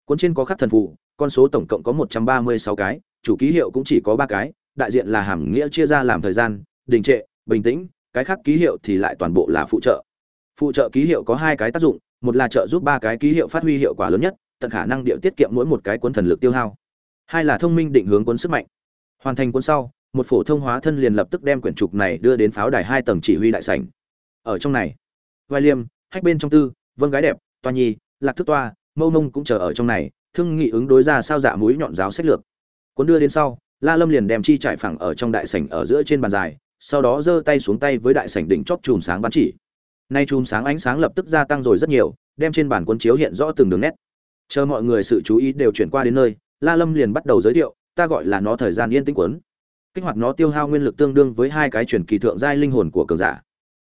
Cuốn trên có khắc thần phù, con số tổng cộng có một trăm ba mươi sáu cái, chủ ký hiệu cũng chỉ có ba cái, đại diện là hàm nghĩa chia ra làm thời gian, đình trệ, bình tĩnh, cái khác ký hiệu thì lại toàn bộ là phụ trợ. Phụ trợ ký hiệu có hai cái tác dụng, một là trợ giúp ba cái ký hiệu phát huy hiệu quả lớn nhất, tận khả năng điệu tiết kiệm mỗi một cái cuốn thần lực tiêu hao. Hai là thông minh định hướng cuốn sức mạnh. Hoàn thành cuốn sau, một phổ thông hóa thân liền lập tức đem quyển trục này đưa đến pháo đài hai tầng chỉ huy đại sảnh. Ở trong này, vai liêm, hách bên trong tư vân gái đẹp, toa nhi, lạc thức toa, mâu mông cũng chờ ở trong này, thương nghị ứng đối ra sao dạ mũi nhọn giáo sách lược. Cuốn đưa đến sau, la lâm liền đem chi trải phẳng ở trong đại sảnh ở giữa trên bàn dài, sau đó giơ tay xuống tay với đại sảnh đỉnh chóp chùm sáng bắn chỉ. Nay chùm sáng ánh sáng lập tức gia tăng rồi rất nhiều, đem trên bản cuốn chiếu hiện rõ từng đường nét. Chờ mọi người sự chú ý đều chuyển qua đến nơi, la lâm liền bắt đầu giới thiệu, ta gọi là nó thời gian yên tĩnh cuốn. kích hoạt nó tiêu hao nguyên lực tương đương với hai cái truyền kỳ thượng giai linh hồn của cường giả.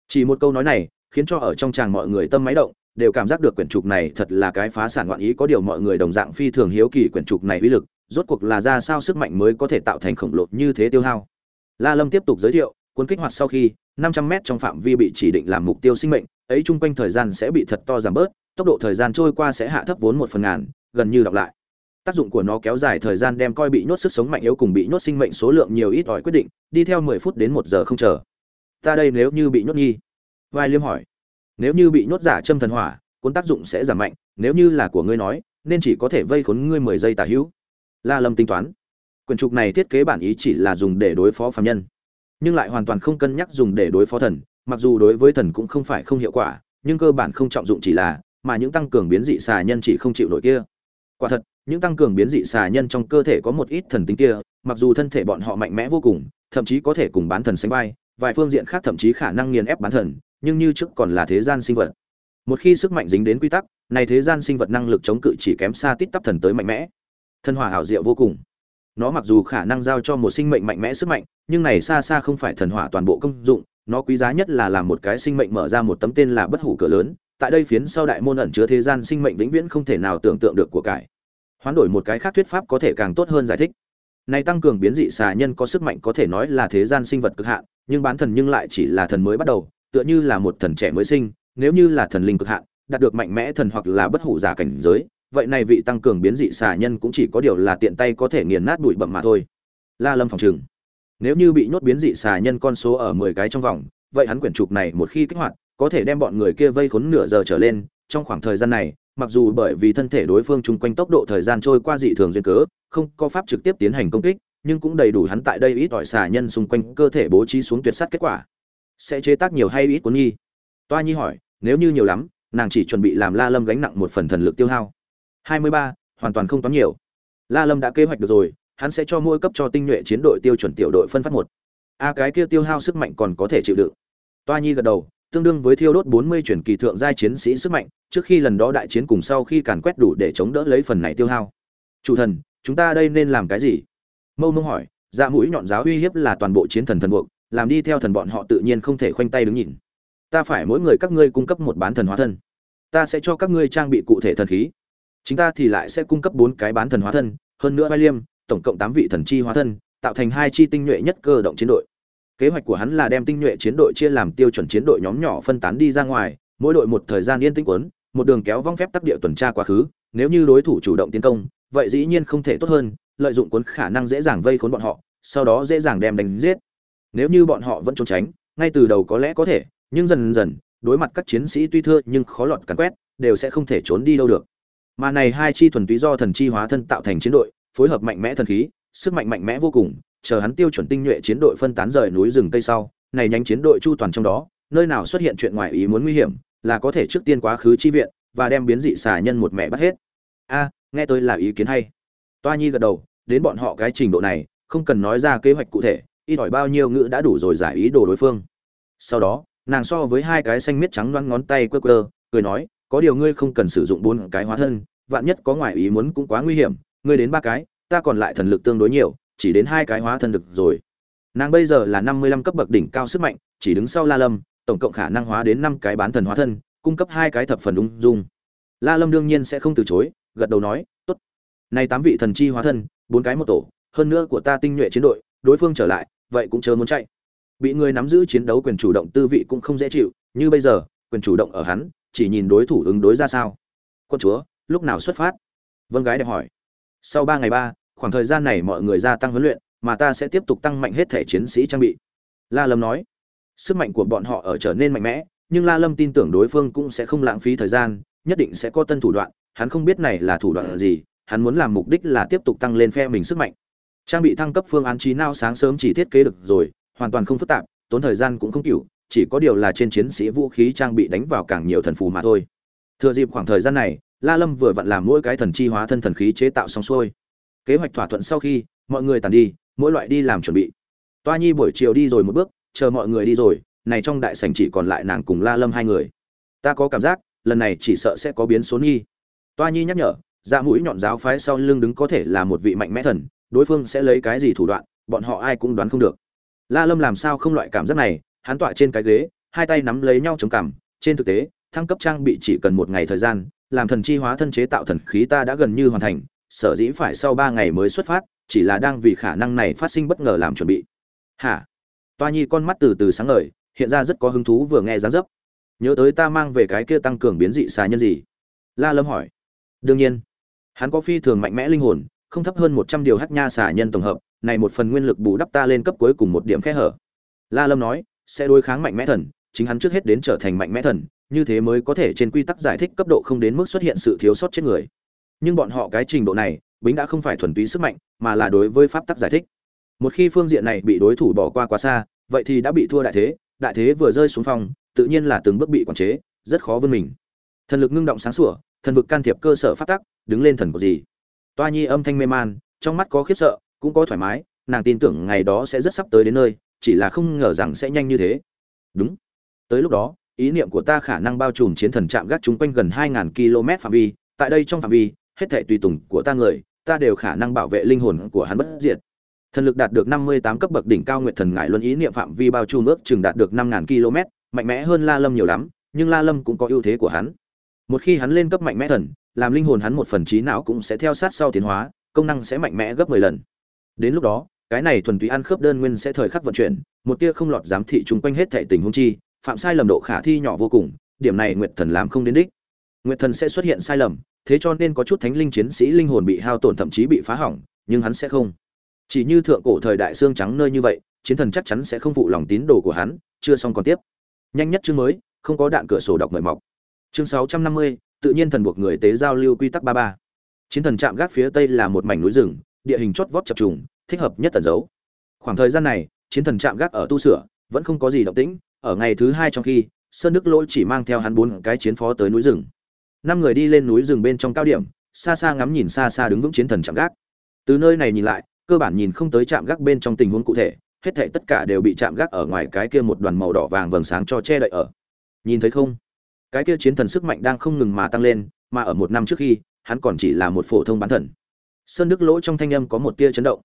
Chỉ một câu nói này, khiến cho ở trong tràng mọi người tâm máy động đều cảm giác được quyển trục này thật là cái phá sản ngoạn ý, có điều mọi người đồng dạng phi thường hiếu kỳ quyển trục này uy lực, rốt cuộc là ra sao sức mạnh mới có thể tạo thành khổng lồ như thế tiêu hao. La lâm tiếp tục giới thiệu, cuốn kích hoạt sau khi 500 mét trong phạm vi bị chỉ định làm mục tiêu sinh mệnh, ấy chung quanh thời gian sẽ bị thật to giảm bớt, tốc độ thời gian trôi qua sẽ hạ thấp vốn một phần ngàn, gần như đọc lại. Tác dụng của nó kéo dài thời gian đem coi bị nhốt sức sống mạnh yếu cùng bị nhốt sinh mệnh số lượng nhiều ít ỏi quyết định, đi theo 10 phút đến một giờ không chờ. Ta đây nếu như bị nhốt nghi? Vai liêm hỏi nếu như bị nhốt giả châm thần hỏa, cuốn tác dụng sẽ giảm mạnh. Nếu như là của ngươi nói, nên chỉ có thể vây khốn ngươi 10 giây tả hữu. La lâm tính toán. Quyển trục này thiết kế bản ý chỉ là dùng để đối phó phàm nhân, nhưng lại hoàn toàn không cân nhắc dùng để đối phó thần. Mặc dù đối với thần cũng không phải không hiệu quả, nhưng cơ bản không trọng dụng chỉ là, mà những tăng cường biến dị xà nhân chỉ không chịu nổi kia. Quả thật, những tăng cường biến dị xà nhân trong cơ thể có một ít thần tính kia, mặc dù thân thể bọn họ mạnh mẽ vô cùng, thậm chí có thể cùng bán thần sánh vai, vài phương diện khác thậm chí khả năng nghiền ép bán thần nhưng như trước còn là thế gian sinh vật. Một khi sức mạnh dính đến quy tắc, này thế gian sinh vật năng lực chống cự chỉ kém xa tít tắp thần tới mạnh mẽ. Thân hỏa hảo diệu vô cùng. Nó mặc dù khả năng giao cho một sinh mệnh mạnh mẽ sức mạnh, nhưng này xa xa không phải thần hỏa toàn bộ công dụng, nó quý giá nhất là làm một cái sinh mệnh mở ra một tấm tên là bất hủ cửa lớn, tại đây phiến sau đại môn ẩn chứa thế gian sinh mệnh vĩnh viễn không thể nào tưởng tượng được của cải. Hoán đổi một cái khác thuyết pháp có thể càng tốt hơn giải thích. Này tăng cường biến dị xà nhân có sức mạnh có thể nói là thế gian sinh vật cực hạn, nhưng bán thần nhưng lại chỉ là thần mới bắt đầu tựa như là một thần trẻ mới sinh, nếu như là thần linh cực hạn, đạt được mạnh mẽ thần hoặc là bất hủ giả cảnh giới, vậy này vị tăng cường biến dị xà nhân cũng chỉ có điều là tiện tay có thể nghiền nát bụi bậm mà thôi. La lâm phòng trừng. Nếu như bị nhốt biến dị xà nhân con số ở mười cái trong vòng, vậy hắn quyển trục này một khi kích hoạt, có thể đem bọn người kia vây khốn nửa giờ trở lên, trong khoảng thời gian này, mặc dù bởi vì thân thể đối phương chung quanh tốc độ thời gian trôi qua dị thường duyên cớ, không có pháp trực tiếp tiến hành công kích, nhưng cũng đầy đủ hắn tại đây ít đòi xà nhân xung quanh cơ thể bố trí xuống tuyệt sát kết quả sẽ chế tác nhiều hay ít cuốn nhi toa nhi hỏi, nếu như nhiều lắm, nàng chỉ chuẩn bị làm la lâm gánh nặng một phần thần lực tiêu hao. Hai mươi ba, hoàn toàn không toán nhiều. La lâm đã kế hoạch được rồi, hắn sẽ cho mỗi cấp cho tinh nhuệ chiến đội tiêu chuẩn tiểu đội phân phát một. A cái kia tiêu hao sức mạnh còn có thể chịu đựng. Toa nhi gật đầu, tương đương với thiêu đốt bốn mươi chuyển kỳ thượng giai chiến sĩ sức mạnh, trước khi lần đó đại chiến cùng sau khi càn quét đủ để chống đỡ lấy phần này tiêu hao. Chủ thần, chúng ta đây nên làm cái gì? Mâu mông hỏi dạ mũi nhọn giáo uy hiếp là toàn bộ chiến thần thần buộc làm đi theo thần bọn họ tự nhiên không thể khoanh tay đứng nhìn. Ta phải mỗi người các ngươi cung cấp một bán thần hóa thân. Ta sẽ cho các ngươi trang bị cụ thể thần khí. Chúng ta thì lại sẽ cung cấp bốn cái bán thần hóa thân, hơn nữa vai liêm, tổng cộng tám vị thần chi hóa thân, tạo thành hai chi tinh nhuệ nhất cơ động chiến đội. Kế hoạch của hắn là đem tinh nhuệ chiến đội chia làm tiêu chuẩn chiến đội nhóm nhỏ phân tán đi ra ngoài, mỗi đội một thời gian yên tĩnh quấn một đường kéo vong phép tắc địa tuần tra quá khứ, nếu như đối thủ chủ động tiến công, vậy dĩ nhiên không thể tốt hơn, lợi dụng cuốn khả năng dễ dàng vây khốn bọn họ, sau đó dễ dàng đem đánh giết nếu như bọn họ vẫn trốn tránh, ngay từ đầu có lẽ có thể, nhưng dần dần, đối mặt các chiến sĩ tuy thưa nhưng khó lọt cắn quét, đều sẽ không thể trốn đi đâu được. Mà này hai chi thuần túy do thần chi hóa thân tạo thành chiến đội, phối hợp mạnh mẽ thần khí, sức mạnh mạnh mẽ vô cùng, chờ hắn tiêu chuẩn tinh nhuệ chiến đội phân tán rời núi rừng tây sau, này nhánh chiến đội chu toàn trong đó, nơi nào xuất hiện chuyện ngoài ý muốn nguy hiểm, là có thể trước tiên quá khứ chi viện, và đem biến dị xà nhân một mẹ bắt hết. A, nghe tôi là ý kiến hay. Toa nhi gật đầu, đến bọn họ cái trình độ này, không cần nói ra kế hoạch cụ thể Y đòi bao nhiêu ngữ đã đủ rồi giải ý đồ đối phương. Sau đó, nàng so với hai cái xanh miết trắng loăn ngón tay quơ quơ, cười nói, có điều ngươi không cần sử dụng bốn cái hóa thân, vạn nhất có ngoài ý muốn cũng quá nguy hiểm, ngươi đến ba cái, ta còn lại thần lực tương đối nhiều, chỉ đến hai cái hóa thân được rồi. Nàng bây giờ là năm mươi lăm cấp bậc đỉnh cao sức mạnh, chỉ đứng sau la lâm, tổng cộng khả năng hóa đến năm cái bán thần hóa thân, cung cấp hai cái thập phần ung dung. La lâm đương nhiên sẽ không từ chối, gật đầu nói, tốt. Này tám vị thần chi hóa thân, bốn cái một tổ, hơn nữa của ta tinh nhuệ chiến đội, đối phương trở lại vậy cũng chớ muốn chạy. Bị người nắm giữ chiến đấu quyền chủ động tư vị cũng không dễ chịu, như bây giờ, quyền chủ động ở hắn, chỉ nhìn đối thủ ứng đối ra sao. Quân chúa, lúc nào xuất phát? Vâng gái đẹp hỏi. Sau ba ngày ba, khoảng thời gian này mọi người gia tăng huấn luyện, mà ta sẽ tiếp tục tăng mạnh hết thể chiến sĩ trang bị. La lâm nói. Sức mạnh của bọn họ ở trở nên mạnh mẽ, nhưng la lâm tin tưởng đối phương cũng sẽ không lãng phí thời gian, nhất định sẽ có tân thủ đoạn, hắn không biết này là thủ đoạn gì, hắn muốn làm mục đích là tiếp tục tăng lên phe mình sức mạnh trang bị thăng cấp phương án trí não sáng sớm chỉ thiết kế được rồi, hoàn toàn không phức tạp, tốn thời gian cũng không cựu chỉ có điều là trên chiến sĩ vũ khí trang bị đánh vào càng nhiều thần phù mà thôi. Thừa dịp khoảng thời gian này, la lâm vừa vặn làm mỗi cái thần chi hóa thân thần khí chế tạo xong xuôi. Kế hoạch thỏa thuận sau khi, mọi người tàn đi, mỗi loại đi làm chuẩn bị. Toa nhi buổi chiều đi rồi một bước, chờ mọi người đi rồi, này trong đại sảnh chỉ còn lại nàng cùng la lâm hai người. Ta có cảm giác, lần này chỉ sợ sẽ có biến số nhi. Toa nhi nhắc nhở ra mũi nhọn giáo phái sau lưng đứng có thể là một vị mạnh mẽ thần đối phương sẽ lấy cái gì thủ đoạn, bọn họ ai cũng đoán không được. La lâm làm sao không loại cảm giác này, hắn tọa trên cái ghế, hai tay nắm lấy nhau chống cằm. Trên thực tế, thăng cấp trang bị chỉ cần một ngày thời gian, làm thần chi hóa thân chế tạo thần khí ta đã gần như hoàn thành, sở dĩ phải sau ba ngày mới xuất phát, chỉ là đang vì khả năng này phát sinh bất ngờ làm chuẩn bị. Hả? Toa nhi con mắt từ từ sáng ngời, hiện ra rất có hứng thú vừa nghe dán dấp. Nhớ tới ta mang về cái kia tăng cường biến dị xà nhân gì? La lâm hỏi. Đương nhiên. Hắn có phi thường mạnh mẽ linh hồn không thấp hơn một trăm điều hắc nha xả nhân tổng hợp, này một phần nguyên lực bù đắp ta lên cấp cuối cùng một điểm khe hở. La lâm nói, sẽ đối kháng mạnh mẽ thần, chính hắn trước hết đến trở thành mạnh mẽ thần, như thế mới có thể trên quy tắc giải thích cấp độ không đến mức xuất hiện sự thiếu sót chết người. Nhưng bọn họ cái trình độ này, bính đã không phải thuần túy sức mạnh, mà là đối với pháp tắc giải thích. Một khi phương diện này bị đối thủ bỏ qua quá xa, vậy thì đã bị thua đại thế đại thế vừa rơi xuống phòng, tự nhiên là từng bước bị quản chế, rất khó vươn mình. Thần lực ngưng động sáng sủa, thần vực can thiệp cơ sở pháp tắc, đứng lên thần của gì? Toa nhi âm thanh mê man, trong mắt có khiếp sợ, cũng có thoải mái, nàng tin tưởng ngày đó sẽ rất sắp tới đến nơi, chỉ là không ngờ rằng sẽ nhanh như thế. Đúng. Tới lúc đó, ý niệm của ta khả năng bao trùm chiến thần chạm gác chúng quanh gần 2.000 km phạm vi, tại đây trong phạm vi, hết thảy tùy tùng của ta người, ta đều khả năng bảo vệ linh hồn của hắn bất diệt. Thần lực đạt được 58 cấp bậc đỉnh cao nguyệt thần ngải luân ý niệm phạm vi bao trùm ước chừng đạt được 5.000 km, mạnh mẽ hơn la lâm nhiều lắm, nhưng la lâm cũng có ưu thế của hắn. Một khi hắn lên cấp mạnh mẽ thần làm linh hồn hắn một phần trí não cũng sẽ theo sát sau tiến hóa công năng sẽ mạnh mẽ gấp 10 lần. Đến lúc đó cái này thuần túy ăn khớp đơn nguyên sẽ thời khắc vận chuyển một tia không lọt giám thị chung quanh hết thảy tình huống chi phạm sai lầm độ khả thi nhỏ vô cùng điểm này nguyệt thần làm không đến đích. Nguyệt thần sẽ xuất hiện sai lầm thế cho nên có chút thánh linh chiến sĩ linh hồn bị hao tổn thậm chí bị phá hỏng nhưng hắn sẽ không. Chỉ như thượng cổ thời đại xương trắng nơi như vậy chiến thần chắc chắn sẽ không phụ lòng tín đồ của hắn chưa xong còn tiếp. Nhanh nhất chương mới không có đạn cửa sổ đọc mời mọc. Chương 650, tự nhiên thần buộc người tế giao lưu quy tắc 33. chiến thần chạm gác phía tây là một mảnh núi rừng, địa hình chót vót chập trùng, thích hợp nhất tần giấu. Khoảng thời gian này, chiến thần chạm gác ở tu sửa, vẫn không có gì động tĩnh, ở ngày thứ hai trong khi, sơn đức lỗi chỉ mang theo hắn bốn cái chiến phó tới núi rừng. Năm người đi lên núi rừng bên trong cao điểm, xa xa ngắm nhìn xa xa đứng vững chiến thần chạm gác. Từ nơi này nhìn lại, cơ bản nhìn không tới chạm gác bên trong tình huống cụ thể, hết thảy tất cả đều bị chạm gác ở ngoài cái kia một đoàn màu đỏ vàng vầng sáng cho che đậy ở. Nhìn thấy không? Cái kia chiến thần sức mạnh đang không ngừng mà tăng lên, mà ở một năm trước khi, hắn còn chỉ là một phổ thông bán thần. Sơn đức lỗ trong thanh âm có một tia chấn động.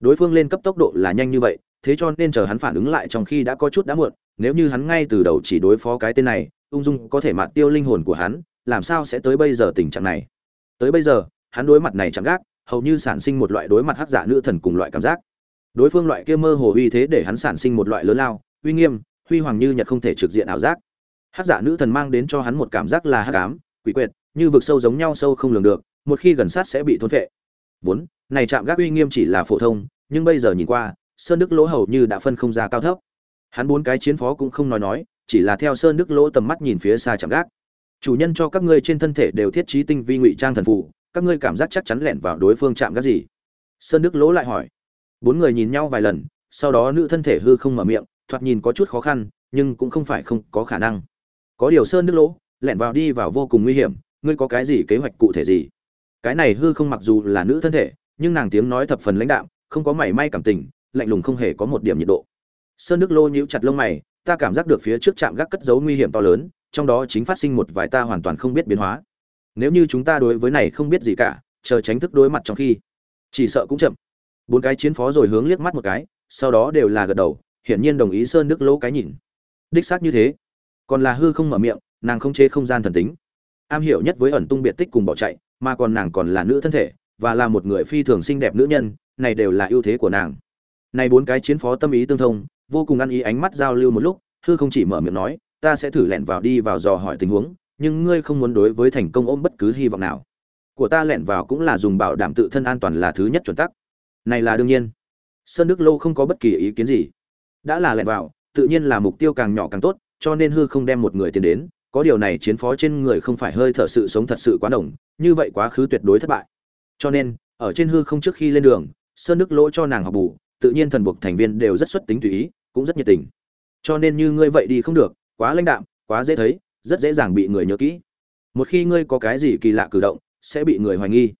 Đối phương lên cấp tốc độ là nhanh như vậy, thế cho nên chờ hắn phản ứng lại trong khi đã có chút đã muộn, nếu như hắn ngay từ đầu chỉ đối phó cái tên này, ung dung có thể mạt tiêu linh hồn của hắn, làm sao sẽ tới bây giờ tình trạng này? Tới bây giờ, hắn đối mặt này chẳng gác, hầu như sản sinh một loại đối mặt hắc giả nữ thần cùng loại cảm giác. Đối phương loại kia mơ hồ uy thế để hắn sản sinh một loại lớn lao, uy nghiêm, huy hoàng như nhật không thể trực diện ảo giác. Hát giả nữ thần mang đến cho hắn một cảm giác là hắc ám, quỷ quyệt, như vực sâu giống nhau sâu không lường được, một khi gần sát sẽ bị thôn phệ. Vốn, này chạm gác uy nghiêm chỉ là phổ thông, nhưng bây giờ nhìn qua, sơn đức lỗ hầu như đã phân không ra cao thấp. Hắn bốn cái chiến phó cũng không nói nói, chỉ là theo sơn đức lỗ tầm mắt nhìn phía xa chạm gác. Chủ nhân cho các ngươi trên thân thể đều thiết trí tinh vi ngụy trang thần phụ, các ngươi cảm giác chắc chắn lẻn vào đối phương chạm gác gì? Sơn đức lỗ lại hỏi. Bốn người nhìn nhau vài lần, sau đó nữ thân thể hư không mở miệng, thoạt nhìn có chút khó khăn, nhưng cũng không phải không có khả năng có điều sơn nước lỗ, lẻn vào đi vào vô cùng nguy hiểm, ngươi có cái gì kế hoạch cụ thể gì? Cái này hư không mặc dù là nữ thân thể, nhưng nàng tiếng nói thập phần lãnh đạm, không có mảy may cảm tình, lạnh lùng không hề có một điểm nhiệt độ. Sơn nước lô nhíu chặt lông mày, ta cảm giác được phía trước trạm gác cất giấu nguy hiểm to lớn, trong đó chính phát sinh một vài ta hoàn toàn không biết biến hóa. Nếu như chúng ta đối với này không biết gì cả, chờ tránh thức đối mặt trong khi, chỉ sợ cũng chậm. Bốn cái chiến phó rồi hướng liếc mắt một cái, sau đó đều là gật đầu, hiển nhiên đồng ý sơn nước lỗ cái nhìn. Đích xác như thế còn là hư không mở miệng, nàng không chế không gian thần tính. Am hiểu nhất với ẩn tung biệt tích cùng bỏ chạy, mà còn nàng còn là nữ thân thể, và là một người phi thường xinh đẹp nữ nhân, này đều là ưu thế của nàng. Này bốn cái chiến phó tâm ý tương thông, vô cùng ăn ý ánh mắt giao lưu một lúc, hư không chỉ mở miệng nói, ta sẽ thử lẻn vào đi vào dò hỏi tình huống, nhưng ngươi không muốn đối với thành công ôm bất cứ hy vọng nào. Của ta lẻn vào cũng là dùng bảo đảm tự thân an toàn là thứ nhất chuẩn tắc. Này là đương nhiên. Sơn đức lô không có bất kỳ ý kiến gì. Đã là lẻn vào, tự nhiên là mục tiêu càng nhỏ càng tốt cho nên hư không đem một người tiến đến, có điều này chiến phó trên người không phải hơi thở sự sống thật sự quá đồng như vậy quá khứ tuyệt đối thất bại. Cho nên, ở trên hư không trước khi lên đường, sơn đức lỗ cho nàng học bù, tự nhiên thần buộc thành viên đều rất xuất tính tùy ý, cũng rất nhiệt tình. Cho nên như ngươi vậy đi không được, quá lãnh đạm, quá dễ thấy, rất dễ dàng bị người nhớ kỹ. Một khi ngươi có cái gì kỳ lạ cử động, sẽ bị người hoài nghi.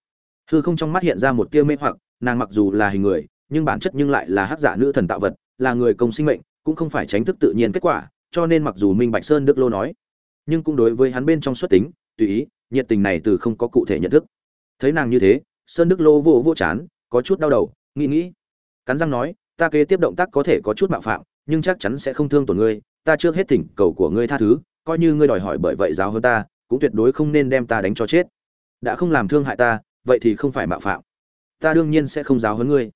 Hư không trong mắt hiện ra một tia mê hoặc, nàng mặc dù là hình người, nhưng bản chất nhưng lại là hắc giả nữ thần tạo vật, là người công sinh mệnh, cũng không phải tránh thức tự nhiên kết quả cho nên mặc dù minh bạch sơn đức lô nói, nhưng cũng đối với hắn bên trong xuất tính, tùy ý, nhiệt tình này từ không có cụ thể nhận thức. Thấy nàng như thế, sơn đức lô vô vô chán, có chút đau đầu, nghĩ nghĩ. Cắn răng nói, ta kế tiếp động tác có thể có chút mạo phạm, nhưng chắc chắn sẽ không thương tổn ngươi, ta trước hết thỉnh cầu của ngươi tha thứ, coi như ngươi đòi hỏi bởi vậy giáo hơn ta, cũng tuyệt đối không nên đem ta đánh cho chết. Đã không làm thương hại ta, vậy thì không phải mạo phạm. Ta đương nhiên sẽ không giáo hơn ngươi.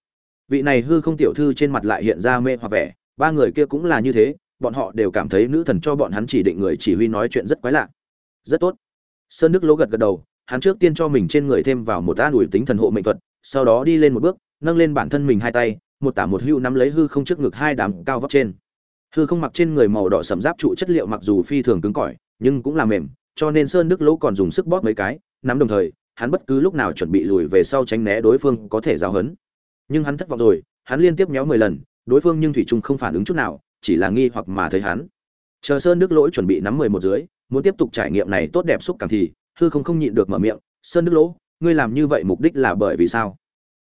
Vị này hư không tiểu thư trên mặt lại hiện ra mê hoặc vẻ, ba người kia cũng là như thế bọn họ đều cảm thấy nữ thần cho bọn hắn chỉ định người chỉ huy nói chuyện rất quái lạ. Rất tốt. Sơn đức lỗ gật gật đầu, hắn trước tiên cho mình trên người thêm vào một an ủi tính thần hộ mệnh thuật, sau đó đi lên một bước, nâng lên bản thân mình hai tay, một tả một hưu nắm lấy hư không trước ngực hai đám cao vóc trên. Hư không mặc trên người màu đỏ sầm giáp trụ chất liệu mặc dù phi thường cứng cỏi, nhưng cũng là mềm, cho nên sơn đức lỗ còn dùng sức bóp mấy cái, nắm đồng thời, hắn bất cứ lúc nào chuẩn bị lùi về sau tránh né đối phương có thể giao hấn nhưng hắn thất vọng rồi, hắn liên tiếp méo mười lần, đối phương nhưng thủy trung không phản ứng chút nào chỉ là nghi hoặc mà thấy hắn. Chờ sơn đức Lỗi chuẩn bị nắm mười một dưới, muốn tiếp tục trải nghiệm này tốt đẹp xúc cảm thì, hư không không nhịn được mở miệng, sơn đức lỗ, ngươi làm như vậy mục đích là bởi vì sao?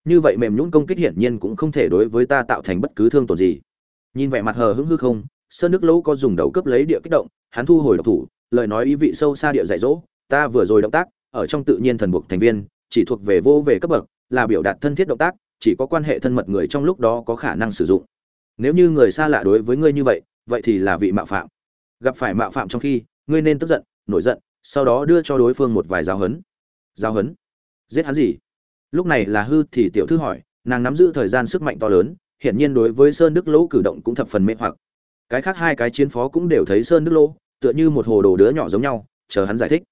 Như vậy mềm nhũn công kích hiển nhiên cũng không thể đối với ta tạo thành bất cứ thương tổn gì. Nhìn vẻ mặt hờ hững hư không, sơn đức lỗ có dùng đầu cấp lấy địa kích động, hắn thu hồi độc thủ, lời nói ý vị sâu xa địa dạy dỗ, ta vừa rồi động tác, ở trong tự nhiên thần buộc thành viên, chỉ thuộc về vô về cấp bậc, là biểu đạt thân thiết động tác, chỉ có quan hệ thân mật người trong lúc đó có khả năng sử dụng nếu như người xa lạ đối với ngươi như vậy vậy thì là vị mạo phạm. Gặp phải mạo phạm trong khi, ngươi nên tức giận, nổi giận, sau đó đưa cho đối phương một vài giáo hấn giáo hấn giết hắn gì? Lúc này là hư thì tiểu thư hỏi, nàng nắm giữ thời gian sức mạnh to lớn, hiển nhiên đối với sơn đức lỗ cử động cũng thập phần mê hoặc. Cái khác hai cái chiến phó cũng đều thấy sơn đức lỗ, tựa như một hồ đồ đứa nhỏ giống nhau, chờ hắn giải thích.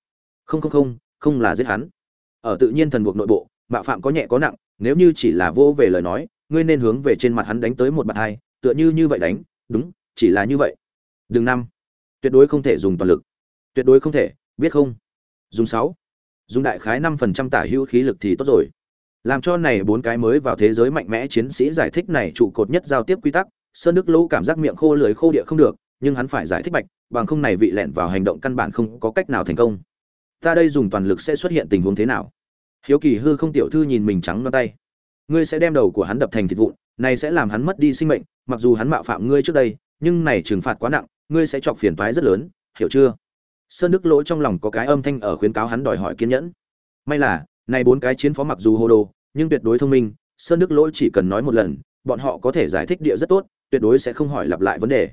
Không không không không là giết hắn. Ở tự nhiên thần buộc nội bộ, mạo phạm có nhẹ có nặng, nếu như chỉ là vô về lời nói, ngươi nên hướng về trên mặt hắn đánh tới một bạt hai tựa như như vậy đánh, đúng, chỉ là như vậy. Đừng năm. Tuyệt đối không thể dùng toàn lực. Tuyệt đối không thể, biết không? Dùng sáu. Dùng đại khái năm phần trăm tả hữu khí lực thì tốt rồi. Làm cho này bốn cái mới vào thế giới mạnh mẽ chiến sĩ giải thích này trụ cột nhất giao tiếp quy tắc, sơn đức lỗ cảm giác miệng khô lưỡi khô địa không được, nhưng hắn phải giải thích bạch bằng không này vị lẹn vào hành động căn bản không có cách nào thành công. Ta đây dùng toàn lực sẽ xuất hiện tình huống thế nào? Hiếu kỳ hư không tiểu thư nhìn mình trắng loa tay. Ngươi sẽ đem đầu của hắn đập thành thịt vụn, này sẽ làm hắn mất đi sinh mệnh mặc dù hắn mạo phạm ngươi trước đây, nhưng này trừng phạt quá nặng, ngươi sẽ chọc phiền toái rất lớn, hiểu chưa? Sơn đức lỗ trong lòng có cái âm thanh ở khuyến cáo hắn đòi hỏi kiên nhẫn. May là, này bốn cái chiến phó mặc dù hô đồ, nhưng tuyệt đối thông minh, sơn đức lỗ chỉ cần nói một lần, bọn họ có thể giải thích địa rất tốt, tuyệt đối sẽ không hỏi lặp lại vấn đề.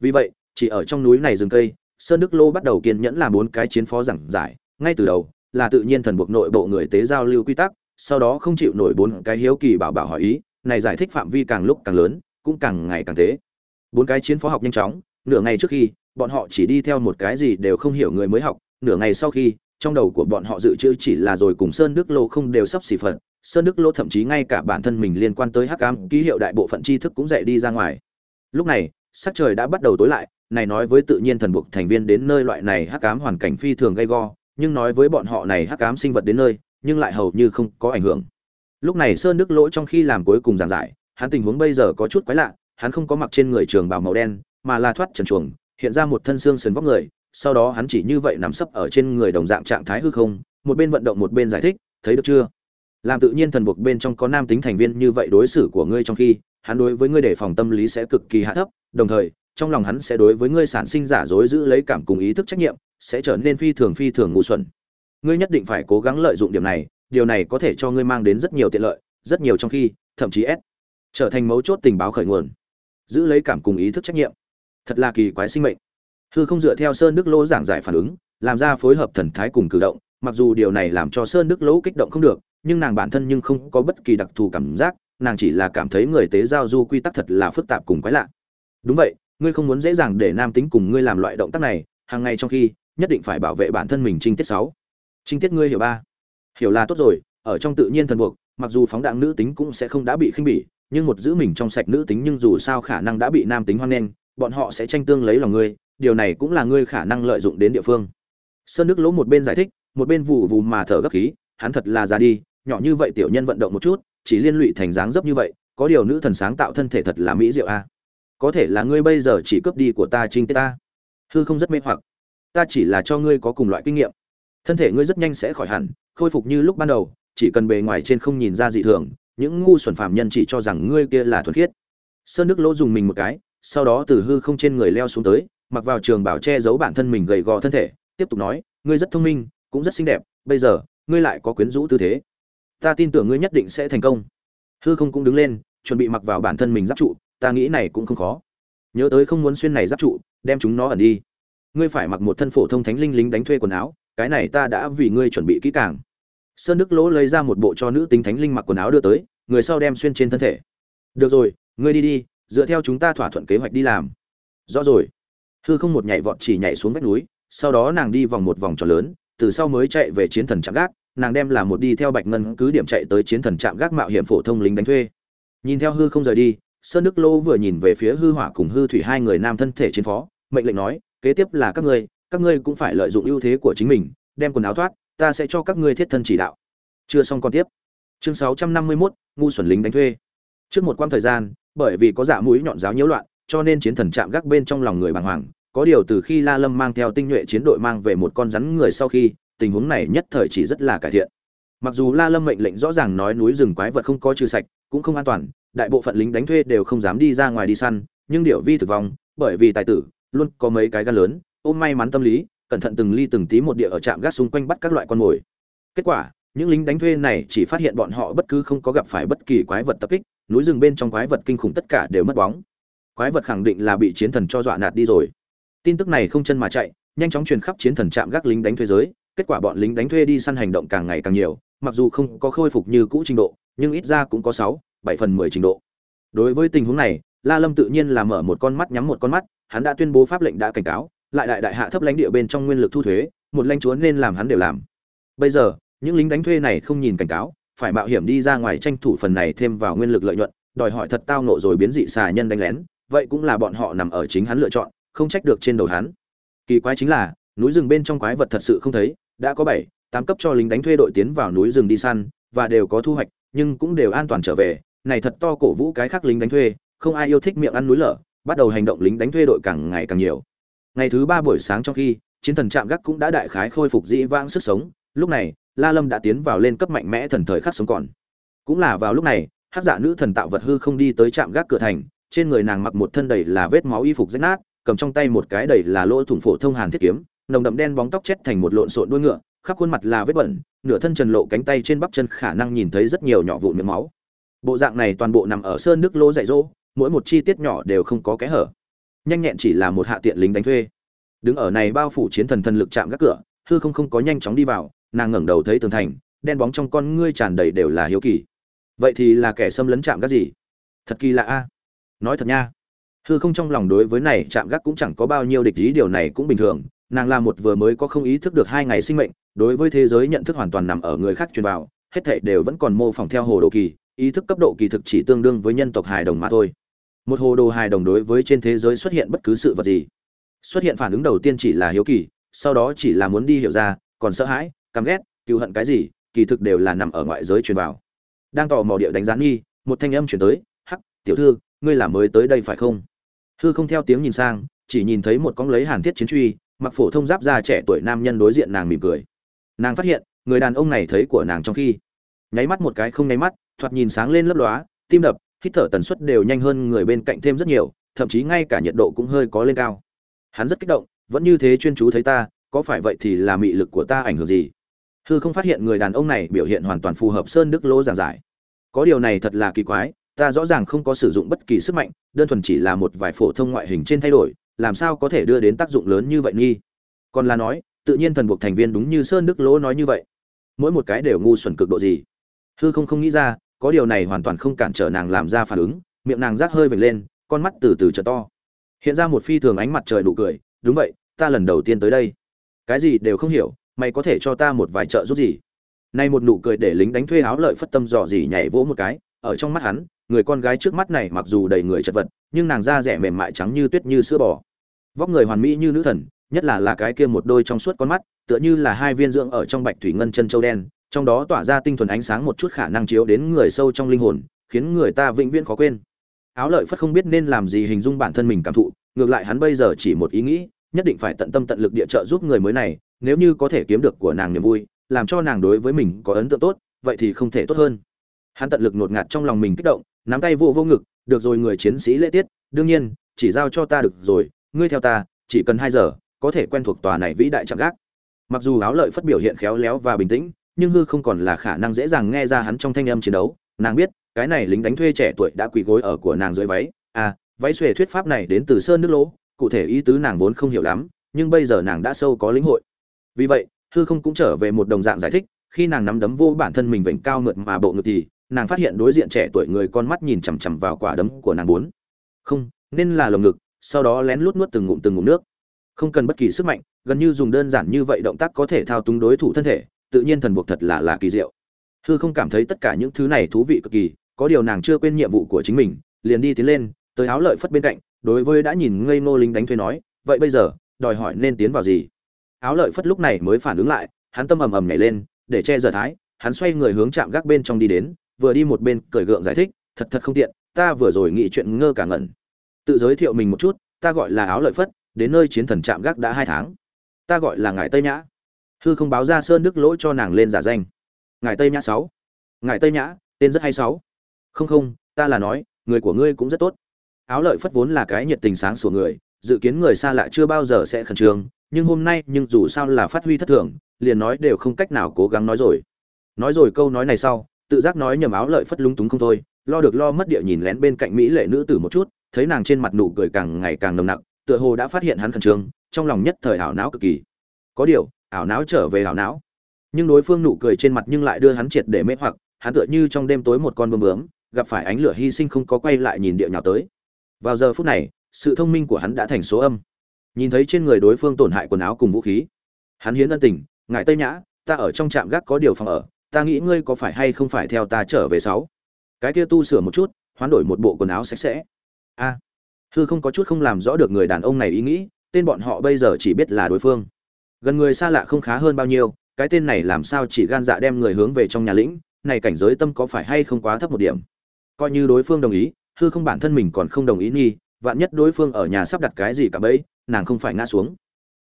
Vì vậy, chỉ ở trong núi này rừng cây, sơn đức lỗ bắt đầu kiên nhẫn làm bốn cái chiến phó giảng giải, ngay từ đầu là tự nhiên thần buộc nội bộ người tế giao lưu quy tắc, sau đó không chịu nổi bốn cái hiếu kỳ bảo bảo hỏi ý, này giải thích phạm vi càng lúc càng lớn cũng càng ngày càng thế. bốn cái chiến phó học nhanh chóng, nửa ngày trước khi, bọn họ chỉ đi theo một cái gì đều không hiểu người mới học, nửa ngày sau khi, trong đầu của bọn họ dự trữ chỉ là rồi cùng sơn đức lô không đều sắp xỉ phận. Sơn đức lô thậm chí ngay cả bản thân mình liên quan tới hắc ám ký hiệu đại bộ phận tri thức cũng dạy đi ra ngoài. Lúc này, sắc trời đã bắt đầu tối lại, này nói với tự nhiên thần buộc thành viên đến nơi loại này hắc ám hoàn cảnh phi thường gay go, nhưng nói với bọn họ này hắc ám sinh vật đến nơi, nhưng lại hầu như không có ảnh hưởng. Lúc này sơn đức lỗ trong khi làm cuối cùng giảng giải hắn tình huống bây giờ có chút quái lạ, hắn không có mặc trên người trường bào màu đen, mà là thoát trần chuồng, hiện ra một thân xương sườn vóc người, sau đó hắn chỉ như vậy nằm sấp ở trên người đồng dạng trạng thái hư không, một bên vận động một bên giải thích, thấy được chưa? Làm tự nhiên thần buộc bên trong có nam tính thành viên như vậy đối xử của ngươi trong khi, hắn đối với ngươi đề phòng tâm lý sẽ cực kỳ hạ thấp, đồng thời, trong lòng hắn sẽ đối với ngươi sản sinh giả dối giữ lấy cảm cùng ý thức trách nhiệm, sẽ trở nên phi thường phi thường ngu xuẩn. Ngươi nhất định phải cố gắng lợi dụng điểm này, điều này có thể cho ngươi mang đến rất nhiều tiện lợi, rất nhiều trong khi, thậm chí s trở thành mấu chốt tình báo khởi nguồn, giữ lấy cảm cùng ý thức trách nhiệm. Thật là kỳ quái sinh mệnh. Hư không dựa theo sơn đức lỗ giảng giải phản ứng, làm ra phối hợp thần thái cùng cử động, mặc dù điều này làm cho sơn đức lỗ kích động không được, nhưng nàng bản thân nhưng không có bất kỳ đặc thù cảm giác, nàng chỉ là cảm thấy người tế giao du quy tắc thật là phức tạp cùng quái lạ. Đúng vậy, ngươi không muốn dễ dàng để nam tính cùng ngươi làm loại động tác này, hàng ngày trong khi, nhất định phải bảo vệ bản thân mình trinh tiết sáu. Trinh tiết ngươi hiểu ba. Hiểu là tốt rồi, ở trong tự nhiên thần buộc, mặc dù phóng đạn nữ tính cũng sẽ không đã bị khinh bỉ nhưng một giữ mình trong sạch nữ tính nhưng dù sao khả năng đã bị nam tính hoan nghênh, bọn họ sẽ tranh tương lấy lòng ngươi, điều này cũng là ngươi khả năng lợi dụng đến địa phương. Sơn đức lỗ một bên giải thích, một bên vụ vù mà thở gấp khí, hắn thật là già đi, nhỏ như vậy tiểu nhân vận động một chút, chỉ liên lụy thành dáng dấp như vậy, có điều nữ thần sáng tạo thân thể thật là mỹ diệu a. Có thể là ngươi bây giờ chỉ cướp đi của ta trinh tiết ta. Hư không rất mê hoặc. Ta chỉ là cho ngươi có cùng loại kinh nghiệm. Thân thể ngươi rất nhanh sẽ khỏi hẳn, khôi phục như lúc ban đầu, chỉ cần bề ngoài trên không nhìn ra dị thường những ngu xuẩn phạm nhân chỉ cho rằng ngươi kia là thuần khiết. Sơn đức lỗ dùng mình một cái, sau đó từ hư không trên người leo xuống tới, mặc vào trường bảo che giấu bản thân mình gầy gò thân thể, tiếp tục nói, ngươi rất thông minh, cũng rất xinh đẹp, bây giờ, ngươi lại có quyến rũ tư thế. Ta tin tưởng ngươi nhất định sẽ thành công. Hư không cũng đứng lên, chuẩn bị mặc vào bản thân mình giáp trụ, ta nghĩ này cũng không khó. Nhớ tới không muốn xuyên này giáp trụ, đem chúng nó ẩn đi. Ngươi phải mặc một thân phổ thông thánh linh lính đánh thuê quần áo, cái này ta đã vì ngươi chuẩn bị kỹ càng sơn đức lỗ lấy ra một bộ cho nữ tính thánh linh mặc quần áo đưa tới, người sau đem xuyên trên thân thể. Được rồi, ngươi đi đi, dựa theo chúng ta thỏa thuận kế hoạch đi làm. Rõ rồi. Hư không một nhảy vọt chỉ nhảy xuống vách núi, sau đó nàng đi vòng một vòng tròn lớn, từ sau mới chạy về chiến thần trạm gác, nàng đem là một đi theo bạch ngân cứ điểm chạy tới chiến thần trạm gác mạo hiểm phổ thông lính đánh thuê. Nhìn theo hư không rời đi, sơn đức lô vừa nhìn về phía hư hỏa cùng hư thủy hai người nam thân thể chiến phó, mệnh lệnh nói, kế tiếp là các ngươi các ngươi cũng phải lợi dụng ưu thế của chính mình, đem quần áo thoát ta sẽ cho các ngươi thiết thân chỉ đạo. Chưa xong còn tiếp. Chương 651, ngu xuẩn lính đánh thuê. Trước một quãng thời gian bởi vì có dạ mũi nhọn giáo nhiễu loạn cho nên chiến thần chạm gác bên trong lòng người bàng hoàng có điều từ khi la lâm mang theo tinh nhuệ chiến đội mang về một con rắn người sau khi tình huống này nhất thời chỉ rất là cải thiện. Mặc dù la lâm mệnh lệnh rõ ràng nói núi rừng quái vật không có trừ sạch cũng không an toàn đại bộ phận lính đánh thuê đều không dám đi ra ngoài đi săn nhưng điệu vi thực vong bởi vì tài tử luôn có mấy cái gan lớn ôm may mắn tâm lý cẩn thận từng ly từng tí một địa ở trạm gác xung quanh bắt các loại con mồi. Kết quả, những lính đánh thuê này chỉ phát hiện bọn họ bất cứ không có gặp phải bất kỳ quái vật tập kích, núi rừng bên trong quái vật kinh khủng tất cả đều mất bóng. Quái vật khẳng định là bị chiến thần cho dọa nạt đi rồi. Tin tức này không chân mà chạy, nhanh chóng truyền khắp chiến thần trạm gác lính đánh thuê giới, kết quả bọn lính đánh thuê đi săn hành động càng ngày càng nhiều, mặc dù không có khôi phục như cũ trình độ, nhưng ít ra cũng có sáu, bảy phần mười trình độ. Đối với tình huống này, la lâm tự nhiên là mở một con mắt nhắm một con mắt, hắn đã tuyên bố pháp lệnh đã cảnh cáo lại đại đại hạ thấp lãnh địa bên trong nguyên lực thu thuế, một lãnh chúa nên làm hắn đều làm. Bây giờ, những lính đánh thuê này không nhìn cảnh cáo, phải mạo hiểm đi ra ngoài tranh thủ phần này thêm vào nguyên lực lợi nhuận, đòi hỏi thật tao nộ rồi biến dị xà nhân đánh lén, vậy cũng là bọn họ nằm ở chính hắn lựa chọn, không trách được trên đầu hắn. Kỳ quái chính là, núi rừng bên trong quái vật thật sự không thấy, đã có bảy, tám cấp cho lính đánh thuê đội tiến vào núi rừng đi săn, và đều có thu hoạch, nhưng cũng đều an toàn trở về. Này thật to cổ vũ cái khác lính đánh thuê, không ai yêu thích miệng ăn núi lở, bắt đầu hành động lính đánh thuê đội càng ngày càng nhiều ngày thứ ba buổi sáng trong khi, chiến thần trạm gác cũng đã đại khái khôi phục dĩ vãng sức sống. Lúc này, la lâm đã tiến vào lên cấp mạnh mẽ thần thời khắc sống còn. Cũng là vào lúc này, hát giả nữ thần tạo vật hư không đi tới trạm gác cửa thành. Trên người nàng mặc một thân đầy là vết máu y phục rách nát, cầm trong tay một cái đầy là lỗ thủng phổ thông hàn thiết kiếm, nồng đậm đen bóng tóc chết thành một lộn xộn đuôi ngựa, khắp khuôn mặt là vết bẩn, nửa thân trần lộ cánh tay trên bắp chân khả năng nhìn thấy rất nhiều nhỏ vụn miếng máu. Bộ dạng này toàn bộ nằm ở sơn nước lỗ dạy dỗ, mỗi một chi tiết nhỏ đều không có kẽ hở nhanh nhẹn chỉ là một hạ tiện lính đánh thuê. Đứng ở này bao phủ chiến thần thần lực chạm các cửa, hư không không có nhanh chóng đi vào, nàng ngẩng đầu thấy tường thành, đen bóng trong con ngươi tràn đầy đều là hiếu kỳ. Vậy thì là kẻ xâm lấn chạm các gì? Thật kỳ lạ a. Nói thật nha. Hư không trong lòng đối với này chạm gác cũng chẳng có bao nhiêu địch ý, điều này cũng bình thường. Nàng là một vừa mới có không ý thức được hai ngày sinh mệnh, đối với thế giới nhận thức hoàn toàn nằm ở người khác truyền vào, hết thảy đều vẫn còn mô phỏng theo hồ đồ kỳ, ý thức cấp độ kỳ thực chỉ tương đương với nhân tộc hài đồng mà thôi một hồ đồ hài đồng đối với trên thế giới xuất hiện bất cứ sự vật gì. Xuất hiện phản ứng đầu tiên chỉ là hiếu kỳ, sau đó chỉ là muốn đi hiểu ra, còn sợ hãi, căm ghét cựu hận cái gì, kỳ thực đều là nằm ở ngoại giới truyền vào. Đang tò mò địa đánh giá nghi, một thanh âm chuyển tới, hắc, tiểu thư, ngươi là mới tới đây phải không? Hư không theo tiếng nhìn sang, chỉ nhìn thấy một con lấy hàn thiết chiến truy, mặc phổ thông giáp da trẻ tuổi nam nhân đối diện nàng mỉm cười. Nàng phát hiện, người đàn ông này thấy của nàng trong khi, nháy mắt một cái không nháy mắt, thoạt nhìn sáng lên lấp lóa, tim đập hít thở tần suất đều nhanh hơn người bên cạnh thêm rất nhiều, thậm chí ngay cả nhiệt độ cũng hơi có lên cao. Hắn rất kích động, vẫn như thế chuyên chú thấy ta, có phải vậy thì là mị lực của ta ảnh hưởng gì? Hư không phát hiện người đàn ông này biểu hiện hoàn toàn phù hợp sơn đức lỗ giảng giải. Có điều này thật là kỳ quái, ta rõ ràng không có sử dụng bất kỳ sức mạnh, đơn thuần chỉ là một vài phổ thông ngoại hình trên thay đổi, làm sao có thể đưa đến tác dụng lớn như vậy nghi? Còn là nói, tự nhiên thần buộc thành viên đúng như sơn đức lỗ nói như vậy. Mỗi một cái đều ngu xuẩn cực độ gì? Hư không không nghĩ ra có điều này hoàn toàn không cản trở nàng làm ra phản ứng, miệng nàng rác hơi vệt lên, con mắt từ từ trở to. Hiện ra một phi thường ánh mặt trời đủ cười, đúng vậy, ta lần đầu tiên tới đây. Cái gì đều không hiểu, mày có thể cho ta một vài trợ giúp gì? Nay một nụ cười để lính đánh thuê áo lợi phất tâm dò dỉ nhảy vỗ một cái, ở trong mắt hắn, người con gái trước mắt này mặc dù đầy người chật vật, nhưng nàng da rẻ mềm mại trắng như tuyết như sữa bò. Vóc người hoàn mỹ như nữ thần, nhất là là cái kia một đôi trong suốt con mắt, tựa như là hai viên dưỡng ở trong bạch thủy ngân chân châu đen trong đó tỏa ra tinh thuần ánh sáng một chút khả năng chiếu đến người sâu trong linh hồn, khiến người ta vĩnh viễn khó quên. Áo lợi phất không biết nên làm gì hình dung bản thân mình cảm thụ, ngược lại hắn bây giờ chỉ một ý nghĩ, nhất định phải tận tâm tận lực địa trợ giúp người mới này, nếu như có thể kiếm được của nàng niềm vui, làm cho nàng đối với mình có ấn tượng tốt, vậy thì không thể tốt hơn. Hắn tận lực ngột ngạt trong lòng mình kích động, nắm tay vô vô ngực, được rồi người chiến sĩ lễ tiết, đương nhiên, chỉ giao cho ta được rồi, ngươi theo ta, chỉ cần hai giờ, có thể quen thuộc tòa này vĩ đại chạm gác. Mặc dù áo lợi phất biểu hiện khéo léo và bình tĩnh nhưng hư không còn là khả năng dễ dàng nghe ra hắn trong thanh âm chiến đấu. Nàng biết, cái này lính đánh thuê trẻ tuổi đã quỳ gối ở của nàng dưới váy. À váy xuề thuyết pháp này đến từ sơn nước lỗ, cụ thể ý tứ nàng vốn không hiểu lắm, nhưng bây giờ nàng đã sâu có lĩnh hội. Vì vậy, hư không cũng trở về một đồng dạng giải thích, khi nàng nắm đấm vô bản thân mình vểnh cao mượt mà bộ ngực thì, nàng phát hiện đối diện trẻ tuổi người con mắt nhìn chằm chằm vào quả đấm của nàng bốn. Không, nên là lồng ngực, sau đó lén lút nuốt từng ngụm từng ngụm nước. Không cần bất kỳ sức mạnh, gần như dùng đơn giản như vậy động tác có thể thao túng đối thủ thân thể tự nhiên thần buộc thật là là kỳ diệu. Hư không cảm thấy tất cả những thứ này thú vị cực kỳ, có điều nàng chưa quên nhiệm vụ của chính mình, liền đi tiến lên, tới áo lợi phất bên cạnh, đối với đã nhìn ngây nô lính đánh thuê nói, vậy bây giờ, đòi hỏi nên tiến vào gì? Áo lợi phất lúc này mới phản ứng lại, hắn tâm ầm ầm nhảy lên, để che giờ thái, hắn xoay người hướng chạm gác bên trong đi đến, vừa đi một bên cởi gượng giải thích, thật thật không tiện, ta vừa rồi nghĩ chuyện ngơ cả ngẩn. Tự giới thiệu mình một chút, ta gọi là áo lợi phất, đến nơi chiến thần chạm gác đã hai tháng. Ta gọi là ngài tây nhã hư không báo ra sơn đức lỗi cho nàng lên giả danh. Ngài tây nhã sáu. Ngài tây nhã, tên rất hay sáu. Không không, ta là nói, người của ngươi cũng rất tốt. Áo lợi phất vốn là cái nhiệt tình sáng sủa người, dự kiến người xa lạ chưa bao giờ sẽ khẩn trương, nhưng hôm nay nhưng dù sao là phát huy thất thường, liền nói đều không cách nào cố gắng nói rồi. Nói rồi câu nói này sau, tự giác nói nhầm áo lợi phất lúng túng không thôi, lo được lo mất địa nhìn lén bên cạnh mỹ lệ nữ tử một chút, thấy nàng trên mặt nụ cười càng ngày càng nồng nặc, tựa hồ đã phát hiện hắn khẩn trương, trong lòng nhất thời ảo não cực kỳ. Có điều ảo não trở về ảo não. Nhưng đối phương nụ cười trên mặt nhưng lại đưa hắn triệt để mê hoặc hắn tựa như trong đêm tối một con bơm bướm gặp phải ánh lửa hy sinh không có quay lại nhìn địa nhào tới. Vào giờ phút này sự thông minh của hắn đã thành số âm. Nhìn thấy trên người đối phương tổn hại quần áo cùng vũ khí hắn hiến ân tình ngại tây nhã ta ở trong trạm gác có điều phòng ở ta nghĩ ngươi có phải hay không phải theo ta trở về sáu? Cái kia tu sửa một chút hoán đổi một bộ quần áo sạch sẽ. A à, hư không có chút không làm rõ được người đàn ông này ý nghĩ tên bọn họ bây giờ chỉ biết là đối phương gần người xa lạ không khá hơn bao nhiêu, cái tên này làm sao chỉ gan dạ đem người hướng về trong nhà lĩnh, này cảnh giới tâm có phải hay không quá thấp một điểm? Coi như đối phương đồng ý, hư không bản thân mình còn không đồng ý nghi, vạn nhất đối phương ở nhà sắp đặt cái gì cả bấy, nàng không phải ngã xuống.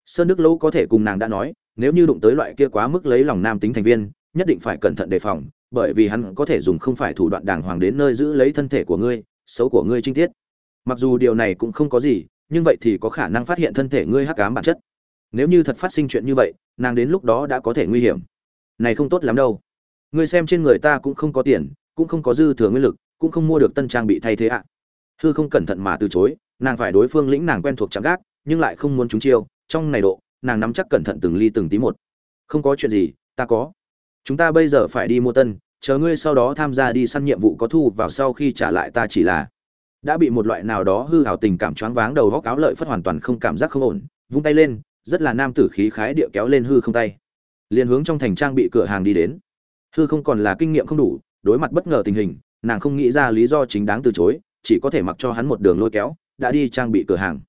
Sơn đức lỗ có thể cùng nàng đã nói, nếu như đụng tới loại kia quá mức lấy lòng nam tính thành viên, nhất định phải cẩn thận đề phòng, bởi vì hắn có thể dùng không phải thủ đoạn đàng hoàng đến nơi giữ lấy thân thể của ngươi, xấu của ngươi trinh tiết. Mặc dù điều này cũng không có gì, nhưng vậy thì có khả năng phát hiện thân thể ngươi hắc ám bản chất nếu như thật phát sinh chuyện như vậy, nàng đến lúc đó đã có thể nguy hiểm. Này không tốt lắm đâu. Người xem trên người ta cũng không có tiền, cũng không có dư thừa nguyên lực, cũng không mua được tân trang bị thay thế ạ. À. hư không cẩn thận mà từ chối, nàng phải đối phương lĩnh nàng quen thuộc chạm gác, nhưng lại không muốn chúng chiêu. Trong này độ, nàng nắm chắc cẩn thận từng ly từng tí một. Không có chuyện gì, ta có. Chúng ta bây giờ phải đi mua tân, chờ ngươi sau đó tham gia đi săn nhiệm vụ có thu vào sau khi trả lại ta chỉ là. Đã bị một loại nào đó hư hào tình cảm choáng váng đầu góc áo lợi phất hoàn toàn không cảm giác không ổn, vung tay lên rất là nam tử khí khái địa kéo lên hư không tay. Liền hướng trong thành trang bị cửa hàng đi đến. Hư không còn là kinh nghiệm không đủ, đối mặt bất ngờ tình hình, nàng không nghĩ ra lý do chính đáng từ chối, chỉ có thể mặc cho hắn một đường lôi kéo, đã đi trang bị cửa hàng.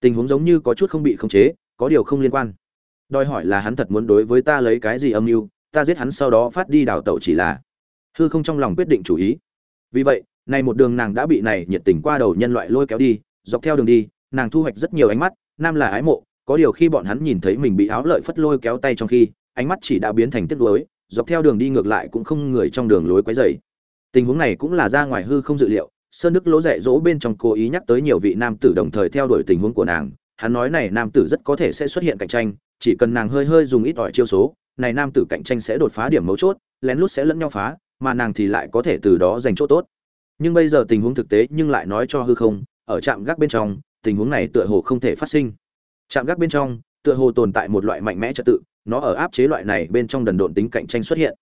Tình huống giống như có chút không bị khống chế, có điều không liên quan. Đòi hỏi là hắn thật muốn đối với ta lấy cái gì âm mưu, ta giết hắn sau đó phát đi đào tẩu chỉ là. Hư không trong lòng quyết định chủ ý. Vì vậy này một đường nàng đã bị này nhiệt tình qua đầu nhân loại lôi kéo đi, dọc theo đường đi, nàng thu hoạch rất nhiều ánh mắt, nam là ái mộ có điều khi bọn hắn nhìn thấy mình bị áo lợi phất lôi kéo tay trong khi, ánh mắt chỉ đã biến thành tiếc nuối, dọc theo đường đi ngược lại cũng không người trong đường lối quấy rầy. Tình huống này cũng là ra ngoài hư không dự liệu, sơn đức lỗ dạy dỗ bên trong cố ý nhắc tới nhiều vị nam tử đồng thời theo đuổi tình huống của nàng. Hắn nói này nam tử rất có thể sẽ xuất hiện cạnh tranh, chỉ cần nàng hơi hơi dùng ít ỏi chiêu số, này nam tử cạnh tranh sẽ đột phá điểm mấu chốt, lén lút sẽ lẫn nhau phá, mà nàng thì lại có thể từ đó giành chỗ tốt. Nhưng bây giờ tình huống thực tế nhưng lại nói cho hư không, ở trạm gác bên trong, tình huống này tựa hồ không thể phát sinh trạm gác bên trong, tựa hồ tồn tại một loại mạnh mẽ trật tự, nó ở áp chế loại này bên trong đần độn tính cạnh tranh xuất hiện.